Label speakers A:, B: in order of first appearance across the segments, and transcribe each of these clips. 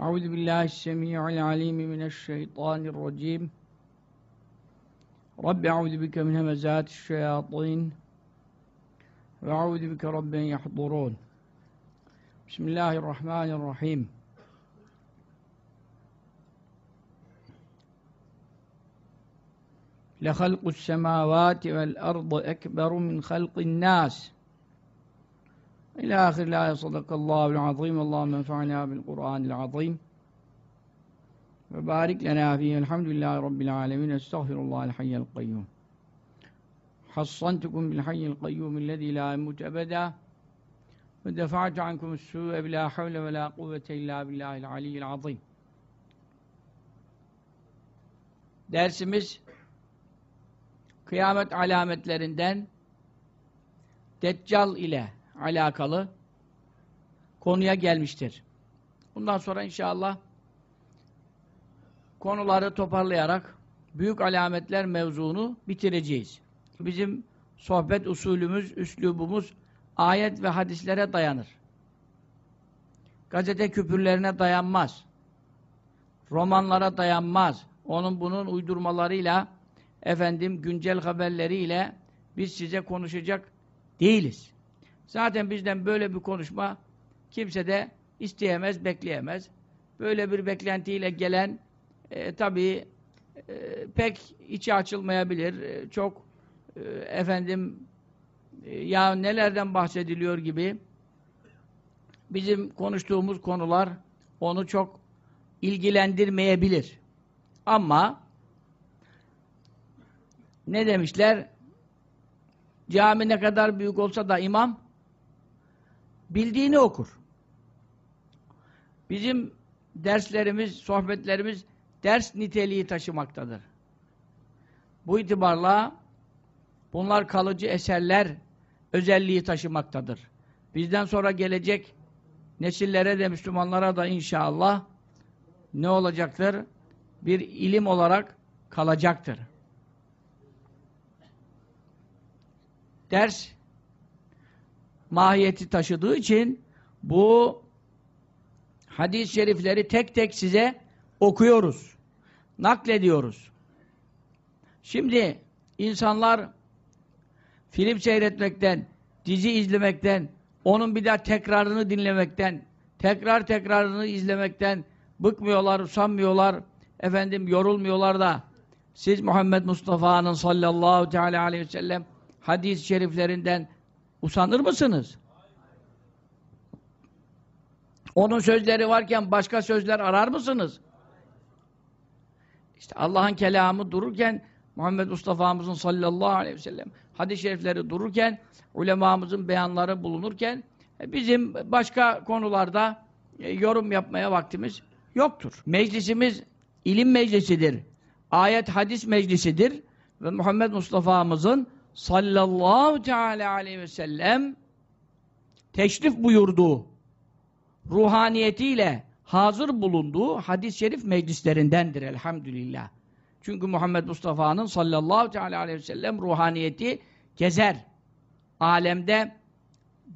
A: أعوذ بالله السميع العليم من الشيطان الرجيم. رب أعوذ بك من همزات الشياطين وأعوذ بك رب أن يحضرون. بسم الله الرحمن الرحيم. لخلق السماوات والأرض أكبر من خلق الناس. İlâ ahir la sadakallahu azim. Allah men fe'alâ bil Kur'anil azim. Ve barik lena fihi. Elhamdülillahi rabbil âlemin. Estağfirullahal hayyel kayyum. Hassantukum bil hayyil kayyum ellezî lâ yemut ebedâ. Ve defa'at ankum es-sû'e bilâ havle ve lâ kuvvete illâ billâhil aliyyil azim. Dersimiz kıyamet alametlerinden Deccal ile alakalı konuya gelmiştir. Bundan sonra inşallah konuları toparlayarak büyük alametler mevzunu bitireceğiz. Bizim sohbet usulümüz, üslubumuz ayet ve hadislere dayanır. Gazete küpürlerine dayanmaz. Romanlara dayanmaz. Onun bunun uydurmalarıyla efendim güncel haberleriyle biz size konuşacak değiliz. Zaten bizden böyle bir konuşma kimse de isteyemez, bekleyemez. Böyle bir beklentiyle gelen e, tabii e, pek içi açılmayabilir. E, çok e, efendim e, ya nelerden bahsediliyor gibi bizim konuştuğumuz konular onu çok ilgilendirmeyebilir. Ama ne demişler? Cami ne kadar büyük olsa da imam bildiğini okur. Bizim derslerimiz, sohbetlerimiz ders niteliği taşımaktadır. Bu itibarla bunlar kalıcı eserler özelliği taşımaktadır. Bizden sonra gelecek nesillere de Müslümanlara da inşallah ne olacaktır? Bir ilim olarak kalacaktır. Ders mahiyeti taşıdığı için bu hadis-i şerifleri tek tek size okuyoruz. Naklediyoruz. Şimdi insanlar film seyretmekten, dizi izlemekten, onun bir daha tekrarını dinlemekten, tekrar tekrarını izlemekten bıkmıyorlar, usanmıyorlar, efendim yorulmuyorlar da siz Muhammed Mustafa'nın sallallahu teala aleyhi ve sellem hadis-i şeriflerinden usanır mısınız? Onun sözleri varken başka sözler arar mısınız? İşte Allah'ın kelamı dururken Muhammed Mustafa'mızın sallallahu aleyhi ve sellem hadis-i şerifleri dururken ulemamızın beyanları bulunurken e, bizim başka konularda e, yorum yapmaya vaktimiz yoktur. Meclisimiz ilim meclisidir. Ayet hadis meclisidir ve Muhammed Mustafa'mızın sallallahu teala aleyhi ve sellem teşrif buyurduğu ruhaniyetiyle hazır bulunduğu hadis-i şerif meclislerindendir elhamdülillah. Çünkü Muhammed Mustafa'nın sallallahu teala aleyhi ve sellem ruhaniyeti gezer. Alemde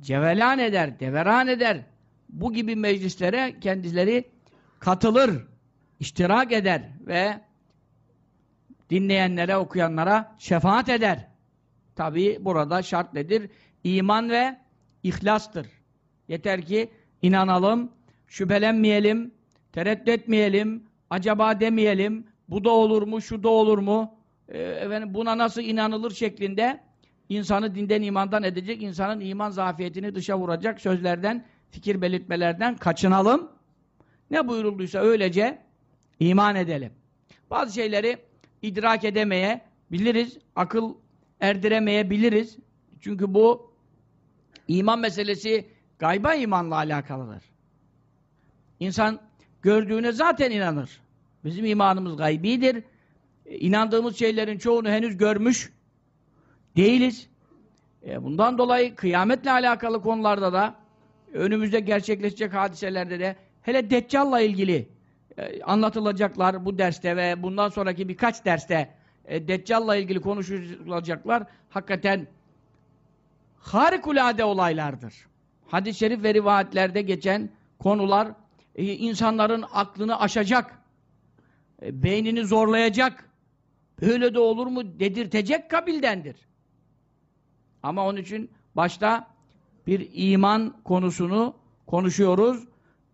A: cevelan eder, deveran eder. Bu gibi meclislere kendileri katılır, iştirak eder ve dinleyenlere, okuyanlara şefaat eder. Tabi burada şart nedir? İman ve ihlastır. Yeter ki inanalım, şüphelenmeyelim, tereddüt etmeyelim, acaba demeyelim, bu da olur mu, şu da olur mu, e, buna nasıl inanılır şeklinde insanı dinden imandan edecek, insanın iman zafiyetini dışa vuracak sözlerden, fikir belirtmelerden kaçınalım. Ne buyurulduysa öylece iman edelim. Bazı şeyleri idrak edemeye biliriz, akıl erdiremeyebiliriz. Çünkü bu iman meselesi gayba imanla alakalıdır. İnsan gördüğüne zaten inanır. Bizim imanımız gaybidir. İnandığımız şeylerin çoğunu henüz görmüş değiliz. E bundan dolayı kıyametle alakalı konularda da önümüzde gerçekleşecek hadiselerde de hele Deccal'la ilgili e, anlatılacaklar bu derste ve bundan sonraki birkaç derste e, Deccal'la ilgili konuşulacaklar hakikaten harikulade olaylardır. Hadis-i şerif ve rivayetlerde geçen konular e, insanların aklını aşacak, e, beynini zorlayacak, böyle de olur mu dedirtecek kabildendir. Ama onun için başta bir iman konusunu konuşuyoruz.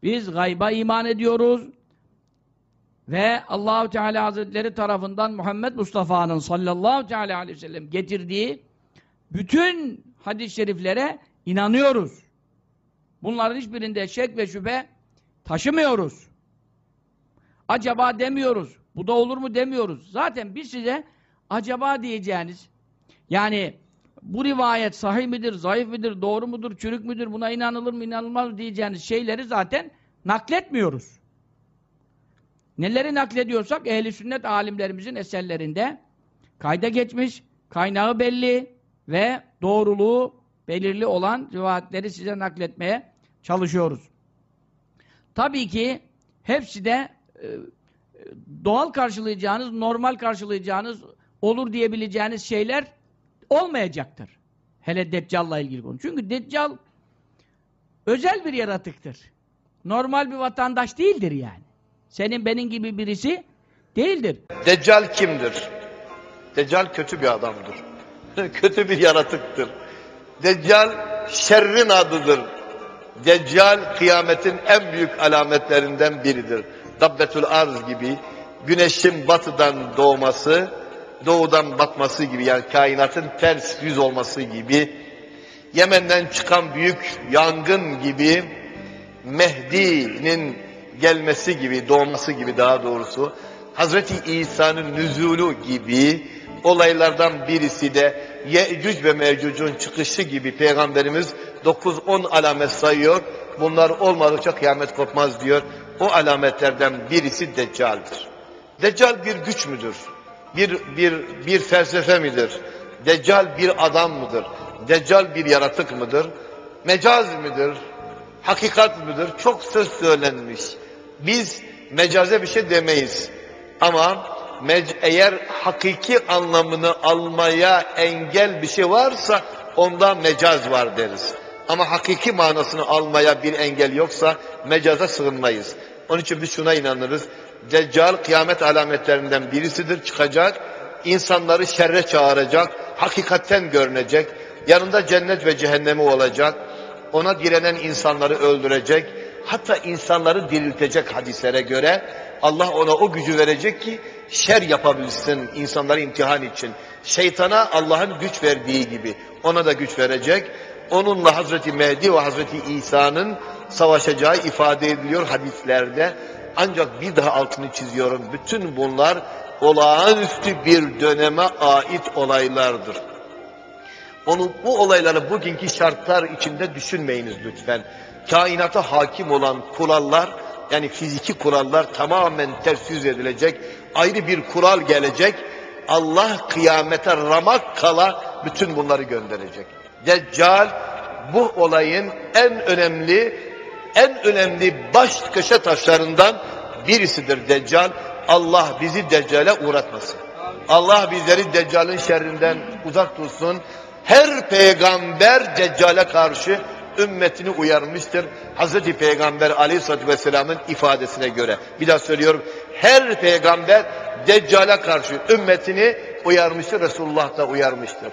A: Biz gayba iman ediyoruz. Ve Allahu Teala Hazretleri tarafından Muhammed Mustafa'nın sallallahu teala aleyhi ve sellem getirdiği bütün hadis-i şeriflere inanıyoruz. Bunların hiçbirinde şek ve şüphe taşımıyoruz. Acaba demiyoruz. Bu da olur mu demiyoruz. Zaten biz size acaba diyeceğiniz yani bu rivayet sahih midir, zayıf midir, doğru mudur, çürük müdür, buna inanılır mı, inanılmaz mı diyeceğiniz şeyleri zaten nakletmiyoruz. Neleri naklediyorsak ehli sünnet alimlerimizin eserlerinde kayda geçmiş, kaynağı belli ve doğruluğu belirli olan rivayetleri size nakletmeye çalışıyoruz. Tabii ki hepsi de e, doğal karşılayacağınız, normal karşılayacağınız, olur diyebileceğiniz şeyler olmayacaktır. Hele Deccal'la ilgili konu. Çünkü Deccal özel bir yaratıktır. Normal bir vatandaş değildir yani. Senin benim gibi birisi değildir.
B: Deccal kimdir? Deccal kötü bir adamdır. kötü bir yaratıktır. Deccal şerrin adıdır. Deccal kıyametin en büyük alametlerinden biridir. Dabbetül arz gibi güneşin batıdan doğması, doğudan batması gibi yani kainatın ters yüz olması gibi Yemen'den çıkan büyük yangın gibi Mehdi'nin gelmesi gibi, doğması gibi daha doğrusu Hazreti İsa'nın nüzulu gibi olaylardan birisi de Ye'cüc ve Mevcuc'un çıkışı gibi Peygamberimiz 9-10 alamet sayıyor. Bunlar olmadıkça kıyamet kopmaz diyor. O alametlerden birisi Deccal'dir. Deccal bir güç müdür? Bir, bir, bir felsefe midir? Deccal bir adam mıdır? Deccal bir yaratık mıdır? Mecaz mıdır? Hakikat mıdır? Çok söz söylenmiş. Biz mecaze bir şey demeyiz. Ama eğer hakiki anlamını almaya engel bir şey varsa onda mecaz var deriz. Ama hakiki manasını almaya bir engel yoksa mecaza sığınmayız. Onun için biz şuna inanırız. Deccal kıyamet alametlerinden birisidir çıkacak. İnsanları şerre çağıracak. Hakikatten görünecek. Yanında cennet ve cehennemi olacak. Ona direnen insanları öldürecek. Hatta insanları diriltecek hadislere göre Allah ona o gücü verecek ki şer yapabilsin insanları imtihan için. Şeytana Allah'ın güç verdiği gibi ona da güç verecek. Onunla Hazreti Mehdi ve Hazreti İsa'nın savaşacağı ifade ediliyor hadislerde. Ancak bir daha altını çiziyorum. Bütün bunlar olağanüstü bir döneme ait olaylardır. Onu bu olayları bugünkü şartlar içinde düşünmeyiniz lütfen. Kainata hakim olan kurallar yani fiziki kurallar tamamen ters yüz edilecek. Ayrı bir kural gelecek. Allah kıyamete ramak kala bütün bunları gönderecek. Deccal bu olayın en önemli en önemli baş köşe taşlarından birisidir Deccal. Allah bizi Deccal'e uğratmasın. Allah bizleri Deccal'in şerrinden uzak tutsun. Her peygamber Deccal'e karşı ümmetini uyarmıştır. Hazreti Peygamber aleyhissalatü vesselamın ifadesine göre. Bir daha söylüyorum. Her peygamber Deccal'e karşı ümmetini uyarmıştır. Resulullah da uyarmıştır.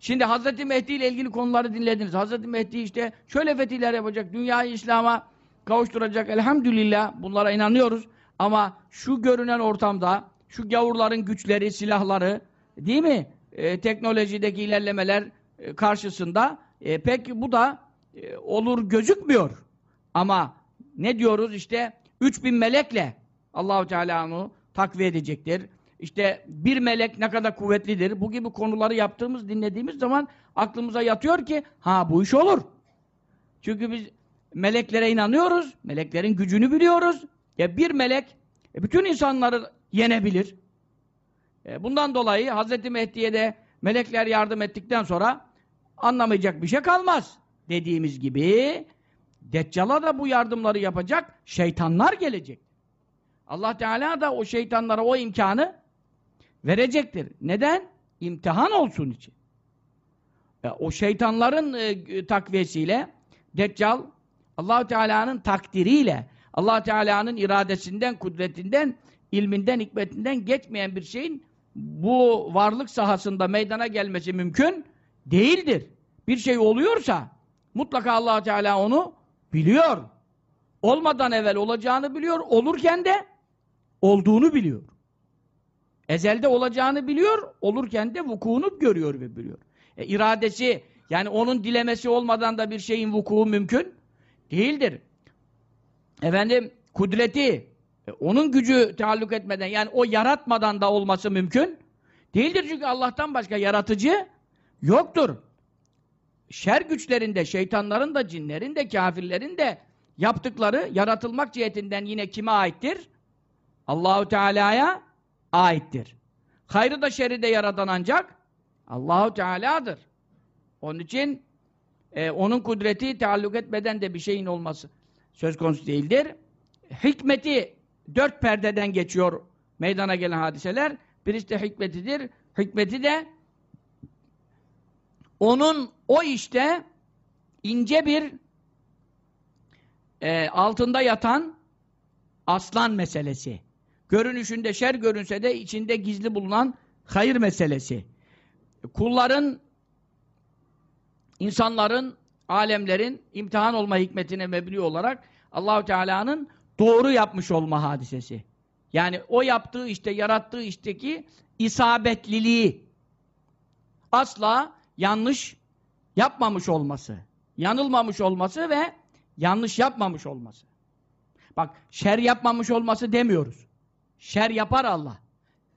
A: Şimdi Hazreti Mehdi ile ilgili konuları dinlediniz. Hazreti Mehdi işte şöyle fetihler yapacak, dünyayı İslam'a kavuşturacak. Elhamdülillah bunlara inanıyoruz. Ama şu görünen ortamda, şu gavurların güçleri, silahları, değil mi? E, teknolojideki ilerlemeler e, karşısında e, pek bu da e, olur gözükmüyor. Ama ne diyoruz işte 3000 melekle Allahu Teala onu takviye edecektir. İşte bir melek ne kadar kuvvetlidir. Bu gibi konuları yaptığımız, dinlediğimiz zaman aklımıza yatıyor ki ha bu iş olur. Çünkü biz meleklere inanıyoruz. Meleklerin gücünü biliyoruz. Ya bir melek e, bütün insanları yenebilir. E, bundan dolayı Hz. Mehdi'ye de melekler yardım ettikten sonra anlamayacak bir şey kalmaz. Dediğimiz gibi Deccal'a da bu yardımları yapacak şeytanlar gelecek. Allah Teala da o şeytanlara o imkanı verecektir. Neden? İmtihan olsun için. E, o şeytanların e, takviyesiyle Deccal Allah Teala'nın takdiriyle allah Teala'nın iradesinden, kudretinden, ilminden, hikmetinden geçmeyen bir şeyin bu varlık sahasında meydana gelmesi mümkün değildir. Bir şey oluyorsa mutlaka allah Teala onu biliyor. Olmadan evvel olacağını biliyor, olurken de olduğunu biliyor. Ezelde olacağını biliyor, olurken de vukuunu görüyor ve biliyor. E, iradesi, yani onun dilemesi olmadan da bir şeyin vuku mümkün değildir. Efendim, kudreti, e, onun gücü taalluk etmeden, yani o yaratmadan da olması mümkün değildir. Çünkü Allah'tan başka yaratıcı yoktur. Şer güçlerinde, şeytanların da, cinlerin de, kafirlerin de yaptıkları yaratılmak cihetinden yine kime aittir? Allahu Teala'ya aittir. Hayrı da şerri de yaratan ancak Allahu Teala'dır. Onun için e, onun kudreti taalluk etmeden de bir şeyin olması söz konusu değildir. Hikmeti dört perdeden geçiyor meydana gelen hadiseler. Birisi de hikmetidir. Hikmeti de onun o işte ince bir e, altında yatan aslan meselesi. Görünüşünde şer görünse de içinde gizli bulunan hayır meselesi. Kulların, insanların, alemlerin imtihan olma hikmetine mebni olarak Allahu Teala'nın doğru yapmış olma hadisesi. Yani o yaptığı işte, yarattığı işteki isabetliliği asla yanlış yapmamış olması, yanılmamış olması ve yanlış yapmamış olması. Bak, şer yapmamış olması demiyoruz. Şer yapar Allah.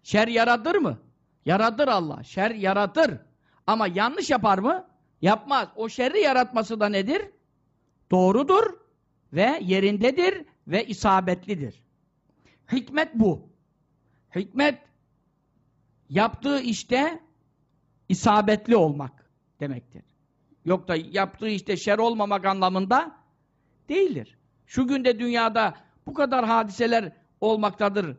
A: Şer yaratır mı? Yaratır Allah. Şer yaratır. Ama yanlış yapar mı? Yapmaz. O şerri yaratması da nedir? Doğrudur ve yerindedir ve isabetlidir. Hikmet bu. Hikmet yaptığı işte isabetli olmak demektir. Yok da yaptığı işte şer olmamak anlamında değildir. Şu günde dünyada bu kadar hadiseler olmaktadır.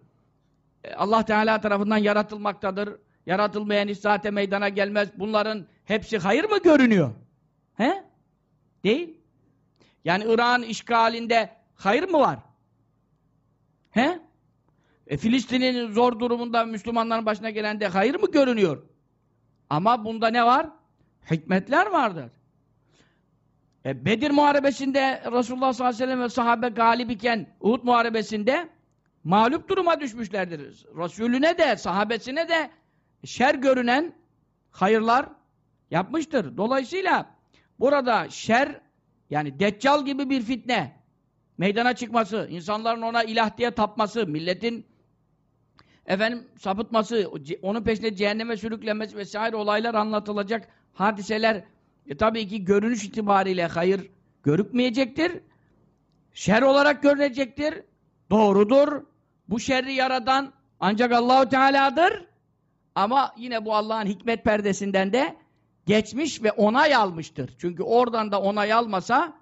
A: E, Allah Teala tarafından yaratılmaktadır. Yaratılmayan zaten meydana gelmez. Bunların hepsi hayır mı görünüyor? He? Değil. Yani Irak'ın işgalinde hayır mı var? He? E, Filistin'in zor durumunda Müslümanların başına gelende hayır mı görünüyor? Ama bunda ne var? Hikmetler vardır. E, Bedir Muharebesi'nde Resulullah sallallahu aleyhi ve sellem ve sahabe galip iken Uhud Muharebesi'nde mağlup duruma düşmüşlerdir. Resulüne de, sahabesine de şer görünen hayırlar yapmıştır. Dolayısıyla burada şer yani deccal gibi bir fitne meydana çıkması, insanların ona ilah diye tapması, milletin efendim sapıtması, onun peşinde cehenneme sürüklenmesi vesaire olaylar anlatılacak hadiseler e, tabii ki görünüş itibariyle hayır görükmeyecektir. Şer olarak görünecektir. Doğrudur. Bu şerri yaradan ancak Allahu Teala'dır. Ama yine bu Allah'ın hikmet perdesinden de geçmiş ve onay almıştır. Çünkü oradan da onay almasa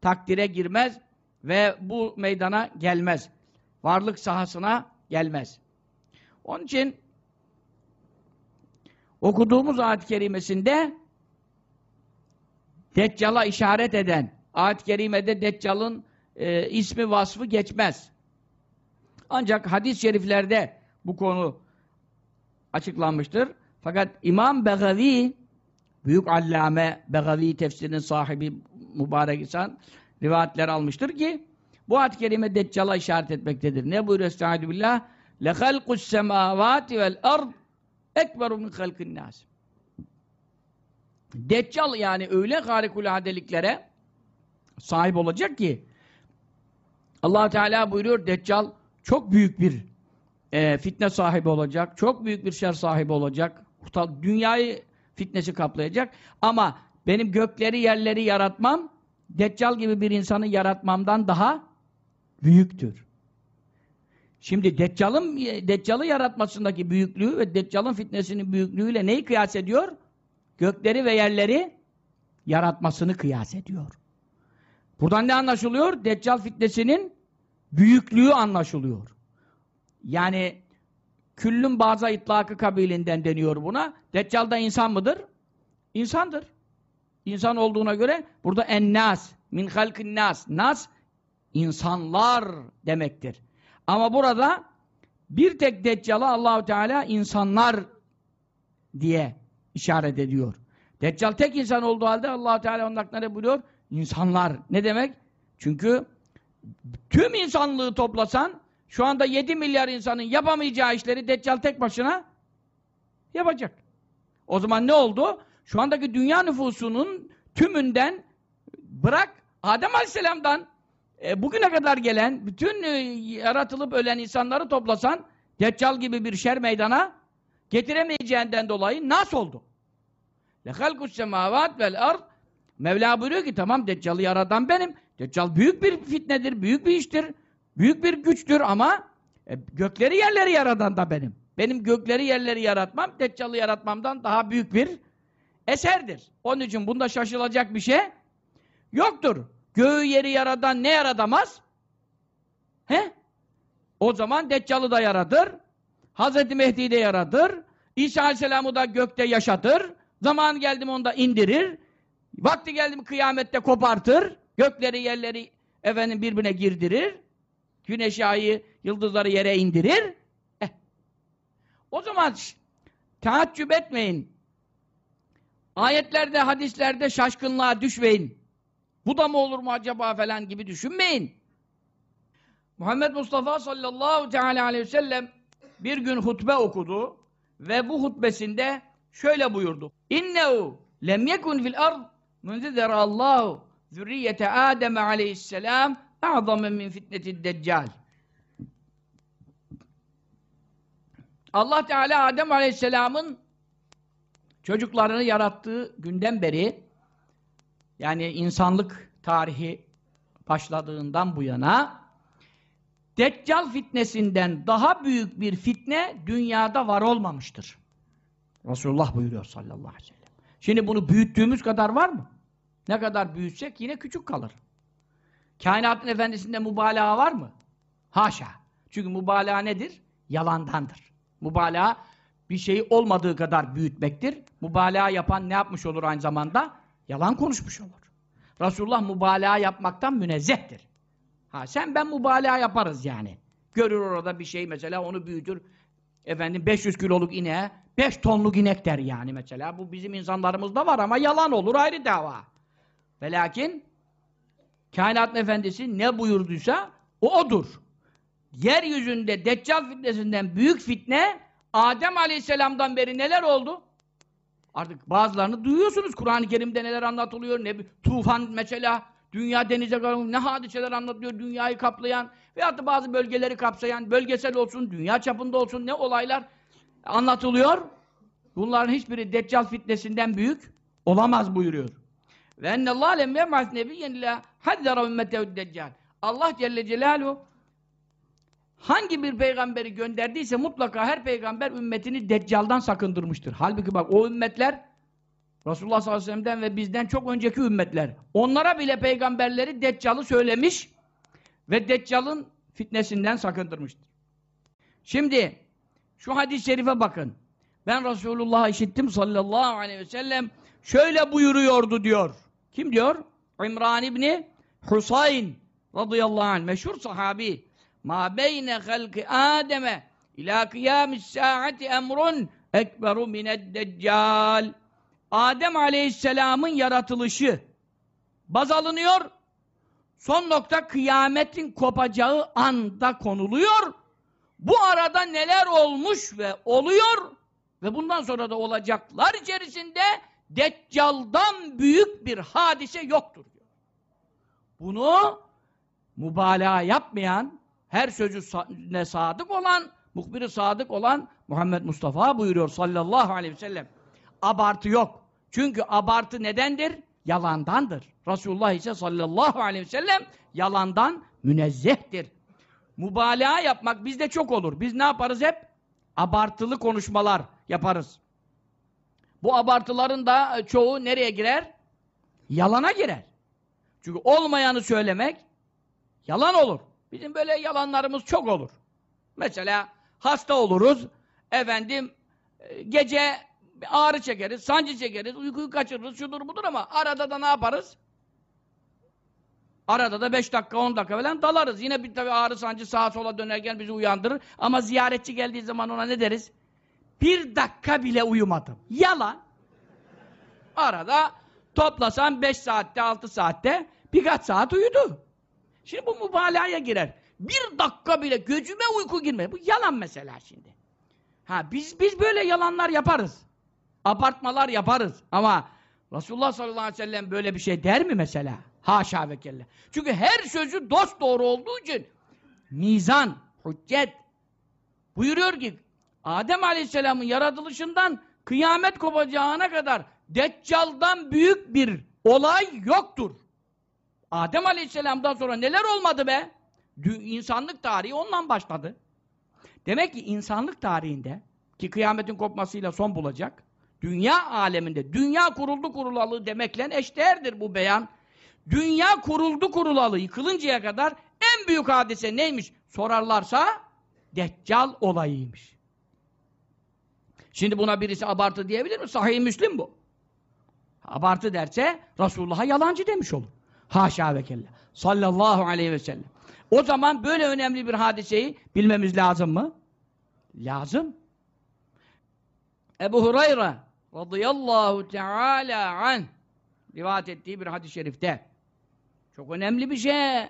A: takdire girmez ve bu meydana gelmez. Varlık sahasına gelmez. Onun için okuduğumuz ayet-i kerimesinde Deccal'a işaret eden ayet-i kerimede Deccal'ın e, ismi vasfı geçmez. Ancak hadis-i şeriflerde bu konu açıklanmıştır. Fakat İmam Begavi büyük allame Begavi tefsirinin sahibi mübarek insan rivayetler almıştır ki bu ayet-i kerime Deccal'a işaret etmektedir. Ne buyuruyor Estaizu billah? لَخَلْقُ السَّمَاوَاتِ وَالْأَرْضِ اَكْبَرُ مِنْ خَلْقِ النَّاسِ Deccal yani öyle harikulade sahip olacak ki allah Teala buyuruyor Deccal çok büyük bir e, fitne sahibi olacak, çok büyük bir şer sahibi olacak, dünyayı fitnesi kaplayacak ama benim gökleri yerleri yaratmam Deccal gibi bir insanı yaratmamdan daha büyüktür. Şimdi Deccal'ın Deccal'ı yaratmasındaki büyüklüğü ve Deccal'ın fitnesinin büyüklüğüyle neyi kıyas ediyor? Gökleri ve yerleri yaratmasını kıyas ediyor. Buradan ne anlaşılıyor? Deccal fitnesinin büyüklüğü anlaşılıyor. Yani küllün bazı itlakı kabilinden deniyor buna. Deccal da insan mıdır? İnsandır. İnsan olduğuna göre burada en nas min halkin nas. Nas insanlar demektir. Ama burada bir tek Deccal'a Allahu Teala insanlar diye işaret ediyor. Deccal tek insan olduğu halde Allahu Teala onun hakkında ne buyuruyor? İnsanlar. Ne demek? Çünkü tüm insanlığı toplasan şu anda 7 milyar insanın yapamayacağı işleri Deccal tek başına yapacak. O zaman ne oldu? Şu andaki dünya nüfusunun tümünden bırak Adem Aleyhisselam'dan e, bugüne kadar gelen bütün e, yaratılıp ölen insanları toplasan Deccal gibi bir şer meydana getiremeyeceğinden dolayı nasıl oldu? لَخَلْقُ السَّمَاوَاتِ وَالْاَرْضِ Mevla buyuruyor ki tamam Deccal'ı yaratan benim. Deccal büyük bir fitnedir, büyük bir iştir, büyük bir güçtür ama e, gökleri yerleri yaratan da benim. Benim gökleri yerleri yaratmam, Deccal'ı yaratmamdan daha büyük bir eserdir. Onun için bunda şaşılacak bir şey yoktur. Göğü yeri yaratan ne yaratamaz? He? O zaman Deccal'ı da yaratır, Hazreti Mehdi'yi de yaratır, İsa Aleyhisselam'ı da gökte yaşatır, zaman geldi mi onu da indirir, vakti geldi mi kıyamette kopartır, gökleri yerleri efendim birbirine girdirir, güneşi ayı, yıldızları yere indirir. Eh. O zaman taaccüp etmeyin. Ayetlerde, hadislerde şaşkınlığa düşmeyin. Bu da mı olur mu acaba falan gibi düşünmeyin. Muhammed Mustafa sallallahu teala aleyhi ve sellem bir gün hutbe okudu ve bu hutbesinde şöyle buyurdu. İnnehu lem yekun fil ard munzidera Allahu zürriyete Adem aleyhisselam a'zame min fitnetid deccal. Allah Teala Adem aleyhisselamın çocuklarını yarattığı günden beri yani insanlık tarihi başladığından bu yana Deccal fitnesinden daha büyük bir fitne dünyada var olmamıştır. Resulullah buyuruyor sallallahu aleyhi ve sellem. Şimdi bunu büyüttüğümüz kadar var mı? Ne kadar büyütsek yine küçük kalır. Kainatın efendisinde mübalağa var mı? Haşa. Çünkü mübalağa nedir? Yalandandır. Mübalağa bir şey olmadığı kadar büyütmektir. Mübalağa yapan ne yapmış olur aynı zamanda? Yalan konuşmuş olur. Resulullah mübalağa yapmaktan münezzehtir. Ha sen ben mübalağa yaparız yani. Görür orada bir şey mesela onu büyütür. Efendim 500 kiloluk ineğe 5 tonluk inek der yani mesela. Bu bizim insanlarımızda var ama yalan olur ayrı dava. Ve lakin kainatın efendisi ne buyurduysa o odur. Yeryüzünde Deccal fitnesinden büyük fitne Adem Aleyhisselam'dan beri neler oldu? Artık bazılarını duyuyorsunuz. Kur'an-ı Kerim'de neler anlatılıyor. Ne tufan mesela dünya denize ne hadiseler anlatılıyor. Dünyayı kaplayan veyahut da bazı bölgeleri kapsayan bölgesel olsun, dünya çapında olsun ne olaylar anlatılıyor. Bunların hiçbiri Deccal fitnesinden büyük olamaz buyuruyor. Ve ennallâhe lem yem'as nebiyyen illa haddara ümmetehu deccal. Allah Celle Celaluhu hangi bir peygamberi gönderdiyse mutlaka her peygamber ümmetini Deccal'dan sakındırmıştır. Halbuki bak o ümmetler Resulullah sallallahu aleyhi ve sellem'den ve bizden çok önceki ümmetler. Onlara bile peygamberleri Deccal'ı söylemiş ve Deccal'ın fitnesinden sakındırmıştır. Şimdi şu hadis-i şerife bakın. Ben Resulullah'ı işittim sallallahu aleyhi ve sellem şöyle buyuruyordu diyor. Kim diyor? İmran İbni Husayn radıyallahu anh meşhur sahabi. Ma beyne halki Adem'e ila kıyamis saati emrun ekberu mined deccal. Adem aleyhisselamın yaratılışı baz alınıyor. Son nokta kıyametin kopacağı anda konuluyor. Bu arada neler olmuş ve oluyor ve bundan sonra da olacaklar içerisinde Deccal'dan büyük bir hadise yoktur diyor. Bunu mübalağa yapmayan, her sözüne sadık olan, muhbiri sadık olan Muhammed Mustafa buyuruyor sallallahu aleyhi ve sellem. Abartı yok. Çünkü abartı nedendir? Yalandandır. Resulullah ise sallallahu aleyhi ve sellem yalandan münezzehtir. Mübalağa yapmak bizde çok olur. Biz ne yaparız hep? Abartılı konuşmalar yaparız. Bu abartıların da çoğu nereye girer? Yalana girer. Çünkü olmayanı söylemek yalan olur. Bizim böyle yalanlarımız çok olur. Mesela hasta oluruz, efendim gece ağrı çekeriz, sancı çekeriz, uykuyu kaçırırız, şudur budur ama arada da ne yaparız? Arada da 5 dakika 10 dakika falan dalarız. Yine bir tabii ağrı sancı sağa sola dönerken bizi uyandırır. Ama ziyaretçi geldiği zaman ona ne deriz? Bir dakika bile uyumadım. Yalan. Arada toplasan 5 saatte 6 saatte birkaç saat uyudu. Şimdi bu mübalağaya girer. Bir dakika bile gözüme uyku girmedi. Bu yalan mesela şimdi. Ha biz biz böyle yalanlar yaparız. Abartmalar yaparız. Ama Resulullah sallallahu aleyhi ve sellem böyle bir şey der mi mesela? Haşa ve kella. Çünkü her sözü dost doğru olduğu için mizan, hüccet buyuruyor ki Adem aleyhisselamın yaratılışından kıyamet kopacağına kadar Deccal'dan büyük bir olay yoktur. Adem aleyhisselamdan sonra neler olmadı be? İnsanlık tarihi ondan başladı. Demek ki insanlık tarihinde ki kıyametin kopmasıyla son bulacak dünya aleminde dünya kuruldu kurulalı demekle eşdeğerdir bu beyan. Dünya kuruldu kurulalı yıkılıncaya kadar en büyük hadise neymiş sorarlarsa Deccal olayıymış. Şimdi buna birisi abartı diyebilir mi? Sahih Müslim bu. Abartı derse Resulullah'a yalancı demiş olur. Haşa ve kella. Sallallahu aleyhi ve sellem. O zaman böyle önemli bir hadiseyi bilmemiz lazım mı? Lazım. Ebu Hureyre radıyallahu teala an rivayet ettiği bir hadis-i şerifte çok önemli bir şey.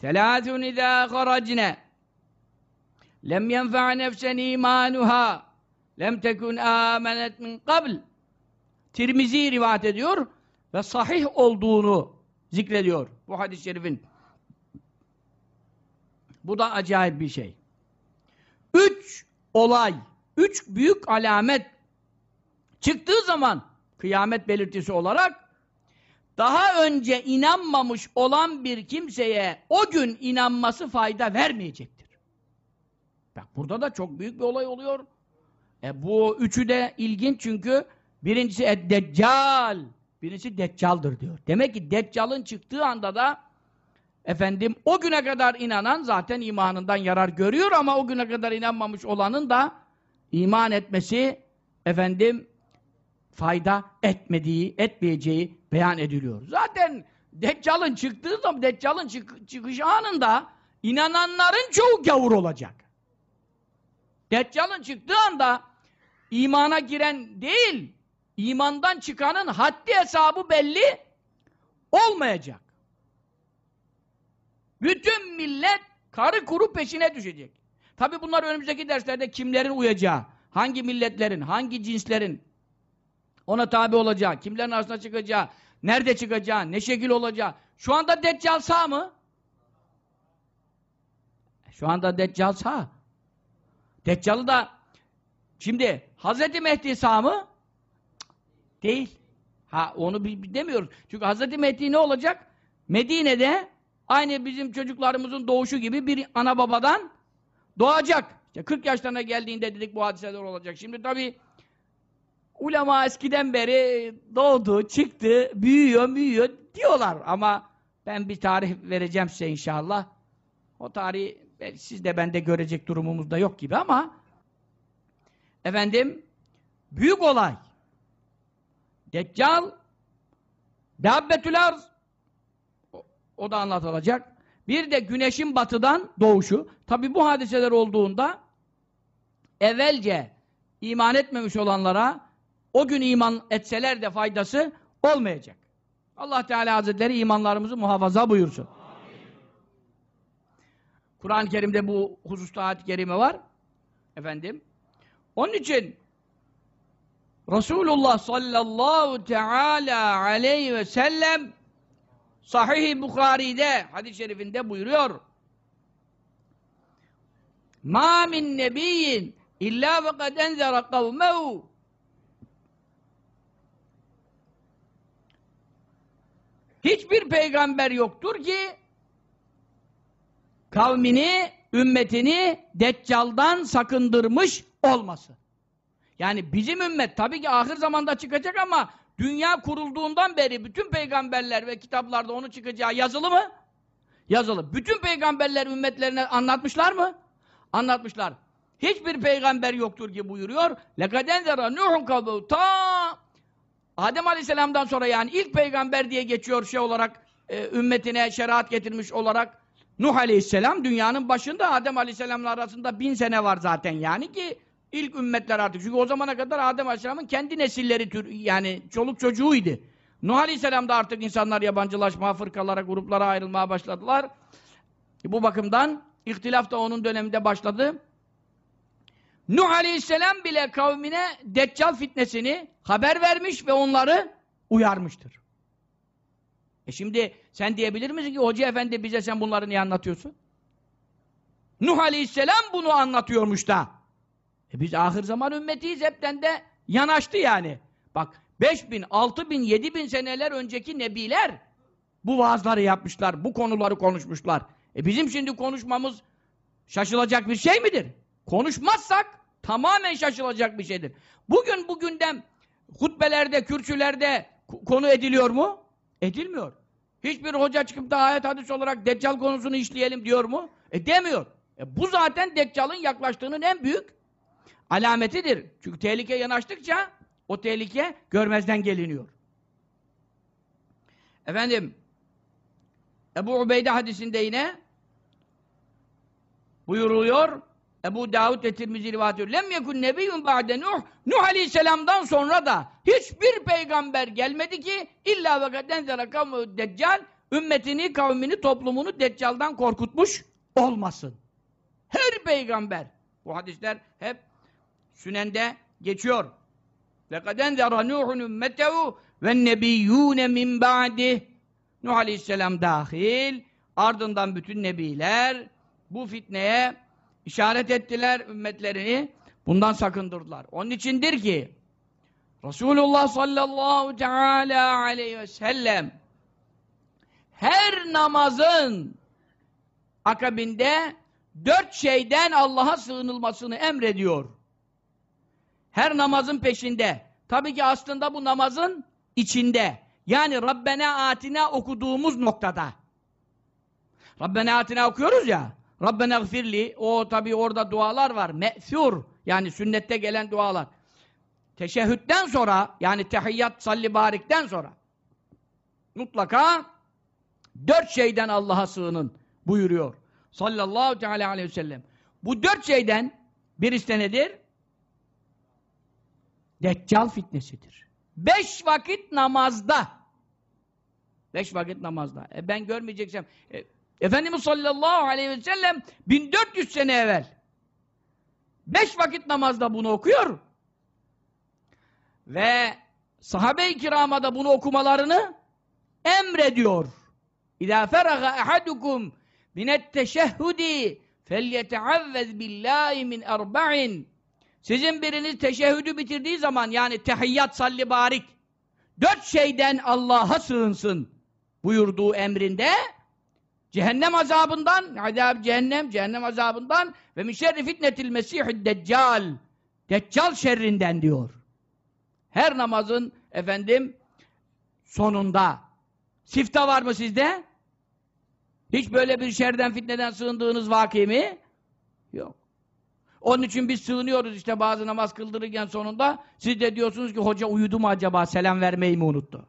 A: Selâthun izâ haracne lem yenfe'a nefsen imanuha lem tekun âmenet min qabl Tirmizi rivayet ediyor ve sahih olduğunu zikrediyor bu hadis-i şerifin. Bu da acayip bir şey. Üç olay, üç büyük alamet çıktığı zaman kıyamet belirtisi olarak daha önce inanmamış olan bir kimseye o gün inanması fayda vermeyecektir. Bak burada da çok büyük bir olay oluyor. E bu üçü de ilginç çünkü birincisi Eddeccal, birincisi Deccal'dır diyor. Demek ki Deccal'ın çıktığı anda da efendim o güne kadar inanan zaten imanından yarar görüyor ama o güne kadar inanmamış olanın da iman etmesi efendim fayda etmediği, etmeyeceği beyan ediliyor. Zaten Deccal'ın çıktığı zaman, Deccal'ın çık çıkış anında inananların çoğu gavur olacak. Deccal'ın çıktığı anda imana giren değil, imandan çıkanın haddi hesabı belli olmayacak. Bütün millet karı kuru peşine düşecek. Tabi bunlar önümüzdeki derslerde kimlerin uyacağı, hangi milletlerin, hangi cinslerin ona tabi olacağı, kimlerin arasına çıkacağı, nerede çıkacağı, ne şekil olacağı. Şu anda Deccal sağ mı? Şu anda Deccal sağ. Deccal'ı da şimdi Hazreti Mehdi sağ mı? Değil. Ha onu demiyoruz. Çünkü Hazreti Mehdi ne olacak? Medine'de aynı bizim çocuklarımızın doğuşu gibi bir ana babadan doğacak. İşte 40 yaşlarına geldiğinde dedik bu hadiseler olacak. Şimdi tabi ulema eskiden beri doğdu, çıktı, büyüyor, büyüyor diyorlar. Ama ben bir tarih vereceğim size inşallah. O tarihi siz de ben de görecek durumumuz da yok gibi ama efendim büyük olay. Deccal Dabbetül arz o, o da anlatılacak. Bir de güneşin batıdan doğuşu. Tabi bu hadiseler olduğunda evvelce iman etmemiş olanlara o gün iman etseler de faydası olmayacak. Allah Teala Hazretleri imanlarımızı muhafaza buyursun. Kur'an-ı Kerim'de bu hususta ayet-i kerime var. Efendim. Onun için Resulullah sallallahu teala aleyhi ve sellem Sahih-i Bukhari'de hadis-i şerifinde buyuruyor. Ma min nebiyyin illa ve kad enzera kavmehu Hiçbir peygamber yoktur ki kavmini, ümmetini Deccal'dan sakındırmış olması. Yani bizim ümmet tabii ki ahir zamanda çıkacak ama dünya kurulduğundan beri bütün peygamberler ve kitaplarda onu çıkacağı yazılı mı? Yazılı. Bütün peygamberler ümmetlerine anlatmışlar mı? Anlatmışlar. Hiçbir peygamber yoktur ki buyuruyor. لَقَدْ اَنْزَرَ نُوحٌ قَبُوا Ta Adem Aleyhisselam'dan sonra yani ilk peygamber diye geçiyor şey olarak e, ümmetine şeriat getirmiş olarak Nuh Aleyhisselam dünyanın başında Adem Aleyhisselam'la arasında bin sene var zaten yani ki ilk ümmetler artık. Çünkü o zamana kadar Adem Aleyhisselam'ın kendi nesilleri tür, yani çoluk çocuğuydu. Nuh Aleyhisselam'da artık insanlar yabancılaşma, fırkalara, gruplara ayrılmaya başladılar. Bu bakımdan ihtilaf da onun döneminde başladı. Nuh Aleyhisselam bile kavmine Deccal fitnesini haber vermiş ve onları uyarmıştır. E şimdi sen diyebilir misin ki hoca efendi bize sen bunları niye anlatıyorsun? Nuh Aleyhisselam bunu anlatıyormuş da. E biz ahir zaman ümmetiyiz hepten de yanaştı yani. Bak 5000, 6000, 7000 seneler önceki nebiler bu vaazları yapmışlar, bu konuları konuşmuşlar. E bizim şimdi konuşmamız şaşılacak bir şey midir? Konuşmazsak tamamen şaşılacak bir şeydir. Bugün bu gündem hutbelerde, kürsülerde konu ediliyor mu? Edilmiyor. Hiçbir hoca çıkıp da ayet hadis olarak Deccal konusunu işleyelim diyor mu? E demiyor. E bu zaten Deccal'ın yaklaştığının en büyük alametidir. Çünkü tehlike yanaştıkça o tehlike görmezden geliniyor. Efendim Ebu Ubeyde hadisinde yine buyuruluyor Ebu Davud ve Tirmizi rivayet ediyor. Lem yekun nebiyyun ba'de Nuh. Nuh Aleyhisselam'dan sonra da hiçbir peygamber gelmedi ki illa ve kadden zera deccal ümmetini, kavmini, toplumunu deccaldan korkutmuş olmasın. Her peygamber. Bu hadisler hep Sünende geçiyor. لَقَدْ اَنْذَرَ نُوحٌ اُمَّتَهُ وَالنَّبِيُّونَ مِنْ بَعْدِهِ Nuh Aleyhisselam dahil, ardından bütün nebiler bu fitneye işaret ettiler ümmetlerini, bundan sakındırdılar. Onun içindir ki Resulullah sallallahu teala aleyhi ve sellem her namazın akabinde dört şeyden Allah'a sığınılmasını emrediyor. Her namazın peşinde. Tabii ki aslında bu namazın içinde. Yani Rabbena Atina okuduğumuz noktada. Rabbena Atina okuyoruz ya. Rabbena gfirli. O tabii orada dualar var. Me'thur. Yani sünnette gelen dualar. Teşehhütten sonra yani tehiyyat salli barikten sonra mutlaka dört şeyden Allah'a sığının buyuruyor. Sallallahu teala aleyhi ve sellem. Bu dört şeyden birisi nedir? Deccal fitnesidir. Beş vakit namazda. Beş vakit namazda. E ben görmeyeceksem. E, Efendimiz sallallahu aleyhi ve sellem 1400 sene evvel beş vakit namazda bunu okuyor. Ve sahabe-i kirama da bunu okumalarını emrediyor. İzâ feraga ehadukum minet teşehhudi felyeteavvez billahi min erba'in sizin biriniz teşehhüdü bitirdiği zaman yani tehiyyat salli barik dört şeyden Allah'a sığınsın buyurduğu emrinde cehennem azabından azab cehennem cehennem azabından ve min şerri fitnetil mesihid deccal deccal şerrinden diyor. Her namazın efendim sonunda sifta var mı sizde? Hiç böyle bir şerden fitneden sığındığınız vaki mi? Yok. Onun için biz sığınıyoruz işte bazı namaz kıldırırken sonunda. Siz de diyorsunuz ki hoca uyudu mu acaba selam vermeyi mi unuttu?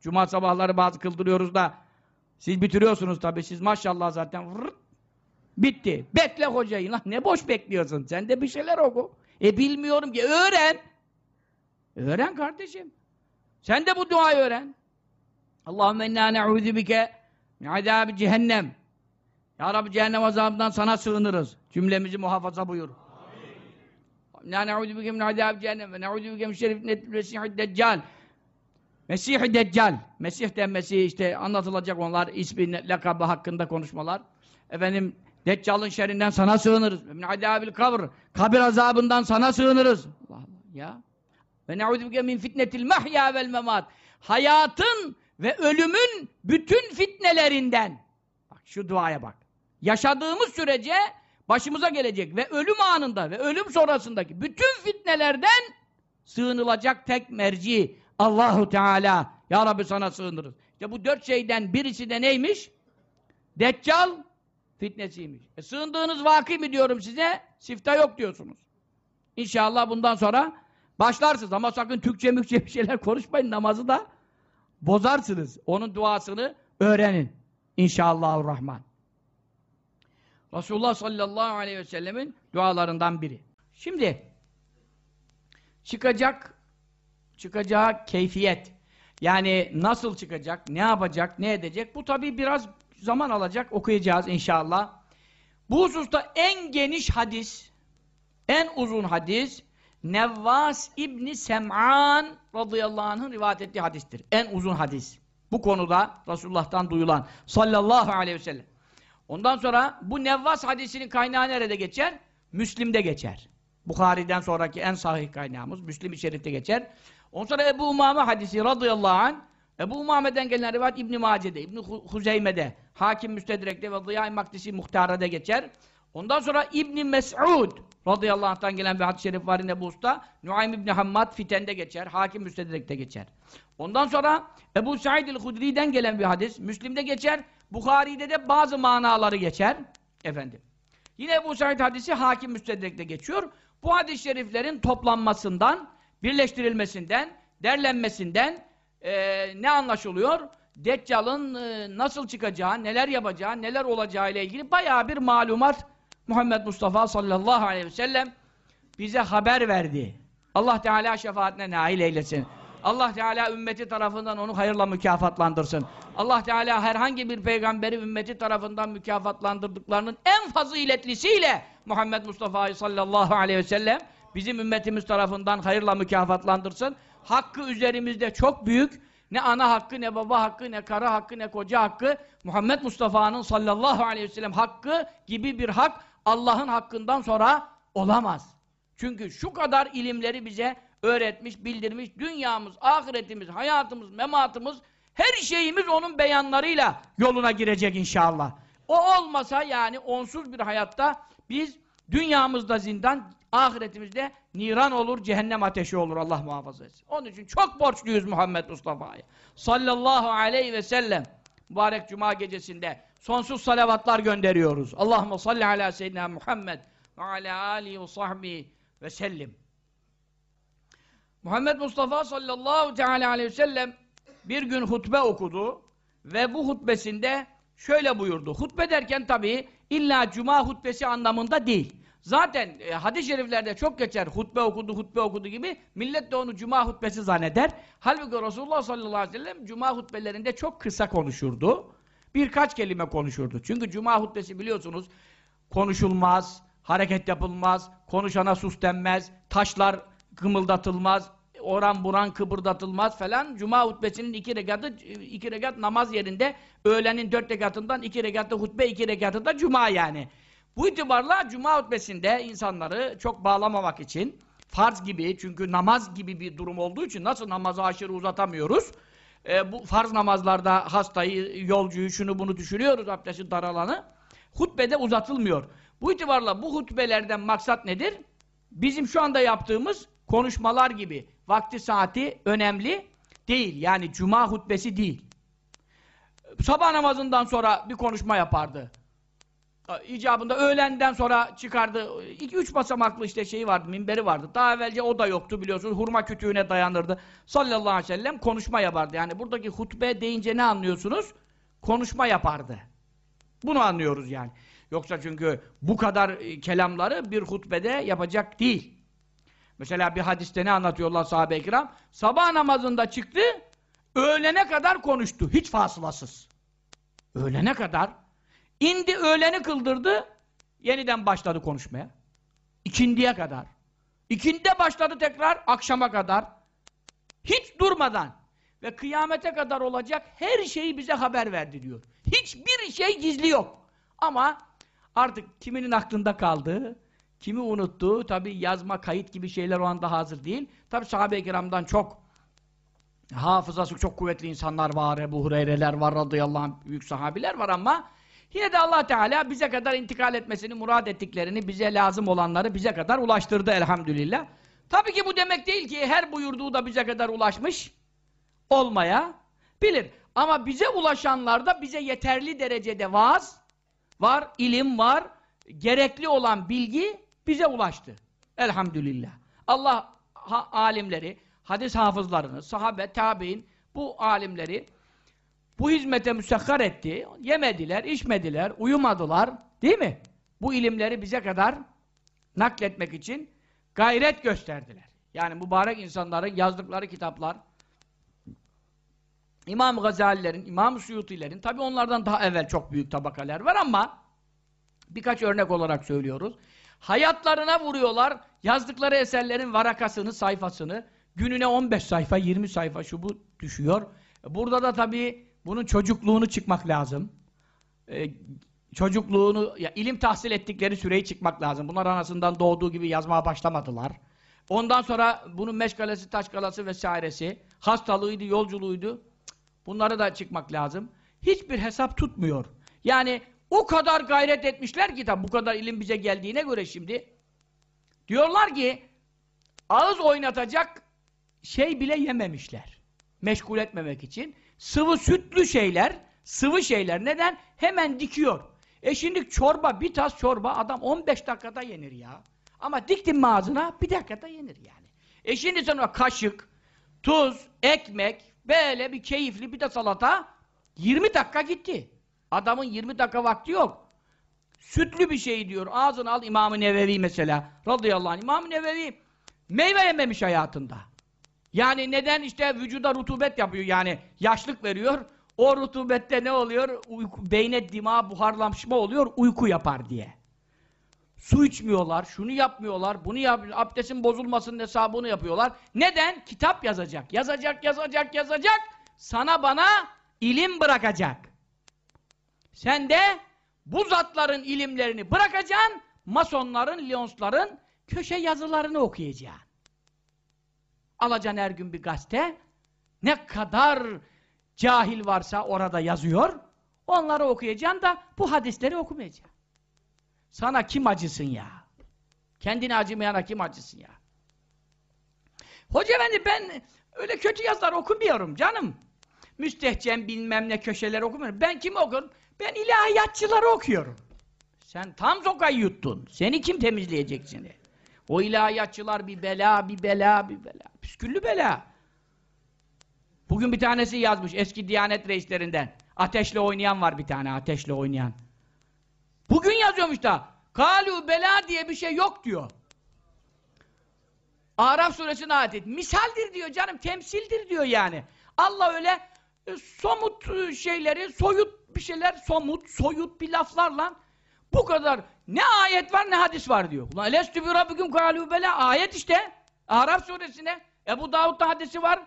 A: Cuma sabahları bazı kıldırıyoruz da siz bitiriyorsunuz tabii siz maşallah zaten vırrt, bitti. Bekle hocayı lan ne boş bekliyorsun sen de bir şeyler oku. E bilmiyorum ki öğren. Öğren kardeşim. Sen de bu duayı öğren. Allahümme inna ne'udhu bike min azâbi cehennem. Ya Rabbi cehennem azabından sana sığınırız. Cümlemizi muhafaza buyur. İnna ne'udhu bike min azâbi cehennem ve ne'udhu bike min şerri fitnetil mesihid deccal. Mesih-i Deccal. Mesih denmesi işte anlatılacak onlar ismi, lakabı hakkında konuşmalar. Efendim Deccal'ın şerrinden sana sığınırız. Min adabil kabr. Kabir azabından sana sığınırız. Allah Allah ya. Ve ne'udhu min fitnetil mahya vel memat. Hayatın ve ölümün bütün fitnelerinden. Bak şu duaya bak. Yaşadığımız sürece başımıza gelecek ve ölüm anında ve ölüm sonrasındaki bütün fitnelerden sığınılacak tek merci Allahu Teala. Ya Rabbi sana sığınırız. İşte bu dört şeyden birisi de neymiş? Deccal fitnesiymiş. E sığındığınız vakı mi diyorum size? Sifta yok diyorsunuz. İnşallah bundan sonra başlarsınız ama sakın Türkçe mükçe bir şeyler konuşmayın namazı da bozarsınız. Onun duasını öğrenin. İnşallahurrahman. Resulullah sallallahu aleyhi ve sellemin dualarından biri. Şimdi çıkacak çıkacağı keyfiyet yani nasıl çıkacak, ne yapacak, ne edecek bu tabi biraz zaman alacak okuyacağız inşallah. Bu hususta en geniş hadis en uzun hadis Nevvas İbni Sem'an radıyallahu anh'ın rivayet ettiği hadistir. En uzun hadis. Bu konuda Resulullah'tan duyulan sallallahu aleyhi ve sellem. Ondan sonra bu Nevvas hadisinin kaynağı nerede geçer? Müslim'de geçer. Bukhari'den sonraki en sahih kaynağımız Müslim-i Şerif'te geçer. Ondan sonra Ebu Umame hadisi radıyallahu anh Ebu Umame'den gelen rivayet İbn-i Mace'de, İbn-i Huzeyme'de, Hakim Müstedrek'te ve Ziya-i Maktisi Muhtara'da geçer. Ondan sonra İbn Mes'ud radıyallahu anh'tan gelen bir hadis-i şerif var yine bu usta. Nuaym İbn Hammad Fiten'de geçer. Hakim Müstedrek'te geçer. Ondan sonra Ebu Said el-Hudri'den gelen bir hadis. Müslim'de geçer. Bukhari'de de bazı manaları geçer. Efendim. Yine Ebu Said hadisi Hakim Müstedrek'te geçiyor. Bu hadis-i şeriflerin toplanmasından, birleştirilmesinden, derlenmesinden e, ne anlaşılıyor? Deccal'ın e, nasıl çıkacağı, neler yapacağı, neler olacağı ile ilgili bayağı bir malumat Muhammed Mustafa sallallahu aleyhi ve sellem bize haber verdi. Allah Teala şefaatine nail eylesin. Allah Teala ümmeti tarafından onu hayırla mükafatlandırsın. Allah Teala herhangi bir peygamberi ümmeti tarafından mükafatlandırdıklarının en faziletlisiyle Muhammed Mustafa sallallahu aleyhi ve sellem bizim ümmetimiz tarafından hayırla mükafatlandırsın. Hakkı üzerimizde çok büyük. Ne ana hakkı, ne baba hakkı, ne kara hakkı, ne koca hakkı. Muhammed Mustafa'nın sallallahu aleyhi ve sellem hakkı gibi bir hak Allah'ın hakkından sonra olamaz. Çünkü şu kadar ilimleri bize öğretmiş, bildirmiş, dünyamız, ahiretimiz, hayatımız, mematımız, her şeyimiz onun beyanlarıyla yoluna girecek inşallah. O olmasa yani onsuz bir hayatta biz dünyamızda zindan, ahiretimizde niran olur, cehennem ateşi olur Allah muhafaza etsin. Onun için çok borçluyuz Muhammed Mustafa'ya. Sallallahu aleyhi ve sellem mübarek cuma gecesinde sonsuz salavatlar gönderiyoruz. Allahumme salli ala seyyidina Muhammed ve ala alihi ve sahbihi ve sellim. Muhammed Mustafa sallallahu teala aleyhi ve sellem bir gün hutbe okudu ve bu hutbesinde şöyle buyurdu. Hutbe derken tabii illa cuma hutbesi anlamında değil. Zaten e, hadis-i şeriflerde çok geçer hutbe okudu, hutbe okudu gibi millet de onu cuma hutbesi zanneder. Halbuki Resulullah sallallahu aleyhi ve sellem cuma hutbelerinde çok kısa konuşurdu. Birkaç kelime konuşurdu. Çünkü cuma hutbesi biliyorsunuz konuşulmaz, hareket yapılmaz, konuşana sus denmez, taşlar kımıldatılmaz, oran buran kıpırdatılmaz falan. Cuma hutbesinin iki rekatı, iki rekat namaz yerinde, öğlenin dört rekatından iki rekatı hutbe, iki rekatı da cuma yani. Bu itibarla cuma hutbesinde insanları çok bağlamamak için, farz gibi, çünkü namaz gibi bir durum olduğu için nasıl namazı aşırı uzatamıyoruz, e, bu farz namazlarda hastayı, yolcuyu, şunu bunu düşürüyoruz, abdesti daralanı, hutbede uzatılmıyor. Bu itibarla bu hutbelerden maksat nedir? Bizim şu anda yaptığımız konuşmalar gibi vakti saati önemli değil. Yani cuma hutbesi değil. Sabah namazından sonra bir konuşma yapardı. İcabında öğlenden sonra çıkardı. İki üç basamaklı işte şeyi vardı, minberi vardı. Daha evvelce o da yoktu biliyorsunuz. Hurma kütüğüne dayanırdı. Sallallahu aleyhi ve sellem konuşma yapardı. Yani buradaki hutbe deyince ne anlıyorsunuz? Konuşma yapardı. Bunu anlıyoruz yani. Yoksa çünkü bu kadar e, kelamları bir hutbede yapacak değil. Mesela bir hadiste ne anlatıyorlar sahabe-i kiram? Sabah namazında çıktı, öğlene kadar konuştu. Hiç fasılasız. Öğlene kadar. İndi öğleni kıldırdı, yeniden başladı konuşmaya. İkindiye kadar. İkindide başladı tekrar akşama kadar. Hiç durmadan. Ve kıyamete kadar olacak her şeyi bize haber verdi diyor. Hiçbir şey gizli yok. Ama artık kiminin aklında kaldığı, kimi unuttuğu, tabi yazma, kayıt gibi şeyler o anda hazır değil. Tabi sahabe-i kiramdan çok hafızası çok kuvvetli insanlar var, Ebu Hureyre'ler var, radıyallahu anh, büyük sahabiler var ama yine de allah Teala bize kadar intikal etmesini, murad ettiklerini, bize lazım olanları bize kadar ulaştırdı elhamdülillah. Tabii ki bu demek değil ki her buyurduğu da bize kadar ulaşmış olmaya bilir. Ama bize ulaşanlarda bize yeterli derecede vaaz var, ilim var, gerekli olan bilgi bize ulaştı. Elhamdülillah. Allah ha, alimleri, hadis hafızlarını, sahabe, tabi'in bu alimleri bu hizmete müsekkar etti. Yemediler, içmediler, uyumadılar. Değil mi? Bu ilimleri bize kadar nakletmek için gayret gösterdiler. Yani mübarek insanların yazdıkları kitaplar İmam Gazalilerin, İmam Suyutilerin tabi onlardan daha evvel çok büyük tabakalar var ama birkaç örnek olarak söylüyoruz. Hayatlarına vuruyorlar. Yazdıkları eserlerin varakasını, sayfasını gününe 15 sayfa, 20 sayfa şu bu düşüyor. Burada da tabii bunun çocukluğunu çıkmak lazım. Ee, çocukluğunu, ya ilim tahsil ettikleri süreyi çıkmak lazım. Bunlar anasından doğduğu gibi yazmaya başlamadılar. Ondan sonra bunun meşgalesi, taşkalası vesairesi, hastalığıydı, yolculuğuydu. Bunları da çıkmak lazım. Hiçbir hesap tutmuyor. Yani o kadar gayret etmişler ki tabi bu kadar ilim bize geldiğine göre şimdi diyorlar ki ağız oynatacak şey bile yememişler. Meşgul etmemek için. Sıvı sütlü şeyler, sıvı şeyler neden? Hemen dikiyor. E şimdi çorba, bir tas çorba adam 15 dakikada yenir ya. Ama diktin mi ağzına bir dakikada yenir yani. E şimdi sen o kaşık, tuz, ekmek, böyle bir keyifli bir de salata 20 dakika gitti. Adamın 20 dakika vakti yok. Sütlü bir şey diyor. Ağzını al İmam-ı Nevevi mesela. Radıyallahu anh. İmam-ı Nevevi meyve yememiş hayatında. Yani neden işte vücuda rutubet yapıyor yani yaşlık veriyor. O rutubette ne oluyor? Uyku, beyne dima buharlaşma oluyor uyku yapar diye. Su içmiyorlar, şunu yapmıyorlar, bunu yap abdestin bozulmasının hesabını yapıyorlar. Neden? Kitap yazacak. Yazacak, yazacak, yazacak. Sana bana ilim bırakacak. Sen de bu zatların ilimlerini bırakacaksın, masonların, leonsların köşe yazılarını okuyacaksın. Alacaksın her gün bir gazete, ne kadar cahil varsa orada yazıyor, onları okuyacaksın da bu hadisleri okumayacaksın. Sana kim acısın ya? Kendine acımayana kim acısın ya? Hoca efendi ben öyle kötü yazılar okumuyorum canım. Müstehcen bilmem ne köşeler okumuyorum. Ben kimi okuyorum? Ben ilahiyatçıları okuyorum. Sen tam sokayı yuttun. Seni kim temizleyecek seni? O ilahiyatçılar bir bela, bir bela, bir bela. Püsküllü bela. Bugün bir tanesi yazmış eski Diyanet reislerinden. Ateşle oynayan var bir tane, ateşle oynayan. Bugün yazıyormuş da. Kalu bela diye bir şey yok diyor. Araf suresine ayet Misaldir diyor canım, temsildir diyor yani. Allah öyle e, somut e, şeyleri, soyut bir şeyler, somut, soyut bir laflarla bu kadar ne ayet var ne hadis var diyor. Ulan elestü bi rabbikum kalu bela ayet işte. Araf suresine. Ebu Davud'da hadisi var.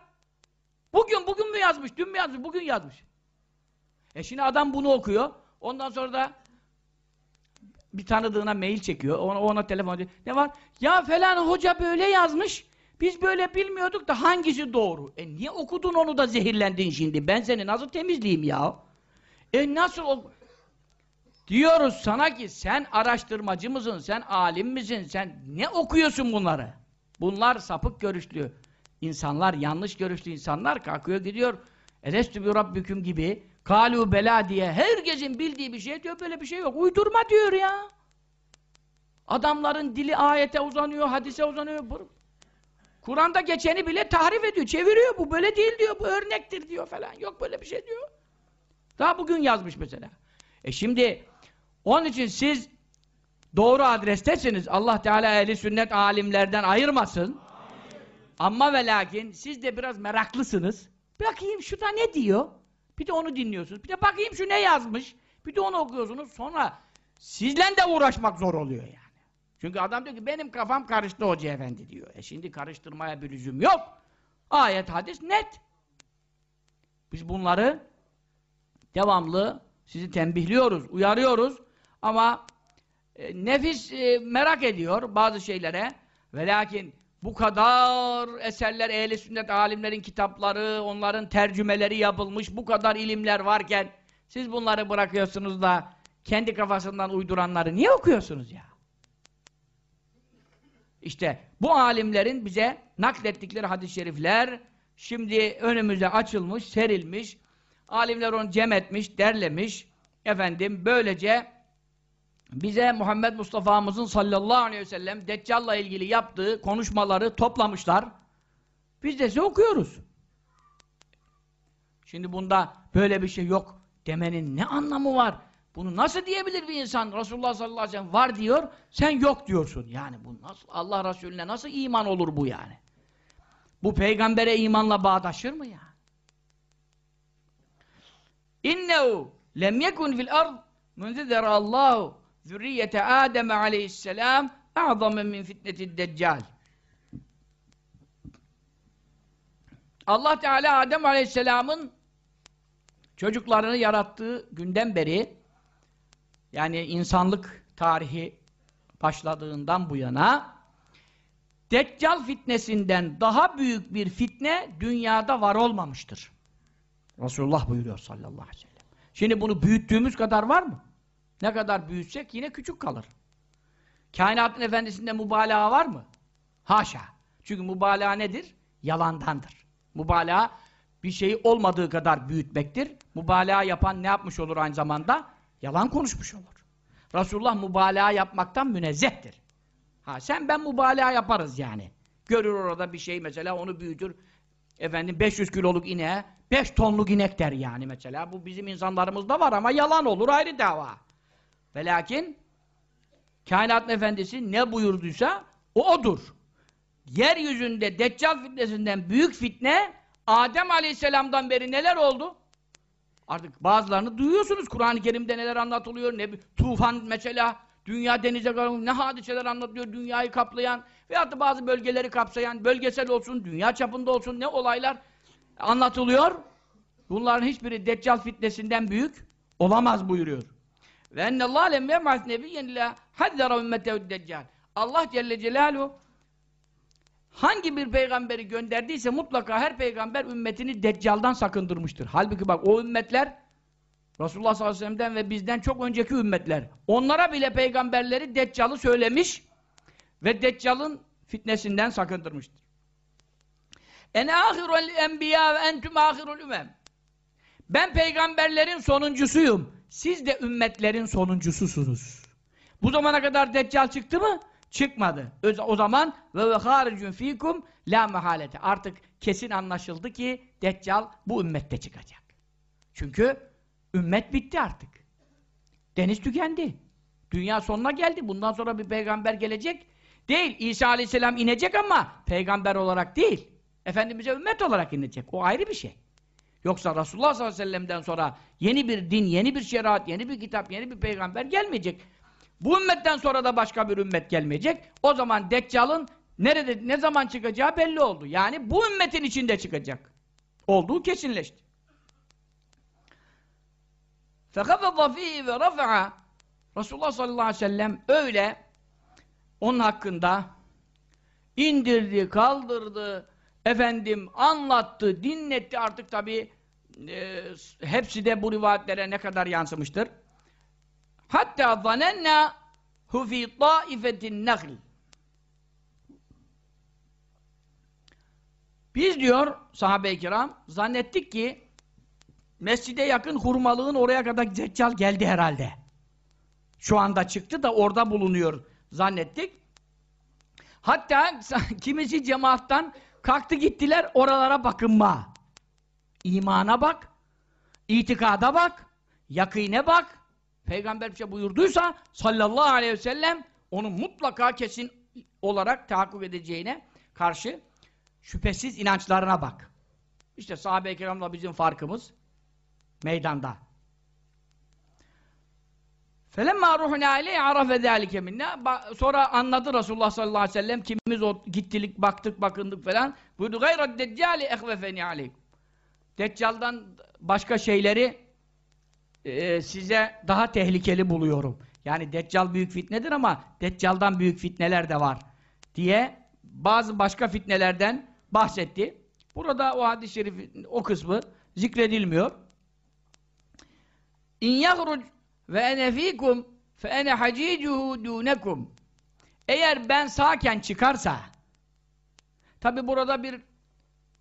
A: Bugün, bugün mü yazmış, dün mü yazmış, bugün yazmış. E şimdi adam bunu okuyor. Ondan sonra da bir tanıdığına mail çekiyor. Ona, ona telefon ediyor. Ne var? Ya falan hoca böyle yazmış. Biz böyle bilmiyorduk da hangisi doğru? E niye okudun onu da zehirlendin şimdi? Ben seni nasıl temizleyeyim ya? E nasıl. Diyoruz sana ki sen araştırmacı mısın? Sen alim misin? Sen ne okuyorsun bunları? Bunlar sapık görüşlü insanlar, yanlış görüşlü insanlar kalkıyor gidiyor. Elestü bi rabbüküm gibi kalu bela diye herkesin bildiği bir şey diyor böyle bir şey yok. Uydurma diyor ya. Adamların dili ayete uzanıyor, hadise uzanıyor. Kur'an'da geçeni bile tahrif ediyor, çeviriyor. Bu böyle değil diyor, bu örnektir diyor falan. Yok böyle bir şey diyor. Daha bugün yazmış mesela. E şimdi onun için siz doğru adrestesiniz. Allah Teala ehli sünnet alimlerden ayırmasın. Ama ve lakin siz de biraz meraklısınız. Bakayım şu da ne diyor? Bir de onu dinliyorsunuz. Bir de bakayım şu ne yazmış? Bir de onu okuyorsunuz. Sonra sizle de uğraşmak zor oluyor yani. Çünkü adam diyor ki benim kafam karıştı hoca efendi diyor. E şimdi karıştırmaya bir lüzum yok. Ayet hadis net. Biz bunları devamlı sizi tembihliyoruz, uyarıyoruz. Ama e, nefis e, merak ediyor bazı şeylere. Ve lakin bu kadar eserler, ehli sünnet alimlerin kitapları, onların tercümeleri yapılmış, bu kadar ilimler varken siz bunları bırakıyorsunuz da kendi kafasından uyduranları niye okuyorsunuz ya? İşte bu alimlerin bize naklettikleri hadis-i şerifler şimdi önümüze açılmış, serilmiş. Alimler onu cem etmiş, derlemiş. Efendim böylece bize Muhammed Mustafa'mızın sallallahu aleyhi ve sellem Deccal'la ilgili yaptığı konuşmaları toplamışlar. Biz de size okuyoruz. Şimdi bunda böyle bir şey yok demenin ne anlamı var? Bunu nasıl diyebilir bir insan? Resulullah sallallahu aleyhi ve sellem var diyor, sen yok diyorsun. Yani bu nasıl, Allah Resulüne nasıl iman olur bu yani? Bu peygambere imanla bağdaşır mı ya? İnnehu lem yekun fil ard munzidera Allahu zürriyete Adem aleyhisselam a'zame min fitnetid deccal. Allah Teala Adem aleyhisselamın çocuklarını yarattığı günden beri yani insanlık tarihi başladığından bu yana Deccal fitnesinden daha büyük bir fitne dünyada var olmamıştır. Resulullah buyuruyor sallallahu aleyhi ve sellem. Şimdi bunu büyüttüğümüz kadar var mı? Ne kadar büyütsek yine küçük kalır. Kainatın efendisinde mübalağa var mı? Haşa. Çünkü mübalağa nedir? Yalandandır. Mübalağa bir şeyi olmadığı kadar büyütmektir. Mübalağa yapan ne yapmış olur aynı zamanda? Yalan konuşmuş olur. Resulullah mübalağa yapmaktan münezzehtir. Ha sen ben mübalağa yaparız yani. Görür orada bir şey mesela onu büyütür. Efendim 500 kiloluk ineğe 5 tonluk inek der yani mesela. Bu bizim insanlarımızda var ama yalan olur ayrı dava. Ve lakin kainatın efendisi ne buyurduysa o odur. Yeryüzünde Deccal fitnesinden büyük fitne Adem Aleyhisselam'dan beri neler oldu? Artık bazılarını duyuyorsunuz. Kur'an-ı Kerim'de neler anlatılıyor. Ne tufan mesela dünya denize ne hadiseler anlatılıyor dünyayı kaplayan veyahut da bazı bölgeleri kapsayan bölgesel olsun, dünya çapında olsun ne olaylar anlatılıyor. Bunların hiçbiri Deccal fitnesinden büyük olamaz buyuruyor. Ve ennallâhe lem yem'as nebiyyen illa hazzara ümmetehu'd deccal. Allah Celle Celaluhu hangi bir peygamberi gönderdiyse mutlaka her peygamber ümmetini Deccal'dan sakındırmıştır. Halbuki bak o ümmetler Resulullah sallallahu aleyhi ve sellem'den ve bizden çok önceki ümmetler. Onlara bile peygamberleri Deccal'ı söylemiş ve Deccal'ın fitnesinden sakındırmıştır. Ene ahirul enbiya ve entüm ahirul ümem. Ben peygamberlerin sonuncusuyum. Siz de ümmetlerin sonuncususunuz. Bu zamana kadar Deccal çıktı mı? Çıkmadı. O zaman ve ve haricun fikum la mehalete. Artık kesin anlaşıldı ki Deccal bu ümmette çıkacak. Çünkü ümmet bitti artık. Deniz tükendi. Dünya sonuna geldi. Bundan sonra bir peygamber gelecek. Değil. İsa aleyhisselam inecek ama peygamber olarak değil. Efendimiz'e ümmet olarak inecek. O ayrı bir şey. Yoksa Resulullah sallallahu aleyhi ve sellem'den sonra yeni bir din, yeni bir şeriat, yeni bir kitap, yeni bir peygamber gelmeyecek. Bu ümmetten sonra da başka bir ümmet gelmeyecek. O zaman Deccal'ın nerede, ne zaman çıkacağı belli oldu. Yani bu ümmetin içinde çıkacak. Olduğu kesinleşti. فَخَفَضَ ف۪يهِ وَرَفَعَ Resulullah sallallahu aleyhi ve sellem öyle onun hakkında indirdi, kaldırdı, efendim anlattı, dinletti artık tabi e, hepsi de bu rivayetlere ne kadar yansımıştır. Hatta zanenna hu fi taifetin nahl. Biz diyor sahabe-i kiram zannettik ki mescide yakın hurmalığın oraya kadar Deccal geldi herhalde. Şu anda çıktı da orada bulunuyor zannettik. Hatta kimisi cemaattan kalktı gittiler oralara bakınma İmana bak, itikada bak, yakine bak. Peygamber bir şey buyurduysa sallallahu aleyhi ve sellem onu mutlaka kesin olarak tahakkuk edeceğine karşı şüphesiz inançlarına bak. İşte sahabe-i kiramla bizim farkımız meydanda. فَلَمَّا رُحْنَا عَلَيْهِ عَرَفَ ذَٰلِكَ مِنَّا Sonra anladı Resulullah sallallahu aleyhi ve sellem kimimiz o gittilik, baktık, bakındık falan. Buyurdu غَيْرَ الدَّجَّالِ اَخْوَفَنِي عَلَيْكُمْ Deccal'dan başka şeyleri e, size daha tehlikeli buluyorum. Yani Deccal büyük fitnedir ama Deccal'dan büyük fitneler de var diye bazı başka fitnelerden bahsetti. Burada o hadis-i şerif o kısmı zikredilmiyor. İn yahruc ve ene fikum fe ene hacicuhu dunekum. Eğer ben sağken çıkarsa tabi burada bir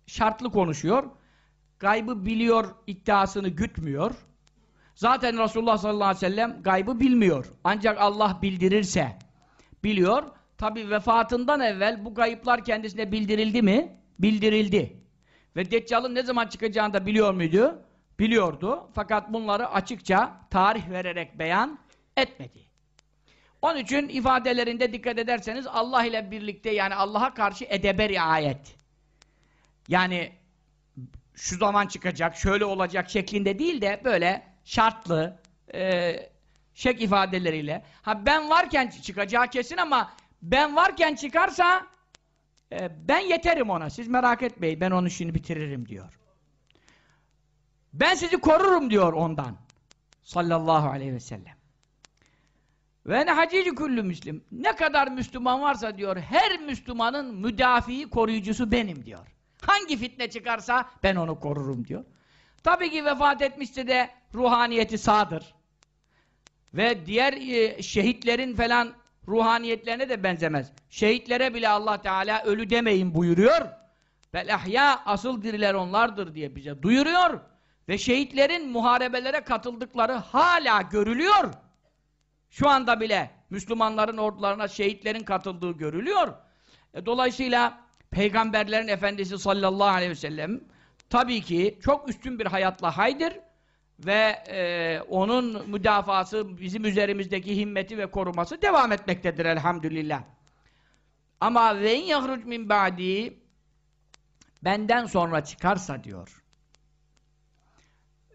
A: şartlı konuşuyor. Gaybı biliyor iddiasını gütmüyor. Zaten Resulullah sallallahu aleyhi ve sellem gaybı bilmiyor. Ancak Allah bildirirse biliyor. Tabi vefatından evvel bu gayıplar kendisine bildirildi mi? Bildirildi. Ve Deccal'ın ne zaman çıkacağını da biliyor muydu? biliyordu. Fakat bunları açıkça tarih vererek beyan etmedi. Onun için ifadelerinde dikkat ederseniz Allah ile birlikte yani Allah'a karşı edebe riayet. Yani şu zaman çıkacak, şöyle olacak şeklinde değil de böyle şartlı, e, şek ifadeleriyle. Ha ben varken çıkacağı kesin ama ben varken çıkarsa e, ben yeterim ona. Siz merak etmeyin. Ben onun işini bitiririm diyor. Ben sizi korurum diyor ondan. Sallallahu aleyhi ve sellem. Ve ne hacici kullu müslim. Ne kadar Müslüman varsa diyor, her Müslümanın müdafiği, koruyucusu benim diyor. Hangi fitne çıkarsa ben onu korurum diyor. Tabii ki vefat etmişse de ruhaniyeti sağdır. Ve diğer e, şehitlerin falan ruhaniyetlerine de benzemez. Şehitlere bile Allah Teala ölü demeyin buyuruyor. Vel ahya asıl diriler onlardır diye bize duyuruyor. Ve şehitlerin muharebelere katıldıkları hala görülüyor. Şu anda bile Müslümanların ordularına şehitlerin katıldığı görülüyor. E, dolayısıyla peygamberlerin efendisi sallallahu aleyhi ve sellem tabii ki çok üstün bir hayatla haydır ve e, onun müdafası, bizim üzerimizdeki himmeti ve koruması devam etmektedir elhamdülillah. Ama ve in yahruc min ba'di benden sonra çıkarsa diyor.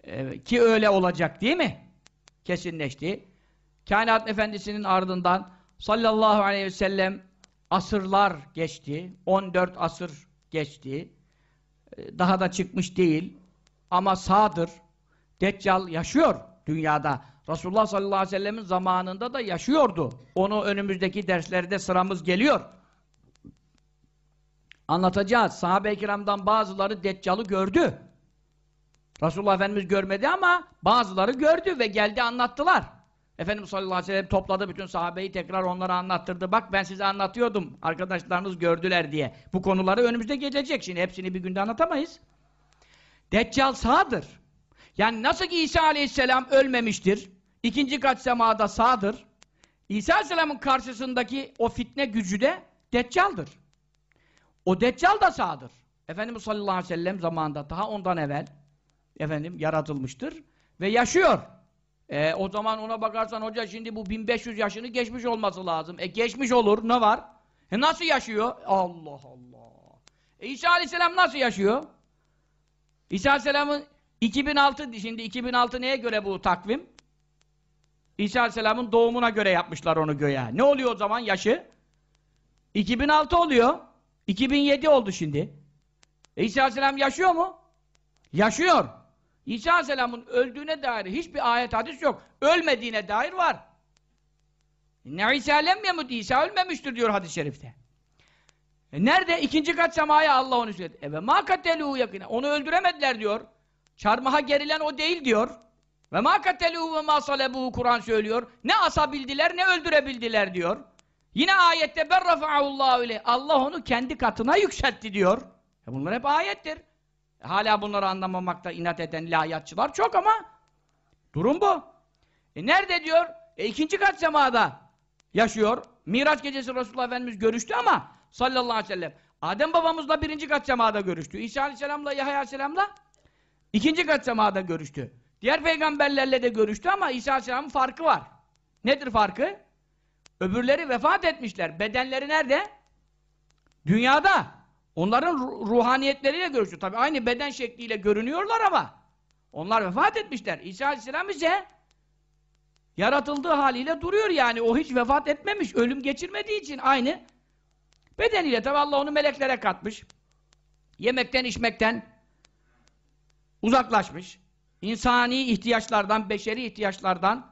A: E, ki öyle olacak değil mi? Kesinleşti. Kainat Efendisi'nin ardından sallallahu aleyhi ve sellem asırlar geçti. 14 asır geçti. E, daha da çıkmış değil. Ama sağdır. Deccal yaşıyor dünyada. Resulullah sallallahu aleyhi ve sellemin zamanında da yaşıyordu. Onu önümüzdeki derslerde sıramız geliyor. Anlatacağız. Sahabe-i kiramdan bazıları Deccal'ı gördü. Resulullah Efendimiz görmedi ama bazıları gördü ve geldi anlattılar. Efendimiz sallallahu aleyhi ve sellem topladı bütün sahabeyi tekrar onlara anlattırdı. Bak ben size anlatıyordum. Arkadaşlarınız gördüler diye. Bu konuları önümüzde gelecek. Şimdi hepsini bir günde anlatamayız. Deccal sağdır. Yani nasıl ki İsa aleyhisselam ölmemiştir. ikinci kat semada sağdır. İsa aleyhisselamın karşısındaki o fitne gücü de Deccal'dır. O Deccal da sağdır. Efendimiz sallallahu aleyhi ve sellem zamanında daha ondan evvel efendim yaratılmıştır ve yaşıyor. E, o zaman ona bakarsan hoca şimdi bu 1500 yaşını geçmiş olması lazım. E geçmiş olur ne var? E nasıl yaşıyor? Allah Allah. E, İsa aleyhisselam nasıl yaşıyor? İsa aleyhisselamın 2006 şimdi 2006 neye göre bu takvim? İsa aleyhisselamın doğumuna göre yapmışlar onu göğe. Ne oluyor o zaman yaşı? 2006 oluyor. 2007 oldu şimdi. E, İsa aleyhisselam yaşıyor mu? Yaşıyor. İsa Aleyhisselam'ın öldüğüne dair hiçbir ayet hadis yok. Ölmediğine dair var. Ne İsa lem yemut İsa ölmemiştir diyor hadis-i şerifte. E nerede? İkinci kat semaya Allah onu söyledi. E ve ma kateluhu yakine. Onu öldüremediler diyor. Çarmıha gerilen o değil diyor. Ve ma kateluhu ve ma salebuhu Kur'an söylüyor. Ne asabildiler ne öldürebildiler diyor. Yine ayette ben rafa'ahullahu ile. Allah onu kendi katına yükseltti diyor. E bunlar hep ayettir. Hala bunları anlamamakta inat eden ilahiyatçılar çok ama durum bu. E nerede diyor? E ikinci kat semada yaşıyor. Miraç gecesi Resulullah Efendimiz görüştü ama sallallahu aleyhi ve sellem Adem babamızla birinci kat semada görüştü. İsa aleyhisselamla Yahya aleyhisselamla ikinci kat semada görüştü. Diğer peygamberlerle de görüştü ama İsa aleyhisselamın farkı var. Nedir farkı? Öbürleri vefat etmişler. Bedenleri nerede? Dünyada. Onların ruhaniyetleriyle görüştü. Tabi aynı beden şekliyle görünüyorlar ama onlar vefat etmişler. İsa Aleyhisselam ise yaratıldığı haliyle duruyor yani. O hiç vefat etmemiş. Ölüm geçirmediği için aynı bedeniyle. Tabi Allah onu meleklere katmış. Yemekten, içmekten uzaklaşmış. İnsani ihtiyaçlardan, beşeri ihtiyaçlardan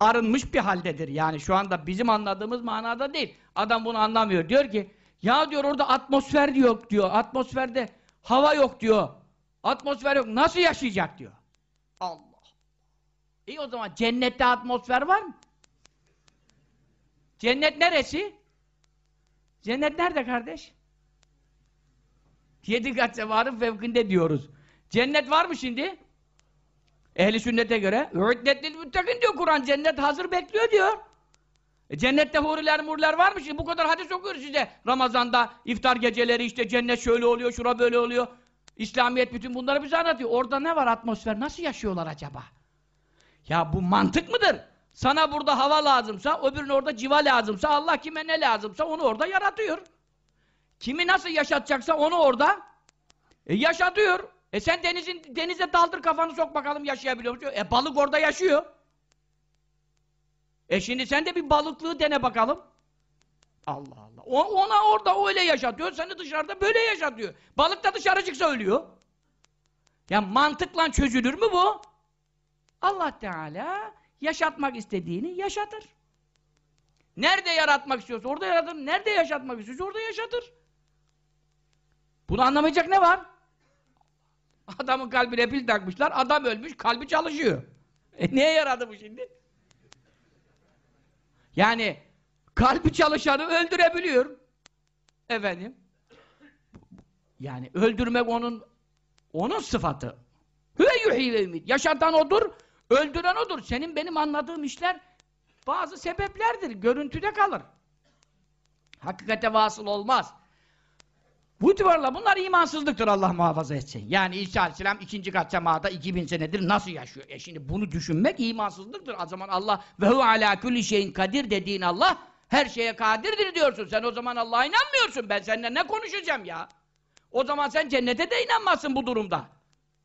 A: arınmış bir haldedir. Yani şu anda bizim anladığımız manada değil. Adam bunu anlamıyor. Diyor ki ya diyor orada atmosfer yok diyor. Atmosferde hava yok diyor. Atmosfer yok. Nasıl yaşayacak diyor. Allah. İyi o zaman cennette atmosfer var mı? Cennet neresi? Cennet nerede kardeş? Yedi kat sevarın fevkinde diyoruz. Cennet var mı şimdi? Ehli sünnete göre. Ü'ddetlil müttakin diyor Kur'an. Cennet hazır bekliyor diyor. E cennette huriler murler var mı şimdi? Bu kadar hadis okuyoruz size. Ramazanda iftar geceleri işte cennet şöyle oluyor, şura böyle oluyor. İslamiyet bütün bunları bize anlatıyor. Orada ne var atmosfer? Nasıl yaşıyorlar acaba? Ya bu mantık mıdır? Sana burada hava lazımsa, öbürüne orada civa lazımsa, Allah kime ne lazımsa onu orada yaratıyor. Kimi nasıl yaşatacaksa onu orada e, yaşatıyor. E sen denizin denize daldır kafanı sok bakalım yaşayabiliyor musun? E balık orada yaşıyor. E şimdi sen de bir balıklığı dene bakalım. Allah Allah. O, ona orada öyle yaşatıyor, seni dışarıda böyle yaşatıyor. Balık da dışarı çıksa ölüyor. Ya mantıkla çözülür mü bu? Allah Teala yaşatmak istediğini yaşatır. Nerede yaratmak istiyorsa orada yaratır. Nerede yaşatmak istiyorsa orada yaşatır. Bunu anlamayacak ne var? Adamın kalbine pil takmışlar, adam ölmüş, kalbi çalışıyor. E niye yaradı bu şimdi? Yani kalbi çalışanı öldürebiliyor. Efendim? Yani öldürmek onun onun sıfatı. Hüve yuhî ve odur, öldüren odur. Senin benim anladığım işler bazı sebeplerdir. Görüntüde kalır. Hakikate vasıl olmaz. Bu itibarla bunlar imansızlıktır Allah muhafaza etsin. Yani İsa Aleyhisselam ikinci kat semada 2000 senedir nasıl yaşıyor? E şimdi bunu düşünmek imansızlıktır. O zaman Allah ve hu ala kulli şeyin kadir dediğin Allah her şeye kadirdir diyorsun. Sen o zaman Allah'a inanmıyorsun. Ben seninle ne konuşacağım ya? O zaman sen cennete de inanmazsın bu durumda.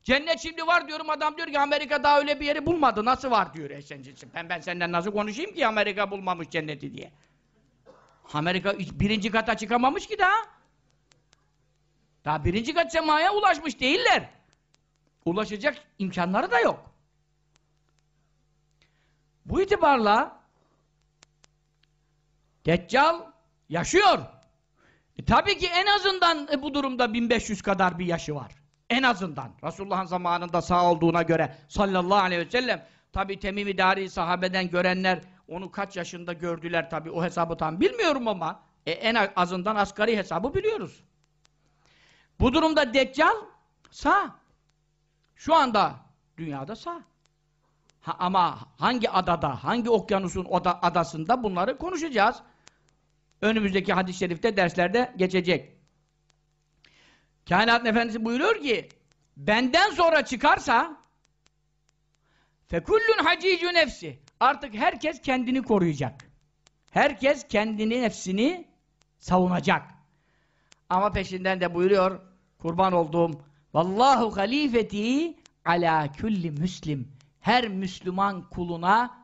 A: Cennet şimdi var diyorum adam diyor ki Amerika daha öyle bir yeri bulmadı. Nasıl var diyor. E sen, ben, ben senden nasıl konuşayım ki Amerika bulmamış cenneti diye. Amerika birinci kata çıkamamış ki daha. Daha birinci kat semaya ulaşmış değiller. Ulaşacak imkanları da yok. Bu itibarla Deccal yaşıyor. E, tabii ki en azından e, bu durumda 1500 kadar bir yaşı var. En azından. Resulullah'ın zamanında sağ olduğuna göre sallallahu aleyhi ve sellem tabi Temim-i Dari sahabeden görenler onu kaç yaşında gördüler tabi o hesabı tam bilmiyorum ama e, en azından asgari hesabı biliyoruz. Bu durumda Deccal sağ. Şu anda dünyada sağ. Ha, ama hangi adada, hangi okyanusun oda, adasında bunları konuşacağız. Önümüzdeki hadis-i şerifte derslerde geçecek. Kainat Efendisi buyuruyor ki benden sonra çıkarsa fekullun hacicü nefsi artık herkes kendini koruyacak. Herkes kendini nefsini savunacak. Ama peşinden de buyuruyor kurban olduğum vallahu halifeti ala kulli müslim her Müslüman kuluna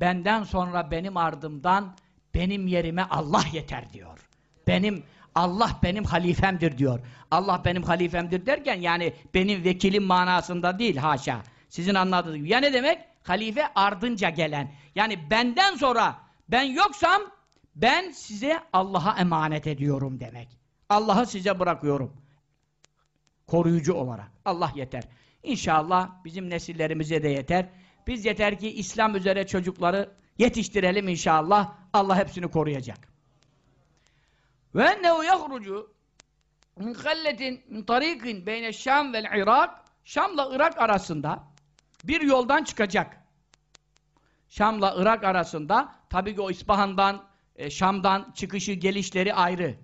A: benden sonra benim ardımdan benim yerime Allah yeter diyor. Benim Allah benim halifemdir diyor. Allah benim halifemdir derken yani benim vekilim manasında değil haşa. Sizin anladığınız gibi. Ya ne demek? Halife ardınca gelen. Yani benden sonra ben yoksam ben size Allah'a emanet ediyorum demek. Allah'ı size bırakıyorum. Koruyucu olarak. Allah yeter. İnşallah bizim nesillerimize de yeter. Biz yeter ki İslam üzere çocukları yetiştirelim inşallah. Allah hepsini koruyacak. Ve ennehu yahrucu min kalletin min tarikin beyne Şam vel Irak Şam'la Irak arasında bir yoldan çıkacak. Şam'la Irak arasında tabii ki o İspahan'dan e, Şam'dan çıkışı gelişleri ayrı.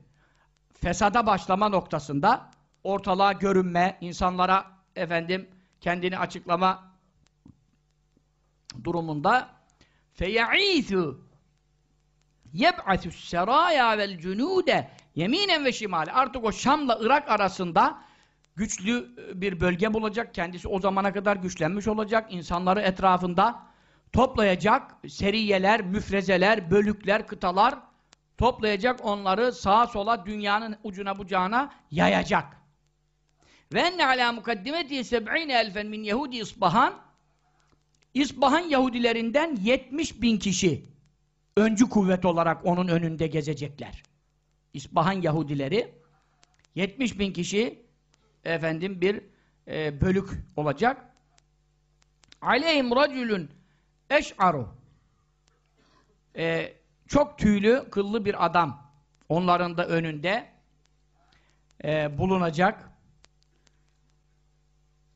A: Fesada başlama noktasında ortalığa görünme, insanlara efendim kendini açıklama durumunda feya'isu yeb'atü's seraya vel cunude yeminen ve şimale artık o Şam'la Irak arasında güçlü bir bölge bulacak. Kendisi o zamana kadar güçlenmiş olacak. insanları etrafında toplayacak. Seriyeler, müfrezeler, bölükler, kıtalar toplayacak. Onları sağa sola dünyanın ucuna bucağına yayacak. Ve enne alâ mukaddimeti seb'ine elfen min Yahudi İsbahan İsbahan Yahudilerinden 70 bin kişi öncü kuvvet olarak onun önünde gezecekler. İsbahan Yahudileri 70 bin kişi efendim bir e, bölük olacak. Aleyhim racülün eş'aru e, çok tüylü, kıllı bir adam onların da önünde e, bulunacak.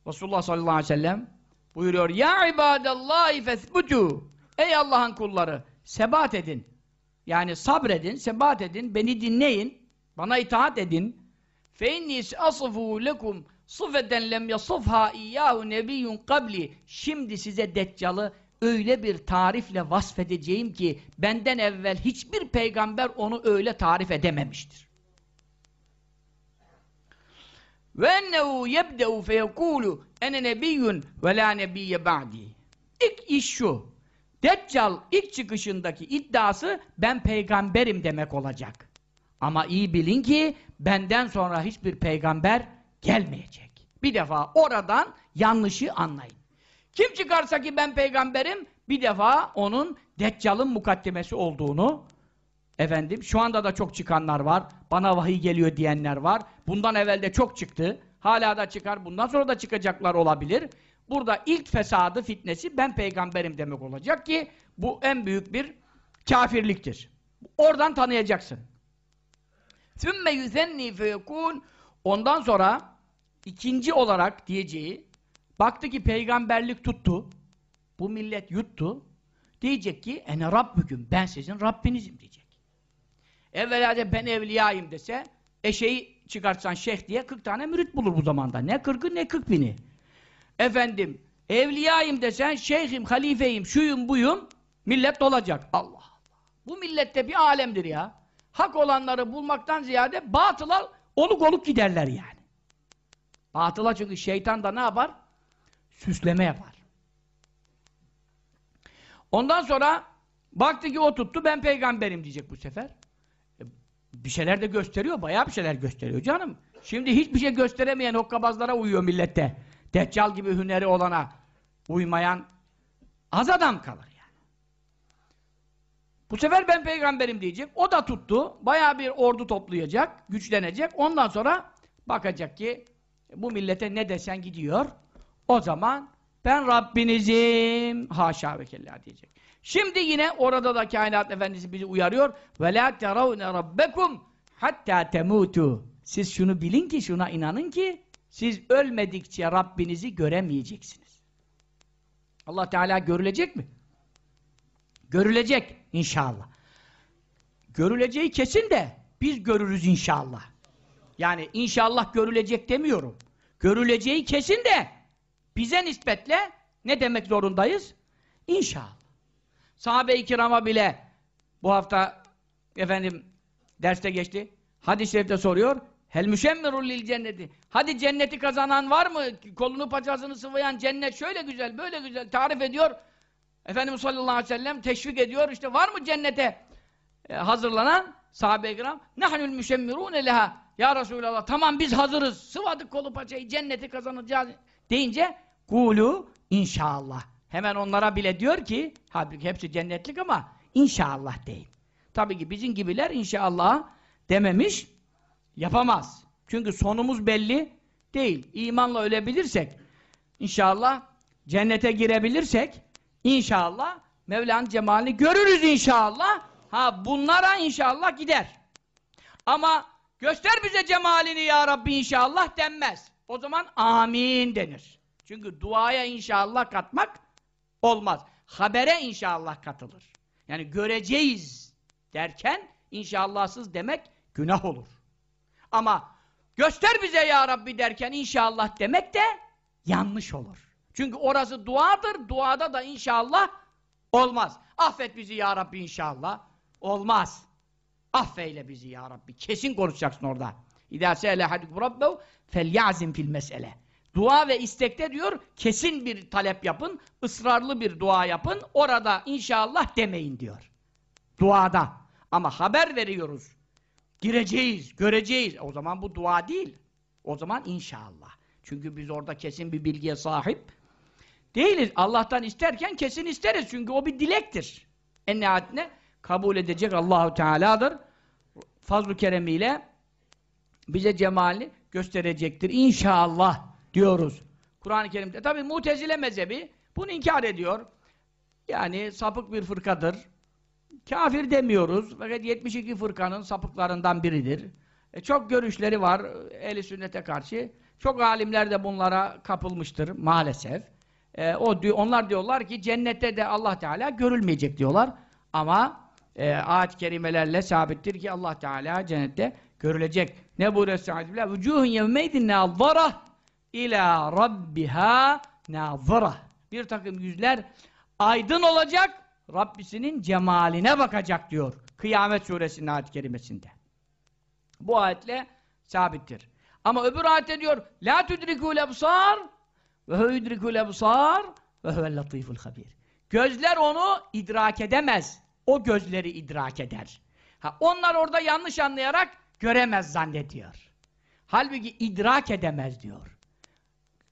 A: Resulullah sallallahu aleyhi ve sellem buyuruyor Ya ibadallahi fesbutu Ey Allah'ın kulları sebat edin. Yani sabredin, sebat edin, beni dinleyin, bana itaat edin. Fe inni asfu lekum sıfeten lem yasıfha iyyahu nebiyyun kabli şimdi size Deccal'ı öyle bir tarifle vasfedeceğim ki benden evvel hiçbir peygamber onu öyle tarif edememiştir. Ve ennehu yebde'u feyekulu ene nebiyyun ve la nebiyye ba'di. İlk iş şu. Deccal ilk çıkışındaki iddiası ben peygamberim demek olacak. Ama iyi bilin ki benden sonra hiçbir peygamber gelmeyecek. Bir defa oradan yanlışı anlayın. Kim çıkarsa ki ben peygamberim bir defa onun Deccal'ın mukaddemesi olduğunu efendim şu anda da çok çıkanlar var. Bana vahiy geliyor diyenler var. Bundan evvel de çok çıktı. Hala da çıkar. Bundan sonra da çıkacaklar olabilir. Burada ilk fesadı, fitnesi ben peygamberim demek olacak ki bu en büyük bir kafirliktir. Oradan tanıyacaksın. ثُمَّ يُذَنِّي فَيَكُونَ Ondan sonra ikinci olarak diyeceği baktı ki peygamberlik tuttu. Bu millet yuttu. Diyecek ki ene Rabbüküm ben sizin Rabbinizim diyecek. Evvela de ben evliyayım dese eşeği çıkartsan şeyh diye 40 tane mürit bulur bu zamanda. Ne 40'ı ne 40 bini. Efendim evliyayım desen şeyhim, halifeyim, şuyum buyum millet dolacak. Allah Allah. Bu millette bir alemdir ya. Hak olanları bulmaktan ziyade batıla oluk oluk giderler yani. Batıla çünkü şeytan da ne yapar? Süsleme yapar. Ondan sonra baktı ki o tuttu ben peygamberim diyecek bu sefer. Bir şeyler de gösteriyor, bayağı bir şeyler gösteriyor canım. Şimdi hiçbir şey gösteremeyen hokkabazlara uyuyor millette. Deccal gibi hüneri olana uymayan az adam kalır yani. Bu sefer ben peygamberim diyecek. O da tuttu. Bayağı bir ordu toplayacak, güçlenecek. Ondan sonra bakacak ki bu millete ne desen gidiyor. O zaman ben Rabbinizim. Haşa ve kella diyecek. Şimdi yine orada da kainat efendisi bizi uyarıyor. Ve la teravne rabbekum hatta temutu. Siz şunu bilin ki, şuna inanın ki siz ölmedikçe Rabbinizi göremeyeceksiniz. Allah Teala görülecek mi? Görülecek inşallah. Görüleceği kesin de biz görürüz inşallah. Yani inşallah görülecek demiyorum. Görüleceği kesin de bize nispetle ne demek zorundayız? İnşallah. Sahabe-i kirama bile bu hafta efendim derste geçti. Hadis-i şerifte soruyor. Hel müşemmirul lil cenneti. Hadi cenneti kazanan var mı? Kolunu paçasını sıvayan cennet şöyle güzel, böyle güzel tarif ediyor. Efendimiz sallallahu aleyhi ve sellem teşvik ediyor. İşte var mı cennete e, hazırlanan sahabe-i kiram? Nahnül müşemmirûne leha. Ya Resulallah tamam biz hazırız. Sıvadık kolu paçayı cenneti kazanacağız deyince kulu inşallah. Hemen onlara bile diyor ki halbuki hepsi cennetlik ama inşallah deyin. Tabii ki bizim gibiler inşallah dememiş yapamaz. Çünkü sonumuz belli değil. İmanla ölebilirsek inşallah cennete girebilirsek inşallah Mevla'nın cemalini görürüz inşallah. Ha bunlara inşallah gider. Ama göster bize cemalini ya Rabbi inşallah denmez. O zaman amin denir. Çünkü duaya inşallah katmak olmaz. Habere inşallah katılır. Yani göreceğiz derken inşallahsız demek günah olur. Ama göster bize ya Rabbi derken inşallah demek de yanlış olur. Çünkü orası duadır. Duada da inşallah olmaz. Affet bizi ya Rabbi inşallah. Olmaz. Affeyle bizi ya Rabbi. Kesin konuşacaksın orada. İdâ se'ele hadikum rabbehu felyazim fil mesele. Dua ve istekte diyor kesin bir talep yapın, ısrarlı bir dua yapın. Orada inşallah demeyin diyor. Duada. Ama haber veriyoruz. Gireceğiz, göreceğiz. O zaman bu dua değil. O zaman inşallah. Çünkü biz orada kesin bir bilgiye sahip değiliz. Allah'tan isterken kesin isteriz. Çünkü o bir dilektir. En nihayetinde kabul edecek Allahu Teala'dır. Fazl-ı keremiyle bize cemalini gösterecektir. İnşallah diyoruz. Kur'an-ı Kerim'de. Tabi Mutezile mezhebi bunu inkar ediyor. Yani sapık bir fırkadır. Kafir demiyoruz. Fakat 72 fırkanın sapıklarından biridir. E, çok görüşleri var ehli sünnete karşı. Çok alimler de bunlara kapılmıştır maalesef. E, o onlar diyorlar ki cennette de Allah Teala görülmeyecek diyorlar. Ama e, ayet-i kerimelerle sabittir ki Allah Teala cennette görülecek. Ne buyuruyor Estağfirullah? Vücuhun yevmeydin ne'azzara ila rabbiha nazıra. Bir takım yüzler aydın olacak, Rabbisinin cemaline bakacak diyor. Kıyamet suresinin ayet-i kerimesinde. Bu ayetle sabittir. Ama öbür ayette diyor la tudrikul ebsar ve hu yudrikul ebsar ve huvel latiful habir. Gözler onu idrak edemez. O gözleri idrak eder. Ha, onlar orada yanlış anlayarak göremez zannediyor. Halbuki idrak edemez diyor.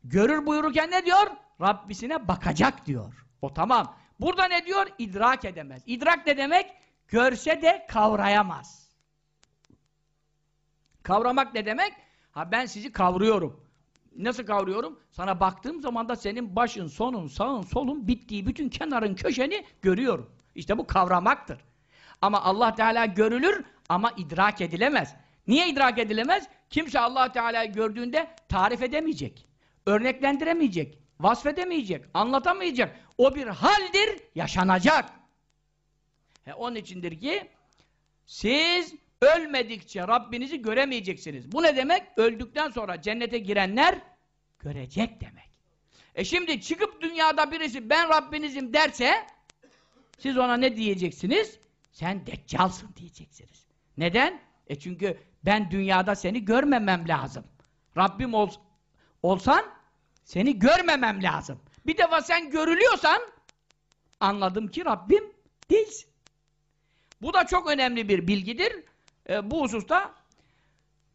A: Görür buyururken ne diyor? Rabbisine bakacak diyor. O tamam. Burada ne diyor? İdrak edemez. İdrak ne demek? Görse de kavrayamaz. Kavramak ne demek? Ha ben sizi kavruyorum. Nasıl kavruyorum? Sana baktığım zaman da senin başın, sonun, sağın, solun bittiği bütün kenarın, köşeni görüyorum. İşte bu kavramaktır. Ama Allah Teala görülür ama idrak edilemez. Niye idrak edilemez? Kimse Allah Teala'yı gördüğünde tarif edemeyecek. Örneklendiremeyecek. Vasfedemeyecek. Anlatamayacak. O bir haldir, yaşanacak. He, onun içindir ki siz ölmedikçe Rabbinizi göremeyeceksiniz. Bu ne demek? Öldükten sonra cennete girenler görecek demek. E şimdi çıkıp dünyada birisi ben Rabbinizim derse siz ona ne diyeceksiniz? Sen deccalsın diyeceksiniz. Neden? E çünkü ben dünyada seni görmemem lazım. Rabbim ol, olsan seni görmemem lazım. Bir defa sen görülüyorsan anladım ki Rabbim değilsin. Bu da çok önemli bir bilgidir. E, bu hususta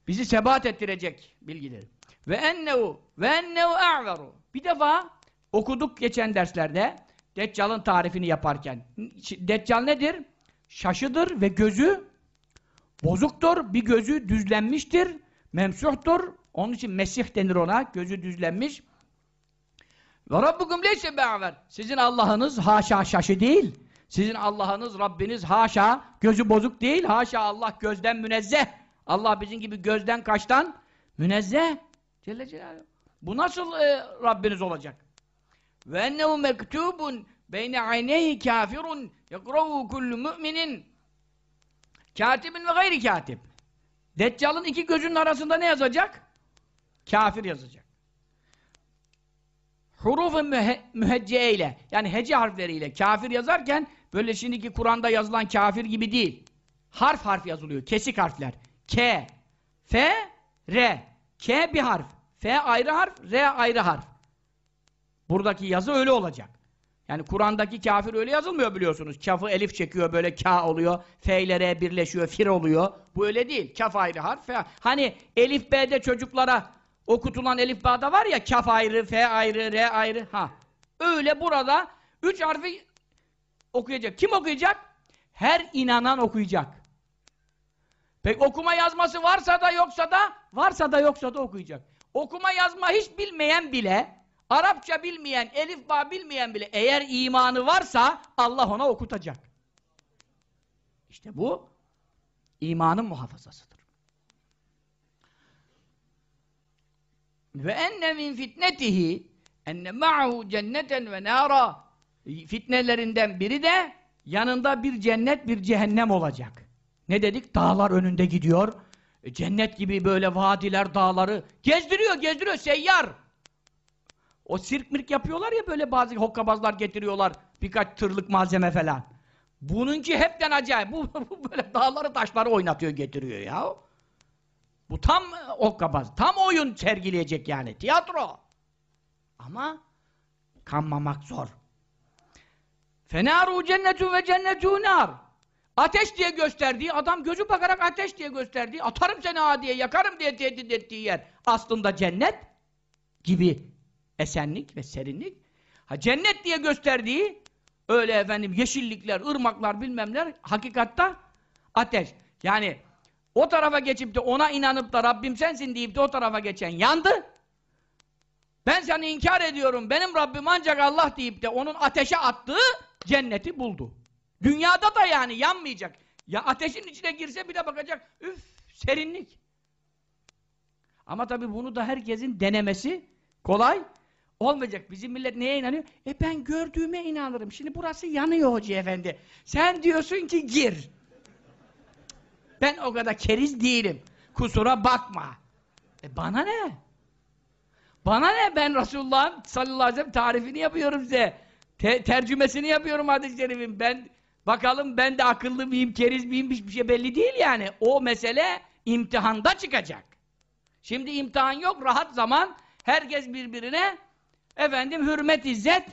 A: bizi sebat ettirecek bilgidir. Ve ennehu ve ennehu a'veru. Bir defa okuduk geçen derslerde Deccal'ın tarifini yaparken. Deccal nedir? Şaşıdır ve gözü bozuktur. Bir gözü düzlenmiştir. Memsuhtur. Onun için Mesih denir ona. Gözü düzlenmiş. Ve Rabbukum leyse be'aver. Sizin Allah'ınız haşa şaşı değil. Sizin Allah'ınız, Rabbiniz haşa gözü bozuk değil. Haşa Allah gözden münezzeh. Allah bizim gibi gözden kaçtan münezzeh. Celle Celaluhu. Bu nasıl e, Rabbiniz olacak? Ve ennehu mektubun beyne ayneyhi kafirun yekravu kullu müminin katibin ve gayri katib. Deccal'ın iki gözünün arasında ne yazacak? Kafir yazacak. Huruf-u mühe mühecce ile yani hece harfleriyle kafir yazarken böyle şimdiki Kur'an'da yazılan kafir gibi değil. Harf harf yazılıyor. Kesik harfler. K, F, R. K bir harf. F ayrı harf, R ayrı harf. Buradaki yazı öyle olacak. Yani Kur'an'daki kafir öyle yazılmıyor biliyorsunuz. Kafı elif çekiyor böyle K oluyor. F ile R birleşiyor, fir oluyor. Bu öyle değil. Kaf ayrı harf. F. Hani elif B'de çocuklara okutulan elif B'da var ya kaf ayrı, F ayrı, R ayrı. Ha. Öyle burada üç harfi okuyacak. Kim okuyacak? Her inanan okuyacak. Peki okuma yazması varsa da yoksa da varsa da yoksa da okuyacak. Okuma yazma hiç bilmeyen bile Arapça bilmeyen, elif ba bilmeyen bile eğer imanı varsa Allah ona okutacak. İşte bu imanın muhafazasıdır. Ve enne min fitnetihi enne ma'hu cenneten ve nara fitnelerinden biri de yanında bir cennet bir cehennem olacak. Ne dedik? Dağlar önünde gidiyor. E, cennet gibi böyle vadiler, dağları gezdiriyor, gezdiriyor, seyyar. O sirk mirk yapıyorlar ya böyle bazı hokkabazlar getiriyorlar birkaç tırlık malzeme falan. Bununki hepten acayip. Bu, bu böyle dağları taşları oynatıyor getiriyor ya. Bu tam hokkabaz. Tam oyun sergileyecek yani. Tiyatro. Ama kanmamak zor. Fenaru cennetu ve cennetu nar. Ateş diye gösterdiği, adam gözü bakarak ateş diye gösterdiği, atarım seni ha diye, yakarım diye tehdit ettiği yer. Aslında cennet gibi esenlik ve serinlik. Ha cennet diye gösterdiği öyle efendim yeşillikler, ırmaklar bilmemler hakikatta ateş. Yani o tarafa geçip de ona inanıp da Rabbim sensin deyip de o tarafa geçen yandı. Ben seni inkar ediyorum. Benim Rabbim ancak Allah deyip de onun ateşe attığı cenneti buldu. Dünyada da yani yanmayacak. Ya ateşin içine girse bir de bakacak. Üf serinlik. Ama tabii bunu da herkesin denemesi kolay olmayacak. Bizim millet neye inanıyor? E ben gördüğüme inanırım. Şimdi burası yanıyor hoca efendi. Sen diyorsun ki gir. Ben o kadar keriz değilim. Kusura bakma. E bana ne? Bana ne? Ben Resulullah'ın sallallahu aleyhi ve sellem tarifini yapıyorum size. Te tercümesini yapıyorum hadis-i şerifin. Ben bakalım ben de akıllı mıyım, keriz miyim hiçbir şey belli değil yani. O mesele imtihanda çıkacak. Şimdi imtihan yok, rahat zaman. Herkes birbirine efendim hürmet, izzet.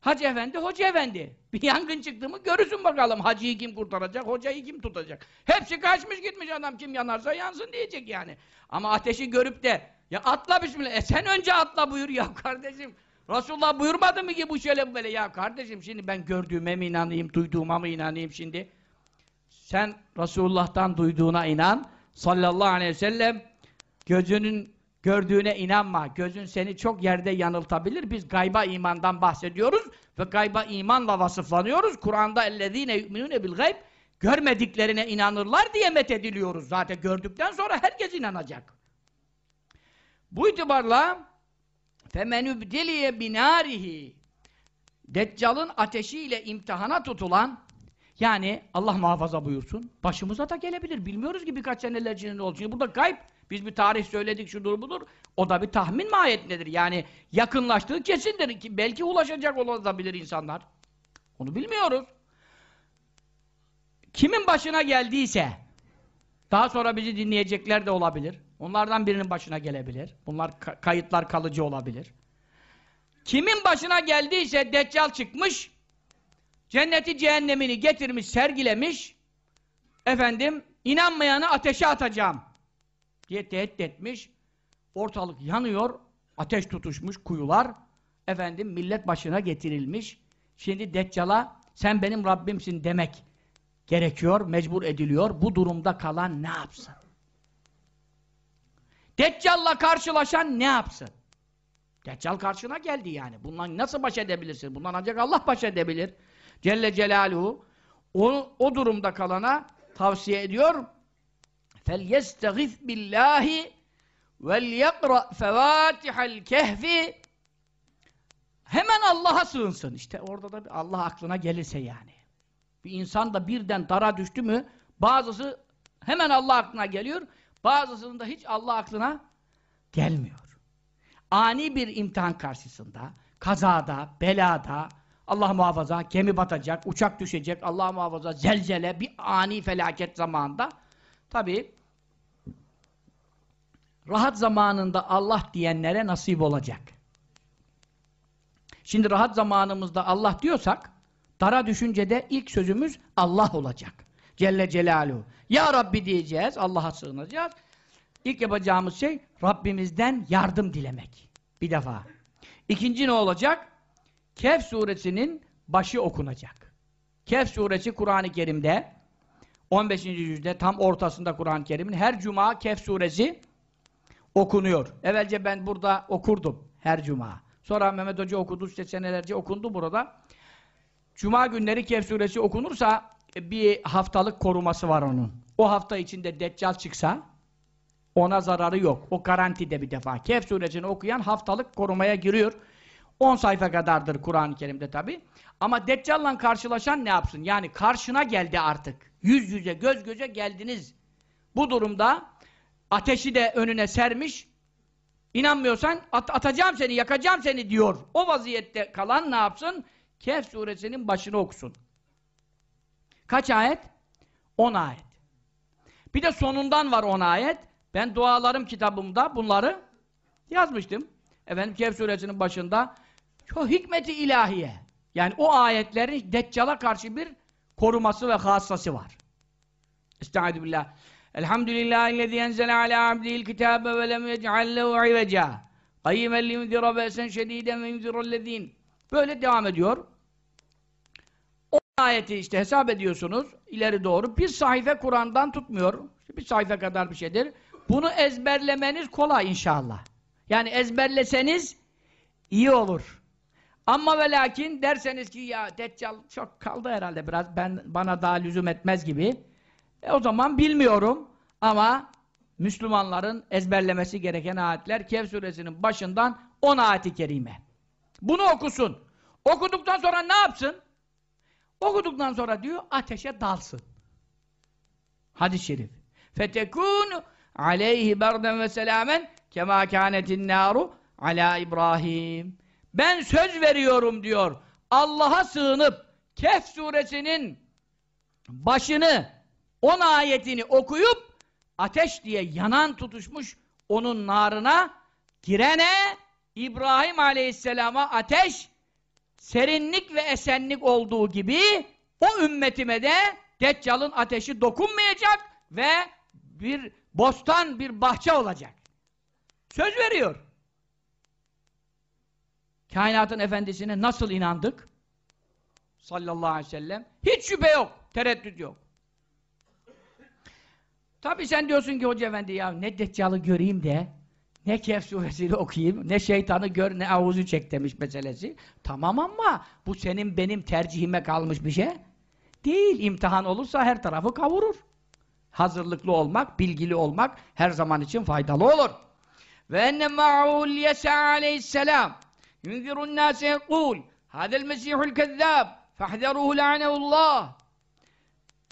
A: Hacı efendi, hoca efendi. Bir yangın çıktı mı görürsün bakalım. Hacıyı kim kurtaracak, hocayı kim tutacak. Hepsi kaçmış gitmiş adam kim yanarsa yansın diyecek yani. Ama ateşi görüp de ya atla bismillah. E sen önce atla buyur ya kardeşim. Resulullah buyurmadı mı ki bu şöyle böyle ya kardeşim şimdi ben gördüğüme mi inanayım, duyduğuma mı inanayım şimdi? Sen Resulullah'tan duyduğuna inan. Sallallahu aleyhi ve sellem gözünün gördüğüne inanma. Gözün seni çok yerde yanıltabilir. Biz gayba imandan bahsediyoruz ve gayba imanla vasıflanıyoruz. Kur'an'da ellezine yu'minune bil gayb görmediklerine inanırlar diye met ediliyoruz. Zaten gördükten sonra herkes inanacak. Bu itibarla femen übdiliye binarihi Deccal'ın ateşiyle imtihana tutulan yani Allah muhafaza buyursun başımıza da gelebilir. Bilmiyoruz ki birkaç seneler içinde ne olacak. Burada gayb biz bir tarih söyledik şudur budur. O da bir tahmin mahiyetlidir. Yani yakınlaştığı kesindir. ki Belki ulaşacak olabilir insanlar. Onu bilmiyoruz. Kimin başına geldiyse daha sonra bizi dinleyecekler de olabilir. Onlardan birinin başına gelebilir. Bunlar ka kayıtlar kalıcı olabilir. Kimin başına geldiyse Deccal çıkmış, cenneti cehennemini getirmiş, sergilemiş, efendim, inanmayanı ateşe atacağım diye tehdit etmiş. Ortalık yanıyor, ateş tutuşmuş kuyular, efendim, millet başına getirilmiş. Şimdi Deccal'a sen benim Rabbimsin demek gerekiyor, mecbur ediliyor. Bu durumda kalan ne yapsın? Deccal'la karşılaşan ne yapsın? Deccal karşına geldi yani. Bundan nasıl baş edebilirsin? Bundan ancak Allah baş edebilir. Celle Celaluhu o, o durumda kalana tavsiye ediyor. فَلْيَسْتَغِثْ بِاللّٰهِ وَلْيَقْرَأْ فَوَاتِحَ الْكَهْفِ Hemen Allah'a sığınsın. İşte orada da Allah aklına gelirse yani. Bir insan da birden dara düştü mü bazısı hemen Allah aklına geliyor. Bazısının da hiç Allah aklına gelmiyor. Ani bir imtihan karşısında, kazada, belada, Allah muhafaza, gemi batacak, uçak düşecek, Allah muhafaza, zelzele, bir ani felaket zamanında tabi rahat zamanında Allah diyenlere nasip olacak. Şimdi rahat zamanımızda Allah diyorsak dara düşünce de ilk sözümüz Allah olacak. Celle Celaluhu. Ya Rabbi diyeceğiz, Allah'a sığınacağız. İlk yapacağımız şey Rabbimizden yardım dilemek. Bir defa. İkinci ne olacak? Kehf suresinin başı okunacak. Kehf suresi Kur'an-ı Kerim'de 15. yüzde tam ortasında Kur'an-ı Kerim'in her cuma Kehf suresi okunuyor. Evvelce ben burada okurdum her cuma. Sonra Mehmet Hoca okudu işte senelerce okundu burada. Cuma günleri Kehf suresi okunursa e, bir haftalık koruması var onun. O hafta içinde Deccal çıksa ona zararı yok. O garantide bir defa. Kehf suresini okuyan haftalık korumaya giriyor. 10 sayfa kadardır Kur'an-ı Kerim'de tabi. Ama Deccal'la karşılaşan ne yapsın? Yani karşına geldi artık. Yüz yüze, göz göze geldiniz. Bu durumda ateşi de önüne sermiş. İnanmıyorsan at atacağım seni, yakacağım seni diyor. O vaziyette kalan ne yapsın? Kehf suresinin başını okusun. Kaç ayet? 10 ayet. Bir de sonundan var 10 ayet. Ben dualarım kitabımda bunları yazmıştım. Efendim Kehf suresinin başında çok hikmeti ilahiye. Yani o ayetlerin Deccal'a karşı bir koruması ve hassası var. Estaizu billah. Elhamdülillahillezî enzele alâ abdihil kitâbe ve lem yec'allehu ivecâ. Qayyimen limzira be'sen şedîden ve yunzirallezîn. Böyle devam ediyor. O ayeti işte hesap ediyorsunuz ileri doğru. Bir sayfa Kur'an'dan tutmuyor. Bir sayfa kadar bir şeydir. Bunu ezberlemeniz kolay inşallah. Yani ezberleseniz iyi olur. Ama ve lakin derseniz ki ya Deccal çok kaldı herhalde biraz ben bana daha lüzum etmez gibi. E, o zaman bilmiyorum ama Müslümanların ezberlemesi gereken ayetler Kehf suresinin başından 10 ayeti kerime. Bunu okusun. Okuduktan sonra ne yapsın? Okuduktan sonra diyor ateşe dalsın. Hadis-i şerif. Fetekûnü aleyhi berden ve selamen kemâ kânetin nâru ala İbrahim. Ben söz veriyorum diyor. Allah'a sığınıp Kehf suresinin başını 10 ayetini okuyup ateş diye yanan tutuşmuş onun narına girene İbrahim Aleyhisselam'a ateş serinlik ve esenlik olduğu gibi o ümmetime de Deccal'ın ateşi dokunmayacak ve bir bostan, bir bahçe olacak. Söz veriyor. Kainatın efendisine nasıl inandık? Sallallahu aleyhi ve sellem. Hiç şüphe yok, tereddüt yok. Tabi sen diyorsun ki hoca efendi ya ne Deccal'ı göreyim de ne Kehf suresini okuyayım, ne şeytanı gör, ne avuzu çek demiş meselesi. Tamam ama bu senin benim tercihime kalmış bir şey. Değil, imtihan olursa her tarafı kavurur. Hazırlıklı olmak, bilgili olmak her zaman için faydalı olur. Ve enne ma'ul yesa aleyhisselam yunzirun nâse yekûl hadel mesihul kezzâb fahderuhu la'neullah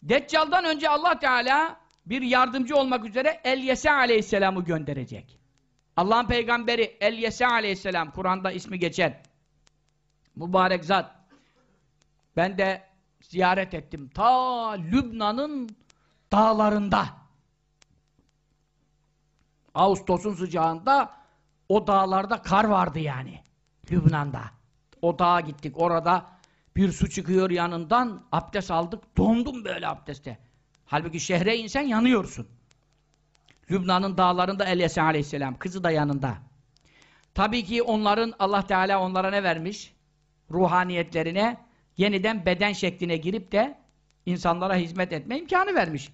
A: Deccal'dan önce Allah Teala bir yardımcı olmak üzere El-Yesa aleyhisselamı gönderecek. Allah'ın peygamberi El-Yesa aleyhisselam, Kur'an'da ismi geçen mübarek zat. Ben de ziyaret ettim. Ta Lübnan'ın dağlarında. Ağustos'un sıcağında o dağlarda kar vardı yani. Lübnan'da. O dağa gittik. Orada bir su çıkıyor yanından. Abdest aldık. Dondum böyle abdeste. Halbuki şehre insen yanıyorsun. Lübnan'ın dağlarında Elyesa aleyhisselam. Kızı da yanında. Tabii ki onların Allah Teala onlara ne vermiş? Ruhaniyetlerine yeniden beden şekline girip de insanlara hizmet etme imkanı vermiş.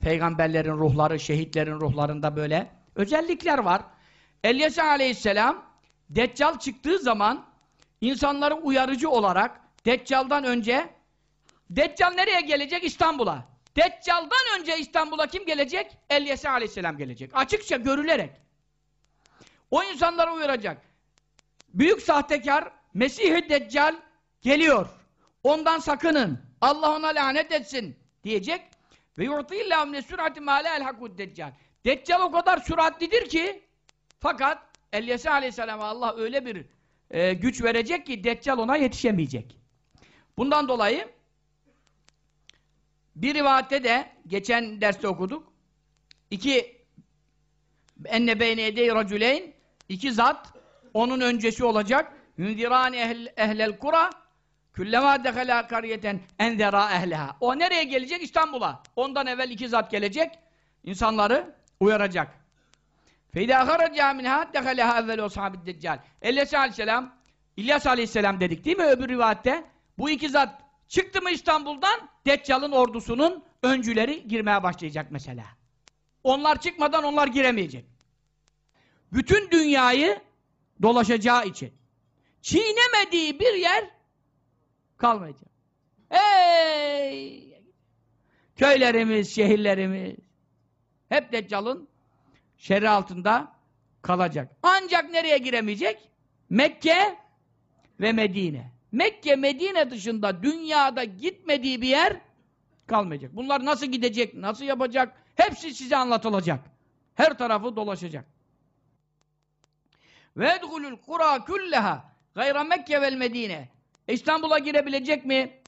A: Peygamberlerin ruhları, şehitlerin ruhlarında böyle özellikler var. Elyesa aleyhisselam Deccal çıktığı zaman insanları uyarıcı olarak Deccal'dan önce Deccal nereye gelecek? İstanbul'a. Deccal'dan önce İstanbul'a kim gelecek? Elyesa aleyhisselam gelecek. Açıkça görülerek. O insanları uyaracak. Büyük sahtekar Mesih-i Deccal geliyor. Ondan sakının. Allah ona lanet etsin diyecek. Ve yu'tillâhu mine sürati mâ lâ elhakud deccal. Deccal o kadar süratlidir ki fakat Elyesa aleyhisselama Allah öyle bir e, güç verecek ki Deccal ona yetişemeyecek. Bundan dolayı bir rivayette de geçen derste okuduk. İki enne beyne edey racüleyn iki zat onun öncesi olacak. Yundirani ehl, ehlel kura Küllema dekhala kariyeten enzera ehleha. O nereye gelecek? İstanbul'a. Ondan evvel iki zat gelecek. insanları uyaracak. Feyda haraca minha dekhalaha evvelu ashabid deccal. İlyas aleyhisselam İlyas aleyhisselam dedik değil mi öbür rivayette? Bu iki zat çıktı mı İstanbul'dan Deccal'ın ordusunun öncüleri girmeye başlayacak mesela. Onlar çıkmadan onlar giremeyecek. Bütün dünyayı dolaşacağı için çiğnemediği bir yer kalmayacak. Hey! Köylerimiz, şehirlerimiz hep Deccal'ın şerri altında kalacak. Ancak nereye giremeyecek? Mekke ve Medine. Mekke, Medine dışında dünyada gitmediği bir yer kalmayacak. Bunlar nasıl gidecek, nasıl yapacak? Hepsi size anlatılacak. Her tarafı dolaşacak. Ve edhulul kura kulleha gayra Mekke Medine. İstanbul'a girebilecek mi?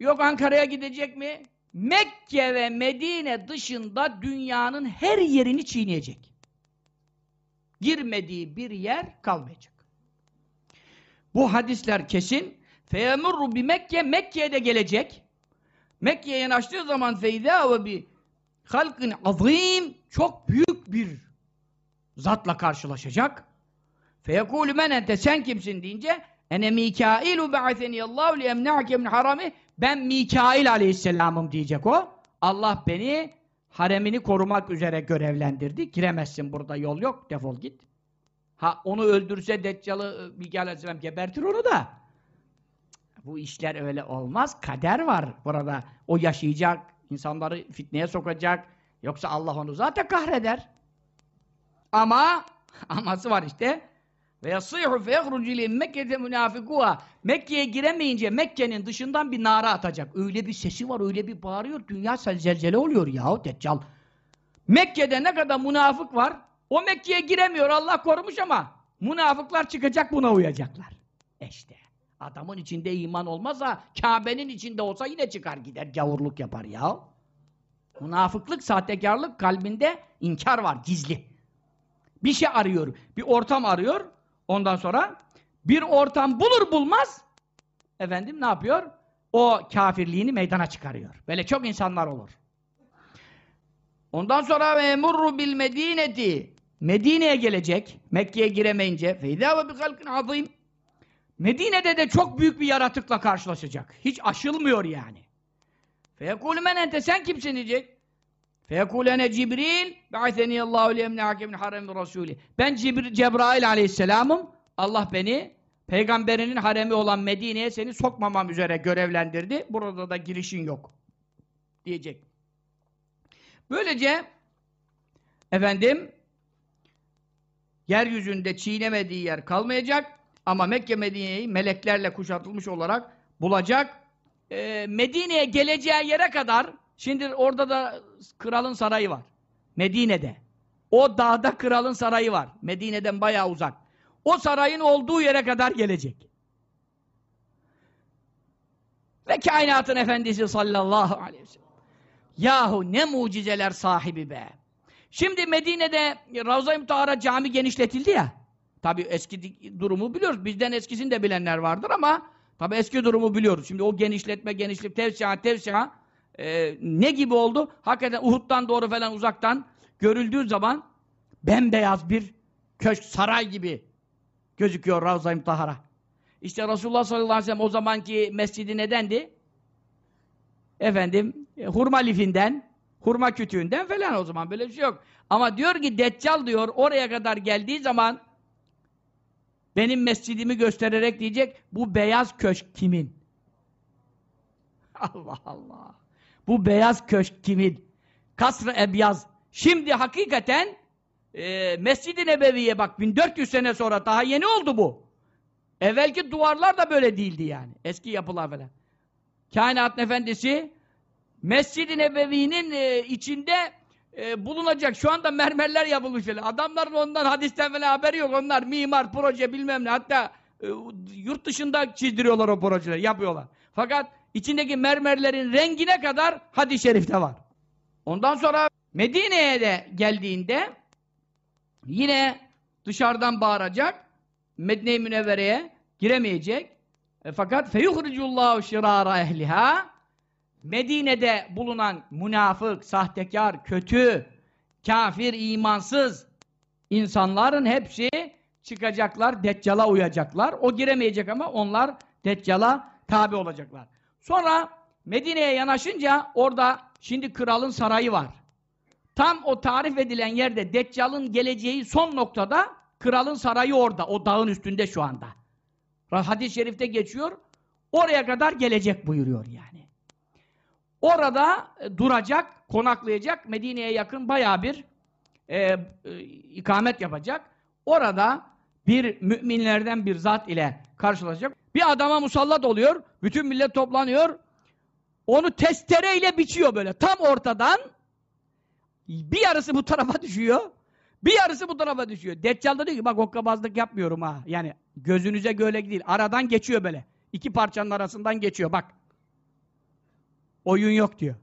A: Yok Ankara'ya gidecek mi? Mekke ve Medine dışında dünyanın her yerini çiğneyecek. Girmediği bir yer kalmayacak. Bu hadisler kesin. Feyemurru bi Mekke, Mekke'ye de gelecek. Mekke'ye yanaştığı zaman feyda ve bi halkın azim çok büyük bir zatla karşılaşacak. Feyekûlü men ente sen kimsin deyince ene Mikailu ba'atheniyallahu li emna'ke min harami ben Mikail aleyhisselamım diyecek o. Allah beni haremini korumak üzere görevlendirdi. Giremezsin burada yol yok defol git. Ha onu öldürse Deccal'ı Mikail aleyhisselam gebertir onu da. Bu işler öyle olmaz. Kader var burada. O yaşayacak, insanları fitneye sokacak. Yoksa Allah onu zaten kahreder. Ama aması var işte. Ve yasîhu fe yehrucu ile Mekke'de münafikuha. Mekke'ye giremeyince Mekke'nin dışından bir nara atacak. Öyle bir sesi var, öyle bir bağırıyor. Dünya zelzele oluyor yahu Deccal. Mekke'de ne kadar münafık var. O Mekke'ye giremiyor. Allah korumuş ama Münafıklar çıkacak buna uyacaklar. İşte. Adamın içinde iman olmazsa Kabe'nin içinde olsa yine çıkar gider gavurluk yapar ya. Münafıklık, sahtekarlık kalbinde inkar var gizli. Bir şey arıyor, bir ortam arıyor. Ondan sonra bir ortam bulur bulmaz efendim ne yapıyor? O kafirliğini meydana çıkarıyor. Böyle çok insanlar olur. Ondan sonra memurru bil medineti Medine'ye gelecek. Mekke'ye giremeyince feyda ve bi halkin azim. Medine'de de çok büyük bir yaratıkla karşılaşacak. Hiç aşılmıyor yani. Feyekûlü men ente sen kimsin diyecek. Feyekûlene Cibril be'aseniyallâhu liyemne hakemin haremi rasûli. Ben Cibr Cebrail aleyhisselamım. Allah beni peygamberinin haremi olan Medine'ye seni sokmamam üzere görevlendirdi. Burada da girişin yok. Diyecek. Böylece efendim yeryüzünde çiğnemediği yer kalmayacak ama Mekke Medine'yi meleklerle kuşatılmış olarak bulacak. Ee, Medine'ye geleceği yere kadar şimdi orada da kralın sarayı var. Medine'de. O dağda kralın sarayı var. Medine'den bayağı uzak. O sarayın olduğu yere kadar gelecek. Ve kainatın efendisi sallallahu aleyhi ve sellem. Yahu ne mucizeler sahibi be. Şimdi Medine'de Ravza-i Mutahara cami genişletildi ya. Tabi eski durumu biliyoruz. Bizden eskisini de bilenler vardır ama tabi eski durumu biliyoruz. Şimdi o genişletme, genişlik, tevsiha, tevsiha e, ne gibi oldu? Hakikaten Uhud'dan doğru falan uzaktan görüldüğü zaman bembeyaz bir köşk, saray gibi gözüküyor Ravza-i Mutahara. İşte Resulullah sallallahu aleyhi ve sellem o zamanki mescidi nedendi? Efendim, e, hurma lifinden, hurma kütüğünden falan o zaman böyle bir şey yok. Ama diyor ki Deccal diyor oraya kadar geldiği zaman benim mescidimi göstererek diyecek bu beyaz köşk kimin? Allah Allah. Bu beyaz köşk kimin? Kasr-ı Ebyaz. Şimdi hakikaten e, Mescid-i Nebevi'ye bak 1400 sene sonra daha yeni oldu bu. Evvelki duvarlar da böyle değildi yani. Eski yapılar falan. Kainat Efendisi Mescid-i Nebevi'nin e, içinde e, bulunacak. Şu anda mermerler yapılmış böyle. Adamların ondan hadisten falan haberi yok. Onlar mimar, proje bilmem ne. Hatta e, yurt dışında çizdiriyorlar o projeleri. Yapıyorlar. Fakat içindeki mermerlerin rengine kadar hadis-i şerifte var. Ondan sonra Medine'ye de geldiğinde yine dışarıdan bağıracak. Medine-i Münevvere'ye giremeyecek. E, fakat feyuhricullahu şirara ehliha Medine'de bulunan münafık, sahtekar, kötü, kafir, imansız insanların hepsi çıkacaklar, Deccal'a uyacaklar. O giremeyecek ama onlar Deccal'a tabi olacaklar. Sonra Medine'ye yanaşınca orada şimdi kralın sarayı var. Tam o tarif edilen yerde Deccal'ın geleceği son noktada kralın sarayı orada. O dağın üstünde şu anda. Hadis-i şerifte geçiyor. Oraya kadar gelecek buyuruyor yani. Orada e, duracak, konaklayacak. Medine'ye yakın baya bir e, e, ikamet yapacak. Orada bir müminlerden bir zat ile karşılaşacak. Bir adama musallat oluyor. Bütün millet toplanıyor. Onu testereyle biçiyor böyle. Tam ortadan bir yarısı bu tarafa düşüyor. Bir yarısı bu tarafa düşüyor. Deccal da diyor ki bak hokkabazlık yapmıyorum ha. Yani gözünüze göle değil. Aradan geçiyor böyle. İki parçanın arasından geçiyor bak. Oyun yok diyor.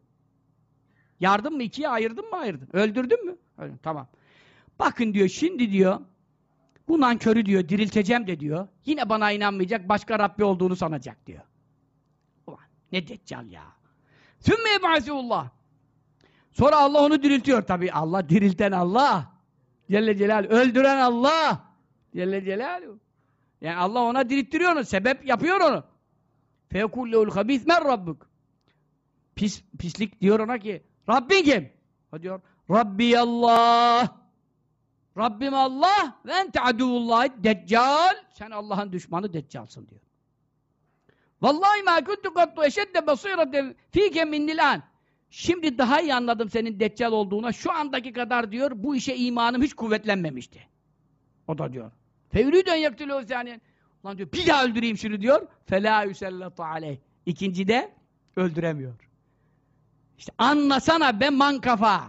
A: Yardım mı ikiye ayırdın mı ayırdın? Öldürdün mü? Öyle, tamam. Bakın diyor şimdi diyor bu nankörü diyor dirilteceğim de diyor. Yine bana inanmayacak başka Rabbi olduğunu sanacak diyor. Ulan ne deccal ya. Sümme ebâsiullah. Sonra Allah onu diriltiyor tabi. Allah dirilten Allah. Celle Celal. Öldüren Allah. Celle Celaluhu. Yani Allah ona dirilttiriyor onu. Sebep yapıyor onu. Fekullehul habis men rabbuk. Pis, pislik diyor ona ki Rabbin kim? O diyor Rabbi Allah. Rabbim Allah ve ente aduvullah deccal. Sen Allah'ın düşmanı deccalsın diyor. Vallahi ma kuntu kattu eşedde basirete fike minnilan. Şimdi daha iyi anladım senin deccal olduğuna. Şu andaki kadar diyor bu işe imanım hiç kuvvetlenmemişti. O da diyor. Fevlüden yaktülü saniyen. Lan diyor bir daha öldüreyim şunu diyor. Fela yüsellatu aleyh. İkinci de öldüremiyor. İşte anlasana be man kafa.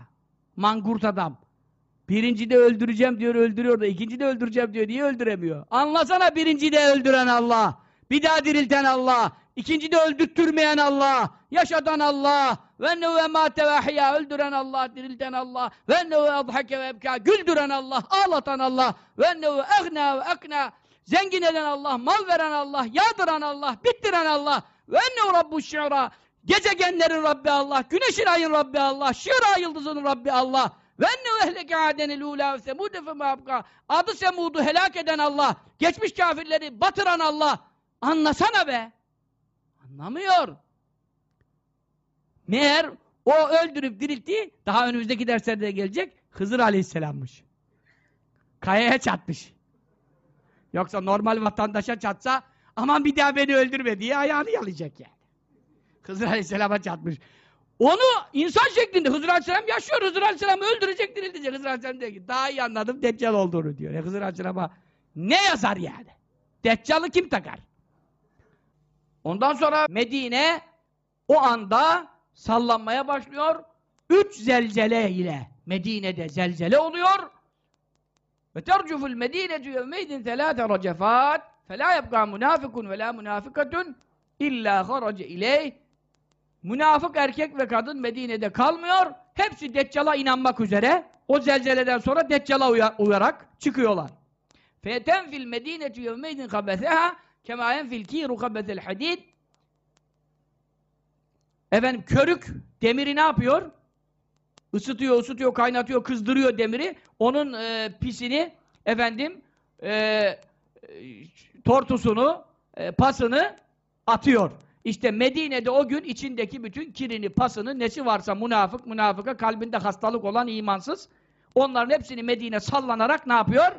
A: Mangurt adam. Birinci de öldüreceğim diyor, öldürüyor da ikinci de öldüreceğim diyor, niye öldüremiyor? Anlasana birinci de öldüren Allah, bir daha dirilten Allah, ikinci de öldürtmeyen Allah, yaşatan Allah, ve ennehu emate ve öldüren Allah, dirilten Allah, ve ennehu adhake ve ebka, güldüren Allah, ağlatan Allah, ve ennehu egna ve ekna, zengin eden Allah, mal veren Allah, yağdıran Allah, bittiren Allah, ve ennehu rabbu şi'ra, gezegenlerin Rabbi Allah, güneşin ayın Rabbi Allah, şi'ra yıldızının Rabbi Allah, ve ennehu ehleke adenil ula ve semude fe mabka, adı Semud'u helak eden Allah, geçmiş kafirleri batıran Allah, anlasana be! Anlamıyor. Meğer o öldürüp diriltti, daha önümüzdeki derslerde gelecek, Hızır Aleyhisselam'mış. Kayaya çatmış. Yoksa normal vatandaşa çatsa, aman bir daha beni öldürme diye ayağını yalayacak yani. Hızır Aleyhisselam'a çatmış. Onu insan şeklinde Hızır Aleyhisselam yaşıyor. Hızır Aleyhisselam öldürecek, diriltecek. Hızır Aleyhisselam diyor ki, daha iyi anladım Deccal olduğunu diyor. E Hızır Aleyhisselam'a ne yazar yani? Deccal'ı kim takar? Ondan sonra Medine o anda sallanmaya başlıyor. Üç zelzele ile Medine'de zelzele oluyor. Ve tercuful medinetu yevmeydin telâte racefât felâ yebgâ münâfikun ve lâ münâfikatun illâ harace ileyh Münafık erkek ve kadın Medine'de kalmıyor. Hepsi Deccal'a inanmak üzere. O zelzeleden sonra Deccal'a uya uyarak çıkıyorlar. Feten fil medinetu yevmeydin kabeseha kema yenfil kiru kabezel hadid Efendim körük demiri ne yapıyor? Isıtıyor, ısıtıyor, kaynatıyor, kızdırıyor demiri. Onun e, pisini efendim e, e, tortusunu, e, pasını atıyor. İşte Medine'de o gün içindeki bütün kirini, pasını, nesi varsa münafık, münafıka, kalbinde hastalık olan imansız, onların hepsini Medine sallanarak ne yapıyor?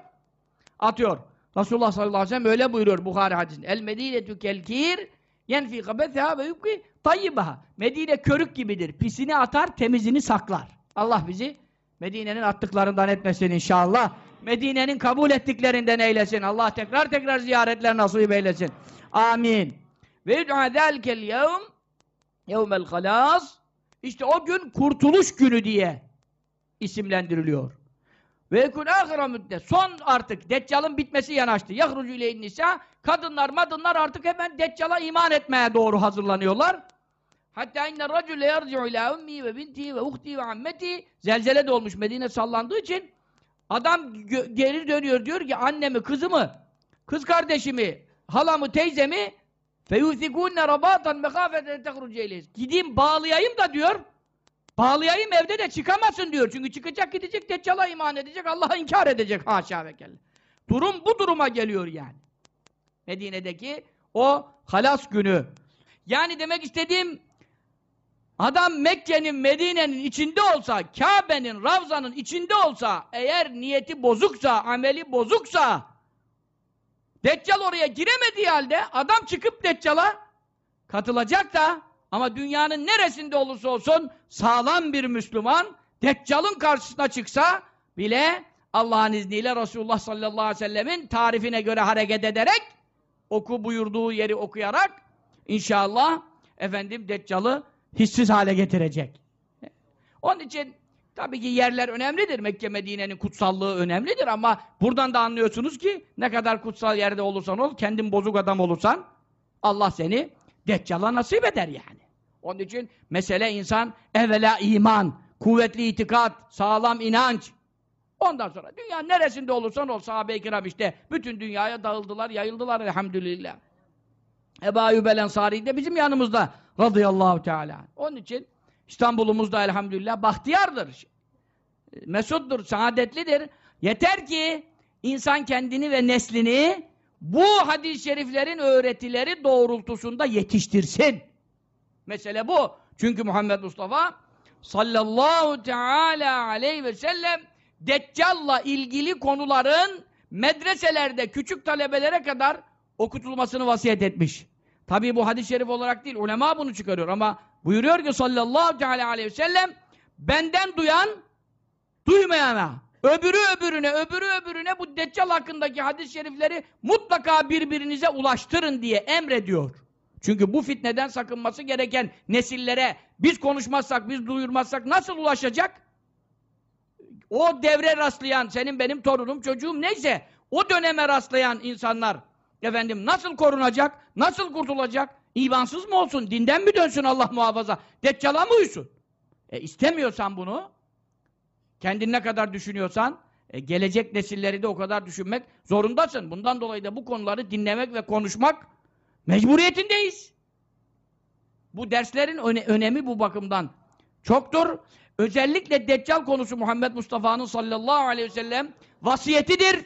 A: Atıyor. Resulullah sallallahu aleyhi ve sellem öyle buyuruyor Bukhari hadisinde. El medinetü kelkir yenfi kabetha ve yubki tayyibaha. Medine körük gibidir. Pisini atar, temizini saklar. Allah bizi Medine'nin attıklarından etmesin inşallah. Medine'nin kabul ettiklerinden eylesin. Allah tekrar tekrar ziyaretler nasip eylesin. Amin. Ve yud'a zâlikel yevm yevmel halâs İşte o gün kurtuluş günü diye isimlendiriliyor. Ve âhira müddet. Son artık Deccal'ın bitmesi yanaştı. Yahrucu ileyhin nisa. Kadınlar madınlar artık hemen Deccal'a iman etmeye doğru hazırlanıyorlar. Hatta inne racule yerci'u ila ummi ve binti ve uhti ve ammeti. Zelzele de olmuş Medine sallandığı için. Adam geri dönüyor diyor ki annemi, kızımı, kız kardeşimi, halamı, teyzemi ve yuthikûnne rabâtan mekâfeten tehruceyleyiz. Gideyim bağlayayım da diyor. Bağlayayım evde de çıkamasın diyor. Çünkü çıkacak gidecek Deccal'a iman edecek, Allah'a inkar edecek haşa ve kelle. Durum bu duruma geliyor yani. Medine'deki o halas günü. Yani demek istediğim adam Mekke'nin, Medine'nin içinde olsa, Kabe'nin, Ravza'nın içinde olsa, eğer niyeti bozuksa, ameli bozuksa Deccal oraya giremediği halde adam çıkıp Deccal'a katılacak da ama dünyanın neresinde olursa olsun sağlam bir Müslüman Deccal'ın karşısına çıksa bile Allah'ın izniyle Resulullah sallallahu aleyhi ve sellemin tarifine göre hareket ederek oku buyurduğu yeri okuyarak inşallah efendim Deccal'ı hissiz hale getirecek. Onun için Tabii ki yerler önemlidir. Mekke Medine'nin kutsallığı önemlidir ama buradan da anlıyorsunuz ki ne kadar kutsal yerde olursan ol, kendin bozuk adam olursan Allah seni Deccal'a nasip eder yani. Onun için mesele insan evvela iman, kuvvetli itikat, sağlam inanç. Ondan sonra dünya neresinde olursan ol sahabe-i kiram işte bütün dünyaya dağıldılar, yayıldılar elhamdülillah. Ebu Ayyub el Ensari de bizim yanımızda radıyallahu teala. Onun için İstanbul'umuz da elhamdülillah bahtiyardır. Mesuttur, saadetlidir. Yeter ki insan kendini ve neslini bu hadis-i şeriflerin öğretileri doğrultusunda yetiştirsin. Mesele bu. Çünkü Muhammed Mustafa sallallahu teala aleyhi ve sellem Deccal'la ilgili konuların medreselerde küçük talebelere kadar okutulmasını vasiyet etmiş. Tabi bu hadis-i şerif olarak değil, ulema bunu çıkarıyor ama buyuruyor ki sallallahu aleyhi ve sellem benden duyan duymayana, öbürü öbürüne, öbürü öbürüne bu Deccal hakkındaki hadis-i şerifleri mutlaka birbirinize ulaştırın diye emrediyor. Çünkü bu fitneden sakınması gereken nesillere biz konuşmazsak, biz duyurmazsak nasıl ulaşacak? o devre rastlayan, senin benim torunum, çocuğum neyse, o döneme rastlayan insanlar, efendim nasıl korunacak, nasıl kurtulacak, imansız mı olsun, dinden mi dönsün Allah muhafaza, deccala mı uysun? E istemiyorsan bunu, kendin ne kadar düşünüyorsan, e, gelecek nesilleri de o kadar düşünmek zorundasın. Bundan dolayı da bu konuları dinlemek ve konuşmak mecburiyetindeyiz. Bu derslerin öne önemi bu bakımdan çoktur. Özellikle Deccal konusu Muhammed Mustafa'nın sallallahu aleyhi ve sellem vasiyetidir.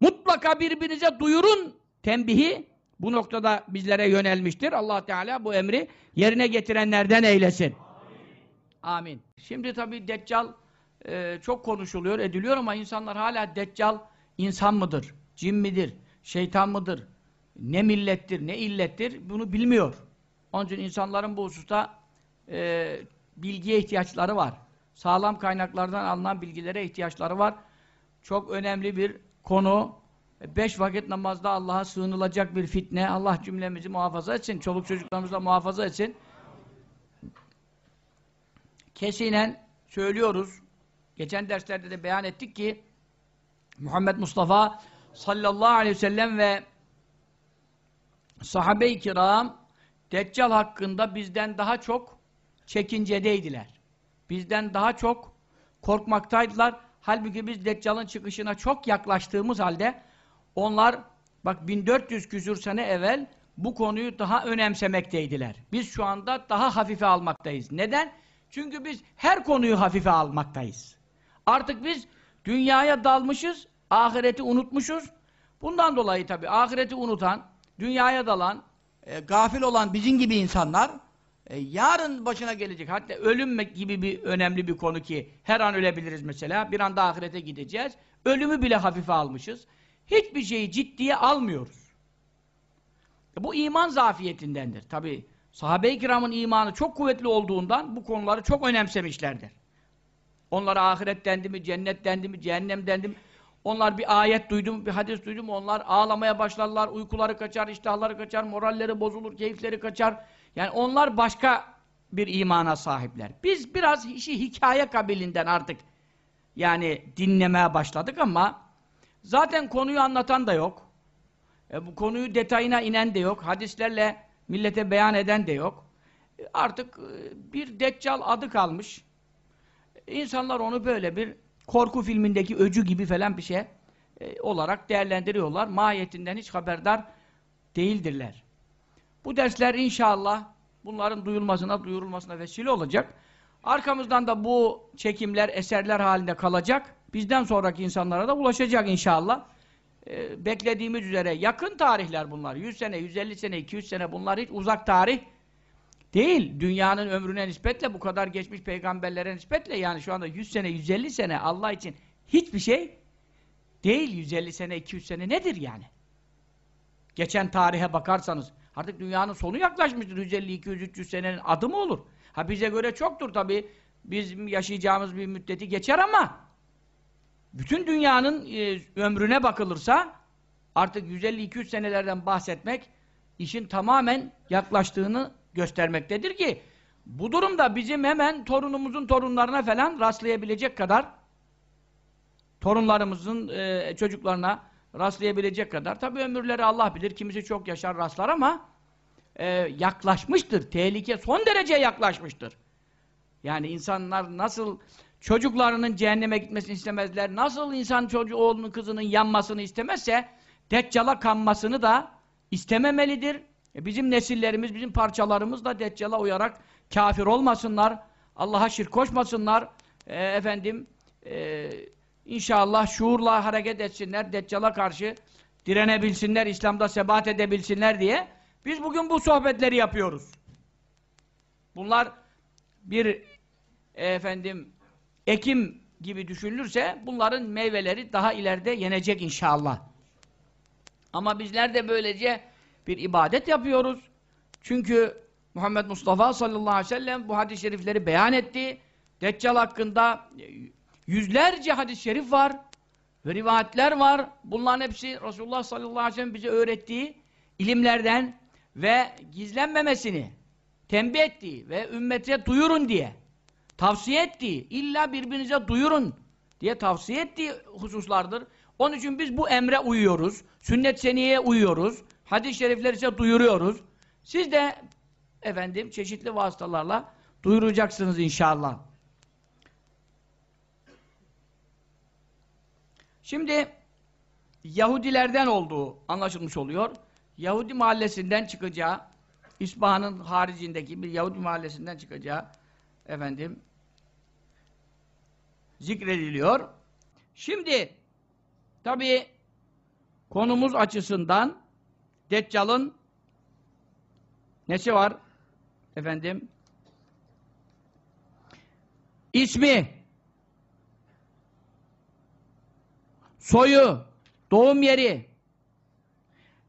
A: Mutlaka birbirinize duyurun tembihi bu noktada bizlere yönelmiştir. Allah Teala bu emri yerine getirenlerden eylesin. Amin. Şimdi tabi Deccal e, çok konuşuluyor, ediliyor ama insanlar hala Deccal insan mıdır, cin midir, şeytan mıdır, ne millettir, ne illettir bunu bilmiyor. Onun için insanların bu hususta e, bilgiye ihtiyaçları var. Sağlam kaynaklardan alınan bilgilere ihtiyaçları var. Çok önemli bir konu. Beş vakit namazda Allah'a sığınılacak bir fitne. Allah cümlemizi muhafaza etsin. Çoluk çocuklarımızı da muhafaza etsin. Kesinen söylüyoruz. Geçen derslerde de beyan ettik ki Muhammed Mustafa sallallahu aleyhi ve sellem ve sahabe-i kiram Deccal hakkında bizden daha çok çekincedeydiler. Bizden daha çok korkmaktaydılar. Halbuki biz Deccal'ın çıkışına çok yaklaştığımız halde onlar bak 1400 küsür sene evvel bu konuyu daha önemsemekteydiler. Biz şu anda daha hafife almaktayız. Neden? Çünkü biz her konuyu hafife almaktayız. Artık biz dünyaya dalmışız, ahireti unutmuşuz. Bundan dolayı tabii ahireti unutan, dünyaya dalan, e, gafil olan bizim gibi insanlar e, yarın başına gelecek. Hatta ölüm gibi bir önemli bir konu ki her an ölebiliriz mesela. Bir anda ahirete gideceğiz. Ölümü bile hafife almışız. Hiçbir şeyi ciddiye almıyoruz. Bu iman zafiyetindendir. Tabi sahabe-i kiramın imanı çok kuvvetli olduğundan bu konuları çok önemsemişlerdir. Onlara ahiret dendi mi, cennet dendi mi, cehennem dendi mi? Onlar bir ayet duydu mu, bir hadis duydu mu onlar ağlamaya başlarlar, uykuları kaçar, iştahları kaçar, moralleri bozulur, keyifleri kaçar. Yani onlar başka bir imana sahipler. Biz biraz işi hikaye kabilinden artık yani dinlemeye başladık ama zaten konuyu anlatan da yok. E, bu konuyu detayına inen de yok. Hadislerle millete beyan eden de yok. E, artık e, bir deccal adı kalmış. İnsanlar onu böyle bir korku filmindeki öcü gibi falan bir şey e, olarak değerlendiriyorlar. Mahiyetinden hiç haberdar değildirler. Bu dersler inşallah bunların duyulmasına, duyurulmasına vesile olacak. Arkamızdan da bu çekimler, eserler halinde kalacak. Bizden sonraki insanlara da ulaşacak inşallah. Ee, beklediğimiz üzere yakın tarihler bunlar. 100 sene, 150 sene, 200 sene bunlar hiç uzak tarih değil. Dünyanın ömrüne nispetle bu kadar geçmiş peygamberlere nispetle yani şu anda 100 sene, 150 sene Allah için hiçbir şey değil. 150 sene, 200 sene nedir yani? Geçen tarihe bakarsanız artık dünyanın sonu yaklaşmıştır. 150, 200, 300 senenin adı mı olur? Ha bize göre çoktur tabi. Bizim yaşayacağımız bir müddeti geçer ama bütün dünyanın e, ömrüne bakılırsa artık 150-200 senelerden bahsetmek işin tamamen yaklaştığını göstermektedir ki bu durumda bizim hemen torunumuzun torunlarına falan rastlayabilecek kadar torunlarımızın e, çocuklarına rastlayabilecek kadar tabi ömürleri Allah bilir kimisi çok yaşar rastlar ama e, yaklaşmıştır. Tehlike son derece yaklaşmıştır. Yani insanlar nasıl çocuklarının cehenneme gitmesini istemezler, nasıl insan çocuğu oğlunun kızının yanmasını istemezse deccala kanmasını da istememelidir. E bizim nesillerimiz, bizim parçalarımız da deccala uyarak kafir olmasınlar, Allah'a şirk koşmasınlar, e, efendim e, inşallah şuurla hareket etsinler, deccala karşı direnebilsinler, İslam'da sebat edebilsinler diye biz bugün bu sohbetleri yapıyoruz. Bunlar bir e, efendim ekim gibi düşünülürse bunların meyveleri daha ileride yenecek inşallah. Ama bizler de böylece bir ibadet yapıyoruz. Çünkü Muhammed Mustafa sallallahu aleyhi ve sellem bu hadis-i şerifleri beyan etti. Deccal hakkında yüzlerce hadis-i şerif var ve rivayetler var. Bunların hepsi Resulullah sallallahu aleyhi ve sellem bize öğrettiği ilimlerden ve gizlenmemesini tembih ettiği ve ümmete duyurun diye tavsiye ettiği illa birbirinize duyurun diye tavsiye ettiği hususlardır. Onun için biz bu emre uyuyoruz. Sünnet seniyeye uyuyoruz. Hadis-i şerifleri ise duyuruyoruz. Siz de efendim çeşitli vasıtalarla duyuracaksınız inşallah. Şimdi Yahudilerden olduğu anlaşılmış oluyor. Yahudi mahallesinden çıkacağı, İspahan'ın haricindeki bir Yahudi mahallesinden çıkacağı efendim zikrediliyor. Şimdi tabi konumuz açısından Deccal'ın nesi var? Efendim ismi soyu, doğum yeri,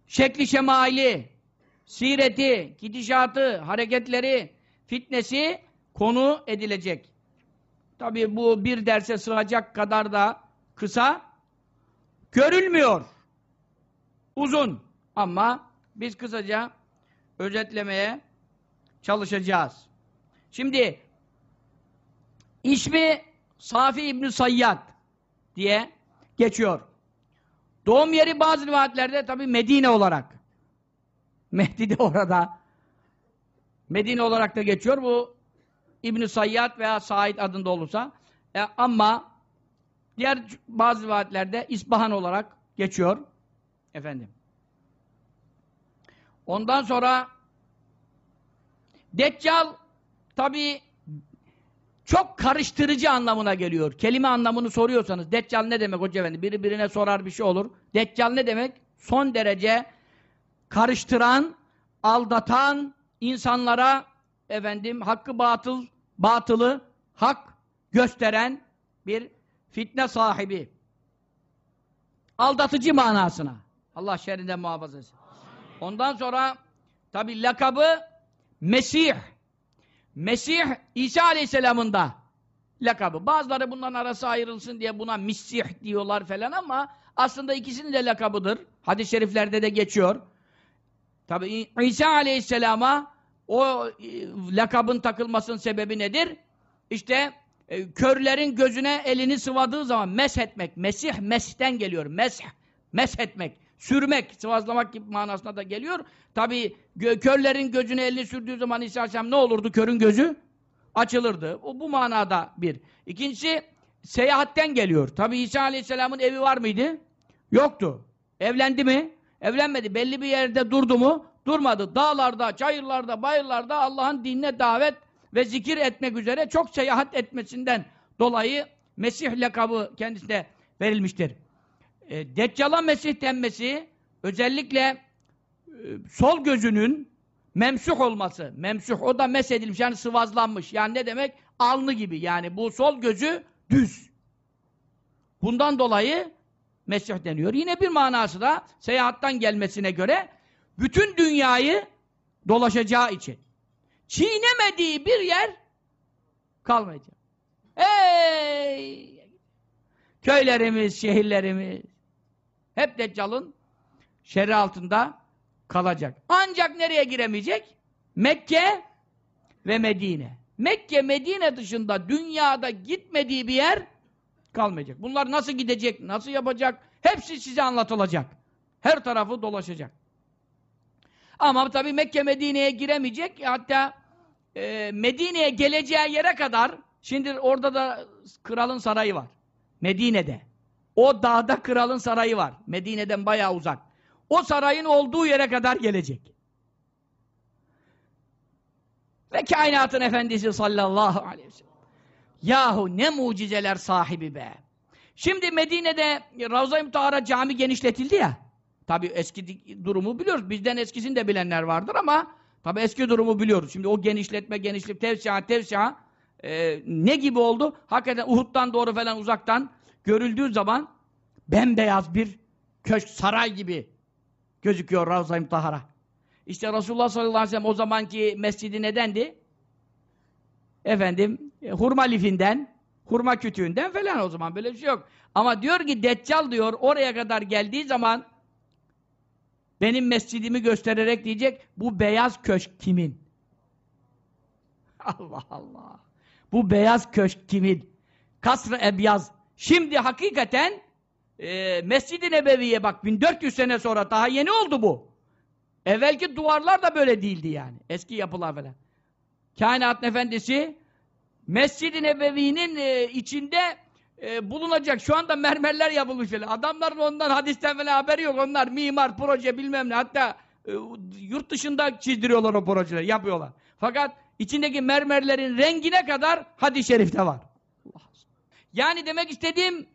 A: şekli şemali, sireti, gidişatı, hareketleri, fitnesi konu edilecek. Tabi bu bir derse sığacak kadar da kısa görülmüyor. Uzun ama biz kısaca özetlemeye çalışacağız. Şimdi ismi Safi İbni Sayyad diye geçiyor. Doğum yeri bazı rivayetlerde tabi Medine olarak. Mehdi de orada. Medine olarak da geçiyor. Bu İbn-i Sayyad veya Said adında olursa. E, ama diğer bazı rivayetlerde İsbahan olarak geçiyor. Efendim. Ondan sonra Deccal tabi çok karıştırıcı anlamına geliyor. Kelime anlamını soruyorsanız Deccal ne demek hoca efendi? Biri birine sorar bir şey olur. Deccal ne demek? Son derece karıştıran, aldatan, insanlara efendim hakkı batıl, batılı hak gösteren bir fitne sahibi. Aldatıcı manasına. Allah şerrinden muhafaza etsin. Ondan sonra tabi lakabı Mesih Mesih İsa Aleyhisselam'ın da lakabı. Bazıları bundan arası ayrılsın diye buna Misih diyorlar falan ama aslında ikisinin de lakabıdır. Hadis-i şeriflerde de geçiyor. Tabi İsa Aleyhisselam'a o e, lakabın takılmasının sebebi nedir? İşte e, körlerin gözüne elini sıvadığı zaman mesh etmek. Mesih meshten geliyor. Mesh. Mesh etmek. Sürmek, sıvazlamak gibi manasına da geliyor. Tabi gö körlerin gözüne elini sürdüğü zaman İsa Aleyhisselam ne olurdu? Körün gözü açılırdı. O bu manada bir. İkincisi seyahatten geliyor. Tabi İsa Aleyhisselam'ın evi var mıydı? Yoktu. Evlendi mi? Evlenmedi. Belli bir yerde durdu mu? Durmadı. Dağlarda, çayırlarda, bayırlarda Allah'ın dinine davet ve zikir etmek üzere çok seyahat etmesinden dolayı Mesih lakabı kendisine verilmiştir e, Deccal'a Mesih denmesi özellikle e, sol gözünün memsuh olması. Memsuh o da mesedilmiş yani sıvazlanmış. Yani ne demek? Alnı gibi yani bu sol gözü düz. Bundan dolayı Mesih deniyor. Yine bir manası da seyahattan gelmesine göre bütün dünyayı dolaşacağı için. Çiğnemediği bir yer kalmayacak. Ey! Köylerimiz, şehirlerimiz, hep Deccal'ın şerri altında kalacak. Ancak nereye giremeyecek? Mekke ve Medine. Mekke, Medine dışında dünyada gitmediği bir yer kalmayacak. Bunlar nasıl gidecek, nasıl yapacak? Hepsi size anlatılacak. Her tarafı dolaşacak. Ama tabii Mekke, Medine'ye giremeyecek. Hatta e, Medine'ye geleceği yere kadar, şimdi orada da kralın sarayı var. Medine'de. O dağda kralın sarayı var. Medine'den bayağı uzak. O sarayın olduğu yere kadar gelecek. Ve kainatın efendisi sallallahu aleyhi ve sellem. Yahu ne mucizeler sahibi be. Şimdi Medine'de Ravza-i Mutahara cami genişletildi ya. Tabi eski durumu biliyoruz. Bizden eskisini de bilenler vardır ama tabi eski durumu biliyoruz. Şimdi o genişletme, genişlik, tevsiha, tevsiha e, ne gibi oldu? Hakikaten Uhud'dan doğru falan uzaktan görüldüğü zaman bembeyaz bir köşk, saray gibi gözüküyor Ravza-i Mutahara. İşte Resulullah sallallahu aleyhi ve sellem o zamanki mescidi nedendi? Efendim, e, hurma lifinden, hurma kütüğünden falan o zaman böyle bir şey yok. Ama diyor ki Deccal diyor oraya kadar geldiği zaman benim mescidimi göstererek diyecek bu beyaz köşk kimin? Allah Allah. Bu beyaz köşk kimin? Kasr-ı Ebyaz Şimdi hakikaten e, Mescid-i Nebevi'ye bak 1400 sene sonra daha yeni oldu bu. Evvelki duvarlar da böyle değildi yani. Eski yapılar falan. Kainat Efendisi Mescid-i Nebevi'nin e, içinde e, bulunacak. Şu anda mermerler yapılmış falan. Adamların ondan hadisten falan haberi yok. Onlar mimar, proje bilmem ne. Hatta e, yurt dışında çizdiriyorlar o projeleri, yapıyorlar. Fakat içindeki mermerlerin rengine kadar hadis-i şerifte var. Yani demek istediğim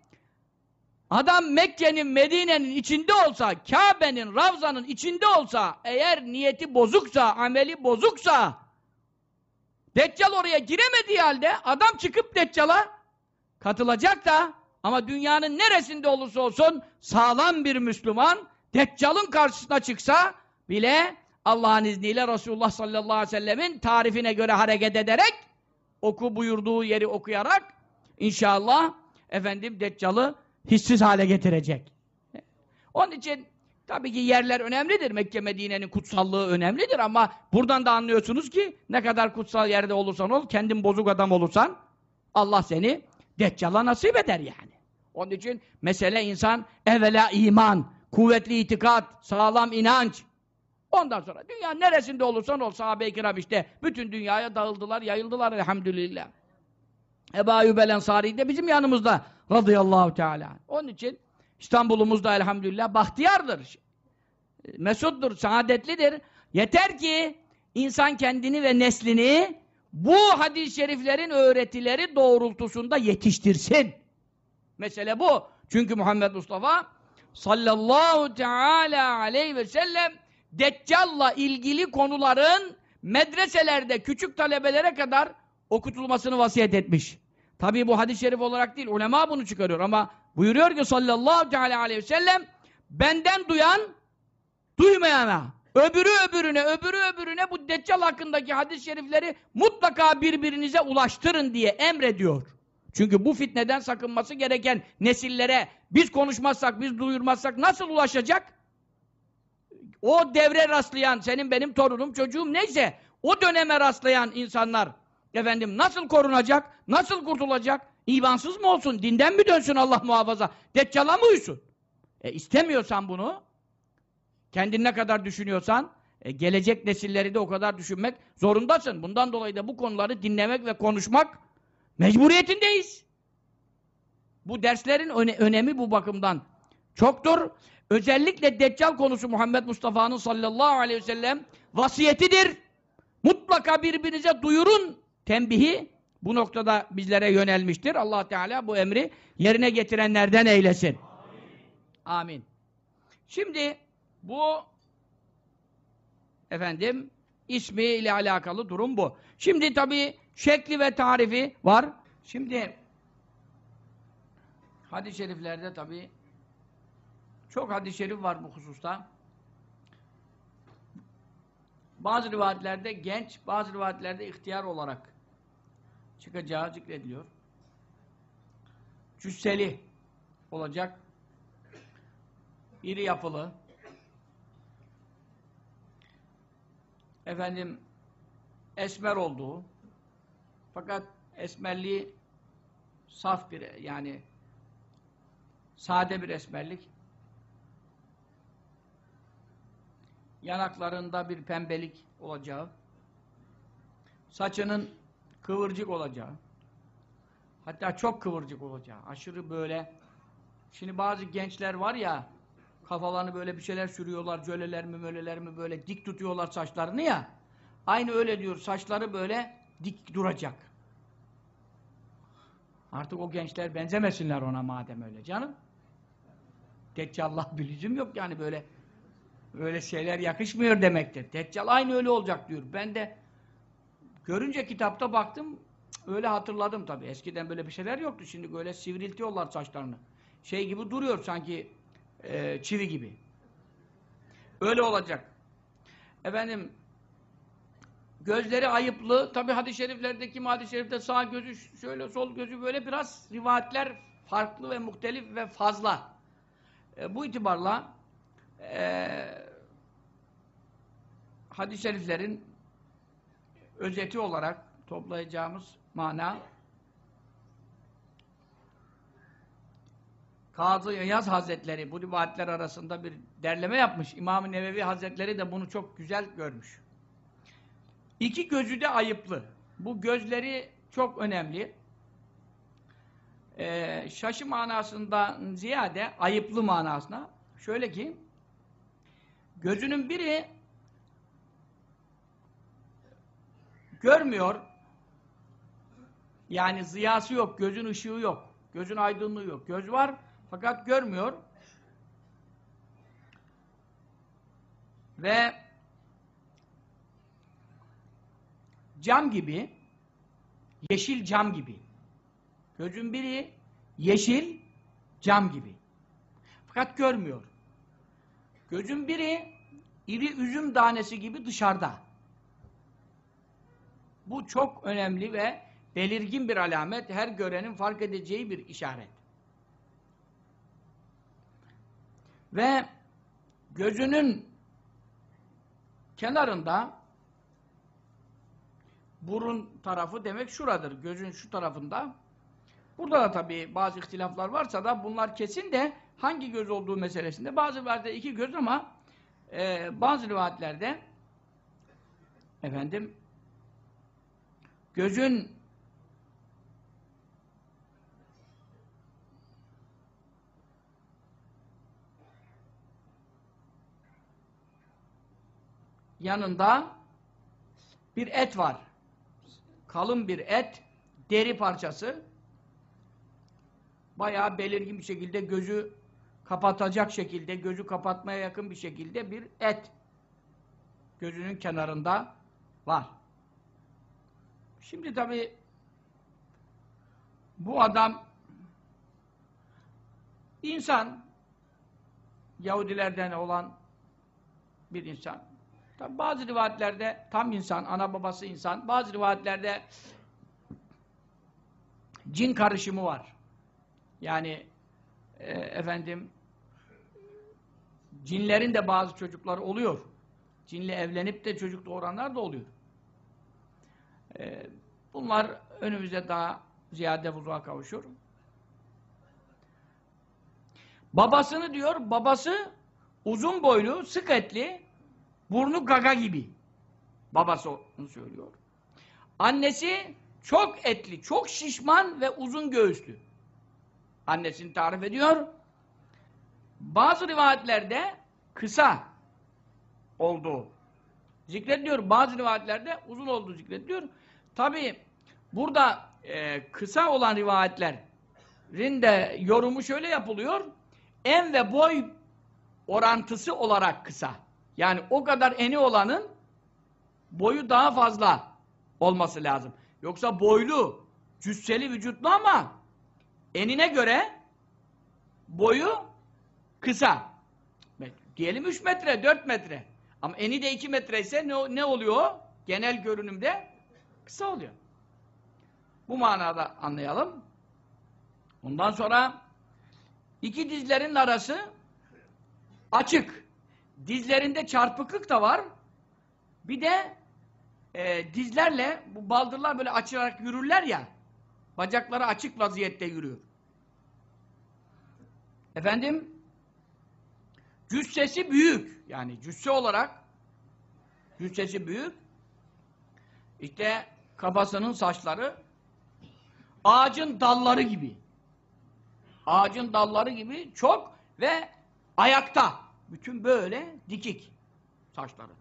A: adam Mekke'nin, Medine'nin içinde olsa, Kabe'nin, Ravza'nın içinde olsa, eğer niyeti bozuksa, ameli bozuksa, Deccal oraya giremediği halde adam çıkıp Deccal'a katılacak da ama dünyanın neresinde olursa olsun sağlam bir Müslüman Deccal'ın karşısına çıksa bile Allah'ın izniyle Resulullah sallallahu aleyhi ve sellemin tarifine göre hareket ederek oku buyurduğu yeri okuyarak inşallah efendim Deccal'ı hissiz hale getirecek. Onun için tabii ki yerler önemlidir. Mekke Medine'nin kutsallığı önemlidir ama buradan da anlıyorsunuz ki ne kadar kutsal yerde olursan ol, kendin bozuk adam olursan Allah seni Deccal'a nasip eder yani. Onun için mesele insan evvela iman, kuvvetli itikat, sağlam inanç. Ondan sonra dünya neresinde olursan ol sahabe-i kiram işte bütün dünyaya dağıldılar, yayıldılar elhamdülillah. Ebu Ayyub el Ensari de bizim yanımızda radıyallahu teala. Onun için İstanbul'umuzda elhamdülillah bahtiyardır. Mesuttur, saadetlidir. Yeter ki insan kendini ve neslini bu hadis-i şeriflerin öğretileri doğrultusunda yetiştirsin. Mesele bu. Çünkü Muhammed Mustafa sallallahu teala aleyhi ve sellem Deccal'la ilgili konuların medreselerde küçük talebelere kadar okutulmasını vasiyet etmiş. Tabii bu hadis-i şerif olarak değil, ulema bunu çıkarıyor ama buyuruyor ki sallallahu teala aleyhi ve sellem benden duyan duymayana, öbürü öbürüne, öbürü öbürüne bu Deccal hakkındaki hadis-i şerifleri mutlaka birbirinize ulaştırın diye emrediyor. Çünkü bu fitneden sakınması gereken nesillere biz konuşmazsak, biz duyurmazsak nasıl ulaşacak? O devre rastlayan, senin benim torunum, çocuğum neyse, o döneme rastlayan insanlar efendim nasıl korunacak, nasıl kurtulacak? İmansız mı olsun, dinden mi dönsün Allah muhafaza? Deccala mı uysun? E istemiyorsan bunu, kendin ne kadar düşünüyorsan, e, gelecek nesilleri de o kadar düşünmek zorundasın. Bundan dolayı da bu konuları dinlemek ve konuşmak mecburiyetindeyiz. Bu derslerin öne önemi bu bakımdan çoktur. Özellikle Deccal konusu Muhammed Mustafa'nın sallallahu aleyhi ve sellem vasiyetidir. Mutlaka birbirinize duyurun tembihi bu noktada bizlere yönelmiştir. Allah Teala bu emri yerine getirenlerden eylesin. Amin. Amin. Şimdi bu efendim ismi ile alakalı durum bu. Şimdi tabi şekli ve tarifi var. Şimdi hadis-i şeriflerde tabi çok hadis-i şerif var bu hususta. Bazı rivayetlerde genç, bazı rivayetlerde ihtiyar olarak çıkacağı zikrediliyor. Cüsseli olacak. iri yapılı. Efendim esmer olduğu fakat esmerliği saf bir yani sade bir esmerlik. Yanaklarında bir pembelik olacağı, saçının kıvırcık olacağı, hatta çok kıvırcık olacağı, aşırı böyle, şimdi bazı gençler var ya, kafalarını böyle bir şeyler sürüyorlar, jöleler mi, möleler mi böyle dik tutuyorlar saçlarını ya, aynı öyle diyor, saçları böyle dik duracak. Artık o gençler benzemesinler ona madem öyle canım. Deccallah bir lüzum yok yani böyle öyle şeyler yakışmıyor demektir. Deccal aynı öyle olacak diyor. Ben de görünce kitapta baktım öyle hatırladım tabi. Eskiden böyle bir şeyler yoktu. Şimdi böyle sivriltiyorlar saçlarını. Şey gibi duruyor sanki e, çivi gibi. Öyle olacak. Efendim gözleri ayıplı. Tabi hadis-i şeriflerdeki hadis-i şerifte sağ gözü şöyle sol gözü böyle biraz rivayetler farklı ve muhtelif ve fazla. E, bu itibarla e, hadis-i şeriflerin özeti olarak toplayacağımız mana Kazı Yaz Hazretleri bu rivayetler arasında bir derleme yapmış. İmam-ı Nevevi Hazretleri de bunu çok güzel görmüş. İki gözü de ayıplı. Bu gözleri çok önemli. Ee, şaşı manasından ziyade ayıplı manasına. Şöyle ki gözünün biri görmüyor. Yani ziyası yok, gözün ışığı yok. Gözün aydınlığı yok. Göz var fakat görmüyor. Ve cam gibi, yeşil cam gibi. Gözün biri yeşil cam gibi. Fakat görmüyor. Gözün biri iri üzüm tanesi gibi dışarıda. Bu çok önemli ve belirgin bir alamet, her görenin fark edeceği bir işaret. Ve gözünün kenarında burun tarafı demek şuradır. Gözün şu tarafında. Burada da tabii bazı ihtilaflar varsa da bunlar kesin de hangi göz olduğu meselesinde. Bazı rivayette iki göz ama e, bazı rivayetlerde efendim gözün yanında bir et var. Kalın bir et, deri parçası. Bayağı belirgin bir şekilde gözü kapatacak şekilde, gözü kapatmaya yakın bir şekilde bir et gözünün kenarında var. Şimdi tabi bu adam insan Yahudilerden olan bir insan. Tabi bazı rivayetlerde tam insan, ana babası insan. Bazı rivayetlerde cin karışımı var. Yani e, efendim cinlerin de bazı çocukları oluyor. Cinle evlenip de çocuk doğuranlar da oluyor. E, bunlar önümüzde daha ziyade vuzuğa kavuşur. Babasını diyor, babası uzun boylu, sık etli, burnu gaga gibi. Babası onu söylüyor. Annesi çok etli, çok şişman ve uzun göğüslü. Annesini tarif ediyor. Bazı rivayetlerde kısa olduğu zikrediliyor. Bazı rivayetlerde uzun olduğu zikrediliyor. Tabi burada e, kısa olan rivayetlerin de yorumu şöyle yapılıyor. En ve boy orantısı olarak kısa. Yani o kadar eni olanın boyu daha fazla olması lazım. Yoksa boylu, cüsseli vücutlu ama enine göre boyu kısa. Diyelim 3 metre, 4 metre. Ama eni de 2 metre ise ne, ne oluyor? Genel görünümde kısa oluyor. Bu manada anlayalım. Ondan sonra iki dizlerin arası açık. Dizlerinde çarpıklık da var. Bir de e, dizlerle bu baldırlar böyle açarak yürürler ya. Bacakları açık vaziyette yürüyor. Efendim cüssesi büyük. Yani cüsse olarak cüssesi büyük. İşte kafasının saçları ağacın dalları gibi. Ağacın dalları gibi çok ve ayakta. Bütün böyle dikik saçları.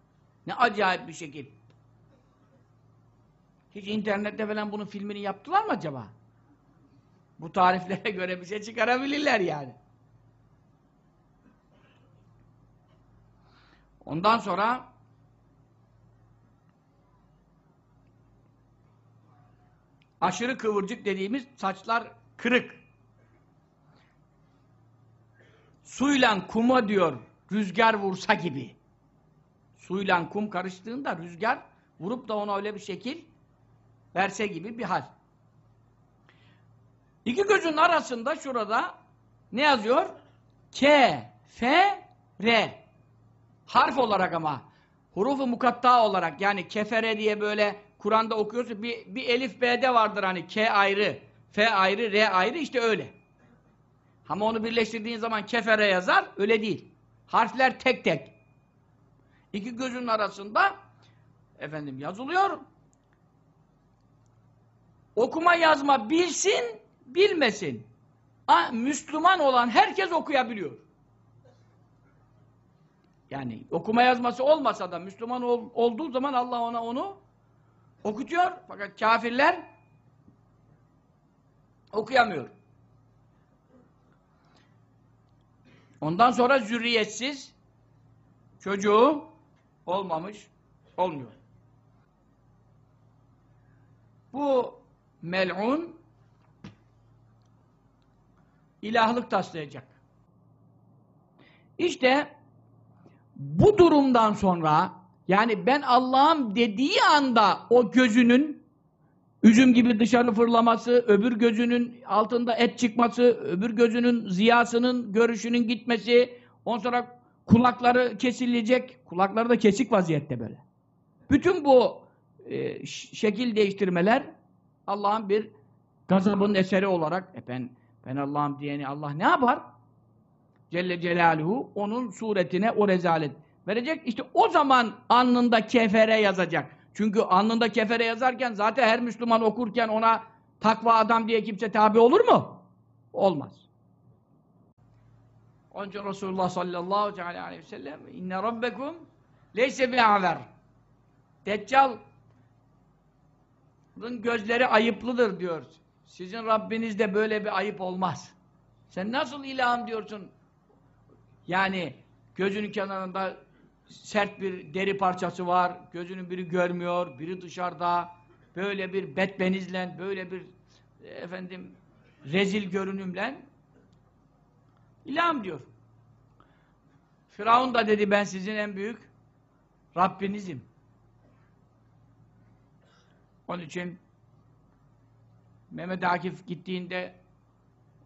A: Ne acayip bir şekil. Hiç internette falan bunun filmini yaptılar mı acaba? Bu tariflere göre bir şey çıkarabilirler yani. Ondan sonra aşırı kıvırcık dediğimiz saçlar kırık. Suyla kuma diyor rüzgar vursa gibi. Suyla kum karıştığında rüzgar vurup da ona öyle bir şekil verse gibi bir hal. İki gözün arasında şurada ne yazıyor? K, F, R. Harf olarak ama. Hurufu mukatta olarak yani kefere diye böyle Kur'an'da okuyorsun bir, bir elif B'de vardır hani K ayrı, F ayrı, R ayrı işte öyle. Ama onu birleştirdiğin zaman kefere yazar, öyle değil. Harfler tek tek. İki gözün arasında efendim yazılıyor. Okuma yazma bilsin, bilmesin. A, Müslüman olan herkes okuyabiliyor. Yani okuma yazması olmasa da Müslüman ol, olduğu zaman Allah ona onu okutuyor. Fakat kafirler okuyamıyor. Ondan sonra zürriyetsiz çocuğu olmamış, olmuyor. Bu mel'un ilahlık taslayacak. İşte bu durumdan sonra yani ben Allah'ım dediği anda o gözünün üzüm gibi dışarı fırlaması, öbür gözünün altında et çıkması, öbür gözünün ziyasının, görüşünün gitmesi, ondan sonra kulakları kesilecek, kulakları da kesik vaziyette böyle. Bütün bu e, şekil değiştirmeler Allah'ın bir gazabının eseri olarak e ben, ben Allah'ım diyeni Allah ne yapar? Celle Celaluhu onun suretine o rezalet verecek. İşte o zaman alnında kefere yazacak. Çünkü alnında kefere yazarken zaten her Müslüman okurken ona takva adam diye kimse tabi olur mu? Olmaz. Onun için Resulullah sallallahu aleyhi ve sellem inne rabbekum leyse bi'aver Deccal'ın gözleri ayıplıdır diyor. Sizin Rabbinizde böyle bir ayıp olmaz. Sen nasıl ilahım diyorsun? Yani gözünün kenarında sert bir deri parçası var, gözünün biri görmüyor, biri dışarıda, böyle bir betbenizle, böyle bir efendim rezil görünümle ilahım diyor. Firavun da dedi ben sizin en büyük Rabbinizim. Onun için Mehmet Akif gittiğinde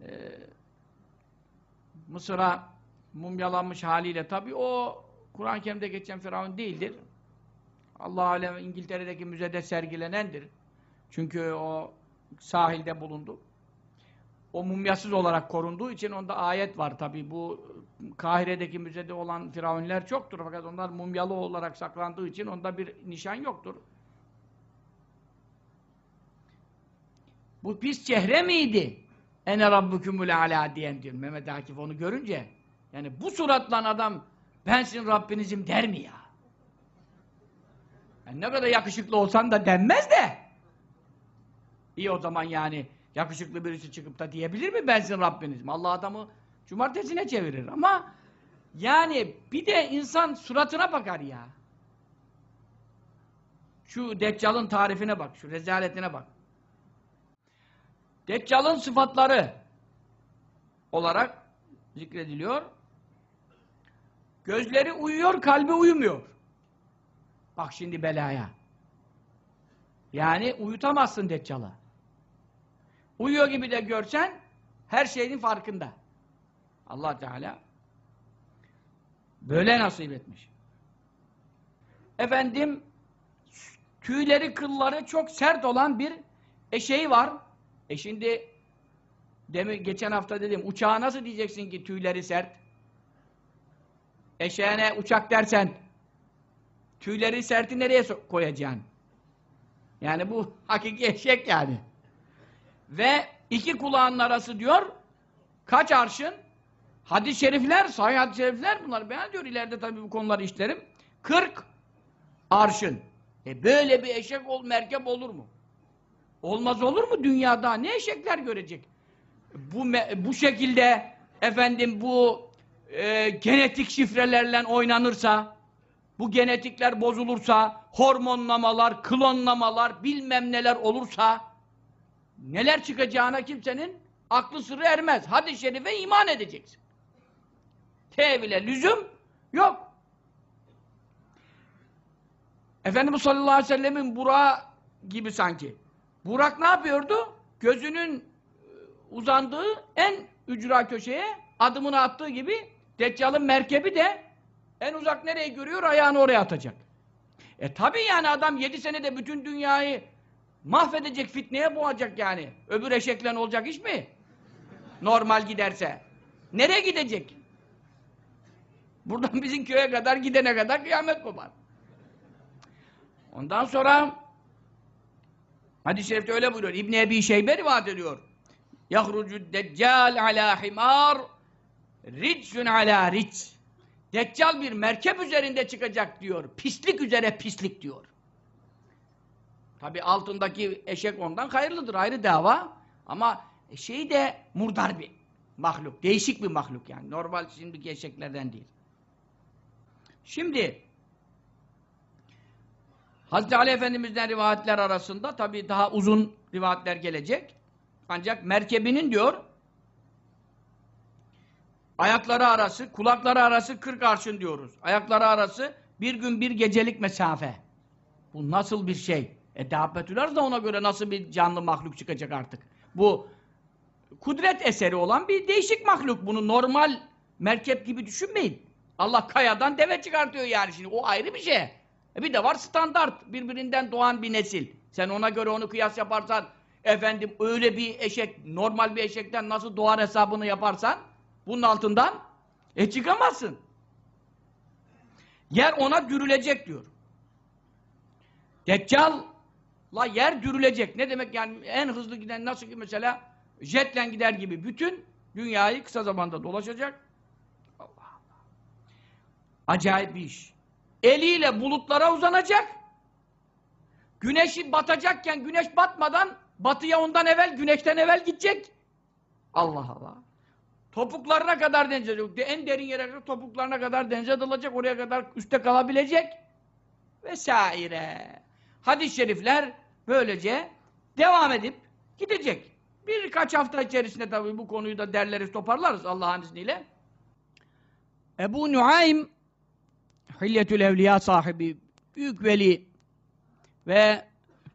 A: e, Mısır'a mumyalanmış haliyle tabi o Kur'an-ı Kerim'de geçen Firavun değildir. Allah alem İngiltere'deki müzede sergilenendir. Çünkü o sahilde bulundu. O mumyasız olarak korunduğu için onda ayet var tabi. Bu Kahire'deki müzede olan firavunler çoktur fakat onlar mumyalı olarak saklandığı için onda bir nişan yoktur. Bu pis çehre miydi? Ene rabbukumul ala diyen diyor Mehmet Akif onu görünce. Yani bu suratla adam ben sizin Rabbinizim der mi ya? Yani ne kadar yakışıklı olsan da denmez de. İyi o zaman yani yakışıklı birisi çıkıp da diyebilir mi ben sizin Rabbinizim? Allah adamı cumartesine çevirir ama yani bir de insan suratına bakar ya. Şu Deccal'ın tarifine bak, şu rezaletine bak. Deccal'ın sıfatları olarak zikrediliyor. Gözleri uyuyor, kalbi uyumuyor. Bak şimdi belaya. Yani uyutamazsın Deccal'ı. Uyuyor gibi de görsen her şeyin farkında. Allah Teala böyle nasip etmiş. Efendim tüyleri, kılları çok sert olan bir eşeği var. E şimdi demin geçen hafta dedim uçağa nasıl diyeceksin ki tüyleri sert? Eşeğine uçak dersen tüyleri serti nereye koyacaksın? Yani bu hakiki eşek yani. Ve iki kulağının arası diyor kaç arşın? Hadis-i şerifler, sahih hadis-i şerifler bunlar beyan diyor. ileride tabii bu konuları işlerim. 40 arşın. E böyle bir eşek ol, merkep olur mu? Olmaz olur mu dünyada? Ne eşekler görecek? Bu bu şekilde efendim bu e, genetik şifrelerle oynanırsa, bu genetikler bozulursa, hormonlamalar, klonlamalar, bilmem neler olursa, neler çıkacağına kimsenin aklı sırrı ermez. Hadis-i şerife iman edeceksin. Tevile lüzum yok. Efendimiz sallallahu aleyhi ve sellemin Burak gibi sanki. Burak ne yapıyordu? Gözünün e, uzandığı en ücra köşeye adımını attığı gibi Deccal'ın merkebi de en uzak nereye görüyor? Ayağını oraya atacak. E tabi yani adam yedi senede bütün dünyayı mahvedecek, fitneye boğacak yani. Öbür eşeklen olacak iş mi? Normal giderse. Nereye gidecek? Buradan bizim köye kadar gidene kadar kıyamet kopar. Ondan sonra hadis-i şerifte öyle buyuruyor. İbn Ebi Şeybe rivayet ediyor. Yahrucu deccal ala himar ricsun ala ric. Deccal bir merkep üzerinde çıkacak diyor. Pislik üzere pislik diyor. Tabi altındaki eşek ondan hayırlıdır ayrı dava. Ama şey de murdar bir mahluk. Değişik bir mahluk yani. Normal şimdiki eşeklerden değil. Şimdi Hazreti Ali Efendimiz'den rivayetler arasında tabi daha uzun rivayetler gelecek. Ancak merkebinin diyor ayakları arası, kulakları arası 40 arşın diyoruz. Ayakları arası bir gün bir gecelik mesafe. Bu nasıl bir şey? E Dabbetül da ona göre nasıl bir canlı mahluk çıkacak artık? Bu kudret eseri olan bir değişik mahluk. Bunu normal merkep gibi düşünmeyin. Allah kayadan deve çıkartıyor yani şimdi. O ayrı bir şey. E bir de var standart. Birbirinden doğan bir nesil. Sen ona göre onu kıyas yaparsan efendim öyle bir eşek, normal bir eşekten nasıl doğar hesabını yaparsan bunun altından e çıkamazsın. Yer ona dürülecek diyor. Deccal'la yer dürülecek. Ne demek yani en hızlı giden nasıl ki mesela jetle gider gibi bütün dünyayı kısa zamanda dolaşacak. Allah Allah. Acayip bir iş. Eliyle bulutlara uzanacak. Güneşi batacakken güneş batmadan batıya ondan evvel güneşten evvel gidecek. Allah Allah. Topuklarına kadar denize en derin yere kadar topuklarına kadar denize dalacak oraya kadar üstte kalabilecek vesaire. Hadis-i şerifler böylece devam edip gidecek. Birkaç hafta içerisinde tabii bu konuyu da derleriz toparlarız Allah'ın izniyle. Ebu Nuaym Hilyetül Evliya sahibi büyük veli ve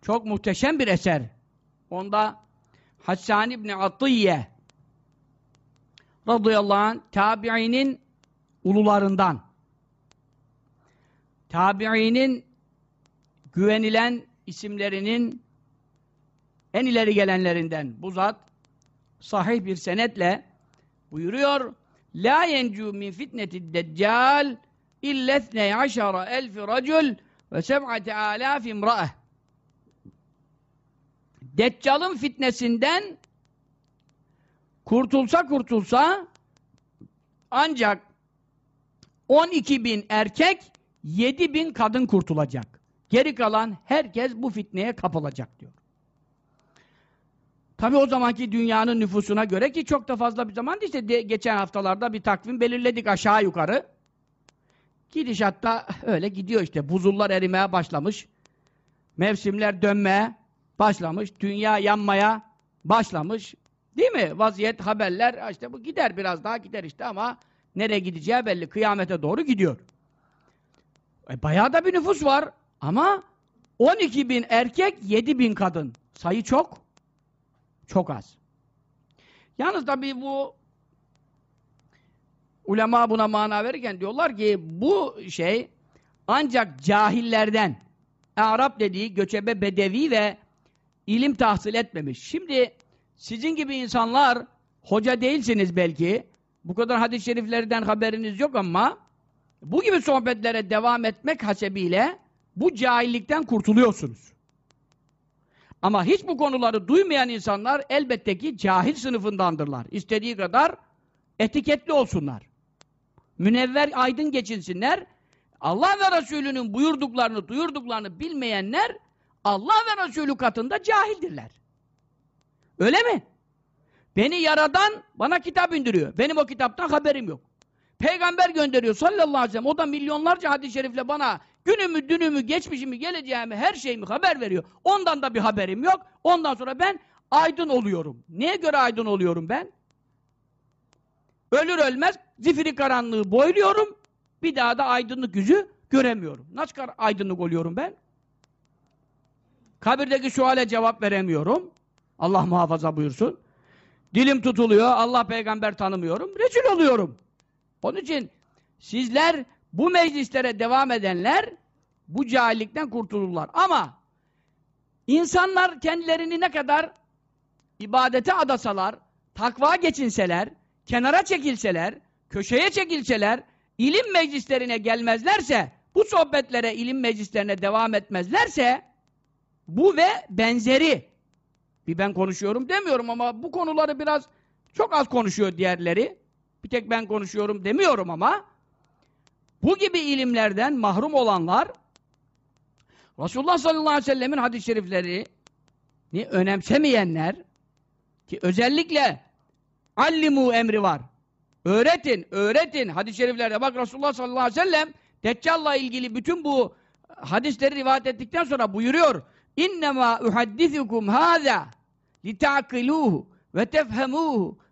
A: çok muhteşem bir eser. Onda Hassan İbni Atiyye radıyallahu anh tabiinin ulularından. Tabiinin güvenilen isimlerinin en ileri gelenlerinden. Bu zat sahih bir senetle buyuruyor La yencu min fitneti deccal illethne aşara elfi racul ve seb'ate alaf imra'eh Deccal'ın fitnesinden kurtulsa kurtulsa ancak 12 bin erkek 7 bin kadın kurtulacak. Geri kalan herkes bu fitneye kapılacak diyor. Tabi o zamanki dünyanın nüfusuna göre ki çok da fazla bir zaman işte geçen haftalarda bir takvim belirledik aşağı yukarı. Gidişatta öyle gidiyor işte. Buzullar erimeye başlamış. Mevsimler dönmeye başlamış. Dünya yanmaya başlamış. Değil mi? Vaziyet, haberler işte bu gider biraz daha gider işte ama nereye gideceği belli. Kıyamete doğru gidiyor. E, bayağı da bir nüfus var. Ama 12 bin erkek, 7 bin kadın. Sayı çok. Çok az. Yalnız tabii bu ulema buna mana verirken diyorlar ki bu şey ancak cahillerden Arap dediği göçebe bedevi ve ilim tahsil etmemiş. Şimdi sizin gibi insanlar hoca değilsiniz belki. Bu kadar hadis-i şeriflerden haberiniz yok ama bu gibi sohbetlere devam etmek hasebiyle bu cahillikten kurtuluyorsunuz. Ama hiç bu konuları duymayan insanlar elbette ki cahil sınıfındandırlar. İstediği kadar etiketli olsunlar. Münevver aydın geçinsinler. Allah ve Resulünün buyurduklarını, duyurduklarını bilmeyenler Allah ve Resulü katında cahildirler. Öyle mi? Beni yaradan bana kitap indiriyor. Benim o kitaptan haberim yok. Peygamber gönderiyor sallallahu aleyhi ve sellem. O da milyonlarca hadis-i şerifle bana günümü, dünümü, geçmişimi, geleceğimi, her şeyimi haber veriyor. Ondan da bir haberim yok. Ondan sonra ben aydın oluyorum. Neye göre aydın oluyorum ben? Ölür ölmez zifiri karanlığı boyluyorum. Bir daha da aydınlık yüzü göremiyorum. Nasıl aydınlık oluyorum ben? Kabirdeki suale cevap veremiyorum. Allah muhafaza buyursun. Dilim tutuluyor. Allah peygamber tanımıyorum. Rezil oluyorum. Onun için sizler bu meclislere devam edenler bu cahillikten kurtulurlar. Ama insanlar kendilerini ne kadar ibadete adasalar, takva geçinseler, kenara çekilseler, köşeye çekilseler, ilim meclislerine gelmezlerse, bu sohbetlere, ilim meclislerine devam etmezlerse, bu ve benzeri, bir ben konuşuyorum demiyorum ama bu konuları biraz çok az konuşuyor diğerleri, bir tek ben konuşuyorum demiyorum ama, bu gibi ilimlerden mahrum olanlar, Resulullah sallallahu aleyhi ve sellemin hadis-i şerifleri ni önemsemeyenler ki özellikle allimu emri var. Öğretin, öğretin. Hadis-i şeriflerde bak Resulullah sallallahu aleyhi ve sellem Deccal'la ilgili bütün bu hadisleri rivayet ettikten sonra buyuruyor. İnnemâ uhaddithukum hâzâ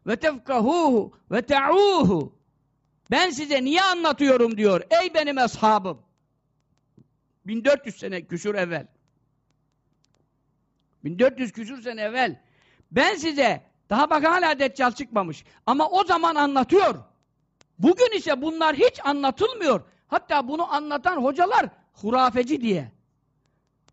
A: ve tefkahuhu ve ta'uhu. Ben size niye anlatıyorum diyor. Ey benim ashabım. 1400 sene küsur evvel. 1400 küsur sene evvel. Ben size daha bak hala deccal çıkmamış. Ama o zaman anlatıyor. Bugün ise bunlar hiç anlatılmıyor. Hatta bunu anlatan hocalar hurafeci diye.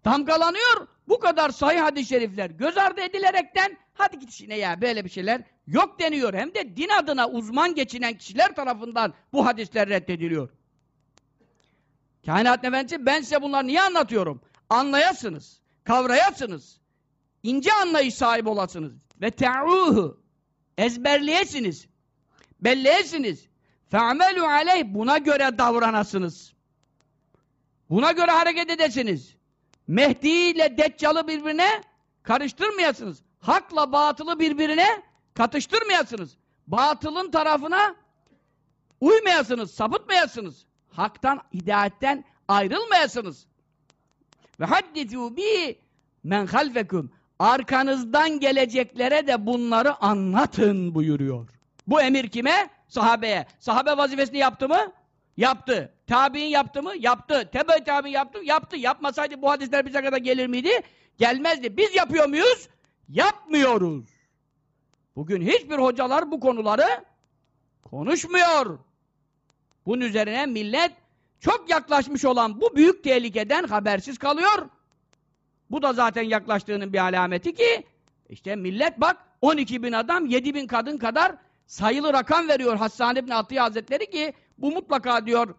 A: Damgalanıyor. Bu kadar sahih hadis-i şerifler göz ardı edilerekten hadi git işine ya böyle bir şeyler yok deniyor. Hem de din adına uzman geçinen kişiler tarafından bu hadisler reddediliyor. Kainat Efendisi ben size bunları niye anlatıyorum? Anlayasınız, kavrayasınız, ince anlayış sahibi olasınız ve te'uhu ezberleyesiniz, belleyesiniz, fe'amelu aleyh buna göre davranasınız. Buna göre hareket edesiniz. Mehdi ile Deccal'ı birbirine karıştırmayasınız. Hakla batılı birbirine katıştırmayasınız. Batılın tarafına uymayasınız, sapıtmayasınız. Haktan, hidayetten ayrılmayasınız. Ve haddithu bi men halfekum. Arkanızdan geleceklere de bunları anlatın buyuruyor. Bu emir kime? Sahabeye. Sahabe vazifesini yaptı mı? Yaptı. Tabi'in yaptı mı? Yaptı. Tebe tabi yaptı mı? Yaptı. Yapmasaydı bu hadisler bize kadar gelir miydi? Gelmezdi. Biz yapıyor muyuz? Yapmıyoruz. Bugün hiçbir hocalar bu konuları konuşmuyor. Bunun üzerine millet çok yaklaşmış olan bu büyük tehlikeden habersiz kalıyor. Bu da zaten yaklaştığının bir alameti ki işte millet bak 12 bin adam 7 bin kadın kadar sayılı rakam veriyor Hassan İbni Atiye Hazretleri ki bu mutlaka diyor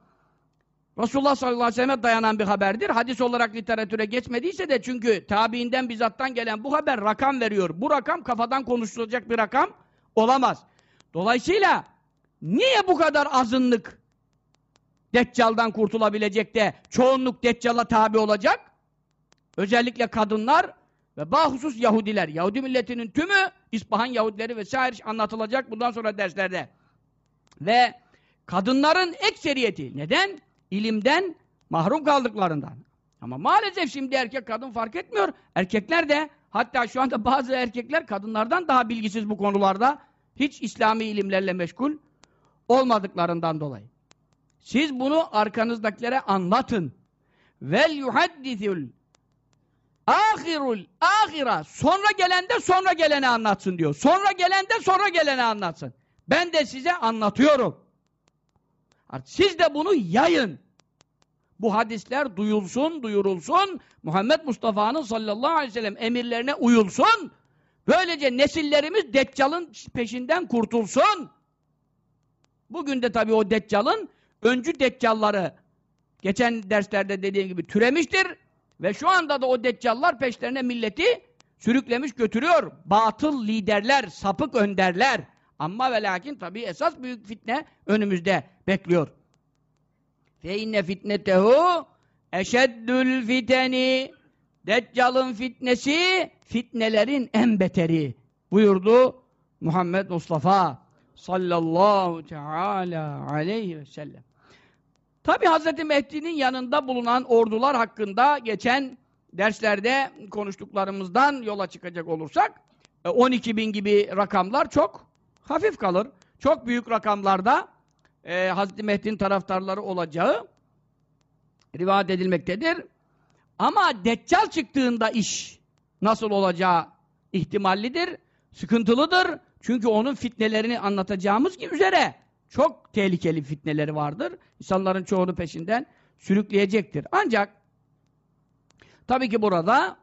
A: Resulullah sallallahu aleyhi ve selleme dayanan bir haberdir. Hadis olarak literatüre geçmediyse de çünkü tabiinden bizzattan gelen bu haber rakam veriyor. Bu rakam kafadan konuşulacak bir rakam olamaz. Dolayısıyla niye bu kadar azınlık Deccal'dan kurtulabilecek de çoğunluk Deccal'a tabi olacak? Özellikle kadınlar ve bahusus Yahudiler. Yahudi milletinin tümü İspahan Yahudileri vesaire anlatılacak bundan sonra derslerde. Ve kadınların ekseriyeti. Neden? İlimden mahrum kaldıklarından. Ama maalesef şimdi erkek kadın fark etmiyor. Erkekler de hatta şu anda bazı erkekler kadınlardan daha bilgisiz bu konularda. Hiç İslami ilimlerle meşgul olmadıklarından dolayı. Siz bunu arkanızdakilere anlatın. Vel yuhaddithul ahirul ahira sonra gelen de sonra gelene anlatsın diyor. Sonra gelen de sonra gelene anlatsın. Ben de size anlatıyorum. Siz de bunu yayın. Bu hadisler duyulsun, duyurulsun. Muhammed Mustafa'nın sallallahu aleyhi ve sellem emirlerine uyulsun. Böylece nesillerimiz Deccal'ın peşinden kurtulsun. Bugün de tabii o Deccal'ın öncü Deccalları geçen derslerde dediğim gibi türemiştir. Ve şu anda da o Deccallar peşlerine milleti sürüklemiş götürüyor. Batıl liderler, sapık önderler. Ama ve lakin tabii esas büyük fitne önümüzde bekliyor. Fe fitnetehu eşeddül fiteni Deccal'ın fitnesi fitnelerin en beteri buyurdu Muhammed Mustafa sallallahu teala aleyhi ve sellem. Tabi Hazreti Mehdi'nin yanında bulunan ordular hakkında geçen derslerde konuştuklarımızdan yola çıkacak olursak 12 e, bin gibi rakamlar çok hafif kalır. Çok büyük rakamlarda e, Hazreti Mehdi'nin taraftarları olacağı rivayet edilmektedir. Ama Deccal çıktığında iş nasıl olacağı ihtimallidir, sıkıntılıdır. Çünkü onun fitnelerini anlatacağımız gibi üzere çok tehlikeli fitneleri vardır. İnsanların çoğunu peşinden sürükleyecektir. Ancak tabii ki burada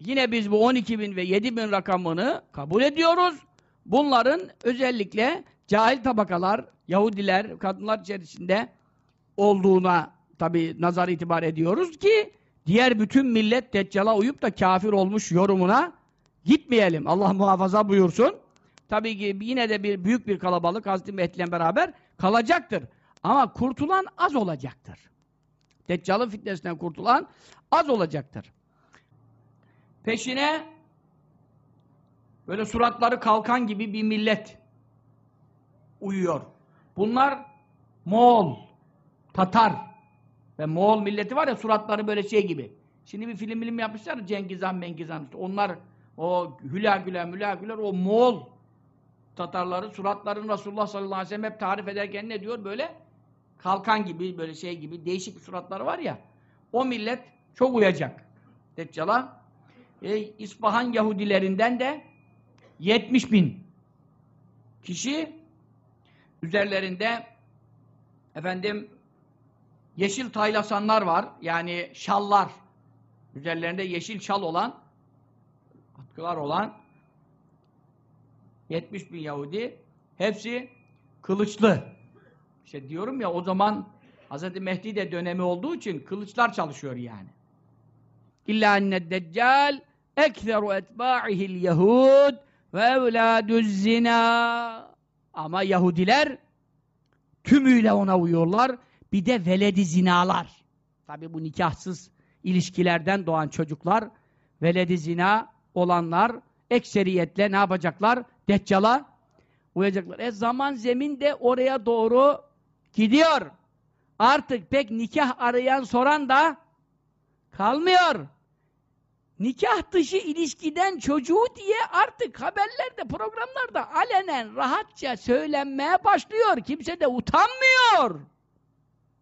A: yine biz bu 12 bin ve 7 bin rakamını kabul ediyoruz. Bunların özellikle cahil tabakalar, Yahudiler, kadınlar içerisinde olduğuna tabi nazar itibar ediyoruz ki diğer bütün millet Deccal'a uyup da kafir olmuş yorumuna gitmeyelim. Allah muhafaza buyursun. Tabii ki yine de bir büyük bir kalabalık Hazreti Mehdi'yle beraber kalacaktır. Ama kurtulan az olacaktır. Deccal'ın fitnesinden kurtulan az olacaktır. Peşine böyle suratları kalkan gibi bir millet uyuyor. Bunlar Moğol, Tatar ve Moğol milleti var ya suratları böyle şey gibi. Şimdi bir film film yapmışlar Cengiz Han, Mengiz Han. Onlar o hülagüler, mülagüler o Moğol Tatarları suratlarını Resulullah sallallahu aleyhi ve sellem hep tarif ederken ne diyor? Böyle kalkan gibi, böyle şey gibi değişik suratları var ya. O millet çok uyacak. Deccal'a. E, İspahan Yahudilerinden de 70 bin kişi üzerlerinde efendim yeşil taylasanlar var. Yani şallar. Üzerlerinde yeşil şal olan atkılar olan 70 bin Yahudi hepsi kılıçlı. İşte diyorum ya o zaman Hz. Mehdi de dönemi olduğu için kılıçlar çalışıyor yani. İlla enned deccal ekseru etba'ihil yahud ve evladüz zina. Ama Yahudiler tümüyle ona uyuyorlar. Bir de veledi zinalar. Tabi bu nikahsız ilişkilerden doğan çocuklar, veledi zina olanlar ekseriyetle ne yapacaklar? Deccala uyacaklar. E zaman zemin de oraya doğru gidiyor. Artık pek nikah arayan soran da kalmıyor. Nikah dışı ilişkiden çocuğu diye artık haberlerde, programlarda alenen rahatça söylenmeye başlıyor. Kimse de utanmıyor.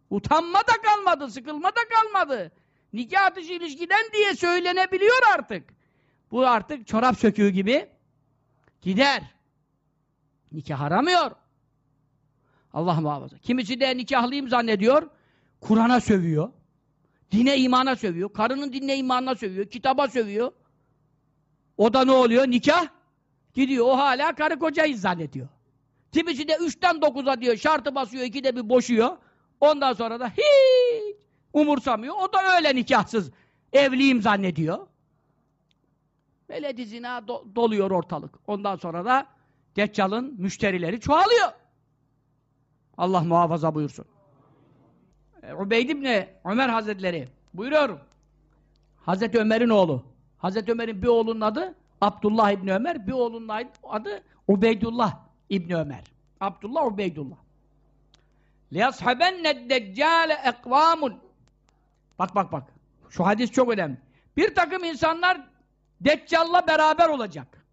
A: Utanma da kalmadı, sıkılma da kalmadı. Nikah dışı ilişkiden diye söylenebiliyor artık. Bu artık çorap söküğü gibi gider. Nikah aramıyor. Allah muhafaza. Kimisi de nikahlıyım zannediyor. Kur'an'a sövüyor. Dine imana sövüyor. Karının dinle imanına sövüyor. Kitaba sövüyor. O da ne oluyor? Nikah. Gidiyor. O hala karı kocayı zannediyor. Kimisi de üçten dokuza diyor. Şartı basıyor. ikide bir boşuyor. Ondan sonra da hiç umursamıyor. O da öyle nikahsız. Evliyim zannediyor. Veledi zina do doluyor ortalık. Ondan sonra da Deccal'ın müşterileri çoğalıyor. Allah muhafaza buyursun. E, Ubeyd İbni Ömer Hazretleri buyuruyorum. Hazreti Ömer'in oğlu. Hazreti Ömer'in bir oğlunun adı Abdullah İbni Ömer, bir oğlunun adı Ubeydullah İbni Ömer. Abdullah Ubeydullah. لِيَصْحَبَنَّ الدَّجَّالَ اَقْوَامٌ Bak bak bak. Şu hadis çok önemli. Bir takım insanlar Deccal'la beraber olacak.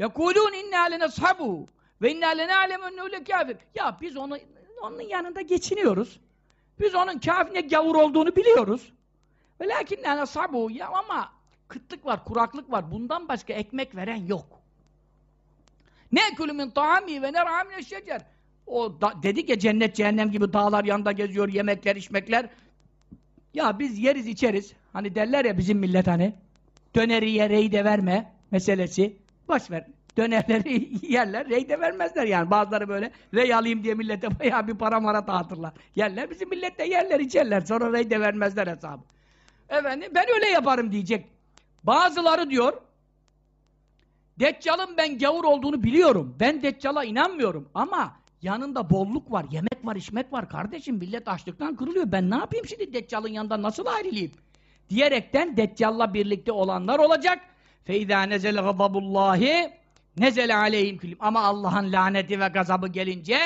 A: يَقُولُونَ اِنَّا لَنَصْحَبُهُ ve inna lenâlem ennûle kafir. Ya biz onu, onun yanında geçiniyoruz. Biz onun kafir ne gavur olduğunu biliyoruz. Ve lakinne sabu ya ama kıtlık var, kuraklık var. Bundan başka ekmek veren yok. Ne kulü taami ve ner'a min şecer. O da, dedik ya cennet cehennem gibi dağlar yanında geziyor, yemekler, içmekler. Ya biz yeriz içeriz. Hani derler ya bizim millet hani. Döneri ye, de verme meselesi. Boş ver dönerleri yerler, rey de vermezler yani. Bazıları böyle rey alayım diye millete bayağı bir para mara dağıtırlar. Yerler, bizim millet de yerler, içerler. Sonra rey de vermezler hesabı. Efendim, ben öyle yaparım diyecek. Bazıları diyor, Deccal'ın ben gavur olduğunu biliyorum. Ben Deccal'a inanmıyorum ama yanında bolluk var, yemek var, içmek var. Kardeşim millet açlıktan kırılıyor. Ben ne yapayım şimdi Deccal'ın yanında nasıl ayrılayım? Diyerekten Deccal'la birlikte olanlar olacak. فَاِذَا نَزَلَ غَضَبُ اللّٰهِ Nezele aleyhim külim. Ama Allah'ın laneti ve gazabı gelince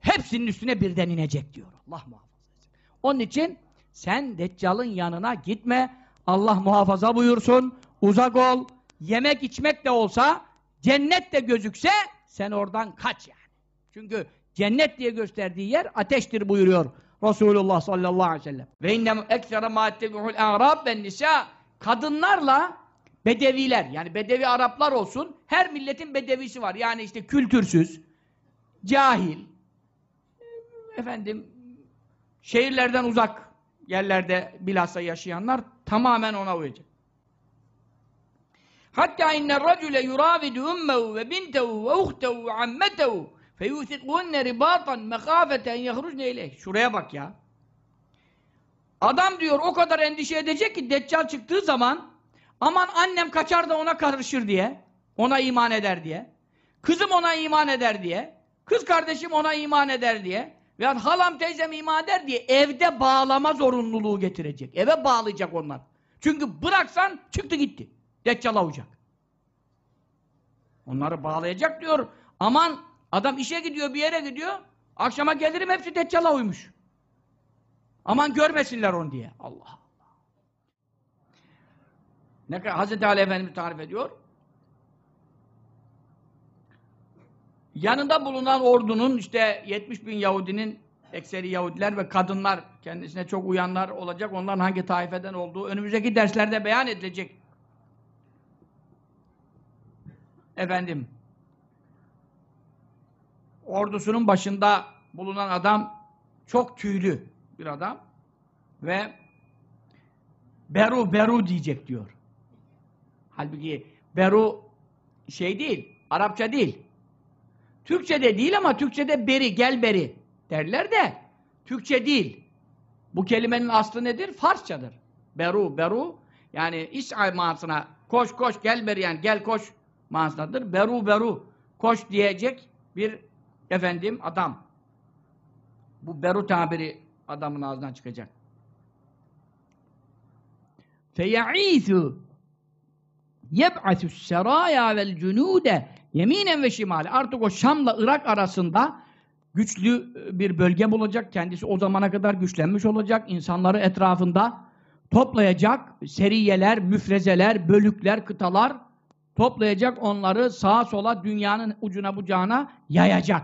A: hepsinin üstüne birden inecek diyor. Allah muhafaza etsin. Onun için sen Deccal'ın yanına gitme. Allah muhafaza buyursun. Uzak ol. Yemek içmek de olsa cennet de gözükse sen oradan kaç yani. Çünkü cennet diye gösterdiği yer ateştir buyuruyor Resulullah sallallahu aleyhi ve sellem. Ve innem eksere ma ettebi'ul a'rab ben nisa kadınlarla Bedeviler, yani Bedevi Araplar olsun, her milletin Bedevisi var. Yani işte kültürsüz, cahil, efendim, şehirlerden uzak yerlerde bilhassa yaşayanlar tamamen ona uyacak. Hatta inne racule yuravidu ummehu ve bintehu ve uhtehu ve ammetehu feyusikunne ribatan mekafeten yahrucne ileyh. Şuraya bak ya. Adam diyor o kadar endişe edecek ki Deccal çıktığı zaman aman annem kaçar da ona karışır diye. Ona iman eder diye. Kızım ona iman eder diye. Kız kardeşim ona iman eder diye. Veya halam teyzem iman eder diye evde bağlama zorunluluğu getirecek. Eve bağlayacak onlar. Çünkü bıraksan çıktı gitti. Deccal'a uyacak. Onları bağlayacak diyor. Aman adam işe gidiyor bir yere gidiyor. Akşama gelirim hepsi Deccal'a uymuş. Aman görmesinler onu diye. Allah. Ne kadar Hazreti Ali Efendimiz tarif ediyor. Yanında bulunan ordunun işte 70 bin Yahudinin ekseri Yahudiler ve kadınlar kendisine çok uyanlar olacak. Onların hangi taifeden olduğu önümüzdeki derslerde beyan edilecek. Efendim ordusunun başında bulunan adam çok tüylü bir adam ve Beru Beru diyecek diyor. Halbuki Beru şey değil, Arapça değil. Türkçe'de değil ama Türkçe'de beri, gel beri derler de Türkçe değil. Bu kelimenin aslı nedir? Farsçadır. Beru, beru yani iş manasına koş koş gel beri yani gel koş manasındadır. Beru beru koş diyecek bir efendim adam. Bu beru tabiri adamın ağzından çıkacak. Feya'isu yeb'asu seraya vel cunude yeminen ve şimale. Artık o Şam'la Irak arasında güçlü bir bölge bulacak. Kendisi o zamana kadar güçlenmiş olacak. İnsanları etrafında toplayacak. Seriyeler, müfrezeler, bölükler, kıtalar toplayacak. Onları sağa sola dünyanın ucuna bucağına yayacak.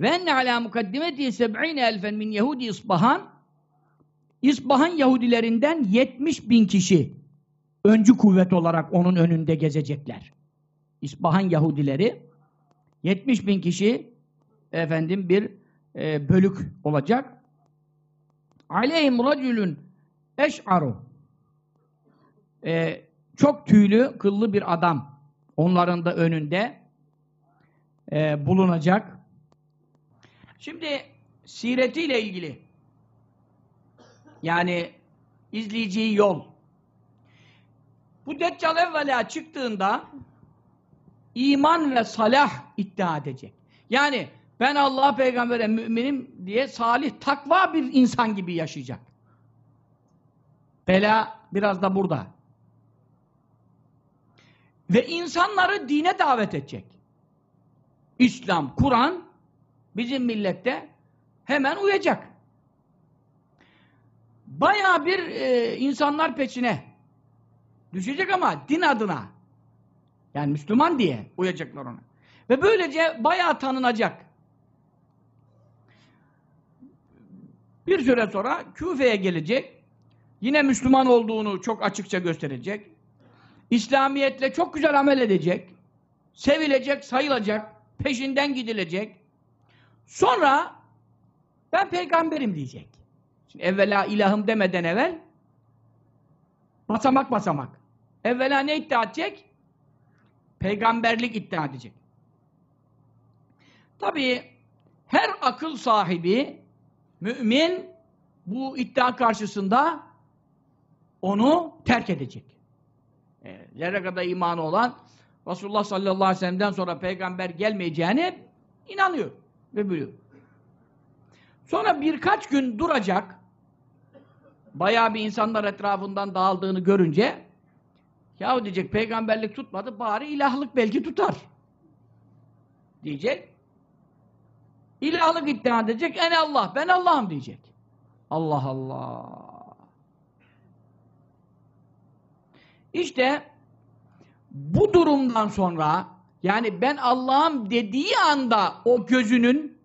A: Ve enne alâ mukaddimeti seb'ine elfen min Yahudi İsbahan İsbahan Yahudilerinden 70 bin kişi öncü kuvvet olarak onun önünde gezecekler. İsbahan Yahudileri 70 bin kişi efendim bir e, bölük olacak. Aleyhim racülün eş'aru e, çok tüylü, kıllı bir adam onların da önünde e, bulunacak. Şimdi siretiyle ilgili yani izleyeceği yol bu Deccal evvela çıktığında iman ve salah iddia edecek. Yani ben Allah peygambere müminim diye salih takva bir insan gibi yaşayacak. Bela biraz da burada. Ve insanları dine davet edecek. İslam, Kur'an bizim millette hemen uyacak. Baya bir e, insanlar peçine düşecek ama din adına yani Müslüman diye uyacaklar ona. Ve böylece bayağı tanınacak. Bir süre sonra Küfe'ye gelecek. Yine Müslüman olduğunu çok açıkça gösterecek. İslamiyetle çok güzel amel edecek. Sevilecek, sayılacak. Peşinden gidilecek. Sonra ben peygamberim diyecek. Şimdi evvela ilahım demeden evvel basamak basamak. Evvela ne iddia edecek? Peygamberlik iddia edecek. Tabii her akıl sahibi mümin bu iddia karşısında onu terk edecek. Zerre kadar imanı olan Resulullah sallallahu aleyhi ve sellem'den sonra peygamber gelmeyeceğine inanıyor ve biliyor. Sonra birkaç gün duracak bayağı bir insanlar etrafından dağıldığını görünce yahu diyecek peygamberlik tutmadı bari ilahlık belki tutar. Diyecek. İlahlık iddia edecek en Allah ben Allah'ım diyecek. Allah Allah. İşte bu durumdan sonra yani ben Allah'ım dediği anda o gözünün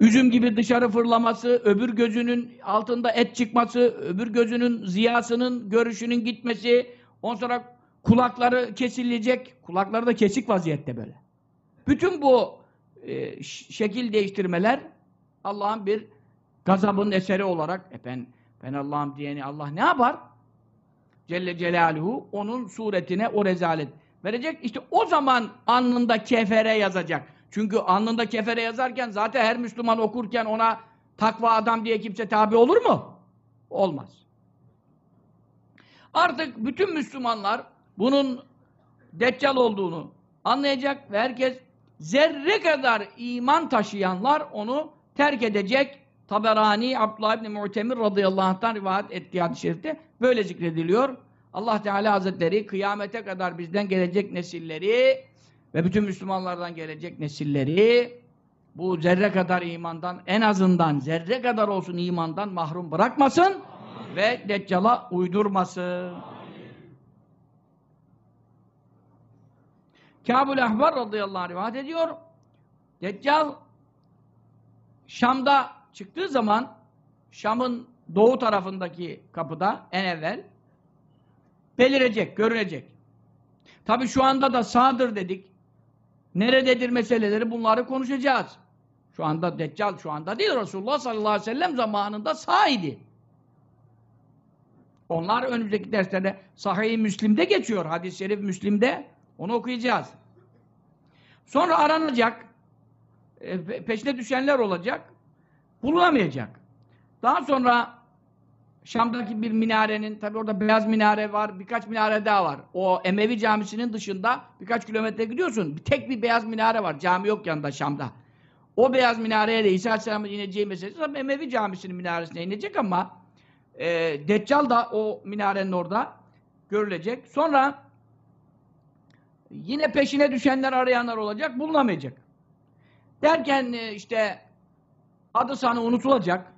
A: üzüm gibi dışarı fırlaması, öbür gözünün altında et çıkması, öbür gözünün ziyasının, görüşünün gitmesi, ondan sonra kulakları kesilecek, kulakları da kesik vaziyette böyle. Bütün bu e, şekil değiştirmeler Allah'ın bir gazabının eseri olarak e ben, ben Allah'ım diyeni Allah ne yapar? Celle Celaluhu onun suretine o rezalet verecek. İşte o zaman alnında kefere yazacak. Çünkü alnında kefere yazarken zaten her Müslüman okurken ona takva adam diye kimse tabi olur mu? Olmaz. Artık bütün Müslümanlar bunun deccal olduğunu anlayacak ve herkes zerre kadar iman taşıyanlar onu terk edecek. Taberani Abdullah İbni Mu'temir radıyallahu anh'tan rivayet ettiği hadis-i şerifte böyle zikrediliyor. Allah Teala Hazretleri kıyamete kadar bizden gelecek nesilleri ve bütün Müslümanlardan gelecek nesilleri bu zerre kadar imandan en azından zerre kadar olsun imandan mahrum bırakmasın ve Deccal'a uydurmasın. Kâbul Ahbar radıyallahu anh rivayet ediyor. Deccal Şam'da çıktığı zaman Şam'ın doğu tarafındaki kapıda en evvel belirecek, görünecek. Tabi şu anda da sağdır dedik. Nerededir meseleleri bunları konuşacağız. Şu anda Deccal şu anda değil Resulullah sallallahu aleyhi ve sellem zamanında sağ idi. Onlar önümüzdeki derslerde Sahih-i Müslim'de geçiyor. Hadis-i şerif Müslim'de. Onu okuyacağız. Sonra aranacak. E, peşine düşenler olacak. Bulunamayacak. Daha sonra Şam'daki bir minarenin, tabi orada beyaz minare var, birkaç minare daha var. O Emevi camisinin dışında birkaç kilometre gidiyorsun. Tek bir beyaz minare var. Cami yok yanında Şam'da. O beyaz minareye de İsa Aleyhisselam'ın ineceği meselesi Emevi camisinin minaresine inecek ama e, Deccal da o minarenin orada görülecek. Sonra yine peşine düşenler arayanlar olacak, bulunamayacak. Derken e, işte adı sanı unutulacak.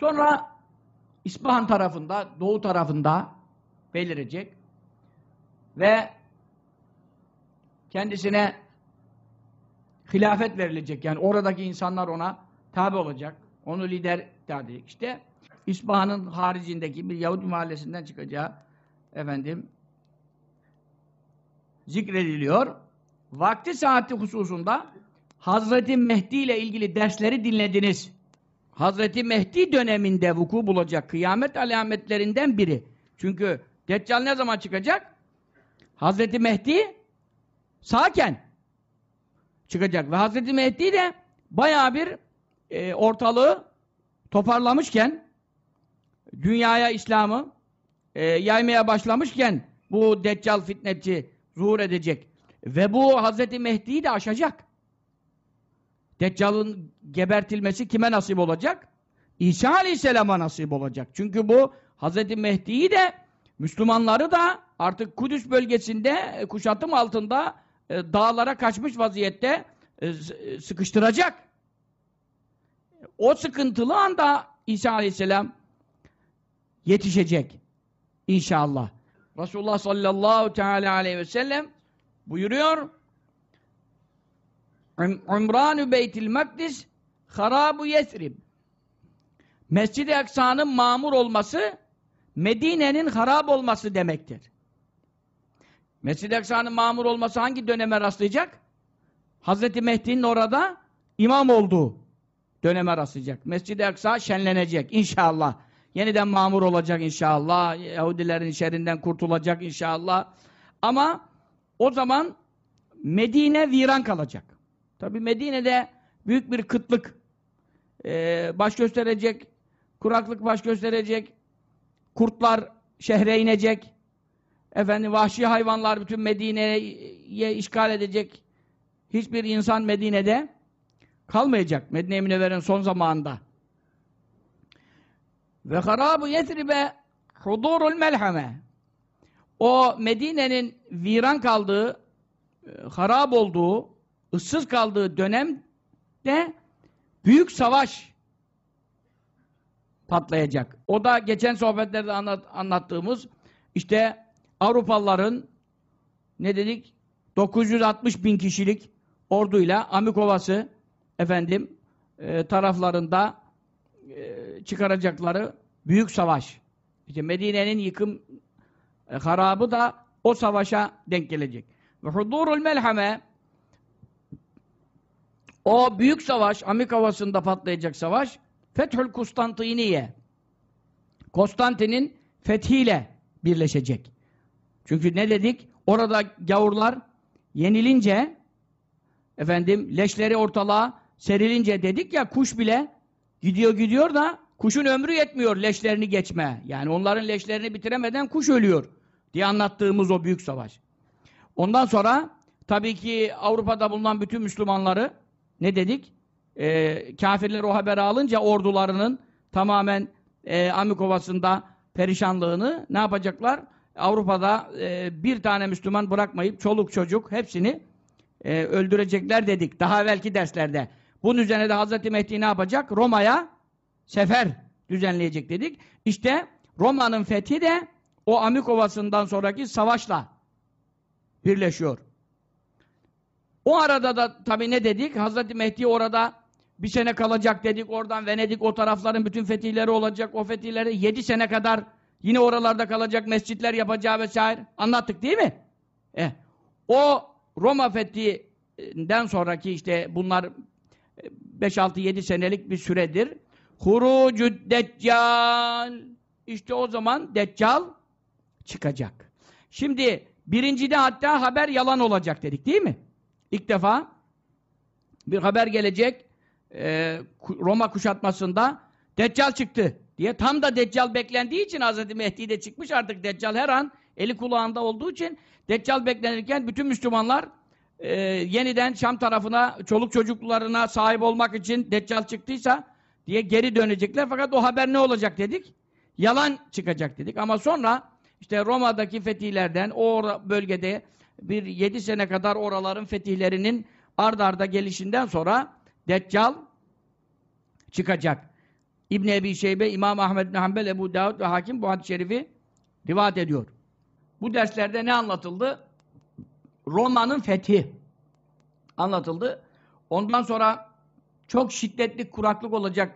A: Sonra İspahan tarafında, doğu tarafında belirecek ve kendisine hilafet verilecek. Yani oradaki insanlar ona tabi olacak. Onu lider tabi İşte İspahan'ın haricindeki bir Yahudi mahallesinden çıkacağı efendim zikrediliyor. Vakti saati hususunda Hazreti Mehdi ile ilgili dersleri dinlediniz. Hazreti Mehdi döneminde vuku bulacak kıyamet alametlerinden biri. Çünkü Deccal ne zaman çıkacak? Hazreti Mehdi sağken çıkacak. Ve Hazreti Mehdi de baya bir e, ortalığı toparlamışken dünyaya İslam'ı e, yaymaya başlamışken bu Deccal fitnetçi zuhur edecek. Ve bu Hazreti Mehdi'yi de aşacak. Deccal'ın gebertilmesi kime nasip olacak? İsa Aleyhisselam'a nasip olacak. Çünkü bu Hazreti Mehdi'yi de Müslümanları da artık Kudüs bölgesinde e, kuşatım altında e, dağlara kaçmış vaziyette e, sıkıştıracak. O sıkıntılı anda İsa Aleyhisselam yetişecek. İnşallah. Resulullah sallallahu teala aleyhi ve sellem buyuruyor Umranu Beytil Makdis harabu Yesrib Mescid-i Aksa'nın mamur olması Medine'nin harap olması demektir. Mescid-i Aksa'nın mamur olması hangi döneme rastlayacak? Hazreti Mehdi'nin orada imam olduğu döneme rastlayacak. Mescid-i Aksa şenlenecek inşallah. Yeniden mamur olacak inşallah. Yahudilerin şerrinden kurtulacak inşallah. Ama o zaman Medine viran kalacak. Tabi Medine'de büyük bir kıtlık e, baş gösterecek, kuraklık baş gösterecek, kurtlar şehre inecek, efendim vahşi hayvanlar bütün Medine'ye işgal edecek. Hiçbir insan Medine'de kalmayacak. Medine-i Münevver'in son zamanında. Ve harabu yetribe hudurul melhame. O Medine'nin viran kaldığı, e, harap olduğu, ıssız kaldığı dönemde büyük savaş patlayacak. O da geçen sohbetlerde anlat, anlattığımız işte Avrupalıların ne dedik? 960 bin kişilik orduyla Amikovası efendim e, taraflarında e, çıkaracakları büyük savaş. İşte Medine'nin yıkım e, harabı da o savaşa denk gelecek. Ve hudurul melhame o büyük savaş, Amik Havası'nda patlayacak savaş, Fethül Kustantiniye. Konstantin'in fethiyle birleşecek. Çünkü ne dedik? Orada gavurlar yenilince efendim leşleri ortalığa serilince dedik ya kuş bile gidiyor gidiyor da kuşun ömrü yetmiyor leşlerini geçme. Yani onların leşlerini bitiremeden kuş ölüyor diye anlattığımız o büyük savaş. Ondan sonra tabii ki Avrupa'da bulunan bütün Müslümanları ne dedik? Ee, kafirler o haberi alınca ordularının tamamen e, Amikovası'nda perişanlığını ne yapacaklar? Avrupa'da e, bir tane Müslüman bırakmayıp çoluk çocuk hepsini e, öldürecekler dedik daha evvelki derslerde. Bunun üzerine de Hazreti Mehdi ne yapacak? Roma'ya sefer düzenleyecek dedik. İşte Roma'nın fethi de o Amikovası'ndan sonraki savaşla birleşiyor. O arada da tabi ne dedik? Hazreti Mehdi orada bir sene kalacak dedik. Oradan Venedik o tarafların bütün fetihleri olacak. O fetihleri yedi sene kadar yine oralarda kalacak mescitler yapacağı vesaire. Anlattık değil mi? Eh. O Roma fethinden sonraki işte bunlar 5-6-7 senelik bir süredir. Hurucud Deccal. İşte o zaman Deccal çıkacak. Şimdi birincide hatta haber yalan olacak dedik değil mi? İlk defa bir haber gelecek e, Roma kuşatmasında Deccal çıktı diye tam da Deccal beklendiği için Hz. Mehdi de çıkmış artık Deccal her an eli kulağında olduğu için Deccal beklenirken bütün Müslümanlar e, yeniden Şam tarafına çoluk çocuklarına sahip olmak için Deccal çıktıysa diye geri dönecekler fakat o haber ne olacak dedik? Yalan çıkacak dedik ama sonra işte Roma'daki fetihlerden o bölgede bir yedi sene kadar oraların fetihlerinin ard arda gelişinden sonra Deccal çıkacak. İbn Ebi Şeybe, İmam Ahmed bin Hanbel, Ebu Davud ve Hakim bu hadis-i şerifi rivayet ediyor. Bu derslerde ne anlatıldı? Roma'nın fethi anlatıldı. Ondan sonra çok şiddetli kuraklık olacak.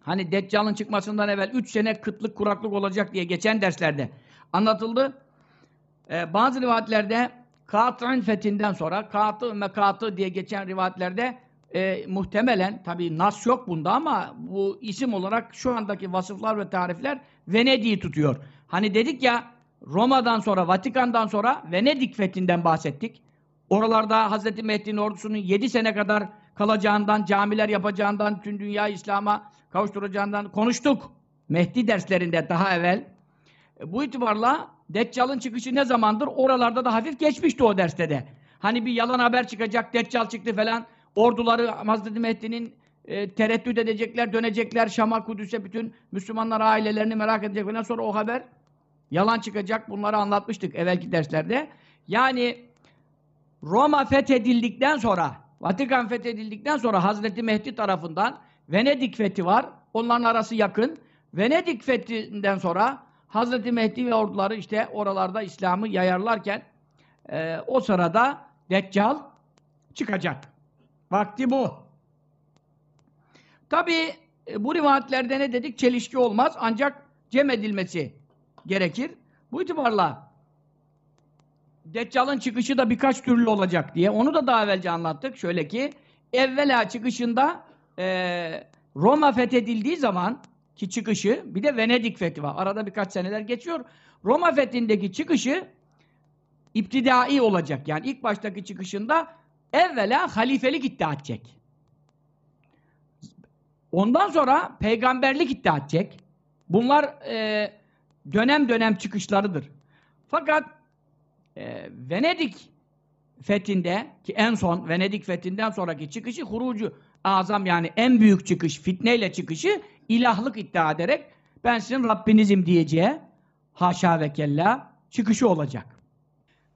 A: Hani Deccal'ın çıkmasından evvel 3 sene kıtlık kuraklık olacak diye geçen derslerde anlatıldı. Ee, bazı rivayetlerde Katı'ın fethinden sonra Katı Mekatı diye geçen rivayetlerde e, muhtemelen tabi nas yok bunda ama bu isim olarak şu andaki vasıflar ve tarifler Venedik'i tutuyor. Hani dedik ya Roma'dan sonra Vatikan'dan sonra Venedik fethinden bahsettik. Oralarda Hazreti Mehdi'nin ordusunun 7 sene kadar kalacağından, camiler yapacağından, tüm dünya İslam'a kavuşturacağından konuştuk. Mehdi derslerinde daha evvel. E, bu itibarla Deccal'ın çıkışı ne zamandır? Oralarda da hafif geçmişti o derste de. Hani bir yalan haber çıkacak, Deccal çıktı falan. Orduları Hazreti Mehdi'nin e, tereddüt edecekler, dönecekler Şam'a, Kudüs'e bütün Müslümanlar ailelerini merak edecek falan. Sonra o haber yalan çıkacak. Bunları anlatmıştık evvelki derslerde. Yani Roma fethedildikten sonra, Vatikan fethedildikten sonra Hazreti Mehdi tarafından Venedik fethi var. Onların arası yakın. Venedik fethinden sonra Hazreti Mehdi ve orduları işte oralarda İslam'ı yayarlarken e, o sırada Deccal çıkacak. Vakti bu. Tabi e, bu rivayetlerde ne dedik? Çelişki olmaz ancak cem edilmesi gerekir. Bu itibarla Deccal'ın çıkışı da birkaç türlü olacak diye. Onu da daha evvelce anlattık. Şöyle ki evvela çıkışında e, Roma fethedildiği zaman ki çıkışı bir de Venedik fethi var. Arada birkaç seneler geçiyor. Roma fethindeki çıkışı iptidai olacak. Yani ilk baştaki çıkışında evvela halifelik iddia edecek. Ondan sonra peygamberlik iddia edecek. Bunlar e, dönem dönem çıkışlarıdır. Fakat e, Venedik fethinde ki en son Venedik fethinden sonraki çıkışı hurucu azam yani en büyük çıkış fitneyle çıkışı ilahlık iddia ederek ben sizin Rabbinizim diyeceği haşa ve kella çıkışı olacak.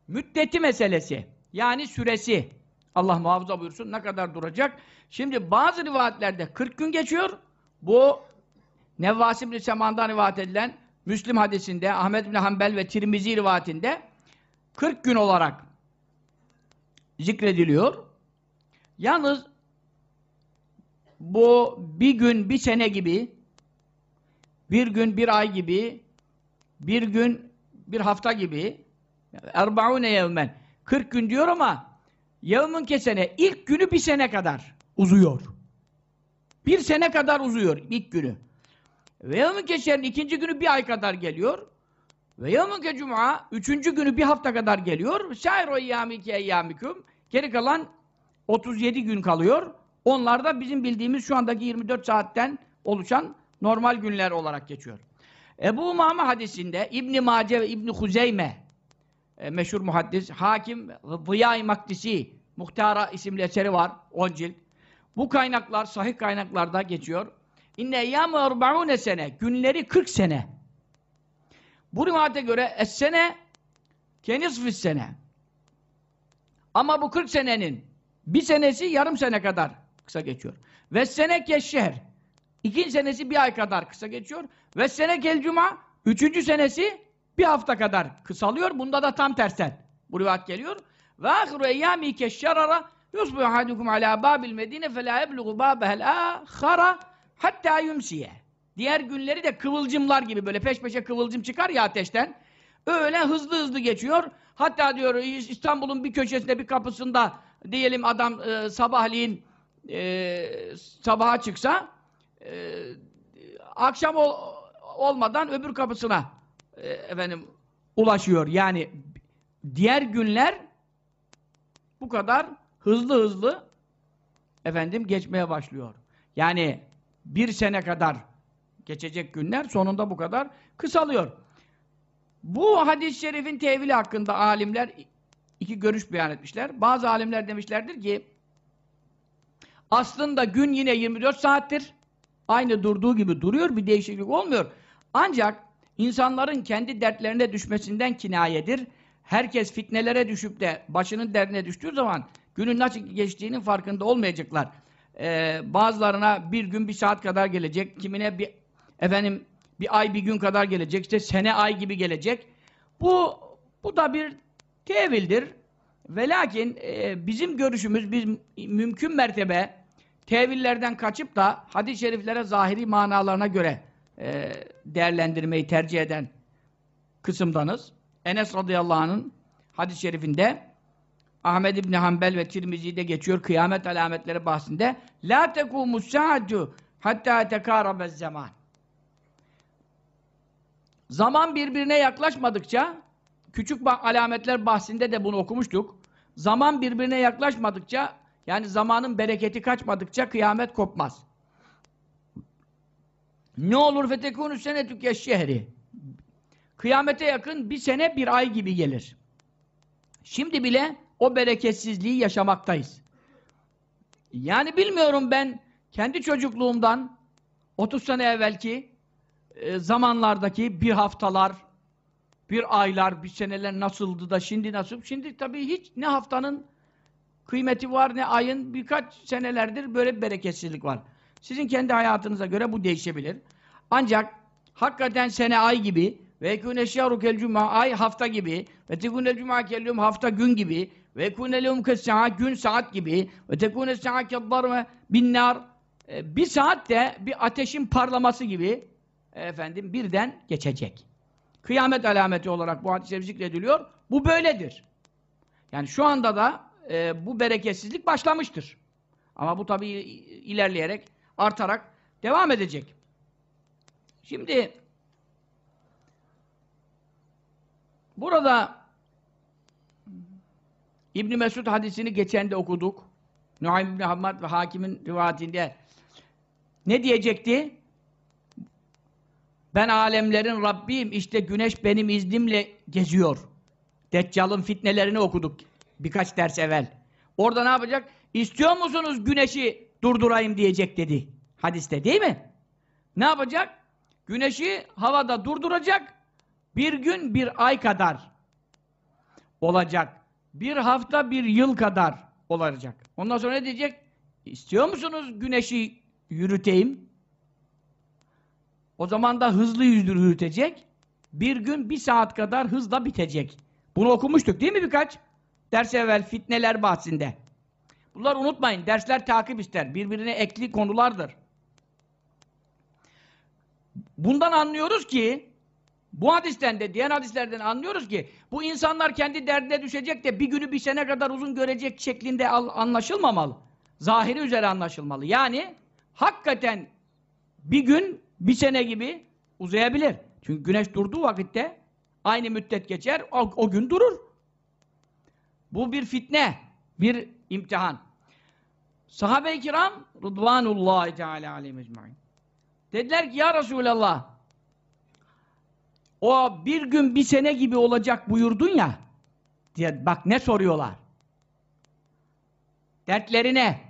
A: Müddeti meselesi yani süresi Allah muhafaza buyursun ne kadar duracak? Şimdi bazı rivayetlerde 40 gün geçiyor. Bu Nevvas İbni rivayet edilen Müslim hadisinde, Ahmet bin Hanbel ve Tirmizi rivayetinde 40 gün olarak zikrediliyor. Yalnız bu bir gün bir sene gibi bir gün bir ay gibi bir gün bir hafta gibi erbaune yevmen 40 gün diyor ama yevmin kesene ilk günü bir sene kadar uzuyor. Bir sene kadar uzuyor ilk günü. Ve yevmin kesenin ikinci günü bir ay kadar geliyor. Ve yevmin cuma üçüncü günü bir hafta kadar geliyor. Şair o eyyami ki eyyamikum geri kalan 37 gün kalıyor. Onlar da bizim bildiğimiz şu andaki 24 saatten oluşan normal günler olarak geçiyor. Ebu Umame hadisinde İbn Mace ve İbn Huzeyme e, meşhur muhaddis, hakim Ziya-i Maktisi Muhtara isimli eseri var, 10 cilt. Bu kaynaklar, sahih kaynaklarda geçiyor. İnne eyyâmı erba'ûne sene, günleri 40 sene. Bu rivayete göre es-sene kenisfis sene. Ama bu 40 senenin bir senesi yarım sene kadar kısa geçiyor. Ve sene keşşehr. İkinci senesi bir ay kadar kısa geçiyor. Ve sene kel cuma. Üçüncü senesi bir hafta kadar kısalıyor. Bunda da tam tersten. Bu rivayet geliyor. Ve ahiru eyyâmi keşşerara yusbu ahadukum alâ bâbil medine felâ ebluğu bâbehel âkhara hattâ yumsiye. Diğer günleri de kıvılcımlar gibi böyle peş peşe kıvılcım çıkar ya ateşten. Öyle hızlı hızlı geçiyor. Hatta diyor İstanbul'un bir köşesinde bir kapısında diyelim adam e, sabahleyin e, sabaha çıksa e, akşam ol, olmadan öbür kapısına e, efendim ulaşıyor. Yani diğer günler bu kadar hızlı hızlı efendim geçmeye başlıyor. Yani bir sene kadar geçecek günler sonunda bu kadar kısalıyor. Bu hadis-i şerifin tevili hakkında alimler iki görüş beyan etmişler. Bazı alimler demişlerdir ki aslında gün yine 24 saattir. Aynı durduğu gibi duruyor, bir değişiklik olmuyor. Ancak insanların kendi dertlerine düşmesinden kinayedir. Herkes fitnelere düşüp de başının derdine düştüğü zaman günün nasıl geçtiğinin farkında olmayacaklar. Ee, bazılarına bir gün bir saat kadar gelecek, kimine bir efendim bir ay bir gün kadar gelecek, işte sene ay gibi gelecek. Bu bu da bir tevildir. Ve lakin e, bizim görüşümüz, biz mümkün mertebe tevillerden kaçıp da hadis-i şeriflere zahiri manalarına göre e, değerlendirmeyi tercih eden kısımdanız. Enes radıyallahu anh'ın hadis-i şerifinde Ahmed İbni Hanbel ve Tirmizi'de geçiyor kıyamet alametleri bahsinde La tekumus saatu hatta tekarabez zaman Zaman birbirine yaklaşmadıkça küçük alametler bahsinde de bunu okumuştuk. Zaman birbirine yaklaşmadıkça yani zamanın bereketi kaçmadıkça kıyamet kopmaz. Ne olur fetekûnü senetük şehri. Kıyamete yakın bir sene bir ay gibi gelir. Şimdi bile o bereketsizliği yaşamaktayız. Yani bilmiyorum ben kendi çocukluğumdan 30 sene evvelki e, zamanlardaki bir haftalar, bir aylar, bir seneler nasıldı da şimdi nasıl? Şimdi tabii hiç ne haftanın kıymeti var ne ayın birkaç senelerdir böyle bir bereketsizlik var. Sizin kendi hayatınıza göre bu değişebilir. Ancak hakikaten sene ay gibi ve ekûne şehru kel cuma ay hafta gibi ve tekûne cuma kellum hafta gün gibi ve ekûne lehum kessa'a gün saat gibi ve tekûne sa'a keddarme bin nar e, bir saat de bir ateşin parlaması gibi efendim birden geçecek. Kıyamet alameti olarak bu hadis-i zikrediliyor. Bu böyledir. Yani şu anda da e, bu bereketsizlik başlamıştır. Ama bu tabii ilerleyerek, artarak devam edecek. Şimdi burada İbn Mesud hadisini geçen de okuduk. Nuaym İbn Hammad ve Hakim'in rivayetinde ne diyecekti? Ben alemlerin Rabbiyim, işte güneş benim iznimle geziyor. Deccal'ın fitnelerini okuduk birkaç ders evvel. Orada ne yapacak? İstiyor musunuz güneşi durdurayım diyecek dedi. Hadiste değil mi? Ne yapacak? Güneşi havada durduracak. Bir gün bir ay kadar olacak. Bir hafta bir yıl kadar olacak. Ondan sonra ne diyecek? İstiyor musunuz güneşi yürüteyim? O zaman da hızlı yürütecek. Bir gün bir saat kadar hızla bitecek. Bunu okumuştuk değil mi birkaç? Ders evvel fitneler bahsinde. Bunları unutmayın. Dersler takip ister. Birbirine ekli konulardır. Bundan anlıyoruz ki bu hadisten de diğer hadislerden anlıyoruz ki bu insanlar kendi derdine düşecek de bir günü bir sene kadar uzun görecek şeklinde anlaşılmamalı. Zahiri üzere anlaşılmalı. Yani hakikaten bir gün bir sene gibi uzayabilir. Çünkü güneş durduğu vakitte aynı müddet geçer, o, o gün durur. Bu bir fitne, bir imtihan. Sahabe-i kiram Rıdvanullahi Teala aleyhim ecmaîn. Dediler ki ya Resulallah o bir gün bir sene gibi olacak buyurdun ya diye bak ne soruyorlar. Dertlerine.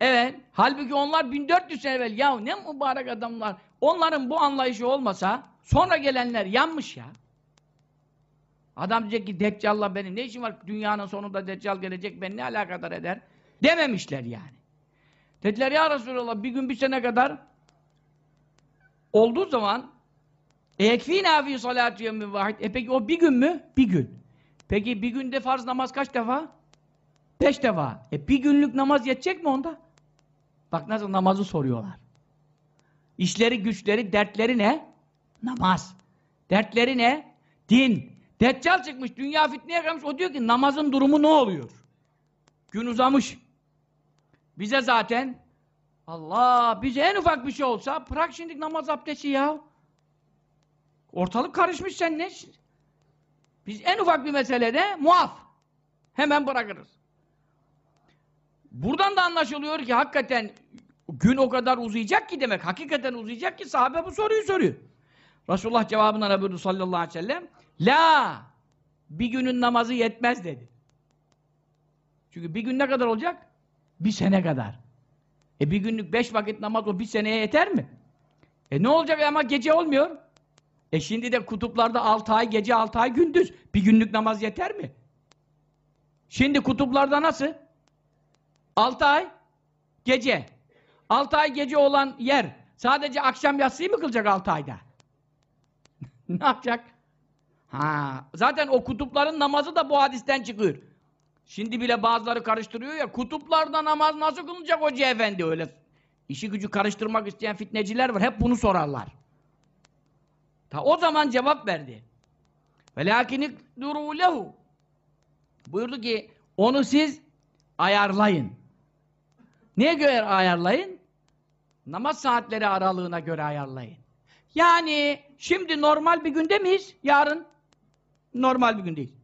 A: Evet. Halbuki onlar 1400 sene evvel. Ya ne mübarek adamlar. Onların bu anlayışı olmasa sonra gelenler yanmış ya. Adam diyecek ki Deccal'la benim ne işim var? Dünyanın sonunda Deccal gelecek beni ne alakadar eder? Dememişler yani. Dediler ya Resulallah bir gün bir sene kadar olduğu zaman ekfînâ fî salâtü yevmin vahid. E peki o bir gün mü? Bir gün. Peki bir günde farz namaz kaç defa? Beş defa. E bir günlük namaz yetecek mi onda? Bak nasıl namazı soruyorlar. İşleri, güçleri, dertleri ne? Namaz. Dertleri ne? Din. Deccal çıkmış, dünya fitneye kalmış. O diyor ki namazın durumu ne oluyor? Gün uzamış. Bize zaten Allah bize en ufak bir şey olsa bırak şimdi namaz abdesti ya. Ortalık karışmış sen ne? Biz en ufak bir meselede muaf. Hemen bırakırız. Buradan da anlaşılıyor ki hakikaten gün o kadar uzayacak ki demek. Hakikaten uzayacak ki sahabe bu soruyu soruyor. Resulullah cevabından ne buyurdu sallallahu aleyhi ve sellem? La! Bir günün namazı yetmez dedi. Çünkü bir gün ne kadar olacak? Bir sene kadar. E bir günlük beş vakit namaz o bir seneye yeter mi? E ne olacak ama gece olmuyor. E şimdi de kutuplarda altı ay gece altı ay gündüz. Bir günlük namaz yeter mi? Şimdi kutuplarda nasıl? Altı ay gece. Altı ay gece olan yer sadece akşam yatsıyı mı kılacak altı ayda? ne yapacak? Ha, zaten o kutupların namazı da bu hadisten çıkıyor. Şimdi bile bazıları karıştırıyor ya, kutuplarda namaz nasıl kılınacak hoca efendi öyle. İşi gücü karıştırmak isteyen fitneciler var, hep bunu sorarlar. Ta o zaman cevap verdi. Velakin duru lehu. Buyurdu ki onu siz ayarlayın. Neye göre ayarlayın? Namaz saatleri aralığına göre ayarlayın. Yani şimdi normal bir günde miyiz? Yarın normal bir gün değil.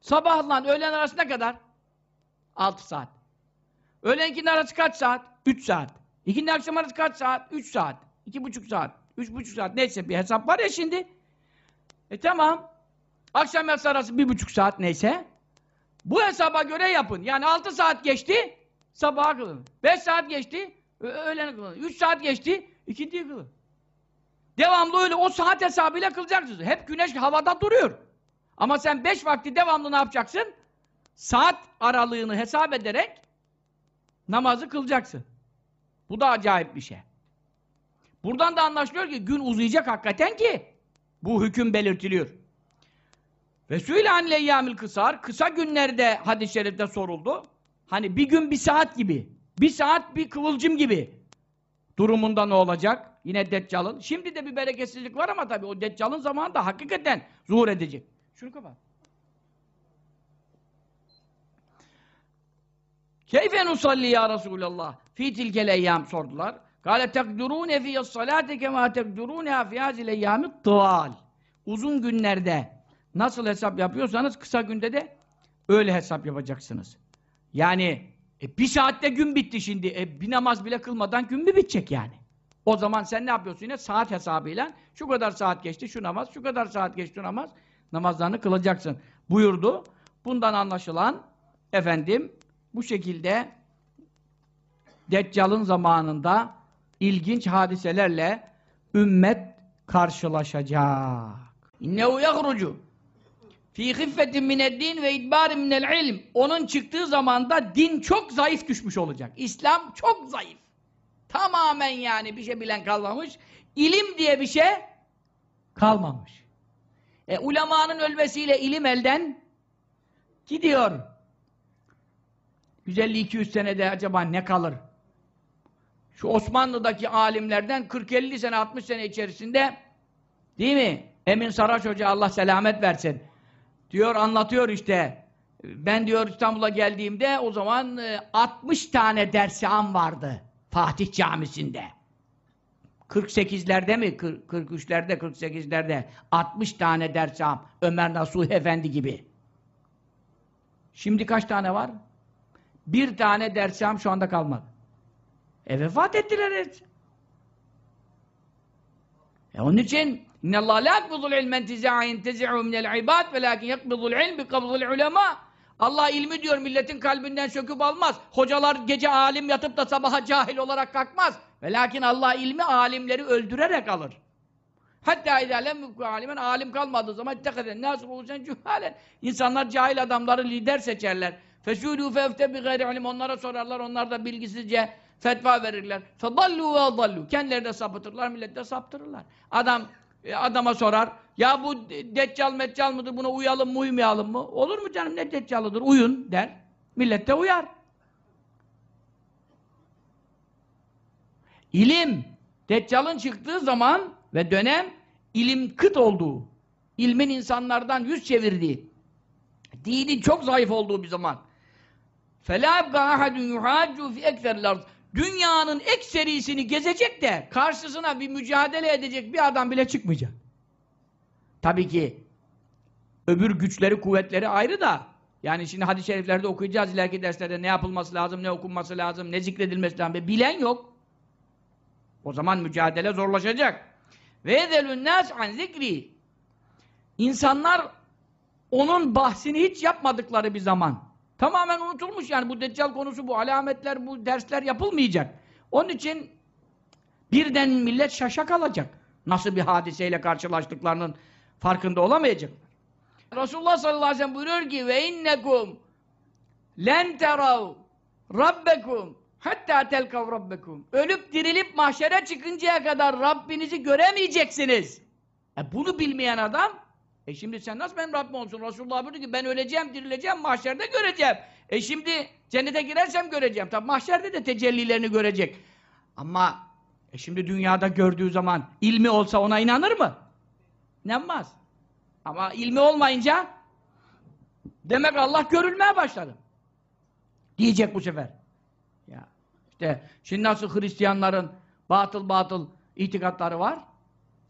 A: Sabahla öğlen arasına kadar 6 saat. Öğlen ikinin arası kaç saat? 3 saat. İkinin akşam arası kaç saat? 3 saat. 2,5 saat. 3,5 saat. Neyse bir hesap var ya şimdi. E tamam. Akşam yatsı arası 1,5 saat neyse. Bu hesaba göre yapın. Yani 6 saat geçti sabaha kılın. 5 saat geçti öğlen kılın. 3 saat geçti ikindiyi kılın. Devamlı öyle o saat hesabıyla kılacaksınız. Hep güneş havada duruyor. Ama sen beş vakti devamlı ne yapacaksın? Saat aralığını hesap ederek namazı kılacaksın. Bu da acayip bir şey. Buradan da anlaşılıyor ki gün uzayacak hakikaten ki bu hüküm belirtiliyor. Resulü anle yamil kısar kısa günlerde hadis-i şerifte soruldu. Hani bir gün bir saat gibi, bir saat bir kıvılcım gibi durumunda ne olacak? Yine Deccal'ın. Şimdi de bir bereketsizlik var ama tabii o Deccal'ın zamanında hakikaten zuhur edecek. Şunu kapat. Keyfe nusalli ya Resulallah? Fi tilkel eyyam sordular. Kale tekdurûne fiyas salâte kemâ tekdurûne fî hâzil eyyâmit tıval. Uzun günlerde nasıl hesap yapıyorsanız kısa günde de öyle hesap yapacaksınız. Yani e, bir saatte gün bitti şimdi. E, bir namaz bile kılmadan gün mü bitecek yani? O zaman sen ne yapıyorsun yine? Saat hesabıyla şu kadar saat geçti şu namaz, şu kadar saat geçti namaz namazlarını kılacaksın buyurdu. Bundan anlaşılan efendim bu şekilde Deccal'ın zamanında ilginç hadiselerle ümmet karşılaşacak. İnnehu yahrucu fi hiffetin mined-din ve idbarin minel ilm. Onun çıktığı zamanda din çok zayıf düşmüş olacak. İslam çok zayıf. Tamamen yani bir şey bilen kalmamış. İlim diye bir şey kalmamış. E, ulemanın ölmesiyle ilim elden gidiyor. 150-200 senede acaba ne kalır? Şu Osmanlı'daki alimlerden 40-50 sene, 60 sene içerisinde değil mi? Emin Saraç Hoca Allah selamet versin. Diyor, anlatıyor işte. Ben diyor İstanbul'a geldiğimde o zaman 60 e, tane dershan vardı Fatih Camisi'nde. 48'lerde mi? 43'lerde, 48'lerde 60 tane dersam Ömer Nasuh Efendi gibi. Şimdi kaç tane var? Bir tane dersam şu anda kalmadı. E vefat ettiler hepsi. E onun için اِنَّ اللّٰهَ لَا يَقْبِضُ الْعِلْمَ انْتِزَعَ يَنْتَزِعُ مِنَ الْعِبَادِ وَلَاكِنْ يَقْبِضُ الْعِلْمِ بِقَبْضُ الْعُلَمَا Allah ilmi diyor milletin kalbinden söküp almaz. Hocalar gece alim yatıp da sabaha cahil olarak kalkmaz. Ve lakin Allah ilmi alimleri öldürerek alır. Hatta idâ lem yubku alimen alim kalmadığı zaman ittekeden nâsır oluşan cühâlen. İnsanlar cahil adamları lider seçerler. Fesûlû fefte bi gayri ilim. Onlara sorarlar. Onlar da bilgisizce fetva verirler. Fedallû ve dallû. Kendileri de sapıtırlar. Millet de saptırırlar. Adam e, adama sorar. Ya bu deccal meccal mıdır? Buna uyalım mı uymayalım mı? Olur mu canım ne deccalıdır? Uyun der. Millet de uyar. İlim, Deccal'ın çıktığı zaman ve dönem ilim kıt olduğu, ilmin insanlardan yüz çevirdiği, dinin çok zayıf olduğu bir zaman. فَلَا يَبْقَى أَحَدٌ يُحَاجُّ فِي اَكْثَرِ الْأَرْضِ Dünyanın ekserisini gezecek de karşısına bir mücadele edecek bir adam bile çıkmayacak. Tabii ki öbür güçleri, kuvvetleri ayrı da yani şimdi hadis-i şeriflerde okuyacağız ileriki derslerde ne yapılması lazım, ne okunması lazım, ne zikredilmesi lazım. Bilen yok. O zaman mücadele zorlaşacak. Ve ezelün nas an zikri. İnsanlar onun bahsini hiç yapmadıkları bir zaman. Tamamen unutulmuş yani bu deccal konusu, bu alametler, bu dersler yapılmayacak. Onun için birden millet şaşa kalacak. Nasıl bir hadiseyle karşılaştıklarının farkında olamayacaklar. Resulullah sallallahu aleyhi ve sellem buyuruyor ki ve innekum len terav rabbekum hatta telkav rabbekum. Ölüp dirilip mahşere çıkıncaya kadar Rabbinizi göremeyeceksiniz. E bunu bilmeyen adam e şimdi sen nasıl benim Rabbim olsun? Resulullah buyurdu ki ben öleceğim, dirileceğim, mahşerde göreceğim. E şimdi cennete girersem göreceğim. Tabi mahşerde de tecellilerini görecek. Ama e şimdi dünyada gördüğü zaman ilmi olsa ona inanır mı? İnanmaz. Ama ilmi olmayınca demek Allah görülmeye başladı. Diyecek bu sefer. Ya işte şimdi nasıl Hristiyanların batıl batıl itikatları var?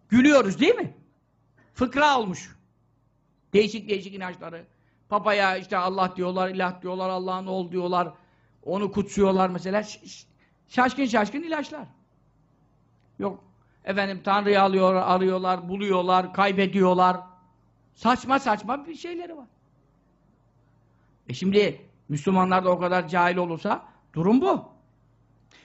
A: Gülüyoruz değil mi? Fıkra olmuş. Değişik değişik inançları. Papaya işte Allah diyorlar, ilah diyorlar, Allah'ın oğlu diyorlar. Onu kutsuyorlar mesela. Şaşkın şaşkın ilaçlar. Yok. Efendim Tanrı'yı alıyor, arıyorlar, buluyorlar, kaybediyorlar. Saçma saçma bir şeyleri var. E şimdi Müslümanlar da o kadar cahil olursa durum bu.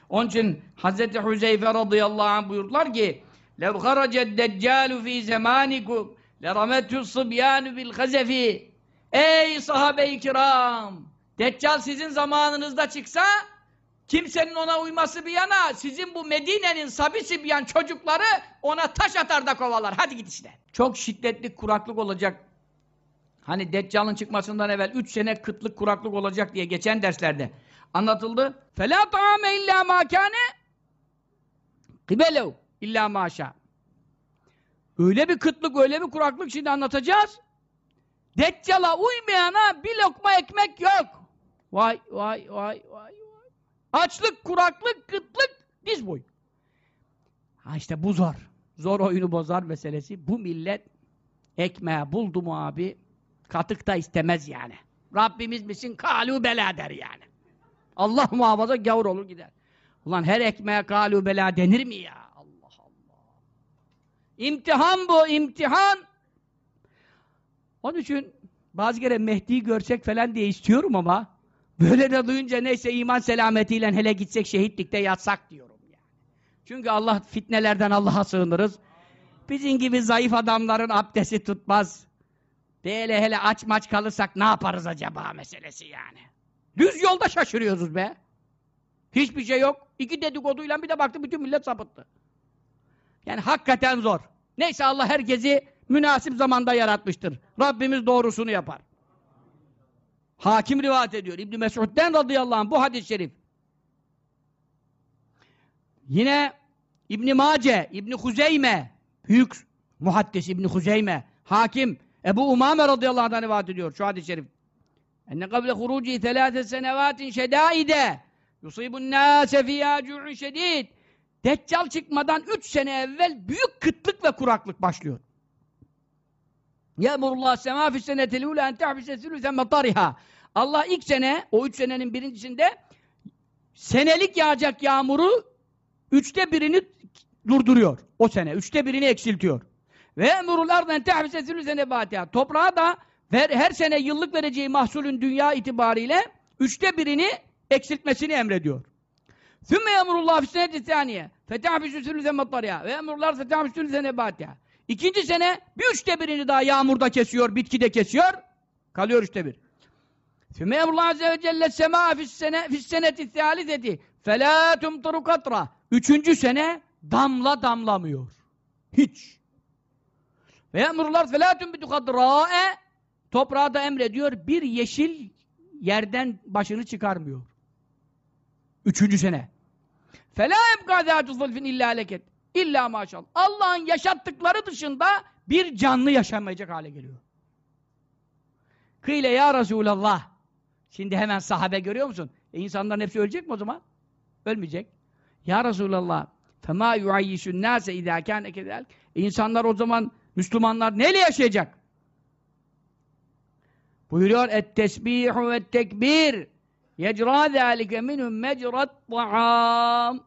A: Onun için Hz. Hüzeyfe radıyallahu anh buyurdular ki لَوْ خَرَجَ الدَّجَّالُ ف۪ي زَمَانِكُمْ لَرَمَتُ الصِّبْيَانُ بِالْخَزَفِ Ey sahabe-i kiram! Deccal sizin zamanınızda çıksa kimsenin ona uyması bir yana sizin bu Medine'nin sabi sibyan çocukları ona taş atar da kovalar. Hadi git işte. Çok şiddetli kuraklık olacak. Hani Deccal'ın çıkmasından evvel 3 sene kıtlık kuraklık olacak diye geçen derslerde anlatıldı. فَلَا طَعَامَ اِلَّا مَا كَانَ قِبَلَوْ illa maşa. Öyle bir kıtlık, öyle bir kuraklık şimdi anlatacağız. Deccala uymayana bir lokma ekmek yok. Vay vay vay vay vay. Açlık, kuraklık, kıtlık diz boy. Ha işte bu zor. Zor oyunu bozar meselesi. Bu millet ekmeği buldu mu abi katık da istemez yani. Rabbimiz misin? Kalu bela der yani. Allah muhafaza gavur olur gider. Ulan her ekmeğe kalu bela denir mi ya? İmtihan bu, imtihan. Onun için bazı kere Mehdi'yi görsek falan diye istiyorum ama böyle de duyunca neyse iman selametiyle hele gitsek şehitlikte yatsak diyorum yani. Çünkü Allah fitnelerden Allah'a sığınırız. Bizim gibi zayıf adamların abdesti tutmaz. Böyle hele aç maç kalırsak ne yaparız acaba meselesi yani. Düz yolda şaşırıyoruz be. Hiçbir şey yok. İki dedikoduyla bir de baktı bütün millet sapıttı. Yani hakikaten zor. Neyse Allah herkesi münasip zamanda yaratmıştır. Rabbimiz doğrusunu yapar. Hakim rivayet ediyor. İbn Mesud'den radıyallahu anh bu hadis-i şerif. Yine İbn Mace, İbn Huzeyme, büyük muhaddis İbn Huzeyme, hakim Ebu Umame radıyallahu anh'dan rivayet ediyor şu hadis-i şerif. Enne kable huruci thelâse senevatin şedâide yusibun nâse fiyâ cu'un şedîd Deccal çıkmadan üç sene evvel büyük kıtlık ve kuraklık başlıyor. Yemurullah sema fi senetil ula en tahbise sülüsen. Allah ilk sene, o üç senenin birincisinde senelik yağacak yağmuru üçte birini durduruyor. O sene. Üçte birini eksiltiyor. Ve emurlardan tehbise sülüse nebatiha. Toprağa da her sene yıllık vereceği mahsulün dünya itibariyle üçte birini eksiltmesini emrediyor. Sümme emrullah fisseneti saniye. Fetahbisü sülüse mattariha. Ve emrullah fetahbisü sülüse nebatiha. İkinci sene bir üçte birini daha yağmurda kesiyor, bitkide kesiyor. Kalıyor üçte bir. Sümme emrullah azze ve celle sema fisseneti thâlizeti. Felâ tumturu katra. Üçüncü sene damla damlamıyor. Hiç. Ve emrullah felâ tumbitu kadra'e. Toprağa da emrediyor, bir yeşil yerden başını çıkarmıyor. Üçüncü sene. فَلَا اَبْقَى ذَاتُ ظُلْفٍ illa leket. İlla maşallah. Allah'ın yaşattıkları dışında bir canlı yaşamayacak hale geliyor. Kıyle ya Resulallah. Şimdi hemen sahabe görüyor musun? E insanların hepsi ölecek mi o zaman? Ölmeyecek. Ya Resulallah. فَمَا يُعَيِّشُ النَّاسَ اِذَا كَانَ كَذَلْكَ İnsanlar o zaman, Müslümanlar neyle yaşayacak? Buyuruyor et-tesbihu ve tekbir yecra zâlike minhum mecrat ta'am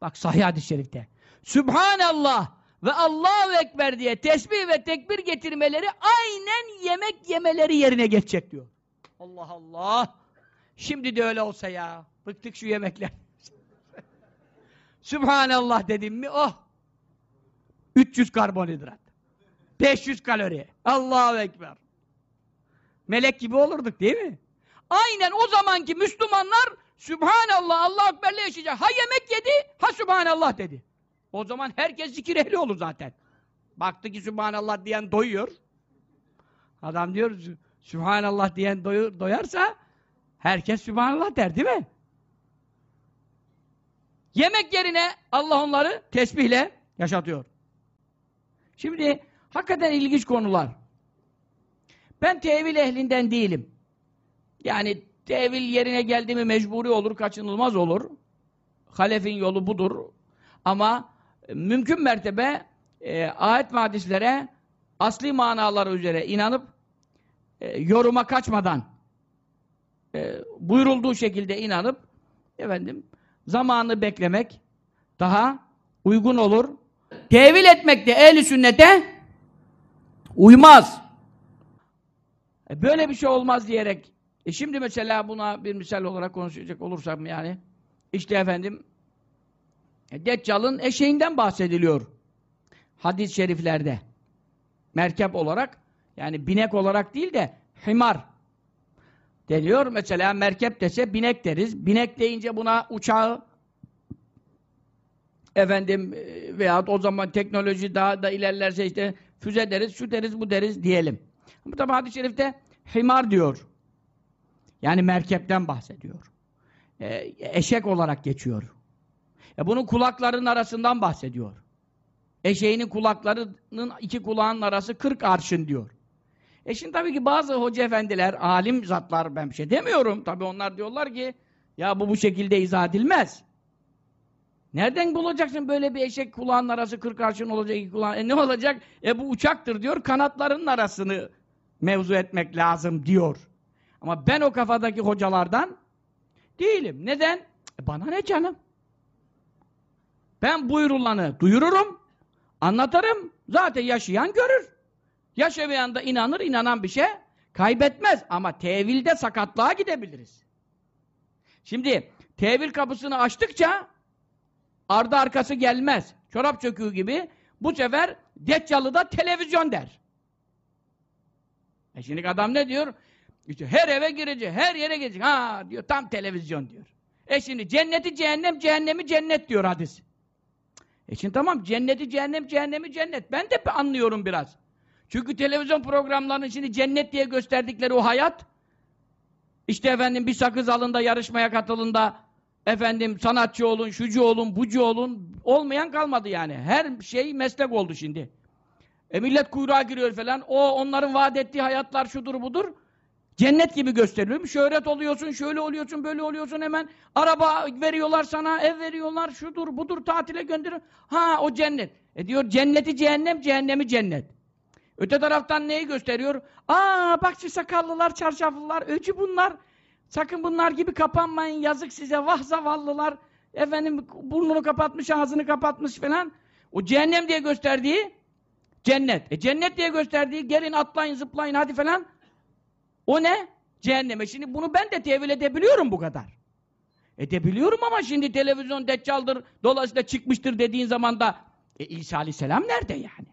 A: Bak sahih hadis-i şerifte. Sübhanallah ve Allahu Ekber diye tesbih ve tekbir getirmeleri aynen yemek yemeleri yerine geçecek diyor. Allah Allah. Şimdi de öyle olsa ya. Bıktık şu yemekler. Sübhanallah dedim mi oh. 300 karbonhidrat. 500 kalori. Allahu Ekber. Melek gibi olurduk değil mi? Aynen o zamanki Müslümanlar Sübhanallah, Allah Ekber'le yaşayacak. Ha yemek yedi, ha Sübhanallah dedi. O zaman herkes zikir ehli olur zaten. Baktı ki Sübhanallah diyen doyuyor. Adam diyor, Sübhanallah diyen doy doyarsa herkes Sübhanallah der değil mi? Yemek yerine Allah onları tesbihle yaşatıyor. Şimdi hakikaten ilginç konular. Ben tevil ehlinden değilim. Yani tevil yerine geldi mi mecburi olur, kaçınılmaz olur. Halefin yolu budur. Ama e, mümkün mertebe e, ayet ve hadislere asli manaları üzere inanıp e, yoruma kaçmadan e, buyurulduğu şekilde inanıp efendim zamanı beklemek daha uygun olur. Tevil etmek de ehli sünnete uymaz. E böyle bir şey olmaz diyerek e şimdi mesela buna bir misal olarak konuşacak olursam yani işte efendim e, Deccal'ın eşeğinden bahsediliyor hadis-i şeriflerde. Merkep olarak yani binek olarak değil de himar deniyor. Mesela merkep dese binek deriz. Binek deyince buna uçağı efendim e, veya o zaman teknoloji daha da ilerlerse işte füze deriz, şu deriz, bu deriz diyelim. Bu tabi hadis-i şerifte himar diyor. Yani merkepten bahsediyor. E, eşek olarak geçiyor. E, bunun kulaklarının arasından bahsediyor. Eşeğinin kulaklarının iki kulağının arası 40 arşın diyor. E şimdi tabii ki bazı hoca efendiler, alim zatlar ben bir şey demiyorum. Tabii onlar diyorlar ki ya bu bu şekilde izah edilmez. Nereden bulacaksın böyle bir eşek kulağının arası 40 arşın olacak iki kulağın? E ne olacak? E bu uçaktır diyor. Kanatlarının arasını mevzu etmek lazım diyor. Ama ben o kafadaki hocalardan değilim. Neden? E bana ne canım? Ben buyurulanı duyururum, anlatırım. Zaten yaşayan görür. Yaşamayan da inanır, inanan bir şey kaybetmez. Ama tevilde sakatlığa gidebiliriz. Şimdi tevil kapısını açtıkça ardı arkası gelmez. Çorap çöküğü gibi bu sefer Deccalı'da televizyon der. E şimdi adam ne diyor? İşte her eve girecek, her yere girecek. Ha diyor tam televizyon diyor. E şimdi cenneti cehennem, cehennemi cennet diyor hadis. E şimdi tamam cenneti cehennem, cehennemi cennet. Ben de anlıyorum biraz. Çünkü televizyon programlarının şimdi cennet diye gösterdikleri o hayat işte efendim bir sakız alında yarışmaya katılında efendim sanatçı olun, şucu olun, bucu olun olmayan kalmadı yani. Her şey meslek oldu şimdi. E millet kuyruğa giriyor falan. O onların vaat ettiği hayatlar şudur budur. Cennet gibi gösteriliyor. Şöhret oluyorsun, şöyle oluyorsun, böyle oluyorsun hemen. Araba veriyorlar sana, ev veriyorlar, şudur, budur, tatile gönderiyor. Ha o cennet. E diyor cenneti cehennem, cehennemi cennet. Öte taraftan neyi gösteriyor? Aa bak şu sakallılar, çarşaflılar, öcü bunlar. Sakın bunlar gibi kapanmayın, yazık size, vah zavallılar. Efendim burnunu kapatmış, ağzını kapatmış falan. O cehennem diye gösterdiği cennet. E cennet diye gösterdiği gelin atlayın, zıplayın hadi falan. O ne? Cehenneme. Şimdi bunu ben de tevil edebiliyorum bu kadar. Edebiliyorum ama şimdi televizyon deccaldır, dolayısıyla çıkmıştır dediğin zaman da e, İsa Aleyhisselam nerede yani?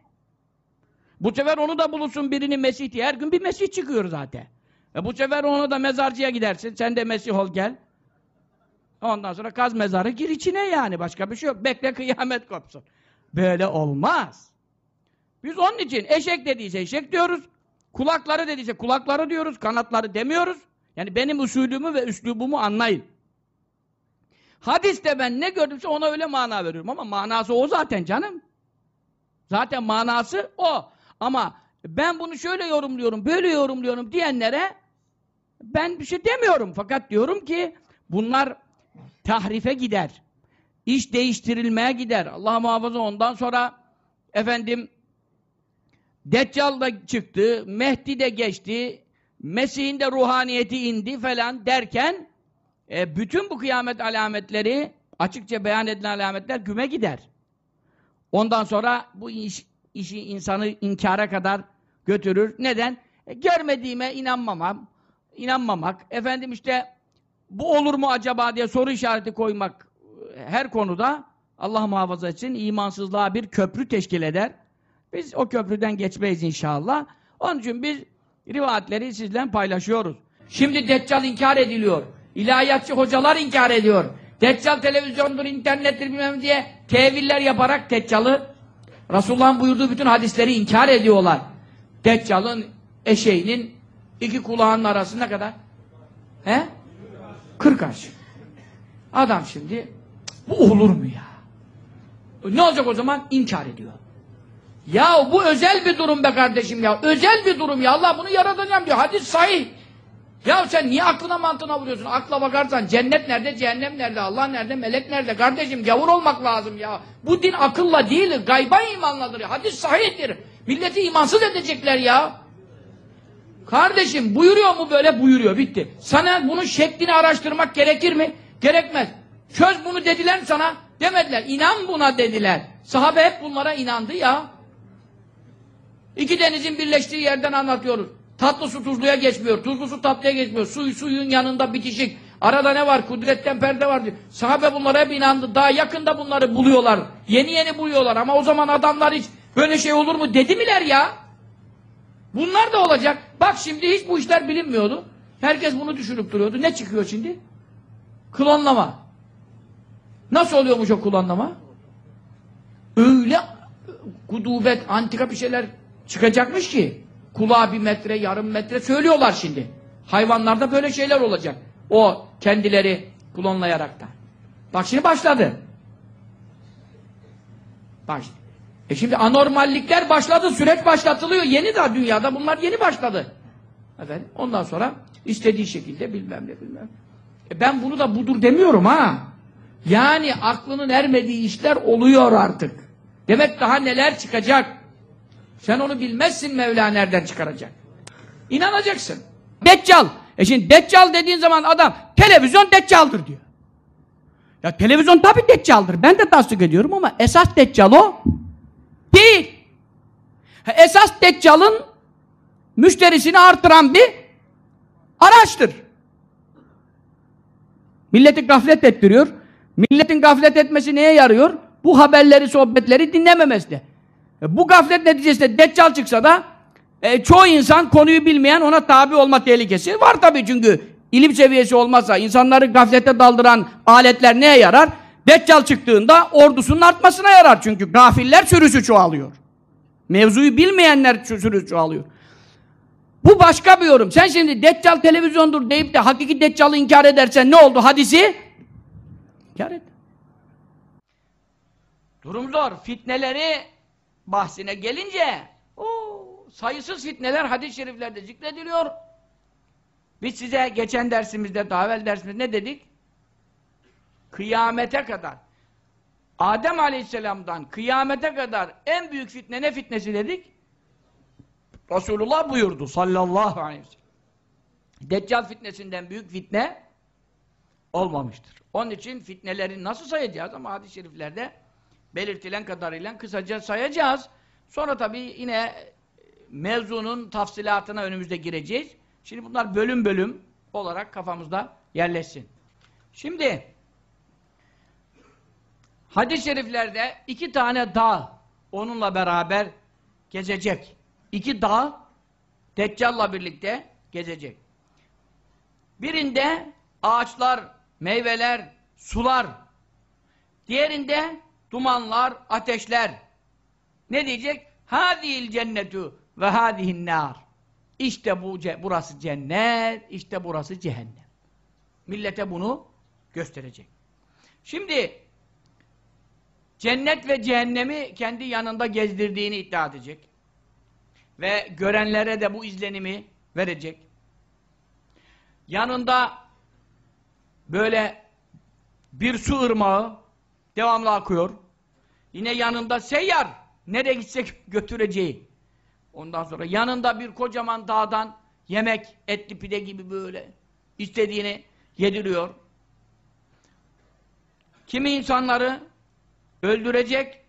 A: Bu sefer onu da bulursun birini Mesih diye. Her gün bir Mesih çıkıyor zaten. E bu sefer onu da mezarcıya gidersin. Sen de Mesih ol gel. Ondan sonra kaz mezarı gir içine yani. Başka bir şey yok. Bekle kıyamet kopsun. Böyle olmaz. Biz onun için eşek dediyse eşek diyoruz. Kulakları dediyse kulakları diyoruz. Kanatları demiyoruz. Yani benim usulümü ve üslubumu anlayın. Hadiste ben ne gördümse ona öyle mana veriyorum ama manası o zaten canım. Zaten manası o. Ama ben bunu şöyle yorumluyorum, böyle yorumluyorum diyenlere ben bir şey demiyorum. Fakat diyorum ki bunlar tahrife gider. İş değiştirilmeye gider. Allah muhafaza ondan sonra efendim Deccal da çıktı, Mehdi de geçti, Mesih'in de ruhaniyeti indi falan derken e, bütün bu kıyamet alametleri açıkça beyan edilen alametler güme gider. Ondan sonra bu iş, işi insanı inkara kadar götürür. Neden? E, görmediğime inanmamam, inanmamak. Efendim işte bu olur mu acaba diye soru işareti koymak e, her konuda Allah muhafaza etsin imansızlığa bir köprü teşkil eder. Biz o köprüden geçmeyiz inşallah. Onun için biz rivayetleri sizle paylaşıyoruz. Şimdi Deccal inkar ediliyor. İlahiyatçı hocalar inkar ediyor. Deccal televizyondur, internettir bilmem diye teviller yaparak Deccal'ı Resulullah'ın buyurduğu bütün hadisleri inkar ediyorlar. Deccal'ın eşeğinin iki kulağının arası ne kadar? He? Kırk aş. Adam şimdi bu olur mu ya? Ne olacak o zaman? İnkar ediyor. Ya bu özel bir durum be kardeşim ya. Özel bir durum ya. Allah bunu yaratacağım diyor. Hadis sahih. Ya sen niye aklına mantığına vuruyorsun? Akla bakarsan cennet nerede, cehennem nerede, Allah nerede, melek nerede? Kardeşim gavur olmak lazım ya. Bu din akılla değil, gayba imanladır. Hadis sahihtir. Milleti imansız edecekler ya. Kardeşim buyuruyor mu böyle? Buyuruyor. Bitti. Sana bunun şeklini araştırmak gerekir mi? Gerekmez. Çöz bunu dediler sana. Demediler. İnan buna dediler. Sahabe hep bunlara inandı ya. İki denizin birleştiği yerden anlatıyoruz. Tatlı su tuzluya geçmiyor. Tuzlu su tatlıya geçmiyor. Suy suyun yanında bitişik. Arada ne var? Kudretten perde var diyor. Sahabe bunlara hep inandı. Daha yakında bunları buluyorlar. Yeni yeni buluyorlar. Ama o zaman adamlar hiç böyle şey olur mu dedi miler ya? Bunlar da olacak. Bak şimdi hiç bu işler bilinmiyordu. Herkes bunu düşünüp duruyordu. Ne çıkıyor şimdi? Klonlama. Nasıl oluyormuş o klonlama? Öyle kudubet, antika bir şeyler çıkacakmış ki kulağa bir metre, yarım metre söylüyorlar şimdi. Hayvanlarda böyle şeyler olacak. O kendileri klonlayarak da. Bak şimdi başladı. Baş. E şimdi anormallikler başladı, süreç başlatılıyor. Yeni daha dünyada bunlar yeni başladı. Evet. Ondan sonra istediği şekilde bilmem ne bilmem. E ben bunu da budur demiyorum ha. Yani aklının ermediği işler oluyor artık. Demek daha neler çıkacak. Sen onu bilmezsin Mevla nereden çıkaracak. İnanacaksın. Deccal. E şimdi Deccal dediğin zaman adam televizyon Deccal'dır diyor. Ya televizyon tabii Deccal'dır. Ben de tasdik ediyorum ama esas Deccal o değil. Esas Deccal'ın müşterisini artıran bir araçtır. Milleti gaflet ettiriyor. Milletin gaflet etmesi neye yarıyor? Bu haberleri, sohbetleri dinlememesi. E, bu gaflet neticesinde deccal çıksa da e, çoğu insan konuyu bilmeyen ona tabi olma tehlikesi var tabii çünkü ilim seviyesi olmazsa insanları gaflete daldıran aletler neye yarar? Deccal çıktığında ordusunun artmasına yarar çünkü gafiller sürüsü çoğalıyor. Mevzuyu bilmeyenler sürüsü çoğalıyor. Bu başka bir yorum. Sen şimdi Deccal televizyondur deyip de hakiki Deccal'ı inkar edersen ne oldu hadisi? İnkar et. Durum zor. Fitneleri bahsine gelince o sayısız fitneler hadis-i şeriflerde zikrediliyor. Biz size geçen dersimizde, daha evvel dersimizde ne dedik? Kıyamete kadar Adem Aleyhisselam'dan kıyamete kadar en büyük fitne ne fitnesi dedik? Resulullah buyurdu sallallahu aleyhi ve sellem. Deccal fitnesinden büyük fitne olmamıştır. Onun için fitneleri nasıl sayacağız ama hadis-i şeriflerde belirtilen kadarıyla kısaca sayacağız. Sonra tabii yine mevzunun tafsilatına önümüzde gireceğiz. Şimdi bunlar bölüm bölüm olarak kafamızda yerleşsin. Şimdi hadis-i şeriflerde iki tane dağ onunla beraber gezecek. İki dağ Deccal'la birlikte gezecek. Birinde ağaçlar, meyveler, sular. Diğerinde dumanlar, ateşler. Ne diyecek? Hâzihil cennetu ve hâzihin nâr. İşte bu, burası cennet, işte burası cehennem. Millete bunu gösterecek. Şimdi cennet ve cehennemi kendi yanında gezdirdiğini iddia edecek. Ve görenlere de bu izlenimi verecek. Yanında böyle bir su ırmağı devamlı akıyor. Yine yanında seyyar nereye gitsek götüreceği. Ondan sonra yanında bir kocaman dağdan yemek, etli pide gibi böyle istediğini yediriyor. Kimi insanları öldürecek,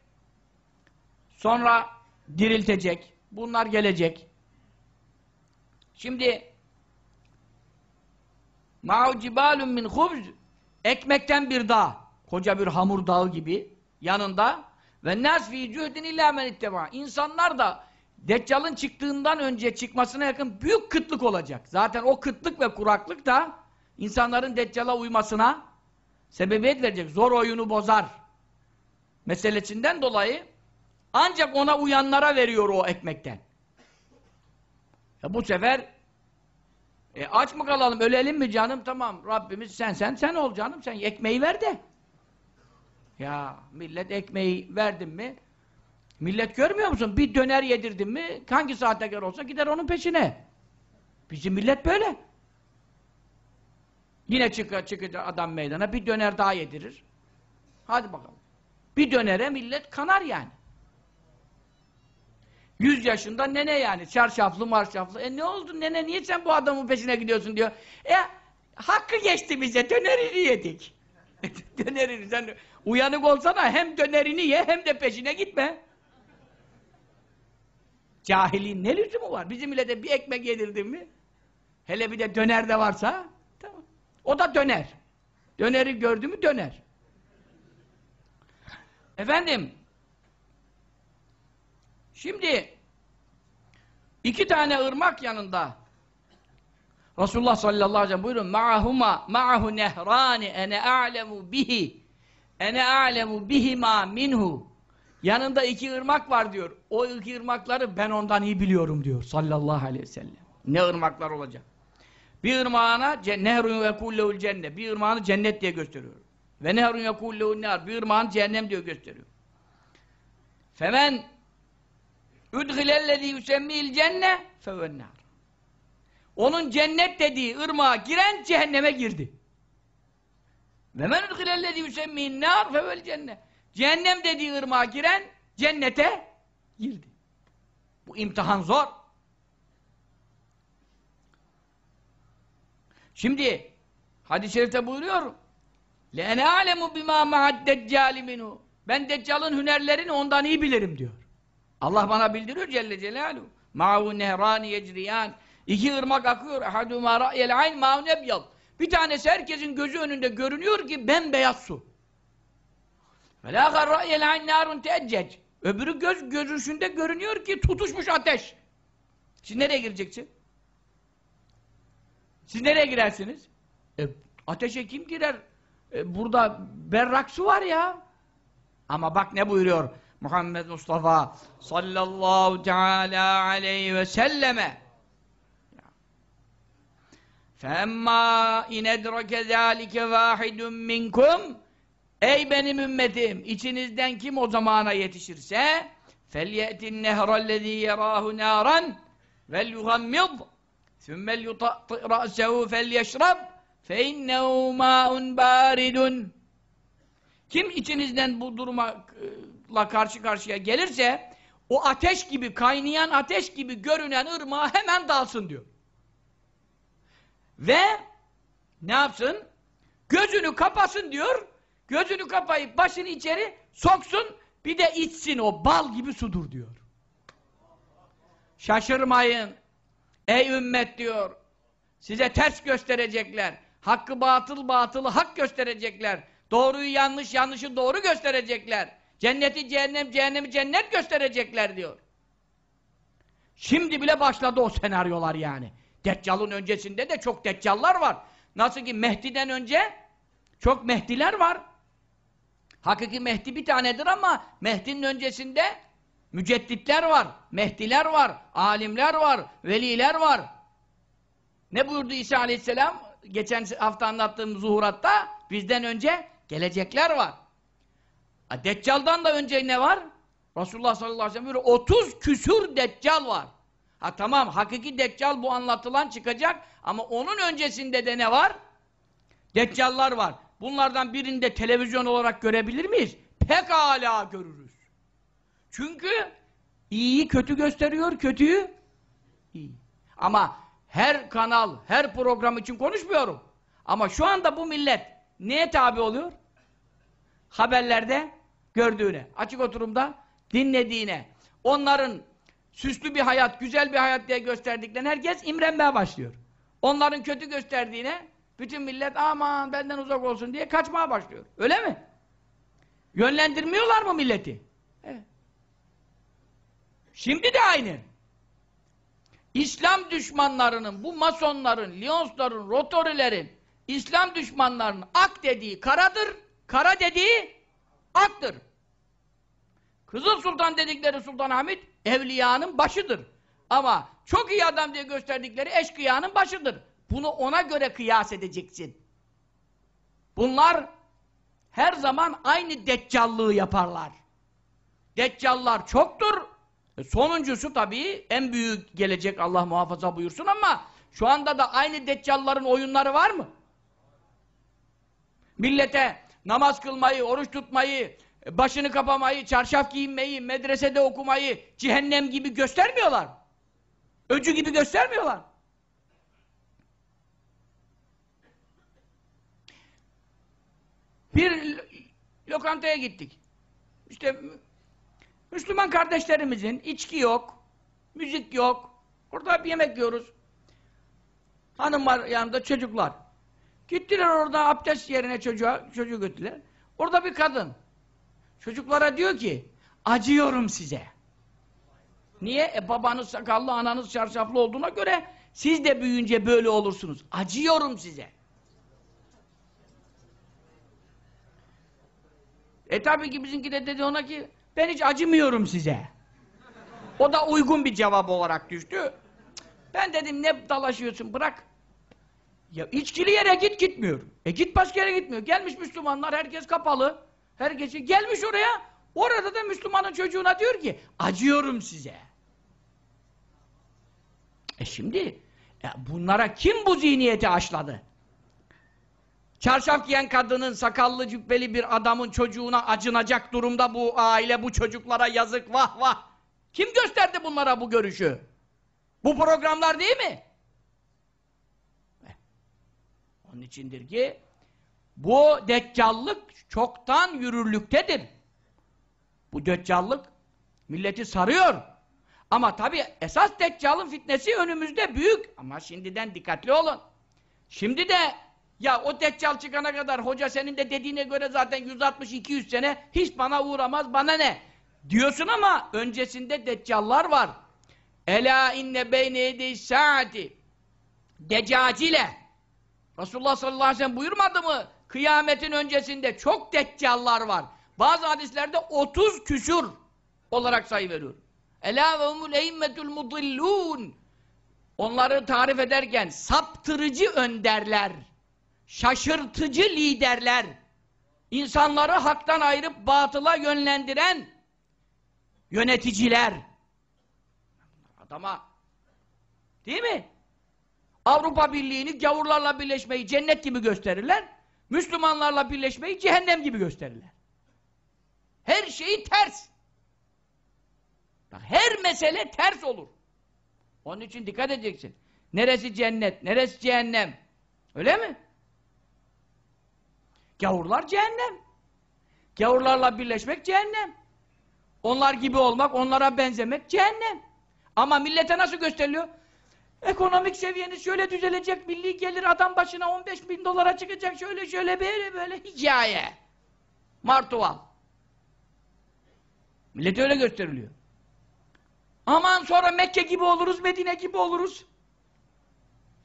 A: sonra diriltecek. Bunlar gelecek. Şimdi ma'u cibalun min hubz ekmekten bir dağ, koca bir hamur dağı gibi yanında ve nas fi cuhdin illa men itteba. İnsanlar da Deccal'ın çıktığından önce çıkmasına yakın büyük kıtlık olacak. Zaten o kıtlık ve kuraklık da insanların Deccal'a uymasına sebebiyet verecek. Zor oyunu bozar. Meselesinden dolayı ancak ona uyanlara veriyor o ekmekten. E bu sefer e aç mı kalalım, ölelim mi canım? Tamam Rabbimiz sen sen sen ol canım. Sen ekmeği ver de. Ya millet ekmeği verdin mi? Millet görmüyor musun? Bir döner yedirdin mi? Hangi sahtekar olsa gider onun peşine. Bizim millet böyle. Yine çıkacak adam meydana bir döner daha yedirir. Hadi bakalım. Bir dönere millet kanar yani. Yüz yaşında nene yani. Çarşaflı marşaflı. E ne oldu nene niye sen bu adamın peşine gidiyorsun diyor. E hakkı geçti bize dönerini yedik. dönerini sen uyanık olsana hem dönerini ye hem de peşine gitme. Cahilin ne lüzumu var? Bizim millete bir ekmek yedirdin mi? Hele bir de döner de varsa tamam. O da döner. Döneri gördü mü döner. Efendim Şimdi iki tane ırmak yanında Resulullah sallallahu aleyhi ve sellem buyurun ma'ahuma ma'ahu nehrani ene a'lemu bihi ene a'lemu bihima minhu. Yanında iki ırmak var diyor. O iki ırmakları ben ondan iyi biliyorum diyor sallallahu aleyhi ve sellem. Ne ırmaklar olacak? Bir ırmağına nehrun ve kullehul cennet. Bir ırmağını cennet diye gösteriyor ve nehrun ve kullehul nar bir ırmağını cehennem diye gösteriyor femen Üdgilellezî yüsemmîl cenne fevennâr Onun cennet dediği ırmağa giren cehenneme girdi. Ve men üdgilellezî yüsemmîn nâr fevel cennet. Cehennem dediği ırmağa giren cennete girdi. Bu imtihan zor. Şimdi hadis-i şerifte buyuruyor لَاَنَا عَلَمُ بِمَا مَعَدْ دَجَّالِ مِنُوا Ben Deccal'ın hünerlerini ondan iyi bilirim diyor. Allah bana bildiriyor Celle Celaluhu. Ma'u nehrani yecriyan. İki ırmak akıyor. Ehadûmâ ra'yel ayn ma'un ebyad. Bir tanesi herkesin gözü önünde görünüyor ki bembeyaz su. Ve lâgar ra'yel ayn teeccec. Öbürü göz görüşünde görünüyor ki tutuşmuş ateş. Siz nereye gireceksin? Siz nereye girersiniz? E, ateşe kim girer? E, burada berrak su var ya. Ama bak ne buyuruyor? Muhammed Mustafa sallallahu teala aleyhi ve selleme فَاَمَّا اِنْ اَدْرَكَ ذَٰلِكَ وَاحِدٌ مِنْكُمْ Ey benim ümmetim! içinizden kim o zamana yetişirse فَلْيَأْتِ النَّهْرَ الَّذ۪ي يَرَاهُ نَارًا وَلْيُغَمِّضْ ثُمَّ لْيُطَطِّئْ رَأْسَهُ فَلْيَشْرَبْ فَاِنَّهُ مَاءٌ بَارِدٌ Kim içinizden bu duruma la karşı karşıya gelirse o ateş gibi, kaynayan ateş gibi görünen ırmağa hemen dalsın diyor. Ve ne yapsın? Gözünü kapasın diyor. Gözünü kapayıp başını içeri soksun bir de içsin o bal gibi sudur diyor. Şaşırmayın. Ey ümmet diyor. Size ters gösterecekler. Hakkı batıl batılı hak gösterecekler. Doğruyu yanlış yanlışı doğru gösterecekler. Cenneti cehennem cehennemi cennet gösterecekler diyor. Şimdi bile başladı o senaryolar yani. Deccal'ın öncesinde de çok deccallar var. Nasıl ki Mehdi'den önce çok Mehdiler var. Hakiki Mehdi bir tanedir ama Mehdi'nin öncesinde mücedditler var, Mehdiler var, alimler var, veliler var. Ne buyurdu İsa Aleyhisselam? Geçen hafta anlattığım zuhuratta bizden önce gelecekler var. Deccal'dan da önce ne var? Resulullah sallallahu aleyhi ve sellem böyle 30 küsur deccal var. Ha tamam hakiki deccal bu anlatılan çıkacak ama onun öncesinde de ne var? Deccallar var. Bunlardan birini de televizyon olarak görebilir miyiz? Pekala görürüz. Çünkü iyiyi kötü gösteriyor, kötüyü iyi. Ama her kanal, her program için konuşmuyorum. Ama şu anda bu millet neye tabi oluyor? Haberlerde gördüğüne, açık oturumda dinlediğine, onların süslü bir hayat, güzel bir hayat diye gösterdiklerine herkes imrenmeye başlıyor. Onların kötü gösterdiğine bütün millet aman benden uzak olsun diye kaçmaya başlıyor. Öyle mi? Yönlendirmiyorlar mı milleti? Şimdi de aynı. İslam düşmanlarının, bu masonların, Lyonsların, Rotorilerin, İslam düşmanlarının ak dediği karadır, kara dediği aktır. Kızıl Sultan dedikleri Sultanahmet evliyanın başıdır. Ama çok iyi adam diye gösterdikleri eşkıyanın başıdır. Bunu ona göre kıyas edeceksin. Bunlar her zaman aynı deccallığı yaparlar. Deccallar çoktur. E, Sonuncusu tabii en büyük gelecek Allah muhafaza buyursun ama şu anda da aynı deccalların oyunları var mı? Millete namaz kılmayı, oruç tutmayı, başını kapamayı, çarşaf giyinmeyi, medresede okumayı cehennem gibi göstermiyorlar. Öcü gibi göstermiyorlar. Bir lokantaya gittik. İşte Müslüman kardeşlerimizin içki yok, müzik yok. Orada bir yemek yiyoruz. Hanım var yanında çocuklar. Gittiler orada abdest yerine çocuğa, çocuğu götürdüler. Orada bir kadın. Çocuklara diyor ki, acıyorum size. Niye? E babanız sakallı, ananız çarşaflı olduğuna göre siz de büyüyünce böyle olursunuz. Acıyorum size. E tabii ki bizimki de dedi ona ki, ben hiç acımıyorum size. O da uygun bir cevap olarak düştü. Ben dedim ne dalaşıyorsun bırak. Ya içkili yere git gitmiyor. E git başka yere gitmiyor. Gelmiş Müslümanlar herkes kapalı. Herkesi gelmiş oraya. Orada da Müslümanın çocuğuna diyor ki acıyorum size. E şimdi ya bunlara kim bu zihniyeti aşladı? Çarşaf giyen kadının, sakallı cübbeli bir adamın çocuğuna acınacak durumda bu aile, bu çocuklara yazık vah vah. Kim gösterdi bunlara bu görüşü? Bu programlar değil mi? Eh. Onun içindir ki bu deccallık çoktan yürürlüktedir. Bu deccallık milleti sarıyor. Ama tabi esas deccalın fitnesi önümüzde büyük. Ama şimdiden dikkatli olun. Şimdi de ya o deccal çıkana kadar hoca senin de dediğine göre zaten 160-200 sene hiç bana uğramaz bana ne? Diyorsun ama öncesinde deccallar var. Ela inne beyne yedey saati decacile Resulullah sallallahu aleyhi ve sellem buyurmadı mı? Kıyametin öncesinde çok deccallar var. Bazı hadislerde 30 küsur olarak sayı veriyor. Ela ve humul eimmetul mudillun Onları tarif ederken saptırıcı önderler şaşırtıcı liderler, insanları haktan ayırıp batıla yönlendiren yöneticiler. Adama değil mi? Avrupa Birliği'ni gavurlarla birleşmeyi cennet gibi gösterirler. Müslümanlarla birleşmeyi cehennem gibi gösterirler. Her şeyi ters. Bak her mesele ters olur. Onun için dikkat edeceksin. Neresi cennet, neresi cehennem? Öyle mi? Gavurlar cehennem. Gavurlarla birleşmek cehennem. Onlar gibi olmak, onlara benzemek cehennem. Ama millete nasıl gösteriliyor? Ekonomik seviyeniz şöyle düzelecek, milli gelir adam başına 15 bin dolara çıkacak, şöyle şöyle böyle böyle hikaye. Martuval. Millete öyle gösteriliyor. Aman sonra Mekke gibi oluruz, Medine gibi oluruz.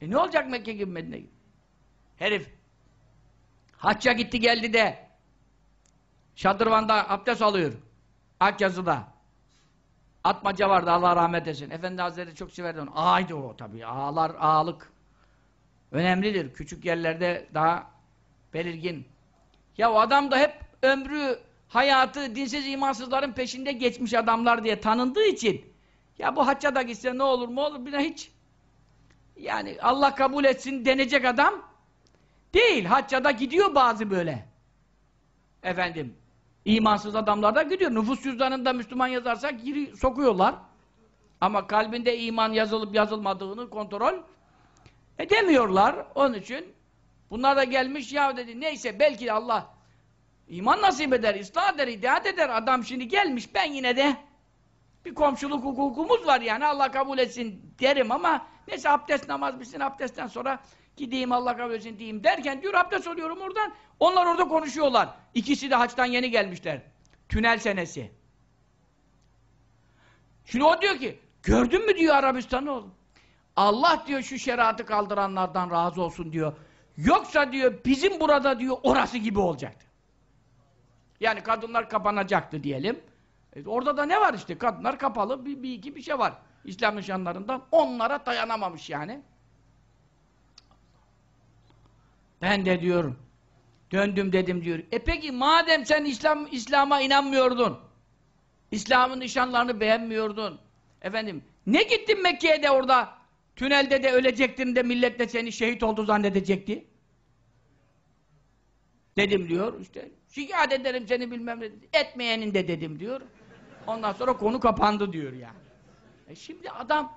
A: E ne olacak Mekke gibi, Medine gibi? Herif hacca gitti geldi de Şadırvan'da abdest alıyor. Akyazı'da. Atmaca vardı Allah rahmet etsin. Efendi Hazretleri çok severdi onu. Ağaydı o tabii. Ağalar, ağalık. Önemlidir. Küçük yerlerde daha belirgin. Ya o adam da hep ömrü, hayatı dinsiz imansızların peşinde geçmiş adamlar diye tanındığı için ya bu hacca da gitse ne olur mu olur bir de hiç yani Allah kabul etsin denecek adam değil. Hacca da gidiyor bazı böyle. Efendim imansız adamlar da gidiyor. Nüfus cüzdanında Müslüman yazarsa giri, sokuyorlar. Ama kalbinde iman yazılıp yazılmadığını kontrol edemiyorlar. Onun için bunlar da gelmiş ya dedi neyse belki Allah iman nasip eder, ıslah eder, hidayet eder. Adam şimdi gelmiş ben yine de bir komşuluk hukukumuz var yani Allah kabul etsin derim ama neyse abdest namaz bitsin abdestten sonra gideyim Allah kabul etsin diyeyim derken diyor abdest oluyorum oradan onlar orada konuşuyorlar. İkisi de haçtan yeni gelmişler. Tünel senesi. Şimdi o diyor ki gördün mü diyor Arabistan'ı oğlum. Allah diyor şu şeriatı kaldıranlardan razı olsun diyor. Yoksa diyor bizim burada diyor orası gibi olacaktı. Yani kadınlar kapanacaktı diyelim. E orada da ne var işte? Kadınlar kapalı bir, bir iki bir şey var. İslam nişanlarından. Onlara dayanamamış yani. Ben de diyorum. Döndüm dedim diyor. E peki madem sen İslam İslam'a inanmıyordun. İslam'ın nişanlarını beğenmiyordun. Efendim ne gittin Mekke'ye de orada tünelde de ölecektin de millet de seni şehit oldu zannedecekti. Dedim diyor işte şikayet ederim seni bilmem ne etmeyenin de dedim diyor. Ondan sonra konu kapandı diyor yani. E şimdi adam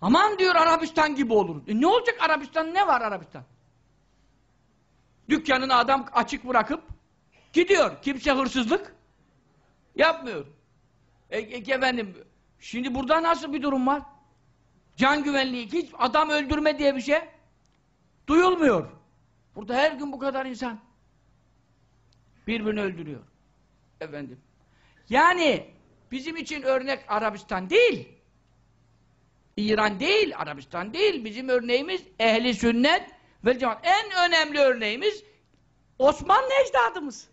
A: aman diyor Arabistan gibi olur. E ne olacak Arabistan? Ne var Arabistan? Dükkanını adam açık bırakıp gidiyor. Kimse hırsızlık yapmıyor. E, e, efendim şimdi burada nasıl bir durum var? Can güvenliği hiç adam öldürme diye bir şey duyulmuyor. Burada her gün bu kadar insan birbirini öldürüyor. Efendim. Yani bizim için örnek Arabistan değil. İran değil, Arabistan değil. Bizim örneğimiz ehli sünnet ve cemaat. En önemli örneğimiz Osmanlı ecdadımız.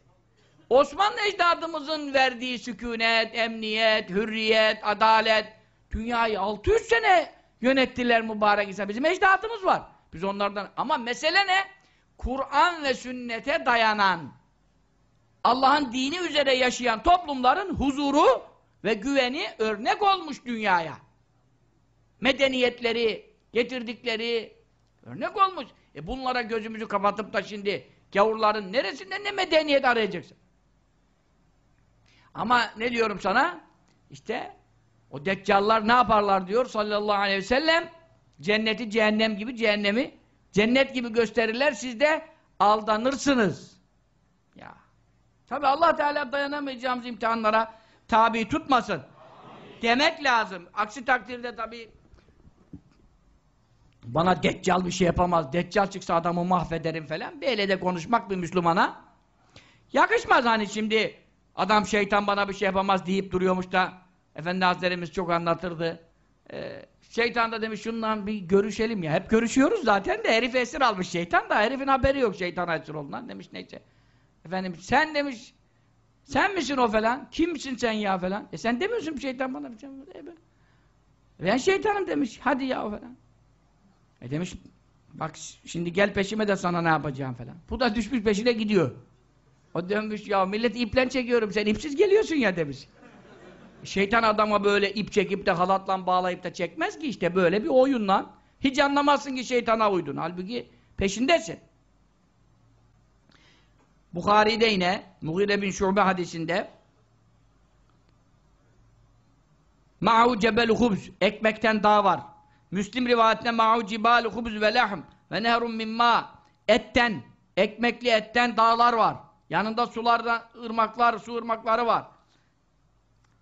A: Osmanlı ecdadımızın verdiği sükunet, emniyet, hürriyet, adalet. Dünyayı 600 sene yönettiler mübarek insan. Bizim ecdadımız var. Biz onlardan ama mesele ne? Kur'an ve sünnete dayanan Allah'ın dini üzere yaşayan toplumların huzuru ve güveni örnek olmuş dünyaya. Medeniyetleri, getirdikleri örnek olmuş. E bunlara gözümüzü kapatıp da şimdi gavurların neresinde ne medeniyet arayacaksın? Ama ne diyorum sana? İşte o deccallar ne yaparlar diyor sallallahu aleyhi ve sellem cenneti cehennem gibi cehennemi cennet gibi gösterirler siz de aldanırsınız. Ya. Tabi Allah Teala dayanamayacağımız imtihanlara tabi tutmasın. Demek lazım. Aksi takdirde tabi bana deccal bir şey yapamaz. Deccal çıksa adamı mahvederim falan. Böyle de konuşmak bir Müslümana yakışmaz hani şimdi adam şeytan bana bir şey yapamaz deyip duruyormuş da Efendi Hazretlerimiz çok anlatırdı. Ee, şeytan da demiş şundan bir görüşelim ya. Hep görüşüyoruz zaten de herif esir almış şeytan da herifin haberi yok şeytan esir olduğundan demiş neyse. Efendim sen demiş sen misin o falan? Kimsin sen ya falan? E sen demiyorsun şeytan bana bir şey e ben şeytanım demiş. Hadi ya falan. E demiş bak şimdi gel peşime de sana ne yapacağım falan. Bu da düşmüş peşine gidiyor. O dönmüş ya millet iplen çekiyorum sen ipsiz geliyorsun ya demiş. Şeytan adama böyle ip çekip de halatla bağlayıp da çekmez ki işte böyle bir oyunla. Hiç anlamazsın ki şeytana uydun. Halbuki peşindesin. Bukhari'de yine Mughire bin Şube hadisinde Ma'u cebelu hubz. Ekmekten dağ var. Müslim rivayetinde ma'u cibalu hubz ve lahm ve nehrun min ma. Etten, ekmekli etten dağlar var. Yanında sularda ırmaklar, su ırmakları var.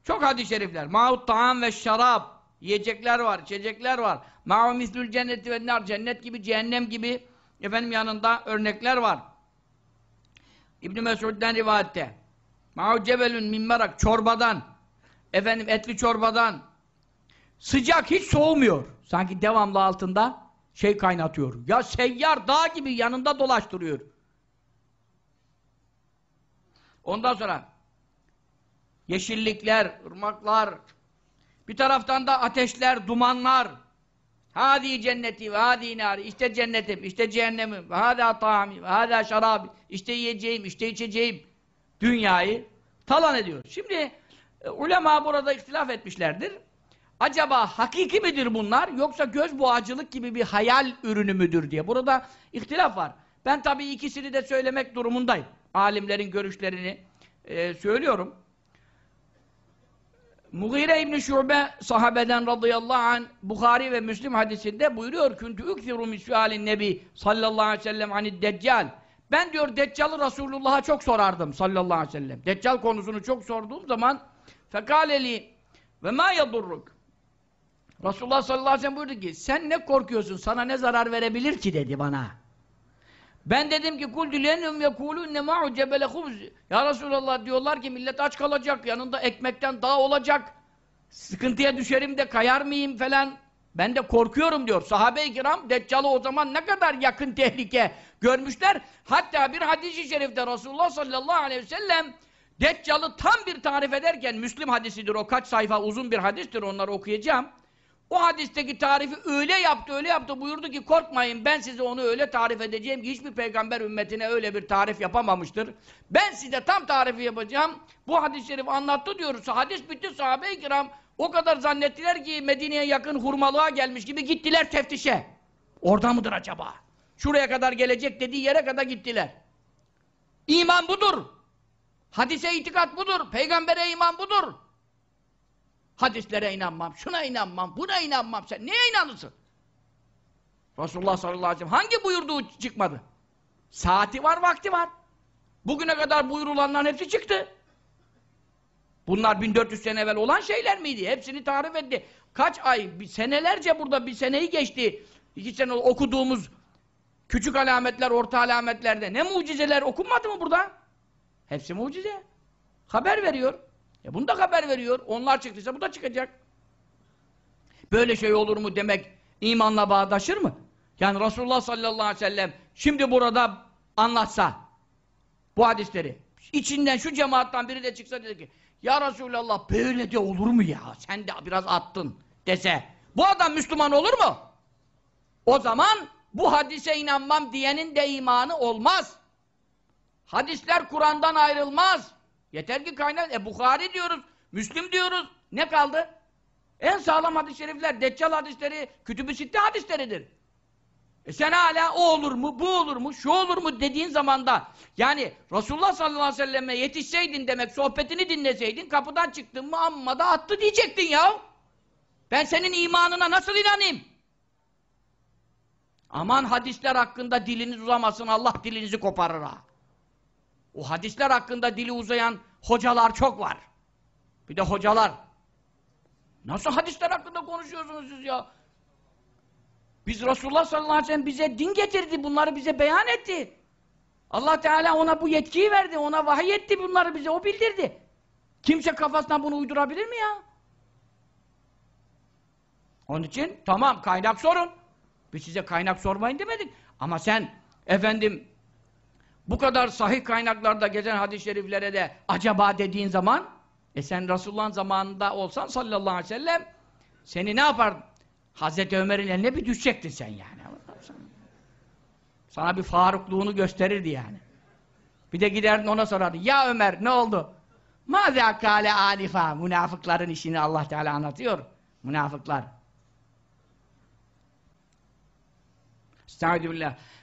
A: Çok hadis-i şerifler. Ma'u ta'am ve şarap. Yiyecekler var, içecekler var. Ma'u mislül cenneti ve nar. Cennet gibi, cehennem gibi efendim yanında örnekler var. İbn Mesud'den rivayette. Ma'u cebelün min merak. Çorbadan. Efendim etli çorbadan. Sıcak hiç soğumuyor. Sanki devamlı altında şey kaynatıyor. Ya seyyar dağ gibi yanında dolaştırıyor. Ondan sonra yeşillikler, ırmaklar, bir taraftan da ateşler, dumanlar. Hadi cenneti ve hadi nari. İşte cennetim, işte cehennemim. Ve hâdâ ta'ami ve hâdâ şarabi. İşte yiyeceğim, işte içeceğim. Dünyayı talan ediyor. Şimdi e, ulema burada ihtilaf etmişlerdir. Acaba hakiki midir bunlar yoksa göz boğacılık gibi bir hayal ürünü müdür diye. Burada ihtilaf var. Ben tabii ikisini de söylemek durumundayım. Alimlerin görüşlerini e, söylüyorum. Mughire İbni Şube sahabeden radıyallahu anh Bukhari ve Müslim hadisinde buyuruyor Küntü ükthiru misvalin nebi sallallahu aleyhi ve sellem hani deccal ben diyor Deccal'ı Resulullah'a çok sorardım sallallahu aleyhi ve sellem. Deccal konusunu çok sorduğum zaman fekaleli ve ma yadurruk Resulullah sallallahu aleyhi ve sellem buyurdu ki sen ne korkuyorsun sana ne zarar verebilir ki dedi bana. Ben dedim ki kul dilenhum yekulun ma'u cebele hubz. Ya Resulallah diyorlar ki millet aç kalacak yanında ekmekten dağ olacak. Sıkıntıya düşerim de kayar mıyım falan. Ben de korkuyorum diyor. Sahabe-i kiram Deccal'ı o zaman ne kadar yakın tehlike görmüşler. Hatta bir hadis-i şerifte Resulullah sallallahu aleyhi ve sellem Deccal'ı tam bir tarif ederken Müslim hadisidir o kaç sayfa uzun bir hadistir onları okuyacağım. O hadisteki tarifi öyle yaptı, öyle yaptı buyurdu ki korkmayın ben size onu öyle tarif edeceğim ki hiçbir peygamber ümmetine öyle bir tarif yapamamıştır. Ben size tam tarifi yapacağım. Bu hadis-i şerif anlattı diyoruz. Hadis bitti sahabe-i kiram o kadar zannettiler ki Medine'ye yakın hurmalığa gelmiş gibi gittiler teftişe. Orada mıdır acaba? Şuraya kadar gelecek dediği yere kadar gittiler. İman budur. Hadise itikat budur. Peygambere iman budur. Hadislere inanmam, şuna inanmam, buna inanmam. Sen neye inanırsın? Resulullah sallallahu aleyhi ve sellem hangi buyurduğu çıkmadı? Saati var, vakti var. Bugüne kadar buyurulanların hepsi çıktı. Bunlar 1400 sene evvel olan şeyler miydi? Hepsini tarif etti. Kaç ay, bir senelerce burada bir seneyi geçti. İki sene okuduğumuz küçük alametler, orta alametlerde ne mucizeler okunmadı mı burada? Hepsi mucize. Haber veriyor. E bunu da haber veriyor. Onlar çıktıysa bu da çıkacak. Böyle şey olur mu demek imanla bağdaşır mı? Yani Resulullah sallallahu aleyhi ve sellem şimdi burada anlatsa bu hadisleri içinden şu cemaattan biri de çıksa dedi ki ya Resulallah böyle de olur mu ya? Sen de biraz attın dese. Bu adam Müslüman olur mu? O zaman bu hadise inanmam diyenin de imanı olmaz. Hadisler Kur'an'dan ayrılmaz. Yeter ki kaynak. E Bukhari diyoruz, Müslim diyoruz. Ne kaldı? En sağlam hadis-i şerifler, Deccal hadisleri, Kütüb-i Sitte hadisleridir. E sen hala o olur mu, bu olur mu, şu olur mu dediğin zamanda yani Resulullah sallallahu aleyhi ve selleme yetişseydin demek, sohbetini dinleseydin, kapıdan çıktın mı amma da attı diyecektin ya. Ben senin imanına nasıl inanayım? Aman hadisler hakkında diliniz uzamasın, Allah dilinizi koparır ha. O hadisler hakkında dili uzayan hocalar çok var. Bir de hocalar. Nasıl hadisler hakkında konuşuyorsunuz siz ya? Biz Resulullah sallallahu aleyhi ve sellem bize din getirdi, bunları bize beyan etti. Allah Teala ona bu yetkiyi verdi, ona vahiy etti bunları bize, o bildirdi. Kimse kafasına bunu uydurabilir mi ya? Onun için tamam kaynak sorun. Biz size kaynak sormayın demedik. Ama sen efendim bu kadar sahih kaynaklarda gezen hadis-i şeriflere de acaba dediğin zaman e sen Resulullah'ın zamanında olsan sallallahu aleyhi ve sellem seni ne yapardın? Hazreti Ömer'in eline bir düşecektin sen yani. Sana bir farukluğunu gösterirdi yani. Bir de giderdin ona sorardın. Ya Ömer ne oldu? Mâzâ kâle ânifa. Münafıkların işini Allah Teala anlatıyor. Münafıklar. Estağfirullah.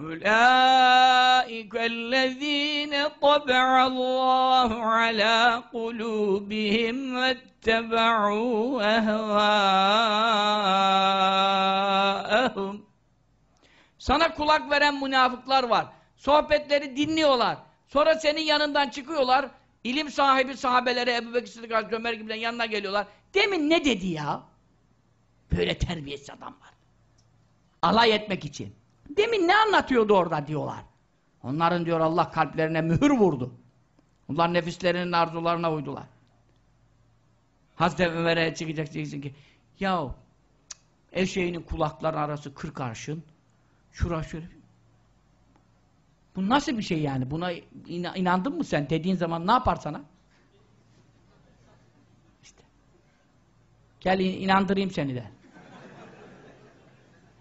A: أولئك الذين طبع الله على قلوبهم واتبعوا أهواءهم Sana kulak veren münafıklar var. Sohbetleri dinliyorlar. Sonra senin yanından çıkıyorlar. İlim sahibi sahabelere Ebu Bekir Sıddık Hazreti Ömer gibilerin yanına geliyorlar. Demin ne dedi ya? Böyle terbiyesiz adam var. Alay etmek için. Demin ne anlatıyordu orada diyorlar. Onların diyor Allah kalplerine mühür vurdu. Onlar nefislerinin arzularına uydular. Hazreti Ömer'e çıkacak diyeceksin ki ya eşeğinin kulakları arası kırk arşın şura şöyle bu nasıl bir şey yani? Buna ina inandın mı sen? Dediğin zaman ne yapar sana? İşte. Gel inandırayım seni de.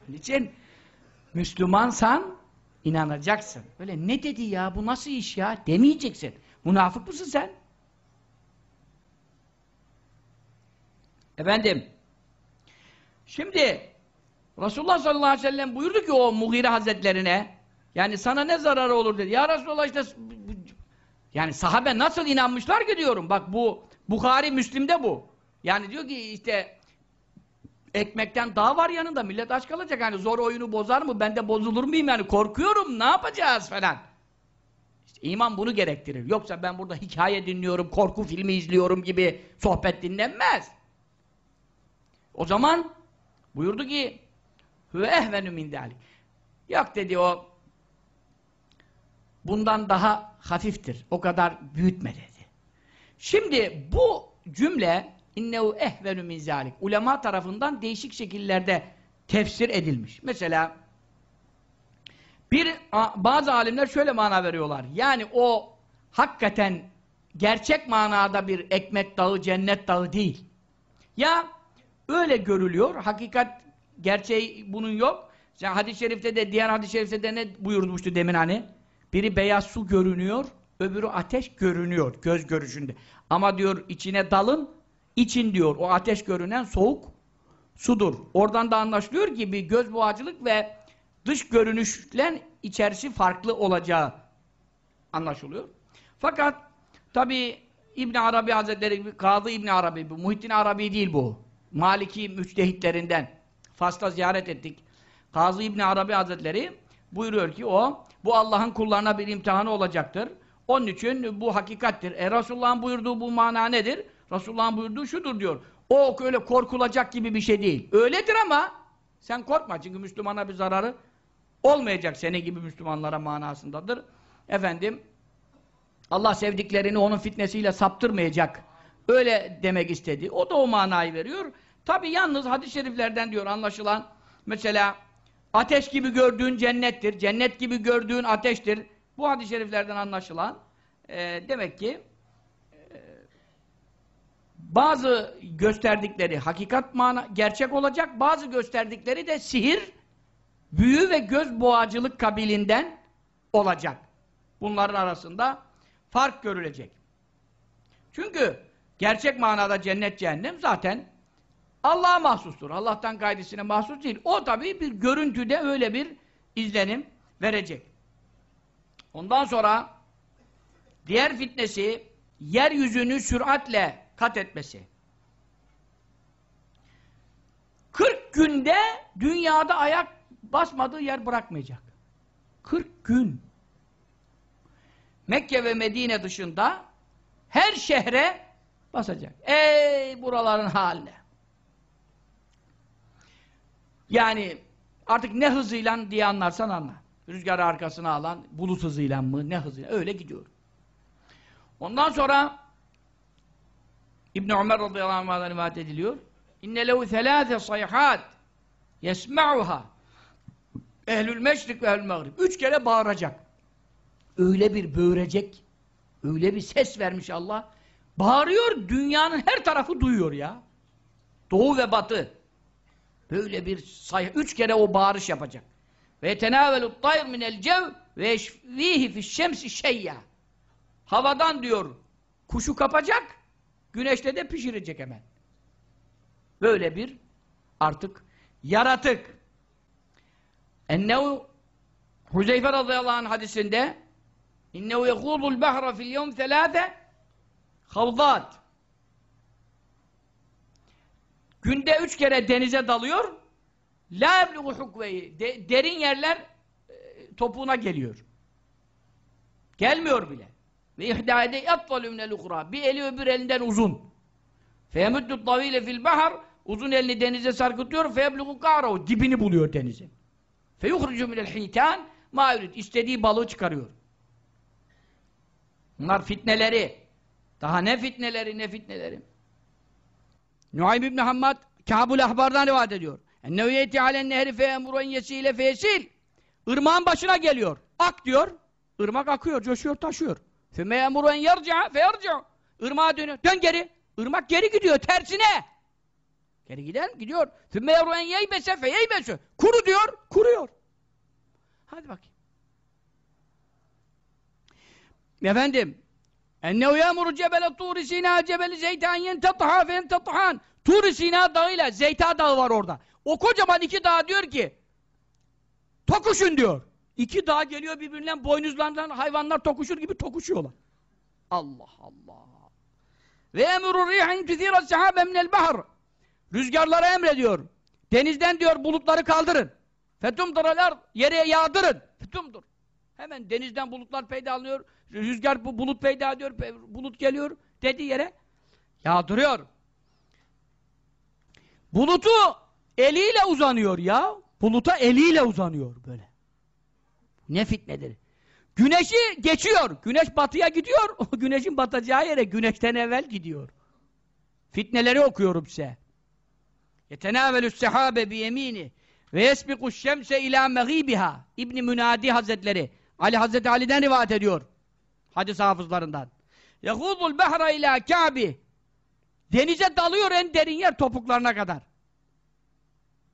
A: Niçin? Müslümansan inanacaksın. Böyle ne dedi ya? Bu nasıl iş ya? Demeyeceksin. Münafık mısın sen? Efendim şimdi Resulullah sallallahu aleyhi ve sellem buyurdu ki o Mughire Hazretlerine yani sana ne zararı olur dedi. Ya Resulullah işte yani sahabe nasıl inanmışlar ki diyorum. Bak bu Bukhari Müslim'de bu. Yani diyor ki işte ekmekten daha var yanında. Millet aç kalacak. Yani zor oyunu bozar mı? Ben de bozulur muyum yani? Korkuyorum. Ne yapacağız falan. İşte iman bunu gerektirir. Yoksa ben burada hikaye dinliyorum, korku filmi izliyorum gibi sohbet dinlenmez. O zaman buyurdu ki ve ehvenü min. Yok dedi o bundan daha hafiftir. O kadar büyütme dedi. Şimdi bu cümle innehu ehvenü min zalik. Ulema tarafından değişik şekillerde tefsir edilmiş. Mesela bir bazı alimler şöyle mana veriyorlar. Yani o hakikaten gerçek manada bir ekmek dağı, cennet dağı değil. Ya öyle görülüyor. Hakikat gerçeği bunun yok. Sen hadis-i şerifte de diğer hadis-i şerifte de ne buyurmuştu demin hani? Biri beyaz su görünüyor, öbürü ateş görünüyor göz görüşünde. Ama diyor içine dalın, için diyor o ateş görünen soğuk sudur. Oradan da anlaşılıyor ki bir göz boğacılık ve dış görünüşle içerisi farklı olacağı anlaşılıyor. Fakat tabi İbn Arabi Hazretleri Kadı İbn Arabi bu Muhittin Arabi değil bu. Maliki müçtehitlerinden Fas'ta ziyaret ettik. Kazı İbn Arabi Hazretleri buyuruyor ki o bu Allah'ın kullarına bir imtihanı olacaktır. Onun için bu hakikattir. E Resulullah'ın buyurduğu bu mana nedir? Resulullah'ın buyurduğu şudur diyor. O öyle korkulacak gibi bir şey değil. Öyledir ama sen korkma çünkü Müslümana bir zararı olmayacak senin gibi Müslümanlara manasındadır. Efendim Allah sevdiklerini onun fitnesiyle saptırmayacak. Öyle demek istedi. O da o manayı veriyor. Tabi yalnız hadis-i şeriflerden diyor anlaşılan mesela ateş gibi gördüğün cennettir. Cennet gibi gördüğün ateştir. Bu hadis-i şeriflerden anlaşılan e, demek ki bazı gösterdikleri hakikat mana gerçek olacak. Bazı gösterdikleri de sihir, büyü ve göz boğacılık kabilinden olacak. Bunların arasında fark görülecek. Çünkü gerçek manada cennet cehennem zaten Allah'a mahsustur. Allah'tan gaydesine mahsus değil. O tabii bir görüntüde öyle bir izlenim verecek. Ondan sonra diğer fitnesi yeryüzünü süratle kat etmesi. 40 günde dünyada ayak basmadığı yer bırakmayacak. 40 gün. Mekke ve Medine dışında her şehre basacak. Ey buraların haline. Yani artık ne hızıyla diye anlarsan anla. Rüzgarı arkasına alan bulut hızıyla mı ne hızıyla öyle gidiyor. Ondan sonra İbn Ömer radıyallahu anh'dan rivayet ediliyor. İnne lehu thelâze sayhat yesma'uha ehlül meşrik ve ehlül mağrib. Üç kere bağıracak. Öyle bir böğürecek, öyle bir ses vermiş Allah. Bağırıyor, dünyanın her tarafı duyuyor ya. Doğu ve batı. Böyle bir sayı, üç kere o bağırış yapacak. Ve tenavelut tayr minel cev ve eşvihi fiş şemsi şeyya. Havadan diyor kuşu kapacak, güneşte de pişirecek hemen. Böyle bir artık yaratık. Ennehu Huzeyfe radıyallahu anh hadisinde innehu yekûdul behra fil yevm thelâfe havzat günde üç kere denize dalıyor la eblugu hukveyi De, derin yerler e, topuğuna geliyor. Gelmiyor bile. Ve ihdâde yattalü minel ukra. Bir eli öbür elinden uzun. Feyemüddü tavile fil bahar. Uzun elini denize sarkıtıyor. Feyeblugu kârahu. Dibini buluyor denizin. Feyuhrucu minel hîtân. Ma yurid. İstediği balığı çıkarıyor. Bunlar fitneleri. Daha ne fitneleri ne fitneleri. Nuaym İbni Hammad Kâbul Ahbar'dan rivayet ediyor. Ennehu yeti alen nehri fe emruen yesiyle feyesil. Irmağın başına geliyor. Ak diyor. Irmak akıyor, coşuyor, taşıyor. Füme emruen yerca fe yerca. Irmağa dönüyor. Dön geri. Irmak geri gidiyor tersine. Geri gider mi? Gidiyor. Füme emruen yeybese fe yeybese. Kuru diyor, kuruyor. Hadi bakayım. Efendim Ennehu yamuru cebele Tur-i Sina cebeli Zeytan yentetha fe yentethan. Tur-i Sina dağıyla Zeyta dağı var orada. O kocaman iki dağ diyor ki tokuşun diyor. İki dağ geliyor birbirinden boynuzlarından hayvanlar tokuşur gibi tokuşuyorlar. Allah Allah. Ve emru rihin tüthira sahabe bahr. Rüzgarlara emrediyor. Denizden diyor bulutları kaldırın. Fetumduralar yere yağdırın. Fetumdur. Hemen denizden bulutlar peyda alıyor. Rüzgar bu bulut peyda ediyor. Bulut geliyor. Dediği yere yağdırıyor. Bulutu eliyle uzanıyor ya. Buluta eliyle uzanıyor böyle. Ne fitnedir. Güneşi geçiyor. Güneş batıya gidiyor. O güneşin batacağı yere güneşten evvel gidiyor. Fitneleri okuyorum size. Yetenavelü sehabe bi yemini ve yesbiku şemse ila megibiha. İbn Münadi Hazretleri Ali Hazreti Ali'den rivayet ediyor. Hadis hafızlarından. Yehudul behra ila Kabi. Denize dalıyor en derin yer topuklarına kadar.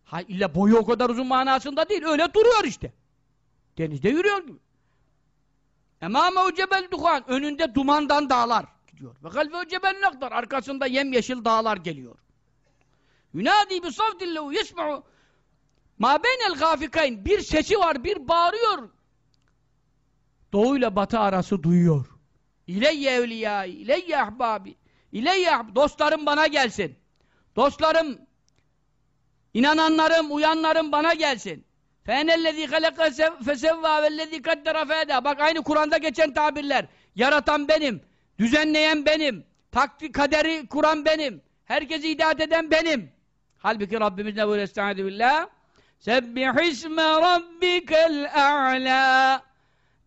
A: Ha illa boyu o kadar uzun manasında değil. Öyle duruyor işte. Denizde yürüyor gibi. Emâme cebel duhan. Önünde dumandan dağlar gidiyor. Ve kalbe cebel naktar. Arkasında yemyeşil dağlar geliyor. Yunadi bi savdillehu yesma'u ma beynel gafikayn. Bir sesi var, bir bağırıyor. Doğuyla batı arası duyuyor. İleyye evliyâi, ileyye ahbâbi, ileyye ahb Dostlarım bana gelsin. Dostlarım, inananlarım, uyanlarım bana gelsin. فَاَنَا خَلَقَ فَسَوَّا وَالَّذ۪ي قَدَّرَ فَاَدَى Bak aynı Kur'an'da geçen tabirler. Yaratan benim, düzenleyen benim, takdir kaderi kuran benim, herkesi hidayet eden benim. Halbuki Rabbimiz ne buyuruyor? Estaizu billah. سَبِّحِ اسْمَ رَبِّكَ الْاَعْلَى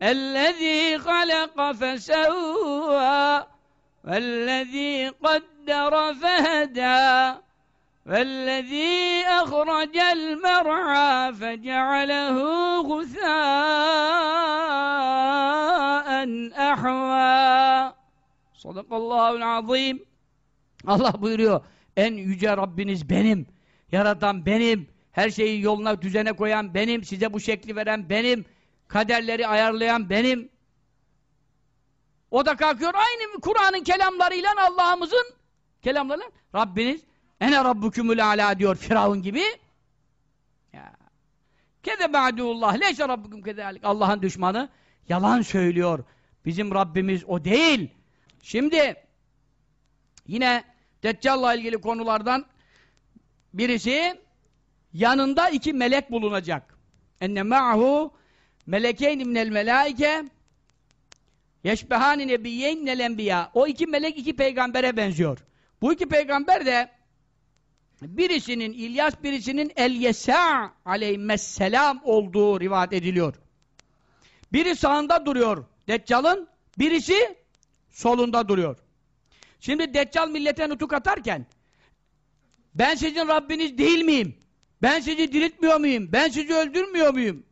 A: الذي خلق فسوى والذي قدر فهدى والذي أخرج المرعى فجعله غثاء أحوى صدق الله العظيم Allah buyuruyor en yüce Rabbiniz benim yaratan benim her şeyi yoluna düzene koyan benim size bu şekli veren benim kaderleri ayarlayan benim. O da kalkıyor aynı Kur'an'ın kelamlarıyla Allah'ımızın kelamlarıyla Rabbiniz ene rabbukumul ala diyor Firavun gibi. Ya. Kede ba'dullah leyse rabbukum kezalik. Allah'ın düşmanı yalan söylüyor. Bizim Rabbimiz o değil. Şimdi yine Deccal'la ilgili konulardan birisi yanında iki melek bulunacak. Enne ma'hu Melekeyn minel melaike yeşbehani nebiyyeyn minel enbiya. O iki melek iki peygambere benziyor. Bu iki peygamber de birisinin İlyas birisinin El-Yesa aleyhisselam olduğu rivayet ediliyor. Biri sağında duruyor Deccal'ın, birisi solunda duruyor. Şimdi Deccal millete nutuk atarken ben sizin Rabbiniz değil miyim? Ben sizi diriltmiyor muyum? Ben sizi öldürmüyor muyum?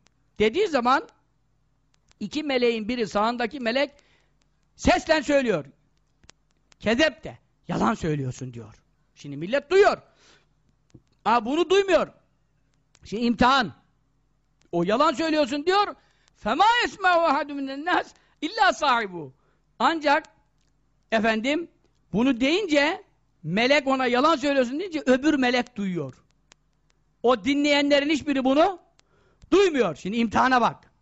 A: dediği zaman iki meleğin biri sağındaki melek seslen söylüyor. Kezep de yalan söylüyorsun diyor. Şimdi millet duyuyor. Aa, bunu duymuyor. Şimdi imtihan. O yalan söylüyorsun diyor. Fema esma'u ahadu minen nas illa sahibu. Ancak efendim bunu deyince melek ona yalan söylüyorsun deyince öbür melek duyuyor. O dinleyenlerin hiçbiri bunu duymuyor. Şimdi imtihana bak.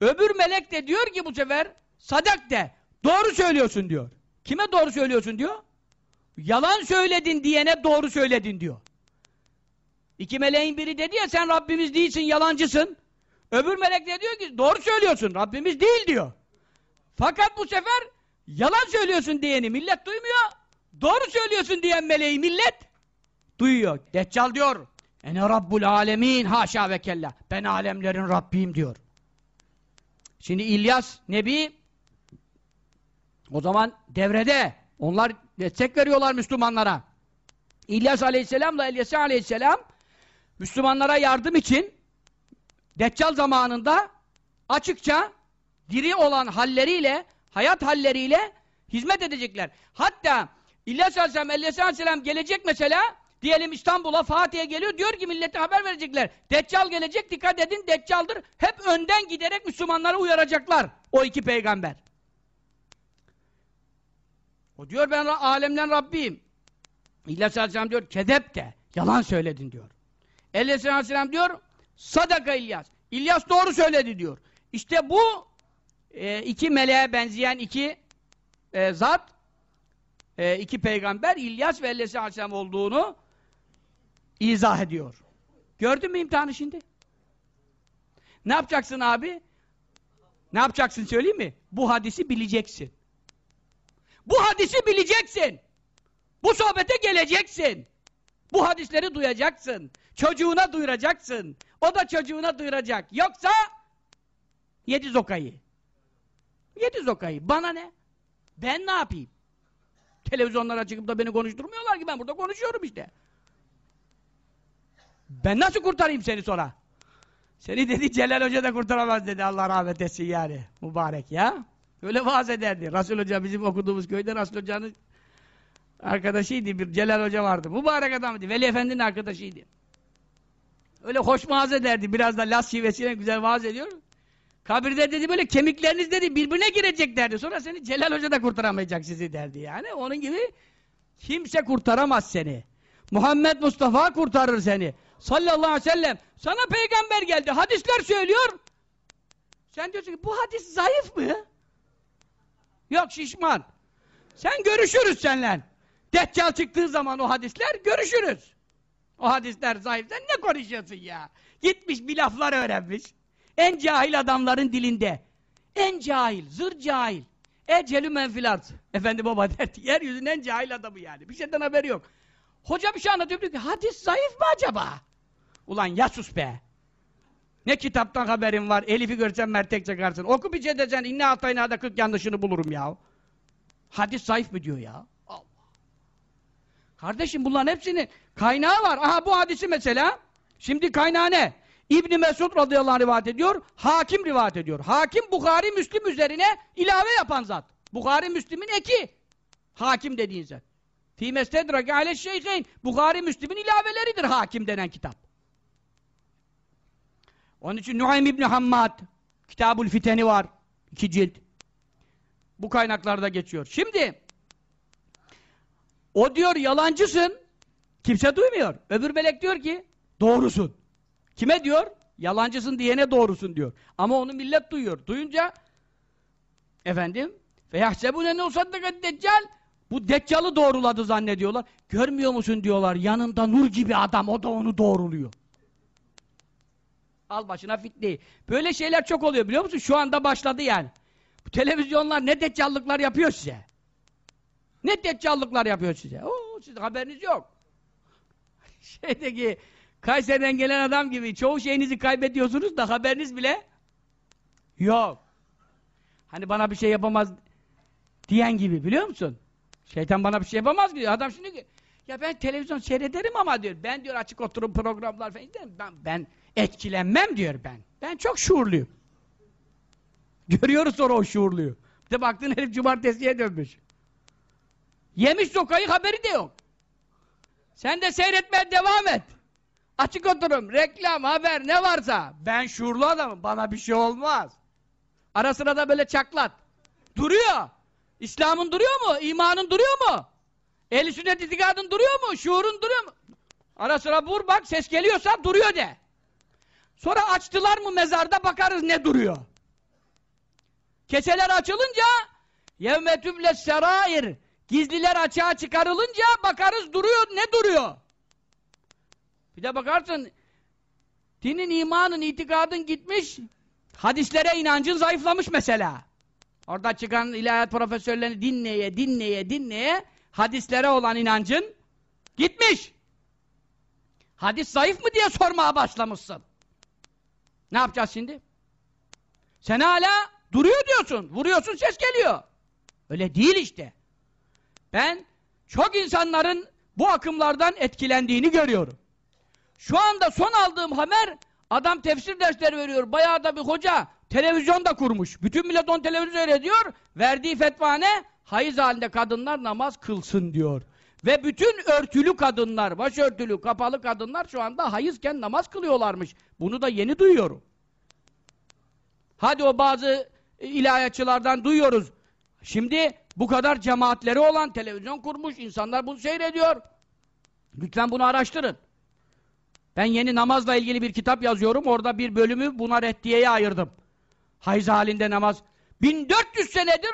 A: Öbür melek de diyor ki bu sefer sadak de doğru söylüyorsun diyor. Kime doğru söylüyorsun diyor? Yalan söyledin diyene doğru söyledin diyor. İki meleğin biri dedi ya sen Rabbimiz değilsin yalancısın. Öbür melek de diyor ki doğru söylüyorsun Rabbimiz değil diyor. Fakat bu sefer yalan söylüyorsun diyeni millet duymuyor. Doğru söylüyorsun diyen meleği millet duyuyor. Deccal diyor. Ene Rabbul alemin haşa ve kella. Ben alemlerin Rabbiyim diyor. Şimdi İlyas Nebi o zaman devrede. Onlar destek veriyorlar Müslümanlara. İlyas Aleyhisselam'la İlyas Aleyhisselam Müslümanlara yardım için Deccal zamanında açıkça diri olan halleriyle, hayat halleriyle hizmet edecekler. Hatta İlyas Aleyhisselam, İlyas Aleyhisselam gelecek mesela, diyelim İstanbul'a, Fatih'e geliyor, diyor ki millete haber verecekler. Deccal gelecek, dikkat edin, Deccal'dır. Hep önden giderek Müslümanları uyaracaklar, o iki peygamber. O diyor ben alemden Rabbiyim. İlyas Aleyhisselam diyor, kezep de, yalan söyledin diyor. İlyas Aleyhisselam diyor, sadaka İlyas. İlyas doğru söyledi diyor. İşte bu e, iki meleğe benzeyen iki e, zat, e, iki peygamber İlyas ve İlyas Aleyhisselam olduğunu izah ediyor. Gördün mü imtihanı şimdi? Ne yapacaksın abi? Ne yapacaksın söyleyeyim mi? Bu hadisi bileceksin. Bu hadisi bileceksin. Bu sohbete geleceksin. Bu hadisleri duyacaksın. Çocuğuna duyuracaksın. O da çocuğuna duyuracak. Yoksa yedi zokayı. Yedi zokayı. Bana ne? Ben ne yapayım? Televizyonlara çıkıp da beni konuşturmuyorlar ki ben burada konuşuyorum işte. Ben nasıl kurtarayım seni sonra? Seni dedi Celal Hoca da kurtaramaz dedi Allah rahmet etsin yani. Mübarek ya. Öyle vaaz ederdi. Rasul Hoca bizim okuduğumuz köyde Rasul Hoca'nın arkadaşıydı. Bir Celal Hoca vardı. Mübarek adamdı. Veli Efendi'nin arkadaşıydı. Öyle hoş vaaz ederdi. Biraz da Las şivesiyle güzel vaaz ediyor. Kabirde dedi böyle kemikleriniz dedi birbirine girecek derdi. Sonra seni Celal Hoca da kurtaramayacak sizi derdi yani. Onun gibi kimse kurtaramaz seni. Muhammed Mustafa kurtarır seni. Sallallahu aleyhi ve sellem. Sana peygamber geldi. Hadisler söylüyor. Sen diyorsun ki bu hadis zayıf mı? Yok şişman. Sen görüşürüz seninle. Deccal çıktığı zaman o hadisler görüşürüz. O hadisler zayıf. Sen ne konuşuyorsun ya? Gitmiş bir laflar öğrenmiş. En cahil adamların dilinde. En cahil, zır cahil. Ecelü menfilat. Efendi baba der ki, yeryüzünün en cahil adamı yani. Bir şeyden haberi yok. Hoca bir şey anlatıyor diyor ki, hadis zayıf mı acaba? Ulan ya sus be. Ne kitaptan haberin var, Elif'i görsen mertek çakarsın. Oku bir şey desen, inne altayna da kırk yanlışını bulurum ya. Hadis zayıf mı diyor ya? Kardeşim bunların hepsinin kaynağı var. Aha bu hadisi mesela, şimdi kaynağı ne? İbni Mesud radıyallahu anh rivayet ediyor, hakim rivayet ediyor. Hakim Bukhari Müslim üzerine ilave yapan zat. Bukhari Müslim'in eki. Hakim dediğin zat. Fî mestedreke ale. Bukhari Müslim'in ilaveleridir hakim denen kitap. Onun için Nuaym İbni Hammad Kitabul Fiteni var. iki cilt. Bu kaynaklarda geçiyor. Şimdi o diyor yalancısın. Kimse duymuyor. Öbür melek diyor ki doğrusun. Kime diyor? Yalancısın diyene doğrusun diyor. Ama onu millet duyuyor. Duyunca efendim ve yahsebune ne usaddakat deccal bu deccalı doğruladı zannediyorlar. Görmüyor musun diyorlar. Yanında nur gibi adam o da onu doğruluyor. Al başına fitneyi. Böyle şeyler çok oluyor biliyor musun? Şu anda başladı yani. Bu televizyonlar ne deccallıklar yapıyor size. Ne deccallıklar yapıyor size. Oo, sizin haberiniz yok. Şeydeki Kayseri'den gelen adam gibi çoğu şeyinizi kaybediyorsunuz da haberiniz bile yok. Hani bana bir şey yapamaz diyen gibi biliyor musun? Şeytan bana bir şey yapamaz diyor. Adam şimdi ya ben televizyon seyrederim ama diyor. Ben diyor açık oturup programlar falan izlerim. Ben, ben etkilenmem diyor ben. Ben çok şuurluyum. Görüyoruz sonra o şuurluyu. Bir de baktın herif cumartesiye dönmüş. Yemiş sokayı haberi de yok. Sen de seyretmeye devam et. Açık oturum, reklam, haber ne varsa. Ben şuurlu adamım, bana bir şey olmaz. Ara sıra da böyle çaklat. Duruyor. İslam'ın duruyor mu? İmanın duruyor mu? Ehl-i sünnet itikadın duruyor mu? Şuurun duruyor mu? Ara sıra vur bak ses geliyorsa duruyor de. Sonra açtılar mı mezarda bakarız ne duruyor. Keseler açılınca yevme tüble serair gizliler açığa çıkarılınca bakarız duruyor ne duruyor. Bir de bakarsın dinin, imanın, itikadın gitmiş hadislere inancın zayıflamış mesela. Orada çıkan ilahiyat profesörlerini dinleye, dinleye, dinleye hadislere olan inancın gitmiş. Hadis zayıf mı diye sormaya başlamışsın. Ne yapacağız şimdi? Sen hala duruyor diyorsun. Vuruyorsun ses geliyor. Öyle değil işte. Ben çok insanların bu akımlardan etkilendiğini görüyorum. Şu anda son aldığım haber adam tefsir dersleri veriyor. Bayağı da bir hoca televizyon da kurmuş. Bütün millet on televizyon seyrediyor. Verdiği fetva ne? Hayız halinde kadınlar namaz kılsın diyor. Ve bütün örtülü kadınlar, başörtülü, kapalı kadınlar şu anda hayızken namaz kılıyorlarmış. Bunu da yeni duyuyorum. Hadi o bazı ilahiyatçılardan duyuyoruz. Şimdi bu kadar cemaatleri olan televizyon kurmuş, insanlar bunu seyrediyor. Lütfen bunu araştırın. Ben yeni namazla ilgili bir kitap yazıyorum. Orada bir bölümü buna reddiyeye ayırdım. Hayız halinde namaz. 1400 senedir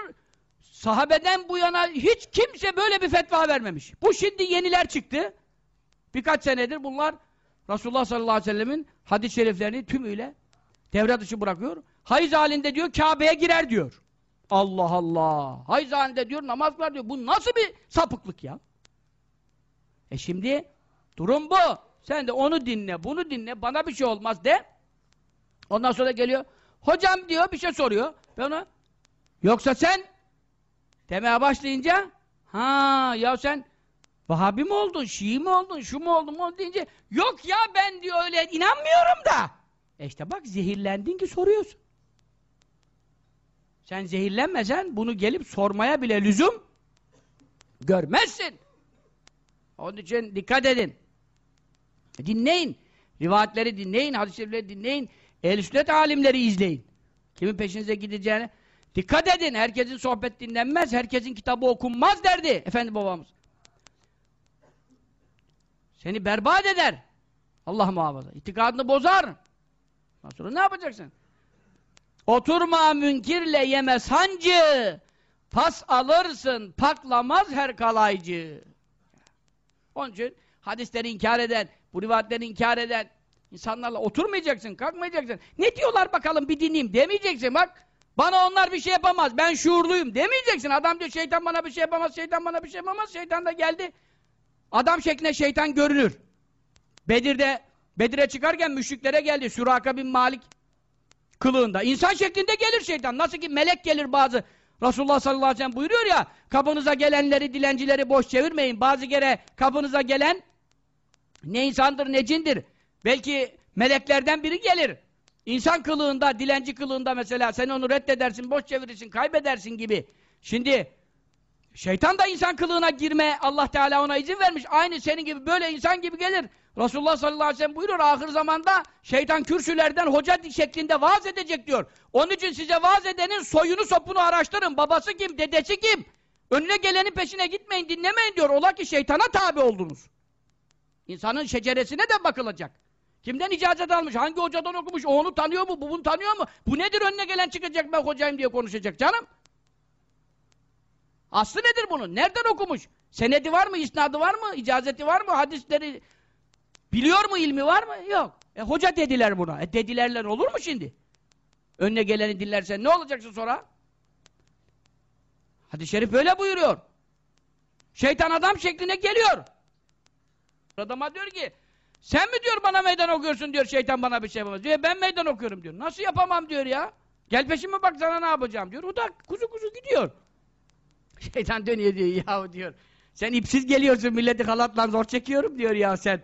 A: sahabeden bu yana hiç kimse böyle bir fetva vermemiş. Bu şimdi yeniler çıktı. Birkaç senedir bunlar Resulullah sallallahu aleyhi ve sellemin hadis-i şeriflerini tümüyle devre dışı bırakıyor. Hayız halinde diyor Kabe'ye girer diyor. Allah Allah. Hayız halinde diyor namaz kılar diyor. Bu nasıl bir sapıklık ya? E şimdi durum bu. Sen de onu dinle, bunu dinle, bana bir şey olmaz de. Ondan sonra geliyor. Hocam diyor bir şey soruyor. Ben ona yoksa sen demeye başlayınca ha ya sen Vahabi mi oldun, Şii mi oldun, şu mu oldun, mu deyince yok ya ben diyor öyle inanmıyorum da. E işte bak zehirlendin ki soruyorsun. Sen zehirlenmesen bunu gelip sormaya bile lüzum görmezsin. Onun için dikkat edin. Dinleyin. Rivayetleri dinleyin, hadis-i dinleyin. Ehl-i alimleri izleyin. Kimin peşinize gideceğine. Dikkat edin. Herkesin sohbet dinlenmez, herkesin kitabı okunmaz derdi efendi babamız. Seni berbat eder. Allah muhafaza. İtikadını bozar. Ondan sonra ne yapacaksın? Oturma münkirle yeme sancı. Pas alırsın, paklamaz her kalaycı. Onun için hadisleri inkar eden, bu rivayetleri inkar eden insanlarla oturmayacaksın, kalkmayacaksın. Ne diyorlar bakalım bir dinleyeyim demeyeceksin bak. Bana onlar bir şey yapamaz, ben şuurluyum demeyeceksin. Adam diyor şeytan bana bir şey yapamaz, şeytan bana bir şey yapamaz. Şeytan da geldi. Adam şeklinde şeytan görünür. Bedir'de, Bedir'e çıkarken müşriklere geldi. Süraka bin Malik kılığında. İnsan şeklinde gelir şeytan. Nasıl ki melek gelir bazı. Resulullah sallallahu aleyhi ve sellem buyuruyor ya, kapınıza gelenleri, dilencileri boş çevirmeyin. Bazı kere kapınıza gelen ne insandır ne cindir. Belki meleklerden biri gelir. İnsan kılığında, dilenci kılığında mesela sen onu reddedersin, boş çevirirsin, kaybedersin gibi. Şimdi şeytan da insan kılığına girme Allah Teala ona izin vermiş. Aynı senin gibi böyle insan gibi gelir. Resulullah sallallahu aleyhi ve sellem buyuruyor ahir zamanda şeytan kürsülerden hoca şeklinde vaaz edecek diyor. Onun için size vaaz edenin soyunu sopunu araştırın. Babası kim, dedesi kim? Önüne gelenin peşine gitmeyin, dinlemeyin diyor. Ola ki şeytana tabi oldunuz. İnsanın şeceresine de bakılacak. Kimden icazet almış, hangi hocadan okumuş, o onu tanıyor mu, bu bunu tanıyor mu? Bu nedir önüne gelen çıkacak ben hocayım diye konuşacak canım? Aslı nedir bunun? Nereden okumuş? Senedi var mı, isnadı var mı, icazeti var mı, hadisleri biliyor mu, ilmi var mı? Yok. E hoca dediler buna. E dedilerle olur mu şimdi? Önüne geleni dinlersen ne olacaksın sonra? Hadis-i şerif böyle buyuruyor. Şeytan adam şekline geliyor. Adama diyor ki sen mi diyor bana meydan okuyorsun diyor şeytan bana bir şey yapamaz. Diyor ben meydan okuyorum diyor. Nasıl yapamam diyor ya. Gel peşime bak sana ne yapacağım diyor. O da kuzu kuzu gidiyor. Şeytan dönüyor diyor yahu diyor. Sen ipsiz geliyorsun milleti halatla zor çekiyorum diyor ya sen.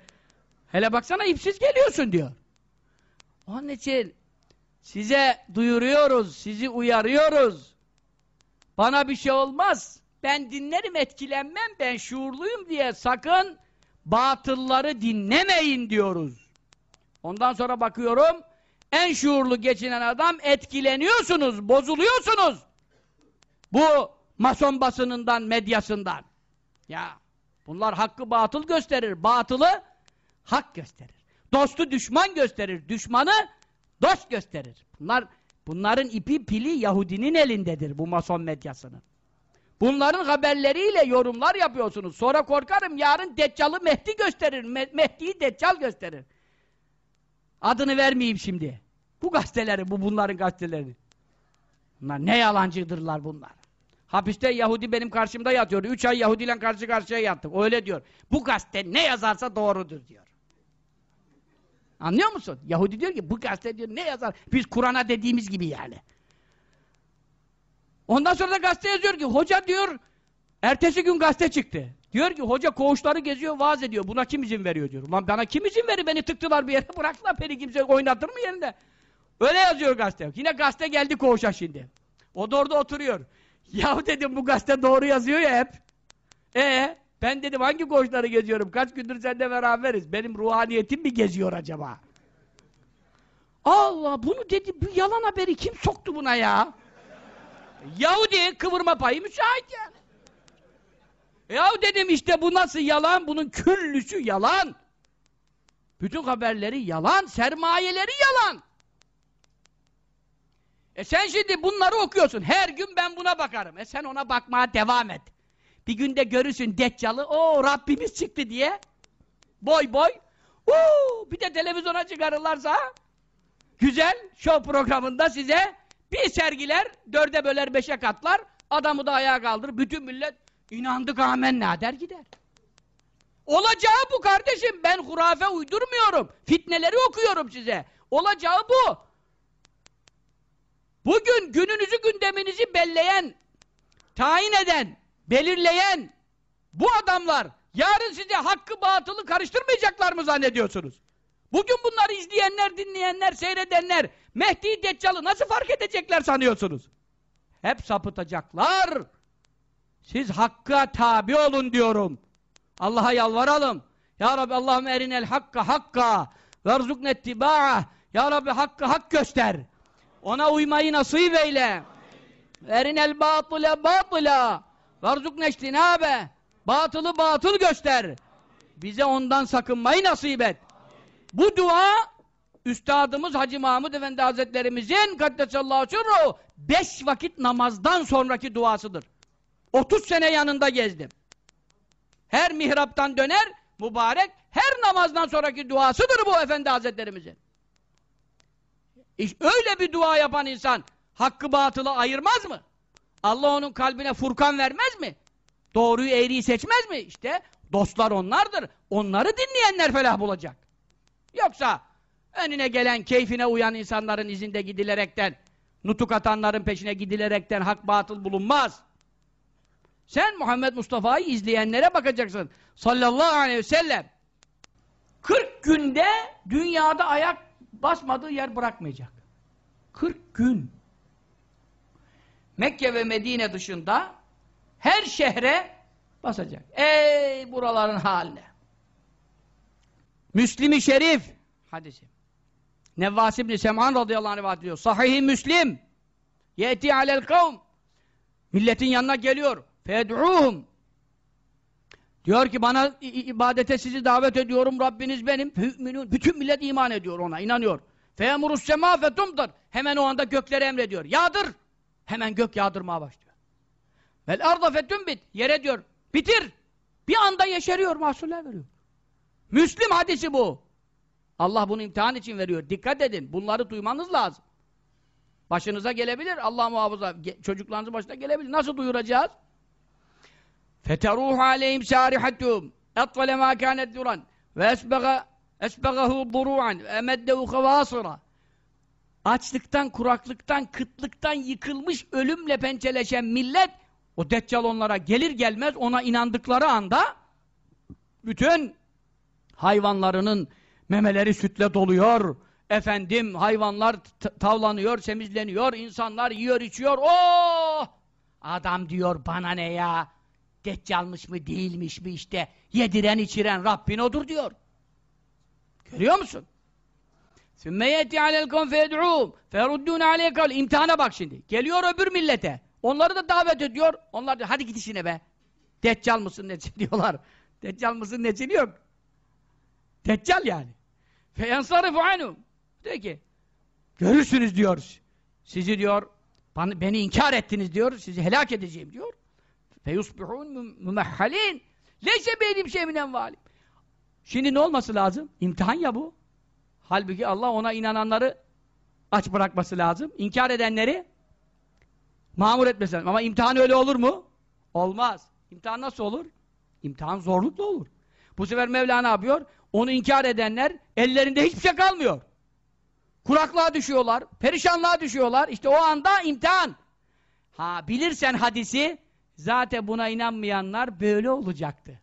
A: Hele baksana ipsiz geliyorsun diyor. Onun için size duyuruyoruz, sizi uyarıyoruz. Bana bir şey olmaz. Ben dinlerim, etkilenmem, ben şuurluyum diye sakın batılları dinlemeyin diyoruz. Ondan sonra bakıyorum, en şuurlu geçinen adam etkileniyorsunuz, bozuluyorsunuz. Bu Mason basınından, medyasından. Ya bunlar hakkı batıl gösterir. Batılı hak gösterir. Dostu düşman gösterir. Düşmanı dost gösterir. Bunlar bunların ipi pili Yahudinin elindedir bu mason medyasının. Bunların haberleriyle yorumlar yapıyorsunuz. Sonra korkarım yarın Deccal'ı Mehdi gösterir. Me Mehdi'yi Deccal gösterir. Adını vermeyeyim şimdi. Bu gazeteleri, bu bunların gazeteleri. Bunlar ne yalancıdırlar bunlar. Hapiste Yahudi benim karşımda yatıyordu. Üç ay Yahudi ile karşı karşıya yattık. Öyle diyor. Bu gazete ne yazarsa doğrudur diyor. Anlıyor musun? Yahudi diyor ki bu gazete diyor ne yazar? Biz Kur'an'a dediğimiz gibi yani. Ondan sonra da gazete yazıyor ki hoca diyor ertesi gün gazete çıktı. Diyor ki hoca koğuşları geziyor vaaz ediyor. Buna kim izin veriyor diyor. Ulan bana kim izin verir beni tıktılar bir yere bıraktılar beni kimse oynatır mı yerinde? Öyle yazıyor gazete. Yine gazete geldi koğuşa şimdi. O da orada oturuyor. Ya dedim bu gazete doğru yazıyor ya hep. E ben dedim hangi koğuşları geziyorum? Kaç gündür seninle beraberiz. Benim ruhaniyetim mi geziyor acaba? Allah bunu dedi bu yalan haberi kim soktu buna ya? Yahudi kıvırma payı müsait yani. Yahu dedim işte bu nasıl yalan? Bunun küllüsü yalan. Bütün haberleri yalan, sermayeleri yalan. E sen şimdi bunları okuyorsun. Her gün ben buna bakarım. E sen ona bakmaya devam et. Bir günde görürsün Deccal'ı. O Rabbimiz çıktı diye. Boy boy. Uuu, bir de televizyona çıkarırlarsa güzel show programında size bir sergiler, dörde böler, beşe katlar, adamı da ayağa kaldırır, bütün millet inandık amenna der gider. Olacağı bu kardeşim, ben hurafe uydurmuyorum, fitneleri okuyorum size. Olacağı bu. Bugün gününüzü gündeminizi belleyen, tayin eden, belirleyen bu adamlar yarın size hakkı batılı karıştırmayacaklar mı zannediyorsunuz? Bugün bunları izleyenler, dinleyenler, seyredenler Mehdi Deccal'ı nasıl fark edecekler sanıyorsunuz? Hep sapıtacaklar. Siz hakka tabi olun diyorum. Allah'a yalvaralım. Ya Rabbi Allahümme erinel hakka hakka verzukne ittiba'ah. Ya Rabbi hakkı hak göster. Ona uymayı nasip eyle. Erinel batıle batıla verzukne iştinabe. Batılı batıl göster. Bize ondan sakınmayı nasip et. Bu dua Üstadımız Hacı Mahmud Efendi Hazretlerimizin Kaddesallahu sürruhu beş vakit namazdan sonraki duasıdır. 30 sene yanında gezdim. Her mihraptan döner, mübarek, her namazdan sonraki duasıdır bu Efendi Hazretlerimizin. İşte öyle bir dua yapan insan hakkı batılı ayırmaz mı? Allah onun kalbine furkan vermez mi? Doğruyu eğriyi seçmez mi? İşte dostlar onlardır. Onları dinleyenler felah bulacak. Yoksa önüne gelen, keyfine uyan insanların izinde gidilerekten, nutuk atanların peşine gidilerekten hak batıl bulunmaz. Sen Muhammed Mustafa'yı izleyenlere bakacaksın. Sallallahu aleyhi ve sellem. 40 günde dünyada ayak basmadığı yer bırakmayacak. 40 gün. Mekke ve Medine dışında her şehre basacak. Ey buraların haline. Müslim-i Şerif hadisi. Nevvas İbni Sem'an radıyallahu anh diyor. Sahih-i Müslim yeti alel kavm milletin yanına geliyor. Fed'uhum diyor ki bana ibadete sizi davet ediyorum Rabbiniz benim. Bütün millet iman ediyor ona, inanıyor. Feyemurus sema fetumdur. Hemen o anda gökleri emrediyor. Yağdır. Hemen gök yağdırmaya başlıyor. Vel arda fetumbit. Yere diyor. Bitir. Bir anda yeşeriyor, mahsuller veriyor. Müslim hadisi bu. Allah bunu imtihan için veriyor. Dikkat edin. Bunları duymanız lazım. Başınıza gelebilir. Allah muhafaza. Çocuklarınızın başına gelebilir. Nasıl duyuracağız? فَتَرُوهُ عَلَيْهِمْ سَارِحَتُهُمْ اَطْفَلَ مَا كَانَتْ دُرًا وَاَسْبَغَ اَسْبَغَهُ ضُرُوعًا وَاَمَدَّهُ خَوَاصِرًا Açlıktan, kuraklıktan, kıtlıktan yıkılmış, ölümle pençeleşen millet o deccal onlara gelir gelmez ona inandıkları anda bütün hayvanlarının memeleri sütle doluyor. Efendim hayvanlar tavlanıyor, semizleniyor, insanlar yiyor, içiyor. Oh! Adam diyor bana ne ya? Deccalmış mı değilmiş mi işte yediren içiren Rabbin odur diyor. Görüyor musun? ثُمَّ يَتِي عَلَى الْقَوْمْ فَيَدْعُوهُمْ فَيَرُدُّونَ عَلَيْهِ قَوْلِ İmtihana bak şimdi. Geliyor öbür millete. Onları da davet ediyor. Onlar diyor hadi git işine be. Deccal mısın nesin diyorlar. Deccal mısın nesin yok. Deccal yani. Feyansarifu anhum. Diyor ki görürsünüz diyor. Sizi diyor bana- beni inkar ettiniz diyor. Sizi helak edeceğim diyor. Feyusbihun mümehhalin. Leyse benim şeyminen valim. Şimdi ne olması lazım? İmtihan ya bu. Halbuki Allah ona inananları aç bırakması lazım. İnkar edenleri mamur etmesi lazım. Ama imtihan öyle olur mu? Olmaz. İmtihan nasıl olur? İmtihan zorlukla olur. Bu sefer Mevla ne yapıyor? Onu inkar edenler ellerinde hiçbir şey kalmıyor. Kuraklığa düşüyorlar, perişanlığa düşüyorlar. İşte o anda imtihan. Ha bilirsen hadisi zaten buna inanmayanlar böyle olacaktı.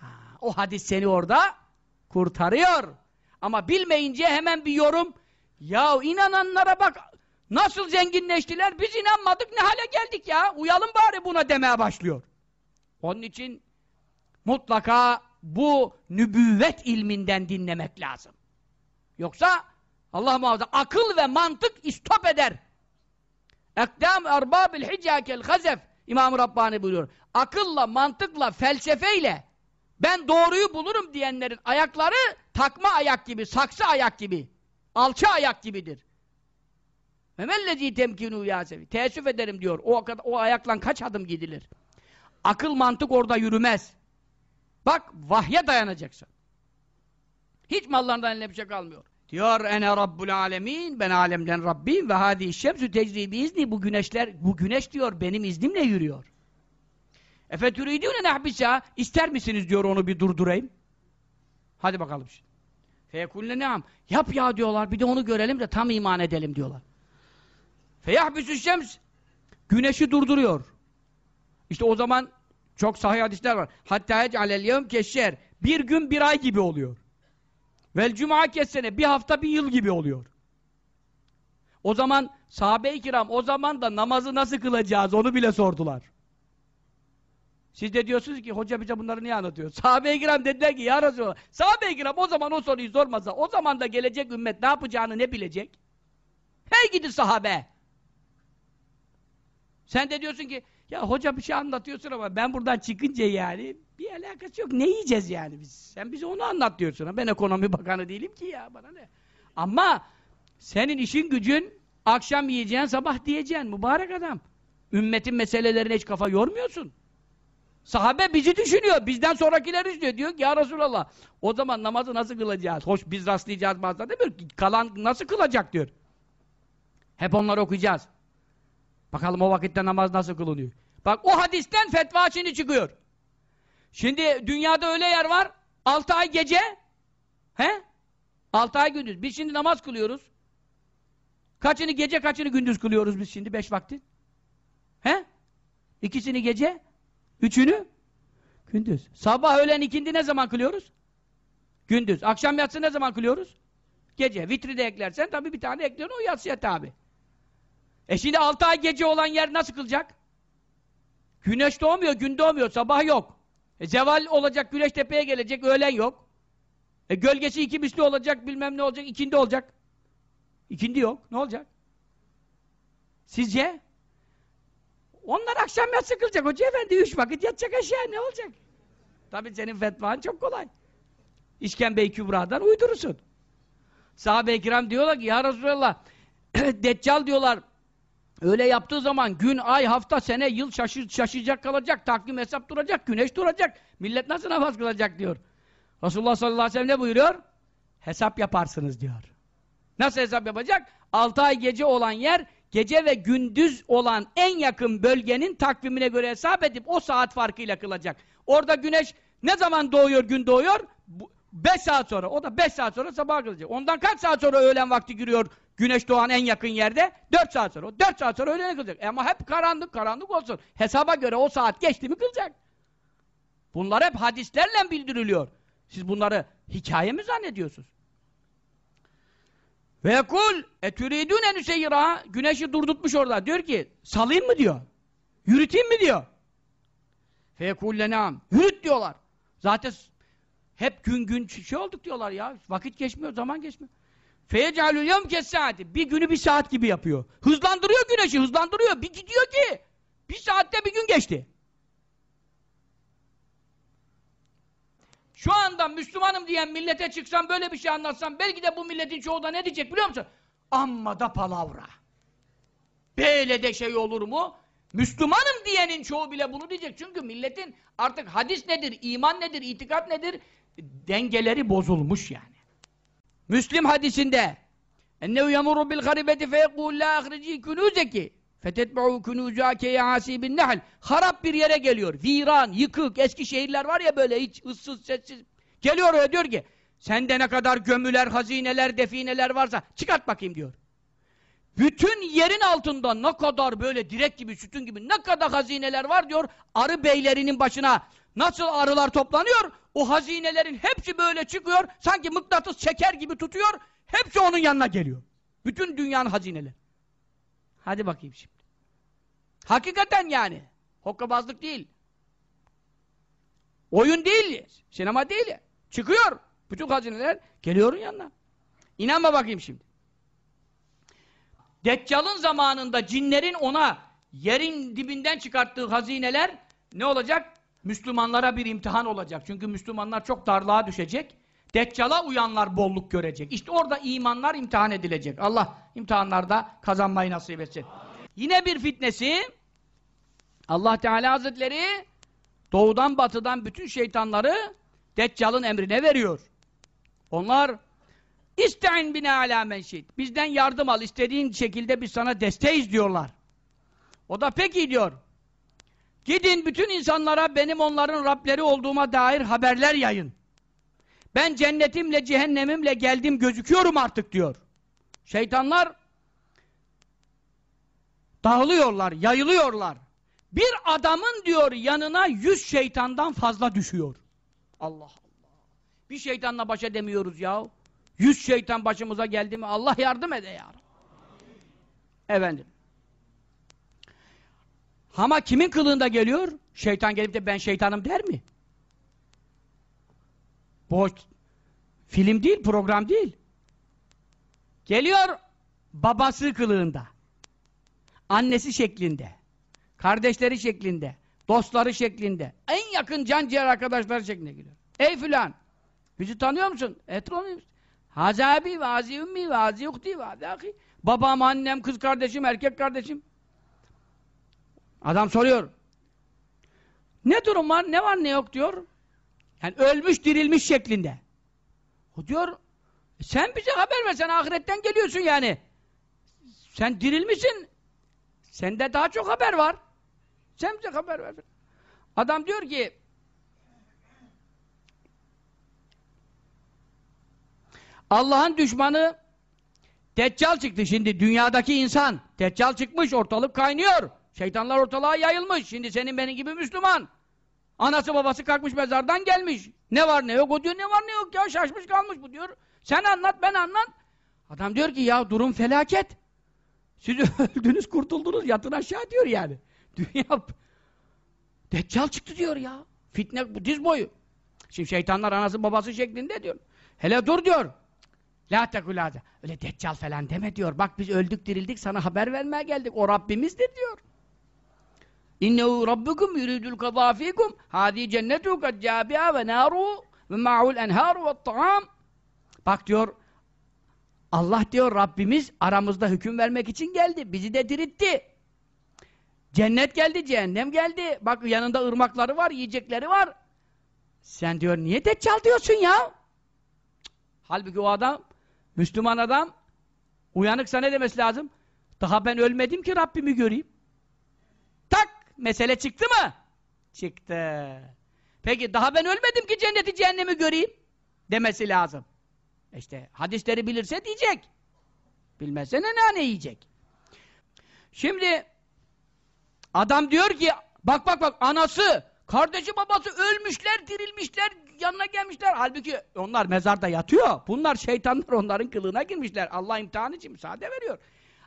A: Ha, o hadis seni orada kurtarıyor. Ama bilmeyince hemen bir yorum ya inananlara bak nasıl zenginleştiler biz inanmadık ne hale geldik ya uyalım bari buna demeye başlıyor. Onun için mutlaka bu nübüvvet ilminden dinlemek lazım. Yoksa Allah muhafaza akıl ve mantık istop eder. Ekdam erbabil hicakel hazef İmam-ı Rabbani buyuruyor. Akılla, mantıkla, felsefeyle ben doğruyu bulurum diyenlerin ayakları takma ayak gibi, saksı ayak gibi, alça ayak gibidir. Memellezi temkinu yasevi. Teessüf ederim diyor. O, o ayakla kaç adım gidilir? Akıl mantık orada yürümez. Bak vahye dayanacaksın. Hiç mallarından eline bir şey kalmıyor. Diyor ene rabbul alemin ben alemden Rabbim ve hadi şemsü tecri izni bu güneşler bu güneş diyor benim iznimle yürüyor. Efe türidûne nehbisa ister misiniz diyor onu bir durdurayım. Hadi bakalım şimdi. Feyekulle neam yap ya diyorlar bir de onu görelim de tam iman edelim diyorlar. Feyahbüsü şems güneşi durduruyor. İşte o zaman çok sahih hadisler var. Hatta ec'alel yevm keşşer bir gün bir ay gibi oluyor. Vel cuma kessene bir hafta bir yıl gibi oluyor. O zaman sahabe-i kiram o zaman da namazı nasıl kılacağız onu bile sordular. Siz de diyorsunuz ki hoca bize bunları niye anlatıyor? Sahabe-i kiram dediler ki ya Resulallah sahabe-i kiram o zaman o soruyu sormasa o zaman da gelecek ümmet ne yapacağını ne bilecek? Hey gidi sahabe! Sen de diyorsun ki ya hoca bir şey anlatıyorsun ama ben buradan çıkınca yani bir alakası yok. Ne yiyeceğiz yani biz? Sen bize onu anlat diyorsun. Ben ekonomi bakanı değilim ki ya bana ne? Ama senin işin gücün akşam yiyeceğin sabah diyeceksin. Mübarek adam. Ümmetin meselelerine hiç kafa yormuyorsun. Sahabe bizi düşünüyor. Bizden sonrakileri düşünüyor. Diyor ki ya Resulallah o zaman namazı nasıl kılacağız? Hoş biz rastlayacağız bazen demiyor ki kalan nasıl kılacak diyor. Hep onları okuyacağız. Bakalım o vakitte namaz nasıl kılınıyor. Bak o hadisten fetva şimdi çıkıyor. Şimdi dünyada öyle yer var. 6 ay gece he? 6 ay gündüz. Biz şimdi namaz kılıyoruz. Kaçını gece kaçını gündüz kılıyoruz biz şimdi 5 vakti? He? İkisini gece, üçünü gündüz. Sabah öğlen ikindi ne zaman kılıyoruz? Gündüz. Akşam yatsı ne zaman kılıyoruz? Gece. Vitri de eklersen tabii bir tane ekliyorsun o yatsıya tabi. E şimdi 6 ay gece olan yer nasıl kılacak? Güneş doğmuyor, gün doğmuyor, sabah yok. E zeval olacak, güneş tepeye gelecek, öğlen yok. E gölgesi iki misli olacak, bilmem ne olacak, ikindi olacak. İkindi yok, ne olacak? Sizce? Onlar akşam yatsı kılacak, hoca efendi üç vakit yatacak aşağı, ne olacak? Tabii senin fetvan çok kolay. İşkembe-i Kübra'dan uydurursun. Sahabe-i kiram diyorlar ki, ya Resulallah, Deccal diyorlar, Öyle yaptığı zaman gün, ay, hafta, sene, yıl şaşır, şaşacak kalacak, takvim hesap duracak, güneş duracak. Millet nasıl namaz kılacak diyor. Resulullah sallallahu aleyhi ve sellem ne buyuruyor? Hesap yaparsınız diyor. Nasıl hesap yapacak? 6 ay gece olan yer, gece ve gündüz olan en yakın bölgenin takvimine göre hesap edip o saat farkıyla kılacak. Orada güneş ne zaman doğuyor, gün doğuyor? 5 saat sonra. O da 5 saat sonra sabah kılacak. Ondan kaç saat sonra öğlen vakti giriyor güneş doğan en yakın yerde? 4 saat sonra. O 4 saat sonra öğlene kılacak. E ama hep karanlık, karanlık olsun. Hesaba göre o saat geçti mi kılacak. Bunlar hep hadislerle bildiriliyor. Siz bunları hikaye mi zannediyorsunuz? Ve yekul etüridûne nüseyyirâ Güneşi durdurtmuş orada. Diyor ki salayım mı diyor. Yürüteyim mi diyor. Fekulle neam. Yürüt diyorlar. Zaten hep gün gün şey olduk diyorlar ya. Vakit geçmiyor, zaman geçmiyor. Feyecalül yevm saati. Bir günü bir saat gibi yapıyor. Hızlandırıyor güneşi, hızlandırıyor. Bir gidiyor ki bir saatte bir gün geçti. Şu anda Müslümanım diyen millete çıksam böyle bir şey anlatsam belki de bu milletin çoğu da ne diyecek biliyor musun? Amma da palavra. Böyle de şey olur mu? Müslümanım diyenin çoğu bile bunu diyecek. Çünkü milletin artık hadis nedir, iman nedir, itikat nedir? Dengeleri bozulmuş yani. Müslim hadisinde ennehu yamurru bil garibeti fe yekul la ahrici kunuzeki fetetbe'u kunucake ya hasibin nehl harap bir yere geliyor. Viran, yıkık, eski şehirler var ya böyle hiç ıssız, sessiz. Geliyor oraya diyor ki sende ne kadar gömüler, hazineler, defineler varsa çıkart bakayım diyor. Bütün yerin altında ne kadar böyle direk gibi, sütun gibi ne kadar hazineler var diyor. Arı beylerinin başına nasıl arılar toplanıyor? O hazinelerin hepsi böyle çıkıyor. Sanki mıknatıs çeker gibi tutuyor. Hepsi onun yanına geliyor. Bütün dünyanın hazineleri. Hadi bakayım şimdi. Hakikaten yani. Hokkabazlık değil. Oyun değil. Sinema değil. Çıkıyor. Bütün hazineler geliyor onun yanına. İnanma bakayım şimdi. Deccal'ın zamanında cinlerin ona yerin dibinden çıkarttığı hazineler ne olacak? Müslümanlara bir imtihan olacak. Çünkü Müslümanlar çok darlığa düşecek. Deccal'a uyanlar bolluk görecek. İşte orada imanlar imtihan edilecek. Allah imtihanlarda kazanmayı nasip etsin. Yine bir fitnesi Allah Teala Hazretleri doğudan batıdan bütün şeytanları Deccal'ın emrine veriyor. Onlar İstein bina ala menşit. Bizden yardım al. istediğin şekilde biz sana desteğiz diyorlar. O da peki diyor. Gidin bütün insanlara benim onların Rableri olduğuma dair haberler yayın. Ben cennetimle cehennemimle geldim gözüküyorum artık diyor. Şeytanlar dağılıyorlar, yayılıyorlar. Bir adamın diyor yanına yüz şeytandan fazla düşüyor. Allah Allah. Bir şeytanla baş edemiyoruz yahu. Yüz şeytan başımıza geldi mi Allah yardım ede ya. Efendim. Ama kimin kılığında geliyor? Şeytan gelip de ben şeytanım der mi? Bu film değil, program değil. Geliyor babası kılığında. Annesi şeklinde. Kardeşleri şeklinde. Dostları şeklinde. En yakın can ciğer arkadaşları şeklinde geliyor. Ey filan! Bizi tanıyor musun? Etronu Hazi abi ve hazi ümmi ve hazi ve hazi. Babam, annem, kız kardeşim, erkek kardeşim. Adam soruyor. Ne durum var, ne var ne yok diyor. Yani ölmüş dirilmiş şeklinde. O diyor, sen bize haber ver, sen ahiretten geliyorsun yani. Sen dirilmişsin. Sende daha çok haber var. Sen bize haber ver. Adam diyor ki, Allah'ın düşmanı Deccal çıktı şimdi dünyadaki insan. Deccal çıkmış ortalık kaynıyor. Şeytanlar ortalığa yayılmış. Şimdi senin benim gibi Müslüman. Anası babası kalkmış mezardan gelmiş. Ne var ne yok o diyor ne var ne yok ya şaşmış kalmış bu diyor. Sen anlat ben anlat. Adam diyor ki ya durum felaket. Siz öldünüz kurtuldunuz yatın aşağı diyor yani. Dünya Deccal çıktı diyor ya. Fitne diz boyu. Şimdi şeytanlar anası babası şeklinde diyor. Hele dur diyor. La tekulâde. Öyle deccal falan deme diyor. Bak biz öldük dirildik sana haber vermeye geldik. O Rabbimizdir diyor. İnnehu rabbukum yuridul kadâ fîkum hâdî cennetu kad ve nâru ve ma'ul enhâru ve ta'am. Bak diyor Allah diyor Rabbimiz aramızda hüküm vermek için geldi. Bizi de diritti. Cennet geldi, cehennem geldi. Bak yanında ırmakları var, yiyecekleri var. Sen diyor niye deccal diyorsun ya? Halbuki o adam Müslüman adam uyanıksa ne demesi lazım? Daha ben ölmedim ki Rabbimi göreyim. Tak! Mesele çıktı mı? Çıktı. Peki daha ben ölmedim ki cenneti cehennemi göreyim. Demesi lazım. İşte hadisleri bilirse diyecek. Bilmezse ne ne yiyecek. Şimdi adam diyor ki bak bak bak anası, kardeşi babası ölmüşler, dirilmişler, yanına gelmişler. Halbuki onlar mezarda yatıyor. Bunlar şeytanlar onların kılığına girmişler. Allah imtihan için müsaade veriyor.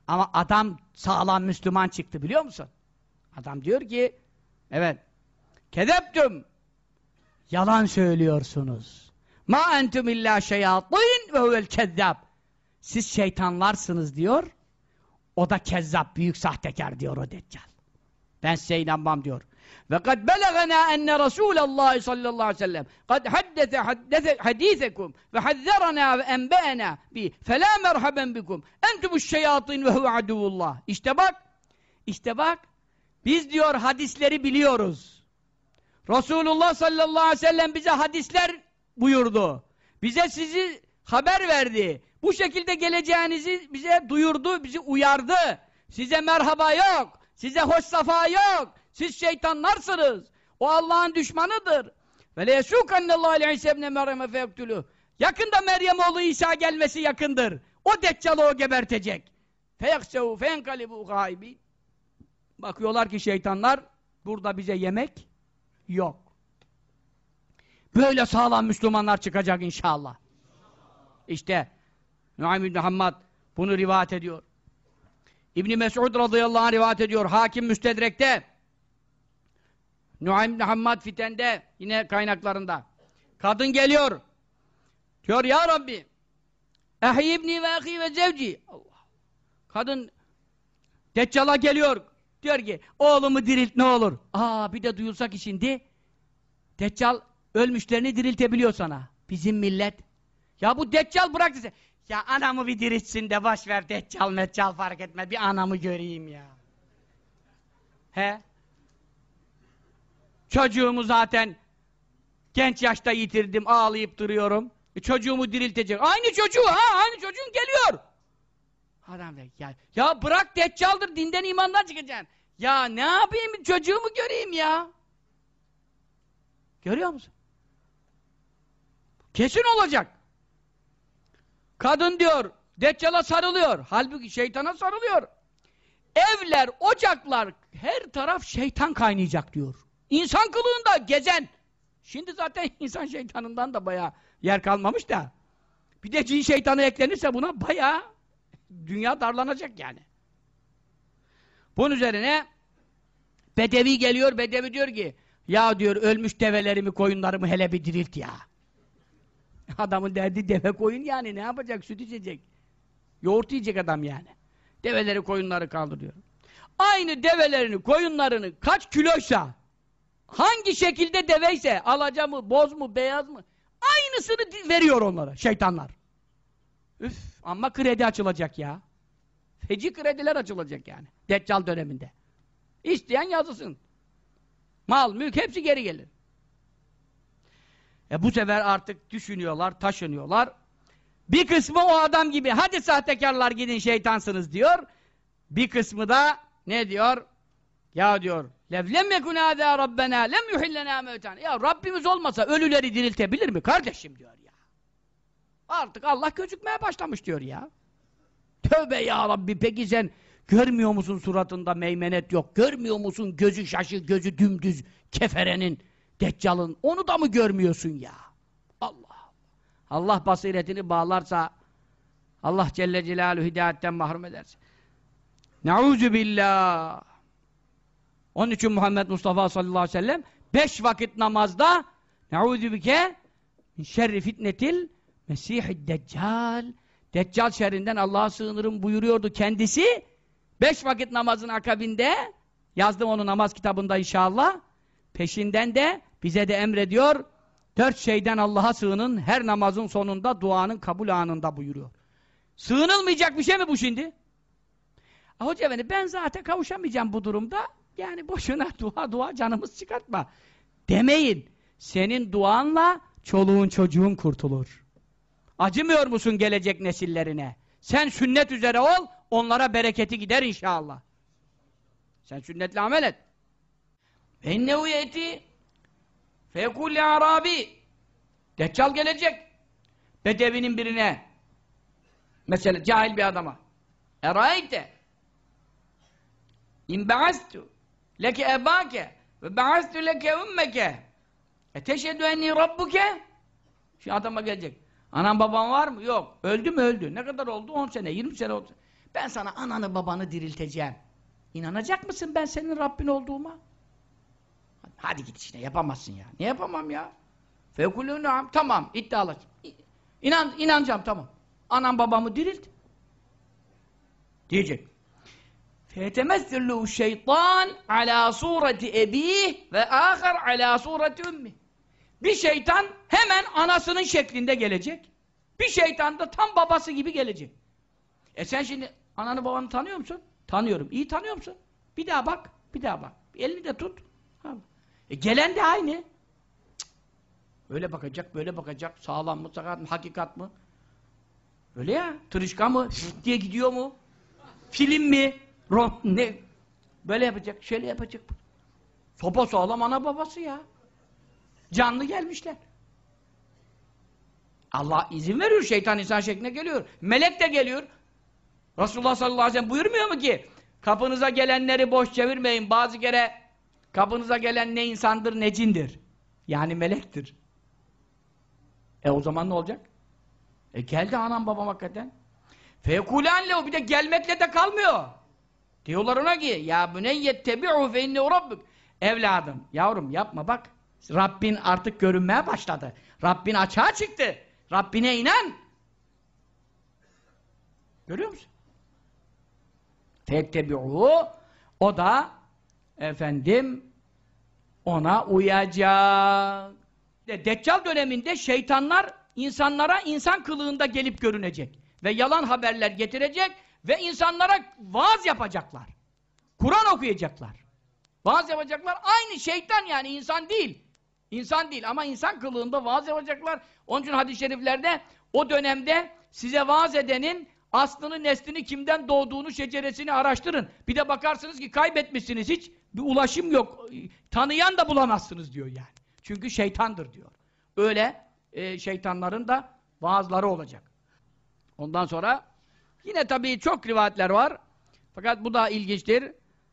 A: Ama adam sağlam Müslüman çıktı biliyor musun? Adam diyor ki evet kedeptüm yalan söylüyorsunuz. Ma entum illa şeyatîn ve huvel kezzab. siz şeytanlarsınız diyor. O da kezzap, büyük sahtekar diyor o deccal. Ben size inanmam diyor. Ve kad belagana enne Resulallah sallallahu aleyhi ve sellem kad haddese haddese hadisekum ve hazzarana ve enbe'ena bi fela merhaben bikum entumuş şeyatin ve huve aduvullah. İşte bak, işte bak, biz diyor hadisleri biliyoruz. Resulullah sallallahu aleyhi ve sellem bize hadisler buyurdu. Bize sizi haber verdi. Bu şekilde geleceğinizi bize duyurdu, bizi uyardı. Size merhaba yok, size hoş safa yok. Siz şeytanlarsınız. O Allah'ın düşmanıdır. Ve le yesûkannallâhu aleyhi sebne Meryem'e feyektülûh. Yakında Meryem oğlu İsa gelmesi yakındır. O deccalı o gebertecek. Feyeksevu feenkalibû gâibîn. Bakıyorlar ki şeytanlar burada bize yemek yok. Böyle sağlam Müslümanlar çıkacak inşallah. İşte Nuaym bin Hammad bunu rivayet ediyor. İbni Mes'ud radıyallahu anh rivayet ediyor. Hakim Müstedrek'te Nuaym bin Hammad Fiten'de yine kaynaklarında. Kadın geliyor. Diyor ya Rabbi Ehi ibni ve ehi ve zevci Allah. Kadın Deccal'a geliyor. Diyor ki oğlumu dirilt ne olur. Aa bir de duyulsa ki şimdi Deccal ölmüşlerini diriltebiliyor sana. Bizim millet. Ya bu Deccal bırak dese. Ya anamı bir diriltsin de boş ver Deccal Meccal fark etme. Bir anamı göreyim ya. He? Çocuğumu zaten genç yaşta yitirdim, ağlayıp duruyorum. E, çocuğumu diriltecek. Aynı çocuğu ha, aynı çocuğun geliyor. Adam der, ya, ya bırak deccaldır, dinden imandan çıkacaksın. Ya ne yapayım, çocuğumu göreyim ya. Görüyor musun? Kesin olacak. Kadın diyor, deccala sarılıyor. Halbuki şeytana sarılıyor. Evler, ocaklar, her taraf şeytan kaynayacak diyor. İnsan kılığında gezen. Şimdi zaten insan şeytanından da bayağı yer kalmamış da. Bir de cin şeytanı eklenirse buna bayağı dünya darlanacak yani. Bunun üzerine Bedevi geliyor, Bedevi diyor ki ya diyor ölmüş develerimi, koyunlarımı hele bir dirilt ya. Adamın derdi deve koyun yani ne yapacak? Süt içecek. Yoğurt yiyecek adam yani. Develeri, koyunları kaldırıyor. Aynı develerini, koyunlarını kaç kiloysa hangi şekilde deveyse alaca mı, boz mu, beyaz mı aynısını veriyor onlara şeytanlar. Üf ama kredi açılacak ya. Feci krediler açılacak yani. Deccal döneminde. İsteyen yazısın. Mal, mülk hepsi geri gelir. E bu sefer artık düşünüyorlar, taşınıyorlar. Bir kısmı o adam gibi hadi sahtekarlar gidin şeytansınız diyor. Bir kısmı da ne diyor? Ya diyor lev lem yekun hâzâ rabbena lem yuhillenâ mevtan. Ya Rabbimiz olmasa ölüleri diriltebilir mi kardeşim diyor ya. Artık Allah gözükmeye başlamış diyor ya. Tövbe ya Rabbi peki sen görmüyor musun suratında meymenet yok? Görmüyor musun gözü şaşı, gözü dümdüz keferenin, deccalın? Onu da mı görmüyorsun ya? Allah! Allah basiretini bağlarsa Allah Celle Celaluhu hidayetten mahrum ederse. Nauzu billah. Onun için Muhammed Mustafa sallallahu aleyhi ve sellem beş vakit namazda Nauzu bike min şerri fitnetil mesihid deccal Deccal şerrinden Allah'a sığınırım buyuruyordu kendisi. Beş vakit namazın akabinde yazdım onu namaz kitabında inşallah. Peşinden de bize de emrediyor. Dört şeyden Allah'a sığının her namazın sonunda duanın kabul anında buyuruyor. Sığınılmayacak bir şey mi bu şimdi? Ah, Hoca efendi ben zaten kavuşamayacağım bu durumda. Yani boşuna dua dua canımız çıkartma. Demeyin. Senin duanla çoluğun çocuğun kurtulur. Acımıyor musun gelecek nesillerine? Sen sünnet üzere ol, onlara bereketi gider inşallah. Sen sünnetle amel et. Ennehu yeti fekul arabi Deccal gelecek. Bedevinin birine mesela cahil bir adama Eraeyte İn ba'astu leke ebake ve ba'astu leke ümmeke e teşhedü enni rabbuke şu adama gelecek. Anan baban var mı? Yok. Öldü mü? Öldü. Ne kadar oldu? 10 sene, 20 sene oldu. Ben sana ananı babanı dirilteceğim. İnanacak mısın ben senin Rabbin olduğuma? Hadi git işine yapamazsın ya. Ne yapamam ya? Fekulunam tamam iddialı. İnan, inanacağım tamam. Anam babamı dirilt. Diyecek. Fetemessillu şeytan ala sureti ebih ve ahar ala sureti ümmi. Bir şeytan hemen anasının şeklinde gelecek. Bir şeytan da tam babası gibi gelecek. E sen şimdi ananı babanı tanıyor musun? Tanıyorum. İyi tanıyor musun? Bir daha bak, bir daha bak. Elini de tut. Ha. E gelen de aynı. Cık. Öyle bakacak, böyle bakacak. Sağlam mı, sakat mı, hakikat mı? Öyle ya. Tırışka mı? Diye gidiyor mu? Film mi? Rock ne? Böyle yapacak, şöyle yapacak. Sopa sağlam ana babası ya. Canlı gelmişler. Allah izin veriyor şeytan insan şekline geliyor. Melek de geliyor. Resulullah sallallahu aleyhi ve sellem buyurmuyor mu ki kapınıza gelenleri boş çevirmeyin. Bazı kere kapınıza gelen ne insandır ne cindir. Yani melektir. E o zaman ne olacak? E geldi anam babam hakikaten. Fekulen lehu bir de gelmekle de kalmıyor. Diyorlar ona ki ya büneyyet tebi'u fe innehu rabbuk. Evladım, yavrum yapma bak. Rabbin artık görünmeye başladı. Rabbin açığa çıktı. Rabbine inan. Görüyor musun? Fettebi'u o da efendim ona uyacak. De, Deccal döneminde şeytanlar insanlara insan kılığında gelip görünecek. Ve yalan haberler getirecek ve insanlara vaaz yapacaklar. Kur'an okuyacaklar. Vaaz yapacaklar. Aynı şeytan yani insan değil. İnsan değil ama insan kılığında vaaz yapacaklar. Onun için hadis-i şeriflerde o dönemde size vaaz edenin aslını neslini kimden doğduğunu şeceresini araştırın. Bir de bakarsınız ki kaybetmişsiniz hiç bir ulaşım yok. Tanıyan da bulamazsınız diyor yani. Çünkü şeytandır diyor. Öyle e, şeytanların da vaazları olacak. Ondan sonra yine tabii çok rivayetler var. Fakat bu da ilginçtir.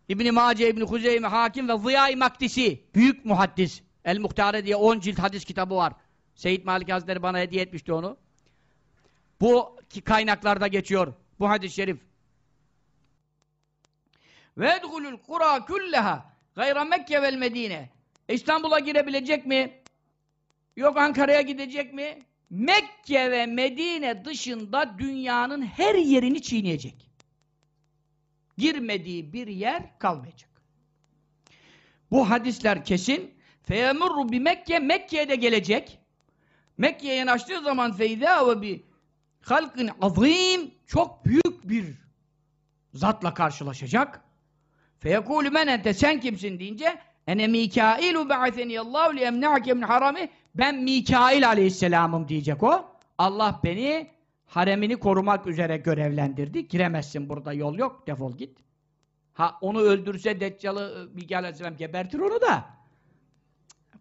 A: İbn-i Mace, İbn-i Huzeyme, Hakim ve Ziya-i Maktisi, büyük muhaddis. El-Muhtare diye 10 cilt hadis kitabı var. Seyyid Malik Hazretleri bana hediye etmişti onu. Bu kaynaklarda geçiyor. Bu hadis-i şerif. Ve edhulul kura kulleha gayra Mekke vel Medine. İstanbul'a girebilecek mi? Yok Ankara'ya gidecek mi? Mekke ve Medine dışında dünyanın her yerini çiğneyecek. Girmediği bir yer kalmayacak. Bu hadisler kesin. Feyemurru bi Mekke, Mekke'ye de gelecek. Mekke'ye yanaştığı zaman feyda ve bi halkın azim çok büyük bir zatla karşılaşacak. Feyekûlü men ente sen kimsin deyince ene Mikailu be'aseniyallahu li emna'ke min harami ben Mikail aleyhisselamım diyecek o. Allah beni haremini korumak üzere görevlendirdi. Giremezsin burada yol yok. Defol git. Ha onu öldürse Deccal'ı Mikail aleyhisselam gebertir onu da.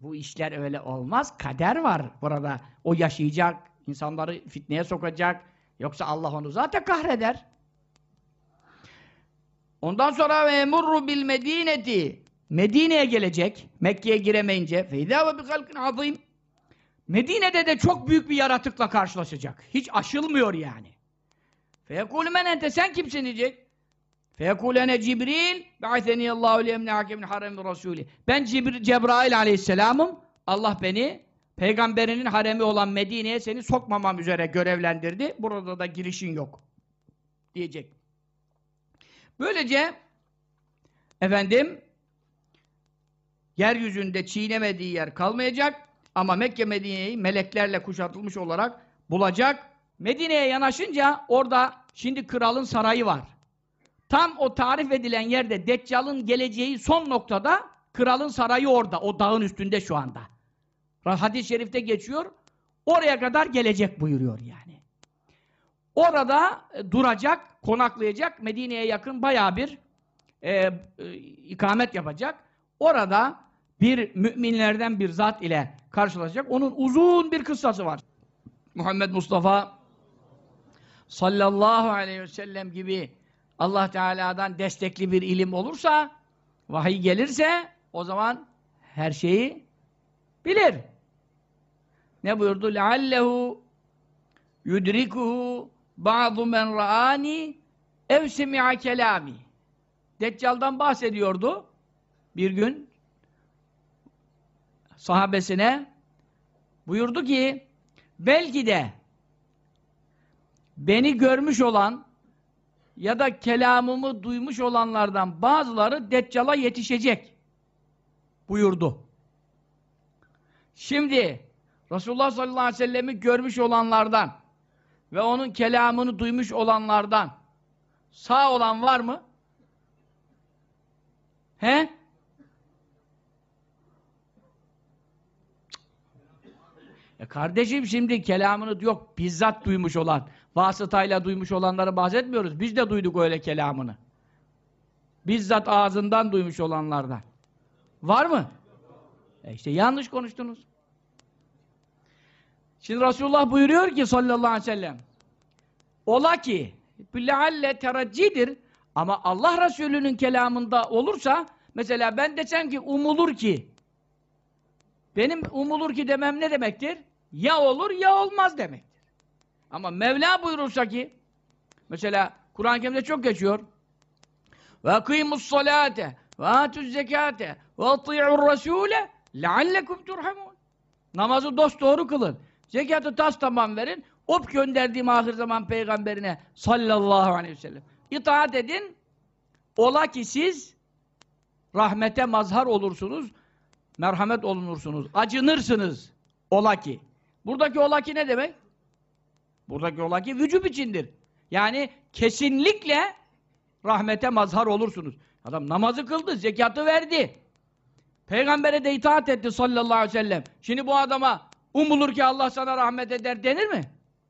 A: Bu işler öyle olmaz. Kader var burada. O yaşayacak. insanları fitneye sokacak. Yoksa Allah onu zaten kahreder. Ondan sonra ve murru bil medineti Medine'ye gelecek. Mekke'ye giremeyince feyda ve bi halkin azim Medine'de de çok büyük bir yaratıkla karşılaşacak. Hiç aşılmıyor yani. Feyekûlü men ente sen kimsin diyecek. Feyekûlene Cibril be'aseniyallahu liyemne'ake min harem rasûli. Ben Cibr Cebrail aleyhisselamım. Allah beni peygamberinin haremi olan Medine'ye seni sokmamam üzere görevlendirdi. Burada da girişin yok. Diyecek. Böylece efendim yeryüzünde çiğnemediği yer kalmayacak ama Mekke Medine'yi meleklerle kuşatılmış olarak bulacak. Medine'ye yanaşınca orada şimdi kralın sarayı var. Tam o tarif edilen yerde Deccal'ın geleceği son noktada kralın sarayı orada. O dağın üstünde şu anda. Hadis-i şerifte geçiyor. Oraya kadar gelecek buyuruyor yani. Orada e, duracak, konaklayacak. Medine'ye yakın bayağı bir e, e, ikamet yapacak. Orada bir müminlerden bir zat ile karşılaşacak. Onun uzun bir kıssası var. Muhammed Mustafa sallallahu aleyhi ve sellem gibi Allah Teala'dan destekli bir ilim olursa, vahiy gelirse o zaman her şeyi bilir. Ne buyurdu? لَعَلَّهُ يُدْرِكُهُ ba'du men ra'ani ev semi'a kelami. Deccal'dan bahsediyordu. Bir gün sahabesine buyurdu ki belki de beni görmüş olan ya da kelamımı duymuş olanlardan bazıları Deccal'a yetişecek buyurdu. Şimdi Resulullah sallallahu aleyhi ve sellem'i görmüş olanlardan ve onun kelamını duymuş olanlardan sağ olan var mı? He? E kardeşim şimdi kelamını yok bizzat duymuş olan, vasıtayla duymuş olanları bahsetmiyoruz. Biz de duyduk öyle kelamını. Bizzat ağzından duymuş olanlardan. Var mı? E işte yanlış konuştunuz. Şimdi Resulullah buyuruyor ki sallallahu aleyhi ve sellem Ola ki lealle tereccidir ama Allah Resulü'nün kelamında olursa mesela ben desem ki umulur ki. Benim umulur ki demem ne demektir? Ya olur ya olmaz demektir. Ama Mevla buyurursa ki mesela Kur'an-ı Kerim'de çok geçiyor. Ve akîmus salate ve atuz zekate ve ati'ur rasûle leallekum turhamun. Namazı dosdoğru kılın. Zekatı tas tamam verin op gönderdiğim ahir zaman peygamberine sallallahu aleyhi ve sellem itaat edin ola ki siz rahmete mazhar olursunuz merhamet olunursunuz, acınırsınız. Ola ki. Buradaki ola ki ne demek? Buradaki ola ki vücub içindir. Yani kesinlikle rahmete mazhar olursunuz. Adam namazı kıldı, zekatı verdi. Peygambere de itaat etti sallallahu aleyhi ve sellem. Şimdi bu adama umulur ki Allah sana rahmet eder denir mi?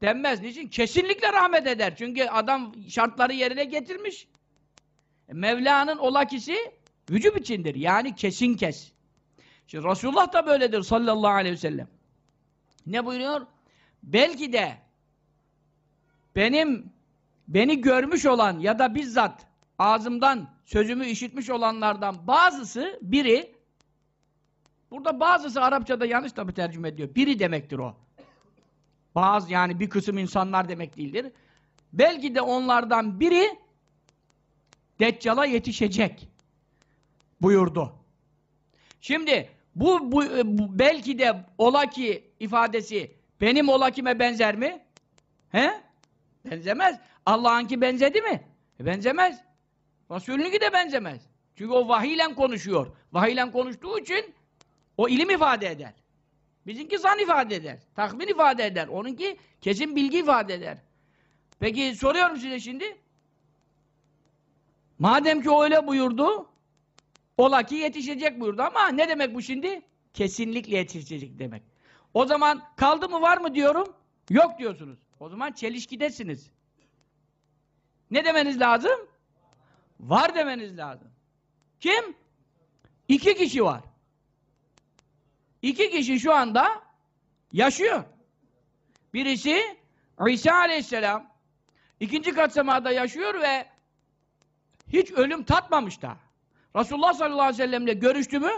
A: Denmez. Niçin? Kesinlikle rahmet eder. Çünkü adam şartları yerine getirmiş. E, Mevla'nın olakisi vücub içindir. Yani kesin kes. Şimdi Resulullah da böyledir sallallahu aleyhi ve sellem. Ne buyuruyor? Belki de benim beni görmüş olan ya da bizzat ağzımdan sözümü işitmiş olanlardan bazısı biri burada bazısı Arapçada yanlış tabi tercüme ediyor. Biri demektir o. Bazı yani bir kısım insanlar demek değildir. Belki de onlardan biri Deccal'a yetişecek buyurdu. Şimdi bu, bu, bu belki de ola ki ifadesi benim ola kime benzer mi? He? Benzemez. Allah'ınki benzedi mi? E benzemez. Resulünki de benzemez. Çünkü o vahiyle konuşuyor. Vahiyle konuştuğu için o ilim ifade eder. Bizimki zan ifade eder. Tahmin ifade eder. Onunki kesin bilgi ifade eder. Peki soruyorum size şimdi. Madem ki öyle buyurdu, ola ki yetişecek buyurdu ama ne demek bu şimdi? Kesinlikle yetişecek demek. O zaman kaldı mı var mı diyorum? Yok diyorsunuz. O zaman çelişkidesiniz. Ne demeniz lazım? Var demeniz lazım. Kim? İki kişi var. İki kişi şu anda yaşıyor. Birisi İsa aleyhisselam ikinci kat semada yaşıyor ve hiç ölüm tatmamış da. Resulullah sallallahu aleyhi ve sellemle görüştü mü?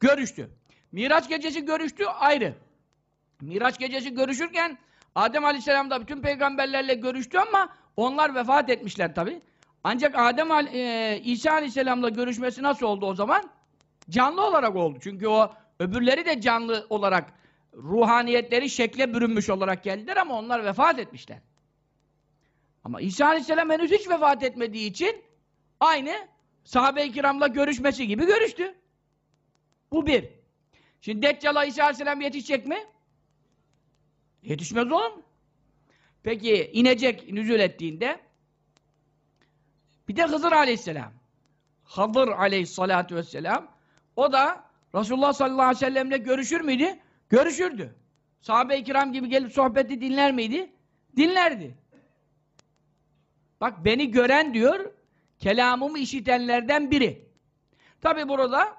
A: Görüştü. Miraç gecesi görüştü ayrı. Miraç gecesi görüşürken Adem aleyhisselam da bütün peygamberlerle görüştü ama onlar vefat etmişler tabi. Ancak Adem e, İsa aleyhisselamla görüşmesi nasıl oldu o zaman? Canlı olarak oldu. Çünkü o öbürleri de canlı olarak ruhaniyetleri şekle bürünmüş olarak geldiler ama onlar vefat etmişler. Ama İsa aleyhisselam henüz hiç vefat etmediği için aynı sahabe-i kiramla görüşmesi gibi görüştü. Bu bir. Şimdi Deccal'a İsa aleyhisselam yetişecek mi? Yetişmez oğlum. Peki inecek, nüzul ettiğinde bir de Hızır aleyhisselam. Hızır aleyhissalatu vesselam o da Resulullah sallallahu aleyhi ve sellemle görüşür müydü? Görüşürdü. Sahabe-i kiram gibi gelip sohbeti dinler miydi? Dinlerdi. Bak beni gören diyor, kelamımı işitenlerden biri. Tabi burada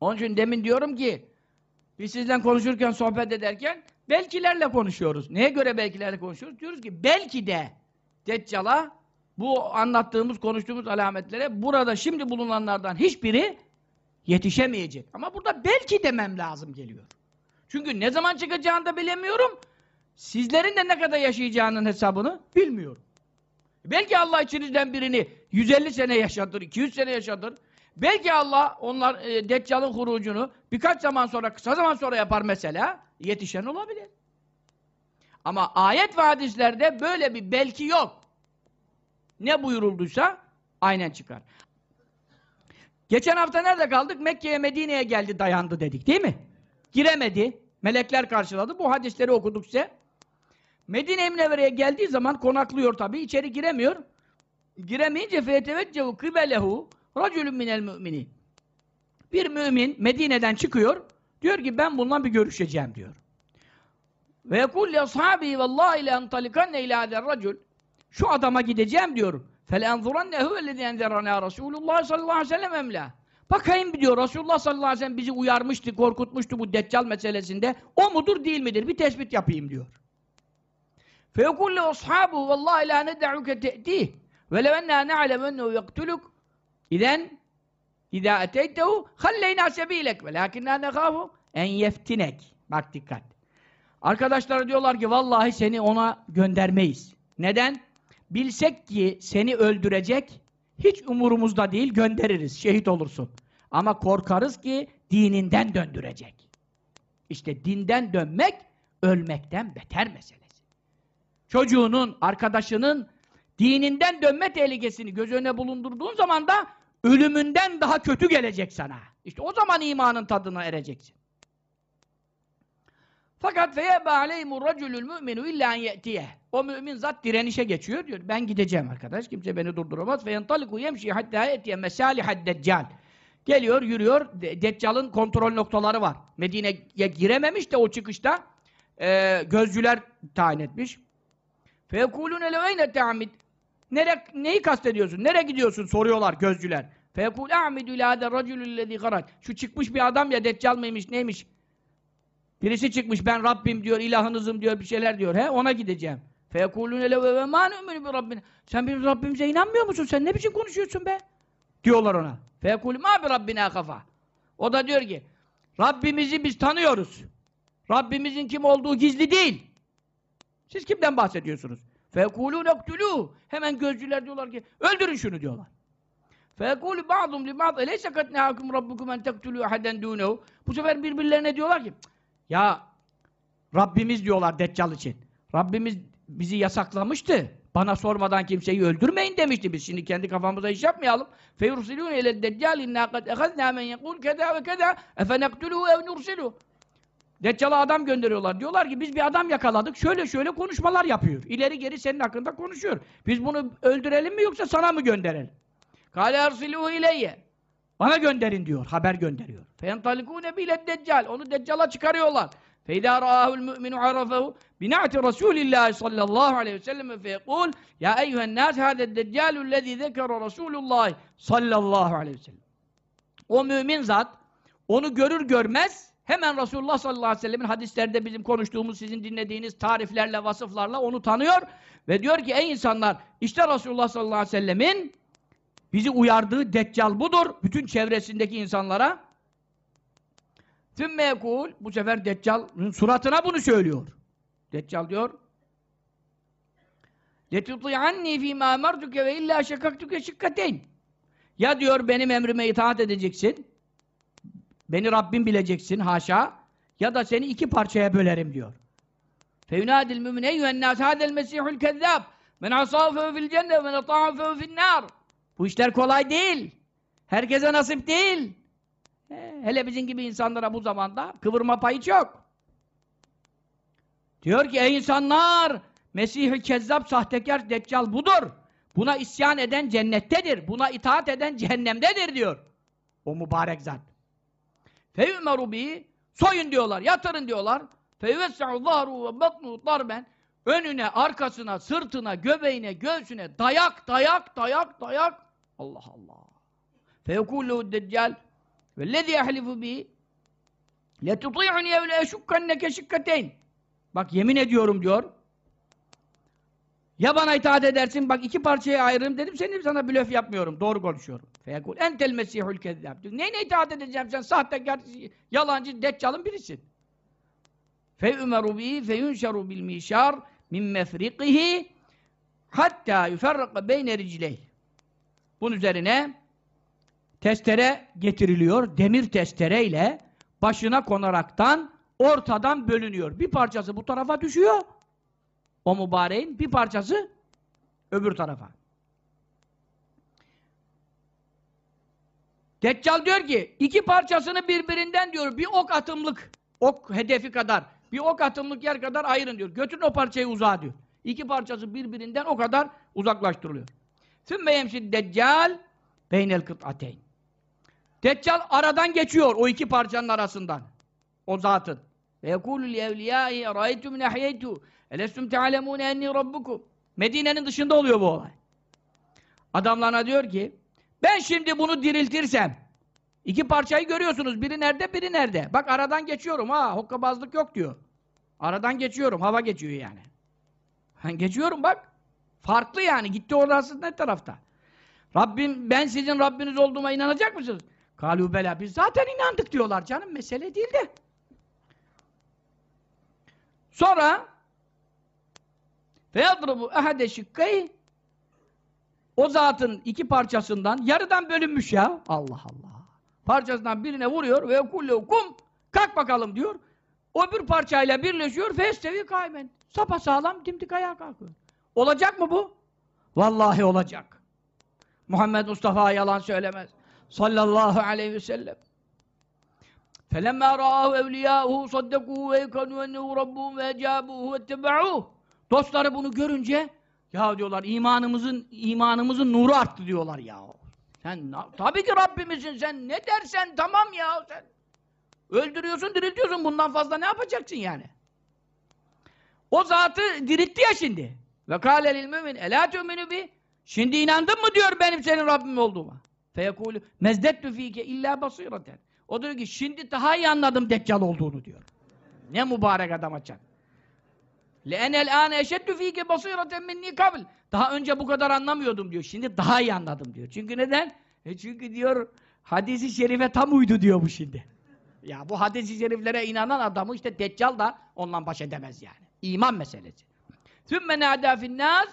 A: onun için demin diyorum ki biz sizden konuşurken, sohbet ederken belkilerle konuşuyoruz. Neye göre belkilerle konuşuyoruz? Diyoruz ki belki de Deccal'a bu anlattığımız, konuştuğumuz alametlere burada şimdi bulunanlardan hiçbiri yetişemeyecek. Ama burada belki demem lazım geliyor. Çünkü ne zaman çıkacağını da bilemiyorum. Sizlerin de ne kadar yaşayacağının hesabını bilmiyorum. Belki Allah içinizden birini 150 sene yaşatır, 200 sene yaşatır. Belki Allah onlar e, Deccal'ın hurucunu birkaç zaman sonra, kısa zaman sonra yapar mesela. Yetişen olabilir. Ama ayet ve hadislerde böyle bir belki yok. Ne buyurulduysa aynen çıkar. Geçen hafta nerede kaldık? Mekke'ye Medine'ye geldi dayandı dedik değil mi? Giremedi. Melekler karşıladı. Bu hadisleri okuduk size. Medine-i Münevvere'ye geldiği zaman konaklıyor tabii. içeri giremiyor. Giremeyince feyeteveccehu kıbelehu racülün minel müminin. Bir mümin Medine'den çıkıyor. Diyor ki ben bununla bir görüşeceğim diyor. Ve li ashabi vallahi le entalikanne ila racül. Şu adama gideceğim diyor. فَلَاَنْظُرَنَّهُ وَالَّذِي اَنْذَرَنَا رَسُولُ sallallahu aleyhi ve sellem emla. Bakayım diyor Resulullah sallallahu aleyhi ve sellem bizi uyarmıştı, korkutmuştu bu deccal meselesinde. O mudur değil midir? Bir tespit yapayım diyor. فَيَقُلْ لِأَصْحَابُهُ وَاللّٰهِ لَا نَدَعُكَ تَأْتِيهِ وَلَوْ اَنَّا نَعْلَمْ اَنَّهُ يَقْتُلُكَ اِذَنْ اِذَا اَتَيْتَهُ خَلَّيْنَا سَب۪يلَكَ وَلَاكِنَّا نَخَافُ en yeftinek. Bak dikkat. Arkadaşları diyorlar ki vallahi seni ona göndermeyiz. Neden? Bilsek ki seni öldürecek hiç umurumuzda değil göndeririz. Şehit olursun. Ama korkarız ki dininden döndürecek. İşte dinden dönmek ölmekten beter meselesi. Çocuğunun, arkadaşının dininden dönme tehlikesini göz önüne bulundurduğun zaman da ölümünden daha kötü gelecek sana. İşte o zaman imanın tadına ereceksin. Fakat feyebe aleyhimur racülül müminu illa en ye'tiye. O mümin zat direnişe geçiyor diyor. Ben gideceğim arkadaş. Kimse beni durduramaz. Feyentaliku yemşi hatta yetiye mesalihad deccal. Geliyor, yürüyor. De Deccal'ın kontrol noktaları var. Medine'ye girememiş de o çıkışta e, gözcüler tayin etmiş. Feyekulûne leveyne te'amid. Nere, neyi kastediyorsun? Nereye gidiyorsun? Soruyorlar gözcüler. Feyekûl a'midu ilâ de racülüllezî garat. Şu çıkmış bir adam ya Deccal mıymış neymiş? Birisi çıkmış ben Rabbim diyor, ilahınızım diyor, bir şeyler diyor. He ona gideceğim. Ve mâ nü'minu bi rabbina. Sen bizim Rabbimize inanmıyor musun? Sen ne biçim konuşuyorsun be? Diyorlar ona. Mâ bi rabbina kafa. O da diyor ki Rabbimizi biz tanıyoruz. Rabbimizin kim olduğu gizli değil. Siz kimden bahsediyorsunuz? Feyekulûne uktulû. Hemen gözcüler diyorlar ki öldürün şunu diyorlar. Ba'dum li ba'd eleyse kat nehâkum rabbukum en tektulû aheden dûnehu. Bu sefer birbirlerine diyorlar ki ya Rabbimiz diyorlar Deccal için. Rabbimiz bizi yasaklamıştı. Bana sormadan kimseyi öldürmeyin demişti biz. Şimdi kendi kafamıza iş yapmayalım. فَيُرْسِلُونَ اِلَى الدَّجَّالِ اِنَّا قَدْ اَخَذْنَا مَنْ يَقُولْ كَذَا وَكَذَا اَفَنَقْتُلُهُ اَوْ نُرْسِلُهُ Deccal'a adam gönderiyorlar. Diyorlar ki biz bir adam yakaladık. Şöyle şöyle konuşmalar yapıyor. İleri geri senin hakkında konuşuyor. Biz bunu öldürelim mi yoksa sana mı gönderelim? قَالَ اَرْسِلُوهُ اِلَيَّ Bana gönderin diyor. Haber gönderiyor. فَيَنْطَلِقُونَ بِلَ Deccal. Onu Deccal'a çıkarıyorlar. فَاِذَا رَآهُ الْمُؤْمِنُ عَرَفَهُ بِنَعْتِ رَسُولِ اللّٰهِ صَلَّى اللّٰهُ عَلَيْهِ وسلم فَيَقُولُ يَا اَيُّهَا النَّاسِ هَذَا الدَّجَّالُ الَّذ۪ي ذَكَرَ رَسُولُ اللّٰهِ صَلَّى اللّٰهُ عَلَيْهِ وسلم O mümin zat onu görür görmez hemen Resulullah sallallahu aleyhi ve sellemin hadislerde bizim konuştuğumuz, sizin dinlediğiniz tariflerle, vasıflarla onu tanıyor ve diyor ki ey insanlar işte Resulullah sallallahu aleyhi ve sellemin bizi uyardığı deccal budur. Bütün çevresindeki insanlara Tümme yekul bu sefer Deccal'ın suratına bunu söylüyor. Deccal diyor لَتُطِعَنِّي ف۪ي مَا اَمَرْتُكَ وَاِلَّا شَكَكْتُكَ شِكَّتَيْنِ Ya diyor benim emrime itaat edeceksin. Beni Rabbim bileceksin haşa. Ya da seni iki parçaya bölerim diyor. فَيُنَادِ الْمُمِنَ اَيُّهَا النَّاسِ هَذَا الْمَسِيحُ الْكَذَّابِ مَنْ عَصَاهُ فَهُ فِي الْجَنَّةِ وَمَنْ اَطَاعَهُ فَهُ فِي النَّارِ Bu işler kolay değil. Herkese nasip değil. Hele bizim gibi insanlara bu zamanda kıvırma payı çok. Diyor ki ey insanlar Mesih-i Kezzap, sahtekar, deccal budur. Buna isyan eden cennettedir. Buna itaat eden cehennemdedir diyor. O mübarek zat. Feyümeru bi soyun diyorlar, yatırın diyorlar. Feyvesse'u zahru ve batnu darben önüne, arkasına, sırtına, göbeğine, göğsüne dayak, dayak, dayak, dayak. Allah Allah. Feyekûlû deccal وَالَّذِي يَحْلِفُ بِهِ لَتُطِيعُنِي اَوْ لَاَشُكَّنَّكَ شِكَّتَيْنِ Bak yemin ediyorum diyor. Ya bana itaat edersin, bak iki parçaya ayırırım dedim, senin sana blöf yapmıyorum, doğru konuşuyorum. فَيَقُولْ اَنْتَ الْمَسِيحُ الْكَذَّابِ Neyine itaat edeceğim sen, sahtekar, yalancı, deccalın birisin. فَيُؤْمَرُ بِهِ فَيُنْشَرُ بِالْمِيشَارِ مِنْ مَفْرِقِهِ hatta yuferraka beyne ricleyh. Bunun üzerine testere getiriliyor. Demir testereyle başına konaraktan ortadan bölünüyor. Bir parçası bu tarafa düşüyor. o mübareğin bir parçası öbür tarafa. Deccal diyor ki iki parçasını birbirinden diyor bir ok atımlık ok hedefi kadar bir ok atımlık yer kadar ayırın diyor. Götürün o parçayı uzağa diyor. İki parçası birbirinden o kadar uzaklaştırılıyor. Sümme yemşid deccal beynel kıt'ateyn. Deccal aradan geçiyor o iki parçanın arasından. O zatın. Ve evliyâhi râitu min ahyeytu elestum te'alemûne enni rabbukum. Medine'nin dışında oluyor bu olay. Adamlarına diyor ki ben şimdi bunu diriltirsem iki parçayı görüyorsunuz. Biri nerede, biri nerede? Bak aradan geçiyorum ha. Hokkabazlık yok diyor. Aradan geçiyorum. Hava geçiyor yani. Geçiyorum bak. Farklı yani. Gitti orası ne tarafta? Rabbim ben sizin Rabbiniz olduğuma inanacak mısınız? Kalu bela. Biz zaten inandık diyorlar canım. Mesele değil de. Sonra feyadrubu ehade şıkkayı o zatın iki parçasından yarıdan bölünmüş ya. Allah Allah. Parçasından birine vuruyor ve kullu kum kalk bakalım diyor. O bir parçayla birleşiyor festevi kaymen. Sapa sağlam dimdik ayağa kalkıyor. Olacak mı bu? Vallahi olacak. Muhammed Mustafa yalan söylemez Sallallahu aleyhi ve sellem. فَلَمَّا رَآهُ اَوْلِيَاهُ صَدَّقُوهُ وَيْكَنُوا اَنَّهُ رَبُّهُمْ وَاَجَابُوهُ وَاتَّبَعُوهُ Dostları bunu görünce ya diyorlar imanımızın imanımızın nuru arttı diyorlar ya. Sen tabii ki Rabbimizin sen ne dersen tamam ya sen. Öldürüyorsun, diriltiyorsun. Bundan fazla ne yapacaksın yani? O zatı diritti ya şimdi. Ve kâle lil mümin elâ tü'minü bi. Şimdi inandın mı diyor benim senin Rabbim olduğuma. Feyekûlü mezdettu fîke illâ basîraten. O diyor ki şimdi daha iyi anladım Deccal olduğunu diyor. Ne mübarek adam açar. لَاَنَ الْآنَ اَشَدُّ ف۪يكَ بَصِيرَةً مِنِّي قَبْلِ Daha önce bu kadar anlamıyordum diyor. Şimdi daha iyi anladım diyor. Çünkü neden? E çünkü diyor hadisi şerife tam uydu diyor bu şimdi. Ya bu hadisi şeriflere inanan adamı işte Deccal da ondan baş edemez yani. İman meselesi. ثُمَّ نَعْدَى فِي النَّاسِ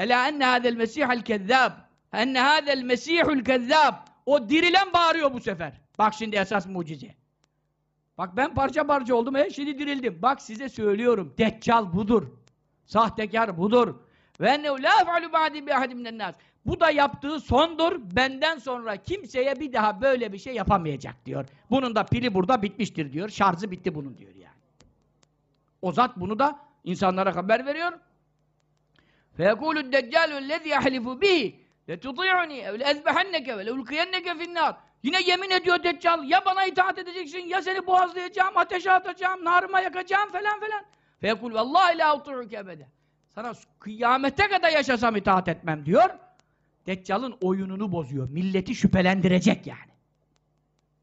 A: اَلَا اَنَّ هَذَا الْمَسِيحَ الْكَذَّابِ enne hâzel mesihul kezzâb o dirilen bağırıyor bu sefer. Bak şimdi esas mucize. Bak ben parça parça oldum, he, şimdi dirildim. Bak size söylüyorum, deccal budur. Sahtekar budur. Ve la fe'lu ba'di bi ahadin nas. Bu da yaptığı sondur. Benden sonra kimseye bir daha böyle bir şey yapamayacak diyor. Bunun da pili burada bitmiştir diyor. Şarjı bitti bunun diyor yani. O zat bunu da insanlara haber veriyor. Fekulü deccalu lezi yahlifu bihi Le tuti'uni ev le ezbehenneke ve le ulkiyenneke finnâr. Yine yemin ediyor Deccal. Ya bana itaat edeceksin ya seni boğazlayacağım, ateşe atacağım, narıma yakacağım falan filan. Fekul vallahi la utu'uke ebede. Sana kıyamete kadar yaşasam itaat etmem diyor. Deccal'ın oyununu bozuyor. Milleti şüphelendirecek yani.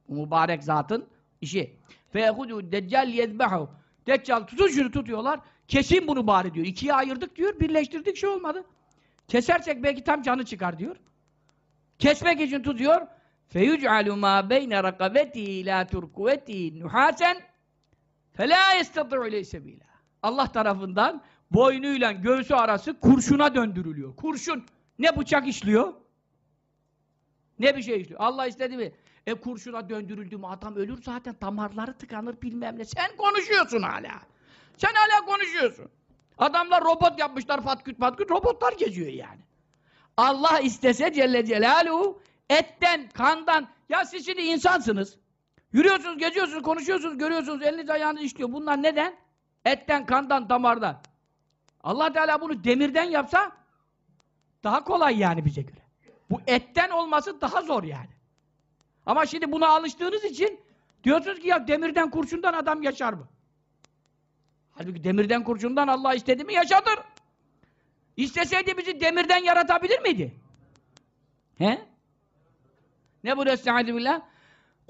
A: Bu mübarek zatın işi. Feyehudu deccal yezbehu. Deccal tutun şunu tutuyorlar. Kesin bunu bari diyor. İkiye ayırdık diyor. Birleştirdik şey olmadı. Kesersek belki tam canı çıkar diyor. Kesmek için tutuyor. Ma beyne rakabeti ila turkuveti nuhasen felâ yestati'u ileyh sebîlâ. Allah tarafından boynuyla göğsü arası kurşuna döndürülüyor. Kurşun. Ne bıçak işliyor? Ne bir şey işliyor? Allah istedi mi? E kurşuna döndürüldü mü adam ölür zaten damarları tıkanır bilmem ne. Sen konuşuyorsun hala. Sen hala konuşuyorsun. Adamlar robot yapmışlar fatküt fatküt robotlar geziyor yani. Allah istese Celle Celaluhu etten, kandan ya siz şimdi insansınız. Yürüyorsunuz, geziyorsunuz, konuşuyorsunuz, görüyorsunuz, eliniz ayağınız işliyor. Bunlar neden? Etten, kandan, damardan. Allah Teala bunu demirden yapsa daha kolay yani bize göre. Bu etten olması daha zor yani. Ama şimdi buna alıştığınız için diyorsunuz ki ya demirden kurşundan adam yaşar mı? Halbuki demirden kurşundan Allah istedi mi yaşatır. İsteseydi bizi demirden yaratabilir miydi? He? Ne bu Estaizu billah?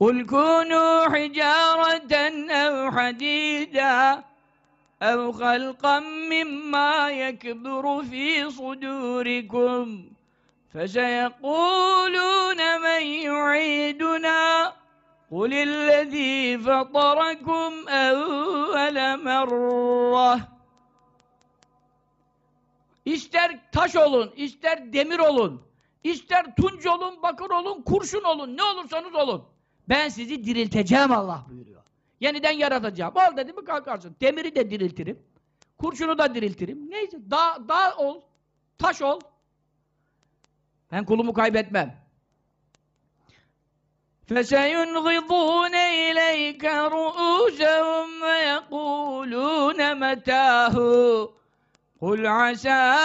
A: قُلْ كُونُوا حِجَارَةً اَوْ حَد۪يدًا اَوْ خَلْقًا مِمَّا يَكْبُرُ ف۪ي صُدُورِكُمْ فَسَيَقُولُونَ مَنْ يُعِيدُنَا قُلِ الَّذ۪ي فَطَرَكُمْ اَوَّلَ مَرَّةً İster taş olun, ister demir olun, ister tunç olun, bakır olun, kurşun olun, ne olursanız olun. Ben sizi dirilteceğim Allah buyuruyor. Yeniden yaratacağım. Al dedi mi kalkarsın. Demiri de diriltirim. Kurşunu da diriltirim. Neyse dağ, dağ ol. Taş ol. Ben kulumu kaybetmem. فَسَيُنْغِضُونَ إِلَيْكَ رُؤُوسَهُمْ وَيَقُولُونَ مَتَاهُ. قُلْ عَسَىٰ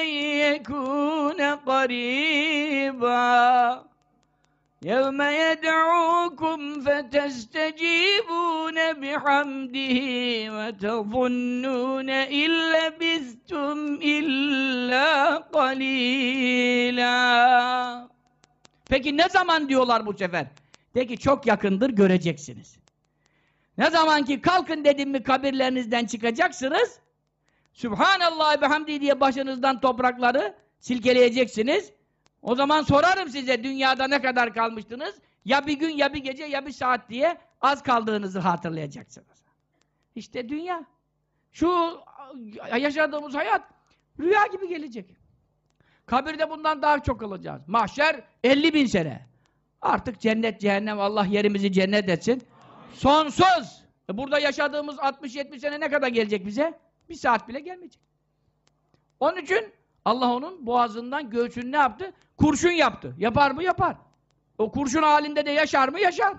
A: أَنْ يَكُونَ قَرِيبًا. يَوْمَ يَدْعُوكُمْ فَتَسْتَجِيبُونَ بِحَمْدِهِ وَتَظُنُّونَ إِن لَّبِثْتُمْ إِلَّا قَلِيلًا. Peki ne zaman diyorlar bu sefer? De ki çok yakındır göreceksiniz. Ne zaman ki kalkın dedim mi kabirlerinizden çıkacaksınız, Sübhanallah ve hamdi diye başınızdan toprakları silkeleyeceksiniz. O zaman sorarım size dünyada ne kadar kalmıştınız? Ya bir gün, ya bir gece, ya bir saat diye az kaldığınızı hatırlayacaksınız. İşte dünya. Şu yaşadığımız hayat rüya gibi gelecek. Kabirde bundan daha çok kalacağız. Mahşer 50 bin sene. Artık cennet, cehennem, Allah yerimizi cennet etsin. Sonsuz. E burada yaşadığımız 60-70 sene ne kadar gelecek bize? Bir saat bile gelmeyecek. Onun için Allah onun boğazından, göğsünü ne yaptı? Kurşun yaptı. Yapar mı? Yapar. O kurşun halinde de yaşar mı? Yaşar.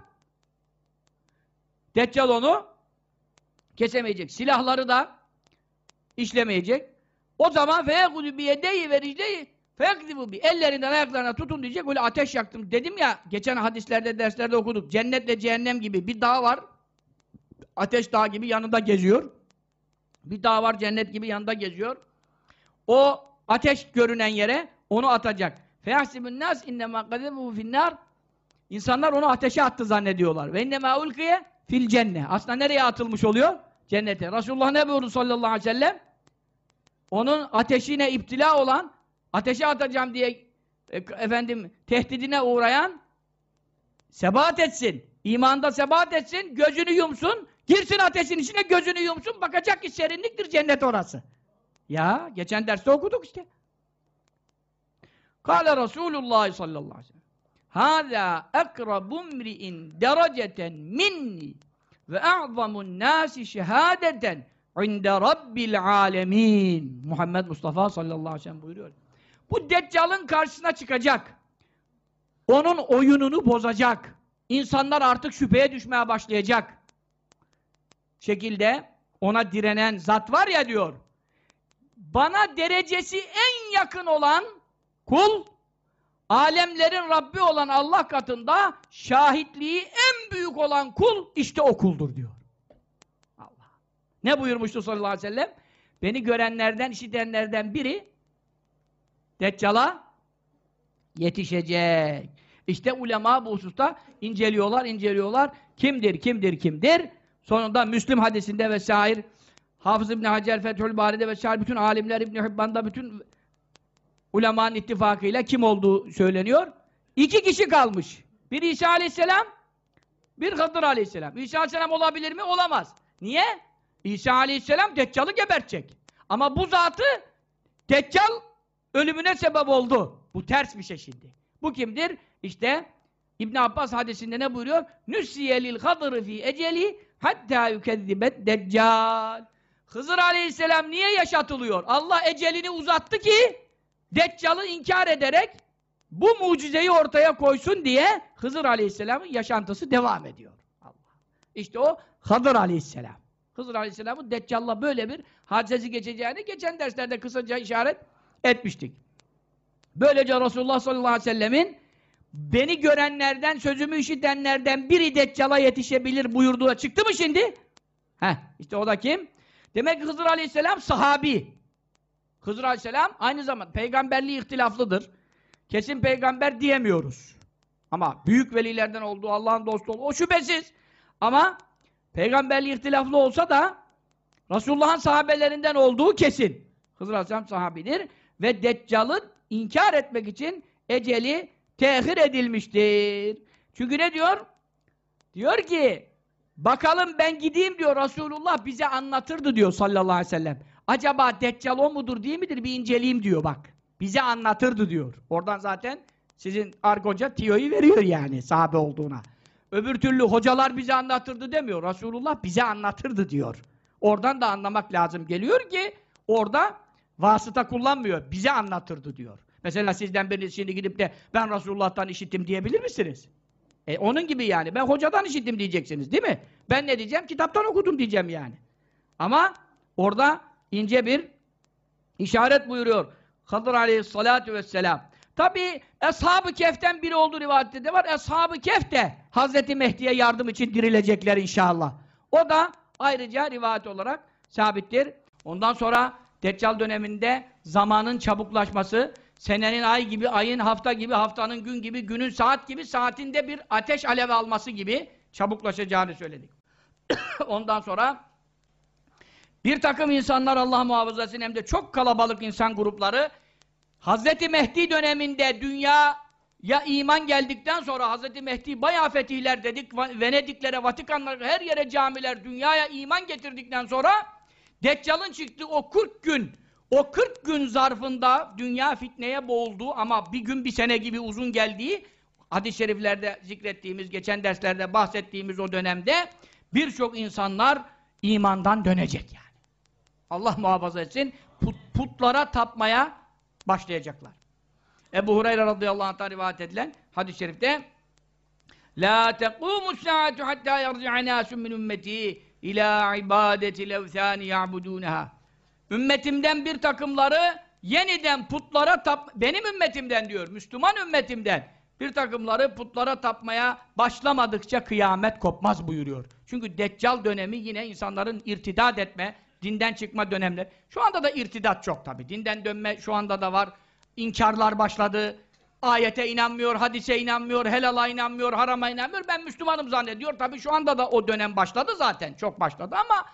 A: Deccal onu kesemeyecek. Silahları da işlemeyecek. O zaman feyekudü bi yedeyi feyekdibu bi ellerinden ayaklarına tutun diyecek. Böyle ateş yaktım. Dedim ya geçen hadislerde derslerde okuduk. Cennetle cehennem gibi bir dağ var. Ateş dağı gibi yanında geziyor. Bir dağ var cennet gibi yanında geziyor. O ateş görünen yere onu atacak. Feyahsibun nas innema kadebu finnar İnsanlar onu ateşe attı zannediyorlar. Ve innema ulkiye fil cenne. Aslında nereye atılmış oluyor? Cennete. Resulullah ne buyurdu sallallahu aleyhi ve sellem? Onun ateşine iptila olan, ateşe atacağım diye e, efendim tehdidine uğrayan sebat etsin. İmanda sebat etsin, gözünü yumsun, girsin ateşin içine gözünü yumsun, bakacak ki serinliktir cennet orası. Ya, geçen derste okuduk işte. Kale Resulullah sallallahu aleyhi ve sellem Hâzâ ekrabu mri'in dereceten minni ve a'zamun nâsi şehâdeten inde rabbil âlemîn. Muhammed Mustafa sallallahu aleyhi ve sellem buyuruyor. Bu Deccal'ın karşısına çıkacak. Onun oyununu bozacak. İnsanlar artık şüpheye düşmeye başlayacak. Şekilde ona direnen zat var ya diyor. Bana derecesi en yakın olan kul alemlerin Rabbi olan Allah katında şahitliği en büyük olan kul işte o kuldur diyor. Allah. Ne buyurmuştu sallallahu aleyhi ve sellem? Beni görenlerden, işitenlerden biri Deccal'a yetişecek. İşte ulema bu hususta inceliyorlar, inceliyorlar. Kimdir, kimdir, kimdir? Sonunda Müslim hadisinde vesaire Hafız İbni Hacer, Fethül Bari'de vesaire bütün alimler İbni Hibban'da bütün ulemanın ittifakıyla kim olduğu söyleniyor. İki kişi kalmış. Bir İsa Aleyhisselam, bir Hıdır Aleyhisselam. İsa Aleyhisselam olabilir mi? Olamaz. Niye? İsa Aleyhisselam Deccal'ı gebertecek. Ama bu zatı Deccal ölümüne sebep oldu. Bu ters bir şey şimdi. Bu kimdir? İşte İbn Abbas hadisinde ne buyuruyor? Nüssiyelil Hıdır fi eceli hatta yükezzibet Deccal. Hızır Aleyhisselam niye yaşatılıyor? Allah ecelini uzattı ki Deccal'ı inkar ederek bu mucizeyi ortaya koysun diye Hızır Aleyhisselam'ın yaşantısı devam ediyor. Allah. İşte o Hızır Aleyhisselam. Hızır Aleyhisselam'ın Deccal'la böyle bir hadisesi geçeceğini geçen derslerde kısaca işaret etmiştik. Böylece Resulullah sallallahu aleyhi ve sellemin beni görenlerden, sözümü işitenlerden biri Deccal'a yetişebilir buyurduğu çıktı mı şimdi? Heh, işte o da kim? Demek ki Hızır Aleyhisselam sahabi. Hızır Aleyhisselam aynı zamanda peygamberliği ihtilaflıdır. Kesin peygamber diyemiyoruz. Ama büyük velilerden olduğu, Allah'ın dostu olduğu, o şüphesiz. Ama peygamberliği ihtilaflı olsa da Resulullah'ın sahabelerinden olduğu kesin. Hızır Aleyhisselam sahabidir ve Deccal'ı inkar etmek için eceli tehir edilmiştir. Çünkü ne diyor? Diyor ki bakalım ben gideyim diyor Resulullah bize anlatırdı diyor sallallahu aleyhi ve sellem. Acaba Deccal o mudur değil midir bir inceleyeyim diyor bak. Bize anlatırdı diyor. Oradan zaten sizin argoca tiyoyu veriyor yani sahabe olduğuna. Öbür türlü hocalar bize anlatırdı demiyor. Resulullah bize anlatırdı diyor. Oradan da anlamak lazım geliyor ki orada vasıta kullanmıyor. Bize anlatırdı diyor. Mesela sizden biriniz şimdi gidip de ben Resulullah'tan işittim diyebilir misiniz? E onun gibi yani. Ben hocadan işittim diyeceksiniz değil mi? Ben ne diyeceğim? Kitaptan okudum diyeceğim yani. Ama orada ince bir işaret buyuruyor. Hadır aleyhissalatu vesselam. Tabi Ashab-ı Kehf'ten biri olduğu rivayette de var. Ashab-ı Kehf de Hazreti Mehdi'ye yardım için dirilecekler inşallah. O da ayrıca rivayet olarak sabittir. Ondan sonra Deccal döneminde zamanın çabuklaşması, senenin ay gibi, ayın hafta gibi, haftanın gün gibi, günün saat gibi, saatinde bir ateş alevi alması gibi çabuklaşacağını söyledik. Ondan sonra bir takım insanlar Allah muhafaza etsin hem de çok kalabalık insan grupları Hazreti Mehdi döneminde dünya ya iman geldikten sonra Hazreti Mehdi bayağı fetihler dedik Venediklere, Vatikanlara, her yere camiler dünyaya iman getirdikten sonra Deccal'ın çıktığı o 40 gün o 40 gün zarfında dünya fitneye boğuldu ama bir gün bir sene gibi uzun geldiği hadis-i şeriflerde zikrettiğimiz, geçen derslerde bahsettiğimiz o dönemde birçok insanlar imandan dönecek yani. Allah muhafaza etsin put, putlara tapmaya başlayacaklar. Ebu Hureyre radıyallahu anh'tan rivayet edilen hadis-i şerifte La tequmu saatu hatta yarci'a nasun min ümmeti ila ibadeti levthani ya'budunaha Ümmetimden bir takımları yeniden putlara tap benim ümmetimden diyor. Müslüman ümmetimden bir takımları putlara tapmaya başlamadıkça kıyamet kopmaz buyuruyor. Çünkü Deccal dönemi yine insanların irtidat etme, dinden çıkma dönemler. Şu anda da irtidat çok tabi. Dinden dönme şu anda da var. İnkarlar başladı. Ayete inanmıyor, hadise inanmıyor, helala inanmıyor, harama inanmıyor. Ben Müslümanım zannediyor. Tabi şu anda da o dönem başladı zaten. Çok başladı ama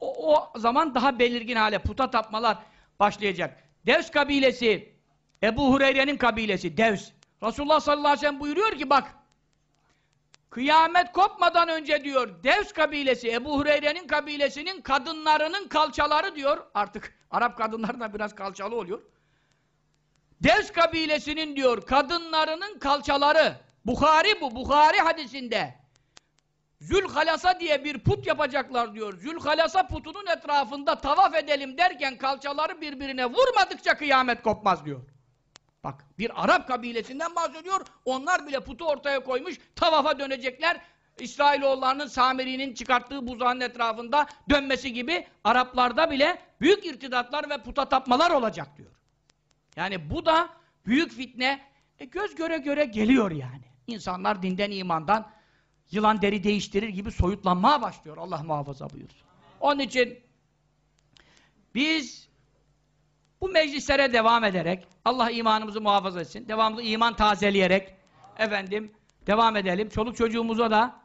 A: o, o zaman daha belirgin hale puta tapmalar başlayacak. Devs kabilesi, Ebu Hureyre'nin kabilesi, Devs. Resulullah sallallahu aleyhi ve sellem buyuruyor ki bak, kıyamet kopmadan önce diyor, Devs kabilesi, Ebu Hureyre'nin kabilesinin kadınlarının kalçaları diyor, artık Arap kadınları da biraz kalçalı oluyor. Devs kabilesinin diyor, kadınlarının kalçaları, Bukhari bu, Bukhari hadisinde, Zülhalasa diye bir put yapacaklar diyor. Zülhalasa putunun etrafında tavaf edelim derken kalçaları birbirine vurmadıkça kıyamet kopmaz diyor. Bak bir Arap kabilesinden bahsediyor. Onlar bile putu ortaya koymuş. Tavafa dönecekler. İsrailoğullarının Samiri'nin çıkarttığı buzağın etrafında dönmesi gibi Araplarda bile büyük irtidatlar ve puta tapmalar olacak diyor. Yani bu da büyük fitne e, göz göre göre geliyor yani. İnsanlar dinden imandan yılan deri değiştirir gibi soyutlanmaya başlıyor. Allah muhafaza buyursun. Onun için biz bu meclislere devam ederek Allah imanımızı muhafaza etsin. Devamlı iman tazeleyerek efendim devam edelim. Çoluk çocuğumuza da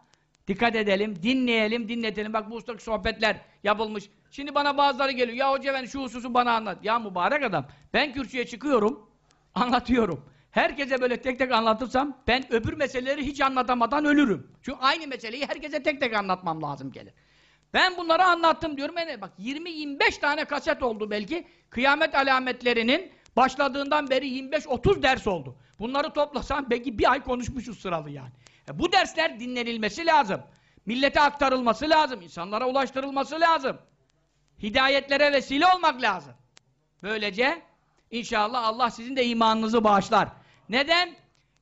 A: dikkat edelim, dinleyelim, dinletelim. Bak bu ustaki sohbetler yapılmış. Şimdi bana bazıları geliyor. Ya hoca ben şu hususu bana anlat. Ya mübarek adam. Ben kürsüye çıkıyorum, anlatıyorum. Herkese böyle tek tek anlatırsam ben öbür meseleleri hiç anlatamadan ölürüm. Çünkü aynı meseleyi herkese tek tek anlatmam lazım gelir. Ben bunları anlattım diyorum. Yani bak 20-25 tane kaset oldu belki. Kıyamet alametlerinin başladığından beri 25-30 ders oldu. Bunları toplasam belki bir ay konuşmuşuz sıralı yani. E bu dersler dinlenilmesi lazım. Millete aktarılması lazım. insanlara ulaştırılması lazım. Hidayetlere vesile olmak lazım. Böylece inşallah Allah sizin de imanınızı bağışlar. Neden?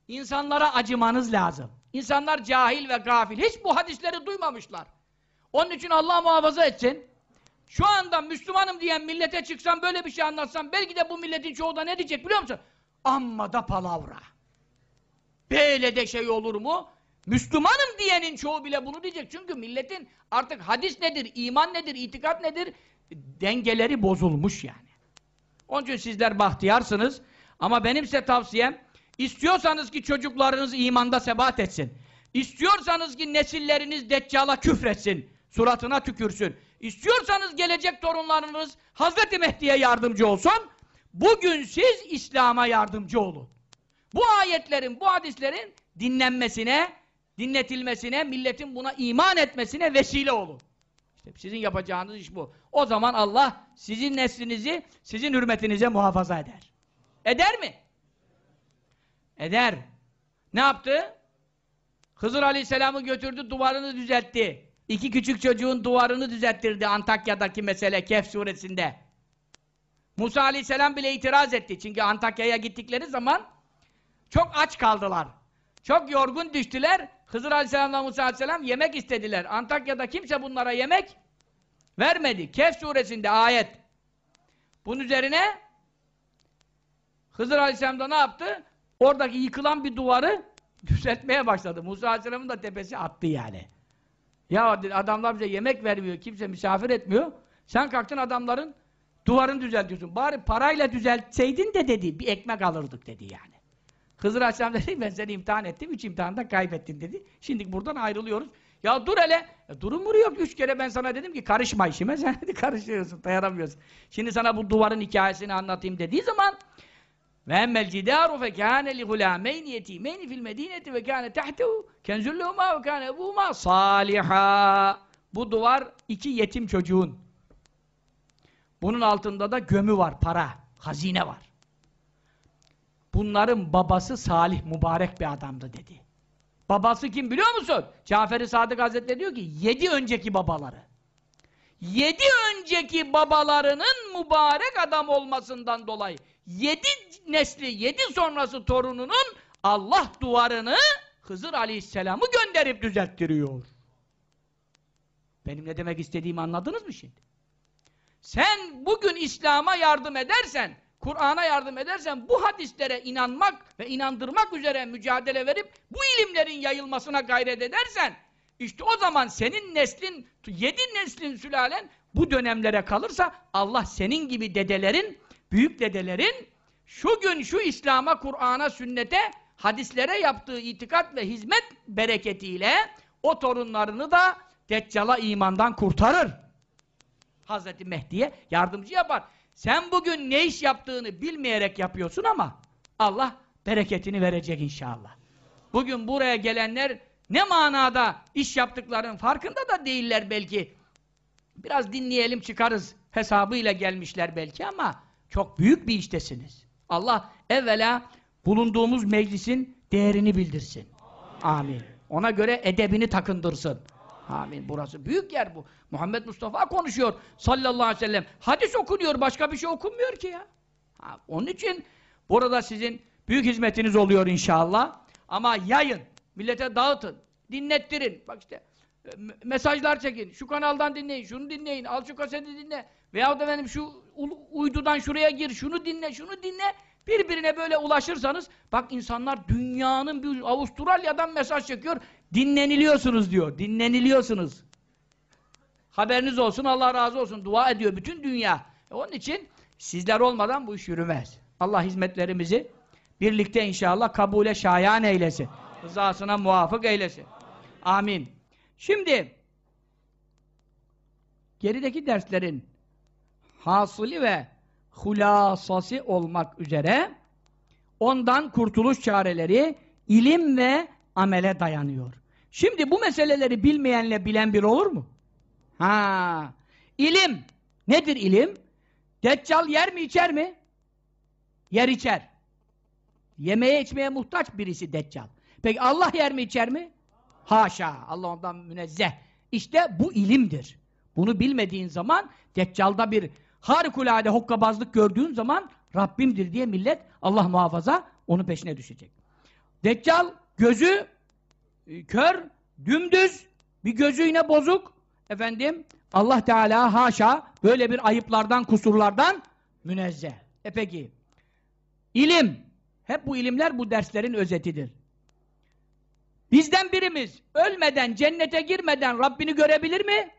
A: İnsanlara acımanız lazım. İnsanlar cahil ve gafil. Hiç bu hadisleri duymamışlar. Onun için Allah muhafaza etsin. Şu anda Müslümanım diyen millete çıksam böyle bir şey anlatsam belki de bu milletin çoğu da ne diyecek biliyor musun? Amma da palavra. Böyle de şey olur mu? Müslümanım diyenin çoğu bile bunu diyecek. Çünkü milletin artık hadis nedir, iman nedir, itikat nedir? Dengeleri bozulmuş yani. Onun için sizler bahtiyarsınız. Ama benim size tavsiyem İstiyorsanız ki çocuklarınız imanda sebat etsin. İstiyorsanız ki nesilleriniz Deccal'a küfretsin. Suratına tükürsün. İstiyorsanız gelecek torunlarınız Hazreti Mehdi'ye yardımcı olsun. Bugün siz İslam'a yardımcı olun. Bu ayetlerin, bu hadislerin dinlenmesine, dinletilmesine, milletin buna iman etmesine vesile olun. İşte sizin yapacağınız iş bu. O zaman Allah sizin neslinizi, sizin hürmetinize muhafaza eder. Eder mi? Eder. Ne yaptı? Hızır Aleyhisselam'ı götürdü, duvarını düzeltti. İki küçük çocuğun duvarını düzelttirdi Antakya'daki mesele Kehf suresinde. Musa aleyhisselam bile itiraz etti. Çünkü Antakya'ya gittikleri zaman çok aç kaldılar. Çok yorgun düştüler. Hızır aleyhisselamla Musa aleyhisselam yemek istediler. Antakya'da kimse bunlara yemek vermedi. Kehf suresinde ayet. Bunun üzerine Hızır aleyhisselam da ne yaptı? Oradaki yıkılan bir duvarı düzeltmeye başladı. Musa aleyhisselamın da tepesi attı yani. Ya adamlar bize yemek vermiyor, kimse misafir etmiyor. Sen kalktın adamların duvarını düzeltiyorsun. Bari parayla düzeltseydin de dedi, bir ekmek alırdık dedi yani. Hızır Aleyhisselam dedi, ben seni imtihan ettim, üç imtihanda kaybettin dedi. Şimdi buradan ayrılıyoruz. Ya dur hele, e, durum vuruyor. Üç kere ben sana dedim ki karışma işime, sen dedi karışıyorsun, dayanamıyorsun. Şimdi sana bu duvarın hikayesini anlatayım dediği zaman li gulâmeyni yetîmeyni fil medîneti ve kâne tehtehu kenzul lehumâ ve kâne ebûmâ sâlihâ. Bu duvar iki yetim çocuğun. Bunun altında da gömü var, para, hazine var. Bunların babası salih, mübarek bir adamdı dedi. Babası kim biliyor musun? Cafer-i Sadık Hazretleri diyor ki, yedi önceki babaları. Yedi önceki babalarının mübarek adam olmasından dolayı yedi nesli, yedi sonrası torununun Allah duvarını Hızır Aleyhisselam'ı gönderip düzelttiriyor. Benim ne demek istediğimi anladınız mı şimdi? Sen bugün İslam'a yardım edersen, Kur'an'a yardım edersen bu hadislere inanmak ve inandırmak üzere mücadele verip bu ilimlerin yayılmasına gayret edersen işte o zaman senin neslin, yedi neslin sülalen bu dönemlere kalırsa Allah senin gibi dedelerin, büyük dedelerin şu gün şu İslam'a, Kur'an'a, sünnete, hadislere yaptığı itikat ve hizmet bereketiyle o torunlarını da Deccal'a imandan kurtarır. Hazreti Mehdi'ye yardımcı yapar. Sen bugün ne iş yaptığını bilmeyerek yapıyorsun ama Allah bereketini verecek inşallah. Bugün buraya gelenler ne manada iş yaptıklarının farkında da değiller belki. Biraz dinleyelim çıkarız hesabıyla gelmişler belki ama çok büyük bir iştesiniz. Allah evvela bulunduğumuz meclisin değerini bildirsin. Amin. Ona göre edebini takındırsın. Amin. Burası büyük yer bu. Muhammed Mustafa konuşuyor sallallahu aleyhi ve sellem. Hadis okunuyor, başka bir şey okunmuyor ki ya. Ha, onun için burada sizin büyük hizmetiniz oluyor inşallah. Ama yayın, millete dağıtın, dinlettirin. Bak işte e, mesajlar çekin, şu kanaldan dinleyin, şunu dinleyin, al şu kaseti dinle. Veyahut efendim şu uydudan şuraya gir, şunu dinle, şunu dinle. Birbirine böyle ulaşırsanız, bak insanlar dünyanın bir Avustralya'dan mesaj çekiyor, dinleniliyorsunuz diyor, dinleniliyorsunuz. Haberiniz olsun, Allah razı olsun, dua ediyor bütün dünya. E onun için sizler olmadan bu iş yürümez. Allah hizmetlerimizi birlikte inşallah kabule şayan eylesin. Rızasına muvafık eylesin. Amin. Şimdi gerideki derslerin hasılı ve hulasası olmak üzere ondan kurtuluş çareleri ilim ve amele dayanıyor. Şimdi bu meseleleri bilmeyenle bilen bir olur mu? Ha, ilim. Nedir ilim? Deccal yer mi içer mi? Yer içer. Yemeye içmeye muhtaç birisi Deccal. Peki Allah yer mi içer mi? Haşa. Allah ondan münezzeh. İşte bu ilimdir. Bunu bilmediğin zaman Deccal'da bir harikulade hokkabazlık gördüğün zaman Rabbimdir diye millet Allah muhafaza onun peşine düşecek. Deccal gözü e, kör, dümdüz, bir gözü yine bozuk. Efendim Allah Teala haşa böyle bir ayıplardan, kusurlardan münezzeh. E peki ilim, hep bu ilimler bu derslerin özetidir. Bizden birimiz ölmeden, cennete girmeden Rabbini görebilir mi?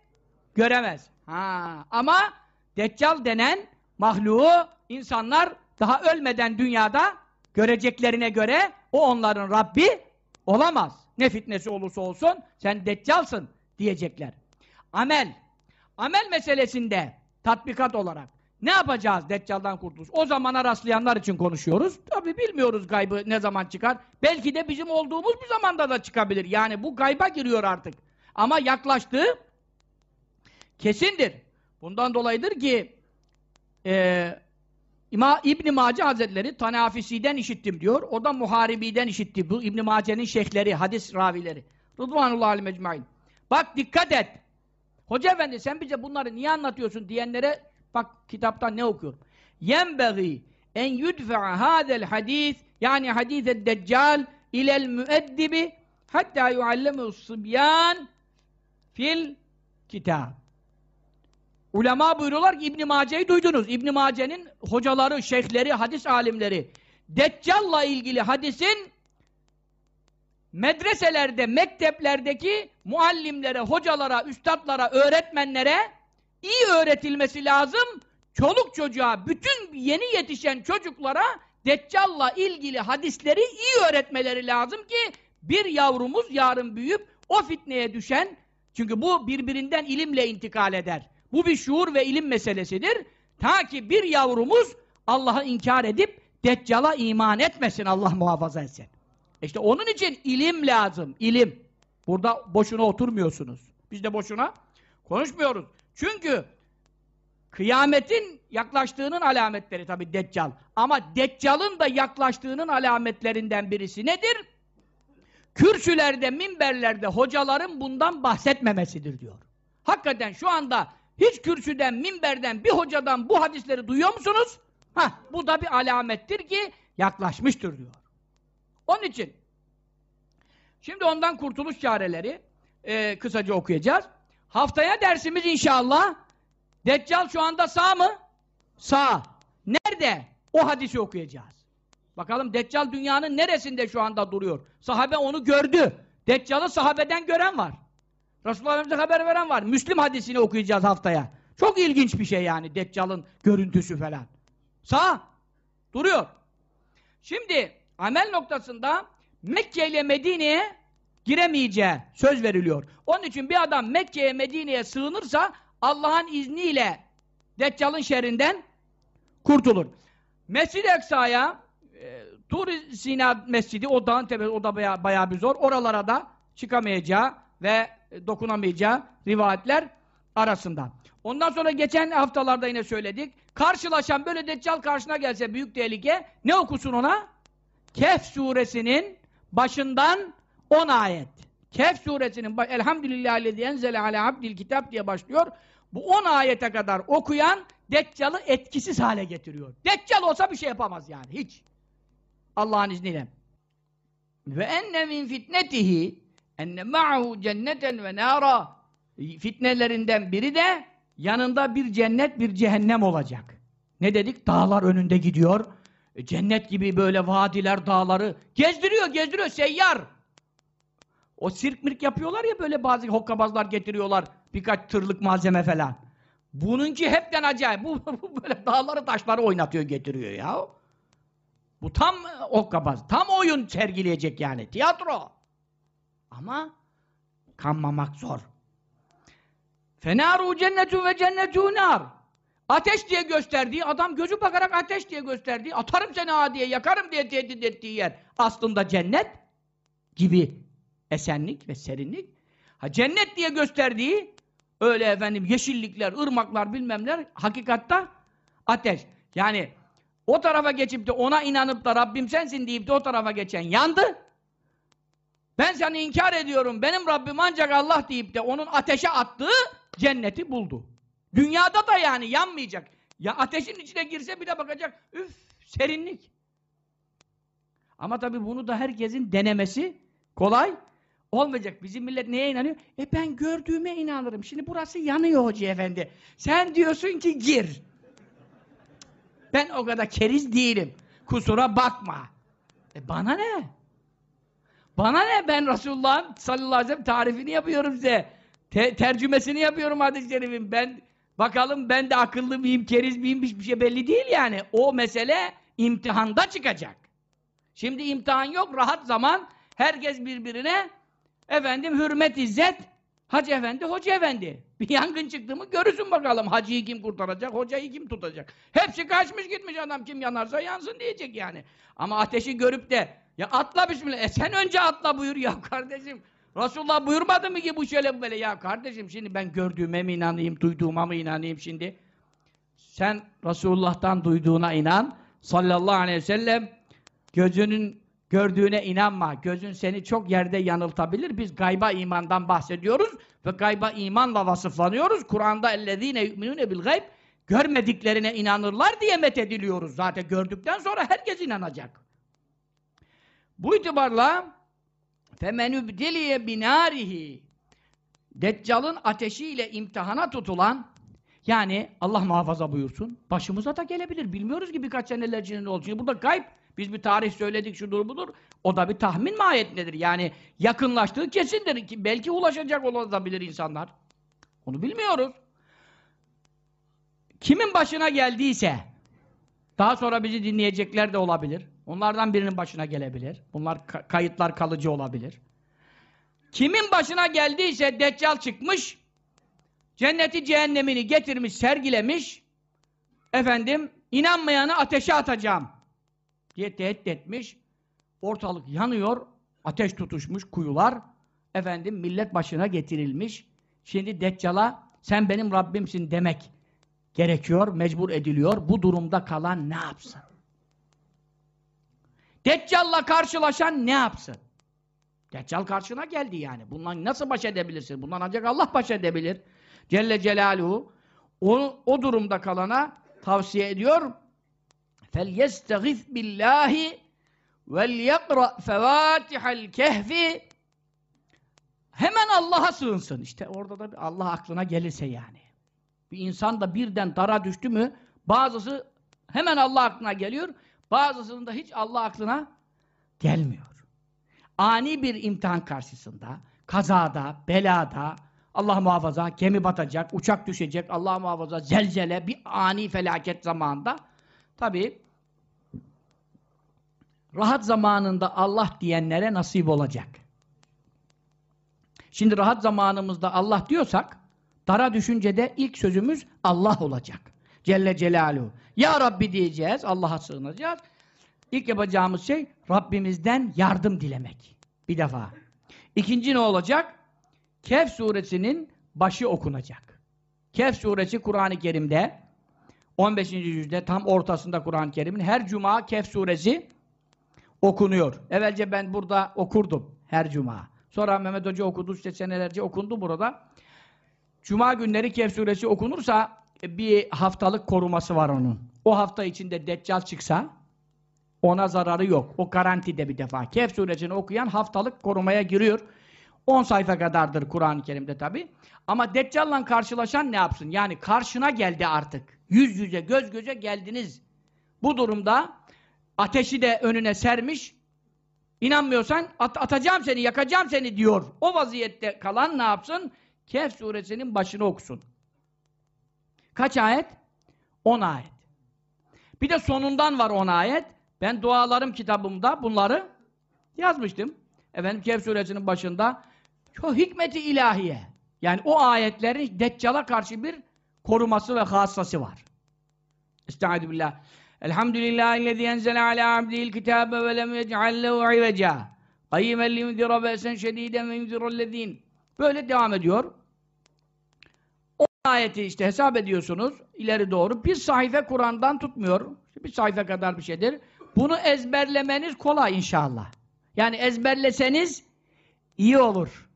A: Göremez. Ha, ama Deccal denen mahluğu insanlar daha ölmeden dünyada göreceklerine göre o onların Rabbi olamaz. Ne fitnesi olursa olsun sen Deccalsın diyecekler. Amel. Amel meselesinde tatbikat olarak ne yapacağız Deccal'dan kurtuluş? O zamana rastlayanlar için konuşuyoruz. Tabi bilmiyoruz gaybı ne zaman çıkar. Belki de bizim olduğumuz bir zamanda da çıkabilir. Yani bu gayba giriyor artık. Ama yaklaştığı kesindir. Bundan dolayıdır ki e, İma, İbn-i Mace Hazretleri Tanafisi'den işittim diyor. O da Muharibi'den işitti. Bu İbn-i Mace'nin şeyhleri, hadis ravileri. Rıdvanullah alim ecmain. Bak dikkat et. Hoca efendi sen bize bunları niye anlatıyorsun diyenlere bak kitaptan ne okuyorum. Yenbeği en yudfe'a hadel hadis yani hadis-i deccal ilel müeddibi hatta yuallemu sıbyan fil kitab. Ulema buyuruyorlar ki İbn Mace'yi duydunuz. İbn Mace'nin hocaları, şeyhleri, hadis alimleri Deccal'la ilgili hadisin medreselerde, mekteplerdeki muallimlere, hocalara, üstadlara, öğretmenlere iyi öğretilmesi lazım. Çoluk çocuğa, bütün yeni yetişen çocuklara Deccal'la ilgili hadisleri iyi öğretmeleri lazım ki bir yavrumuz yarın büyüyüp o fitneye düşen, çünkü bu birbirinden ilimle intikal eder. Bu bir şuur ve ilim meselesidir. Ta ki bir yavrumuz Allah'ı inkar edip Deccal'a iman etmesin, Allah muhafaza etsin. İşte onun için ilim lazım, ilim. Burada boşuna oturmuyorsunuz. Biz de boşuna konuşmuyoruz. Çünkü kıyametin yaklaştığının alametleri tabi Deccal. Ama Deccal'ın da yaklaştığının alametlerinden birisi nedir? Kürsülerde, minberlerde hocaların bundan bahsetmemesidir diyor. Hakikaten şu anda hiç kürsüden, minberden, bir hocadan bu hadisleri duyuyor musunuz? Hah, bu da bir alamettir ki yaklaşmıştır diyor. Onun için şimdi ondan kurtuluş çareleri e, kısaca okuyacağız. Haftaya dersimiz inşallah Deccal şu anda sağ mı? Sağ. Nerede? O hadisi okuyacağız. Bakalım Deccal dünyanın neresinde şu anda duruyor? Sahabe onu gördü. Deccal'ı sahabeden gören var. Resulullah Efendimiz'e haber veren var. Müslim hadisini okuyacağız haftaya. Çok ilginç bir şey yani Deccal'ın görüntüsü falan. Sağ. Duruyor. Şimdi amel noktasında Mekke ile Medine'ye giremeyeceği söz veriliyor. Onun için bir adam Mekke'ye Medine'ye sığınırsa Allah'ın izniyle Deccal'ın şerrinden kurtulur. Mescid-i Eksa'ya e, Tur Sina Mescidi o dağın tepesi o da bayağı, bayağı bir zor. Oralara da çıkamayacağı ve dokunamayacağı rivayetler arasında. Ondan sonra geçen haftalarda yine söyledik. Karşılaşan böyle deccal karşına gelse büyük tehlike ne okusun ona? Kehf suresinin başından 10 ayet. Kehf suresinin Elhamdülillahillezî enzele ala abdil kitap diye başlıyor. Bu 10 ayete kadar okuyan Deccal'ı etkisiz hale getiriyor. Deccal olsa bir şey yapamaz yani hiç. Allah'ın izniyle. Ve enne min fitnetihi enne ma'hu cenneten ve nara fitnelerinden biri de yanında bir cennet bir cehennem olacak. Ne dedik? Dağlar önünde gidiyor. E, cennet gibi böyle vadiler dağları gezdiriyor gezdiriyor seyyar. O sirk mirk yapıyorlar ya böyle bazı hokkabazlar getiriyorlar birkaç tırlık malzeme falan. Bununki hepten acayip. Bu, bu böyle dağları taşları oynatıyor getiriyor ya. Bu tam hokkabaz. Tam oyun sergileyecek yani. Tiyatro. Ama kanmamak zor. Fenaru cennetu ve cennetu nar. Ateş diye gösterdiği, adam gözü bakarak ateş diye gösterdiği, atarım seni ha diye, yakarım diye tehdit ettiği yer. Aslında cennet gibi esenlik ve serinlik. Ha cennet diye gösterdiği, öyle efendim yeşillikler, ırmaklar bilmemler, hakikatta ateş. Yani o tarafa geçip de ona inanıp da Rabbim sensin deyip de o tarafa geçen yandı. Ben seni inkar ediyorum, benim Rabbim ancak Allah deyip de onun ateşe attığı cenneti buldu. Dünyada da yani yanmayacak. Ya ateşin içine girse bir de bakacak, üf serinlik. Ama tabii bunu da herkesin denemesi kolay olmayacak. Bizim millet neye inanıyor? E ben gördüğüme inanırım. Şimdi burası yanıyor hoca efendi. Sen diyorsun ki gir. Ben o kadar keriz değilim. Kusura bakma. E bana ne? Bana ne? Ben Resulullah'ın sallallahu aleyhi ve sellem tarifini yapıyorum size. Te tercümesini yapıyorum hadis-i şerifin. Ben bakalım ben de akıllı mıyım, keriz miyim hiçbir şey belli değil yani. O mesele imtihanda çıkacak. Şimdi imtihan yok, rahat zaman. Herkes birbirine efendim hürmet, izzet. Hacı efendi, hoca efendi. Bir yangın çıktı mı görürsün bakalım. Hacıyı kim kurtaracak, hocayı kim tutacak. Hepsi kaçmış gitmiş adam kim yanarsa yansın diyecek yani. Ama ateşi görüp de ya atla bismillah. E sen önce atla buyur ya kardeşim. Resulullah buyurmadı mı ki bu şöyle böyle ya kardeşim şimdi ben gördüğüme mi inanayım, duyduğuma mı inanayım şimdi? Sen Resulullah'tan duyduğuna inan. Sallallahu aleyhi ve sellem gözünün gördüğüne inanma. Gözün seni çok yerde yanıltabilir. Biz gayba imandan bahsediyoruz ve gayba imanla vasıflanıyoruz. Kur'an'da ellezine yu'minune bil gayb görmediklerine inanırlar diye methediliyoruz. Zaten gördükten sonra herkes inanacak. Bu itibarla femenübdiliye binarihi Deccal'ın ateşiyle imtihana tutulan yani Allah muhafaza buyursun başımıza da gelebilir. Bilmiyoruz ki birkaç seneler içinde ne olacak. Burada gayb biz bir tarih söyledik şudur budur. O da bir tahmin mahiyetlidir. Yani yakınlaştığı kesindir. ki Belki ulaşacak olabilir insanlar. Onu bilmiyoruz. Kimin başına geldiyse daha sonra bizi dinleyecekler de olabilir. Onlardan birinin başına gelebilir. Bunlar ka- kayıtlar kalıcı olabilir. Kimin başına geldiyse Deccal çıkmış, cenneti cehennemini getirmiş, sergilemiş, efendim, inanmayanı ateşe atacağım diye tehdit etmiş. Ortalık yanıyor, ateş tutuşmuş kuyular, efendim, millet başına getirilmiş. Şimdi Deccal'a sen benim Rabbimsin demek gerekiyor, mecbur ediliyor. Bu durumda kalan ne yapsın? Deccal'la karşılaşan ne yapsın? Deccal karşına geldi yani. Bundan nasıl baş edebilirsin? Bundan ancak Allah baş edebilir. Celle Celaluhu o, o durumda kalana tavsiye ediyor. فَلْيَسْتَغِثْ بِاللّٰهِ وَلْيَقْرَأْ فَوَاتِحَ الْكَهْفِ Hemen Allah'a sığınsın. İşte orada da Allah aklına gelirse yani. Bir insan da birden dara düştü mü bazısı hemen Allah aklına geliyor. Bazısının da hiç Allah aklına gelmiyor. Ani bir imtihan karşısında, kazada, belada, Allah muhafaza, gemi batacak, uçak düşecek, Allah muhafaza, zelzele, bir ani felaket zamanında tabi rahat zamanında Allah diyenlere nasip olacak. Şimdi rahat zamanımızda Allah diyorsak dara düşünce de ilk sözümüz Allah olacak. Celle Celaluhu. Ya Rabbi diyeceğiz, Allah'a sığınacağız. İlk yapacağımız şey Rabbimizden yardım dilemek. Bir defa. İkinci ne olacak? Kehf suresinin başı okunacak. Kehf suresi Kur'an-ı Kerim'de 15. yüzde tam ortasında Kur'an-ı Kerim'in her cuma Kehf suresi okunuyor. Evvelce ben burada okurdum her cuma. Sonra Mehmet Hoca okudu işte senelerce okundu burada. Cuma günleri Kehf suresi okunursa bir haftalık koruması var onun. O hafta içinde Deccal çıksa ona zararı yok. O garantide bir defa. Kehf suresini okuyan haftalık korumaya giriyor. 10 sayfa kadardır Kur'an-ı Kerim'de tabi. Ama Deccal'la karşılaşan ne yapsın? Yani karşına geldi artık. Yüz yüze, göz göze geldiniz. Bu durumda ateşi de önüne sermiş. İnanmıyorsan at atacağım seni, yakacağım seni diyor. O vaziyette kalan ne yapsın? Kehf suresinin başını okusun. Kaç ayet? 10 ayet. Bir de sonundan var 10 ayet. Ben dualarım kitabımda bunları yazmıştım. Efendim Kehf suresinin başında çok hikmeti ilahiye. Yani o ayetlerin Deccal'a karşı bir koruması ve hassası var. Estaizu billah. Elhamdülillahillezî enzele alâ abdihil kitâbe ve lem yec'allehu ivecâ. Qayyimen liyunzira be'sen şedîden ve yunzirallezîn. Böyle devam ediyor. Ayeti işte hesap ediyorsunuz ileri doğru. Bir sayfa Kur'an'dan tutmuyor. Bir sayfa kadar bir şeydir. Bunu ezberlemeniz kolay inşallah. Yani ezberleseniz iyi olur.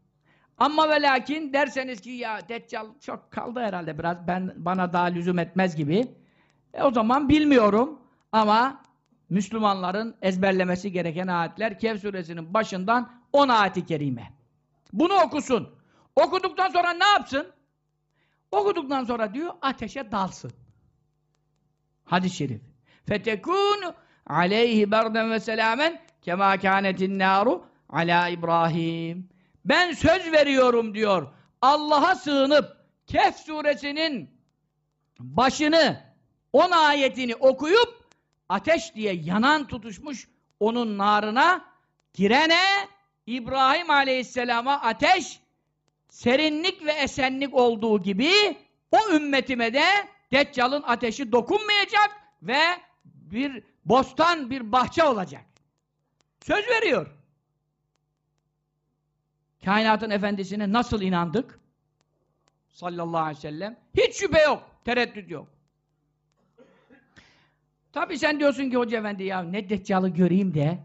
A: Ama ve lakin derseniz ki ya Deccal çok kaldı herhalde biraz ben bana daha lüzum etmez gibi. E o zaman bilmiyorum ama Müslümanların ezberlemesi gereken ayetler Kehf suresinin başından 10 ayeti kerime. Bunu okusun. Okuduktan sonra ne yapsın? Okuduktan sonra diyor ateşe dalsın. Hadis-i şerif. Fetekûnü aleyhi berden ve selamen kemâ kânetin nâru alâ İbrahim. Ben söz veriyorum diyor. Allah'a sığınıp Kehf suresinin başını 10 ayetini okuyup ateş diye yanan tutuşmuş onun narına girene İbrahim Aleyhisselam'a ateş serinlik ve esenlik olduğu gibi o ümmetime de Deccal'ın ateşi dokunmayacak ve bir bostan, bir bahçe olacak. Söz veriyor. Kainatın efendisine nasıl inandık? Sallallahu aleyhi ve sellem. Hiç şüphe yok, tereddüt yok. Tabi sen diyorsun ki hoca efendi ya ne deccalı göreyim de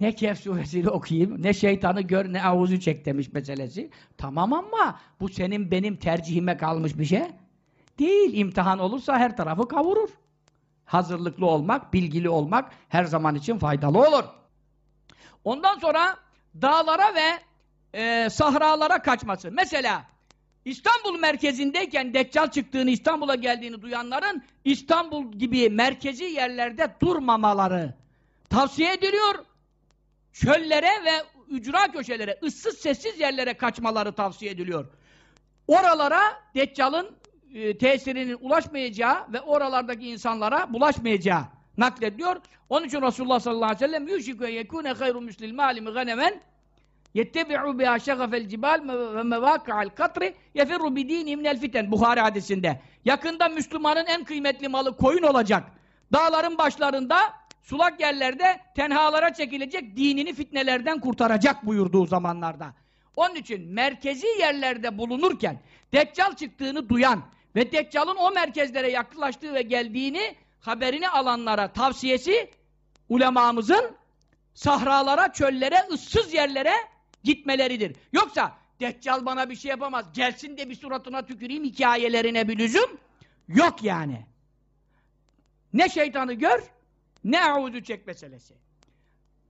A: Ne Kehf suresini okuyayım, ne şeytanı gör, ne avuzu çek demiş meselesi. Tamam ama bu senin benim tercihime kalmış bir şey. Değil. İmtihan olursa her tarafı kavurur. Hazırlıklı olmak, bilgili olmak her zaman için faydalı olur. Ondan sonra dağlara ve e, sahralara kaçması. Mesela İstanbul merkezindeyken Deccal çıktığını, İstanbul'a geldiğini duyanların İstanbul gibi merkezi yerlerde durmamaları tavsiye ediliyor. Çöllere ve ücra köşelere, ıssız sessiz yerlere kaçmaları tavsiye ediliyor. Oralara Deccal'ın e, tesirinin ulaşmayacağı ve oralardaki insanlara bulaşmayacağı naklediyor. Onun için Resulullah sallallahu aleyhi ve sellem yuşiku yekune hayru müslil malimi ganemen yettebi'u biha şagafel cibal ve mevâka'al katri yefirru bidîni minel fiten Buhari hadisinde. Yakında Müslümanın en kıymetli malı koyun olacak. Dağların başlarında sulak yerlerde tenhalara çekilecek dinini fitnelerden kurtaracak buyurduğu zamanlarda. Onun için merkezi yerlerde bulunurken Deccal çıktığını duyan ve Deccal'ın o merkezlere yaklaştığı ve geldiğini haberini alanlara tavsiyesi ulemamızın sahralara, çöllere, ıssız yerlere gitmeleridir. Yoksa Deccal bana bir şey yapamaz, gelsin de bir suratına tüküreyim hikayelerine bir lüzum yok yani. Ne şeytanı gör, ne avuzu çek meselesi.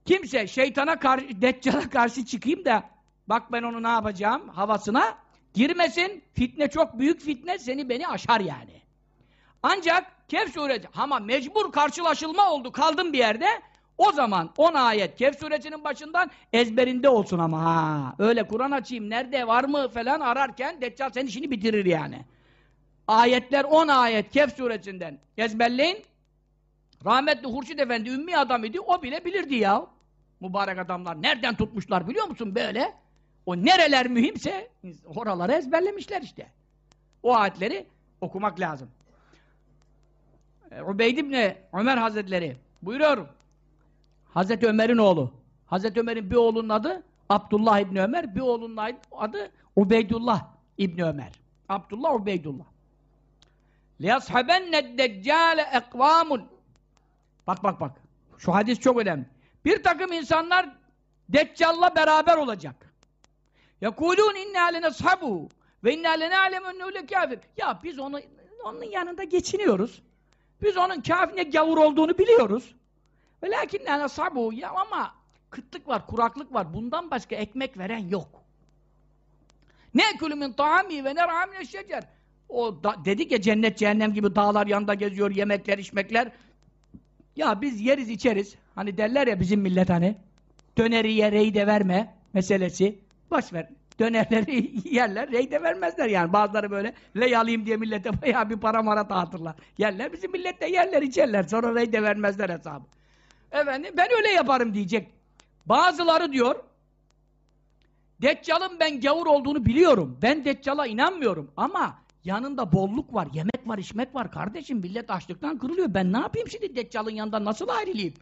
A: Kimse şeytana karşı, Deccal'a karşı çıkayım da bak ben onu ne yapacağım havasına girmesin. Fitne çok büyük fitne seni beni aşar yani. Ancak Kehf suresi ama mecbur karşılaşılma oldu kaldım bir yerde o zaman 10 ayet Kehf suresinin başından ezberinde olsun ama ha. Öyle Kur'an açayım nerede var mı falan ararken Deccal senin işini bitirir yani. Ayetler 10 ayet Kehf suresinden ezberleyin. Rahmetli Hurşit Efendi ümmi adam idi o bile bilirdi ya. Mübarek adamlar nereden tutmuşlar biliyor musun böyle? O nereler mühimse oraları ezberlemişler işte. O ayetleri okumak lazım. E, Ubeyd İbni Ömer Hazretleri buyuruyorum. Hazreti Ömer'in oğlu. Hazreti Ömer'in bir oğlunun adı Abdullah İbni Ömer, bir oğlunun adı Ubeydullah İbni Ömer. Abdullah Ubeydullah. لِيَصْحَبَنَّ الدَّجَّالَ اَقْوَامٌ Bak bak bak. Şu hadis çok önemli. Bir takım insanlar Deccal'la beraber olacak. يَقُولُونَ اِنَّا لَنَصْحَبُهُ ve inna lena'lemu ennehu kafir. Ya biz onu onun yanında geçiniyoruz. Biz onun kafir ne gavur olduğunu biliyoruz. Ve lakinne sabu ya ama kıtlık var, kuraklık var. Bundan başka ekmek veren yok. Ne ekülü min taami ve ner'a min şecer. O da, dedik ya cennet cehennem gibi dağlar yanında geziyor, yemekler, içmekler. Ya biz yeriz içeriz. Hani derler ya bizim millet hani. Döneri ye, reyi de verme meselesi. Boş ver. Dönerleri yerler, rey de vermezler yani. Bazıları böyle rey alayım diye millete bayağı bir para mara dağıtırlar. Yerler, bizim millet de yerler, içerler. Sonra rey de vermezler hesabı. Efendim, ben öyle yaparım diyecek. Bazıları diyor, Deccal'ın ben gavur olduğunu biliyorum. Ben Deccal'a inanmıyorum. Ama yanında bolluk var, yemek var, içmek var. Kardeşim millet açlıktan kırılıyor. Ben ne yapayım şimdi Deccal'ın yanında nasıl ayrılayım?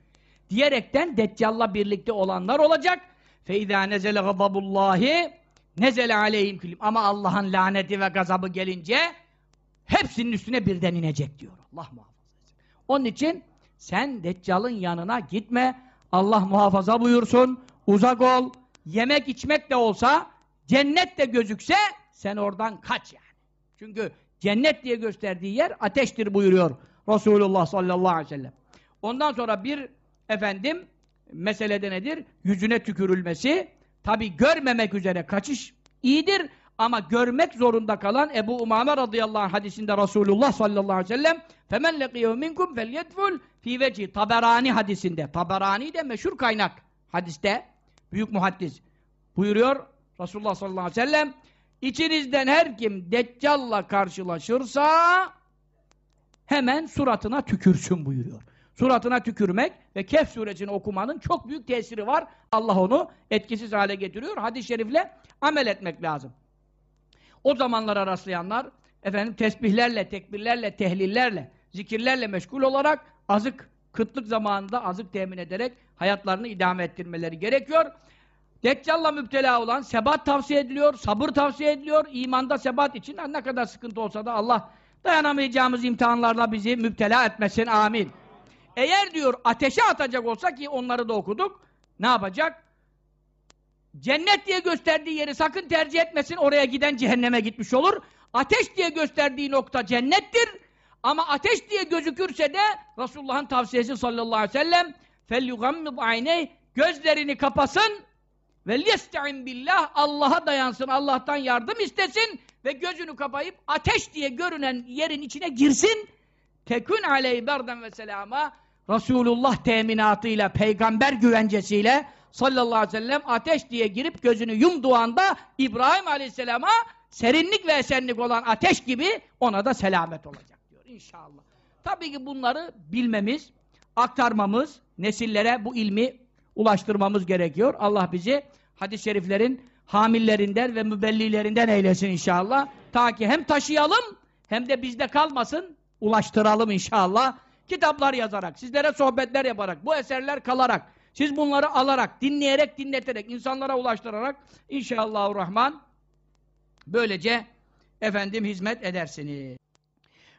A: Diyerekten Deccal'la birlikte olanlar olacak. فَاِذَا نَزَلَ غَضَبُ اللّٰهِ nezele aleyhim külim. Ama Allah'ın laneti ve gazabı gelince hepsinin üstüne birden inecek diyor. Allah muhafaza etsin. Onun için sen Deccal'ın yanına gitme. Allah muhafaza buyursun. Uzak ol. Yemek içmek de olsa cennet de gözükse sen oradan kaç yani. Çünkü cennet diye gösterdiği yer ateştir buyuruyor Resulullah sallallahu aleyhi ve sellem. Ondan sonra bir efendim meselede nedir? Yüzüne tükürülmesi Tabi görmemek üzere kaçış iyidir ama görmek zorunda kalan Ebu Umame radıyallahu anh hadisinde Resulullah sallallahu aleyhi ve sellem فَمَنْ لَقِيَهُ مِنْكُمْ فَلْيَدْفُلْ ف۪ي veci Taberani hadisinde. Taberani de meşhur kaynak hadiste. Büyük muhaddis. Buyuruyor Resulullah sallallahu aleyhi ve sellem İçinizden her kim Deccal'la karşılaşırsa hemen suratına tükürsün buyuruyor. Suratına tükürmek ve Kehf suresini okumanın çok büyük tesiri var. Allah onu etkisiz hale getiriyor. Hadis-i şerifle amel etmek lazım. O zamanlara rastlayanlar efendim tesbihlerle, tekbirlerle, tehlillerle, zikirlerle meşgul olarak azık, kıtlık zamanında azık temin ederek hayatlarını idame ettirmeleri gerekiyor. Deccal'la müptela olan sebat tavsiye ediliyor, sabır tavsiye ediliyor. İmanda sebat için ne kadar sıkıntı olsa da Allah dayanamayacağımız imtihanlarla bizi müptela etmesin. Amin. Eğer diyor ateşe atacak olsa ki onları da okuduk. ne yapacak? Cennet diye gösterdiği yeri sakın tercih etmesin, oraya giden cehenneme gitmiş olur. Ateş diye gösterdiği nokta cennettir. Ama ateş diye gözükürse de Resulullah'ın tavsiyesi sallallahu aleyhi ve sellem فَلْيُغَمِّضْ عَيْنَيْهِ Gözlerini kapasın ve liyesta'in billah Allah'a dayansın, Allah'tan yardım istesin ve gözünü kapayıp ateş diye görünen yerin içine girsin. Tekün aleyhi berden ve selama Resulullah teminatıyla, peygamber güvencesiyle sallallahu aleyhi ve sellem ateş diye girip gözünü yumduğu anda İbrahim aleyhisselama serinlik ve esenlik olan ateş gibi ona da selamet olacak diyor inşallah. Tabii ki bunları bilmemiz, aktarmamız, nesillere bu ilmi ulaştırmamız gerekiyor. Allah bizi hadis-i şeriflerin hamillerinden ve mübellilerinden eylesin inşallah. Ta ki hem taşıyalım hem de bizde kalmasın, ulaştıralım inşallah. Kitaplar yazarak, sizlere sohbetler yaparak, bu eserler kalarak, siz bunları alarak, dinleyerek, dinleterek, insanlara ulaştırarak inşallahurrahman böylece efendim hizmet edersiniz.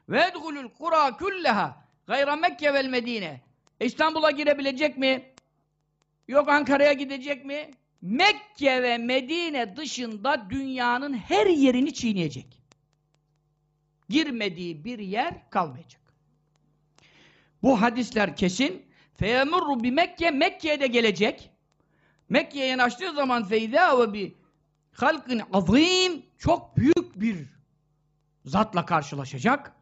A: Ve edhulul kura külleha gayra Mekke. İstanbul'a girebilecek mi? Yok Ankara'ya gidecek mi? Mekke ve Medine dışında dünyanın her yerini çiğneyecek. Girmediği bir yer kalmayacak. Bu hadisler kesin. Feyemurru bi Mekke, Mekke'ye de gelecek. Mekke'ye yanaştığı zaman feyda ve bi halkın azim çok büyük bir zatla karşılaşacak.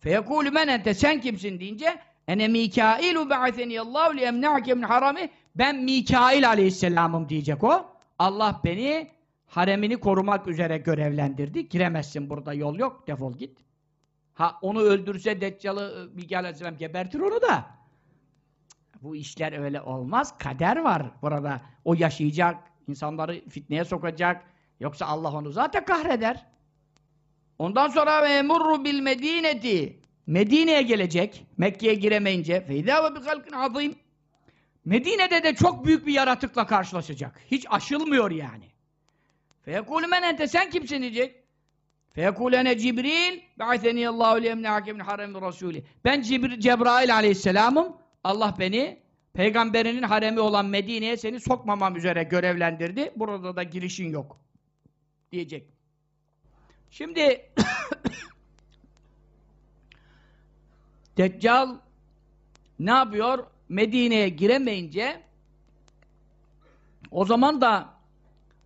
A: Feyekûlü men ente sen kimsin deyince ene Mikailu ba'atheniyallahu li emna'ke min harami ben Mikail aleyhisselamım diyecek o. Allah beni haremini korumak üzere görevlendirdi. Giremezsin burada yol yok. Defol git. Ha onu öldürse Deccal'ı Mikail aleyhisselam gebertir onu da. Bu işler öyle olmaz. Kader var burada. O yaşayacak. insanları fitneye sokacak. Yoksa Allah onu zaten kahreder. Ondan sonra ve emurru bil medineti Medine'ye gelecek. Mekke'ye giremeyince feyda ve bi halkin azim Medine'de de çok büyük bir yaratıkla karşılaşacak. Hiç aşılmıyor yani. Feyekûlü men ente sen kimsin diyecek. Feyekûlü ene Cibril be'aseniyallâhu liyemne hakemin haremi rasûlü. Ben Cibr Cebrail aleyhisselamım. Allah beni peygamberinin haremi olan Medine'ye seni sokmamam üzere görevlendirdi. Burada da girişin yok. Diyecek. Şimdi Deccal ne yapıyor? Medine'ye giremeyince o zaman da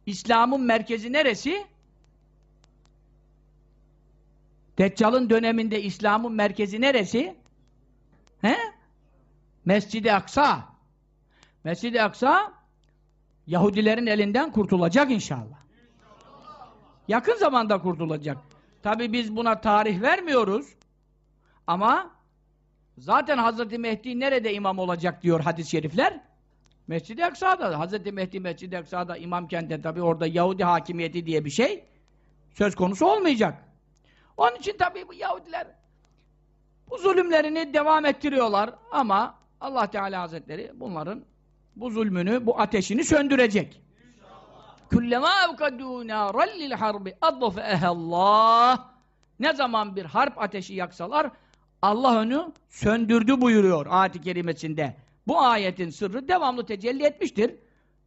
A: İslam'ın merkezi neresi? Deccal'ın döneminde İslam'ın merkezi neresi? He? Mescid-i Aksa. Mescid-i Aksa Yahudilerin elinden kurtulacak inşallah. Yakın zamanda kurtulacak. Tabi biz buna tarih vermiyoruz. Ama zaten Hazreti Mehdi nerede imam olacak diyor hadis-i şerifler. Mescid-i Aksa'da. Hazreti Mehdi Mescid-i Aksa'da imamken tabi orada Yahudi hakimiyeti diye bir şey söz konusu olmayacak. Onun için tabi bu Yahudiler bu zulümlerini devam ettiriyorlar ama Allah Teala Hazretleri bunların bu zulmünü, bu ateşini söndürecek. Kullema evkadû nâran lil harbi adfe'ehallah Ne zaman bir harp ateşi yaksalar Allah onu söndürdü buyuruyor ayet-i kerimesinde. Bu ayetin sırrı devamlı tecelli etmiştir.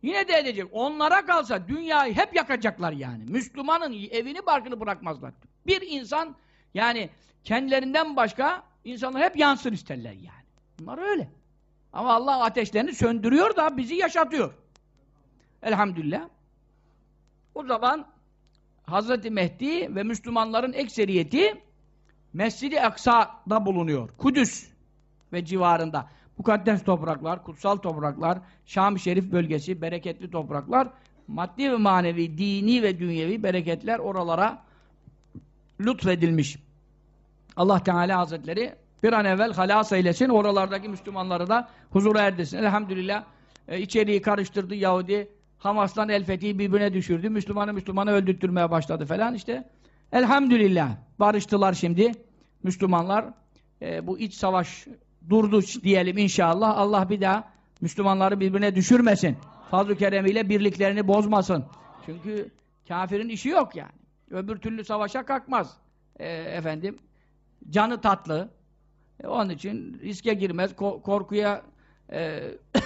A: Yine de edecek. Onlara kalsa dünyayı hep yakacaklar yani. Müslümanın evini barkını bırakmazlar. Bir insan yani kendilerinden başka insanlar hep yansın isterler yani. Bunlar öyle. Ama Allah ateşlerini söndürüyor da bizi yaşatıyor. Elhamdülillah. O zaman Hazreti Mehdi ve Müslümanların ekseriyeti Mescid-i Aksa'da bulunuyor. Kudüs ve civarında. Mukaddes topraklar, kutsal topraklar, Şam-ı Şerif bölgesi, bereketli topraklar, maddi ve manevi, dini ve dünyevi bereketler oralara lütfedilmiş. Allah Teala Hazretleri bir an evvel halas eylesin, oralardaki Müslümanları da huzura erdirsin. Elhamdülillah e, içeriği karıştırdı Yahudi, Hamas'tan El Fethi'yi birbirine düşürdü, Müslümanı Müslümanı öldürtmeye başladı falan işte. Elhamdülillah barıştılar şimdi Müslümanlar. E, bu iç savaş durdu diyelim inşallah. Allah bir daha Müslümanları birbirine düşürmesin. Fazl-ı keremiyle birliklerini bozmasın. Çünkü kafirin işi yok yani. Öbür türlü savaşa kalkmaz. E, efendim canı tatlı. E, onun için riske girmez, ko korkuya e,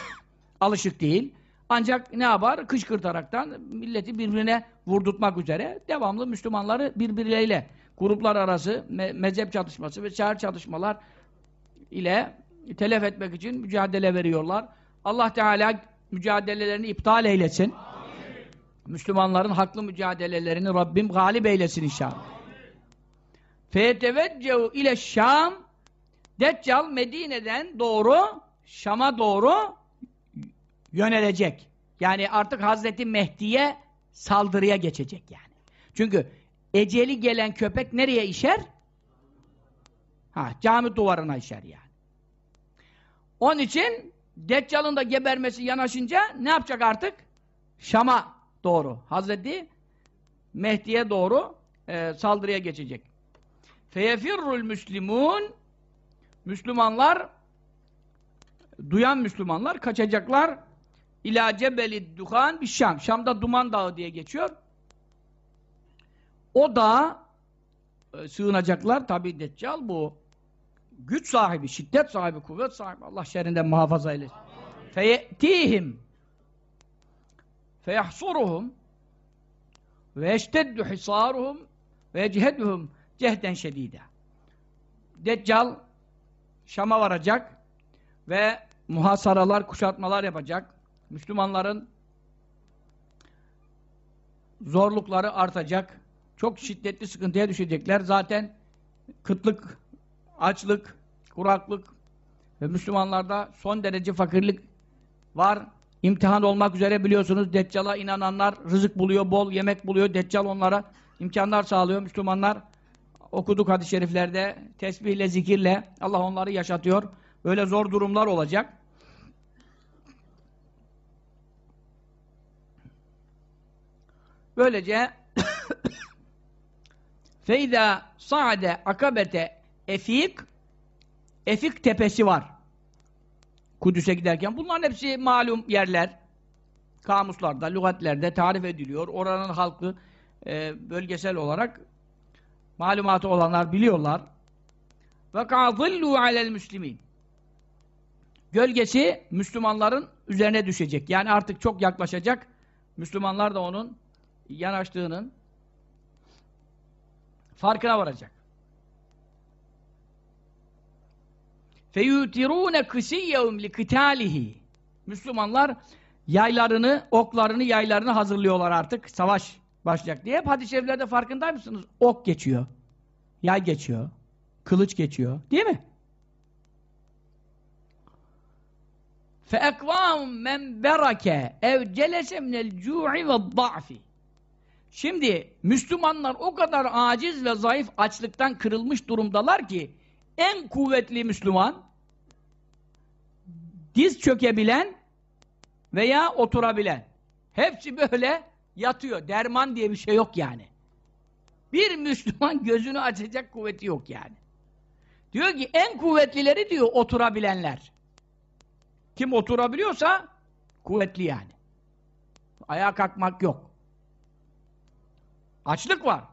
A: alışık değil. ancak ne yapar? Kışkırtaraktan milleti birbirine vurdurtmak üzere devamlı Müslümanları birbirleriyle gruplar arası me mezhep çatışması ve şehir çatışmalar ile telef etmek için mücadele veriyorlar. Allah Teala mücadelelerini iptal eylesin. Amin. Müslümanların haklı mücadelelerini Rabbim galip eylesin inşallah. Feteveccehu ile Şam Deccal Medine'den doğru Şam'a doğru yönelecek. Yani artık Hazreti Mehdi'ye saldırıya geçecek yani. Çünkü eceli gelen köpek nereye işer? Ha, cami duvarına işer yani. Onun için Deccal'ın da gebermesi yanaşınca ne yapacak artık? Şam'a doğru. Hazreti Mehdi'ye doğru e, saldırıya geçecek. Feyefirrul müslimun Müslümanlar duyan Müslümanlar kaçacaklar İlâ cebeli duhan bir Şam. Şam'da Duman Dağı diye geçiyor. O dağa e, sığınacaklar. Tabi Deccal bu güç sahibi, şiddet sahibi, kuvvet sahibi. Allah şerrinden muhafaza eylesin. Feyetihim feyahsuruhum ve eşteddü hisaruhum ve eceheduhum cehden şedide. Deccal Şam'a varacak ve muhasaralar, kuşatmalar yapacak. Müslümanların zorlukları artacak. Çok şiddetli sıkıntıya düşecekler. Zaten kıtlık, açlık, kuraklık ve Müslümanlarda son derece fakirlik var. İmtihan olmak üzere biliyorsunuz Deccal'a inananlar rızık buluyor, bol yemek buluyor. Deccal onlara imkanlar sağlıyor. Müslümanlar okuduk hadis-i şeriflerde tesbihle, zikirle Allah onları yaşatıyor. Böyle zor durumlar olacak. Böylece feyda sa'de akabete efik efik tepesi var. Kudüs'e giderken. Bunların hepsi malum yerler. Kamuslarda, lügatlerde tarif ediliyor. Oranın halkı e, bölgesel olarak malumatı olanlar biliyorlar. Ve kâzillû alel müslimin. Gölgesi Müslümanların üzerine düşecek. Yani artık çok yaklaşacak. Müslümanlar da onun yanaştığının farkına varacak. فَيُوتِرُونَ قِسِيَّهُمْ لِقِتَالِهِ Müslümanlar yaylarını, oklarını, yaylarını hazırlıyorlar artık. Savaş başlayacak diye. Hep hadis-i şeriflerde farkında mısınız? Ok geçiyor. Yay geçiyor. Kılıç geçiyor. Değil mi? فَاَقْوَامٌ مَنْ بَرَكَ اَوْ جَلَسَ مِنَ الْجُوعِ وَالضَّعْفِ Şimdi Müslümanlar o kadar aciz ve zayıf açlıktan kırılmış durumdalar ki en kuvvetli Müslüman diz çökebilen veya oturabilen. Hepsi böyle yatıyor. Derman diye bir şey yok yani. Bir Müslüman gözünü açacak kuvveti yok yani. Diyor ki en kuvvetlileri diyor oturabilenler. Kim oturabiliyorsa kuvvetli yani. Ayağa kalkmak yok. Açlık var.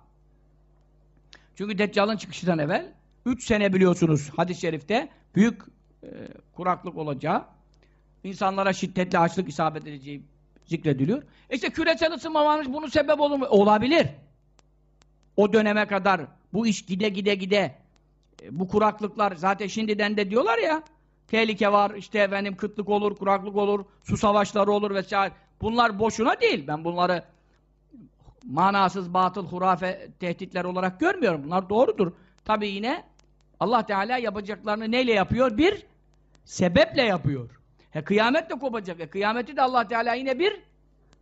A: Çünkü Deccal'ın çıkışından evvel üç sene biliyorsunuz hadis-i şerifte büyük e, kuraklık olacağı, insanlara şiddetli açlık isabet edeceği zikrediliyor. İşte küresel ısınma varmış, bunun sebep olur mu? Olabilir. O döneme kadar bu iş gide gide gide e, bu kuraklıklar zaten şimdiden de diyorlar ya tehlike var, işte efendim kıtlık olur, kuraklık olur, su savaşları olur vesaire. Bunlar boşuna değil. Ben bunları manasız, batıl, hurafe tehditler olarak görmüyorum. Bunlar doğrudur. Tabi yine Allah Teala yapacaklarını neyle yapıyor? Bir sebeple yapıyor. He kıyamet de kopacak. E kıyameti de Allah Teala yine bir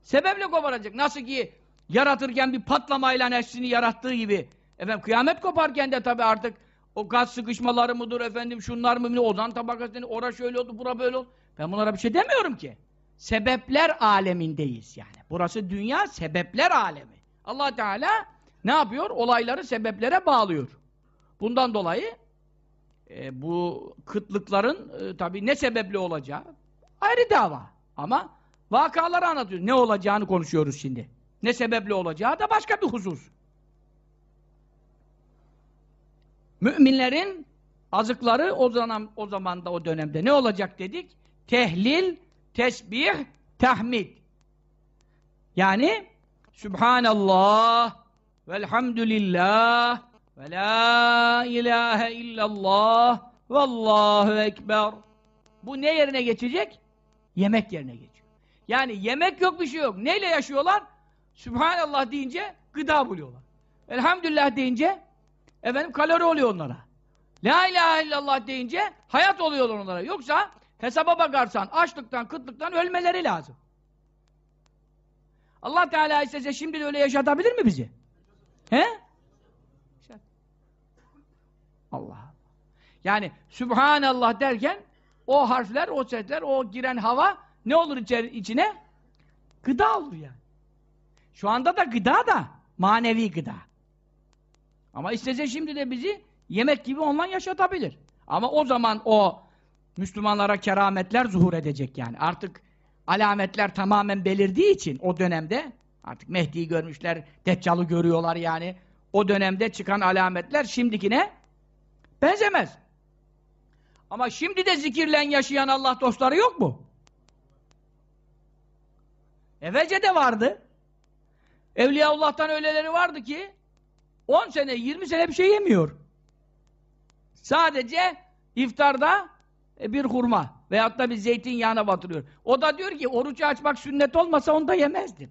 A: sebeple koparacak. Nasıl ki yaratırken bir patlamayla nefsini yarattığı gibi. Efendim kıyamet koparken de tabi artık o gaz sıkışmaları mıdır efendim şunlar mı ozan tabakasını ora şöyle oldu bura böyle oldu. Ben bunlara bir şey demiyorum ki. Sebepler alemindeyiz yani. Burası dünya sebepler alemi. Allah Teala ne yapıyor? Olayları sebeplere bağlıyor. Bundan dolayı e, bu kıtlıkların e, tabii ne sebeple olacağı ayrı dava. Ama vakaları anlatıyor. Ne olacağını konuşuyoruz şimdi. Ne sebeple olacağı da başka bir husus. Müminlerin azıkları o zaman o zaman da o dönemde ne olacak dedik? Tehlil, tesbih tahmid. Yani Subhanallah velhamdülillah ve la ilahe illallah vallahu ekber. Bu ne yerine geçecek? Yemek yerine geçiyor. Yani yemek yok bir şey yok. Neyle yaşıyorlar? Subhanallah deyince gıda buluyorlar. Elhamdülillah deyince efendim kalori oluyor onlara. La ilahe illallah deyince hayat oluyor onlara. Yoksa hesaba bakarsan açlıktan, kıtlıktan ölmeleri lazım. Allah Teala istese şimdi de öyle yaşatabilir mi bizi? He? Allah. Yani Sübhanallah derken o harfler, o sesler, o giren hava ne olur içine? Gıda olur yani. Şu anda da gıda da manevi gıda. Ama istese şimdi de bizi yemek gibi ondan yaşatabilir. Ama o zaman o Müslümanlara kerametler zuhur edecek yani. Artık alametler tamamen belirdiği için o dönemde artık Mehdi'yi görmüşler, Deccal'ı görüyorlar yani. O dönemde çıkan alametler şimdikine benzemez. Ama şimdi de zikirlen yaşayan Allah dostları yok mu? Evvelce de vardı. Evliyaullah'tan öyleleri vardı ki 10 sene, 20 sene bir şey yemiyor. Sadece iftarda bir hurma veyahut da bir zeytinyağına batırıyor. O da diyor ki orucu açmak sünnet olmasa onu da yemezdin.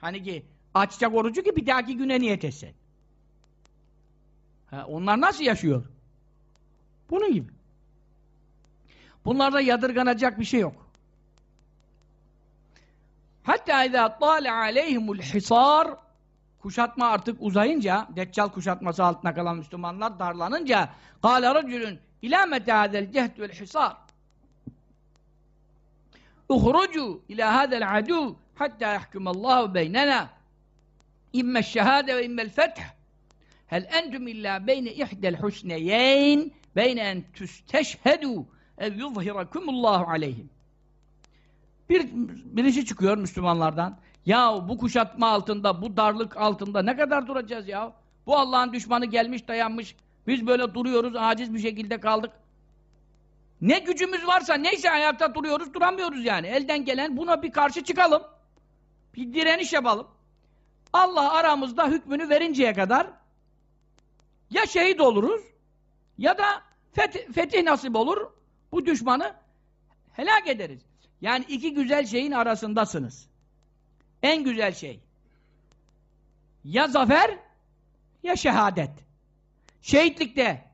A: Hani ki açacak orucu ki bir dahaki güne niyet etsin. Ha, onlar nasıl yaşıyor? Bunun gibi. Bunlarda yadırganacak bir şey yok. Hatta izâ tâle aleyhimul hisar kuşatma artık uzayınca, Deccal kuşatması altına kalan Müslümanlar darlanınca قَالَ رَجُلٌ اِلَى مَتَ هَذَا الْجَهْدُ وَالْحِصَارِ اُخْرُجُوا اِلَى هَذَا الْعَدُوِ حَتَّى يَحْكُمَ اللّٰهُ بَيْنَنَا اِمَّا الشَّهَادَ وَاِمَّا الْفَتْحِ هَلْ اَنْتُمْ اِلَّا بَيْنَ اِحْدَ الْحُسْنَيَيْنِ بَيْنَ اَنْ تُسْتَشْهَدُوا اَوْ يُظْهِرَكُمُ اللّٰهُ عَلَيْهِمْ bir, birisi çıkıyor Müslümanlardan. Ya bu kuşatma altında, bu darlık altında ne kadar duracağız ya? Bu Allah'ın düşmanı gelmiş, dayanmış. Biz böyle duruyoruz, aciz bir şekilde kaldık. Ne gücümüz varsa, neyse ayakta duruyoruz, duramıyoruz yani. Elden gelen buna bir karşı çıkalım. Bir direniş yapalım. Allah aramızda hükmünü verinceye kadar ya şehit oluruz ya da fetih, fetih nasip olur. Bu düşmanı helak ederiz. Yani iki güzel şeyin arasındasınız. En güzel şey. Ya zafer ya şehadet. Şehitlikte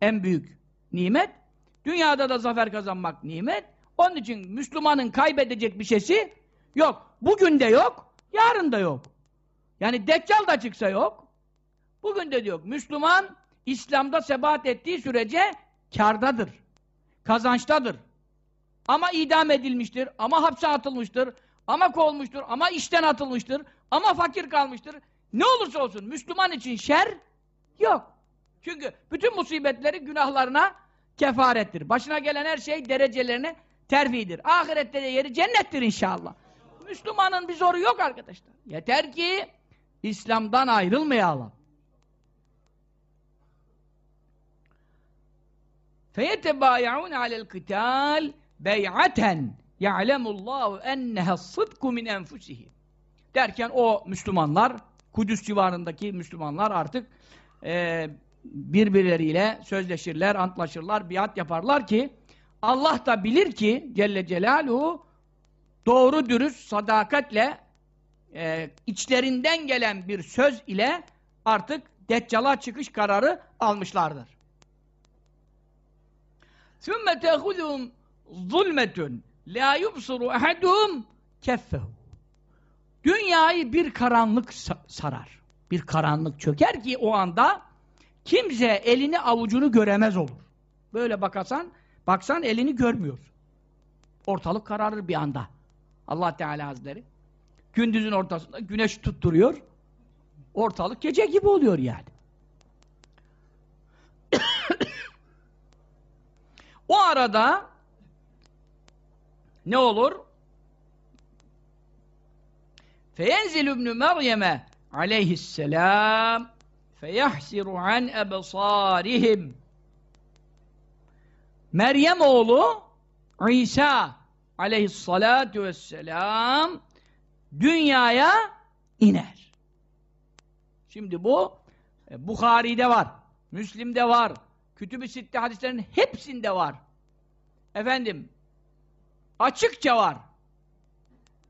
A: en büyük nimet. Dünyada da zafer kazanmak nimet. Onun için Müslümanın kaybedecek bir şeysi yok. Bugün de yok, yarın da yok. Yani Deccal da çıksa yok. Bugün de yok. Müslüman İslam'da sebat ettiği sürece kardadır. Kazançtadır. Ama idam edilmiştir, ama hapse atılmıştır, ama kovulmuştur, ama işten atılmıştır, ama fakir kalmıştır. Ne olursa olsun Müslüman için şer yok. Çünkü bütün musibetleri günahlarına kefarettir. Başına gelen her şey derecelerine terfidir. Ahirette de yeri cennettir inşallah. Müslümanın bir zoru yok arkadaşlar. Yeter ki İslam'dan ayrılmayalım. فَيَتَبَايَعُونَ عَلَى الْقِتَالِ bey'aten ya'lemullahu enneha sıdku min enfusihim. Derken o Müslümanlar, Kudüs civarındaki Müslümanlar artık e, birbirleriyle sözleşirler, antlaşırlar, biat yaparlar ki Allah da bilir ki Celle Celaluhu doğru dürüst sadakatle e, içlerinden gelen bir söz ile artık Deccal'a çıkış kararı almışlardır. ثُمَّ تَخُذُهُمْ zulmetün la yubsuru ehaduhum keffehu. Dünyayı bir karanlık sarar. Bir karanlık çöker ki o anda kimse elini avucunu göremez olur. Böyle bakasan, baksan elini görmüyor. Ortalık kararır bir anda. Allah Teala Hazretleri gündüzün ortasında güneş tutturuyor. Ortalık gece gibi oluyor yani. o arada ne olur? Feyenzil ibn Meryem'e aleyhisselam feyahsiru an ebsarihim Meryem oğlu İsa aleyhissalatu vesselam dünyaya iner. Şimdi bu e, Bukhari'de var, Müslim'de var, Kütüb-i Sitte hadislerin hepsinde var. Efendim, açıkça var.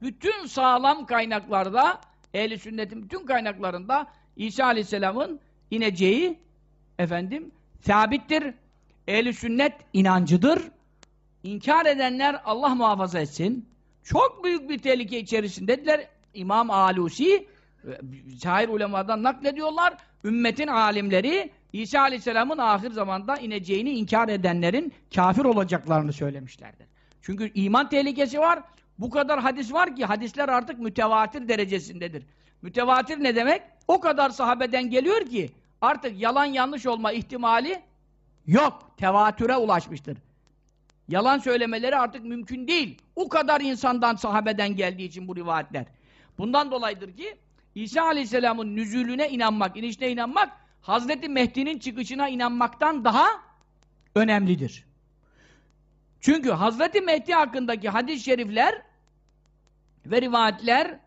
A: Bütün sağlam kaynaklarda, ehli sünnetin bütün kaynaklarında İsa Aleyhisselam'ın ineceği efendim sabittir. Ehli sünnet inancıdır. İnkar edenler Allah muhafaza etsin. Çok büyük bir tehlike içerisindedirler. İmam Alusi şair ulemadan naklediyorlar. Ümmetin alimleri İsa Aleyhisselam'ın ahir zamanda ineceğini inkar edenlerin kafir olacaklarını söylemişlerdir. Çünkü iman tehlikesi var. Bu kadar hadis var ki hadisler artık mütevatir derecesindedir. Mütevatir ne demek? O kadar sahabeden geliyor ki artık yalan yanlış olma ihtimali yok. Tevatüre ulaşmıştır. Yalan söylemeleri artık mümkün değil. O kadar insandan, sahabeden geldiği için bu rivayetler. Bundan dolayıdır ki İsa Aleyhisselam'ın nüzulüne inanmak, inişine inanmak Hazreti Mehdi'nin çıkışına inanmaktan daha önemlidir. Çünkü Hazreti Mehdi hakkındaki hadis-i şerifler ve rivayetler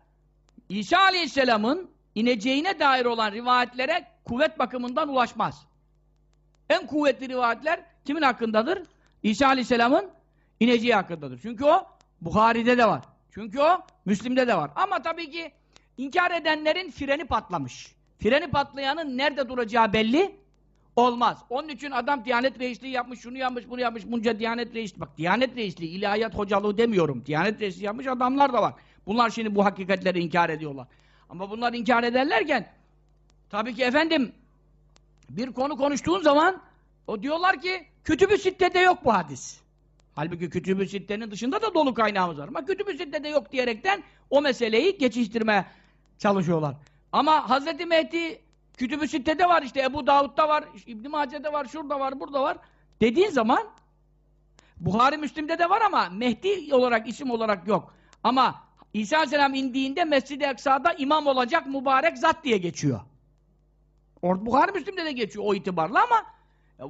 A: İsa Aleyhisselam'ın ineceğine dair olan rivayetlere kuvvet bakımından ulaşmaz. En kuvvetli rivayetler kimin hakkındadır? İsa Aleyhisselam'ın ineceği hakkındadır. Çünkü o Buhari'de de var. Çünkü o Müslim'de de var. Ama tabii ki inkar edenlerin freni patlamış. Freni patlayanın nerede duracağı belli olmaz. Onun için adam Diyanet Reisliği yapmış, şunu yapmış, bunu yapmış, bunca Diyanet Reisliği. Bak Diyanet Reisliği, ilahiyat hocalığı demiyorum. Diyanet Reisliği yapmış adamlar da var. Bunlar şimdi bu hakikatleri inkar ediyorlar. Ama bunlar inkar ederlerken tabii ki efendim bir konu konuştuğun zaman o diyorlar ki Kütüb-ü Sitte'de yok bu hadis. Halbuki Kütüb-ü Sitte'nin dışında da dolu kaynağımız var. Ama Kütüb-ü Sitte'de yok diyerekten o meseleyi geçiştirmeye çalışıyorlar. Ama Hazreti Mehdi Kütüb-ü Sitte'de var işte Ebu Davud'da var, İbn-i Mace'de var, şurada var, burada var. Dediğin zaman Buhari Müslim'de de var ama Mehdi olarak, isim olarak yok. Ama İsa Aleyhisselam indiğinde Mescid-i Eksa'da imam olacak mübarek zat diye geçiyor. Orada Buhari Müslim'de de geçiyor o itibarla ama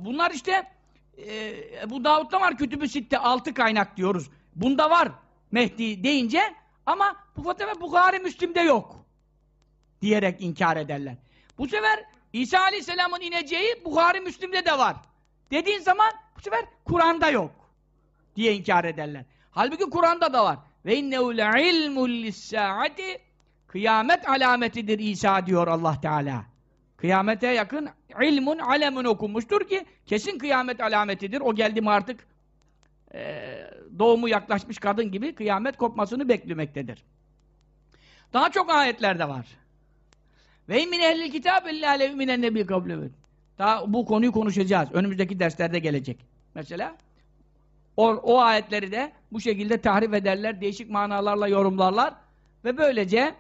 A: bunlar işte e, Ebu Davud'da var Kütüb-ü Sitte altı kaynak diyoruz. Bunda var Mehdi deyince ama bu sefer Buhari Müslim'de yok diyerek inkar ederler. Bu sefer İsa Aleyhisselam'ın ineceği Buhari Müslim'de de var. Dediğin zaman bu sefer Kur'an'da yok diye inkar ederler. Halbuki Kur'an'da da var. Ve innehu le'ilmul lissaati kıyamet alametidir İsa diyor Allah Teala. Kıyamete yakın ilmun alemun okunmuştur ki kesin kıyamet alametidir. O geldi mi artık e, doğumu yaklaşmış kadın gibi kıyamet kopmasını beklemektedir. Daha çok ayetlerde var. Ve min ehlil kitab illa levminen nebi kablevet. Daha bu konuyu konuşacağız. Önümüzdeki derslerde gelecek. Mesela o, o ayetleri de bu şekilde tahrif ederler, değişik manalarla yorumlarlar ve böylece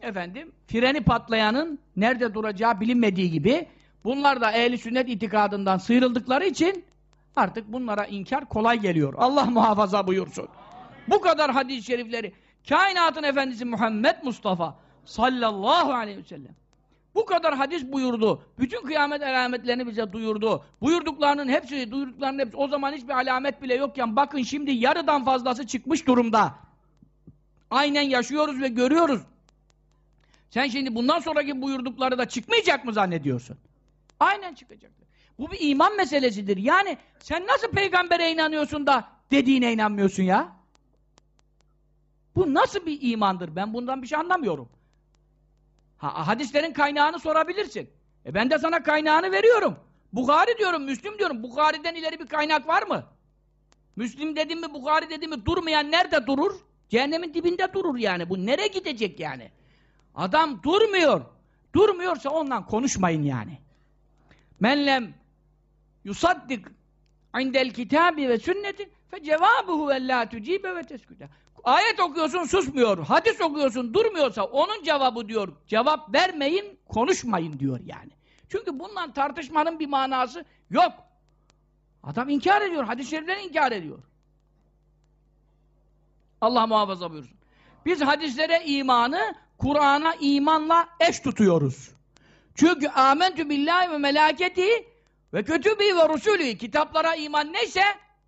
A: efendim freni patlayanın nerede duracağı bilinmediği gibi bunlar da ehli sünnet itikadından sıyrıldıkları için artık bunlara inkar kolay geliyor. Allah muhafaza buyursun. Bu kadar hadis-i şerifleri kainatın efendisi Muhammed Mustafa sallallahu aleyhi ve sellem bu kadar hadis buyurdu. Bütün kıyamet alametlerini bize duyurdu. Buyurduklarının hepsi, duyurduklarının hepsi o zaman hiçbir alamet bile yokken bakın şimdi yarıdan fazlası çıkmış durumda. Aynen yaşıyoruz ve görüyoruz. Sen şimdi bundan sonraki buyurdukları da çıkmayacak mı zannediyorsun? Aynen çıkacaktır. Bu bir iman meselesidir. Yani sen nasıl peygambere inanıyorsun da dediğine inanmıyorsun ya? Bu nasıl bir imandır? Ben bundan bir şey anlamıyorum. Ha, hadislerin kaynağını sorabilirsin. E ben de sana kaynağını veriyorum. Bukhari diyorum, Müslüm diyorum. Bukhari'den ileri bir kaynak var mı? Müslüm dedim mi, Bukhari dedim mi durmayan nerede durur? Cehennemin dibinde durur yani. Bu nereye gidecek yani? Adam durmuyor. Durmuyorsa ondan konuşmayın yani. Menlem yusaddik indel kitabi ve sünnetin fe cevabuhu ve la tucibe ve tesküte. Ayet okuyorsun susmuyor. Hadis okuyorsun durmuyorsa onun cevabı diyor. Cevap vermeyin, konuşmayın diyor yani. Çünkü bundan tartışmanın bir manası yok. Adam inkar ediyor. Hadis-i şerifleri inkar ediyor. Allah muhafaza buyursun. Biz hadislere imanı Kur'an'a imanla eş tutuyoruz. Çünkü amentü billahi ve melaketi ve kütübi ve rusulü kitaplara iman neyse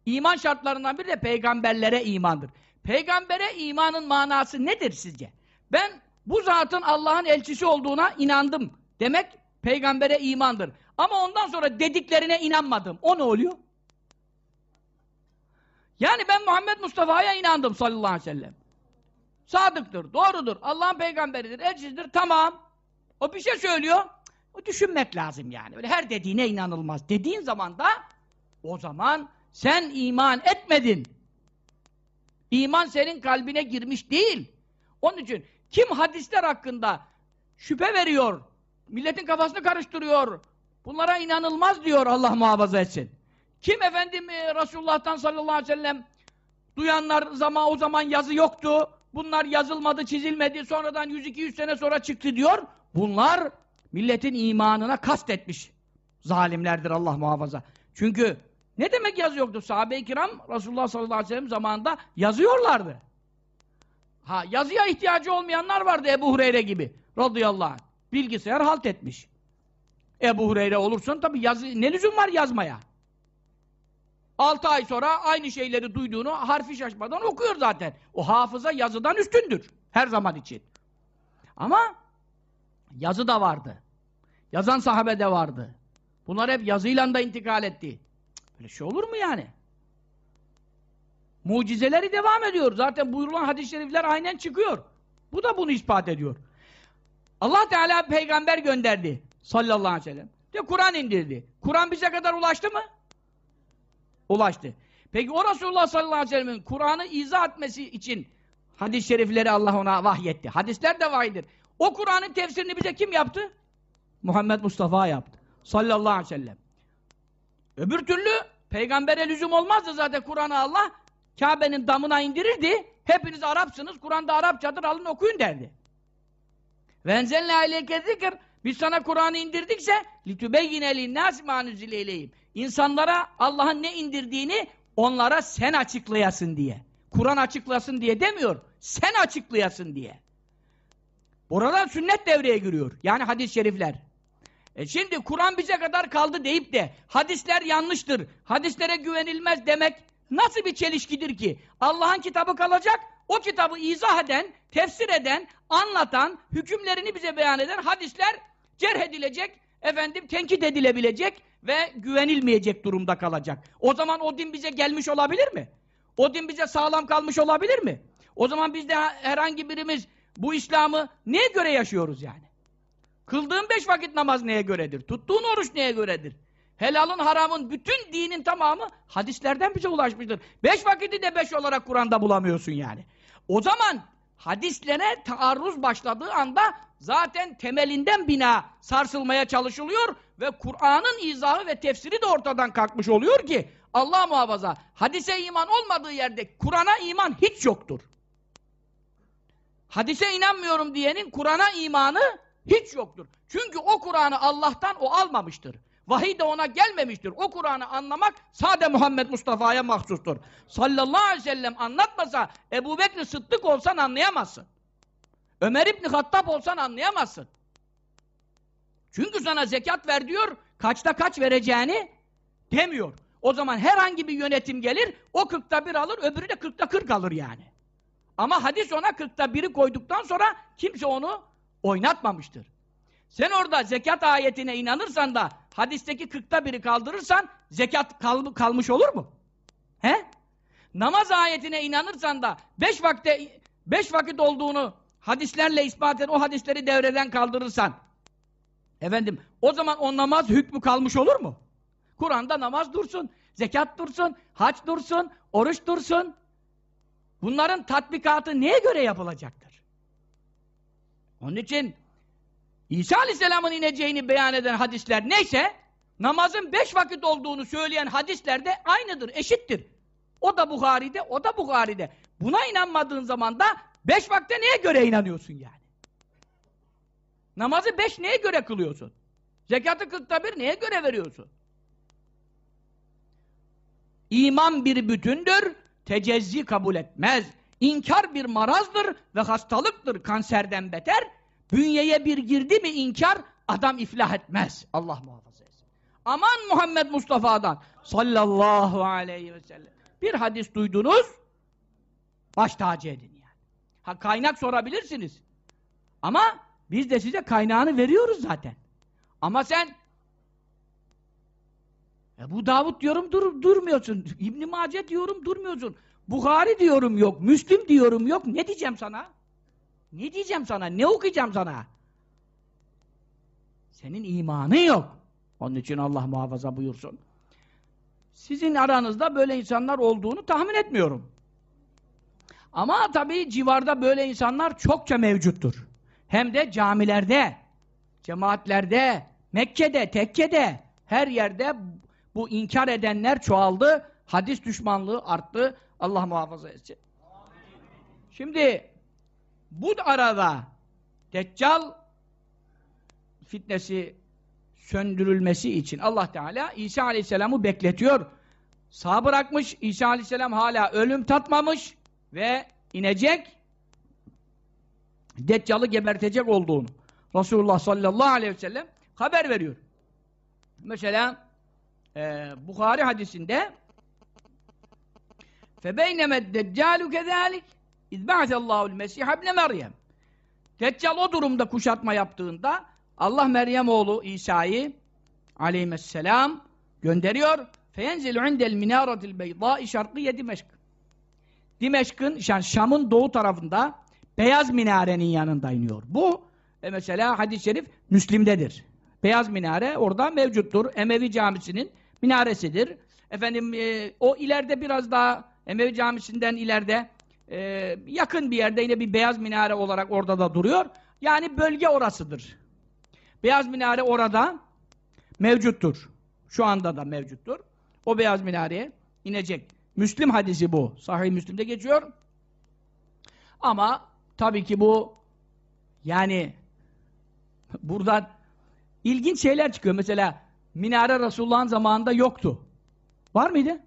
A: İman şartlarından biri de peygamberlere imandır. Peygambere imanın manası nedir sizce? Ben bu zatın Allah'ın elçisi olduğuna inandım demek peygambere imandır. Ama ondan sonra dediklerine inanmadım. O ne oluyor? Yani ben Muhammed Mustafa'ya inandım sallallahu aleyhi ve sellem. Sadıktır, doğrudur, Allah'ın peygamberidir, elçisidir, tamam. O bir şey söylüyor, o düşünmek lazım yani. Öyle her dediğine inanılmaz. Dediğin zaman da o zaman sen iman etmedin. İman senin kalbine girmiş değil. Onun için kim hadisler hakkında şüphe veriyor, milletin kafasını karıştırıyor, bunlara inanılmaz diyor Allah muhafaza etsin. Kim efendim e, Resulullah'tan sallallahu aleyhi ve sellem duyanlar zaman o zaman yazı yoktu. Bunlar yazılmadı, çizilmedi. Sonradan 100-200 sene sonra çıktı diyor. Bunlar milletin imanına kastetmiş zalimlerdir Allah muhafaza. Çünkü ne demek yazı yoktu? Sahabe-i kiram Resulullah sallallahu aleyhi ve sellem zamanında yazıyorlardı. Ha yazıya ihtiyacı olmayanlar vardı Ebu Hureyre gibi radıyallahu anh. Bilgisayar halt etmiş. Ebu Hureyre olursun tabi yazı ne lüzum var yazmaya? 6 ay sonra aynı şeyleri duyduğunu harfi şaşmadan okuyor zaten. O hafıza yazıdan üstündür. Her zaman için. Ama yazı da vardı. Yazan sahabe de vardı. Bunlar hep yazıyla da intikal etti. Cık, Böyle şey olur mu yani? Mucizeleri devam ediyor. Zaten buyurulan hadis-i şerifler aynen çıkıyor. Bu da bunu ispat ediyor. Allah Teala peygamber gönderdi. Sallallahu aleyhi ve sellem. De Kur'an indirdi. Kur'an bize kadar ulaştı mı? Ulaştı. Peki o Resulullah sallallahu aleyhi ve sellem'in Kur'an'ı izah etmesi için hadis-i şerifleri Allah ona vahyetti. Hadisler de vahidir. O Kur'an'ın tefsirini bize kim yaptı? Muhammed Mustafa yaptı. Sallallahu aleyhi ve sellem. Öbür türlü peygambere lüzum olmazdı zaten Kur'an'ı Allah Kabe'nin damına indirirdi. Hepiniz Arapsınız, Kur'an'da Arapçadır, alın okuyun derdi. Ve enzelne aleyke zikr biz sana Kur'an'ı indirdikse litübeyyine linnâs mâ nüzile ileyhim. İnsanlara Allah'ın ne indirdiğini onlara sen açıklayasın diye. Kur'an açıklasın diye demiyor. Sen açıklayasın diye. Oradan sünnet devreye giriyor. Yani hadis-i şerifler. E şimdi Kur'an bize kadar kaldı deyip de hadisler yanlıştır, hadislere güvenilmez demek nasıl bir çelişkidir ki? Allah'ın kitabı kalacak, o kitabı izah eden, tefsir eden, anlatan, hükümlerini bize beyan eden hadisler cerh edilecek, efendim tenkit edilebilecek ve güvenilmeyecek durumda kalacak. O zaman o din bize gelmiş olabilir mi? O din bize sağlam kalmış olabilir mi? O zaman biz de herhangi birimiz bu İslam'ı neye göre yaşıyoruz yani? Kıldığın beş vakit namaz neye göredir? Tuttuğun oruç neye göredir? Helalın haramın bütün dinin tamamı hadislerden bize ulaşmıştır. Beş vakiti de beş olarak Kur'an'da bulamıyorsun yani. O zaman hadislere taarruz başladığı anda zaten temelinden bina sarsılmaya çalışılıyor ve Kur'an'ın izahı ve tefsiri de ortadan kalkmış oluyor ki Allah muhafaza hadise iman olmadığı yerde Kur'an'a iman hiç yoktur. Hadise inanmıyorum diyenin Kur'an'a imanı hiç yoktur. Çünkü o Kur'an'ı Allah'tan o almamıştır. Vahiy de ona gelmemiştir. O Kur'an'ı anlamak sade Muhammed Mustafa'ya mahsustur. Sallallahu aleyhi ve sellem anlatmasa Ebu Bekir Sıddık olsan anlayamazsın. Ömer İbni Hattab olsan anlayamazsın. Çünkü sana zekat ver diyor, kaçta kaç vereceğini demiyor. O zaman herhangi bir yönetim gelir, o kırkta bir alır, öbürü de kırkta kırk alır yani. Ama hadis ona kırkta biri koyduktan sonra kimse onu oynatmamıştır. Sen orada zekat ayetine inanırsan da hadisteki kırkta biri kaldırırsan zekat kal kalmış olur mu? He? Namaz ayetine inanırsan da beş vakte beş vakit olduğunu hadislerle ispat eden o hadisleri devreden kaldırırsan efendim o zaman o namaz hükmü kalmış olur mu? Kur'an'da namaz dursun, zekat dursun, hac dursun, oruç dursun. Bunların tatbikatı neye göre yapılacaktır? Onun için İsa Aleyhisselam'ın ineceğini beyan eden hadisler neyse, namazın beş vakit olduğunu söyleyen hadisler de aynıdır, eşittir. O da Bukhari'de, o da Bukhari'de. Buna inanmadığın zaman da beş vakte neye göre inanıyorsun yani? Namazı beş neye göre kılıyorsun? Zekatı kırkta bir neye göre veriyorsun? İman bir bütündür, tecezzi kabul etmez. İnkar bir marazdır ve hastalıktır kanserden beter. Bünyeye bir girdi mi inkar, adam iflah etmez. Allah muhafaza etsin. Aman Muhammed Mustafa'dan. sallallahu aleyhi ve sellem. Bir hadis duydunuz, baş tacı edin yani. Ha kaynak sorabilirsiniz. Ama biz de size kaynağını veriyoruz zaten. Ama sen bu Davut diyorum dur, durmuyorsun. İbn Mace diyorum durmuyorsun. Bukhari diyorum yok. Müslim diyorum yok. Ne diyeceğim sana? Ne diyeceğim sana? Ne okuyacağım sana? Senin imanın yok. Onun için Allah muhafaza buyursun. Sizin aranızda böyle insanlar olduğunu tahmin etmiyorum. Ama tabii civarda böyle insanlar çokça mevcuttur. Hem de camilerde, cemaatlerde, Mekke'de, tekkede, her yerde bu inkar edenler çoğaldı, hadis düşmanlığı arttı. Allah muhafaza etsin. Şimdi bu arada Deccal fitnesi söndürülmesi için Allah Teala İsa Aleyhisselam'ı bekletiyor. Sağ bırakmış, İsa Aleyhisselam hala ölüm tatmamış ve inecek Deccal'ı gebertecek olduğunu Resulullah sallallahu aleyhi ve sellem haber veriyor. Mesela e, Bukhari hadisinde فَبَيْنَمَا الدَّجَّالُ كَذَٰلِكِ اِذْ بَعْثَ اللّٰهُ الْمَسِيحَ ابْنَ Meryem Deccal o durumda kuşatma yaptığında Allah Meryem oğlu İsa'yı aleyhisselam gönderiyor. فَيَنْزِلُ عِنْدَ الْمِنَارَةِ الْبَيْضَاءِ شَرْقِيَ Dimeşk Dimeşk'ın, yani Şam'ın doğu tarafında Beyaz Minare'nin yanında iniyor. Bu e mesela hadis-i şerif Müslim'dedir. Beyaz Minare orada mevcuttur. Emevi Camisi'nin minaresidir. Efendim e, o ileride biraz daha Emevi Camisi'nden ileride e, yakın bir yerde yine bir beyaz minare olarak orada da duruyor. Yani bölge orasıdır. Beyaz minare orada mevcuttur. Şu anda da mevcuttur. O beyaz minareye inecek. Müslim hadisi bu. Sahih Müslim'de geçiyor. Ama tabii ki bu yani buradan ilginç şeyler çıkıyor. Mesela minare Resulullah'ın zamanında yoktu. Var mıydı?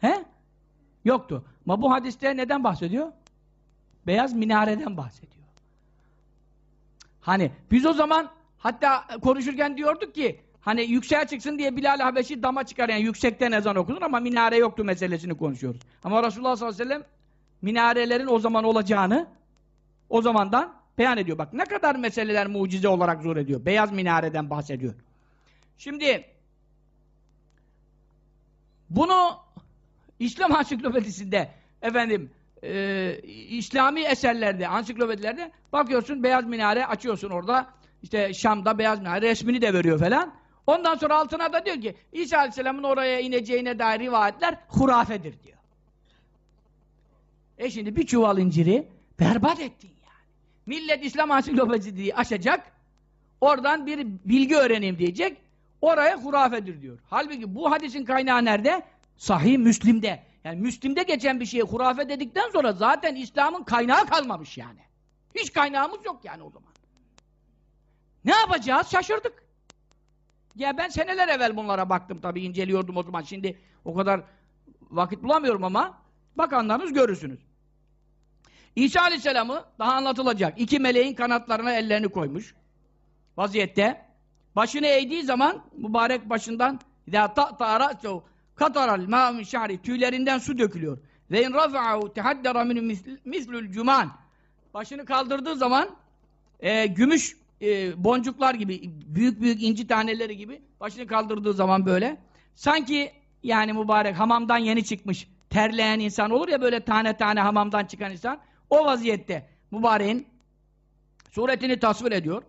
A: He? Yoktu. Ama bu hadiste neden bahsediyor? Beyaz minareden bahsediyor. Hani biz o zaman hatta konuşurken diyorduk ki hani yükseğe çıksın diye Bilal Habeşi dama çıkar yani yüksekten ezan okunur ama minare yoktu meselesini konuşuyoruz. Ama Resulullah sallallahu aleyhi ve sellem minarelerin o zaman olacağını o zamandan beyan ediyor. Bak ne kadar meseleler mucize olarak zor ediyor. Beyaz minareden bahsediyor. Şimdi bunu İslam ansiklopedisinde efendim e, İslami eserlerde, ansiklopedilerde bakıyorsun beyaz minare açıyorsun orada işte Şam'da beyaz minare resmini de veriyor falan. Ondan sonra altına da diyor ki İsa Aleyhisselam'ın oraya ineceğine dair rivayetler hurafedir diyor. E şimdi bir çuval inciri berbat ettin yani. Millet İslam ansiklopedisi açacak, oradan bir bilgi öğreneyim diyecek, oraya hurafedir diyor. Halbuki bu hadisin kaynağı nerede? Sahih Müslim'de. Yani Müslim'de geçen bir şeye hurafe dedikten sonra zaten İslam'ın kaynağı kalmamış yani. Hiç kaynağımız yok yani o zaman. Ne yapacağız? Şaşırdık. Ya ben seneler evvel bunlara baktım tabii inceliyordum o zaman. Şimdi o kadar vakit bulamıyorum ama bakanlarınız görürsünüz. İsa Aleyhisselam'ı daha anlatılacak. İki meleğin kanatlarına ellerini koymuş. Vaziyette. Başını eğdiği zaman mübarek başından ya ta ta'ra'tu kataral ma'min şa'ri tüylerinden su dökülüyor. Ve in rafa'u tehaddara min mislul cuman. Başını kaldırdığı zaman e, gümüş e, boncuklar gibi büyük büyük inci taneleri gibi başını kaldırdığı zaman böyle sanki yani mübarek hamamdan yeni çıkmış terleyen insan olur ya böyle tane tane hamamdan çıkan insan o vaziyette mübareğin suretini tasvir ediyor.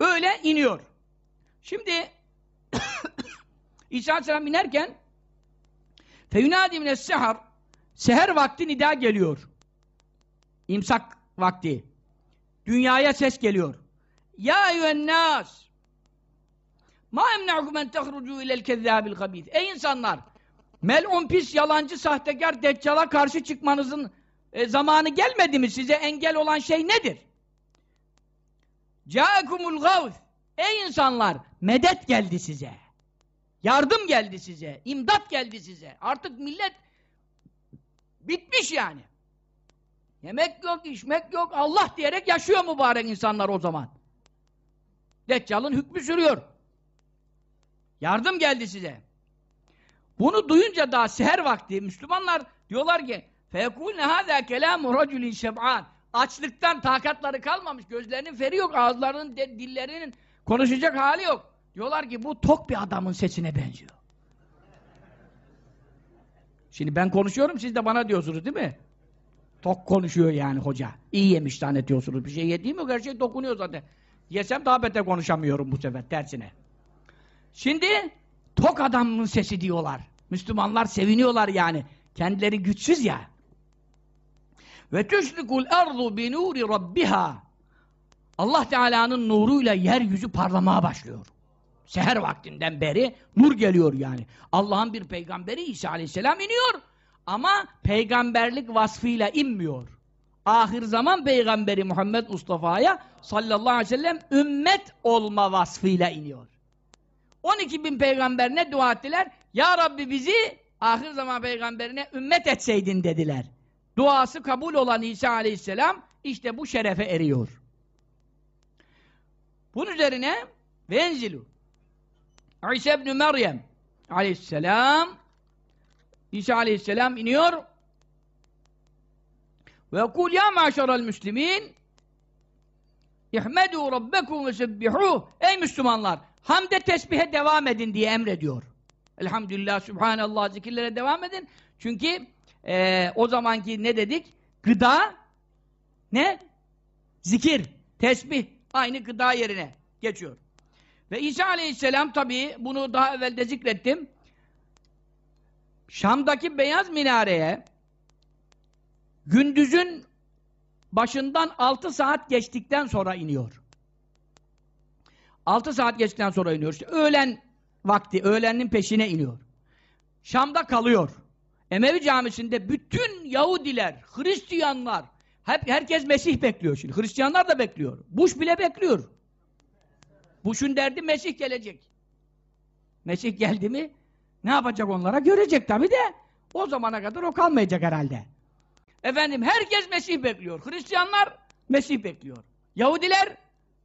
A: Öyle iniyor. Şimdi İsa Aleyhisselam inerken feyunâdi mine sehar seher vakti nida geliyor. İmsak vakti. Dünyaya ses geliyor. Ya eyyühennâs ma emne'ukum en tehrucu ilel kezzâbil habîz. Ey insanlar! Mel'un pis, yalancı, sahtekar, deccala karşı çıkmanızın e, zamanı gelmedi mi? Size engel olan şey nedir? Câekumul gavz. Ey insanlar! Medet geldi size. Yardım geldi size. imdat geldi size. Artık millet bitmiş yani. Yemek yok, içmek yok, Allah diyerek yaşıyor mübarek insanlar o zaman. Deccal'ın hükmü sürüyor. Yardım geldi size. Bunu duyunca daha seher vakti Müslümanlar diyorlar ki فَيَكُولْنَ هَذَا كَلَامُ رَجُلٍ شَبْعَانٍ Açlıktan takatları kalmamış, gözlerinin feri yok, ağızlarının, de, dillerinin konuşacak hali yok. Diyorlar ki bu tok bir adamın sesine benziyor. Şimdi ben konuşuyorum, siz de bana diyorsunuz değil mi? Tok konuşuyor yani hoca. İyi yemiş zannediyorsunuz. Bir şey yediğim yok, her şey dokunuyor zaten. Yesem daha beter konuşamıyorum bu sefer, tersine. Şimdi tok adamın sesi diyorlar. Müslümanlar seviniyorlar yani. Kendileri güçsüz ya. Ve tüşrikul ardu bi nuri rabbiha. Allah Teala'nın nuruyla yeryüzü parlamaya başlıyor. Seher vaktinden beri nur geliyor yani. Allah'ın bir peygamberi İsa Aleyhisselam iniyor. Ama peygamberlik vasfıyla inmiyor. Ahir zaman peygamberi Muhammed Mustafa'ya sallallahu aleyhi ve sellem ümmet olma vasfıyla iniyor. 12 bin peygamber ne dua ettiler? Ya Rabbi bizi ahir zaman peygamberine ümmet etseydin dediler. Duası kabul olan İsa aleyhisselam işte bu şerefe eriyor. Bunun üzerine venzilu İsa ibn Meryem aleyhisselam İsa aleyhisselam iniyor ve kul ya maşeral müslimin ihmedu rabbekum ve sebbihuh ey Müslümanlar hamde tesbihe devam edin diye emrediyor. Elhamdülillah, Subhanallah zikirlere devam edin. Çünkü e, o zamanki ne dedik? Gıda ne? Zikir, tesbih aynı gıda yerine geçiyor. Ve İsa Aleyhisselam tabii bunu daha evvel de zikrettim. Şam'daki beyaz minareye gündüzün başından 6 saat geçtikten sonra iniyor. 6 saat geçtikten sonra iniyor. İşte öğlen vakti, öğlenin peşine iniyor. Şam'da kalıyor. Emevi camisinde bütün Yahudiler, Hristiyanlar, hep herkes Mesih bekliyor şimdi. Hristiyanlar da bekliyor. Bush bile bekliyor. Bush'un derdi Mesih gelecek. Mesih geldi mi ne yapacak onlara? Görecek tabi de o zamana kadar o kalmayacak herhalde. Efendim herkes Mesih bekliyor. Hristiyanlar Mesih bekliyor. Yahudiler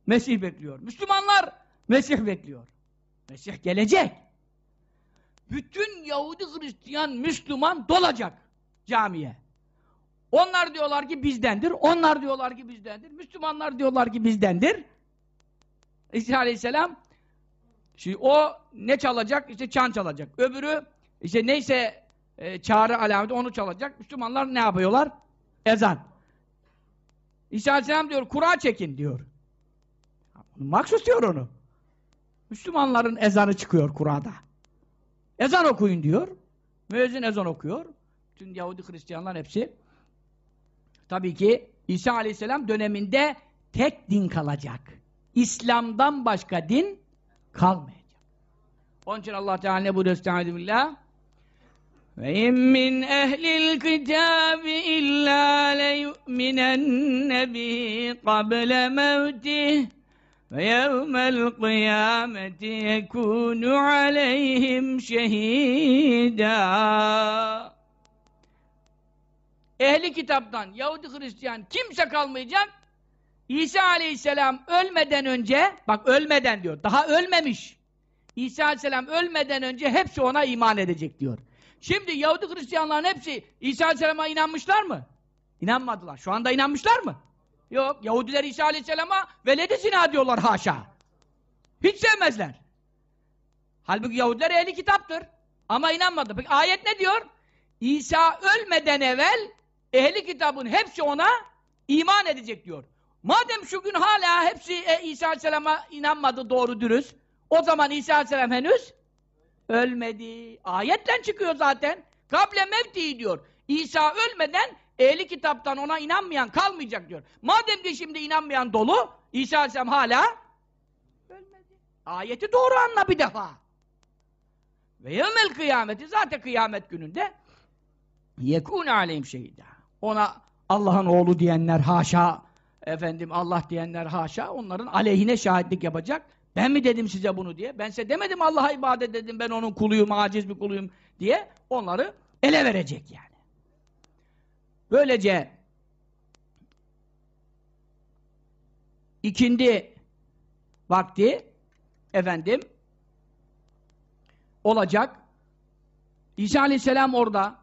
A: Mesih bekliyor. Müslümanlar Mesih bekliyor. Mesih gelecek. Bütün Yahudi, Hristiyan, Müslüman dolacak camiye. Onlar diyorlar ki bizdendir, onlar diyorlar ki bizdendir, Müslümanlar diyorlar ki bizdendir. İsa Aleyhisselam şimdi o ne çalacak? İşte çan çalacak. Öbürü işte neyse e, çağrı alameti onu çalacak. Müslümanlar ne yapıyorlar? Ezan. İsa Aleyhisselam diyor kura çekin diyor. Maksus diyor onu. Müslümanların ezanı çıkıyor Kur'an'da. Ezan okuyun diyor. Müezzin ezan okuyor. Tüm Yahudi Hristiyanlar hepsi. Tabii ki İsa Aleyhisselam döneminde tek din kalacak. İslam'dan başka din kalmayacak. Onun için Allah Teala ne buyuruyor? Estağfirullah. Ve in min ehlil kitabi illa leyu'minenne bihi kable mevtih ve yevmel kıyameti yekûnu aleyhim şehidâ. Ehli kitaptan Yahudi Hristiyan kimse kalmayacak İsa Aleyhisselam ölmeden önce, bak ölmeden diyor, daha ölmemiş. İsa Aleyhisselam ölmeden önce hepsi ona iman edecek diyor. Şimdi Yahudi Hristiyanların hepsi İsa Aleyhisselam'a inanmışlar mı? İnanmadılar. Şu anda inanmışlar mı? Yok. Yahudiler İsa Aleyhisselam'a veledi zina diyorlar haşa. Hiç sevmezler. Halbuki Yahudiler ehli kitaptır. Ama inanmadı. Peki ayet ne diyor? İsa ölmeden evvel ehli kitabın hepsi ona iman edecek diyor. Madem şu gün hala hepsi e, İsa Aleyhisselam'a inanmadı doğru dürüst, o zaman İsa Aleyhisselam henüz ölmedi. Ayetten çıkıyor zaten. Kable mevti diyor. İsa ölmeden ehli kitaptan ona inanmayan kalmayacak diyor. Madem ki şimdi inanmayan dolu, İsa Aleyhisselam hala ölmedi. Ayeti doğru anla bir defa. Ve yevmel kıyameti zaten kıyamet gününde yekûne aleyhim şehidâ. Ona Allah'ın oğlu diyenler haşa, efendim Allah diyenler haşa, onların aleyhine şahitlik yapacak. Ben mi dedim size bunu diye? Ben size demedim Allah'a ibadet dedim, ben onun kuluyum, aciz bir kuluyum diye onları ele verecek yani. Böylece ikindi vakti efendim olacak. İsa Aleyhisselam orada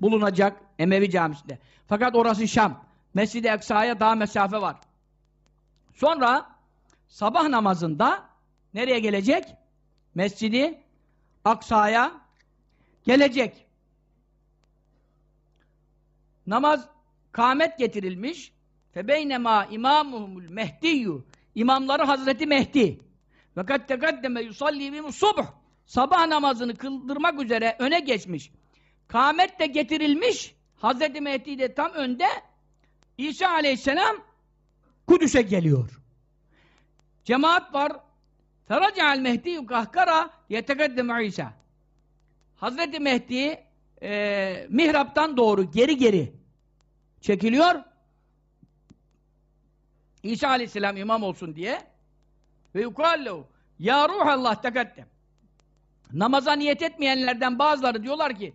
A: bulunacak Emevi Camisi'nde. Fakat orası Şam. Mescid-i Eksa'ya daha mesafe var. Sonra sabah namazında nereye gelecek? Mescidi Aksa'ya gelecek. Namaz kâmet getirilmiş. Febeynema imamuhumul mehdiyyu İmamları Hazreti Mehdi. Ve kad tekaddeme yusalli bimus subh. Sabah namazını kıldırmak üzere öne geçmiş. Kâmet de getirilmiş. Hazreti Mehdi de tam önde. İsa aleyhisselam Kudüs'e geliyor. Cemaat var. Ferace'al Mehdi kahkara yetekaddeme İsa. Hazreti Mehdi e, mihraptan doğru geri geri çekiliyor. İsa aleyhisselam imam olsun diye ve yukallehu ya ruhallah tekaddem namaza niyet etmeyenlerden bazıları diyorlar ki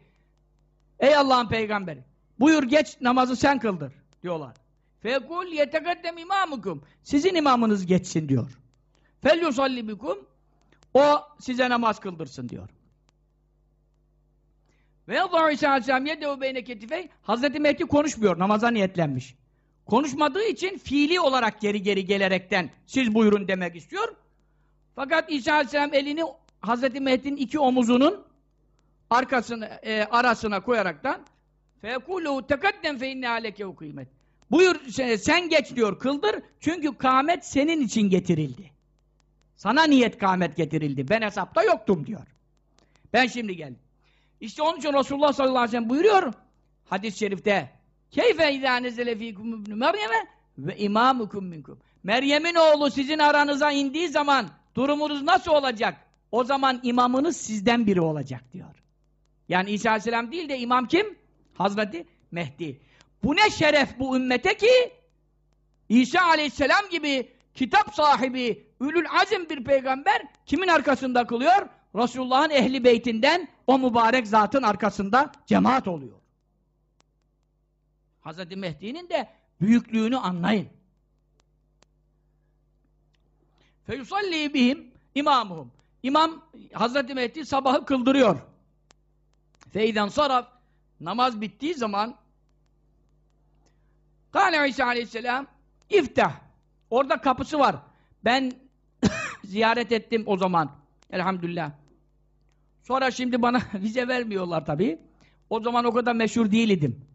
A: ey Allah'ın peygamberi buyur geç namazı sen kıldır diyorlar. Fekul yetekaddem imamukum sizin imamınız geçsin diyor. Fel yusalli bikum o size namaz kıldırsın diyor. Ve Allah İsa Aleyhisselam yedehu beyne ketifey Hazreti Mehdi konuşmuyor, namaza niyetlenmiş. Konuşmadığı için fiili olarak geri geri gelerekten siz buyurun demek istiyor. Fakat İsa Aleyhisselam elini Hazreti Mehdi'nin iki omuzunun arkasını e, arasına koyaraktan fekulu tekaddem fe inne aleke kıymet. Buyur sen, sen geç diyor kıldır çünkü kâmet senin için getirildi. Sana niyet kâmet getirildi. Ben hesapta yoktum diyor. Ben şimdi geldim. İşte onun için Resulullah sallallahu aleyhi ve sellem buyuruyor hadis-i şerifte Keyfe izâ nezele fîkum Meryem'e ve imâmukum minkum. Meryem'in oğlu sizin aranıza indiği zaman durumunuz nasıl olacak? O zaman imamınız sizden biri olacak diyor. Yani İsa aleyhisselam değil de imam kim? Hazreti Mehdi. Bu ne şeref bu ümmete ki İsa aleyhisselam gibi kitap sahibi, ülül azim bir peygamber kimin arkasında kılıyor? Resulullah'ın ehli beytinden o mübarek zatın arkasında cemaat oluyor. Hazreti Mehdi'nin de büyüklüğünü anlayın. Feyusalli bihim imamuhum. İmam Hazreti Mehdi sabahı kıldırıyor. Feyden saraf namaz bittiği zaman Kâle İsa aleyhisselam iftah. Orada kapısı var. Ben ziyaret ettim o zaman. Elhamdülillah. Sonra şimdi bana vize vermiyorlar tabii. O zaman o kadar meşhur değildim.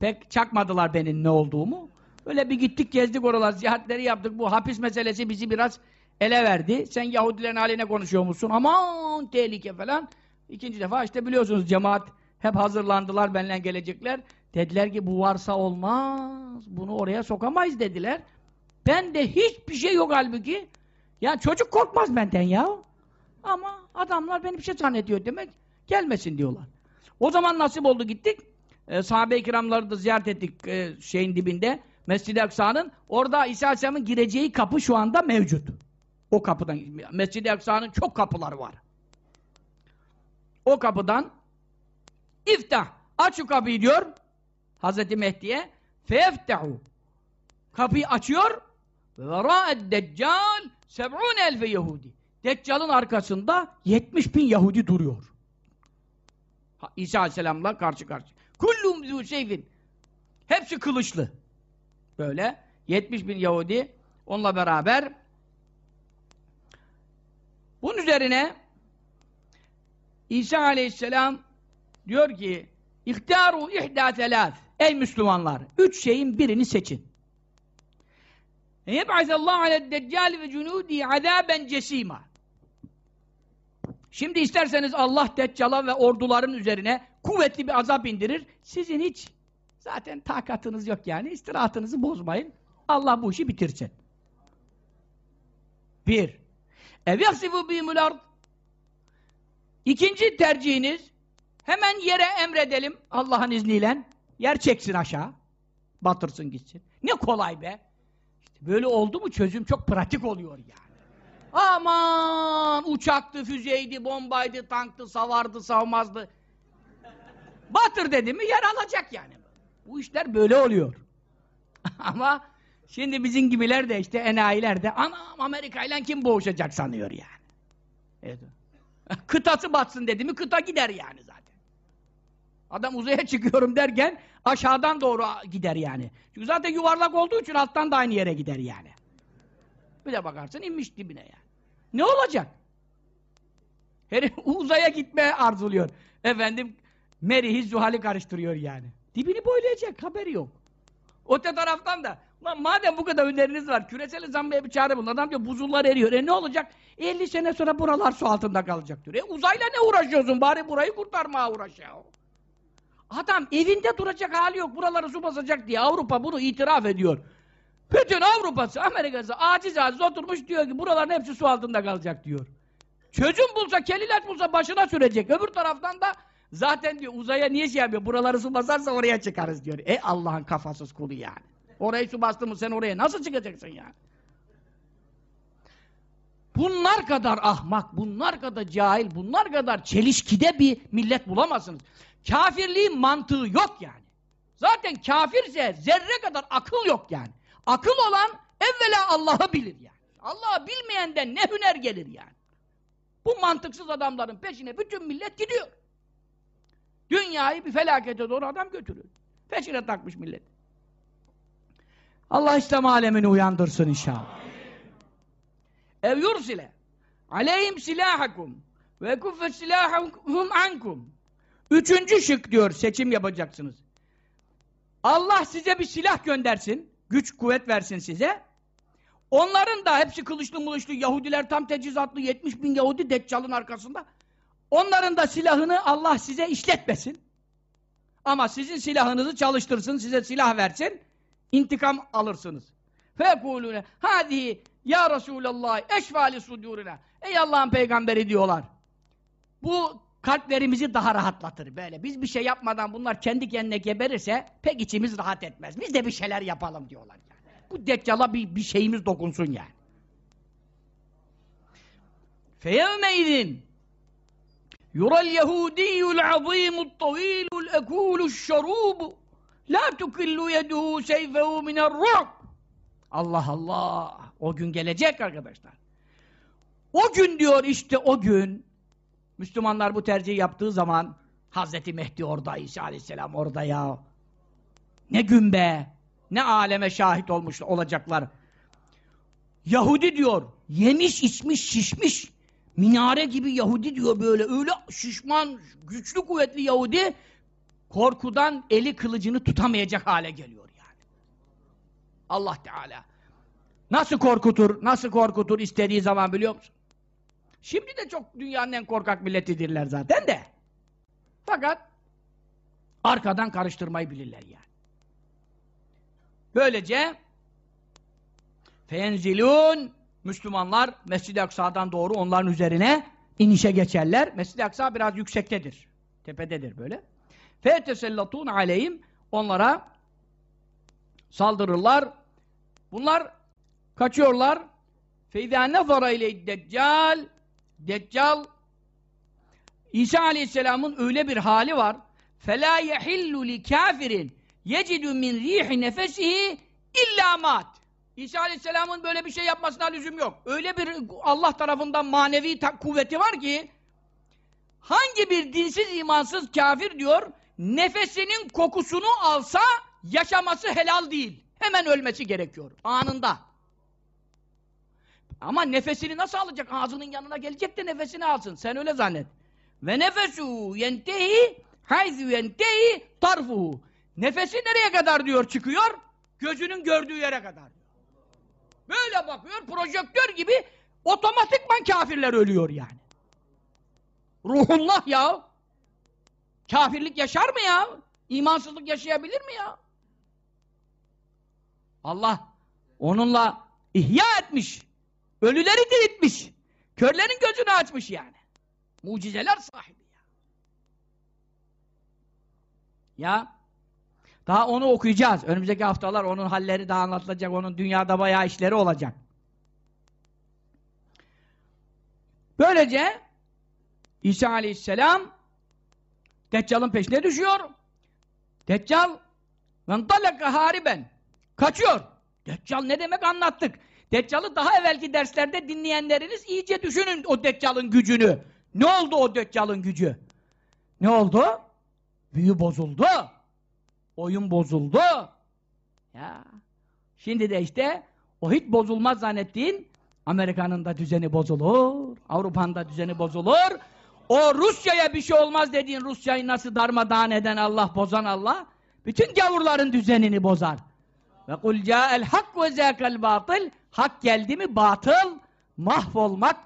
A: Pek çakmadılar benim ne olduğumu. Öyle bir gittik gezdik oralar, ziyaretleri yaptık. Bu hapis meselesi bizi biraz ele verdi. Sen Yahudilerin haline konuşuyor musun? Aman tehlike falan. İkinci defa işte biliyorsunuz cemaat hep hazırlandılar benimle gelecekler. Dediler ki bu varsa olmaz. Bunu oraya sokamayız dediler. Ben de hiçbir şey yok halbuki. Ya çocuk korkmaz benden ya. Ama adamlar beni bir şey zannediyor demek. Gelmesin diyorlar. O zaman nasip oldu gittik. E, Sahabe-i kiramları da ziyaret ettik e, şeyin dibinde. Mescid-i Aksa'nın. Orada İsa Aleyhisselam'ın gireceği kapı şu anda mevcut. O kapıdan. Mescid-i Aksa'nın çok kapıları var. O kapıdan iftah. Aç şu kapıyı diyor. Hazreti Mehdi'ye feftehu. Kapıyı açıyor. Ve verâ'ed deccal seb'ûne elfe Yahudi. Deccal'ın arkasında 70 bin Yahudi duruyor. İsa Aleyhisselam'la karşı karşı. Kullum zû seyfin. Hepsi kılıçlı. Böyle 70 bin Yahudi onunla beraber bunun üzerine İsa Aleyhisselam diyor ki İhtaru ihda telâf Ey Müslümanlar! Üç şeyin birini seçin. Yeb'azallahu ale'd-deccal ve cunûdî azâben cesîmâ Şimdi isterseniz Allah Deccal'a ve orduların üzerine kuvvetli bir azap indirir. Sizin hiç zaten takatınız yok yani. İstirahatınızı bozmayın. Allah bu işi bitirsin. Bir. Ev yaksibu bihimul ard. İkinci tercihiniz hemen yere emredelim Allah'ın izniyle. Yer çeksin aşağı. Batırsın gitsin. Ne kolay be. İşte böyle oldu mu çözüm çok pratik oluyor yani. Aman uçaktı, füzeydi, bombaydı, tanktı, savardı, savmazdı. Batır dedi mi yer alacak yani. Bu işler böyle oluyor. Ama şimdi bizim gibiler de işte enayiler de anam Amerika ile kim boğuşacak sanıyor yani. Evet. Kıtası batsın dedi mi kıta gider yani zaten. Adam uzaya çıkıyorum derken aşağıdan doğru gider yani. Çünkü zaten yuvarlak olduğu için alttan da aynı yere gider yani. Bir de bakarsın inmiş dibine yani. Ne olacak? Herif uzaya gitme arzuluyor. Efendim Merihi Zuhal'i karıştırıyor yani. Dibini boylayacak haberi yok. Öte taraftan da Lan madem bu kadar öneriniz var, küresel ısınmaya bir çare bulun. Adam diyor buzullar eriyor. E ne olacak? 50 sene sonra buralar su altında kalacak diyor. E uzayla ne uğraşıyorsun? Bari burayı kurtarmaya uğraş ya. Adam evinde duracak hali yok. Buraları su basacak diye Avrupa bunu itiraf ediyor. Bütün Avrupa'sı, Amerika'sı aciz aciz oturmuş diyor ki buraların hepsi su altında kalacak diyor. Çözüm bulsa, kelilat bulsa başına sürecek. Öbür taraftan da zaten diyor uzaya niye şey yapıyor? Buraları su basarsa oraya çıkarız diyor. E Allah'ın kafasız kulu yani. Orayı su bastı mı sen oraya nasıl çıkacaksın yani? Bunlar kadar ahmak, bunlar kadar cahil, bunlar kadar çelişkide bir millet bulamazsınız. Kafirliğin mantığı yok yani. Zaten kafirse zerre kadar akıl yok yani. Akıl olan evvela Allah'ı bilir yani. Allah'ı bilmeyenden ne hüner gelir yani. Bu mantıksız adamların peşine bütün millet gidiyor. Dünyayı bir felakete doğru adam götürüyor. Peşine takmış millet. Allah İslam alemini uyandırsın inşallah. Ev yursile aleyhim silahakum ve kuffe silahum ankum. Üçüncü şık diyor seçim yapacaksınız. Allah size bir silah göndersin, güç kuvvet versin size. Onların da hepsi kılıçlı mılıçlı Yahudiler tam tecizatlı 70 bin Yahudi Deccal'ın arkasında. Onların da silahını Allah size işletmesin. Ama sizin silahınızı çalıştırsın, size silah versin intikam alırsınız. Fekulune hadihi ya Resulallah eşvali sudurina. Ey Allah'ın peygamberi diyorlar. Bu kalplerimizi daha rahatlatır böyle. Biz bir şey yapmadan bunlar kendi kendine geberirse pek içimiz rahat etmez. Biz de bir şeyler yapalım diyorlar yani. Bu deccala bir, bir şeyimiz dokunsun yani. Feyevmeydin yural yehudiyyul azimut tavilul ekuluş şarubu La tukillu yeduhu seyfehu minerru'b. Allah Allah. O gün gelecek arkadaşlar. O gün diyor işte o gün Müslümanlar bu tercihi yaptığı zaman Hazreti Mehdi orada, İsa Aleyhisselam orada ya. Ne gün be. Ne aleme şahit olmuş olacaklar. Yahudi diyor. Yemiş, içmiş, şişmiş. Minare gibi Yahudi diyor böyle. Öyle şişman, güçlü, kuvvetli Yahudi korkudan eli kılıcını tutamayacak hale geliyor yani. Allah Teala. Nasıl korkutur, nasıl korkutur istediği zaman biliyor musun? Şimdi de çok dünyanın en korkak milletidirler zaten de. Fakat arkadan karıştırmayı bilirler yani. Böylece fenzilun Müslümanlar Mescid-i Aksa'dan doğru onların üzerine inişe geçerler. Mescid-i Aksa biraz yüksektedir. Tepededir böyle. Fetesellatun aleyhim onlara saldırırlar. Bunlar kaçıyorlar. Feyda nazara ile deccal deccal İsa Aleyhisselam'ın öyle bir hali var. Fela yehillu li kafirin yecidu min rihi nefesihi illa mat. İsa Aleyhisselam'ın böyle bir şey yapmasına lüzum yok. Öyle bir Allah tarafından manevi kuvveti var ki hangi bir dinsiz imansız kafir diyor nefesinin kokusunu alsa yaşaması helal değil. Hemen ölmesi gerekiyor anında. Ama nefesini nasıl alacak? Ağzının yanına gelecek de nefesini alsın. Sen öyle zannet. Ve nefesu yentehi hayzu yentehi tarfuhu. Nefesi nereye kadar diyor çıkıyor? Gözünün gördüğü yere kadar. Böyle bakıyor projektör gibi otomatikman kafirler ölüyor yani. Ruhullah ya. Kafirlik yaşar mı ya? İmansızlık yaşayabilir mi ya? Allah onunla ihya etmiş. Ölüleri diriltmiş. Körlerin gözünü açmış yani. Mucizeler sahibi ya. Ya daha onu okuyacağız. Önümüzdeki haftalar onun halleri daha anlatılacak. Onun dünyada bayağı işleri olacak. Böylece İsa aleyhisselam Deccal'ın peşine düşüyor. Deccal ben hariben kaçıyor. Deccal ne demek anlattık. Deccal'ı daha evvelki derslerde dinleyenleriniz iyice düşünün o Deccal'ın gücünü. Ne oldu o Deccal'ın gücü? Ne oldu? Büyü bozuldu. Oyun bozuldu. Ya. Şimdi de işte o hiç bozulmaz zannettiğin Amerika'nın da düzeni bozulur. Avrupa'nın da düzeni bozulur. O Rusya'ya bir şey olmaz dediğin Rusya'yı nasıl darmadağın eden Allah, bozan Allah bütün gavurların düzenini bozar. Ve kul ca'el hak ve zâkel batıl hak geldi mi batıl mahvolmak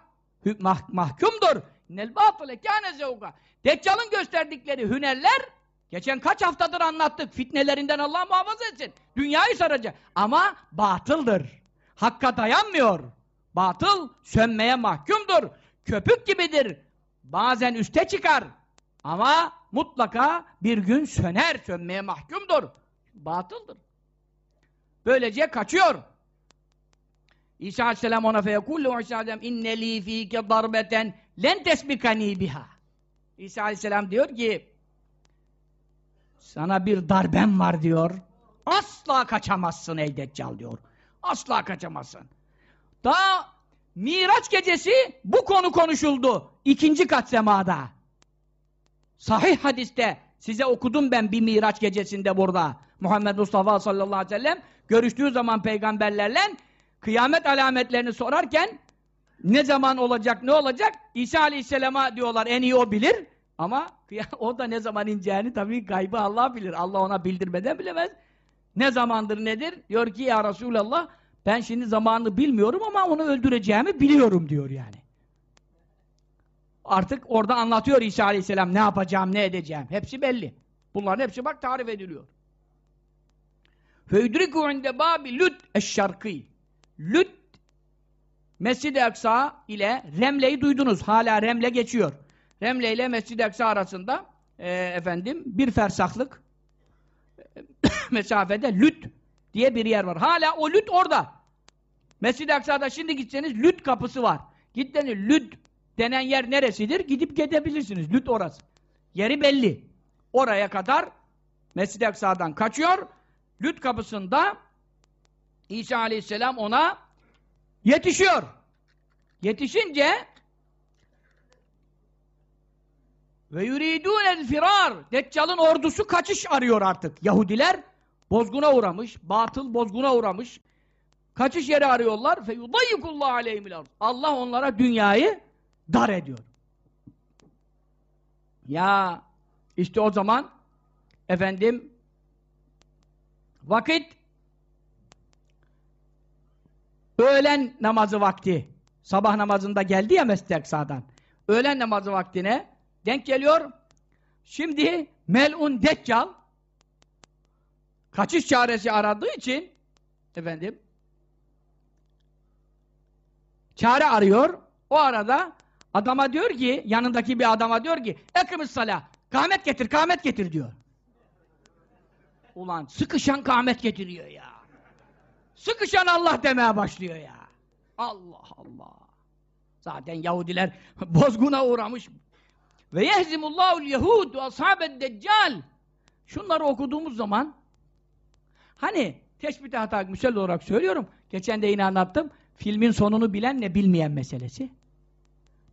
A: mah mahkumdur. Nel batıle kâne zevga. Deccal'ın gösterdikleri hünerler geçen kaç haftadır anlattık. Fitnelerinden Allah muhafaza etsin. Dünyayı saracak. Ama batıldır. Hakka dayanmıyor. Batıl sönmeye mahkumdur. Köpük gibidir. Bazen üste çıkar. Ama mutlaka bir gün söner, sönmeye mahkumdur. Batıldır. Böylece kaçıyor. İsa Aleyhisselam ona feyekullu İsa Aleyhisselam inne li fîke darbeten len tesbikani biha. İsa Aleyhisselam diyor ki sana bir darbem var diyor. Asla kaçamazsın ey Deccal diyor. Asla kaçamazsın. Daha Miraç gecesi bu konu konuşuldu. ikinci kat semada. Sahih hadiste size okudum ben bir Miraç gecesinde burada. Muhammed Mustafa sallallahu aleyhi ve sellem görüştüğü zaman peygamberlerle kıyamet alametlerini sorarken ne zaman olacak, ne olacak? İsa aleyhisselama diyorlar en iyi o bilir. Ama o da ne zaman ineceğini tabii gaybı Allah bilir. Allah ona bildirmeden bilemez. Ne zamandır nedir? Diyor ki ya Resulallah ben şimdi zamanını bilmiyorum ama onu öldüreceğimi biliyorum diyor yani. Artık orada anlatıyor İsa Aleyhisselam ne yapacağım, ne edeceğim. Hepsi belli. Bunların hepsi bak tarif ediliyor. Feydriku inde babi lüt eşşarkı. Lüt Mescid-i Aksa ile Remle'yi duydunuz. Hala Remle geçiyor. Remle ile Mescid-i Aksa arasında e, efendim bir fersahlık mesafede Lüt diye bir yer var. Hala o Lüt orada. Mescid-i Aksa'da şimdi gitseniz Lüt kapısı var. Gitteniz Lüt denen yer neresidir? Gidip gidebilirsiniz. Lüt orası. Yeri belli. Oraya kadar Mescid-i Aksa'dan kaçıyor. Lüt kapısında İsa Aleyhisselam ona yetişiyor. Yetişince ve yuridûnel firar Deccal'ın ordusu kaçış arıyor artık. Yahudiler bozguna uğramış, batıl bozguna uğramış. Kaçış yeri arıyorlar. Fe yudayyikullahu aleyhimil ard. Allah onlara dünyayı dar ediyor. Ya işte o zaman efendim vakit öğlen namazı vakti sabah namazında geldi ya Aksa'dan. Öğlen namazı vaktine denk geliyor. Şimdi melun deccal kaçış çaresi aradığı için efendim çare arıyor. O arada adama diyor ki yanındaki bir adama diyor ki ekimiz sala kâhmet getir kâhmet getir diyor. Ulan sıkışan kâhmet getiriyor ya. Sıkışan Allah demeye başlıyor ya. Allah Allah. Zaten Yahudiler bozguna uğramış. Ve yehzimullahul yehud ve ashabed deccal. Şunları okuduğumuz zaman hani teşbih hata müsel olarak söylüyorum. Geçen de yine anlattım. Filmin sonunu bilenle bilmeyen meselesi.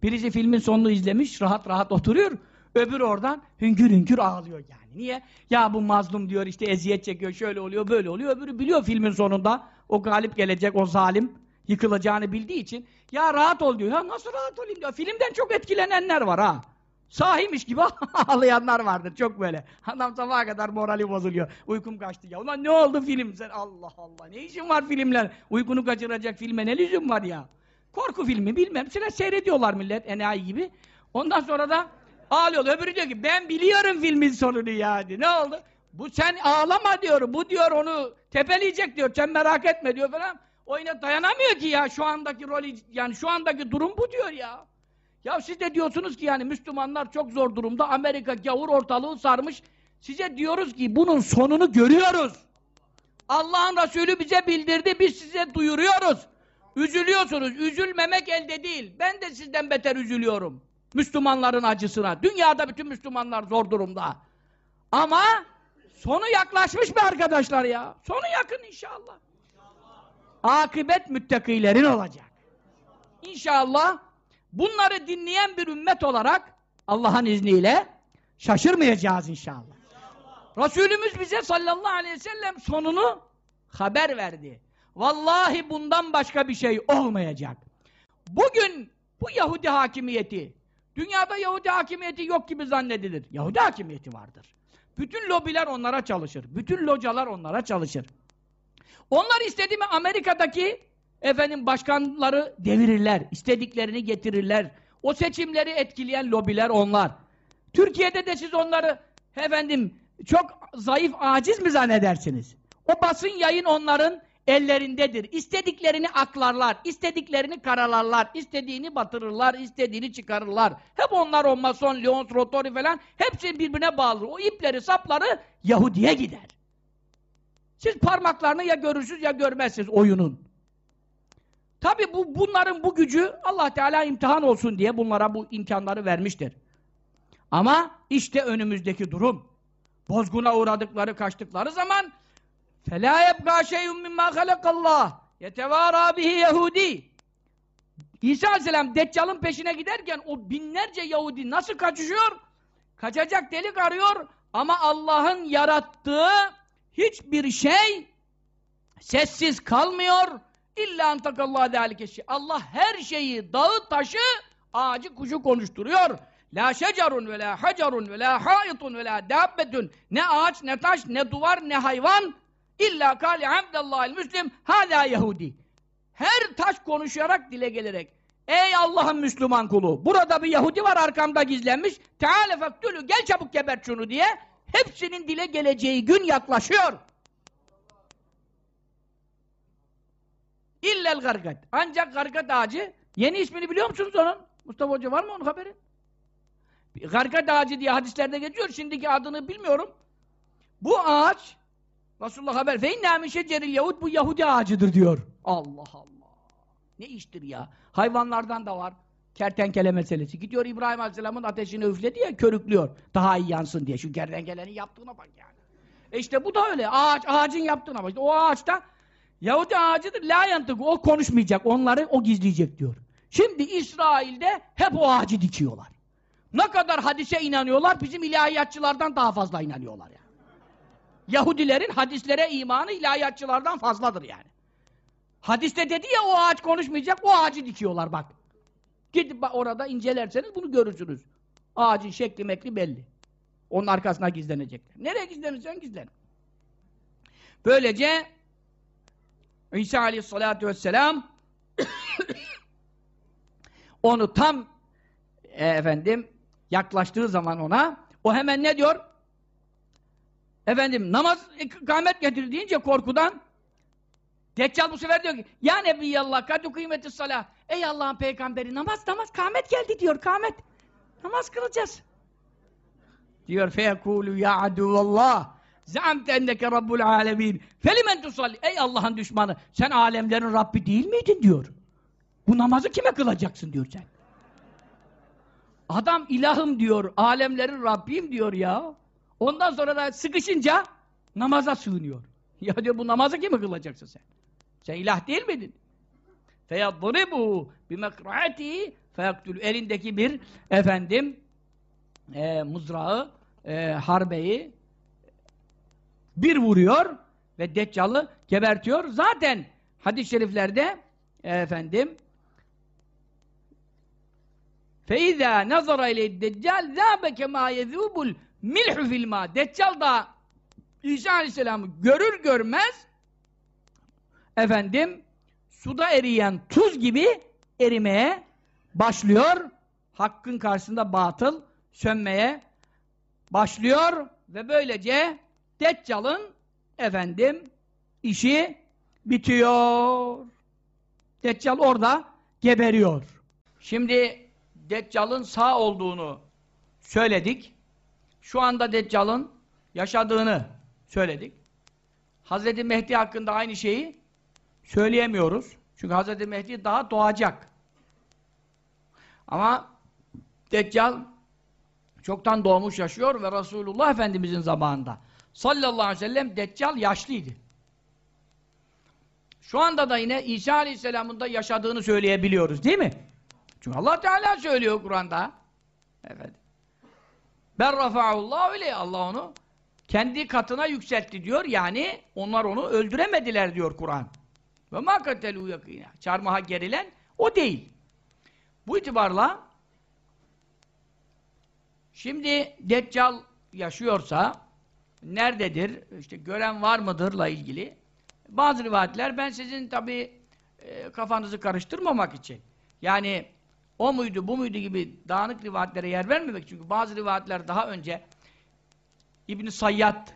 A: Birisi filmin sonunu izlemiş, rahat rahat oturuyor. Öbür oradan hüngür hüngür ağlıyor yani. Niye? Ya bu mazlum diyor işte eziyet çekiyor, şöyle oluyor, böyle oluyor. Öbürü biliyor filmin sonunda o galip gelecek, o zalim yıkılacağını bildiği için ya rahat ol diyor. Ya nasıl rahat olayım diyor. Filmden çok etkilenenler var ha. Sahimiş gibi ağlayanlar vardır çok böyle. Adam sabaha kadar morali bozuluyor. Uykum kaçtı ya. Ulan ne oldu film sen? Allah Allah. Ne işin var filmler? Uykunu kaçıracak filme ne lüzum var ya? Korku filmi bilmem. Sıra seyrediyorlar millet enayi gibi. Ondan sonra da ağlıyor. Öbürü diyor ki ben biliyorum filmin sonunu yani. Ne oldu? Bu sen ağlama diyor. Bu diyor onu tepeleyecek diyor. Sen merak etme diyor falan. O yine dayanamıyor ki ya şu andaki rolü yani şu andaki durum bu diyor ya. Ya siz de diyorsunuz ki yani Müslümanlar çok zor durumda. Amerika gavur ortalığı sarmış. Size diyoruz ki bunun sonunu görüyoruz. Allah'ın Resulü bize bildirdi. Biz size duyuruyoruz. Üzülüyorsunuz. Üzülmemek elde değil. Ben de sizden beter üzülüyorum. Müslümanların acısına. Dünyada bütün Müslümanlar zor durumda. Ama sonu yaklaşmış be arkadaşlar ya. Sonu yakın inşallah. Akıbet müttakilerin olacak. İnşallah bunları dinleyen bir ümmet olarak Allah'ın izniyle şaşırmayacağız inşallah. Resulümüz bize sallallahu aleyhi ve sellem sonunu haber verdi. Vallahi bundan başka bir şey olmayacak. Bugün bu Yahudi hakimiyeti, dünyada Yahudi hakimiyeti yok gibi zannedilir. Yahudi hakimiyeti vardır. Bütün lobiler onlara çalışır. Bütün localar onlara çalışır. Onlar istedi mi Amerika'daki efendim başkanları devirirler. istediklerini getirirler. O seçimleri etkileyen lobiler onlar. Türkiye'de de siz onları efendim çok zayıf, aciz mi zannedersiniz? O basın yayın onların ellerindedir. İstediklerini aklarlar, istediklerini karalarlar, istediğini batırırlar, istediğini çıkarırlar. Hep onlar o mason, Leons, Rotori falan hepsi birbirine bağlı. O ipleri, sapları Yahudi'ye gider. Siz parmaklarını ya görürsünüz ya görmezsiniz oyunun. Tabi bu, bunların bu gücü Allah Teala imtihan olsun diye bunlara bu imkanları vermiştir. Ama işte önümüzdeki durum. Bozguna uğradıkları, kaçtıkları zaman فَلَا يَبْقَى شَيْءٌ مِمَّا خَلَقَ اللّٰهِ يَتَوَارَى بِهِ Yahudi. İsa Aleyhisselam Deccal'ın peşine giderken o binlerce Yahudi nasıl kaçışıyor? Kaçacak delik arıyor ama Allah'ın yarattığı hiçbir şey sessiz kalmıyor. İlla antakallahu zâlike şey. Allah her şeyi, dağı, taşı, ağacı, kuşu konuşturuyor. La şecerun ve la hacerun ve la haitun ve la dabbetun. Ne ağaç, ne taş, ne duvar, ne hayvan. İlla kâli hamdallahil müslim hâlâ Yahudi. Her taş konuşarak dile gelerek. Ey Allah'ın Müslüman kulu. Burada bir Yahudi var arkamda gizlenmiş. Teâle fektülü gel çabuk gebert şunu diye. Hepsinin dile geleceği gün yaklaşıyor. İllel gargat. Ancak gargat ağacı, yeni ismini biliyor musunuz onun? Mustafa Hoca var mı onun haberi? Gargat ağacı diye hadislerde geçiyor, şimdiki adını bilmiyorum. Bu ağaç, Resulullah haber, fe inna min şeceril yahud, bu Yahudi ağacıdır diyor. Allah Allah. Ne iştir ya? Hayvanlardan da var. Kertenkele meselesi. Gidiyor İbrahim Aleyhisselam'ın ateşini üfledi ya, körüklüyor. Daha iyi yansın diye. Şu kertenkelenin yaptığına bak yani. E işte bu da öyle. Ağaç, ağacın yaptığına bak. İşte o ağaçta Yahudi ağacıdır, la yantık, o konuşmayacak, onları o gizleyecek diyor. Şimdi İsrail'de hep o ağacı dikiyorlar. Ne kadar hadise inanıyorlar, bizim ilahiyatçılardan daha fazla inanıyorlar yani. Yahudilerin hadislere imanı ilahiyatçılardan fazladır yani. Hadiste dedi ya o ağaç konuşmayacak, o ağacı dikiyorlar bak. Gidip orada incelerseniz bunu görürsünüz. Ağacın şekli mekli belli. Onun arkasına gizlenecekler. Nereye gizlenirsen gizlen. Böylece İsa aleyhissalatu vesselam onu tam e, efendim yaklaştığı zaman ona o hemen ne diyor? Efendim namaz ikamet getir deyince korkudan Deccal bu sefer diyor ki Ya Nebiyallah kadu kıymeti salah Ey Allah'ın peygamberi namaz namaz kâmet geldi diyor kâmet namaz kılacağız diyor feyekûlü ya aduvallah Zamte enneke rabbul alemin. Felimen tusalli. Ey Allah'ın düşmanı. Sen alemlerin Rabbi değil miydin diyor. Bu namazı kime kılacaksın diyor sen. Adam ilahım diyor. Alemlerin Rabbiyim diyor ya. Ondan sonra da sıkışınca namaza sığınıyor. Ya diyor bu namazı kime kılacaksın sen? Sen ilah değil miydin? Feyadribu bimekra'ati feyaktülü. Elindeki bir efendim e, mızrağı, e, harbeyi bir vuruyor ve Deccal'ı gebertiyor. Zaten hadis-i şeriflerde efendim فَاِذَا نَظَرَ اِلَيْهِ الدَّجَّالِ ذَابَ كَمَا يَذُوبُ milhü filma Deccal da İsa Aleyhisselam'ı görür görmez efendim suda eriyen tuz gibi erimeye başlıyor. Hakkın karşısında batıl sönmeye başlıyor ve böylece Deccal'ın efendim işi bitiyor. Deccal orada geberiyor. Şimdi Deccal'ın sağ olduğunu söyledik. Şu anda Deccal'ın yaşadığını söyledik. Hazreti Mehdi hakkında aynı şeyi söyleyemiyoruz. Çünkü Hazreti Mehdi daha doğacak. Ama Deccal çoktan doğmuş yaşıyor ve Resulullah Efendimizin zamanında sallallahu aleyhi ve sellem Deccal yaşlıydı. Şu anda da yine İsa Aleyhisselam'ın da yaşadığını söyleyebiliyoruz değil mi? Çünkü Allah Teala söylüyor Kur'an'da. Evet. Ben rafa'ullah öyle Allah onu kendi katına yükseltti diyor. Yani onlar onu öldüremediler diyor Kur'an. Ve ma katelu yakînâ. Çarmıha gerilen o değil. Bu itibarla şimdi Deccal yaşıyorsa nerededir? İşte gören var mıdırla ilgili bazı rivayetler ben sizin tabi kafanızı karıştırmamak için yani o muydu bu muydu gibi dağınık rivayetlere yer vermemek çünkü bazı rivayetler daha önce İbn Sayyad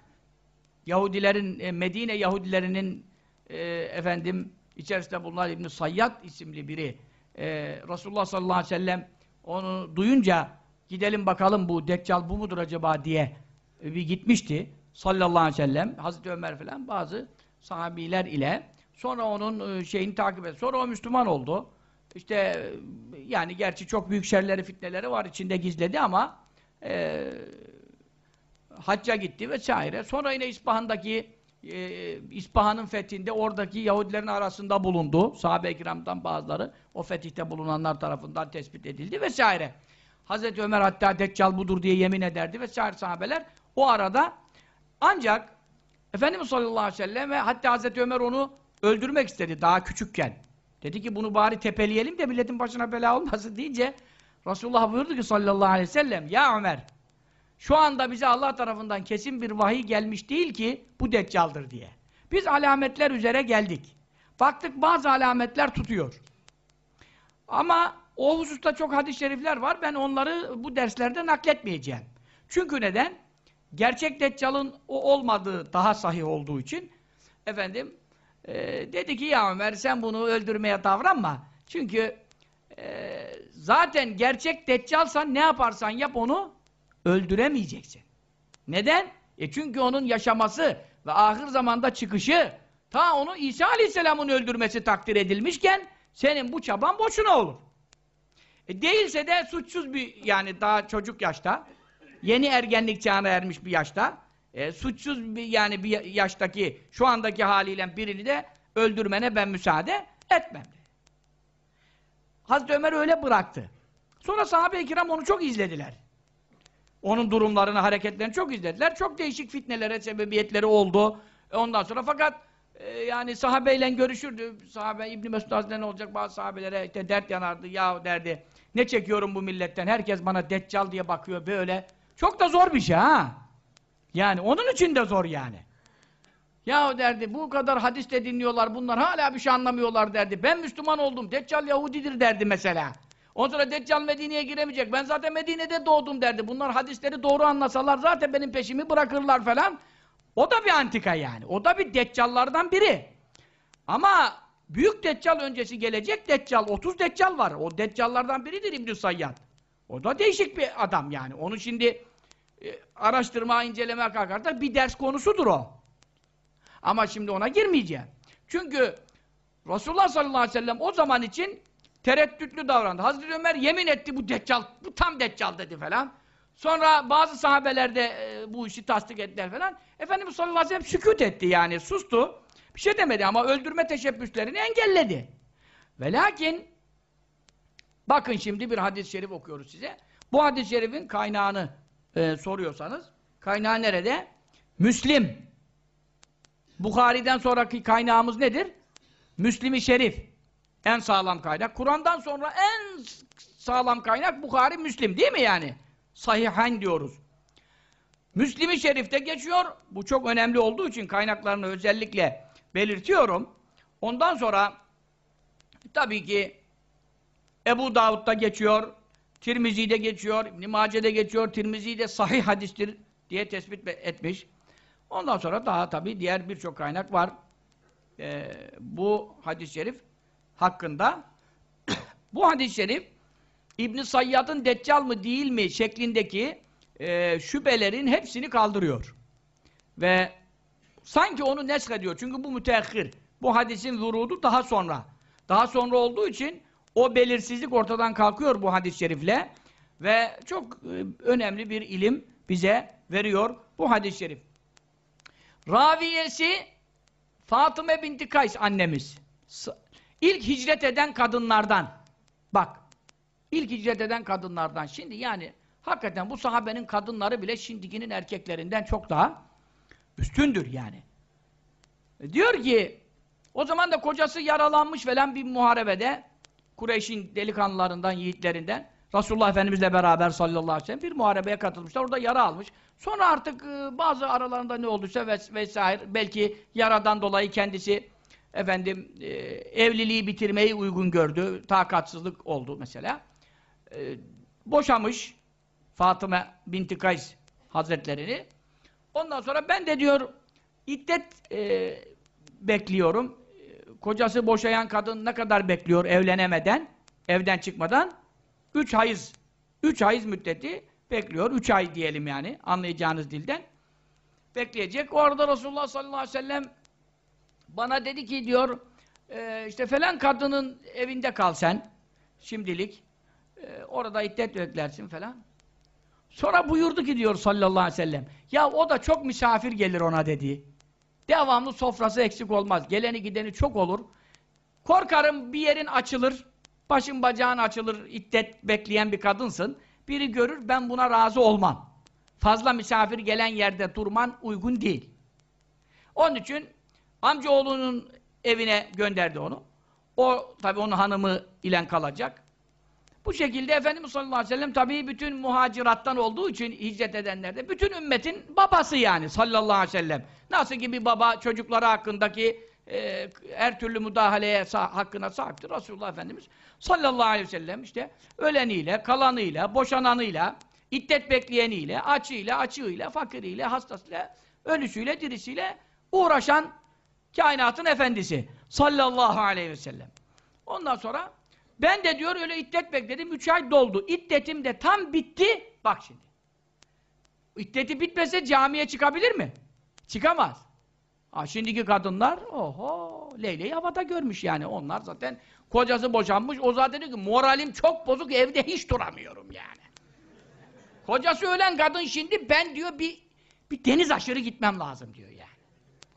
A: Yahudilerin e, Medine Yahudilerinin e, efendim içerisinde bulunan İbn Sayyad isimli biri e, Resulullah sallallahu aleyhi ve sellem onu duyunca gidelim bakalım bu Deccal bu mudur acaba diye e, bir gitmişti sallallahu aleyhi ve sellem Hazreti Ömer falan bazı sahabiler ile sonra onun e, şeyini takip etti. Sonra o Müslüman oldu. İşte yani gerçi çok büyük şerleri fitneleri var içinde gizledi ama e, hacca gitti vesaire. Sonra yine İspahan'daki e, İspahan'ın fethinde oradaki Yahudilerin arasında bulundu. Sahabe-i kiramdan bazıları o fetihte bulunanlar tarafından tespit edildi vesaire. Hazreti Ömer hatta Deccal budur diye yemin ederdi vesaire sahabeler. O arada ancak Efendimiz sallallahu aleyhi ve sellem ve hatta Hazreti Ömer onu öldürmek istedi daha küçükken. Dedi ki bunu bari tepeleyelim de milletin başına bela olmasın deyince Resulullah buyurdu ki sallallahu aleyhi ve sellem Ya Ömer şu anda bize Allah tarafından kesin bir vahiy gelmiş değil ki bu deccaldır diye. Biz alametler üzere geldik. Baktık bazı alametler tutuyor. Ama o hususta çok hadis-i şerifler var. Ben onları bu derslerde nakletmeyeceğim. Çünkü neden? Gerçek deccalın o olmadığı daha sahih olduğu için efendim e, dedi ki ya Ömer sen bunu öldürmeye davranma. Çünkü e, zaten gerçek deccalsan ne yaparsan yap onu öldüremeyeceksin. Neden? E çünkü onun yaşaması ve ahir zamanda çıkışı ta onu İsa Aleyhisselam'ın öldürmesi takdir edilmişken senin bu çaban boşuna olur. E değilse de suçsuz bir yani daha çocuk yaşta yeni ergenlik çağına ermiş bir yaşta e, suçsuz bir yani bir yaştaki şu andaki haliyle birini de öldürmene ben müsaade etmem. Hazreti Ömer öyle bıraktı. Sonra sahabe-i kiram onu çok izlediler. Onun durumlarını, hareketlerini çok izlediler. Çok değişik fitnelere sebebiyetleri oldu. E ondan sonra fakat e, yani sahabeyle görüşürdü. Sahabe İbn Mesud Hazretleri ne olacak? Bazı sahabelere işte dert yanardı. Ya derdi. Ne çekiyorum bu milletten? Herkes bana deccal diye bakıyor böyle. Çok da zor bir şey ha. Yani onun için de zor yani. Ya derdi bu kadar hadis de dinliyorlar bunlar hala bir şey anlamıyorlar derdi. Ben Müslüman oldum. Deccal Yahudidir derdi mesela. Ondan sonra Deccal Medine'ye giremeyecek. Ben zaten Medine'de doğdum derdi. Bunlar hadisleri doğru anlasalar zaten benim peşimi bırakırlar falan. O da bir antika yani. O da bir Deccallardan biri. Ama büyük Deccal öncesi gelecek Deccal. 30 Deccal var. O Deccallardan biridir İbn-i. O da değişik bir adam yani. Onu şimdi e, araştırma, inceleme kalkarsa bir ders konusudur o. Ama şimdi ona girmeyeceğim. Çünkü Resulullah sallallahu aleyhi ve sellem o zaman için tereddütlü davrandı. Hazreti Ömer yemin etti bu deccal, bu tam deccal dedi falan. Sonra bazı sahabeler de e, bu işi tasdik ettiler falan. Efendimiz sallallahu aleyhi ve sellem sükut etti yani sustu. Bir şey demedi ama öldürme teşebbüslerini engelledi. Ve lakin bakın şimdi bir hadis-i şerif okuyoruz size. Bu hadis-i şerifin kaynağını e, soruyorsanız kaynağı nerede? Müslim. Bukhari'den sonraki kaynağımız nedir? Müslim-i Şerif. En sağlam kaynak. Kur'an'dan sonra en sağlam kaynak Bukhari, Müslim değil mi yani? Sahihayn diyoruz. Müslim-i Şerif'te geçiyor. Bu çok önemli olduğu için kaynaklarını özellikle belirtiyorum. Ondan sonra tabii ki Ebu Davud'da geçiyor, Tirmizi'de geçiyor, İbn-i Mace'de geçiyor, Tirmizi'de sahih hadistir diye tespit etmiş. Ondan sonra daha tabii diğer birçok kaynak var. Ee, bu hadis-i şerif hakkında. bu hadis-i şerif İbn Sayyad'ın deccal mı değil mi şeklindeki e, şüphelerin hepsini kaldırıyor. Ve sanki onu nesk ediyor. Çünkü bu müteahhir. Bu hadisin vurudu daha sonra. Daha sonra olduğu için o belirsizlik ortadan kalkıyor bu hadis-i şerifle. Ve çok e, önemli bir ilim bize veriyor bu hadis-i şerif. Raviyesi Fatıma binti Kays annemiz. İlk hicret eden kadınlardan. Bak. İlk hicret eden kadınlardan. Şimdi yani hakikaten bu sahabenin kadınları bile şimdikinin erkeklerinden çok daha üstündür yani. E diyor ki o zaman da kocası yaralanmış falan bir muharebede Kureyş'in delikanlılarından, yiğitlerinden Resulullah Efendimizle beraber sallallahu aleyhi ve sellem bir muharebeye katılmışlar. Orada yara almış. Sonra artık e, bazı aralarında ne olduysa ves vesaire belki yaradan dolayı kendisi efendim e, evliliği bitirmeyi uygun gördü. Takatsızlık oldu mesela. E, boşamış Fatıma binti Kays Hazretlerini. Ondan sonra ben de diyor iddet e, bekliyorum. Kocası boşayan kadın ne kadar bekliyor evlenemeden, evden çıkmadan? Üç hayız. Üç hayız müddeti bekliyor. Üç ay diyelim yani anlayacağınız dilden. Bekleyecek. O arada Resulullah sallallahu aleyhi ve sellem bana dedi ki diyor e, işte falan kadının evinde kal sen şimdilik. E, orada iddet beklersin falan. Sonra buyurdu ki diyor sallallahu aleyhi ve sellem ya o da çok misafir gelir ona dedi. Devamlı sofrası eksik olmaz. Geleni gideni çok olur. Korkarım bir yerin açılır. Başın bacağın açılır. iddet bekleyen bir kadınsın. Biri görür ben buna razı olmam. Fazla misafir gelen yerde durman uygun değil. Onun için amcaoğlunun evine gönderdi onu. O tabi onun hanımı ile kalacak. Bu şekilde Efendimiz sallallahu aleyhi ve sellem tabii bütün muhacirattan olduğu için hicret edenlerde bütün ümmetin babası yani sallallahu aleyhi ve sellem. Nasıl ki bir baba çocukları hakkındaki e, her türlü müdahaleye sa hakkına sahiptir Resulullah Efendimiz sallallahu aleyhi ve sellem işte öleniyle, kalanıyla, boşananıyla, iddet bekleyeniyle, açıyla, açığıyla, fakiriyle, hastasıyla, ölüsüyle, dirisiyle uğraşan kainatın efendisi sallallahu aleyhi ve sellem. Ondan sonra ben de diyor öyle iddet bekledim. Üç ay doldu. İddetim de tam bitti. Bak şimdi. İddeti bitmese camiye çıkabilir mi? Çıkamaz. Ha, şimdiki kadınlar oho Leyle'yi havada görmüş yani. Onlar zaten kocası boşanmış. O zaten diyor ki moralim çok bozuk evde hiç duramıyorum yani. Kocası ölen kadın şimdi ben diyor bir bir deniz aşırı gitmem lazım diyor yani.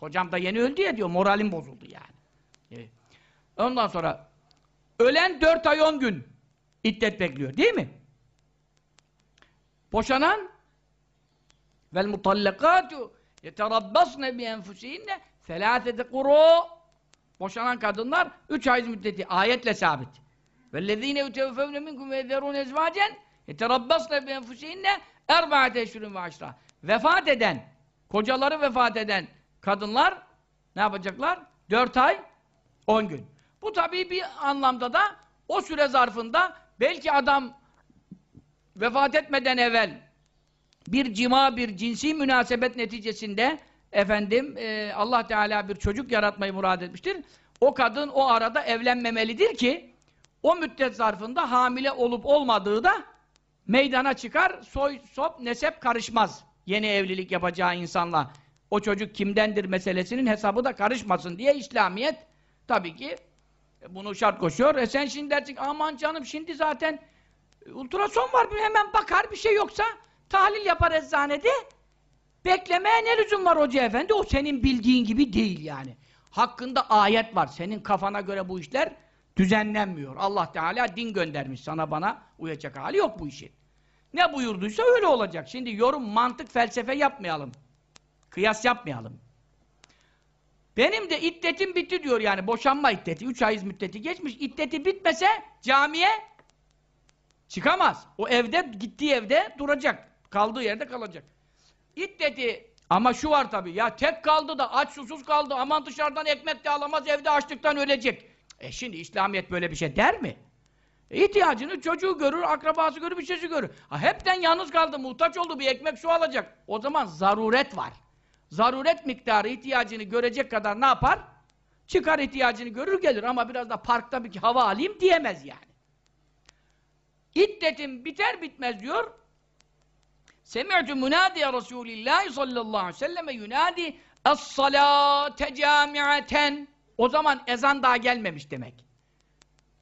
A: Kocam da yeni öldü ya diyor moralim bozuldu yani. Ondan sonra Ölen dört ay on gün iddet bekliyor. Değil mi? Boşanan vel mutallakatu yeterabbasne bi enfusihinne felâfete kuru Boşanan kadınlar üç ay müddeti ayetle sabit. Vellezîne yutevfevne minkum ve yezerûne ezvâcen yeterabbasne bi enfusihinne erba'ate eşhurun ve aşra. Vefat eden, kocaları vefat eden kadınlar ne yapacaklar? Dört ay, on gün. Bu tabii bir anlamda da o süre zarfında belki adam vefat etmeden evvel bir cima, bir cinsi münasebet neticesinde efendim e, Allah Teala bir çocuk yaratmayı murad etmiştir. O kadın o arada evlenmemelidir ki o müddet zarfında hamile olup olmadığı da meydana çıkar. Soy, sop, nesep karışmaz. Yeni evlilik yapacağı insanla o çocuk kimdendir meselesinin hesabı da karışmasın diye İslamiyet tabii ki bunu şart koşuyor. E sen şimdi dersin aman canım şimdi zaten ultrason var hemen bakar bir şey yoksa tahlil yapar eczanede beklemeye ne lüzum var hoca efendi o senin bildiğin gibi değil yani. Hakkında ayet var. Senin kafana göre bu işler düzenlenmiyor. Allah Teala din göndermiş sana bana uyacak hali yok bu işin. Ne buyurduysa öyle olacak. Şimdi yorum, mantık, felsefe yapmayalım. Kıyas yapmayalım. Benim de iddetim bitti diyor yani boşanma iddeti. Üç ay müddeti geçmiş. İddeti bitmese camiye çıkamaz. O evde, gittiği evde duracak. Kaldığı yerde kalacak. İddeti ama şu var tabii ya tek kaldı da aç susuz kaldı aman dışarıdan ekmek de alamaz evde açlıktan ölecek. E şimdi İslamiyet böyle bir şey der mi? E ihtiyacını çocuğu görür, akrabası görür, bir şeysi görür. Ha, hepten yalnız kaldı, muhtaç oldu bir ekmek su alacak. O zaman zaruret var zaruret miktarı ihtiyacını görecek kadar ne yapar? Çıkar ihtiyacını görür gelir ama biraz da parkta bir hava alayım diyemez yani. İddetim biter bitmez diyor. Semi'tu munadiye Resulillah sallallahu aleyhi ve selleme yunadi es-salate camiaten o zaman ezan daha gelmemiş demek.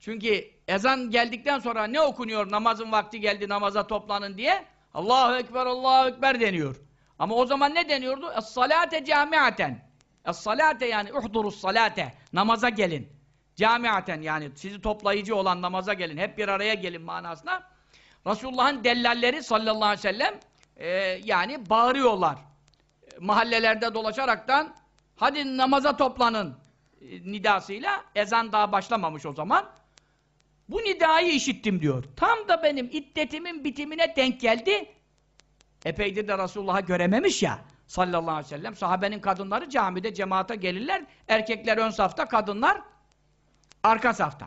A: Çünkü ezan geldikten sonra ne okunuyor namazın vakti geldi namaza toplanın diye? Allahu Ekber, Allahu Ekber deniyor. Ama o zaman ne deniyordu? Es-salate camiaten. Es-salate yani uhdurus salate. Namaza gelin. Camiaten yani sizi toplayıcı olan namaza gelin. Hep bir araya gelin manasına. Resulullah'ın dellalleri sallallahu aleyhi ve sellem e, yani bağırıyorlar. Mahallelerde dolaşaraktan hadi namaza toplanın e, nidasıyla ezan daha başlamamış o zaman. Bu nidayı işittim diyor. Tam da benim iddetimin bitimine denk geldi. Epeydir de Resulullah'ı görememiş ya sallallahu aleyhi ve sellem. Sahabenin kadınları camide cemaate gelirler. Erkekler ön safta, kadınlar arka safta.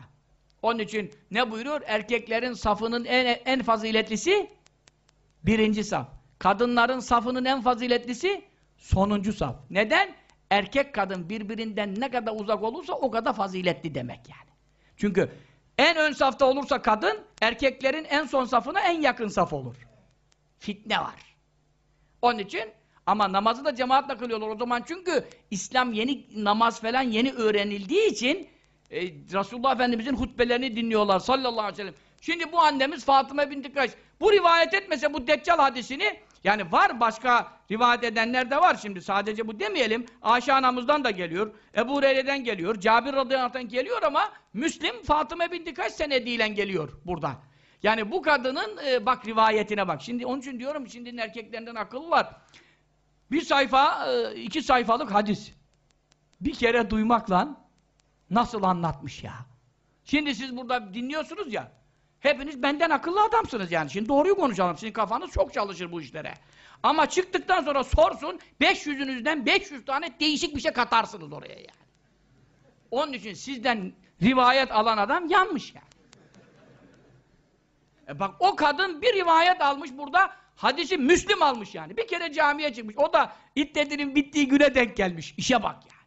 A: Onun için ne buyuruyor? Erkeklerin safının en, en faziletlisi birinci saf. Kadınların safının en faziletlisi sonuncu saf. Neden? Erkek kadın birbirinden ne kadar uzak olursa o kadar faziletli demek yani. Çünkü en ön safta olursa kadın, erkeklerin en son safına en yakın saf olur. Fitne var. Onun için ama namazı da cemaatle kılıyorlar o zaman çünkü İslam yeni namaz falan yeni öğrenildiği için e, Resulullah Efendimizin hutbelerini dinliyorlar sallallahu aleyhi ve sellem. Şimdi bu annemiz Fatıma binti Kays bu rivayet etmese bu Deccal hadisini yani var başka rivayet edenler de var şimdi sadece bu demeyelim. Ayşe anamızdan da geliyor. Ebu Hureyre'den geliyor. Cabir radıyallahu geliyor ama Müslim Fatıma binti Kays senediyle geliyor burada. Yani bu kadının e, bak rivayetine bak. Şimdi onun için diyorum şimdinin erkeklerinden akıllı var. Bir sayfa, e, iki sayfalık hadis. Bir kere duymakla nasıl anlatmış ya. Şimdi siz burada dinliyorsunuz ya. Hepiniz benden akıllı adamsınız yani. Şimdi doğruyu konuşalım. Sizin kafanız çok çalışır bu işlere. Ama çıktıktan sonra sorsun 500'ünüzden 500 tane değişik bir şey katarsınız oraya yani. Onun için sizden rivayet alan adam yanmış yani. E bak o kadın bir rivayet almış burada hadisi Müslim almış yani. Bir kere camiye çıkmış. O da iddetinin bittiği güne denk gelmiş. İşe bak yani.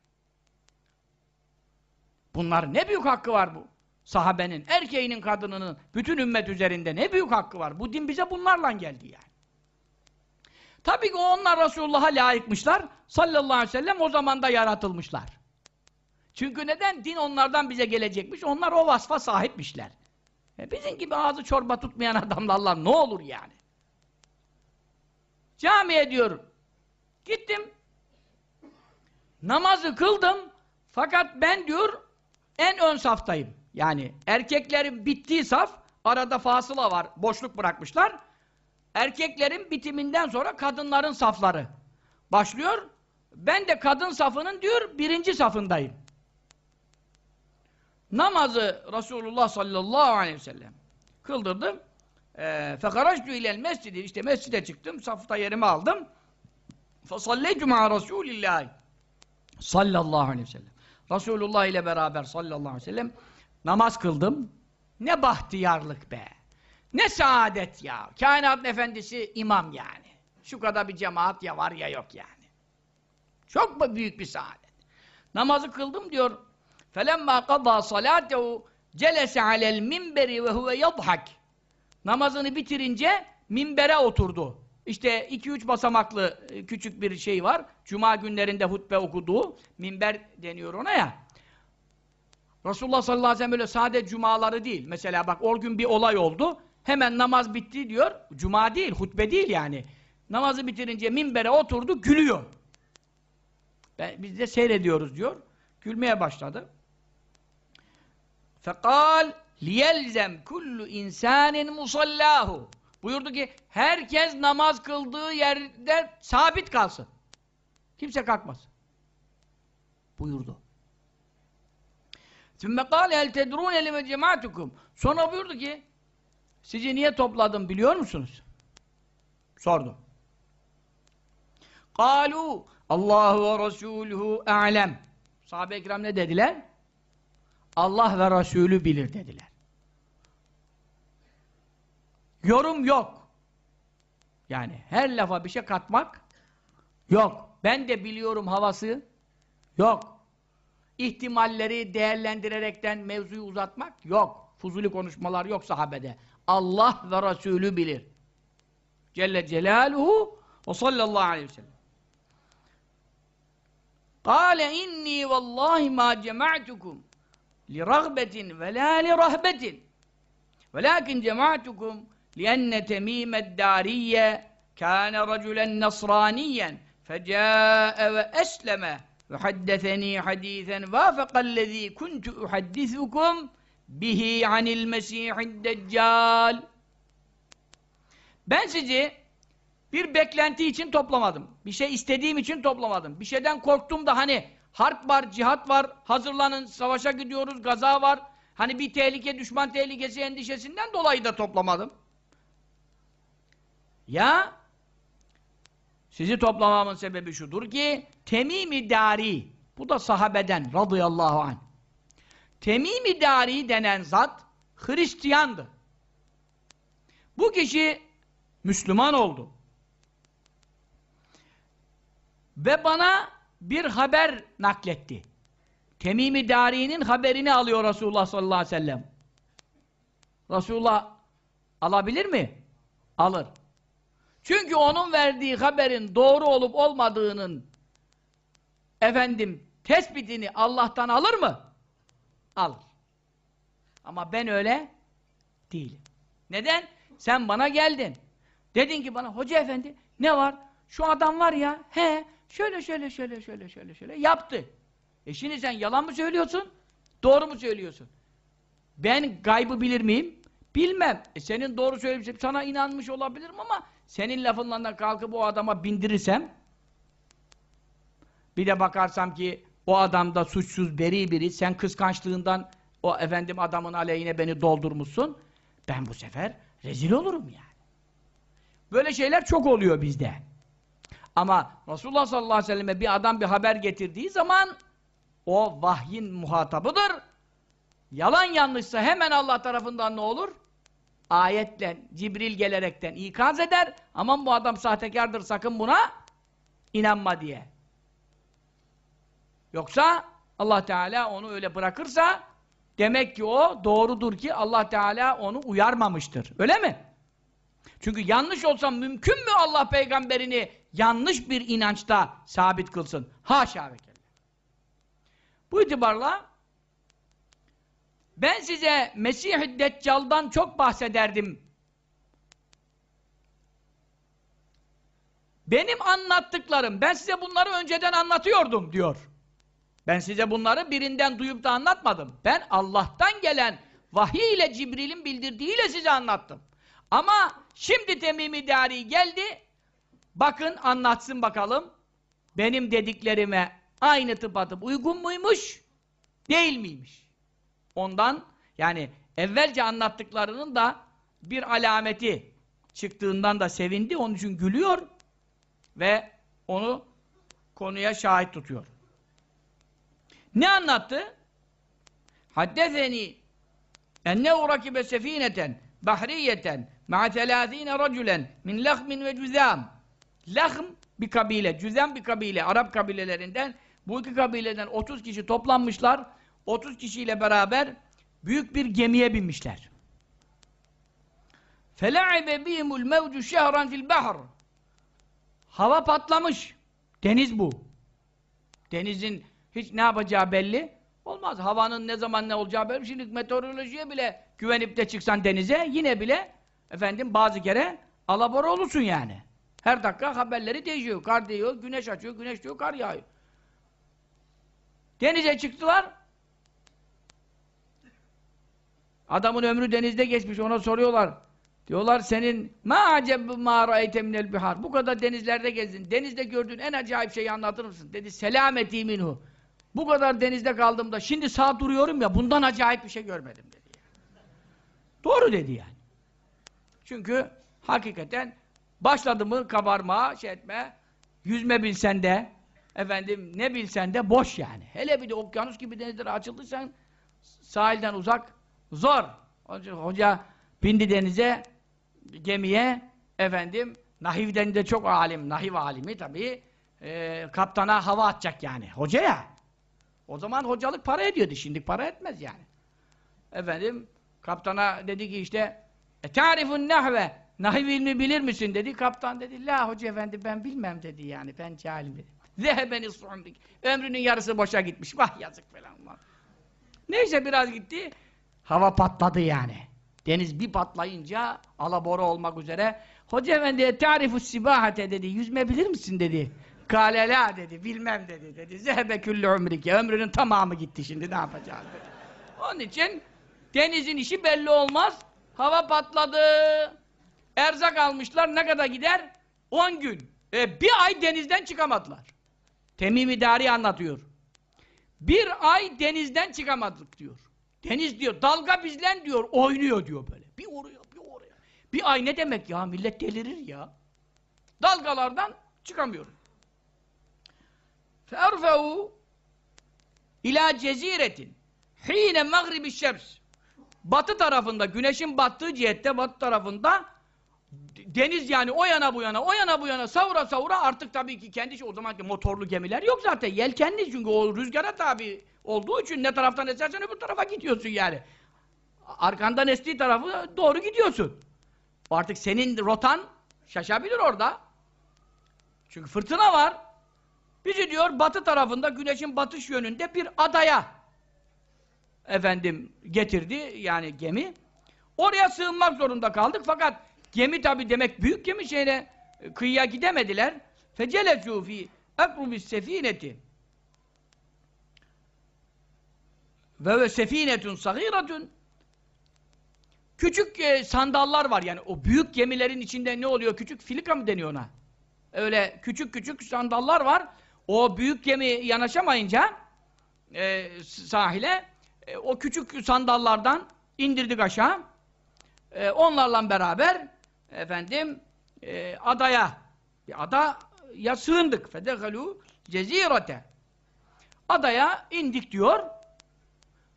A: Bunlar ne büyük hakkı var bu. Sahabenin, erkeğinin, kadınının, bütün ümmet üzerinde ne büyük hakkı var. Bu din bize bunlarla geldi yani. Tabii ki onlar Resulullah'a layıkmışlar. Sallallahu aleyhi ve sellem o zaman da yaratılmışlar. Çünkü neden? Din onlardan bize gelecekmiş. Onlar o vasfa sahipmişler. E bizim gibi ağzı çorba tutmayan adamlarla ne olur yani? Camiye diyor. Gittim. Namazı kıldım. Fakat ben diyor en ön saftayım. Yani erkeklerin bittiği saf, arada fasıla var, boşluk bırakmışlar. Erkeklerin bitiminden sonra kadınların safları başlıyor. Ben de kadın safının diyor birinci safındayım namazı Resulullah sallallahu aleyhi ve sellem kıldırdım. Ee, Fekaraçtu ilel mescidi. İşte mescide çıktım. Safta yerimi aldım. Fasalleytu ma Resulillah sallallahu aleyhi ve sellem. Resulullah ile beraber sallallahu aleyhi ve sellem namaz kıldım. Ne bahtiyarlık be. Ne saadet ya. Kainatın efendisi imam yani. Şu kadar bir cemaat ya var ya yok yani. Çok büyük bir saadet. Namazı kıldım diyor فَلَمَّا قَضَى صَلَاتَهُ جَلَسَ عَلَى الْمِنْبَرِ وَهُوَ يَضْحَكِ Namazını bitirince minbere oturdu. İşte iki üç basamaklı e, küçük bir şey var. Cuma günlerinde hutbe okuduğu minber deniyor ona ya. Resulullah sallallahu aleyhi ve sellem öyle sade cumaları değil. Mesela bak o gün bir olay oldu. Hemen namaz bitti diyor. Cuma değil, hutbe değil yani. Namazı bitirince minbere oturdu, gülüyor. Ben, biz de seyrediyoruz diyor. Gülmeye başladı. Fekal liyelzem kullu insanin musallahu. Buyurdu ki herkes namaz kıldığı yerde sabit kalsın. Kimse kalkmasın. Buyurdu. Sümme kâle hel tedrûne lime cemaatukum. Sonra buyurdu ki sizi niye topladım biliyor musunuz? Sordu. Kalu Allahu ve Resuluhu a'lem. Sahabe-i ne dediler? Allah ve Resulü bilir dediler. Yorum yok. Yani her lafa bir şey katmak yok. Ben de biliyorum havası yok. İhtimalleri değerlendirerekten mevzuyu uzatmak yok. Fuzuli konuşmalar yok sahabede. Allah ve Resulü bilir. Celle Celaluhu ve sallallahu aleyhi ve sellem. Kale inni vallahi ma cema'tukum li ragbetin ve la li rahbetin. Velakin cema'tukum لأن تميم الدارية كان رجلا نصرانيا فجاء وأسلم ve haddeseni hadisen vafakallezî kuntu uhaddisukum bihi anil mesihid deccal ben sizi bir beklenti için toplamadım. Bir şey istediğim için toplamadım. Bir şeyden korktum da hani harp var, cihat var, hazırlanın, savaşa gidiyoruz, gaza var. Hani bir tehlike, düşman tehlikesi endişesinden dolayı da toplamadım. Ya sizi toplamamın sebebi şudur ki Temim-i Dari bu da sahabeden radıyallahu anh. Temim-i Dari denen zat Hristiyandı. Bu kişi Müslüman oldu. Ve bana bir haber nakletti. Temim-i Dari'nin haberini alıyor Resulullah sallallahu aleyhi ve sellem. Resulullah alabilir mi? Alır. Çünkü onun verdiği haberin doğru olup olmadığının efendim tespitini Allah'tan alır mı? Alır. Ama ben öyle değilim. Neden? Sen bana geldin. Dedin ki bana hoca efendi ne var? Şu adam var ya he şöyle şöyle şöyle şöyle şöyle şöyle yaptı. E şimdi sen yalan mı söylüyorsun? Doğru mu söylüyorsun? Ben gaybı bilir miyim? Bilmem. E senin doğru söyleyip sana inanmış olabilirim ama senin lafından da kalkıp o adama bindirirsem bir de bakarsam ki o adam da suçsuz beri biri sen kıskançlığından o efendim adamın aleyhine beni doldurmuşsun ben bu sefer rezil olurum yani. Böyle şeyler çok oluyor bizde. Ama Resulullah sallallahu aleyhi ve selleme bir adam bir haber getirdiği zaman o vahyin muhatabıdır. Yalan yanlışsa hemen Allah tarafından ne olur? Ayetle, Cibril gelerekten ikaz eder. Aman bu adam sahtekardır sakın buna inanma diye. Yoksa Allah Teala onu öyle bırakırsa demek ki o doğrudur ki Allah Teala onu uyarmamıştır. Öyle mi? Çünkü yanlış olsa mümkün mü Allah peygamberini yanlış bir inançta sabit kılsın? Haşa ve kella. Bu itibarla ben size Mesih-i Deccal'dan çok bahsederdim. Benim anlattıklarım, ben size bunları önceden anlatıyordum diyor. Ben size bunları birinden duyup da anlatmadım. Ben Allah'tan gelen vahiy ile Cibril'in bildirdiğiyle size anlattım. Ama şimdi Temim-i geldi, bakın anlatsın bakalım, benim dediklerime aynı tıpatıp uygun muymuş, değil miymiş? Ondan, yani evvelce anlattıklarının da bir alameti çıktığından da sevindi, onun için gülüyor ve onu konuya şahit tutuyor. Ne anlattı? Haddeseni enne urakibe sefineten bahriyeten ma'a telâzîne racülen min lahmin ve cüzâm lahm bir kabile, cüzem bir kabile, Arap kabilelerinden bu iki kabileden 30 kişi toplanmışlar 30 kişiyle beraber büyük bir gemiye binmişler. فَلَعِبَ بِهِمُ الْمَوْجُ شَهْرًا fil bahr Hava patlamış. Deniz bu. Denizin hiç ne yapacağı belli olmaz. Havanın ne zaman ne olacağı belli. Şimdi meteorolojiye bile güvenip de çıksan denize yine bile efendim bazı kere alabora olursun yani. Her dakika haberleri değişiyor. Kar değiyor, güneş açıyor, güneş diyor, kar yağıyor. Denize çıktılar. Adamın ömrü denizde geçmiş. Ona soruyorlar. Diyorlar senin ma aceb ma ra'eyte minel bihar. Bu kadar denizlerde gezdin. Denizde gördüğün en acayip şeyi anlatır mısın? Dedi selameti minhu. Bu kadar denizde kaldım da şimdi sağ duruyorum ya bundan acayip bir şey görmedim dedi. Yani. Doğru dedi yani. Çünkü hakikaten başladı mı kabarma, şey etme, yüzme bilsen de efendim ne bilsen de boş yani. Hele bir de okyanus gibi denizlere açıldıysan sahilden uzak zor. Hoca, hoca bindi denize gemiye efendim Nahiv'den de çok alim, Nahiv alimi tabii e, kaptana hava atacak yani. Hoca ya. O zaman hocalık para ediyordu. Şimdi para etmez yani. Efendim kaptana dedi ki işte e tarifun nahve nahiv ilmi bilir misin dedi. Kaptan dedi la hoca efendi ben bilmem dedi yani. Ben cahilim dedi. Zehebeni suhumdik. Ömrünün yarısı boşa gitmiş. Vah yazık falan. Neyse biraz gitti. Hava patladı yani. Deniz bir patlayınca alabora olmak üzere Hoca efendi tarifus sibahate dedi. Yüzme bilir misin dedi. Kalela dedi, bilmem dedi dedi. Zehebe küllü ömrike. Ömrünün tamamı gitti şimdi ne yapacağız dedi. Onun için denizin işi belli olmaz. Hava patladı. Erzak almışlar ne kadar gider? 10 gün. E, bir ay denizden çıkamadılar. Temim Dari anlatıyor. Bir ay denizden çıkamadık diyor. Deniz diyor, dalga bizlen diyor, oynuyor diyor böyle. Bir oraya, bir oraya. Bir ay ne demek ya? Millet delirir ya. Dalgalardan çıkamıyorum. فَاَرْفَعُوا ila ceziretin hine mağribi şems batı tarafında, güneşin battığı cihette batı tarafında deniz yani o yana bu yana, o yana bu yana savura savura artık tabii ki kendi o zamanki motorlu gemiler yok zaten. Yelkenli çünkü o rüzgara tabi olduğu için ne taraftan esersen öbür tarafa gidiyorsun yani. Arkandan estiği tarafı doğru gidiyorsun. Artık senin rotan şaşabilir orada. Çünkü fırtına var. Bizi diyor batı tarafında güneşin batış yönünde bir adaya efendim getirdi yani gemi. Oraya sığınmak zorunda kaldık fakat gemi tabi demek büyük gemi şeyle e, kıyıya gidemediler. Fecelesu fi akrubis sefineti. Ve sefinetun sagiratun. Küçük e, sandallar var yani o büyük gemilerin içinde ne oluyor? Küçük filika mı deniyor ona? Öyle küçük küçük sandallar var. O büyük gemi yanaşamayınca e, sahile e, o küçük sandallardan indirdik aşağı. E, onlarla beraber efendim e, adaya. Bir adaya sığındık. Fedekalu cezirete. Adaya indik diyor.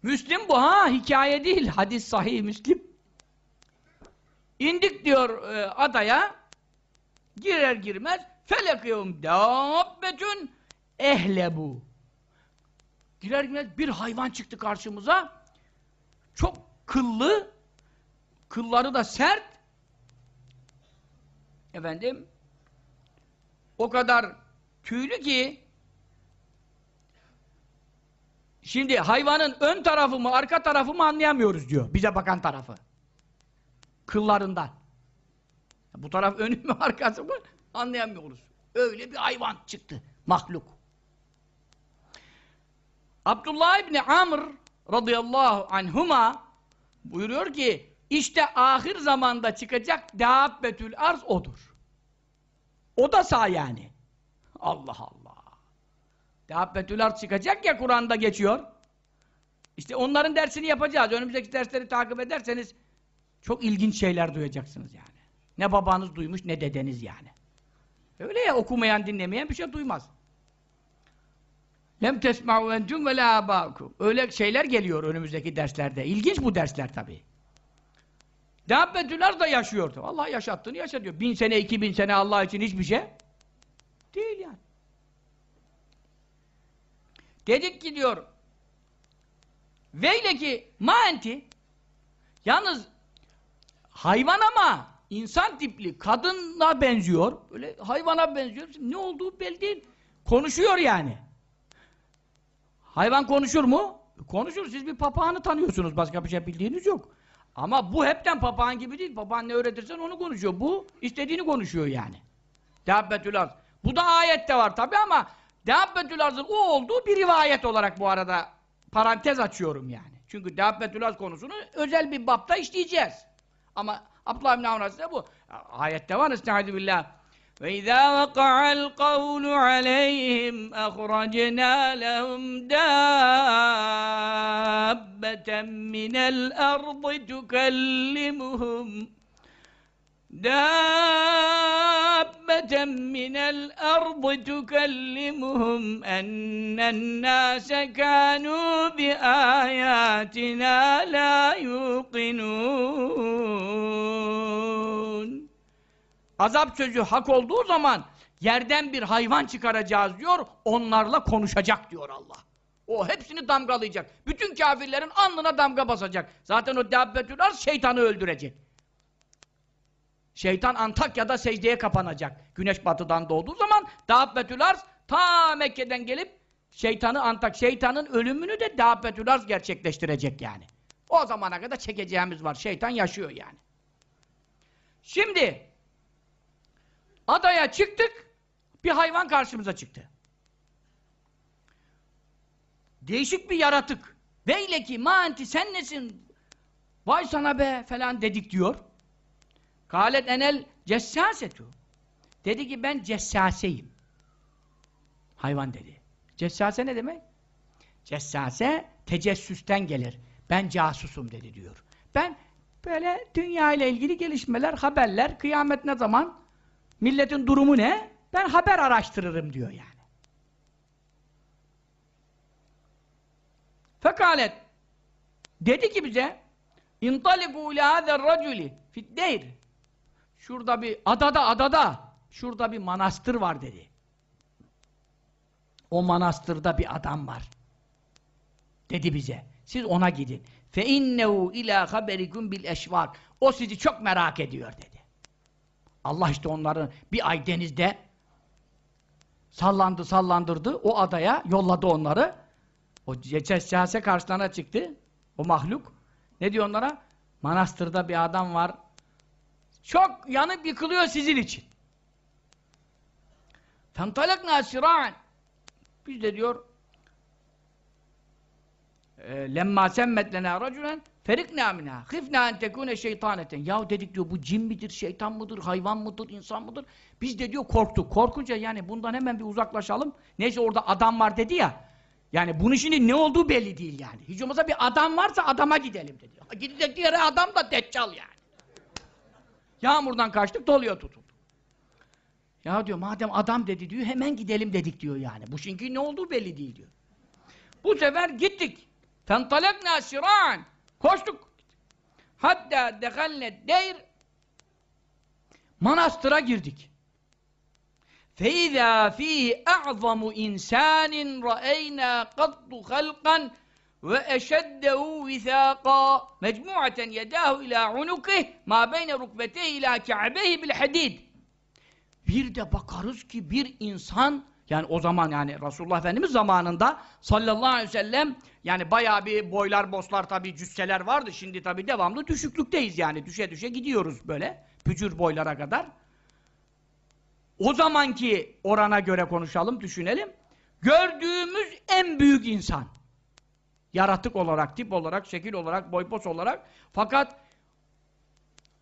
A: Müslim bu ha hikaye değil. Hadis sahih Müslim. İndik diyor e, adaya. Girer girmez felekiyum dabbetün ehlebu girer girmez bir hayvan çıktı karşımıza. Çok kıllı kılları da sert efendim o kadar tüylü ki şimdi hayvanın ön tarafı mı arka tarafı mı anlayamıyoruz diyor bize bakan tarafı. Kıllarından. Bu taraf önü mü arkası mı anlayamıyoruz. Öyle bir hayvan çıktı mahluk. Abdullah İbni Amr radıyallahu anhuma buyuruyor ki işte ahir zamanda çıkacak Dâbbetül arz odur. O da sağ yani. Allah Allah. Dâbbetül arz çıkacak ya Kur'an'da geçiyor. İşte onların dersini yapacağız. Önümüzdeki dersleri takip ederseniz çok ilginç şeyler duyacaksınız yani. Ne babanız duymuş ne dedeniz yani. Öyle ya okumayan dinlemeyen bir şey duymaz. Lem tesma'u entum ve la. Öyle şeyler geliyor önümüzdeki derslerde. İlginç bu dersler tabii. Dabbetüler da yaşıyordu. Allah yaşattığını yaşa diyor. Bin sene, iki bin sene Allah için hiçbir şey değil yani. Dedik ki diyor Veyle ki ma enti yalnız hayvan ama insan tipli kadına benziyor. Böyle hayvana benziyor. Ne olduğu belli değil. Konuşuyor yani. Hayvan konuşur mu? Konuşur. Siz bir papağanı tanıyorsunuz. Başka bir şey bildiğiniz yok. Ama bu hepten papağan gibi değil. Papağan ne öğretirsen onu konuşuyor. Bu istediğini konuşuyor yani. Dehabbetül arz. Bu da ayette var tabi ama Dehabbetül arzın o olduğu bir rivayet olarak bu arada parantez açıyorum yani. Çünkü Dehabbetül arz konusunu özel bir bapta işleyeceğiz. Ama Abdullah bin Amr bu. Ayette var. Estaizu billah. وَإِذَا وَقَعَ الْقَوْلُ عَلَيْهِمْ أَخْرَجْنَا لَهُمْ دَابَّةً مِنَ الْأَرْضِ تُكَلِّمُهُمْ. دَابَّةً مِنَ الْأَرْضِ تُكَلِّمُهُمْ أَنَّ النَّاسَ كَانُوا بِآيَاتِنَا لَا يُوقِنُونَ. Azap sözü hak olduğu zaman yerden bir hayvan çıkaracağız diyor, onlarla konuşacak diyor Allah. O hepsini damgalayacak. Bütün kafirlerin alnına damga basacak. Zaten o dabbetül arz şeytanı öldürecek. Şeytan Antakya'da secdeye kapanacak. Güneş batıdan doğduğu zaman dabbetül arz ta Mekke'den gelip şeytanı Antak, şeytanın ölümünü de dabbetül arz gerçekleştirecek yani. O zamana kadar çekeceğimiz var. Şeytan yaşıyor yani. Şimdi adaya çıktık. bir hayvan karşımıza çıktı. Değişik bir yaratık. Beyleki ma enti sen nesin? Vay sana be falan dedik diyor. Kalet enel cessasetu. Dedi ki ben cessaseyim. Hayvan dedi. Cessase ne demek? Cessase tecessüsten gelir. Ben casusum dedi diyor. Ben böyle dünya ile ilgili gelişmeler, haberler, kıyamet ne zaman, milletin durumu ne? Ben haber araştırırım diyor yani. Fekalet dedi ki bize İntalibu ila hazer raculi fiddeyr Şurada bir adada adada şurada bir manastır var dedi. O manastırda bir adam var. Dedi bize. Siz ona gidin. Fe innehu ila haberikum bil eşvak. O sizi çok merak ediyor dedi. Allah işte onları bir ay denizde sallandı sallandırdı. O adaya yolladı onları. O cessase karşılarına çıktı. O mahluk. Ne diyor onlara? Manastırda bir adam var. Çok yanıp yıkılıyor sizin için. Fentalakna sira'an. Biz de diyor semmet lena raculen Ferikna minha. Hifna en tekune şeytaneten. Yahu dedik diyor bu cin midir, şeytan mıdır, hayvan mıdır, insan mıdır? Biz de diyor korktuk. Korkunca yani bundan hemen bir uzaklaşalım. Neyse orada adam var dedi ya. Yani bunun şimdi ne olduğu belli değil yani. Hiç olmazsa bir adam varsa adama gidelim dedi. Gidecek yere adam da deccal yani. Yağmurdan kaçtık doluyor tutuldu. Ya diyor madem adam dedi diyor hemen gidelim dedik diyor yani. Bu çünkü ne olduğu belli değil diyor. Bu sefer gittik. Tentalekna siran. Koştuk. Hatta dehalnet deyr manastıra girdik. فَاِذَا ف۪يهِ اَعْظَمُ اِنْسَانٍ رَأَيْنَا قَطُّ خَلْقًا وَاَشَدَّهُ وِثَاقًا مَجْمُعَةً يَدَاهُ اِلَى عُنُقِهِ مَا بَيْنَ رُكْبَتَيْهِ اِلَى كَعْبَيْهِ بِالْحَدِيدِ Bir de bakarız ki bir insan yani o zaman yani Resulullah Efendimiz zamanında sallallahu aleyhi ve sellem yani bayağı bir boylar boslar tabii cüsseler vardı. Şimdi tabii devamlı düşüklükteyiz yani. Düşe düşe gidiyoruz böyle. Pücür boylara kadar. O zamanki orana göre konuşalım, düşünelim. Gördüğümüz en büyük insan. Yaratık olarak, tip olarak, şekil olarak, boypos olarak. Fakat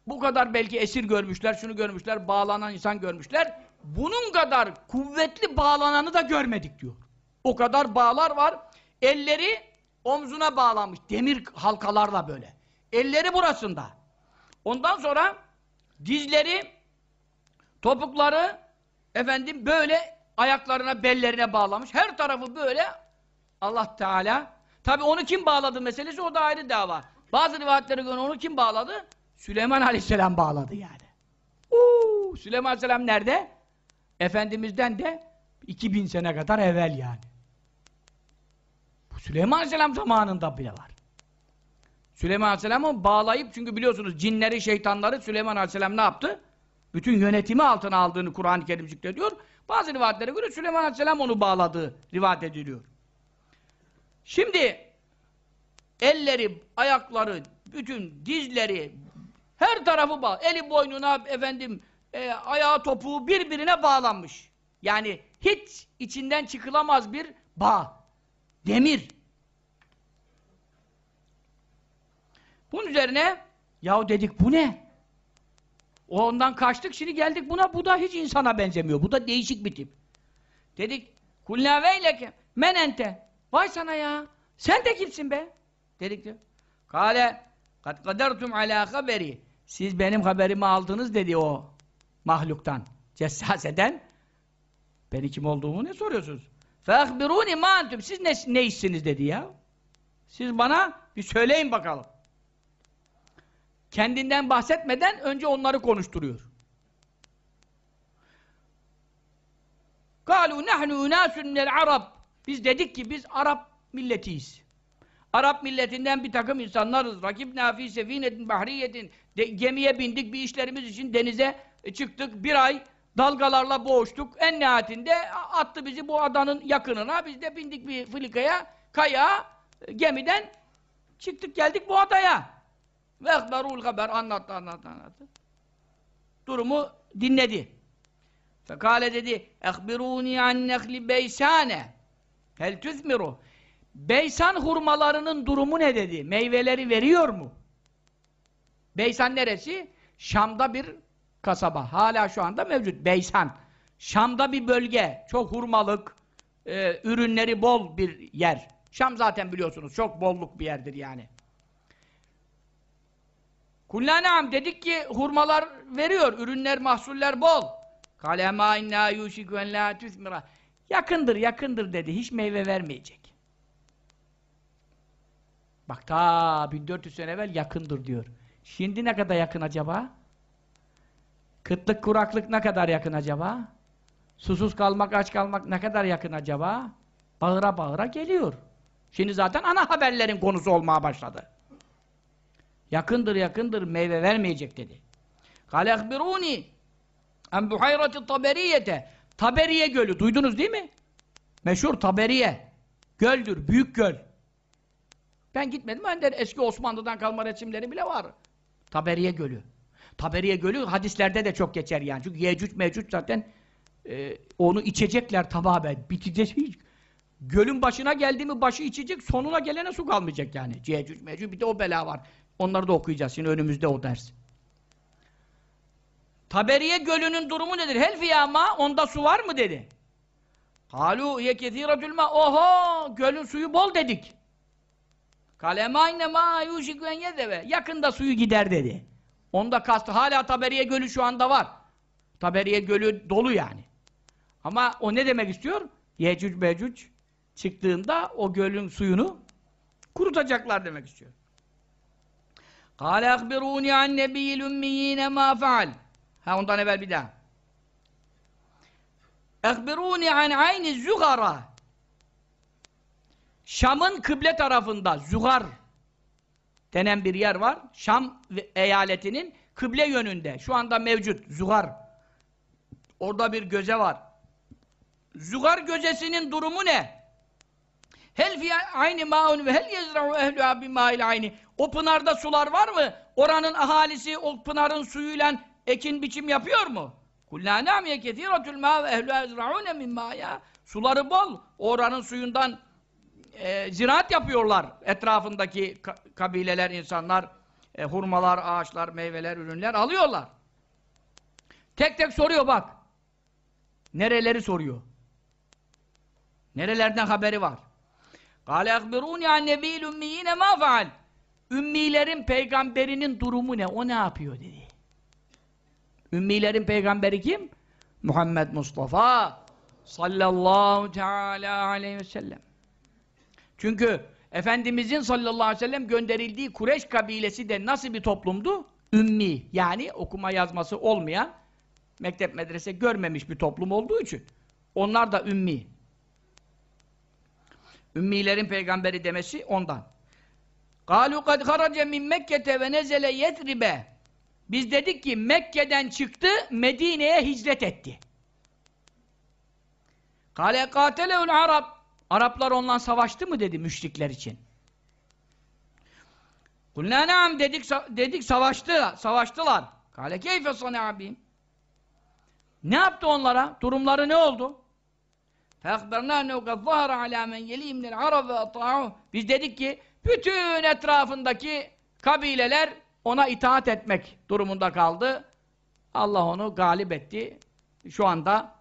A: bu kadar belki esir görmüşler, şunu görmüşler, bağlanan insan görmüşler. Bunun kadar kuvvetli bağlananı da görmedik diyor. O kadar bağlar var. Elleri omzuna bağlanmış. Demir halkalarla böyle. Elleri burasında. Ondan sonra dizleri, topukları efendim böyle ayaklarına, bellerine bağlamış. Her tarafı böyle Allah Teala. Tabi onu kim bağladı meselesi o da ayrı dava. Bazı rivayetlere göre onu kim bağladı? Süleyman Aleyhisselam bağladı yani. Uuu, Süleyman Aleyhisselam nerede? Efendimiz'den de 2000 sene kadar evvel yani. Bu Süleyman Aleyhisselam zamanında bile var. Süleyman Aleyhisselam'ı bağlayıp çünkü biliyorsunuz cinleri, şeytanları Süleyman Aleyhisselam ne yaptı? Bütün yönetimi altına aldığını Kur'an-ı Kerim zikrediyor. Bazı rivayetlere göre Süleyman Aleyhisselam onu bağladığı rivayet ediliyor. Şimdi elleri, ayakları, bütün dizleri, her tarafı bağlı. Eli boynuna efendim e, ayağı topuğu birbirine bağlanmış. Yani hiç içinden çıkılamaz bir bağ. Demir. Bunun üzerine yahu dedik bu ne? Ondan kaçtık şimdi geldik buna bu da hiç insana benzemiyor. Bu da değişik bir tip. Dedik kulna veyleke menente vay sana ya sen de kimsin be? Dedik diyor. Kale kad kadertum ala haberi siz benim haberimi aldınız dedi o mahluktan, cessaseden. Beni kim olduğumu ne soruyorsunuz? فَاَخْبِرُونِ مَا أَنْتُمْ Siz ne, ne işsiniz dedi ya. Siz bana bir söyleyin bakalım. Kendinden bahsetmeden önce onları konuşturuyor. قَالُوا نَحْنُ اُنَاسٌ مِنَ الْعَرَبِ Biz dedik ki biz Arap milletiyiz. Arap milletinden bir takım insanlarız. Rakip nafi sefinetin bahriyetin gemiye bindik bir işlerimiz için denize çıktık. Bir ay dalgalarla boğuştuk. En nihayetinde attı bizi bu adanın yakınına. Biz de bindik bir filikaya, kaya, gemiden çıktık geldik bu adaya. Ve ekberul haber anlattı anlattı anlattı. Durumu dinledi. Fekale dedi, ehbiruni an nekli beysane. Hel tüzmiru. Beysan hurmalarının durumu ne dedi? Meyveleri veriyor mu? Beysan neresi? Şam'da bir kasaba. Hala şu anda mevcut. Beysan. Şam'da bir bölge. Çok hurmalık, e, ürünleri bol bir yer. Şam zaten biliyorsunuz çok bolluk bir yerdir yani. Kullanam dedik ki hurmalar veriyor, ürünler, mahsuller bol. Kale ma inna yushiku en la tüthmira. Yakındır, yakındır dedi. Hiç meyve vermeyecek. Bak ta 1400 sene evvel yakındır diyor. Şimdi ne kadar yakın acaba? Kıtlık, kuraklık ne kadar yakın acaba? Susuz kalmak, aç kalmak ne kadar yakın acaba? Bağıra bağıra geliyor. Şimdi zaten ana haberlerin konusu olmaya başladı. Yakındır yakındır meyve vermeyecek dedi. Kale ehbiruni en buhayrati taberiyete Taberiye gölü duydunuz değil mi? Meşhur Taberiye. Göldür, büyük göl. Ben gitmedim. Ben de eski Osmanlı'dan kalma resimleri bile var. Taberiye Gölü. Taberiye Gölü hadislerde de çok geçer yani. Çünkü Yecüc Mecüc zaten e, onu içecekler tamamen. Bitecek hiç. Gölün başına geldi mi başı içecek, sonuna gelene su kalmayacak yani. Yecüc Mecüc bir de o bela var. Onları da okuyacağız. Şimdi önümüzde o ders. Taberiye Gölü'nün durumu nedir? Hel fiyama onda su var mı dedi. Halu ye kethiratül ma. Oho! Gölün suyu bol dedik. Kalemayne ma yuşikü en yedeve. Yakında suyu gider dedi. Onda kastı. Hala Taberiye Gölü şu anda var. Taberiye Gölü dolu yani. Ama o ne demek istiyor? Yecüc Mecüc çıktığında o gölün suyunu kurutacaklar demek istiyor. Kâle akbirûni an nebiyyil ümmiyîne mâ feal. Ha ondan evvel bir daha. Akbirûni an ayni zügara. Şam'ın kıble tarafında Zügar denen bir yer var. Şam eyaletinin kıble yönünde. Şu anda mevcut Zügar. Orada bir göze var. Zügar gözesinin durumu ne? Hel fi ayni maun ve hel yezra'u ehluha bima'il ayni. O pınarda sular var mı? Oranın ahalisi o pınarın suyuyla ekin biçim yapıyor mu? Kullâ nâmiye ketîratül mâ ve ehluha yezra'ûne min mâya. Suları bol. Oranın suyundan e, ziraat yapıyorlar etrafındaki ka kabileler, insanlar e, hurmalar, ağaçlar, meyveler, ürünler alıyorlar. Tek tek soruyor bak. Nereleri soruyor. Nerelerden haberi var. Kâle ekbirûni an nebîl ümmiyîne mâ feal. Ümmilerin peygamberinin durumu ne? O ne yapıyor dedi. Ümmilerin peygamberi kim? Muhammed Mustafa sallallahu teala aleyhi ve sellem. Çünkü Efendimizin sallallahu aleyhi ve sellem gönderildiği Kureş kabilesi de nasıl bir toplumdu? Ümmi. Yani okuma yazması olmayan, mektep medrese görmemiş bir toplum olduğu için. Onlar da ümmi. Ümmilerin peygamberi demesi ondan. قَالُوا قَدْ خَرَجَ مِنْ مَكَّةَ وَنَزَلَ يَثْرِبَ Biz dedik ki Mekke'den çıktı, Medine'ye hicret etti. قَالَ قَاتَلَهُ الْعَرَبِ Araplar ondan savaştı mı dedi müşrikler için. Kulna naam dedik dedik savaştı, savaştılar. Kale keyfe sanabim. Ne yaptı onlara? Durumları ne oldu? Biz dedik ki bütün etrafındaki kabileler ona itaat etmek durumunda kaldı. Allah onu galip etti. Şu anda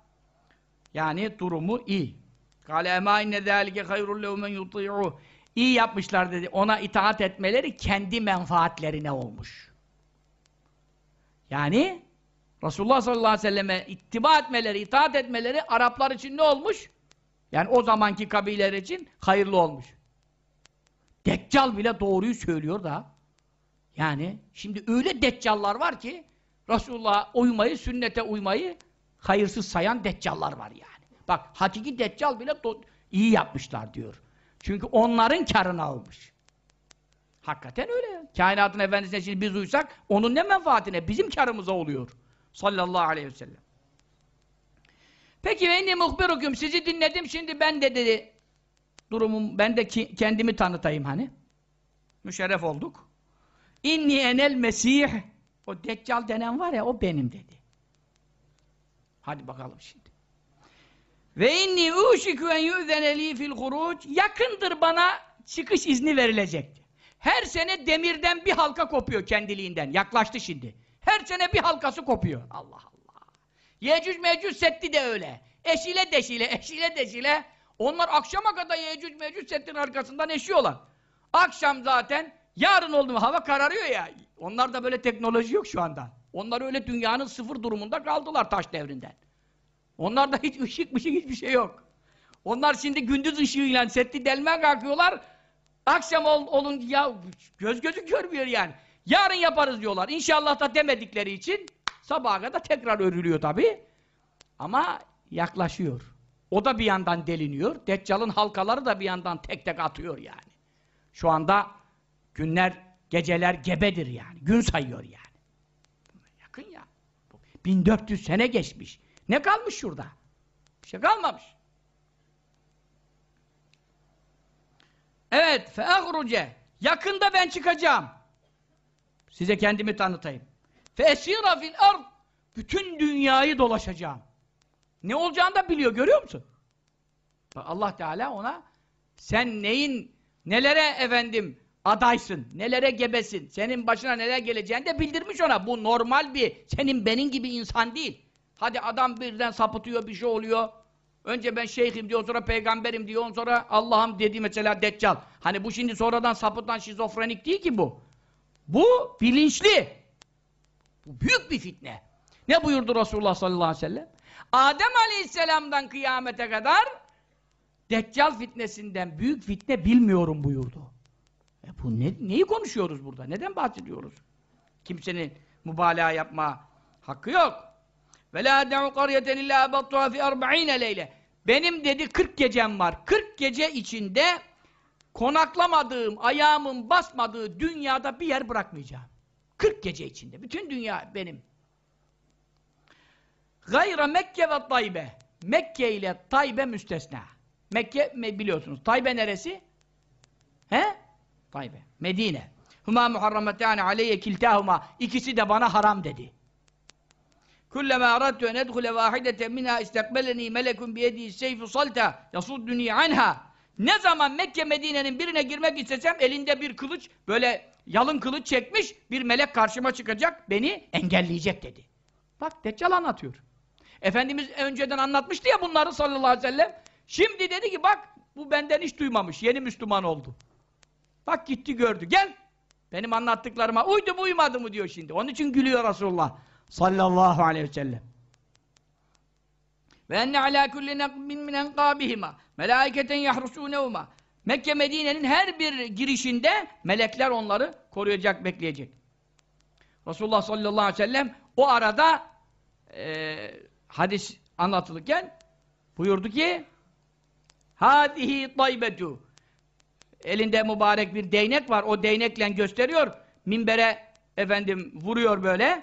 A: yani durumu iyi. Kâle emâ inne zâlike hayrun lehu men. İyi yapmışlar dedi. Ona itaat etmeleri kendi menfaatlerine olmuş. Yani Resulullah sallallahu aleyhi ve selleme ittiba etmeleri, itaat etmeleri Araplar için ne olmuş? Yani o zamanki kabileler için hayırlı olmuş. Deccal bile doğruyu söylüyor da. Yani şimdi öyle deccallar var ki Resulullah'a uymayı, sünnete uymayı hayırsız sayan deccallar var yani. Bak hakiki deccal bile iyi yapmışlar diyor. Çünkü onların karını almış. Hakikaten öyle. Kainatın efendisine şimdi biz uysak onun ne menfaatine? Bizim karımıza oluyor. Sallallahu aleyhi ve sellem. Peki ve inni muhbirukum sizi dinledim şimdi ben de dedi durumum ben de ki, kendimi tanıtayım hani. Müşerref olduk. İnni enel mesih o deccal denen var ya o benim dedi. Hadi bakalım şimdi. Ve inni uşiku en yu'zene li fil huruc yakındır bana çıkış izni verilecekti. Her sene demirden bir halka kopuyor kendiliğinden. Yaklaştı şimdi. Her sene bir halkası kopuyor. Allah Allah. Yecüc mecüc setti de öyle. Eşile deşile, eşile deşile. Onlar akşama kadar Yecüc mecüc settin arkasından eşiyorlar. Akşam zaten yarın oldu mu hava kararıyor ya. Onlar da böyle teknoloji yok şu anda. Onlar öyle dünyanın sıfır durumunda kaldılar taş devrinden. Onlarda hiç ışık mışık hiçbir şey yok. Onlar şimdi gündüz ışığıyla setti delmeye kalkıyorlar. Akşam ol, olun ya göz gözü görmüyor yani. Yarın yaparız diyorlar. İnşallah da demedikleri için sabaha kadar tekrar örülüyor tabi. Ama yaklaşıyor. O da bir yandan deliniyor. Deccal'ın halkaları da bir yandan tek tek atıyor yani. Şu anda günler, geceler gebedir yani. Gün sayıyor yani. Yakın ya. 1400 sene geçmiş. Ne kalmış şurada? Bir şey kalmamış. Evet, feagruce. Yakında ben çıkacağım. Size kendimi tanıtayım. Fesira fil ard. Bütün dünyayı dolaşacağım. Ne olacağını da biliyor, görüyor musun? Allah Teala ona sen neyin, nelere efendim adaysın, nelere gebesin, senin başına neler geleceğini de bildirmiş ona. Bu normal bir, senin benim gibi insan değil. Hadi adam birden sapıtıyor, bir şey oluyor. Önce ben şeyhim diyor, sonra peygamberim diyor, sonra Allah'ım dedi mesela Deccal. Hani bu şimdi sonradan sapıtan şizofrenik değil ki bu. Bu bilinçli. Bu büyük bir fitne. Ne buyurdu Resulullah sallallahu aleyhi ve sellem? Adem aleyhisselamdan kıyamete kadar Deccal fitnesinden büyük fitne bilmiyorum buyurdu. E bu ne, neyi konuşuyoruz burada? Neden bahsediyoruz? Kimsenin mübalağa yapma hakkı yok. Ve la de'u qaryeten illa abattuha fi 40 leyle. Benim dedi 40 gecem var. 40 gece içinde konaklamadığım, ayağımın basmadığı dünyada bir yer bırakmayacağım. 40 gece içinde. Bütün dünya benim. Gayra Mekke ve Taybe. Mekke ile Taybe müstesna. Mekke biliyorsunuz. Taybe neresi? He? Taybe. Medine. Huma muharrametane aleyye kiltahuma. İkisi de bana haram dedi. Kullama aradtu en edhule vahideten minha istekbeleni melekun biyedihi seyfu salta yasudduni anha. Ne zaman Mekke Medine'nin birine girmek istesem elinde bir kılıç böyle yalın kılıç çekmiş bir melek karşıma çıkacak beni engelleyecek dedi. Bak Deccal anlatıyor. Efendimiz önceden anlatmıştı ya bunları sallallahu aleyhi ve sellem. Şimdi dedi ki bak bu benden hiç duymamış. Yeni Müslüman oldu. Bak gitti gördü. Gel. Benim anlattıklarıma uydu mu uymadı mı diyor şimdi. Onun için gülüyor Resulullah sallallahu aleyhi ve sellem. Ve enne alâ kulli nekbin min enkâbihima melâiketen yahrusûnevma Mekke Medine'nin her bir girişinde melekler onları koruyacak, bekleyecek. Resulullah sallallahu aleyhi ve sellem o arada e, hadis anlatılırken buyurdu ki Hâdihi taybetu elinde mübarek bir değnek var. O değnekle gösteriyor. Minbere efendim vuruyor böyle.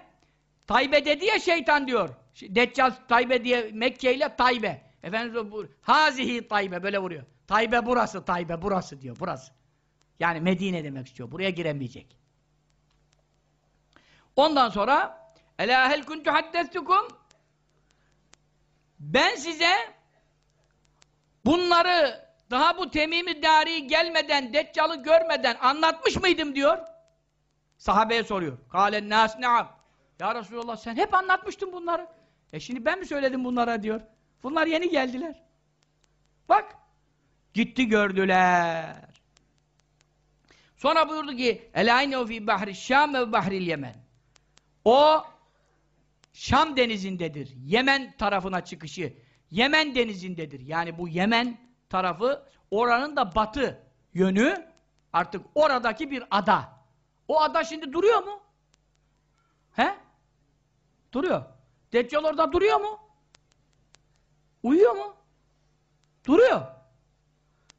A: Taybe dedi ya şeytan diyor. Deccal Taybe diye Mekke ile Taybe. Efendimiz bu hazihi Taybe böyle vuruyor. Taybe burası, Taybe burası diyor. Burası. Yani Medine demek istiyor. Buraya giremeyecek. Ondan sonra Ela hel kuntu haddestukum Ben size bunları daha bu Temim-i Dari gelmeden, Deccal'ı görmeden anlatmış mıydım diyor. Sahabeye soruyor. Kâlen nâs ne'am. Ya Resulallah sen hep anlatmıştın bunları. E şimdi ben mi söyledim bunlara diyor. Bunlar yeni geldiler. Bak. Gitti gördüler. Sonra buyurdu ki Elâinehu fî bahri Şâm ve bahril Yemen. O Şam denizindedir. Yemen tarafına çıkışı Yemen denizindedir. Yani bu Yemen tarafı oranın da batı yönü artık oradaki bir ada. O ada şimdi duruyor mu? He? Duruyor. Deccal orada duruyor mu? Uyuyor mu? Duruyor.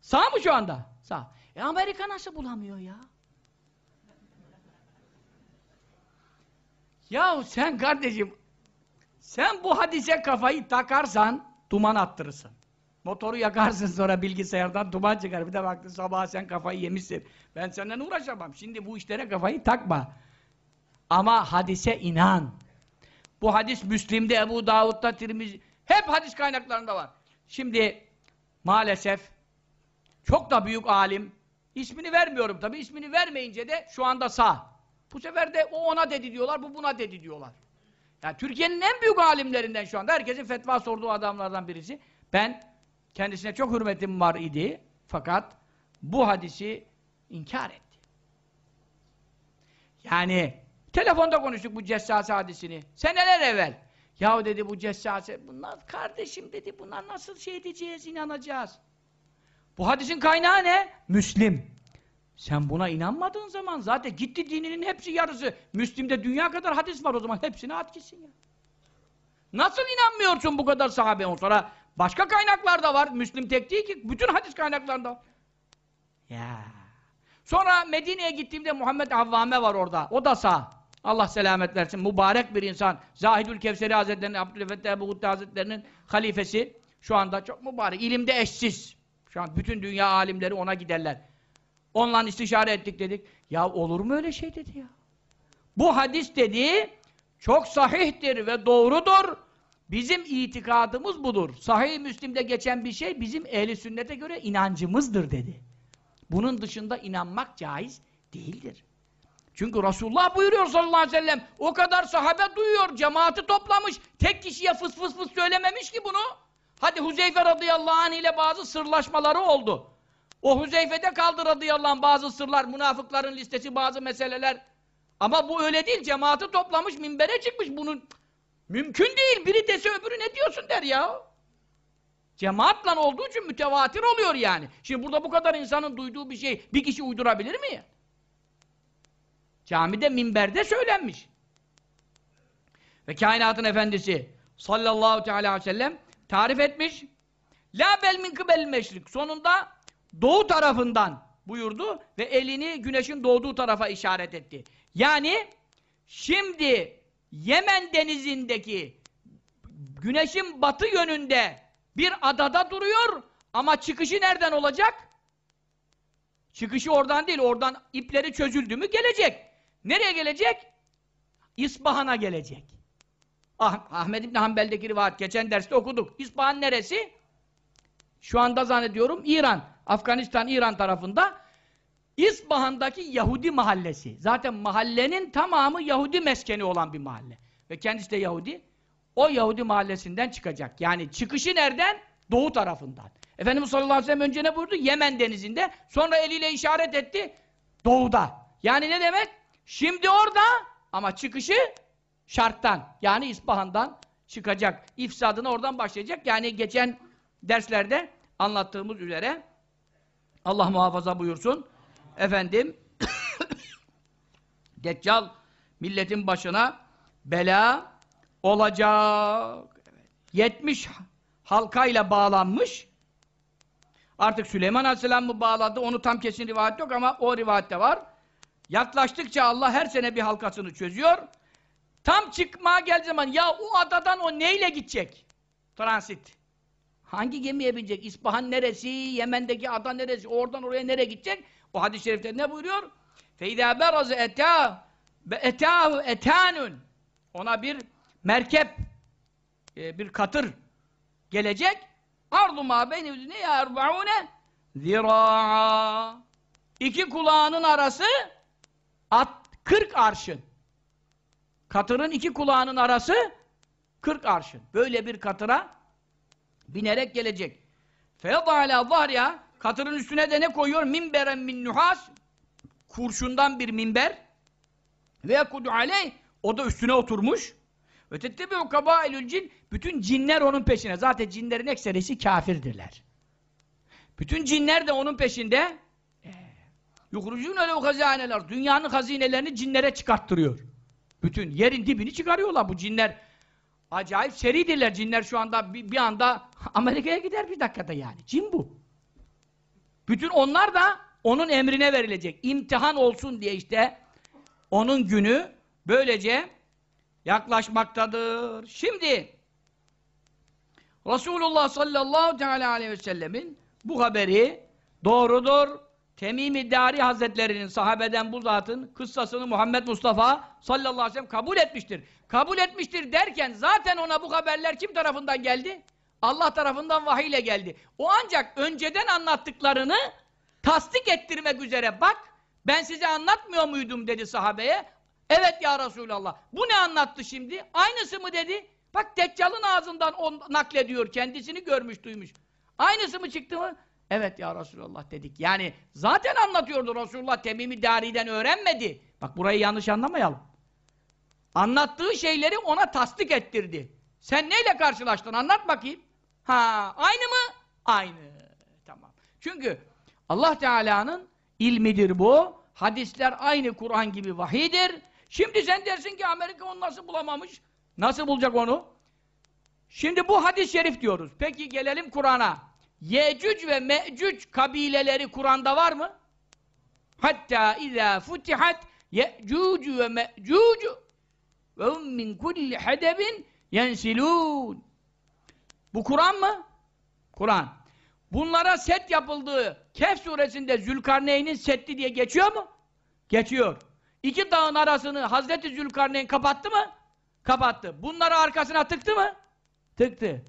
A: Sağ mı şu anda? Sağ. E Amerika nasıl bulamıyor ya? Ya sen kardeşim sen bu hadise kafayı takarsan duman attırırsın. Motoru yakarsın sonra bilgisayardan duman çıkar. Bir de baktın sabah sen kafayı yemişsin. Ben senden uğraşamam. Şimdi bu işlere kafayı takma. Ama hadise inan. Bu hadis Müslim'de, Ebu Davud'da, Tirmizi, hep hadis kaynaklarında var. Şimdi maalesef çok da büyük alim, ismini vermiyorum tabi, ismini vermeyince de şu anda sağ. Bu sefer de o ona dedi diyorlar, bu buna dedi diyorlar. Yani Türkiye'nin en büyük alimlerinden şu anda, herkesin fetva sorduğu adamlardan birisi. Ben kendisine çok hürmetim var idi, fakat bu hadisi inkar etti. Yani telefonda konuştuk bu cessase hadisini. Seneler evvel. Yahu dedi bu cessase, bunlar kardeşim dedi, buna nasıl şey edeceğiz, inanacağız. Bu hadisin kaynağı ne? Müslim. Sen buna inanmadığın zaman zaten gitti dininin hepsi yarısı. Müslim'de dünya kadar hadis var o zaman hepsini at gitsin ya. Nasıl inanmıyorsun bu kadar sahabe? On sonra başka kaynaklarda var. Müslim tek değil ki. Bütün hadis kaynaklarında var. Ya. Sonra Medine'ye gittiğimde Muhammed Avvame var orada. O da sağ. Allah selamet versin. Mübarek bir insan. Zahidül Kevseri Hazretleri'nin, Abdülfettah Ebu Gutte Hazretleri'nin halifesi. Şu anda çok mübarek. İlimde eşsiz. Şu an bütün dünya alimleri ona giderler. Onunla istişare ettik dedik. Ya olur mu öyle şey dedi ya. Bu hadis dedi çok sahihtir ve doğrudur. Bizim itikadımız budur. Sahih Müslim'de geçen bir şey bizim ehli sünnete göre inancımızdır dedi. Bunun dışında inanmak caiz değildir. Çünkü Resulullah buyuruyor sallallahu aleyhi ve sellem o kadar sahabe duyuyor, cemaati toplamış, tek kişiye fıs fıs fıs söylememiş ki bunu. Hadi Huzeyfe radıyallahu anh ile bazı sırlaşmaları oldu. O Huzeyfe'de kaldı radıyallahu anh bazı sırlar, münafıkların listesi, bazı meseleler. Ama bu öyle değil, cemaati toplamış, minbere çıkmış bunun. Mümkün değil, biri dese öbürü ne diyorsun der ya. Cemaatla olduğu için mütevatir oluyor yani. Şimdi burada bu kadar insanın duyduğu bir şey bir kişi uydurabilir mi? Camide, minberde söylenmiş. Ve kainatın efendisi sallallahu teala aleyhi ve sellem tarif etmiş. La bel min kıbel meşrik. Sonunda doğu tarafından buyurdu ve elini güneşin doğduğu tarafa işaret etti. Yani şimdi Yemen denizindeki güneşin batı yönünde bir adada duruyor ama çıkışı nereden olacak? Çıkışı oradan değil, oradan ipleri çözüldü mü gelecek. Nereye gelecek? İspahan'a gelecek. Ah, Ahmed İbni Hanbel'deki rivayet, geçen derste okuduk. İspahan neresi? Şu anda zannediyorum İran, Afganistan, İran tarafında İspahan'daki Yahudi mahallesi. Zaten mahallenin tamamı Yahudi meskeni olan bir mahalle. Ve kendisi de Yahudi. O Yahudi mahallesinden çıkacak. Yani çıkışı nereden? Doğu tarafından. Efendimiz sallallahu aleyhi ve sellem önce ne buyurdu? Yemen denizinde. Sonra eliyle işaret etti. Doğuda. Yani ne demek? Şimdi orada ama çıkışı şarttan. Yani İspahan'dan çıkacak. İfsadına oradan başlayacak. Yani geçen derslerde anlattığımız üzere Allah muhafaza buyursun. Efendim Deccal milletin başına bela olacak. 70 halkayla bağlanmış. Artık Süleyman Aleyhisselam mı bağladı? Onu tam kesin rivayet yok ama o rivayette var. Yaklaştıkça Allah her sene bir halkasını çözüyor. Tam çıkmaya geldiği zaman ya o adadan o neyle gidecek? Transit. Hangi gemiye binecek? İspahan neresi? Yemen'deki ada neresi? Oradan oraya nereye gidecek? O hadis-i şerifte ne buyuruyor? فَاِذَا بَرَزَ اَتَاهُ بَاَتَاهُ اَتَانٌ Ona bir merkep, e, bir katır gelecek. اَرْضُ مَا بَيْنِ اُذْنِيَ اَرْبَعُونَ ذِرَاعًا İki kulağının arası At, 40 arşın. Katırın iki kulağının arası 40 arşın. Böyle bir katıra binerek gelecek. Fevdala var ya katırın üstüne de ne koyuyor? Minberen min nuhas kurşundan bir minber ve kudu aleyh o da üstüne oturmuş. Ötettebi o kabailül cin bütün cinler onun peşine. Zaten cinlerin ekserisi kafirdirler. Bütün cinler de onun peşinde yuhrucûne lev hazâneler dünyanın hazinelerini cinlere çıkarttırıyor. Bütün yerin dibini çıkarıyorlar bu cinler. Acayip seridirler cinler şu anda bir, bir anda Amerika'ya gider bir dakikada yani. Cin bu. Bütün onlar da onun emrine verilecek. İmtihan olsun diye işte onun günü böylece yaklaşmaktadır. Şimdi Resulullah sallallahu teala aleyhi ve sellemin bu haberi doğrudur, Temimi Dari Hazretlerinin sahabeden bu zatın kıssasını Muhammed Mustafa sallallahu aleyhi ve sellem kabul etmiştir. Kabul etmiştir derken zaten ona bu haberler kim tarafından geldi? Allah tarafından vahiy ile geldi. O ancak önceden anlattıklarını tasdik ettirmek üzere bak ben size anlatmıyor muydum dedi sahabeye. Evet ya Resulallah. Bu ne anlattı şimdi? Aynısı mı dedi? Bak Deccal'ın ağzından o naklediyor. Kendisini görmüş duymuş. Aynısı mı çıktı mı? Evet ya Resulallah dedik. Yani zaten anlatıyordu Resulullah Temimi Dari'den öğrenmedi. Bak burayı yanlış anlamayalım. Anlattığı şeyleri ona tasdik ettirdi. Sen neyle karşılaştın? Anlat bakayım. Ha, aynı mı? Aynı. Tamam. Çünkü Allah Teala'nın ilmidir bu. Hadisler aynı Kur'an gibi vahidir. Şimdi sen dersin ki Amerika onu nasıl bulamamış? Nasıl bulacak onu? Şimdi bu hadis-i şerif diyoruz. Peki gelelim Kur'an'a. Yecüc ve Mecüc kabileleri Kur'an'da var mı? Hatta izâ futihat Yecüc ve Mecüc ve hum min kulli hedebin yensilûn. Bu Kur'an mı? Kur'an. Bunlara set yapıldığı Kehf suresinde Zülkarneyn'in setti diye geçiyor mu? Geçiyor. İki dağın arasını Hazreti Zülkarneyn kapattı mı? Kapattı. Bunları arkasına tıktı mı? Tıktı.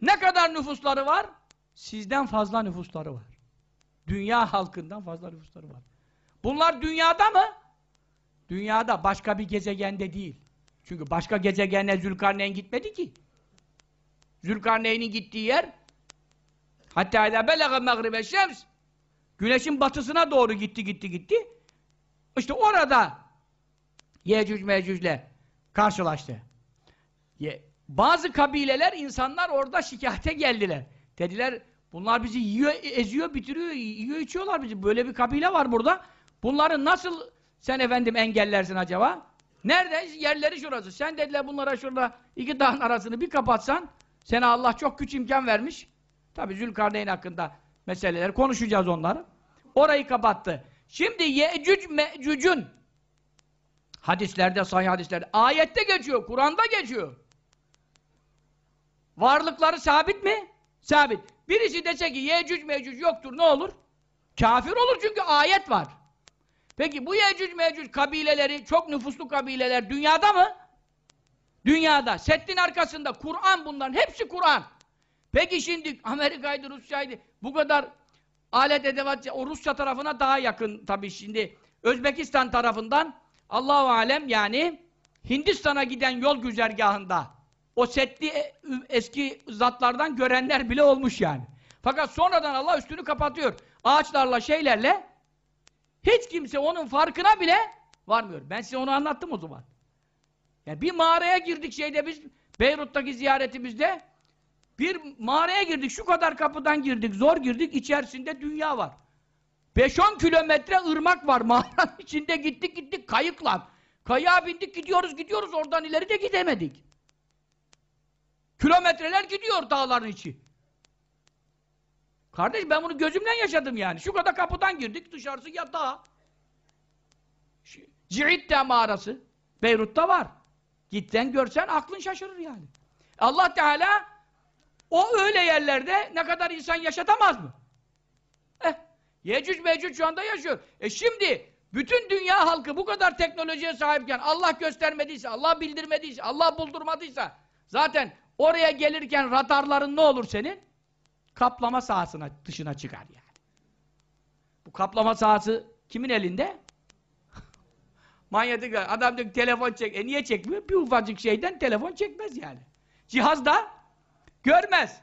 A: Ne kadar nüfusları var? Sizden fazla nüfusları var. Dünya halkından fazla nüfusları var. Bunlar dünyada mı? Dünyada, başka bir gezegende değil. Çünkü başka gezegene Zülkarneyn gitmedi ki. Zülkarneyn'in gittiği yer hatta ila belagha mağribe şems güneşin batısına doğru gitti gitti gitti. İşte orada Yecüc Mecüc'le karşılaştı. Ye bazı kabileler, insanlar orada şikayete geldiler. Dediler, bunlar bizi yiyor, eziyor, bitiriyor, yiyor, içiyorlar bizi. Böyle bir kabile var burada. Bunları nasıl sen efendim engellersin acaba? Nerede? Yerleri şurası. Sen dediler bunlara şurada iki dağın arasını bir kapatsan, sana Allah çok güç imkan vermiş. Tabi Zülkarneyn hakkında meseleler konuşacağız onları. Orayı kapattı. Şimdi Yecüc Mecüc'ün hadislerde, sahih hadislerde, ayette geçiyor, Kur'an'da geçiyor. Varlıkları sabit mi? Sabit. Birisi dese ki Yecüc Mecüc yoktur ne olur? Kafir olur çünkü ayet var. Peki bu Yecüc Mecüc kabileleri, çok nüfuslu kabileler dünyada mı? Dünyada. Settin arkasında Kur'an bunların. Hepsi Kur'an. Peki şimdi Amerika'ydı, Rusya'ydı. Bu kadar alet edevat, o Rusya tarafına daha yakın tabii şimdi. Özbekistan tarafından Allahu alem yani Hindistan'a giden yol güzergahında o setli e, eski zatlardan görenler bile olmuş yani. Fakat sonradan Allah üstünü kapatıyor. Ağaçlarla şeylerle hiç kimse onun farkına bile varmıyor. Ben size onu anlattım o zaman. Yani bir mağaraya girdik şeyde biz Beyrut'taki ziyaretimizde bir mağaraya girdik. Şu kadar kapıdan girdik. Zor girdik. içerisinde dünya var. 5-10 kilometre ırmak var. Mağaranın içinde gittik gittik kayıkla. Kayığa bindik gidiyoruz gidiyoruz. Oradan ileri de gidemedik. Kilometreler gidiyor dağların içi. Kardeş ben bunu gözümden yaşadım yani. Şu kadar kapıdan girdik, dışarısı ya dağ. Cihitte mağarası. Beyrut'ta var. Gitten görsen aklın şaşırır yani. Allah Teala o öyle yerlerde ne kadar insan yaşatamaz mı? Eh, Yecüc Mecüc şu anda yaşıyor. E şimdi bütün dünya halkı bu kadar teknolojiye sahipken Allah göstermediyse, Allah bildirmediyse, Allah buldurmadıysa zaten Oraya gelirken radarların ne olur senin? Kaplama sahasına dışına çıkar yani. Bu kaplama sahası kimin elinde? Manyetik adam diyor telefon çek. E niye çekmiyor? Bir ufacık şeyden telefon çekmez yani. Cihaz da görmez.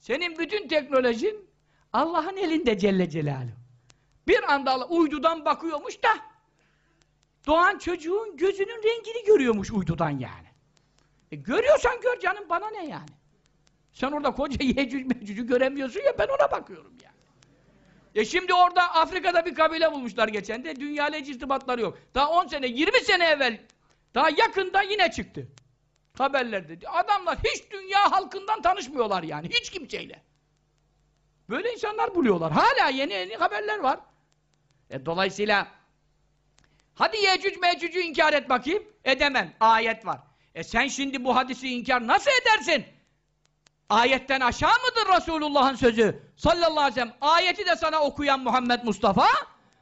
A: Senin bütün teknolojin Allah'ın elinde Celle Celaluhu. Bir anda Allah uydudan bakıyormuş da doğan çocuğun gözünün rengini görüyormuş uydudan yani. E görüyorsan gör canım bana ne yani? Sen orada koca Yecüc Mecüc'ü göremiyorsun ya ben ona bakıyorum yani. E şimdi orada Afrika'da bir kabile bulmuşlar geçen de dünyayla hiç irtibatları yok. Daha 10 sene 20 sene evvel daha yakında yine çıktı. Haberlerde. Adamlar hiç dünya halkından tanışmıyorlar yani. Hiç kimseyle. Böyle insanlar buluyorlar. Hala yeni yeni haberler var. E dolayısıyla hadi Yecüc Mecüc'ü inkar et bakayım. Edemem. Ayet var. E sen şimdi bu hadisi inkar nasıl edersin? Ayetten aşağı mıdır Resulullah'ın sözü? Sallallahu aleyhi ve sellem. Ayeti de sana okuyan Muhammed Mustafa.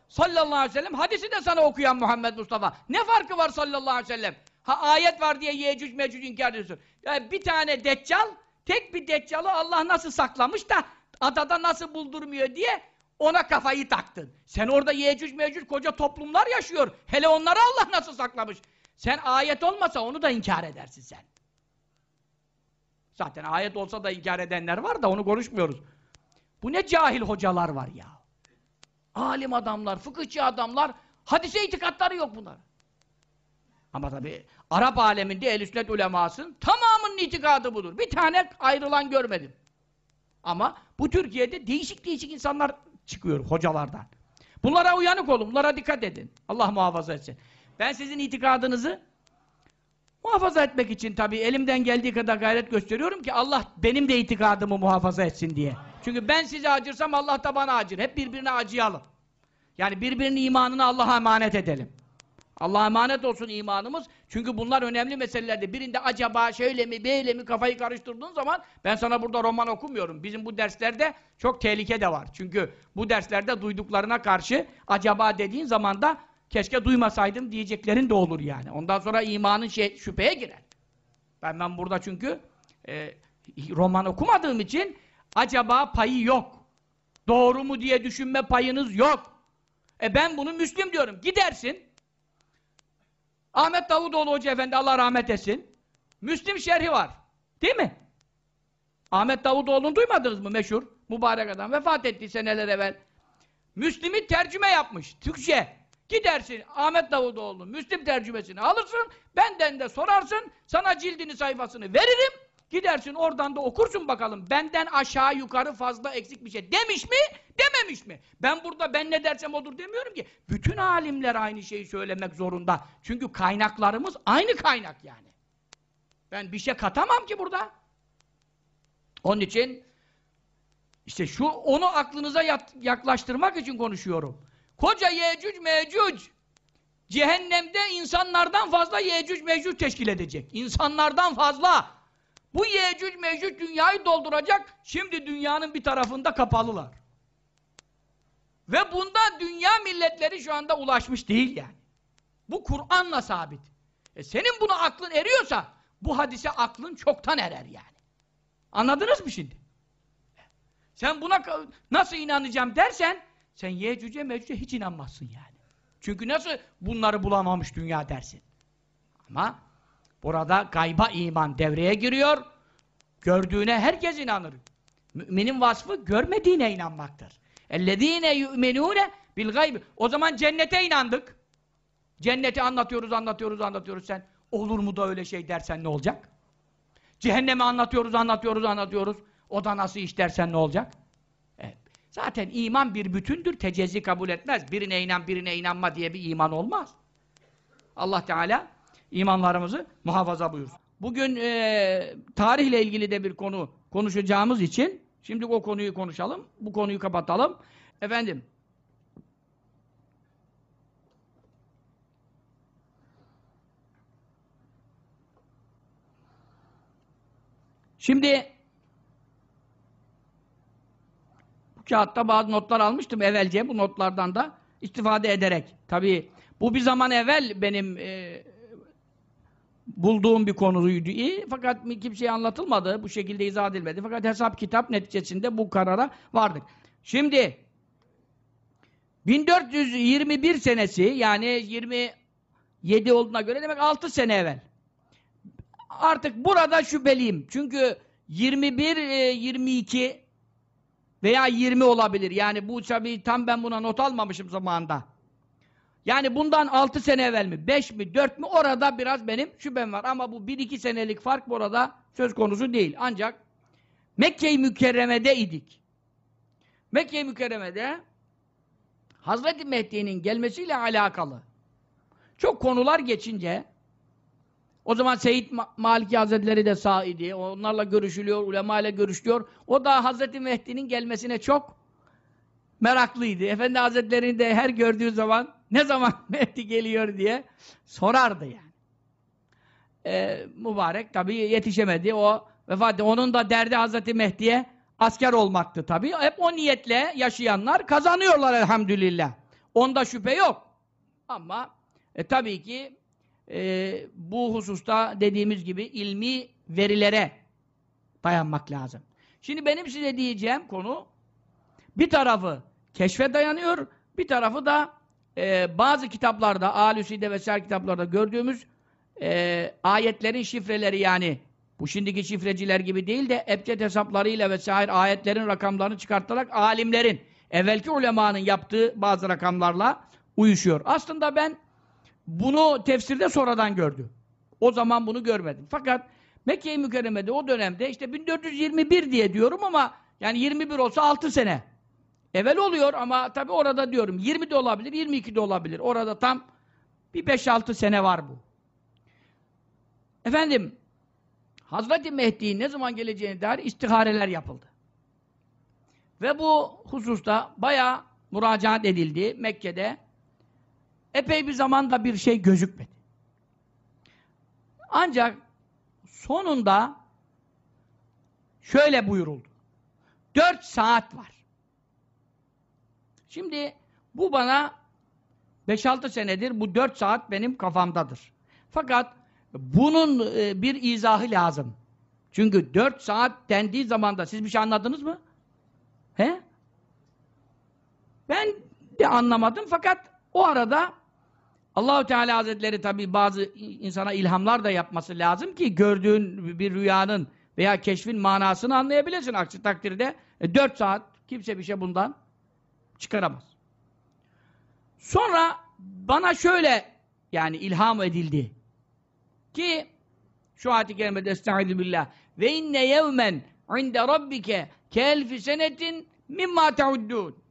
A: Sallallahu aleyhi ve sellem. Hadisi de sana okuyan Muhammed Mustafa. Ne farkı var sallallahu aleyhi ve sellem? Ha ayet var diye Yecüc Mecüc inkar ediyorsun. Yani bir tane deccal, tek bir deccalı Allah nasıl saklamış da adada nasıl buldurmuyor diye ona kafayı taktın. Sen orada Yecüc Mecüc koca toplumlar yaşıyor. Hele onları Allah nasıl saklamış? Sen ayet olmasa onu da inkar edersin sen. Zaten ayet olsa da inkar edenler var da onu konuşmuyoruz. Bu ne cahil hocalar var ya. Alim adamlar, fıkıhçı adamlar, hadise itikatları yok bunlar. Ama tabi Arap aleminde el sünnet ulemasının tamamının itikadı budur. Bir tane ayrılan görmedim. Ama bu Türkiye'de değişik değişik insanlar çıkıyor hocalardan. Bunlara uyanık olun, bunlara dikkat edin. Allah muhafaza etsin. Ben sizin itikadınızı muhafaza etmek için tabii elimden geldiği kadar gayret gösteriyorum ki Allah benim de itikadımı muhafaza etsin diye. Çünkü ben size acırsam Allah da bana acır. Hep birbirine acıyalım. Yani birbirinin imanını Allah'a emanet edelim. Allah'a emanet olsun imanımız. Çünkü bunlar önemli meselelerde. Birinde acaba şöyle mi böyle mi kafayı karıştırdığın zaman ben sana burada roman okumuyorum. Bizim bu derslerde çok tehlike de var. Çünkü bu derslerde duyduklarına karşı acaba dediğin zaman da keşke duymasaydım diyeceklerin de olur yani. Ondan sonra imanın şey, şüpheye girer. Ben ben burada çünkü e, roman okumadığım için acaba payı yok. Doğru mu diye düşünme payınız yok. E ben bunu Müslüm diyorum. Gidersin. Ahmet Davutoğlu Hoca Efendi Allah rahmet etsin. Müslim şerhi var. Değil mi? Ahmet Davutoğlu'nu duymadınız mı meşhur? Mübarek adam. Vefat etti seneler evvel. Müslim'i tercüme yapmış. Türkçe. Gidersin Ahmet Davutoğlu'nun Müslim tercümesini alırsın. Benden de sorarsın. Sana cildini sayfasını veririm. Gidersin oradan da okursun bakalım. Benden aşağı yukarı fazla eksik bir şey demiş mi? Dememiş mi? Ben burada ben ne dersem odur demiyorum ki. Bütün alimler aynı şeyi söylemek zorunda. Çünkü kaynaklarımız aynı kaynak yani. Ben bir şey katamam ki burada. Onun için işte şu onu aklınıza yaklaştırmak için konuşuyorum. Koca Yecüc Mecüc cehennemde insanlardan fazla Yecüc Mecüc teşkil edecek. İnsanlardan fazla. Bu Yecüc Mecüc dünyayı dolduracak. Şimdi dünyanın bir tarafında kapalılar. Ve bunda dünya milletleri şu anda ulaşmış değil yani. Bu Kur'an'la sabit. E senin buna aklın eriyorsa bu hadise aklın çoktan erer yani. Anladınız mı şimdi? Sen buna nasıl inanacağım dersen sen Yecüce Mecüce hiç inanmazsın yani. Çünkü nasıl bunları bulamamış dünya dersin. Ama burada gayba iman devreye giriyor. Gördüğüne herkes inanır. Müminin vasfı görmediğine inanmaktır. اَلَّذ۪ينَ يُؤْمِنُونَ بِالْغَيْبِ O zaman cennete inandık. Cenneti anlatıyoruz, anlatıyoruz, anlatıyoruz. Sen olur mu da öyle şey dersen ne olacak? Cehennemi anlatıyoruz, anlatıyoruz, anlatıyoruz. O da nasıl iş dersen ne olacak? Zaten iman bir bütündür, tecezzi kabul etmez. Birine inan, birine inanma diye bir iman olmaz. Allah Teala imanlarımızı muhafaza buyursun. Bugün e, tarihle ilgili de bir konu konuşacağımız için şimdi o konuyu konuşalım. Bu konuyu kapatalım. Efendim Şimdi bu kağıtta bazı notlar almıştım evvelce bu notlardan da istifade ederek. Tabii bu bir zaman evvel benim e, bulduğum bir konuydu iyi fakat kimseye anlatılmadı, bu şekilde izah edilmedi. Fakat hesap kitap neticesinde bu karara vardık. Şimdi 1421 senesi yani 27 olduğuna göre demek 6 sene evvel. Artık burada şüpheliyim. Çünkü 21, 22 e, veya 20 olabilir. Yani bu tabii tam ben buna not almamışım zamanında. Yani bundan 6 sene evvel mi, 5 mi, 4 mi orada biraz benim şüphem var. Ama bu 1-2 senelik fark burada söz konusu değil. Ancak Mekke-i Mükerreme'de idik. Mekke-i Mükerreme'de Hazreti Mehdi'nin gelmesiyle alakalı çok konular geçince o zaman Seyyid Maliki Hazretleri de sağ idi. Onlarla görüşülüyor, ulema ile görüşüyor. O da Hazreti Mehdi'nin gelmesine çok meraklıydı. Efendi Hazretlerini de her gördüğü zaman ne zaman Mehdi geliyor diye sorardı yani. Ee, mübarek tabi yetişemedi. O vefat. Onun da derdi Hazreti Mehdi'ye asker olmaktı tabii. Hep o niyetle yaşayanlar kazanıyorlar elhamdülillah. Onda şüphe yok. Ama e, tabii ki e, bu hususta dediğimiz gibi ilmi verilere dayanmak lazım. Şimdi benim size diyeceğim konu bir tarafı keşfe dayanıyor, bir tarafı da e, bazı kitaplarda, Alüsi'de vesaire kitaplarda gördüğümüz e, ayetlerin şifreleri yani bu şimdiki şifreciler gibi değil de ebced hesaplarıyla vesaire ayetlerin rakamlarını çıkartarak alimlerin, evvelki ulemanın yaptığı bazı rakamlarla uyuşuyor. Aslında ben bunu tefsirde sonradan gördüm. O zaman bunu görmedim. Fakat Mekke-i Mükerreme'de o dönemde işte 1421 diye diyorum ama yani 21 olsa 6 sene. Evvel oluyor ama tabi orada diyorum 20 de olabilir, 22 de olabilir. Orada tam bir 5-6 sene var bu. Efendim Hazreti Mehdi'nin ne zaman geleceğine dair istihareler yapıldı. Ve bu hususta bayağı müracaat edildi Mekke'de. Epey bir zamanda bir şey gözükmedi. Ancak sonunda şöyle buyuruldu. Dört saat var. Şimdi bu bana 5-6 senedir bu 4 saat benim kafamdadır. Fakat bunun e, bir izahı lazım. Çünkü 4 saat dendiği zaman da siz bir şey anladınız mı? He? Ben de anlamadım fakat o arada Allahu Teala Hazretleri tabi bazı insana ilhamlar da yapması lazım ki gördüğün bir rüyanın veya keşfin manasını anlayabilirsin. Aksi takdirde e, 4 saat kimse bir şey bundan çıkaramaz. Sonra bana şöyle yani ilham edildi. Ki şu ayet-i kerimede estaizu billah ve inne yevmen inde rabbike kelfi senetin mimma teuddûn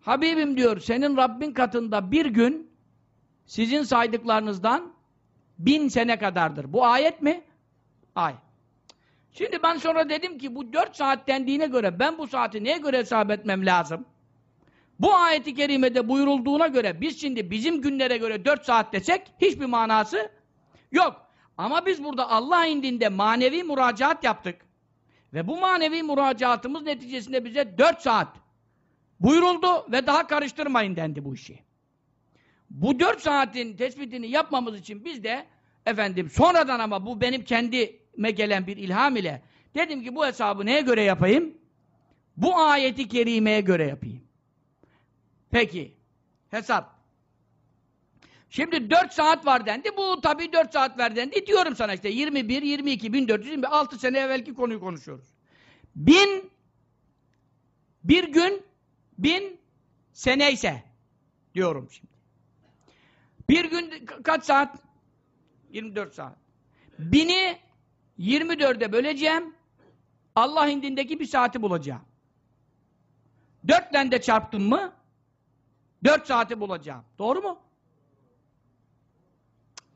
A: Habibim diyor senin Rabbin katında bir gün sizin saydıklarınızdan bin sene kadardır. Bu ayet mi? Ayet. Şimdi ben sonra dedim ki bu dört saat dendiğine göre ben bu saati neye göre hesap etmem lazım? Bu ayeti kerimede buyurulduğuna göre biz şimdi bizim günlere göre dört saat desek hiçbir manası yok. Ama biz burada Allah indinde manevi müracaat yaptık. Ve bu manevi müracaatımız neticesinde bize dört saat buyuruldu ve daha karıştırmayın dendi bu işi. Bu dört saatin tespitini yapmamız için biz de efendim sonradan ama bu benim kendime gelen bir ilham ile dedim ki bu hesabı neye göre yapayım? Bu ayeti kerimeye göre yapayım. Peki. Hesap. Şimdi 4 saat var dendi. Bu tabii 4 saat ver dendi. Diyorum sana işte 21, 22, 1400, 6 sene evvelki konuyu konuşuyoruz. Bin bir gün bin sene ise diyorum şimdi. Bir gün kaç saat? 24 saat. Bini 24'e böleceğim. Allah indindeki bir saati bulacağım. Dörtle de çarptım mı Dört saati bulacağım. Doğru mu?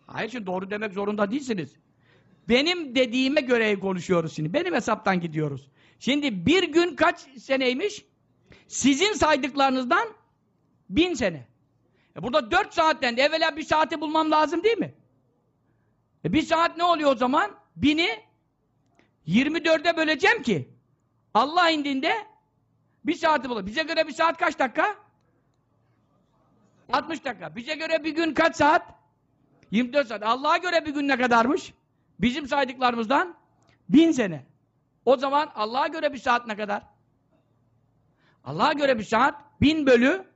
A: Hayır şimdi doğru demek zorunda değilsiniz. Benim dediğime göre konuşuyoruz şimdi. Benim hesaptan gidiyoruz. Şimdi bir gün kaç seneymiş? Sizin saydıklarınızdan bin sene. E burada dört saatten de evvela bir saati bulmam lazım değil mi? E bir saat ne oluyor o zaman? Bini 24'e böleceğim ki Allah indinde bir saati bulur. Bize göre bir saat kaç dakika? 60 dakika. Bize göre bir gün kaç saat? 24 saat. Allah'a göre bir gün ne kadarmış? Bizim saydıklarımızdan bin sene. O zaman Allah'a göre bir saat ne kadar? Allah'a göre bir saat bin bölü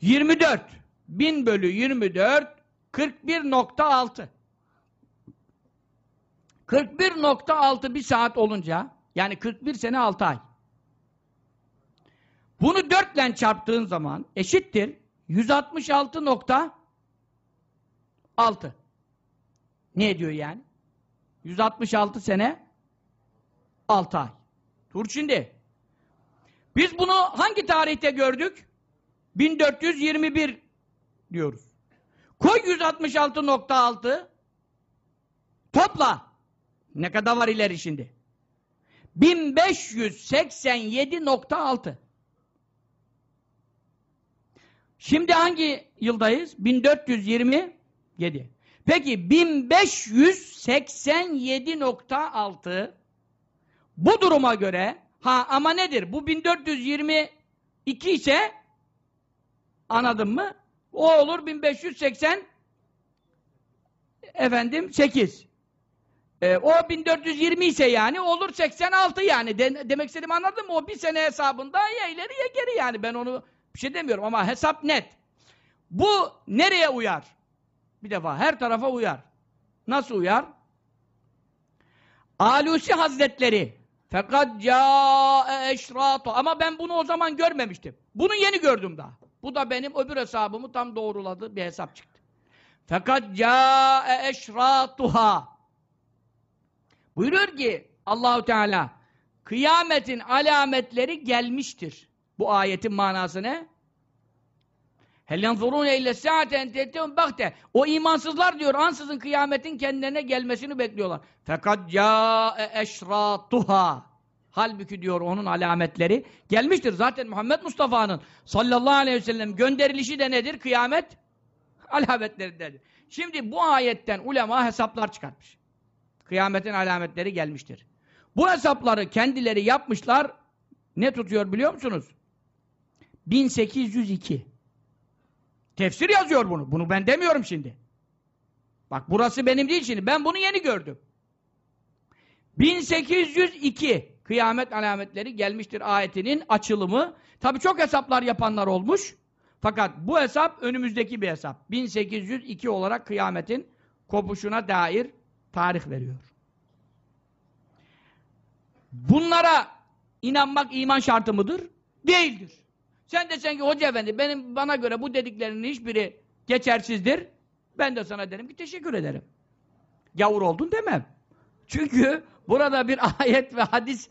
A: 24. Bin bölü 24 41.6 41.6 bir saat olunca yani 41 sene 6 ay. Bunu 4 ile çarptığın zaman eşittir 166.6 Ne diyor yani? 166 sene 6 ay. Dur şimdi. Biz bunu hangi tarihte gördük? 1421 diyoruz. Koy 166.6 topla. Ne kadar var ileri şimdi? 1587.6 Şimdi hangi yıldayız? 1427. Peki 1587.6 bu duruma göre ha ama nedir? Bu 1422 ise anladın mı? O olur 1580 efendim 8. E, o 1420 ise yani olur 86 yani. De, demek istediğimi anladın mı? O bir sene hesabında ya ileri ya geri yani. Ben onu bir şey demiyorum ama hesap net. Bu nereye uyar? Bir defa her tarafa uyar. Nasıl uyar? Alusi Hazretleri fakat ca'e eşratu ama ben bunu o zaman görmemiştim. Bunu yeni gördüm daha. Bu da benim öbür hesabımı tam doğruladı bir hesap çıktı. Fakat ca'e eşratuha Buyuruyor ki Allahu Teala kıyametin alametleri gelmiştir. Bu ayetin manası ne? İlle sa'aten tetehum bakte. O imansızlar diyor ansızın kıyametin kendilerine gelmesini bekliyorlar. Fakat ca'e eşratuha. Halbuki diyor onun alametleri gelmiştir. Zaten Muhammed Mustafa'nın sallallahu aleyhi ve sellem gönderilişi de nedir? Kıyamet alametlerindendir. Şimdi bu ayetten ulema hesaplar çıkartmış. Kıyametin alametleri gelmiştir. Bu hesapları kendileri yapmışlar. Ne tutuyor biliyor musunuz? 1802. Tefsir yazıyor bunu. Bunu ben demiyorum şimdi. Bak burası benim değil şimdi. Ben bunu yeni gördüm. 1802 kıyamet alametleri gelmiştir ayetinin açılımı. Tabi çok hesaplar yapanlar olmuş. Fakat bu hesap önümüzdeki bir hesap. 1802 olarak kıyametin kopuşuna dair tarih veriyor. Bunlara inanmak iman şartı mıdır? Değildir. Sen desen ki hoca efendi benim bana göre bu dediklerinin hiçbiri geçersizdir. Ben de sana derim ki teşekkür ederim. Gavur oldun demem. Çünkü burada bir ayet ve hadis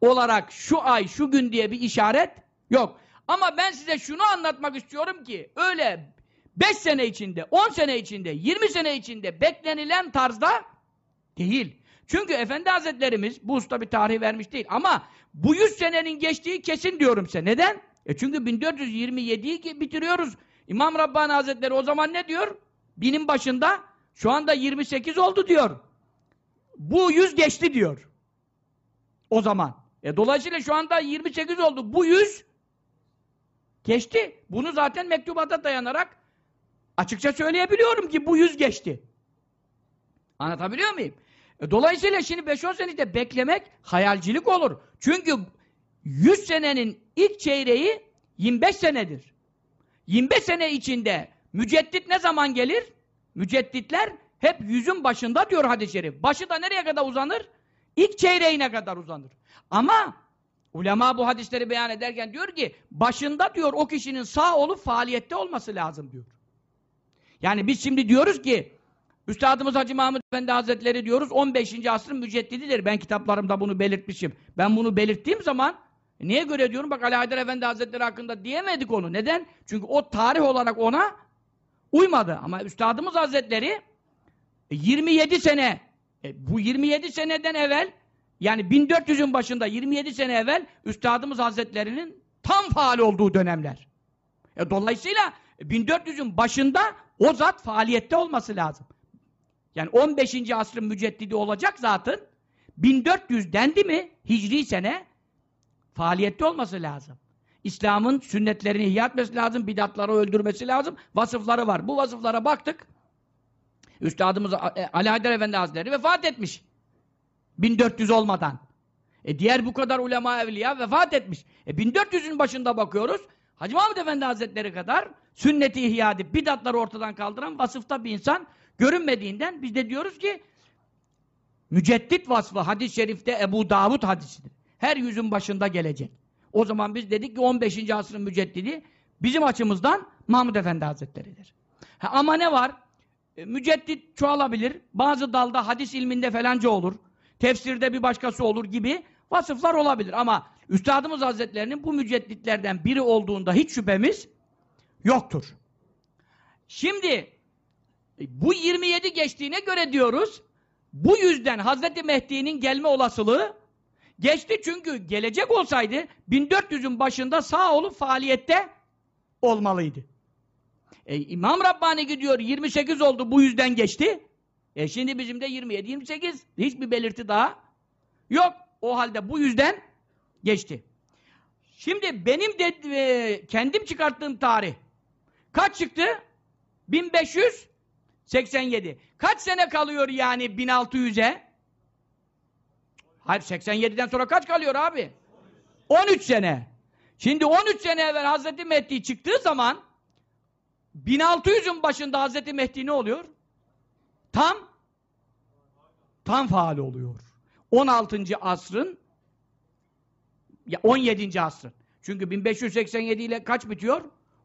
A: olarak şu ay, şu gün diye bir işaret yok. Ama ben size şunu anlatmak istiyorum ki öyle 5 sene içinde, 10 sene içinde, 20 sene içinde beklenilen tarzda değil. Çünkü Efendi Hazretlerimiz bu usta bir tarih vermiş değil ama bu 100 senenin geçtiği kesin diyorum size. Neden? E çünkü 1427'yi bitiriyoruz. İmam Rabbani Hazretleri o zaman ne diyor? Binin başında şu anda 28 oldu diyor. Bu 100 geçti diyor. O zaman. E dolayısıyla şu anda 28 oldu. Bu 100 geçti. Bunu zaten mektubata dayanarak açıkça söyleyebiliyorum ki bu 100 geçti. Anlatabiliyor muyum? E dolayısıyla şimdi 5-10 senede beklemek hayalcilik olur. Çünkü 100 senenin ilk çeyreği 25 senedir. 25 sene içinde müceddit ne zaman gelir? Mücedditler hep yüzün başında diyor hadis-i şerif. Başı da nereye kadar uzanır? İlk çeyreğine kadar uzanır. Ama ulema bu hadisleri beyan ederken diyor ki başında diyor o kişinin sağ olup faaliyette olması lazım diyor. Yani biz şimdi diyoruz ki Üstadımız Hacı Mahmud Efendi Hazretleri diyoruz 15. asrın müceddididir. Ben kitaplarımda bunu belirtmişim. Ben bunu belirttiğim zaman niye göre diyorum bak Ali Haydar Efendi Hazretleri hakkında diyemedik onu. Neden? Çünkü o tarih olarak ona uymadı. Ama Üstadımız Hazretleri 27 e, sene e, bu 27 seneden evvel yani 1400'ün başında 27 sene evvel Üstadımız Hazretleri'nin tam faal olduğu dönemler. E, dolayısıyla 1400'ün başında o zat faaliyette olması lazım. Yani 15. asrın müceddidi olacak zatın 1400 dendi mi hicri sene faaliyette olması lazım. İslam'ın sünnetlerini ihya etmesi lazım, bidatları öldürmesi lazım. Vasıfları var. Bu vasıflara baktık. Üstadımız e, Ali Haydar Efendi Hazretleri vefat etmiş. 1400 olmadan. E diğer bu kadar ulema evliya vefat etmiş. E 1400'ün başında bakıyoruz. Hacı Mahmud Efendi Hazretleri kadar sünneti ihya edip bidatları ortadan kaldıran vasıfta bir insan görünmediğinden biz de diyoruz ki müceddit vasfı hadis-i şerifte Ebu Davud hadisidir. Her yüzün başında gelecek. O zaman biz dedik ki 15. asrın müceddidi bizim açımızdan Mahmud Efendi Hazretleri'dir. Ha, ama ne var? E, müceddit çoğalabilir. Bazı dalda hadis ilminde falanca olur. Tefsirde bir başkası olur gibi vasıflar olabilir. Ama Üstadımız Hazretlerinin bu mücedditlerden biri olduğunda hiç şüphemiz yoktur. Şimdi bu 27 geçtiğine göre diyoruz bu yüzden Hazreti Mehdi'nin gelme olasılığı geçti çünkü gelecek olsaydı 1400'ün başında sağ olup faaliyette olmalıydı. E, İmam Rabbani gidiyor 28 oldu bu yüzden geçti. E şimdi bizim de 27 28 hiçbir belirti daha yok. O halde bu yüzden geçti. Şimdi benim de e, kendim çıkarttığım tarih kaç çıktı? 1587. Kaç sene kalıyor yani 1600'e? Hayır 87'den sonra kaç kalıyor abi? 13 sene. Şimdi 13 sene evvel Hazreti Mehdi çıktığı zaman 1600'ün başında Hazreti Mehdi ne oluyor? Tam tam faal oluyor. 16. asrın ya 17. asrın. Çünkü 1587 ile kaç bitiyor?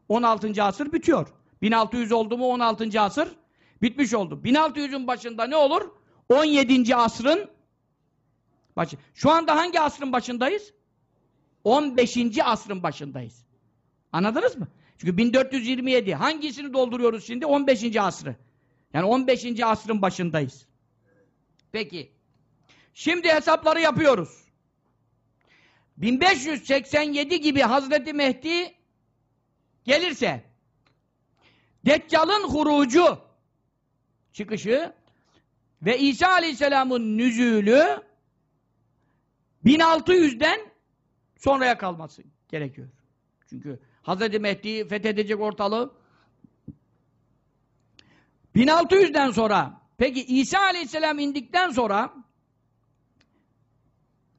A: 16. asır bitiyor. 1600 oldu mu 16. asır bitmiş oldu. 1600'ün başında ne olur? 17. asrın başı. Şu anda hangi asrın başındayız? 15. asrın başındayız. Anladınız mı? Çünkü 1427. Hangisini dolduruyoruz şimdi? 15. asrı. Yani 15. asrın başındayız. Peki. Şimdi hesapları yapıyoruz. 1587 gibi Hazreti Mehdi gelirse Deccal'ın hurucu çıkışı ve İsa Aleyhisselam'ın nüzülü 1600'den sonraya kalması gerekiyor. Çünkü Hazreti Mehdi fethedecek ortalığı 1600'den sonra peki İsa Aleyhisselam indikten sonra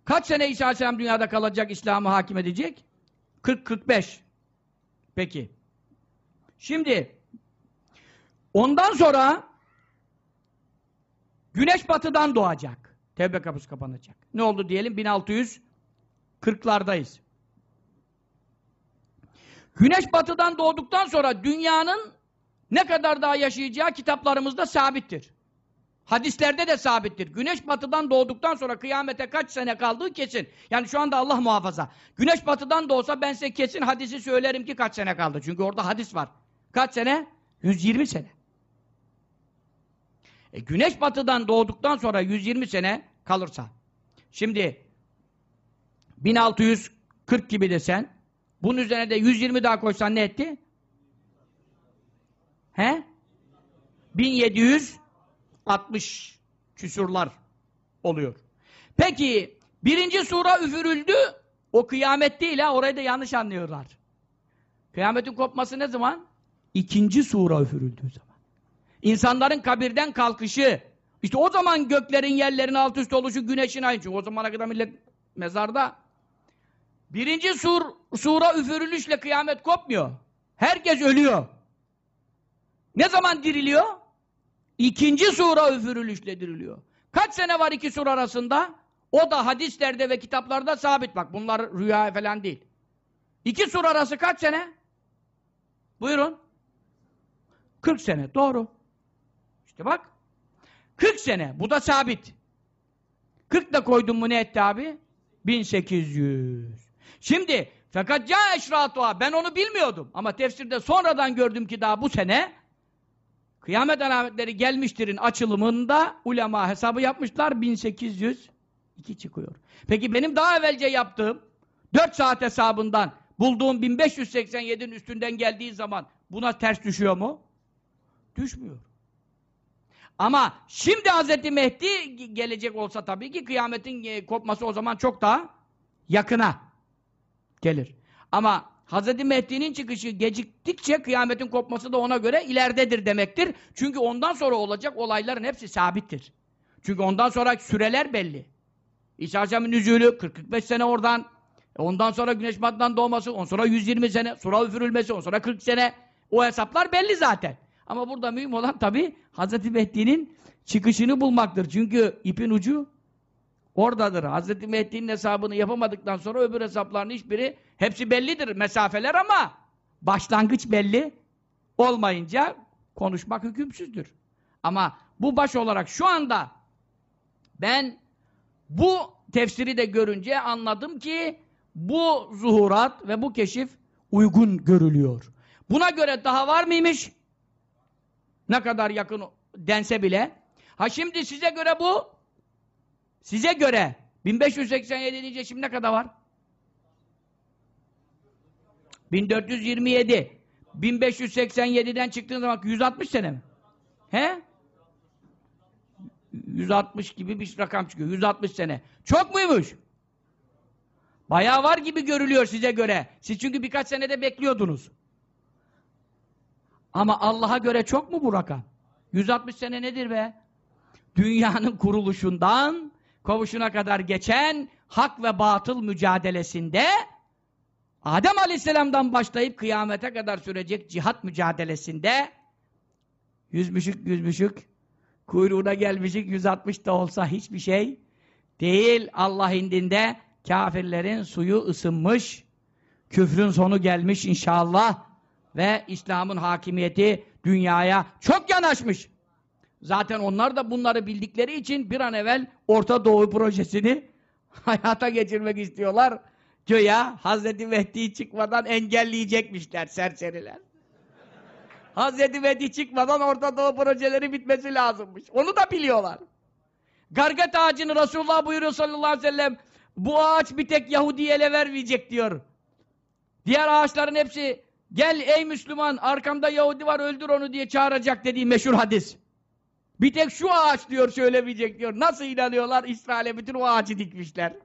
A: kaç sene İsa Aleyhisselam dünyada kalacak, İslam'ı hakim edecek? 40-45. Peki. Şimdi ondan sonra güneş batıdan doğacak. Tevbe kapısı kapanacak. Ne oldu diyelim? 1640'lardayız. Güneş batıdan doğduktan sonra dünyanın ne kadar daha yaşayacağı kitaplarımızda sabittir. Hadislerde de sabittir. Güneş batıdan doğduktan sonra kıyamete kaç sene kaldığı kesin. Yani şu anda Allah muhafaza. Güneş batıdan doğsa ben size kesin hadisi söylerim ki kaç sene kaldı. Çünkü orada hadis var. Kaç sene? 120 sene. E, güneş batıdan doğduktan sonra 120 sene kalırsa. Şimdi 1640 gibi desen bunun üzerine de 120 daha koysan ne etti? He? 1760 küsurlar oluyor. Peki birinci sura üfürüldü o kıyamet değil ha orayı da yanlış anlıyorlar. Kıyametin kopması ne zaman? İkinci sura üfürüldüğü zaman. İnsanların kabirden kalkışı işte o zaman göklerin yerlerin alt üst oluşu güneşin ayın. Çünkü o zamana kadar millet mezarda birinci sur, sura üfürülüşle kıyamet kopmuyor. Herkes ölüyor. Ne zaman diriliyor? İkinci sura üfürülüşle diriliyor. Kaç sene var iki sur arasında? O da hadislerde ve kitaplarda sabit. Bak bunlar rüya falan değil. İki sur arası kaç sene? Buyurun. 40 sene. Doğru. İşte bak. 40 sene. Bu da sabit. 40 da koydun mu ne etti abi? 1800. Şimdi fakat ya eşratuha ben onu bilmiyordum ama tefsirde sonradan gördüm ki daha bu sene kıyamet alametleri gelmiştirin açılımında ulema hesabı yapmışlar 1802 çıkıyor. Peki benim daha evvelce yaptığım 4 saat hesabından bulduğum 1587'nin üstünden geldiği zaman buna ters düşüyor mu? Düşmüyor. Ama şimdi Hz. Mehdi gelecek olsa tabii ki kıyametin e, kopması o zaman çok daha yakına gelir. Ama Hz. Mehdi'nin çıkışı geciktikçe kıyametin kopması da ona göre ileridedir demektir. Çünkü ondan sonra olacak olayların hepsi sabittir. Çünkü ondan sonra süreler belli. İsa Aleyhisselam'ın nüzülü 40-45 sene oradan, ondan sonra güneş batıdan doğması, ondan sonra 120 sene, sonra üfürülmesi, ondan sonra 40 sene. O hesaplar belli zaten. Ama burada mühim olan tabi Hz. Mehdi'nin çıkışını bulmaktır. Çünkü ipin ucu oradadır. Hz. Mehdi'nin hesabını yapamadıktan sonra öbür hesapların hiçbiri hepsi bellidir mesafeler ama başlangıç belli olmayınca konuşmak hükümsüzdür. Ama bu baş olarak şu anda ben bu tefsiri de görünce anladım ki bu zuhurat ve bu keşif uygun görülüyor. Buna göre daha var mıymış? Ne kadar yakın dense bile. Ha şimdi size göre bu size göre 1587 deyince şimdi ne kadar var? 1427. 1587'den çıktığın zaman 160 sene mi? He? 160 gibi bir rakam çıkıyor. 160 sene. Çok muymuş? Bayağı var gibi görülüyor size göre. Siz çünkü birkaç senede bekliyordunuz. Ama Allah'a göre çok mu bu rakam? 160 sene nedir be? Dünyanın kuruluşundan kovuşuna kadar geçen hak ve batıl mücadelesinde Adem Aleyhisselam'dan başlayıp kıyamete kadar sürecek cihat mücadelesinde yüzmüşük yüzmüşük kuyruğuna gelmişik 160 da olsa hiçbir şey değil. Allah indinde kafirlerin suyu ısınmış, küfrün sonu gelmiş inşallah ve İslam'ın hakimiyeti dünyaya çok yanaşmış. Zaten onlar da bunları bildikleri için bir an evvel Orta Doğu projesini hayata geçirmek istiyorlar. Göya Hazreti Mehdi çıkmadan engelleyecekmişler serseriler. Hazreti Mehdi çıkmadan Orta Doğu projeleri bitmesi lazımmış. Onu da biliyorlar. Gargat ağacını Resulullah buyuruyor sallallahu aleyhi ve sellem bu ağaç bir tek Yahudi'ye ele vermeyecek diyor. Diğer ağaçların hepsi gel ey Müslüman arkamda Yahudi var öldür onu diye çağıracak dediği meşhur hadis. Bir tek şu ağaç diyor söylemeyecek diyor. Nasıl inanıyorlar? İsrail'e bütün o ağacı dikmişler.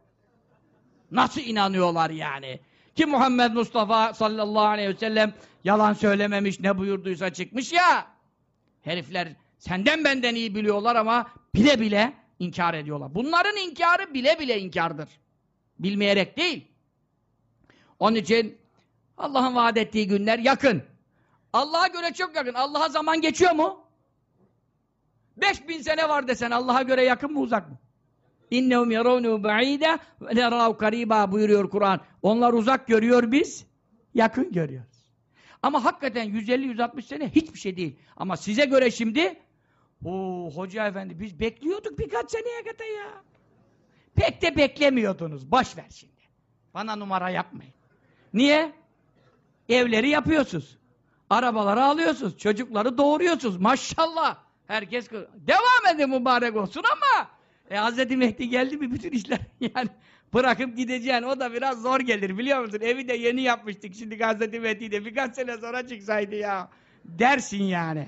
A: Nasıl inanıyorlar yani? Ki Muhammed Mustafa sallallahu aleyhi ve sellem yalan söylememiş ne buyurduysa çıkmış ya. Herifler senden benden iyi biliyorlar ama bile bile inkar ediyorlar. Bunların inkarı bile bile inkardır. Bilmeyerek değil. Onun için Allah'ın vaat ettiği günler yakın. Allah'a göre çok yakın. Allah'a zaman geçiyor mu? 5000 sene var desen Allah'a göre yakın mı uzak mı? İnnehum yarawnu ba'ide ve nerav kariba buyuruyor Kur'an. Onlar uzak görüyor biz yakın görüyoruz. Ama hakikaten 150-160 sene hiçbir şey değil. Ama size göre şimdi o hoca efendi biz bekliyorduk birkaç seneye kadar ya. Pek de beklemiyordunuz. Boş ver şimdi. Bana numara yapmayın. Niye? Evleri yapıyorsunuz. Arabaları alıyorsunuz. Çocukları doğuruyorsunuz. Maşallah. Herkes devam edin mübarek olsun ama e, Hz. Mehdi geldi mi bütün işler yani bırakıp gideceksin. O da biraz zor gelir biliyor musun? Evi de yeni yapmıştık. Şimdi Hz. Mehdi de birkaç sene sonra çıksaydı ya. Dersin yani.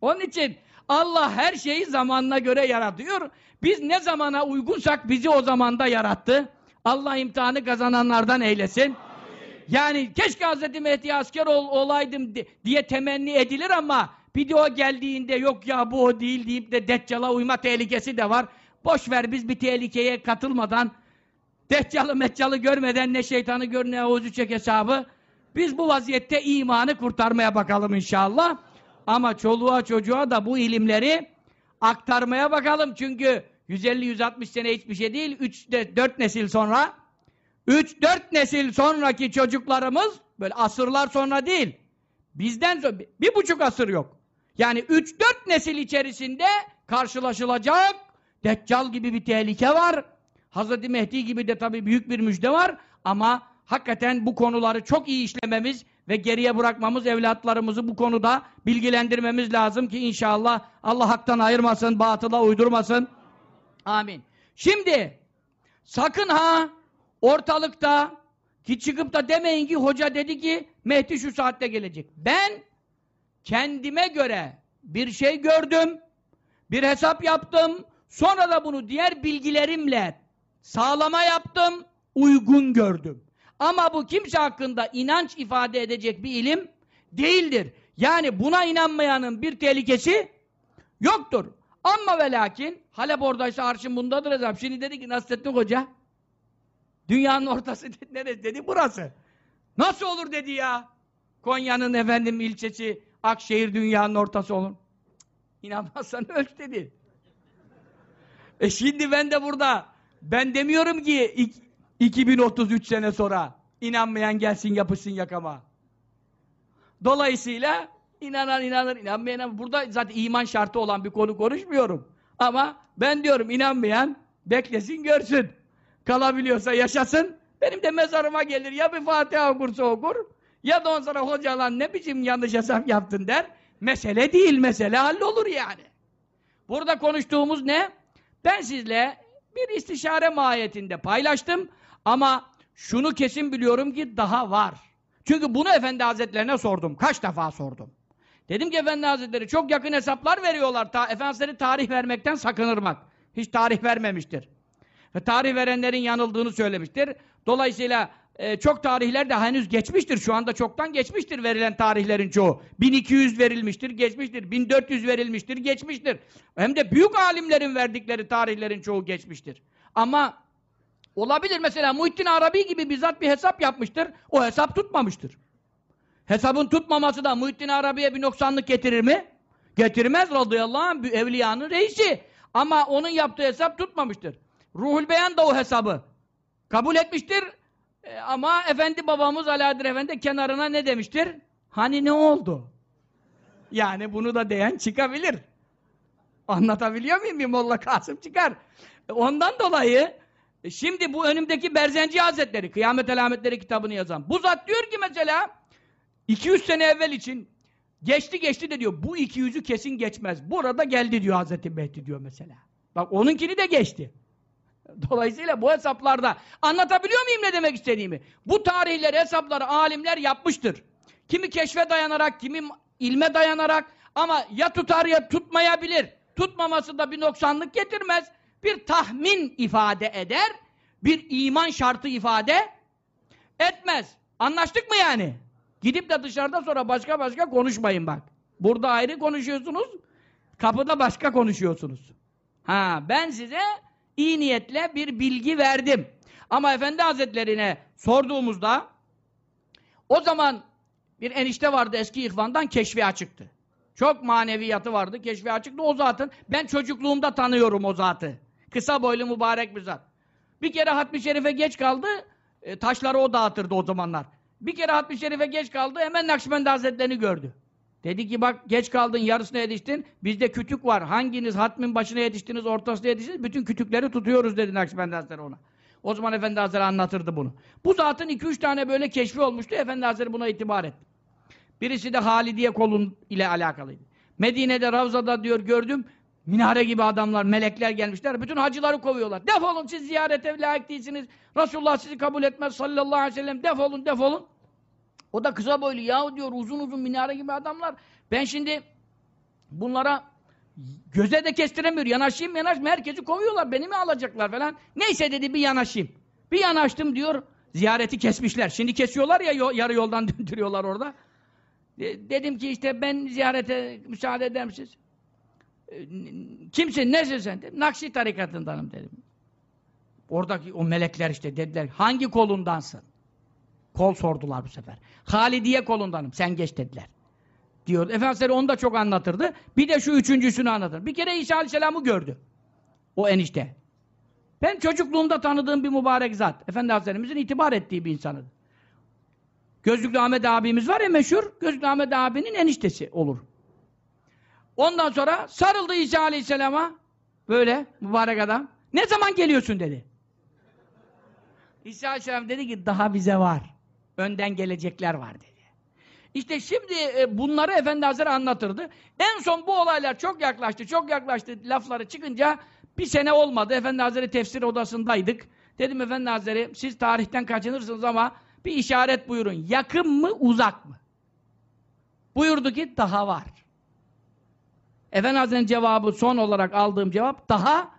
A: Onun için Allah her şeyi zamanına göre yaratıyor. Biz ne zamana uygunsak bizi o zamanda yarattı. Allah imtihanı kazananlardan eylesin. Yani keşke Hz. Mehdi asker ol, olaydım diye temenni edilir ama bir geldiğinde yok ya bu o değil deyip de Deccal'a uyma tehlikesi de var. Boş ver biz bir tehlikeye katılmadan Deccal'ı Meccal'ı görmeden ne şeytanı gör ne oğuzu çek hesabı. Biz bu vaziyette imanı kurtarmaya bakalım inşallah. Ama çoluğa çocuğa da bu ilimleri aktarmaya bakalım. Çünkü 150-160 sene hiçbir şey değil. 3-4 nesil sonra 3-4 nesil sonraki çocuklarımız böyle asırlar sonra değil. Bizden sonra bir buçuk asır yok. Yani 3-4 nesil içerisinde karşılaşılacak Deccal gibi bir tehlike var. Hazreti Mehdi gibi de tabii büyük bir müjde var. Ama hakikaten bu konuları çok iyi işlememiz ve geriye bırakmamız, evlatlarımızı bu konuda bilgilendirmemiz lazım ki inşallah Allah haktan ayırmasın, batıla uydurmasın. Amin. Şimdi sakın ha ortalıkta ki çıkıp da demeyin ki hoca dedi ki Mehdi şu saatte gelecek. Ben kendime göre bir şey gördüm, bir hesap yaptım, sonra da bunu diğer bilgilerimle sağlama yaptım, uygun gördüm. Ama bu kimse hakkında inanç ifade edecek bir ilim değildir. Yani buna inanmayanın bir tehlikesi yoktur. Ama ve lakin Halep oradaysa arşın bundadır hesap. Şimdi dedi ki Nasrettin Hoca dünyanın ortası neresi dedi burası. Nasıl olur dedi ya. Konya'nın efendim ilçesi Akşehir dünyanın ortası olur. İnanmazsan ölç dedi. E şimdi ben de burada ben demiyorum ki 2033 sene sonra inanmayan gelsin yapışsın yakama. Dolayısıyla inanan inanır, inanmayan. Burada zaten iman şartı olan bir konu konuşmuyorum. Ama ben diyorum inanmayan beklesin görsün. Kalabiliyorsa yaşasın. Benim de mezarıma gelir ya bir Fatiha okursa okur ya da on sonra hocalan ne biçim yanlış hesap yaptın der. Mesele değil, mesele hallolur yani. Burada konuştuğumuz ne? Ben sizle bir istişare mahiyetinde paylaştım ama şunu kesin biliyorum ki daha var. Çünkü bunu Efendi Hazretlerine sordum. Kaç defa sordum. Dedim ki Efendi Hazretleri çok yakın hesaplar veriyorlar. Ta, Efendi tarih vermekten sakınırmak. Hiç tarih vermemiştir. Ve tarih verenlerin yanıldığını söylemiştir. Dolayısıyla e, çok tarihler de henüz geçmiştir. Şu anda çoktan geçmiştir verilen tarihlerin çoğu. 1200 verilmiştir, geçmiştir. 1400 verilmiştir, geçmiştir. Hem de büyük alimlerin verdikleri tarihlerin çoğu geçmiştir. Ama olabilir mesela Muhittin Arabi gibi bizzat bir hesap yapmıştır. O hesap tutmamıştır. Hesabın tutmaması da Muhittin Arabi'ye bir noksanlık getirir mi? Getirmez radıyallahu anh evliyanın reisi. Ama onun yaptığı hesap tutmamıştır. Ruhul Beyan da o hesabı kabul etmiştir. E, ama Efendi babamız Alaeddin Efendi kenarına ne demiştir? Hani ne oldu? Yani bunu da diyen çıkabilir. Anlatabiliyor muyum? Bir Molla Kasım çıkar. E, ondan dolayı e, şimdi bu önümdeki Berzenci Hazretleri, Kıyamet Alametleri kitabını yazan. Bu zat diyor ki mesela 200 sene evvel için geçti geçti de diyor bu 200'ü kesin geçmez. Burada geldi diyor Hazreti Mehdi diyor mesela. Bak onunkini de geçti. Dolayısıyla bu hesaplarda anlatabiliyor muyum ne demek istediğimi? Bu tarihleri, hesapları alimler yapmıştır. Kimi keşfe dayanarak, kimi ilme dayanarak ama ya tutar ya tutmayabilir. Tutmaması da bir noksanlık getirmez. Bir tahmin ifade eder, bir iman şartı ifade etmez. Anlaştık mı yani? Gidip de dışarıda sonra başka başka konuşmayın bak. Burada ayrı konuşuyorsunuz, kapıda başka konuşuyorsunuz. Ha, ben size iyi niyetle bir bilgi verdim. Ama Efendi Hazretlerine sorduğumuzda o zaman bir enişte vardı eski ihvandan keşfi açıktı. Çok maneviyatı vardı, keşfi açıktı. O zatın, ben çocukluğumda tanıyorum o zatı. Kısa boylu mübarek bir zat. Bir kere Hatmi Şerif'e geç kaldı, e, taşları o dağıtırdı o zamanlar. Bir kere Hatmi Şerif'e geç kaldı, hemen Nakşibendi Hazretlerini gördü. Dedi ki bak geç kaldın, yarısına yetiştin, bizde kütük var. Hanginiz hatmin başına yetiştiniz, ortasına yetiştiniz, bütün kütükleri tutuyoruz dedi Nakşibendi Hazretleri ona. O zaman Efendi Hazretleri anlatırdı bunu. Bu zatın iki üç tane böyle keşfi olmuştu, Efendi Hazretleri buna itibar etti. Birisi de Halidiye kolun ile alakalıydı. Medine'de, Ravza'da diyor gördüm, minare gibi adamlar, melekler gelmişler, bütün hacıları kovuyorlar. Defolun siz ziyarete layık değilsiniz, Resulullah sizi kabul etmez sallallahu aleyhi ve sellem, defolun, defolun. O da kısa boylu yahu diyor uzun uzun minare gibi adamlar. Ben şimdi bunlara göze de kestiremiyor. Yanaşayım yanaşmayayım herkesi kovuyorlar. Beni mi alacaklar falan. Neyse dedi bir yanaşayım. Bir yanaştım diyor. Ziyareti kesmişler. Şimdi kesiyorlar ya yarı yoldan döndürüyorlar orada. De, dedim ki işte ben ziyarete müsaade eder misiniz? Kimsin? Nesin sen? Dedim. Nakşi tarikatındanım dedim. Oradaki o melekler işte dediler. Hangi kolundansın? Kol sordular bu sefer. Halidiye kolundanım. Sen geç dediler. Diyor. Efendimiz onu da çok anlatırdı. Bir de şu üçüncüsünü anlatır. Bir kere İsa Aleyhisselam'ı gördü. O enişte. Ben çocukluğumda tanıdığım bir mübarek zat. Efendi Hazretlerimizin itibar ettiği bir insanı. Gözlüklü Ahmet abimiz var ya meşhur. Gözlüklü Ahmet abinin eniştesi olur. Ondan sonra sarıldı İsa Aleyhisselam'a. Böyle mübarek adam. Ne zaman geliyorsun dedi. İsa Aleyhisselam dedi ki daha bize var. Önden gelecekler var dedi. İşte şimdi e, bunları Efendi Hazretleri anlatırdı. En son bu olaylar çok yaklaştı, çok yaklaştı lafları çıkınca bir sene olmadı. Efendi Hazretleri tefsir odasındaydık. Dedim Efendi Hazretleri siz tarihten kaçınırsınız ama bir işaret buyurun. Yakın mı, uzak mı? Buyurdu ki daha var. Efendi Hazretleri'nin cevabı son olarak aldığım cevap daha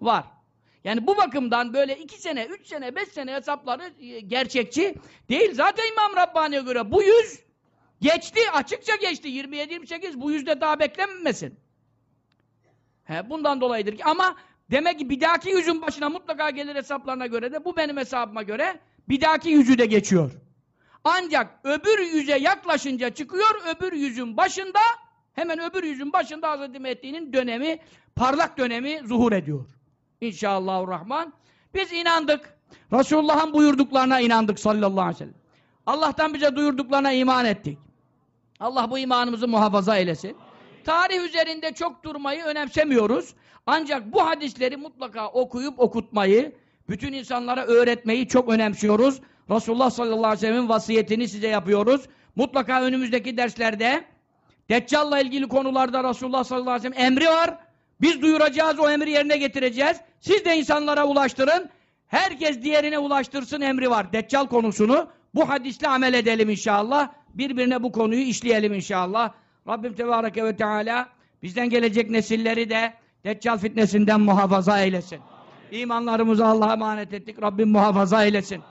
A: var. Yani bu bakımdan böyle iki sene, üç sene, beş sene hesapları e, gerçekçi değil. Zaten İmam Rabbani'ye göre bu yüz geçti, açıkça geçti. 27-28 bu yüzde daha beklenmesin. He, bundan dolayıdır ki ama demek ki bir dahaki yüzün başına mutlaka gelir hesaplarına göre de bu benim hesabıma göre bir dahaki yüzü de geçiyor. Ancak öbür yüze yaklaşınca çıkıyor, öbür yüzün başında hemen öbür yüzün başında Hz. Mehdi'nin dönemi, parlak dönemi zuhur ediyor. İnşallahurrahman. Biz inandık. Resulullah'ın buyurduklarına inandık sallallahu aleyhi ve sellem. Allah'tan bize duyurduklarına iman ettik. Allah bu imanımızı muhafaza eylesin. Tarih üzerinde çok durmayı önemsemiyoruz. Ancak bu hadisleri mutlaka okuyup okutmayı, bütün insanlara öğretmeyi çok önemsiyoruz. Resulullah sallallahu aleyhi ve sellem'in vasiyetini size yapıyoruz. Mutlaka önümüzdeki derslerde Deccal'la ilgili konularda Resulullah sallallahu aleyhi ve sellem emri var. Biz duyuracağız, o emri yerine getireceğiz. Siz de insanlara ulaştırın. Herkes diğerine ulaştırsın emri var. Deccal konusunu Bu hadisle amel edelim inşallah. Birbirine bu konuyu işleyelim inşallah. Rabbim Tebareke ve Teala bizden gelecek nesilleri de Deccal fitnesinden muhafaza eylesin. İmanlarımızı Allah'a emanet ettik. Rabbim muhafaza eylesin.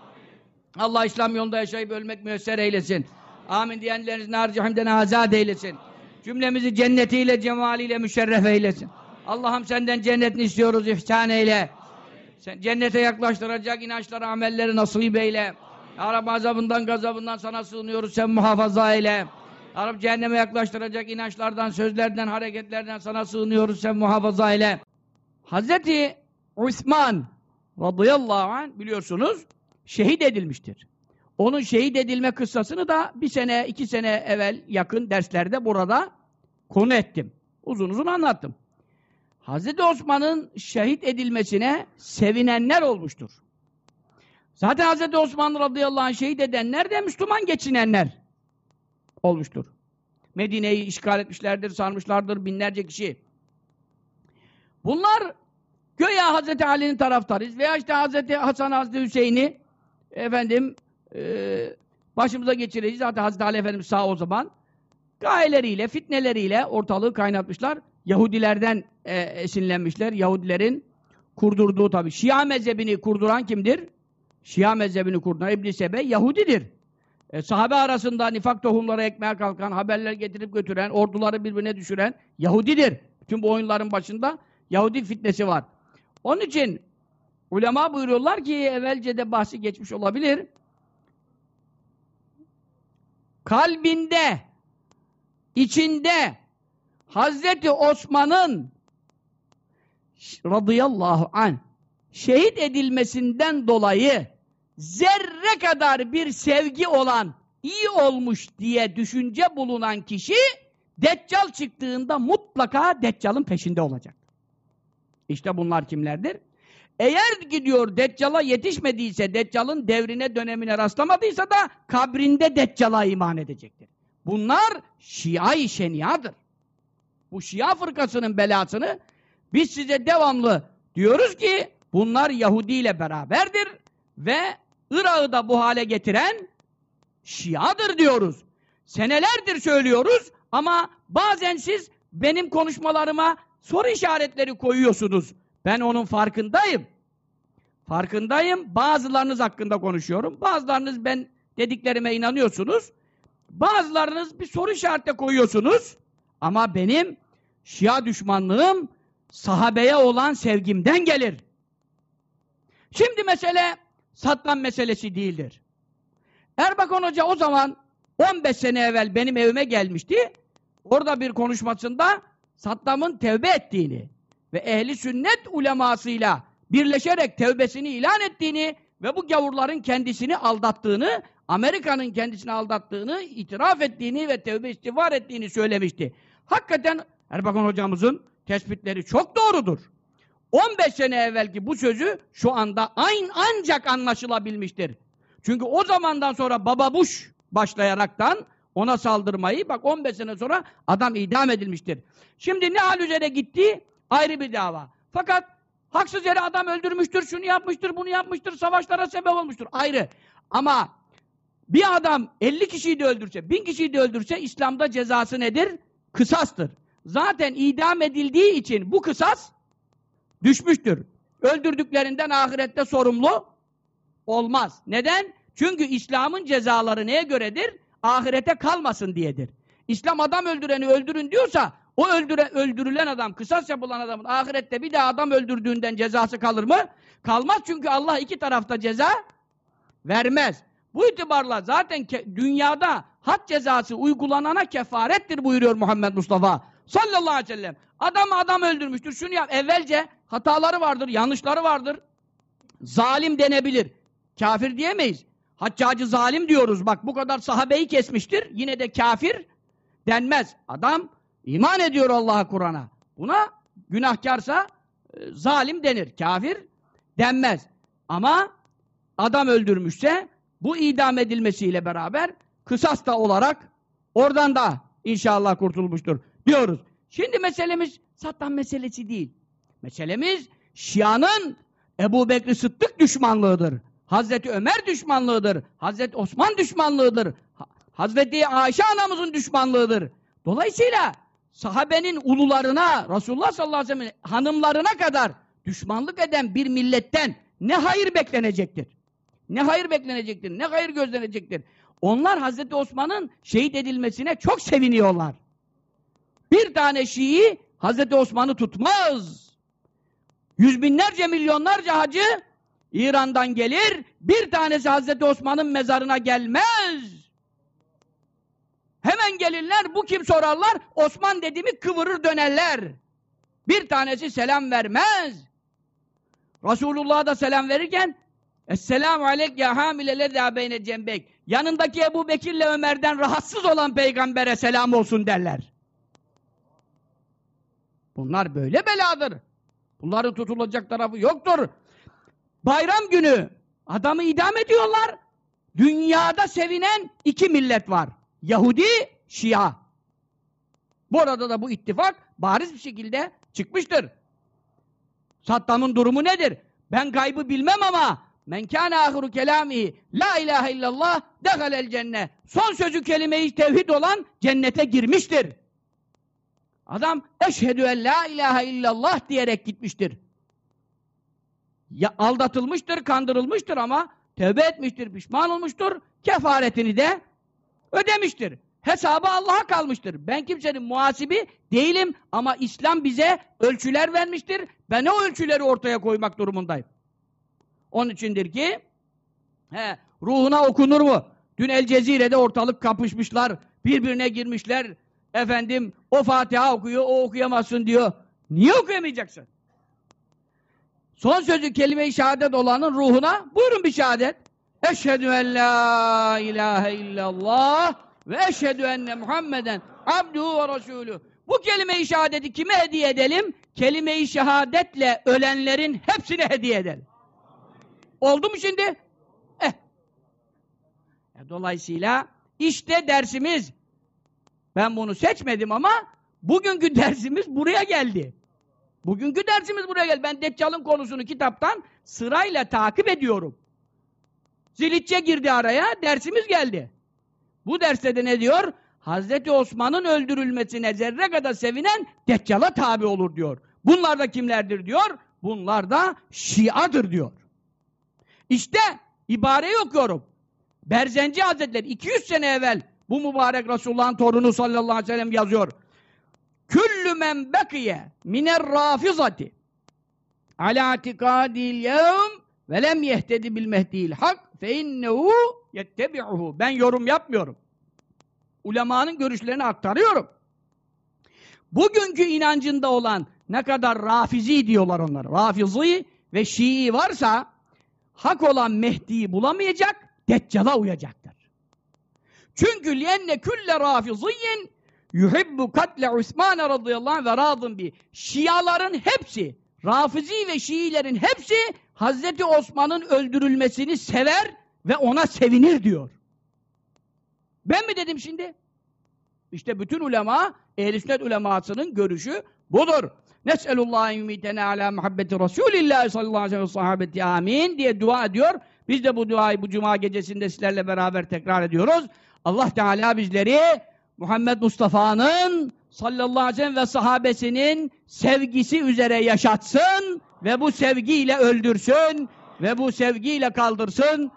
A: Allah İslam yolunda yaşayıp ölmek müyesser eylesin. Amin diyenleriniz nar cehennemden azat eylesin. Cümlemizi cennetiyle, cemaliyle müşerref eylesin. Allah'ım senden cennetini istiyoruz, ihsan eyle. Sen cennete yaklaştıracak inançları, amelleri nasip eyle. Rabbi azabından, gazabından sana sığınıyoruz, sen muhafaza eyle. Rabbi cehenneme yaklaştıracak inançlardan, sözlerden, hareketlerden sana sığınıyoruz, sen muhafaza eyle. Hazreti Osman radıyallahu anh biliyorsunuz şehit edilmiştir. Onun şehit edilme kıssasını da bir sene, iki sene evvel yakın derslerde burada konu ettim. Uzun uzun anlattım. Hazreti Osman'ın şehit edilmesine sevinenler olmuştur. Zaten Hazreti Osman radıyallahu anh şehit edenler de Müslüman geçinenler olmuştur. Medine'yi işgal etmişlerdir, sarmışlardır binlerce kişi. Bunlar göya Hazreti Ali'nin taraftarıyız veya işte Hazreti Hasan, Hazreti Hüseyin'i efendim e, başımıza geçireceğiz. Zaten Hazreti Ali Efendimiz sağ o zaman gayeleriyle, fitneleriyle ortalığı kaynatmışlar. Yahudilerden e, esinlenmişler. Yahudilerin kurdurduğu tabi. Şia mezhebini kurduran kimdir? Şia mezhebini kurduran İbn-i Sebe Yahudidir. E, sahabe arasında nifak tohumları ekmeye kalkan, haberler getirip götüren, orduları birbirine düşüren Yahudidir. Bütün bu oyunların başında Yahudi fitnesi var. Onun için ulema buyuruyorlar ki evvelce de bahsi geçmiş olabilir. Kalbinde, içinde Hazreti Osman'ın radıyallahu an şehit edilmesinden dolayı zerre kadar bir sevgi olan iyi olmuş diye düşünce bulunan kişi Deccal çıktığında mutlaka Deccal'ın peşinde olacak. İşte bunlar kimlerdir? Eğer gidiyor Deccal'a yetişmediyse, Deccal'ın devrine dönemine rastlamadıysa da kabrinde Deccal'a iman edecektir. Bunlar Şia-i Şenia'dır. Bu Şia fırkasının belasını biz size devamlı diyoruz ki bunlar Yahudi ile beraberdir ve Irak'ı da bu hale getiren Şia'dır diyoruz. Senelerdir söylüyoruz ama bazen siz benim konuşmalarıma soru işaretleri koyuyorsunuz. Ben onun farkındayım. Farkındayım. Bazılarınız hakkında konuşuyorum. Bazılarınız ben dediklerime inanıyorsunuz. Bazılarınız bir soru işareti koyuyorsunuz. Ama benim Şia düşmanlığım sahabeye olan sevgimden gelir. Şimdi mesele Saddam meselesi değildir. Erbakan Hoca o zaman 15 sene evvel benim evime gelmişti. Orada bir konuşmasında Saddam'ın tevbe ettiğini ve ehli sünnet ulemasıyla birleşerek tevbesini ilan ettiğini ve bu gavurların kendisini aldattığını, Amerika'nın kendisini aldattığını, itiraf ettiğini ve tevbe istiğfar ettiğini söylemişti. Hakikaten Erbakan hocamızın tespitleri çok doğrudur. 15 sene evvelki bu sözü şu anda aynı ancak anlaşılabilmiştir. Çünkü o zamandan sonra Baba Bush başlayaraktan ona saldırmayı bak 15 sene sonra adam idam edilmiştir. Şimdi ne hal üzere gitti? Ayrı bir dava. Fakat haksız yere adam öldürmüştür, şunu yapmıştır, bunu yapmıştır, savaşlara sebep olmuştur. Ayrı. Ama bir adam 50 kişiyi de öldürse, 1000 kişiyi de öldürse İslam'da cezası nedir? Kısastır. Zaten idam edildiği için bu kısas düşmüştür. Öldürdüklerinden ahirette sorumlu olmaz. Neden? Çünkü İslam'ın cezaları neye göredir? Ahirete kalmasın diyedir. İslam adam öldüreni öldürün diyorsa o öldüre, öldürülen adam, kısas yapılan adamın ahirette bir daha adam öldürdüğünden cezası kalır mı? Kalmaz çünkü Allah iki tarafta ceza vermez. Bu itibarla zaten dünyada had cezası uygulanana kefarettir buyuruyor Muhammed Mustafa sallallahu aleyhi ve sellem. Adam adam öldürmüştür. Şunu yap. Evvelce hataları vardır, yanlışları vardır. Zalim denebilir. Kafir diyemeyiz. Haccacı zalim diyoruz. Bak bu kadar sahabeyi kesmiştir. Yine de kafir denmez. Adam iman ediyor Allah'a Kur'an'a. Buna günahkarsa e, zalim denir. Kafir denmez. Ama adam öldürmüşse bu idam edilmesiyle beraber kısas da olarak oradan da inşallah kurtulmuştur diyoruz. Şimdi meselemiz Saddam meselesi değil. Meselemiz Şia'nın Ebu Bekri Sıddık düşmanlığıdır. Hazreti Ömer düşmanlığıdır. Hazreti Osman düşmanlığıdır. Ha- Hazreti Ayşe anamızın düşmanlığıdır. Dolayısıyla sahabenin ulularına, Resulullah sallallahu aleyhi ve sellem hanımlarına kadar düşmanlık eden bir milletten ne hayır beklenecektir? Ne hayır beklenecektir? Ne hayır gözlenecektir? Onlar Hazreti Osman'ın şehit edilmesine çok seviniyorlar. Bir tane Şii Hazreti Osman'ı tutmaz. Yüz binlerce milyonlarca hacı İran'dan gelir, bir tanesi Hazreti Osman'ın mezarına gelmez. Hemen gelirler, bu kim sorarlar, Osman dediğimi kıvırır dönerler. Bir tanesi selam vermez. Resulullah'a da selam verirken, Esselamu aleyk ya hamilele de beyne cembek. Yanındaki Ebu Bekir'le Ömer'den rahatsız olan peygambere selam olsun derler. Bunlar böyle beladır. Bunların tutulacak tarafı yoktur. Bayram günü adamı idam ediyorlar. Dünyada sevinen iki millet var. Yahudi, Şia. Bu arada da bu ittifak bariz bir şekilde çıkmıştır. Saddam'ın durumu nedir? Ben gaybı bilmem ama men kâne ahiru kelâmihi la ilahe illallah dehalel cennet. Son sözü kelime-i tevhid olan cennete girmiştir. Adam eşhedü en la ilahe illallah diyerek gitmiştir. Ya aldatılmıştır, kandırılmıştır ama tövbe etmiştir, pişman olmuştur. Kefaretini de ödemiştir. Hesabı Allah'a kalmıştır. Ben kimsenin muhasibi değilim ama İslam bize ölçüler vermiştir. Ben o ölçüleri ortaya koymak durumundayım. Onun içindir ki he, ruhuna okunur mu? Dün El Cezire'de ortalık kapışmışlar, birbirine girmişler. Efendim o Fatiha okuyor, o okuyamazsın diyor. Niye okuyamayacaksın? Son sözü kelime-i şehadet olanın ruhuna buyurun bir şehadet. Eşhedü en la ilahe illallah ve eşhedü enne Muhammeden abduhu ve resulü. Bu kelime-i şehadeti kime hediye edelim? Kelime-i şehadetle ölenlerin hepsine hediye edelim. Oldu mu şimdi? Eh. E, Dolayısıyla işte dersimiz. Ben bunu seçmedim ama bugünkü dersimiz buraya geldi. Bugünkü dersimiz buraya geldi. Ben Deccal'ın konusunu kitaptan sırayla takip ediyorum. Zilitçe girdi araya, dersimiz geldi. Bu derste de ne diyor? Hazreti Osman'ın öldürülmesine zerre kadar sevinen Deccal'a tabi olur diyor. Bunlar da kimlerdir diyor? Bunlar da Şia'dır diyor. İşte ibareyi okuyorum. Berzenci Hazretleri 200 sene evvel bu mübarek Resulullah'ın torunu sallallahu aleyhi ve sellem yazıyor. Küllü men bekiye miner rafizati ala itikadil yevm ve lem yehtedi bil mehdil hak fe innehu yettebi'uhu. Ben yorum yapmıyorum. Ulemanın görüşlerini aktarıyorum. Bugünkü inancında olan ne kadar rafizi diyorlar onlar. Rafizi ve Şii varsa hak olan Mehdi'yi bulamayacak, Deccal'a uyacaktır. Çünkü liyenne külle rafiziyyin yuhibbu katle Osman radıyallahu anh ve radın bi. Şiaların hepsi, Rafizi ve Şiilerin hepsi Hazreti Osman'ın öldürülmesini sever ve ona sevinir diyor. Ben mi dedim şimdi? İşte bütün ulema, ehl-i sünnet ulemasının görüşü budur. Nes'elullahi yumitene ala muhabbeti Resulillah sallallahu aleyhi ve sahabeti amin diye dua ediyor. Biz de bu duayı bu cuma gecesinde sizlerle beraber tekrar ediyoruz. Allah Teala bizleri Muhammed Mustafa'nın sallallahu aleyhi ve sellem ve sahabesinin sevgisi üzere yaşatsın ve bu sevgiyle öldürsün ve bu sevgiyle kaldırsın.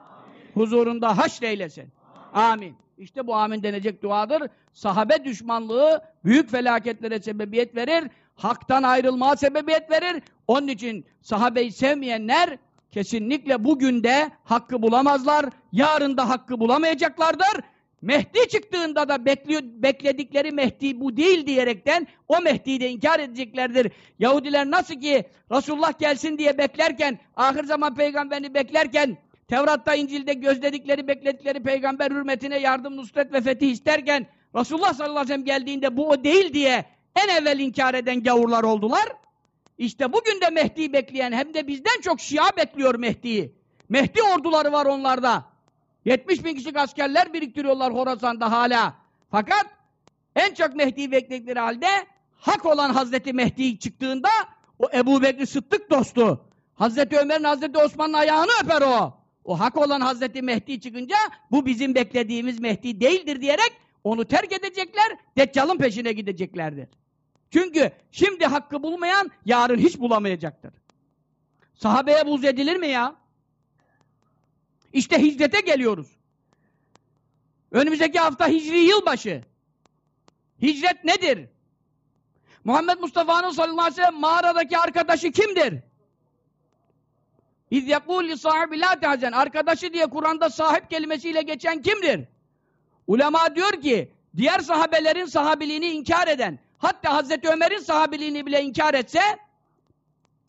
A: Huzurunda haşreylesin. Amin. İşte bu amin denecek duadır. Sahabe düşmanlığı büyük felaketlere sebebiyet verir. Haktan ayrılmaya sebebiyet verir. Onun için sahabeyi sevmeyenler kesinlikle bugün de hakkı bulamazlar. Yarın da hakkı bulamayacaklardır. Mehdi çıktığında da bekliyor, bekledikleri Mehdi bu değil diyerekten o Mehdi'yi de inkar edeceklerdir. Yahudiler nasıl ki Resulullah gelsin diye beklerken, ahir zaman peygamberini beklerken, Tevrat'ta, İncil'de gözledikleri, bekledikleri peygamber hürmetine yardım, nusret ve fetih isterken, Resulullah sallallahu aleyhi ve sellem geldiğinde bu o değil diye en evvel inkar eden gavurlar oldular. İşte bugün de Mehdi'yi bekleyen hem de bizden çok Şia bekliyor Mehdi'yi. Mehdi orduları var onlarda. 70 bin kişilik askerler biriktiriyorlar Horasan'da hala. Fakat en çok Mehdi'yi bekledikleri halde hak olan Hazreti Mehdi çıktığında o Ebu Bekir Sıddık dostu. Hazreti Ömer'in Hazreti Osman'ın ayağını öper o. O hak olan Hazreti Mehdi çıkınca bu bizim beklediğimiz Mehdi değildir diyerek onu terk edecekler, Deccal'ın peşine gideceklerdir. Çünkü şimdi hakkı bulmayan yarın hiç bulamayacaktır. Sahabeye buz edilir mi ya? İşte hicrete geliyoruz. Önümüzdeki hafta Hicri yılbaşı. Hicret nedir? Muhammed Mustafa'nın sallallahu aleyhi ve sellem mağaradaki arkadaşı kimdir? İz yekûl sahibi la tehzen. Arkadaşı diye Kur'an'da sahip kelimesiyle geçen kimdir? Ulema diyor ki, diğer sahabelerin sahabiliğini inkar eden, hatta Hazreti Ömer'in sahabiliğini bile inkar etse,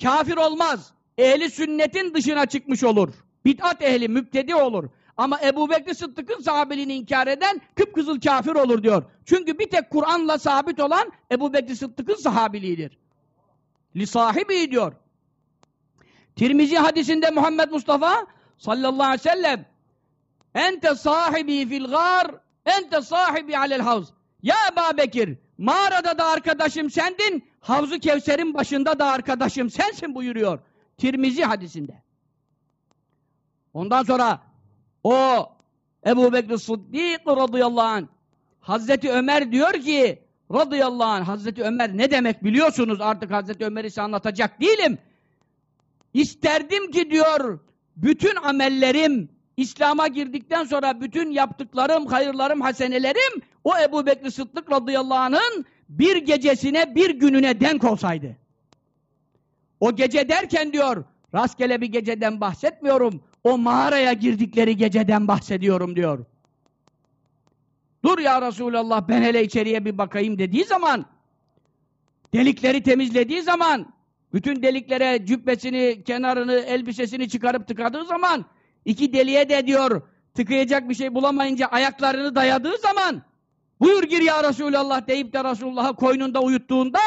A: kafir olmaz. Ehli sünnetin dışına çıkmış olur. Bid'at ehli, müptedi olur. Ama Ebu Bekir Sıddık'ın sahabiliğini inkar eden kıpkızıl kafir olur diyor. Çünkü bir tek Kur'an'la sabit olan Ebu Bekir Sıddık'ın sahabiliğidir. Li sahibi diyor. Tirmizi hadisinde Muhammed Mustafa sallallahu aleyhi ve sellem Ente sahibi fil gar ente sahibi alel havz Ya Ebu Bekir mağarada da arkadaşım sendin Havzu Kevser'in başında da arkadaşım sensin buyuruyor. Tirmizi hadisinde. Ondan sonra o Ebu Bekir Sıddık radıyallahu anh Hazreti Ömer diyor ki radıyallahu anh Hazreti Ömer ne demek biliyorsunuz artık Hazreti Ömer'i size anlatacak değilim. İsterdim ki diyor bütün amellerim İslam'a girdikten sonra bütün yaptıklarım, hayırlarım, hasenelerim o Ebu Bekir Sıddık radıyallahu anh'ın bir gecesine, bir gününe denk olsaydı. O gece derken diyor, rastgele bir geceden bahsetmiyorum, o mağaraya girdikleri geceden bahsediyorum diyor. Dur ya Resulallah ben hele içeriye bir bakayım dediği zaman, delikleri temizlediği zaman, bütün deliklere cübbesini, kenarını, elbisesini çıkarıp tıkadığı zaman, iki deliğe de diyor, tıkayacak bir şey bulamayınca ayaklarını dayadığı zaman, buyur gir ya Resulallah deyip de Resulullah'ı koynunda uyuttuğunda,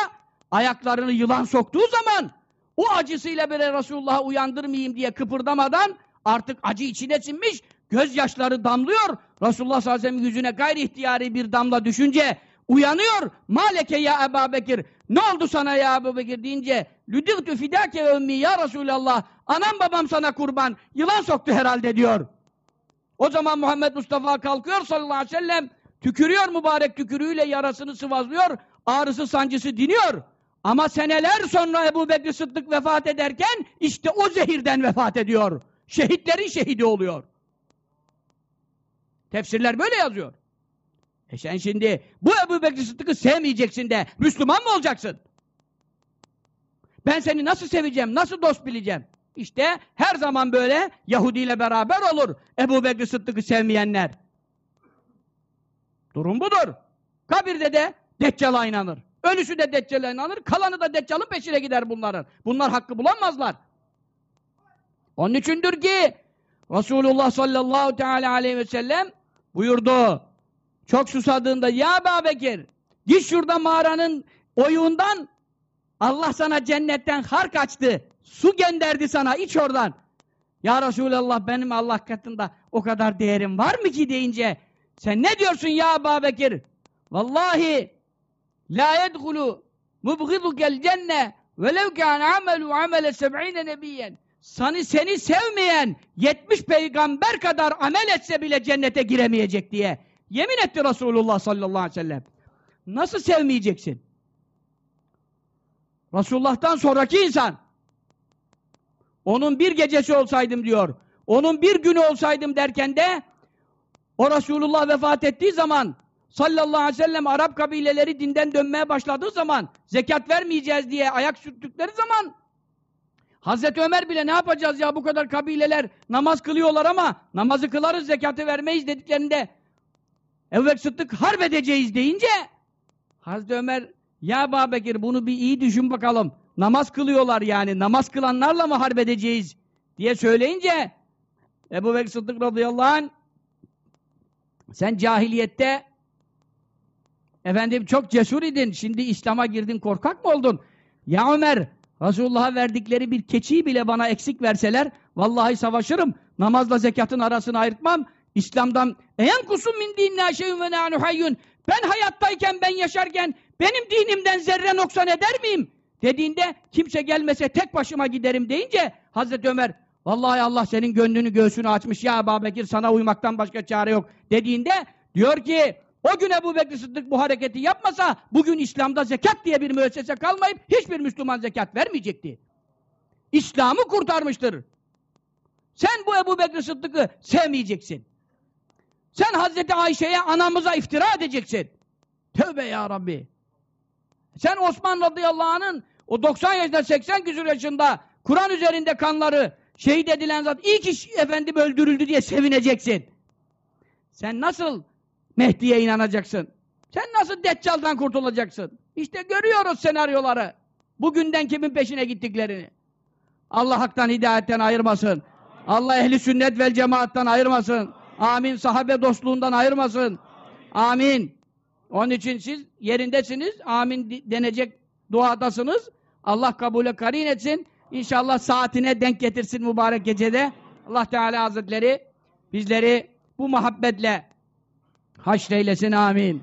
A: ayaklarını yılan soktuğu zaman, o acısıyla bile Resulullah'ı uyandırmayayım diye kıpırdamadan, artık acı içine sinmiş, gözyaşları damlıyor, Resulullah sallallahu aleyhi ve sellem yüzüne gayri ihtiyari bir damla düşünce, uyanıyor, maleke ya Ebu Bekir, ne oldu sana ya Ebu Bekir? deyince, lüdügtü fidâke ve ya Resulallah, anam babam sana kurban, yılan soktu herhalde diyor. O zaman Muhammed Mustafa kalkıyor sallallahu aleyhi ve sellem, tükürüyor mübarek tükürüğüyle yarasını sıvazlıyor, ağrısı sancısı diniyor. Ama seneler sonra Ebu Bekir Sıddık vefat ederken, işte o zehirden vefat ediyor. Şehitlerin şehidi oluyor. Tefsirler böyle yazıyor. E sen şimdi bu Ebu Bekir Sıddık'ı sevmeyeceksin de Müslüman mı olacaksın? Ben seni nasıl seveceğim, nasıl dost bileceğim? İşte her zaman böyle Yahudi ile beraber olur Ebu Bekir Sıddık'ı sevmeyenler. Durum budur. Kabirde de Deccal'a inanır. Ölüsü de Deccal'a inanır, kalanı da Deccal'ın peşine gider bunların. Bunlar hakkı bulamazlar. Onun içindir ki Resulullah sallallahu teala aleyhi ve sellem buyurdu. Çok susadığında ya Ebu git şurada mağaranın oyuğundan Allah sana cennetten hark açtı. Su gönderdi sana iç oradan. Ya Resulallah benim Allah katında o kadar değerim var mı ki deyince sen ne diyorsun ya Ebu Bekir? Vallahi la yedhulu mubghidukel cenne velev kâne amelu amele seb'ine nebiyen seni, seni sevmeyen 70 peygamber kadar amel etse bile cennete giremeyecek diye yemin etti Resulullah sallallahu aleyhi ve sellem. Nasıl sevmeyeceksin? Resulullah'tan sonraki insan onun bir gecesi olsaydım diyor. Onun bir günü olsaydım derken de o Resulullah vefat ettiği zaman sallallahu aleyhi ve sellem Arap kabileleri dinden dönmeye başladığı zaman zekat vermeyeceğiz diye ayak sürttükleri zaman Hazreti Ömer bile ne yapacağız ya? Bu kadar kabileler namaz kılıyorlar ama namazı kılarız zekatı vermeyiz dediklerinde Bekir Sıddık harp edeceğiz deyince Hazreti Ömer ya Babekir bunu bir iyi düşün bakalım. Namaz kılıyorlar yani. Namaz kılanlarla mı harp edeceğiz? diye söyleyince Ebu Bekir Sıddık radıyallahu anh sen cahiliyette efendim çok cesur idin şimdi İslam'a girdin korkak mı oldun ya Ömer Resulullah'a verdikleri bir keçiyi bile bana eksik verseler vallahi savaşırım. Namazla zekatın arasını ayırtmam. İslam'dan eyen kusum min dinna şeyun ve hayyun. Ben hayattayken ben yaşarken benim dinimden zerre noksan eder miyim? Dediğinde kimse gelmese tek başıma giderim deyince Hazreti Ömer Vallahi Allah senin gönlünü göğsünü açmış ya Ebu Bekir sana uymaktan başka çare yok dediğinde diyor ki o gün Ebu Bekir Sıddık bu hareketi yapmasa bugün İslam'da zekat diye bir müessese kalmayıp hiçbir Müslüman zekat vermeyecekti. İslam'ı kurtarmıştır. Sen bu Ebu Bekir Sıddık'ı sevmeyeceksin. Sen Hazreti Ayşe'ye anamıza iftira edeceksin. Tövbe ya Rabbi. Sen Osman radıyallahu anh'ın o 90 yaşında 80 küsur yaşında Kur'an üzerinde kanları şehit edilen zat ilk iş efendim öldürüldü diye sevineceksin. Sen nasıl Mehdi'ye inanacaksın? Sen nasıl Deccal'dan kurtulacaksın? İşte görüyoruz senaryoları. Bugünden kimin peşine gittiklerini. Allah haktan hidayetten ayırmasın. Allah ehli sünnet vel cemaattan ayırmasın. Amin. Sahabe dostluğundan ayırmasın. Amin. Onun için siz yerindesiniz. Amin denecek duadasınız. Allah kabule karin etsin. İnşallah saatine denk getirsin mübarek gecede. Allah Teala Hazretleri bizleri bu muhabbetle haşreylesin. Amin.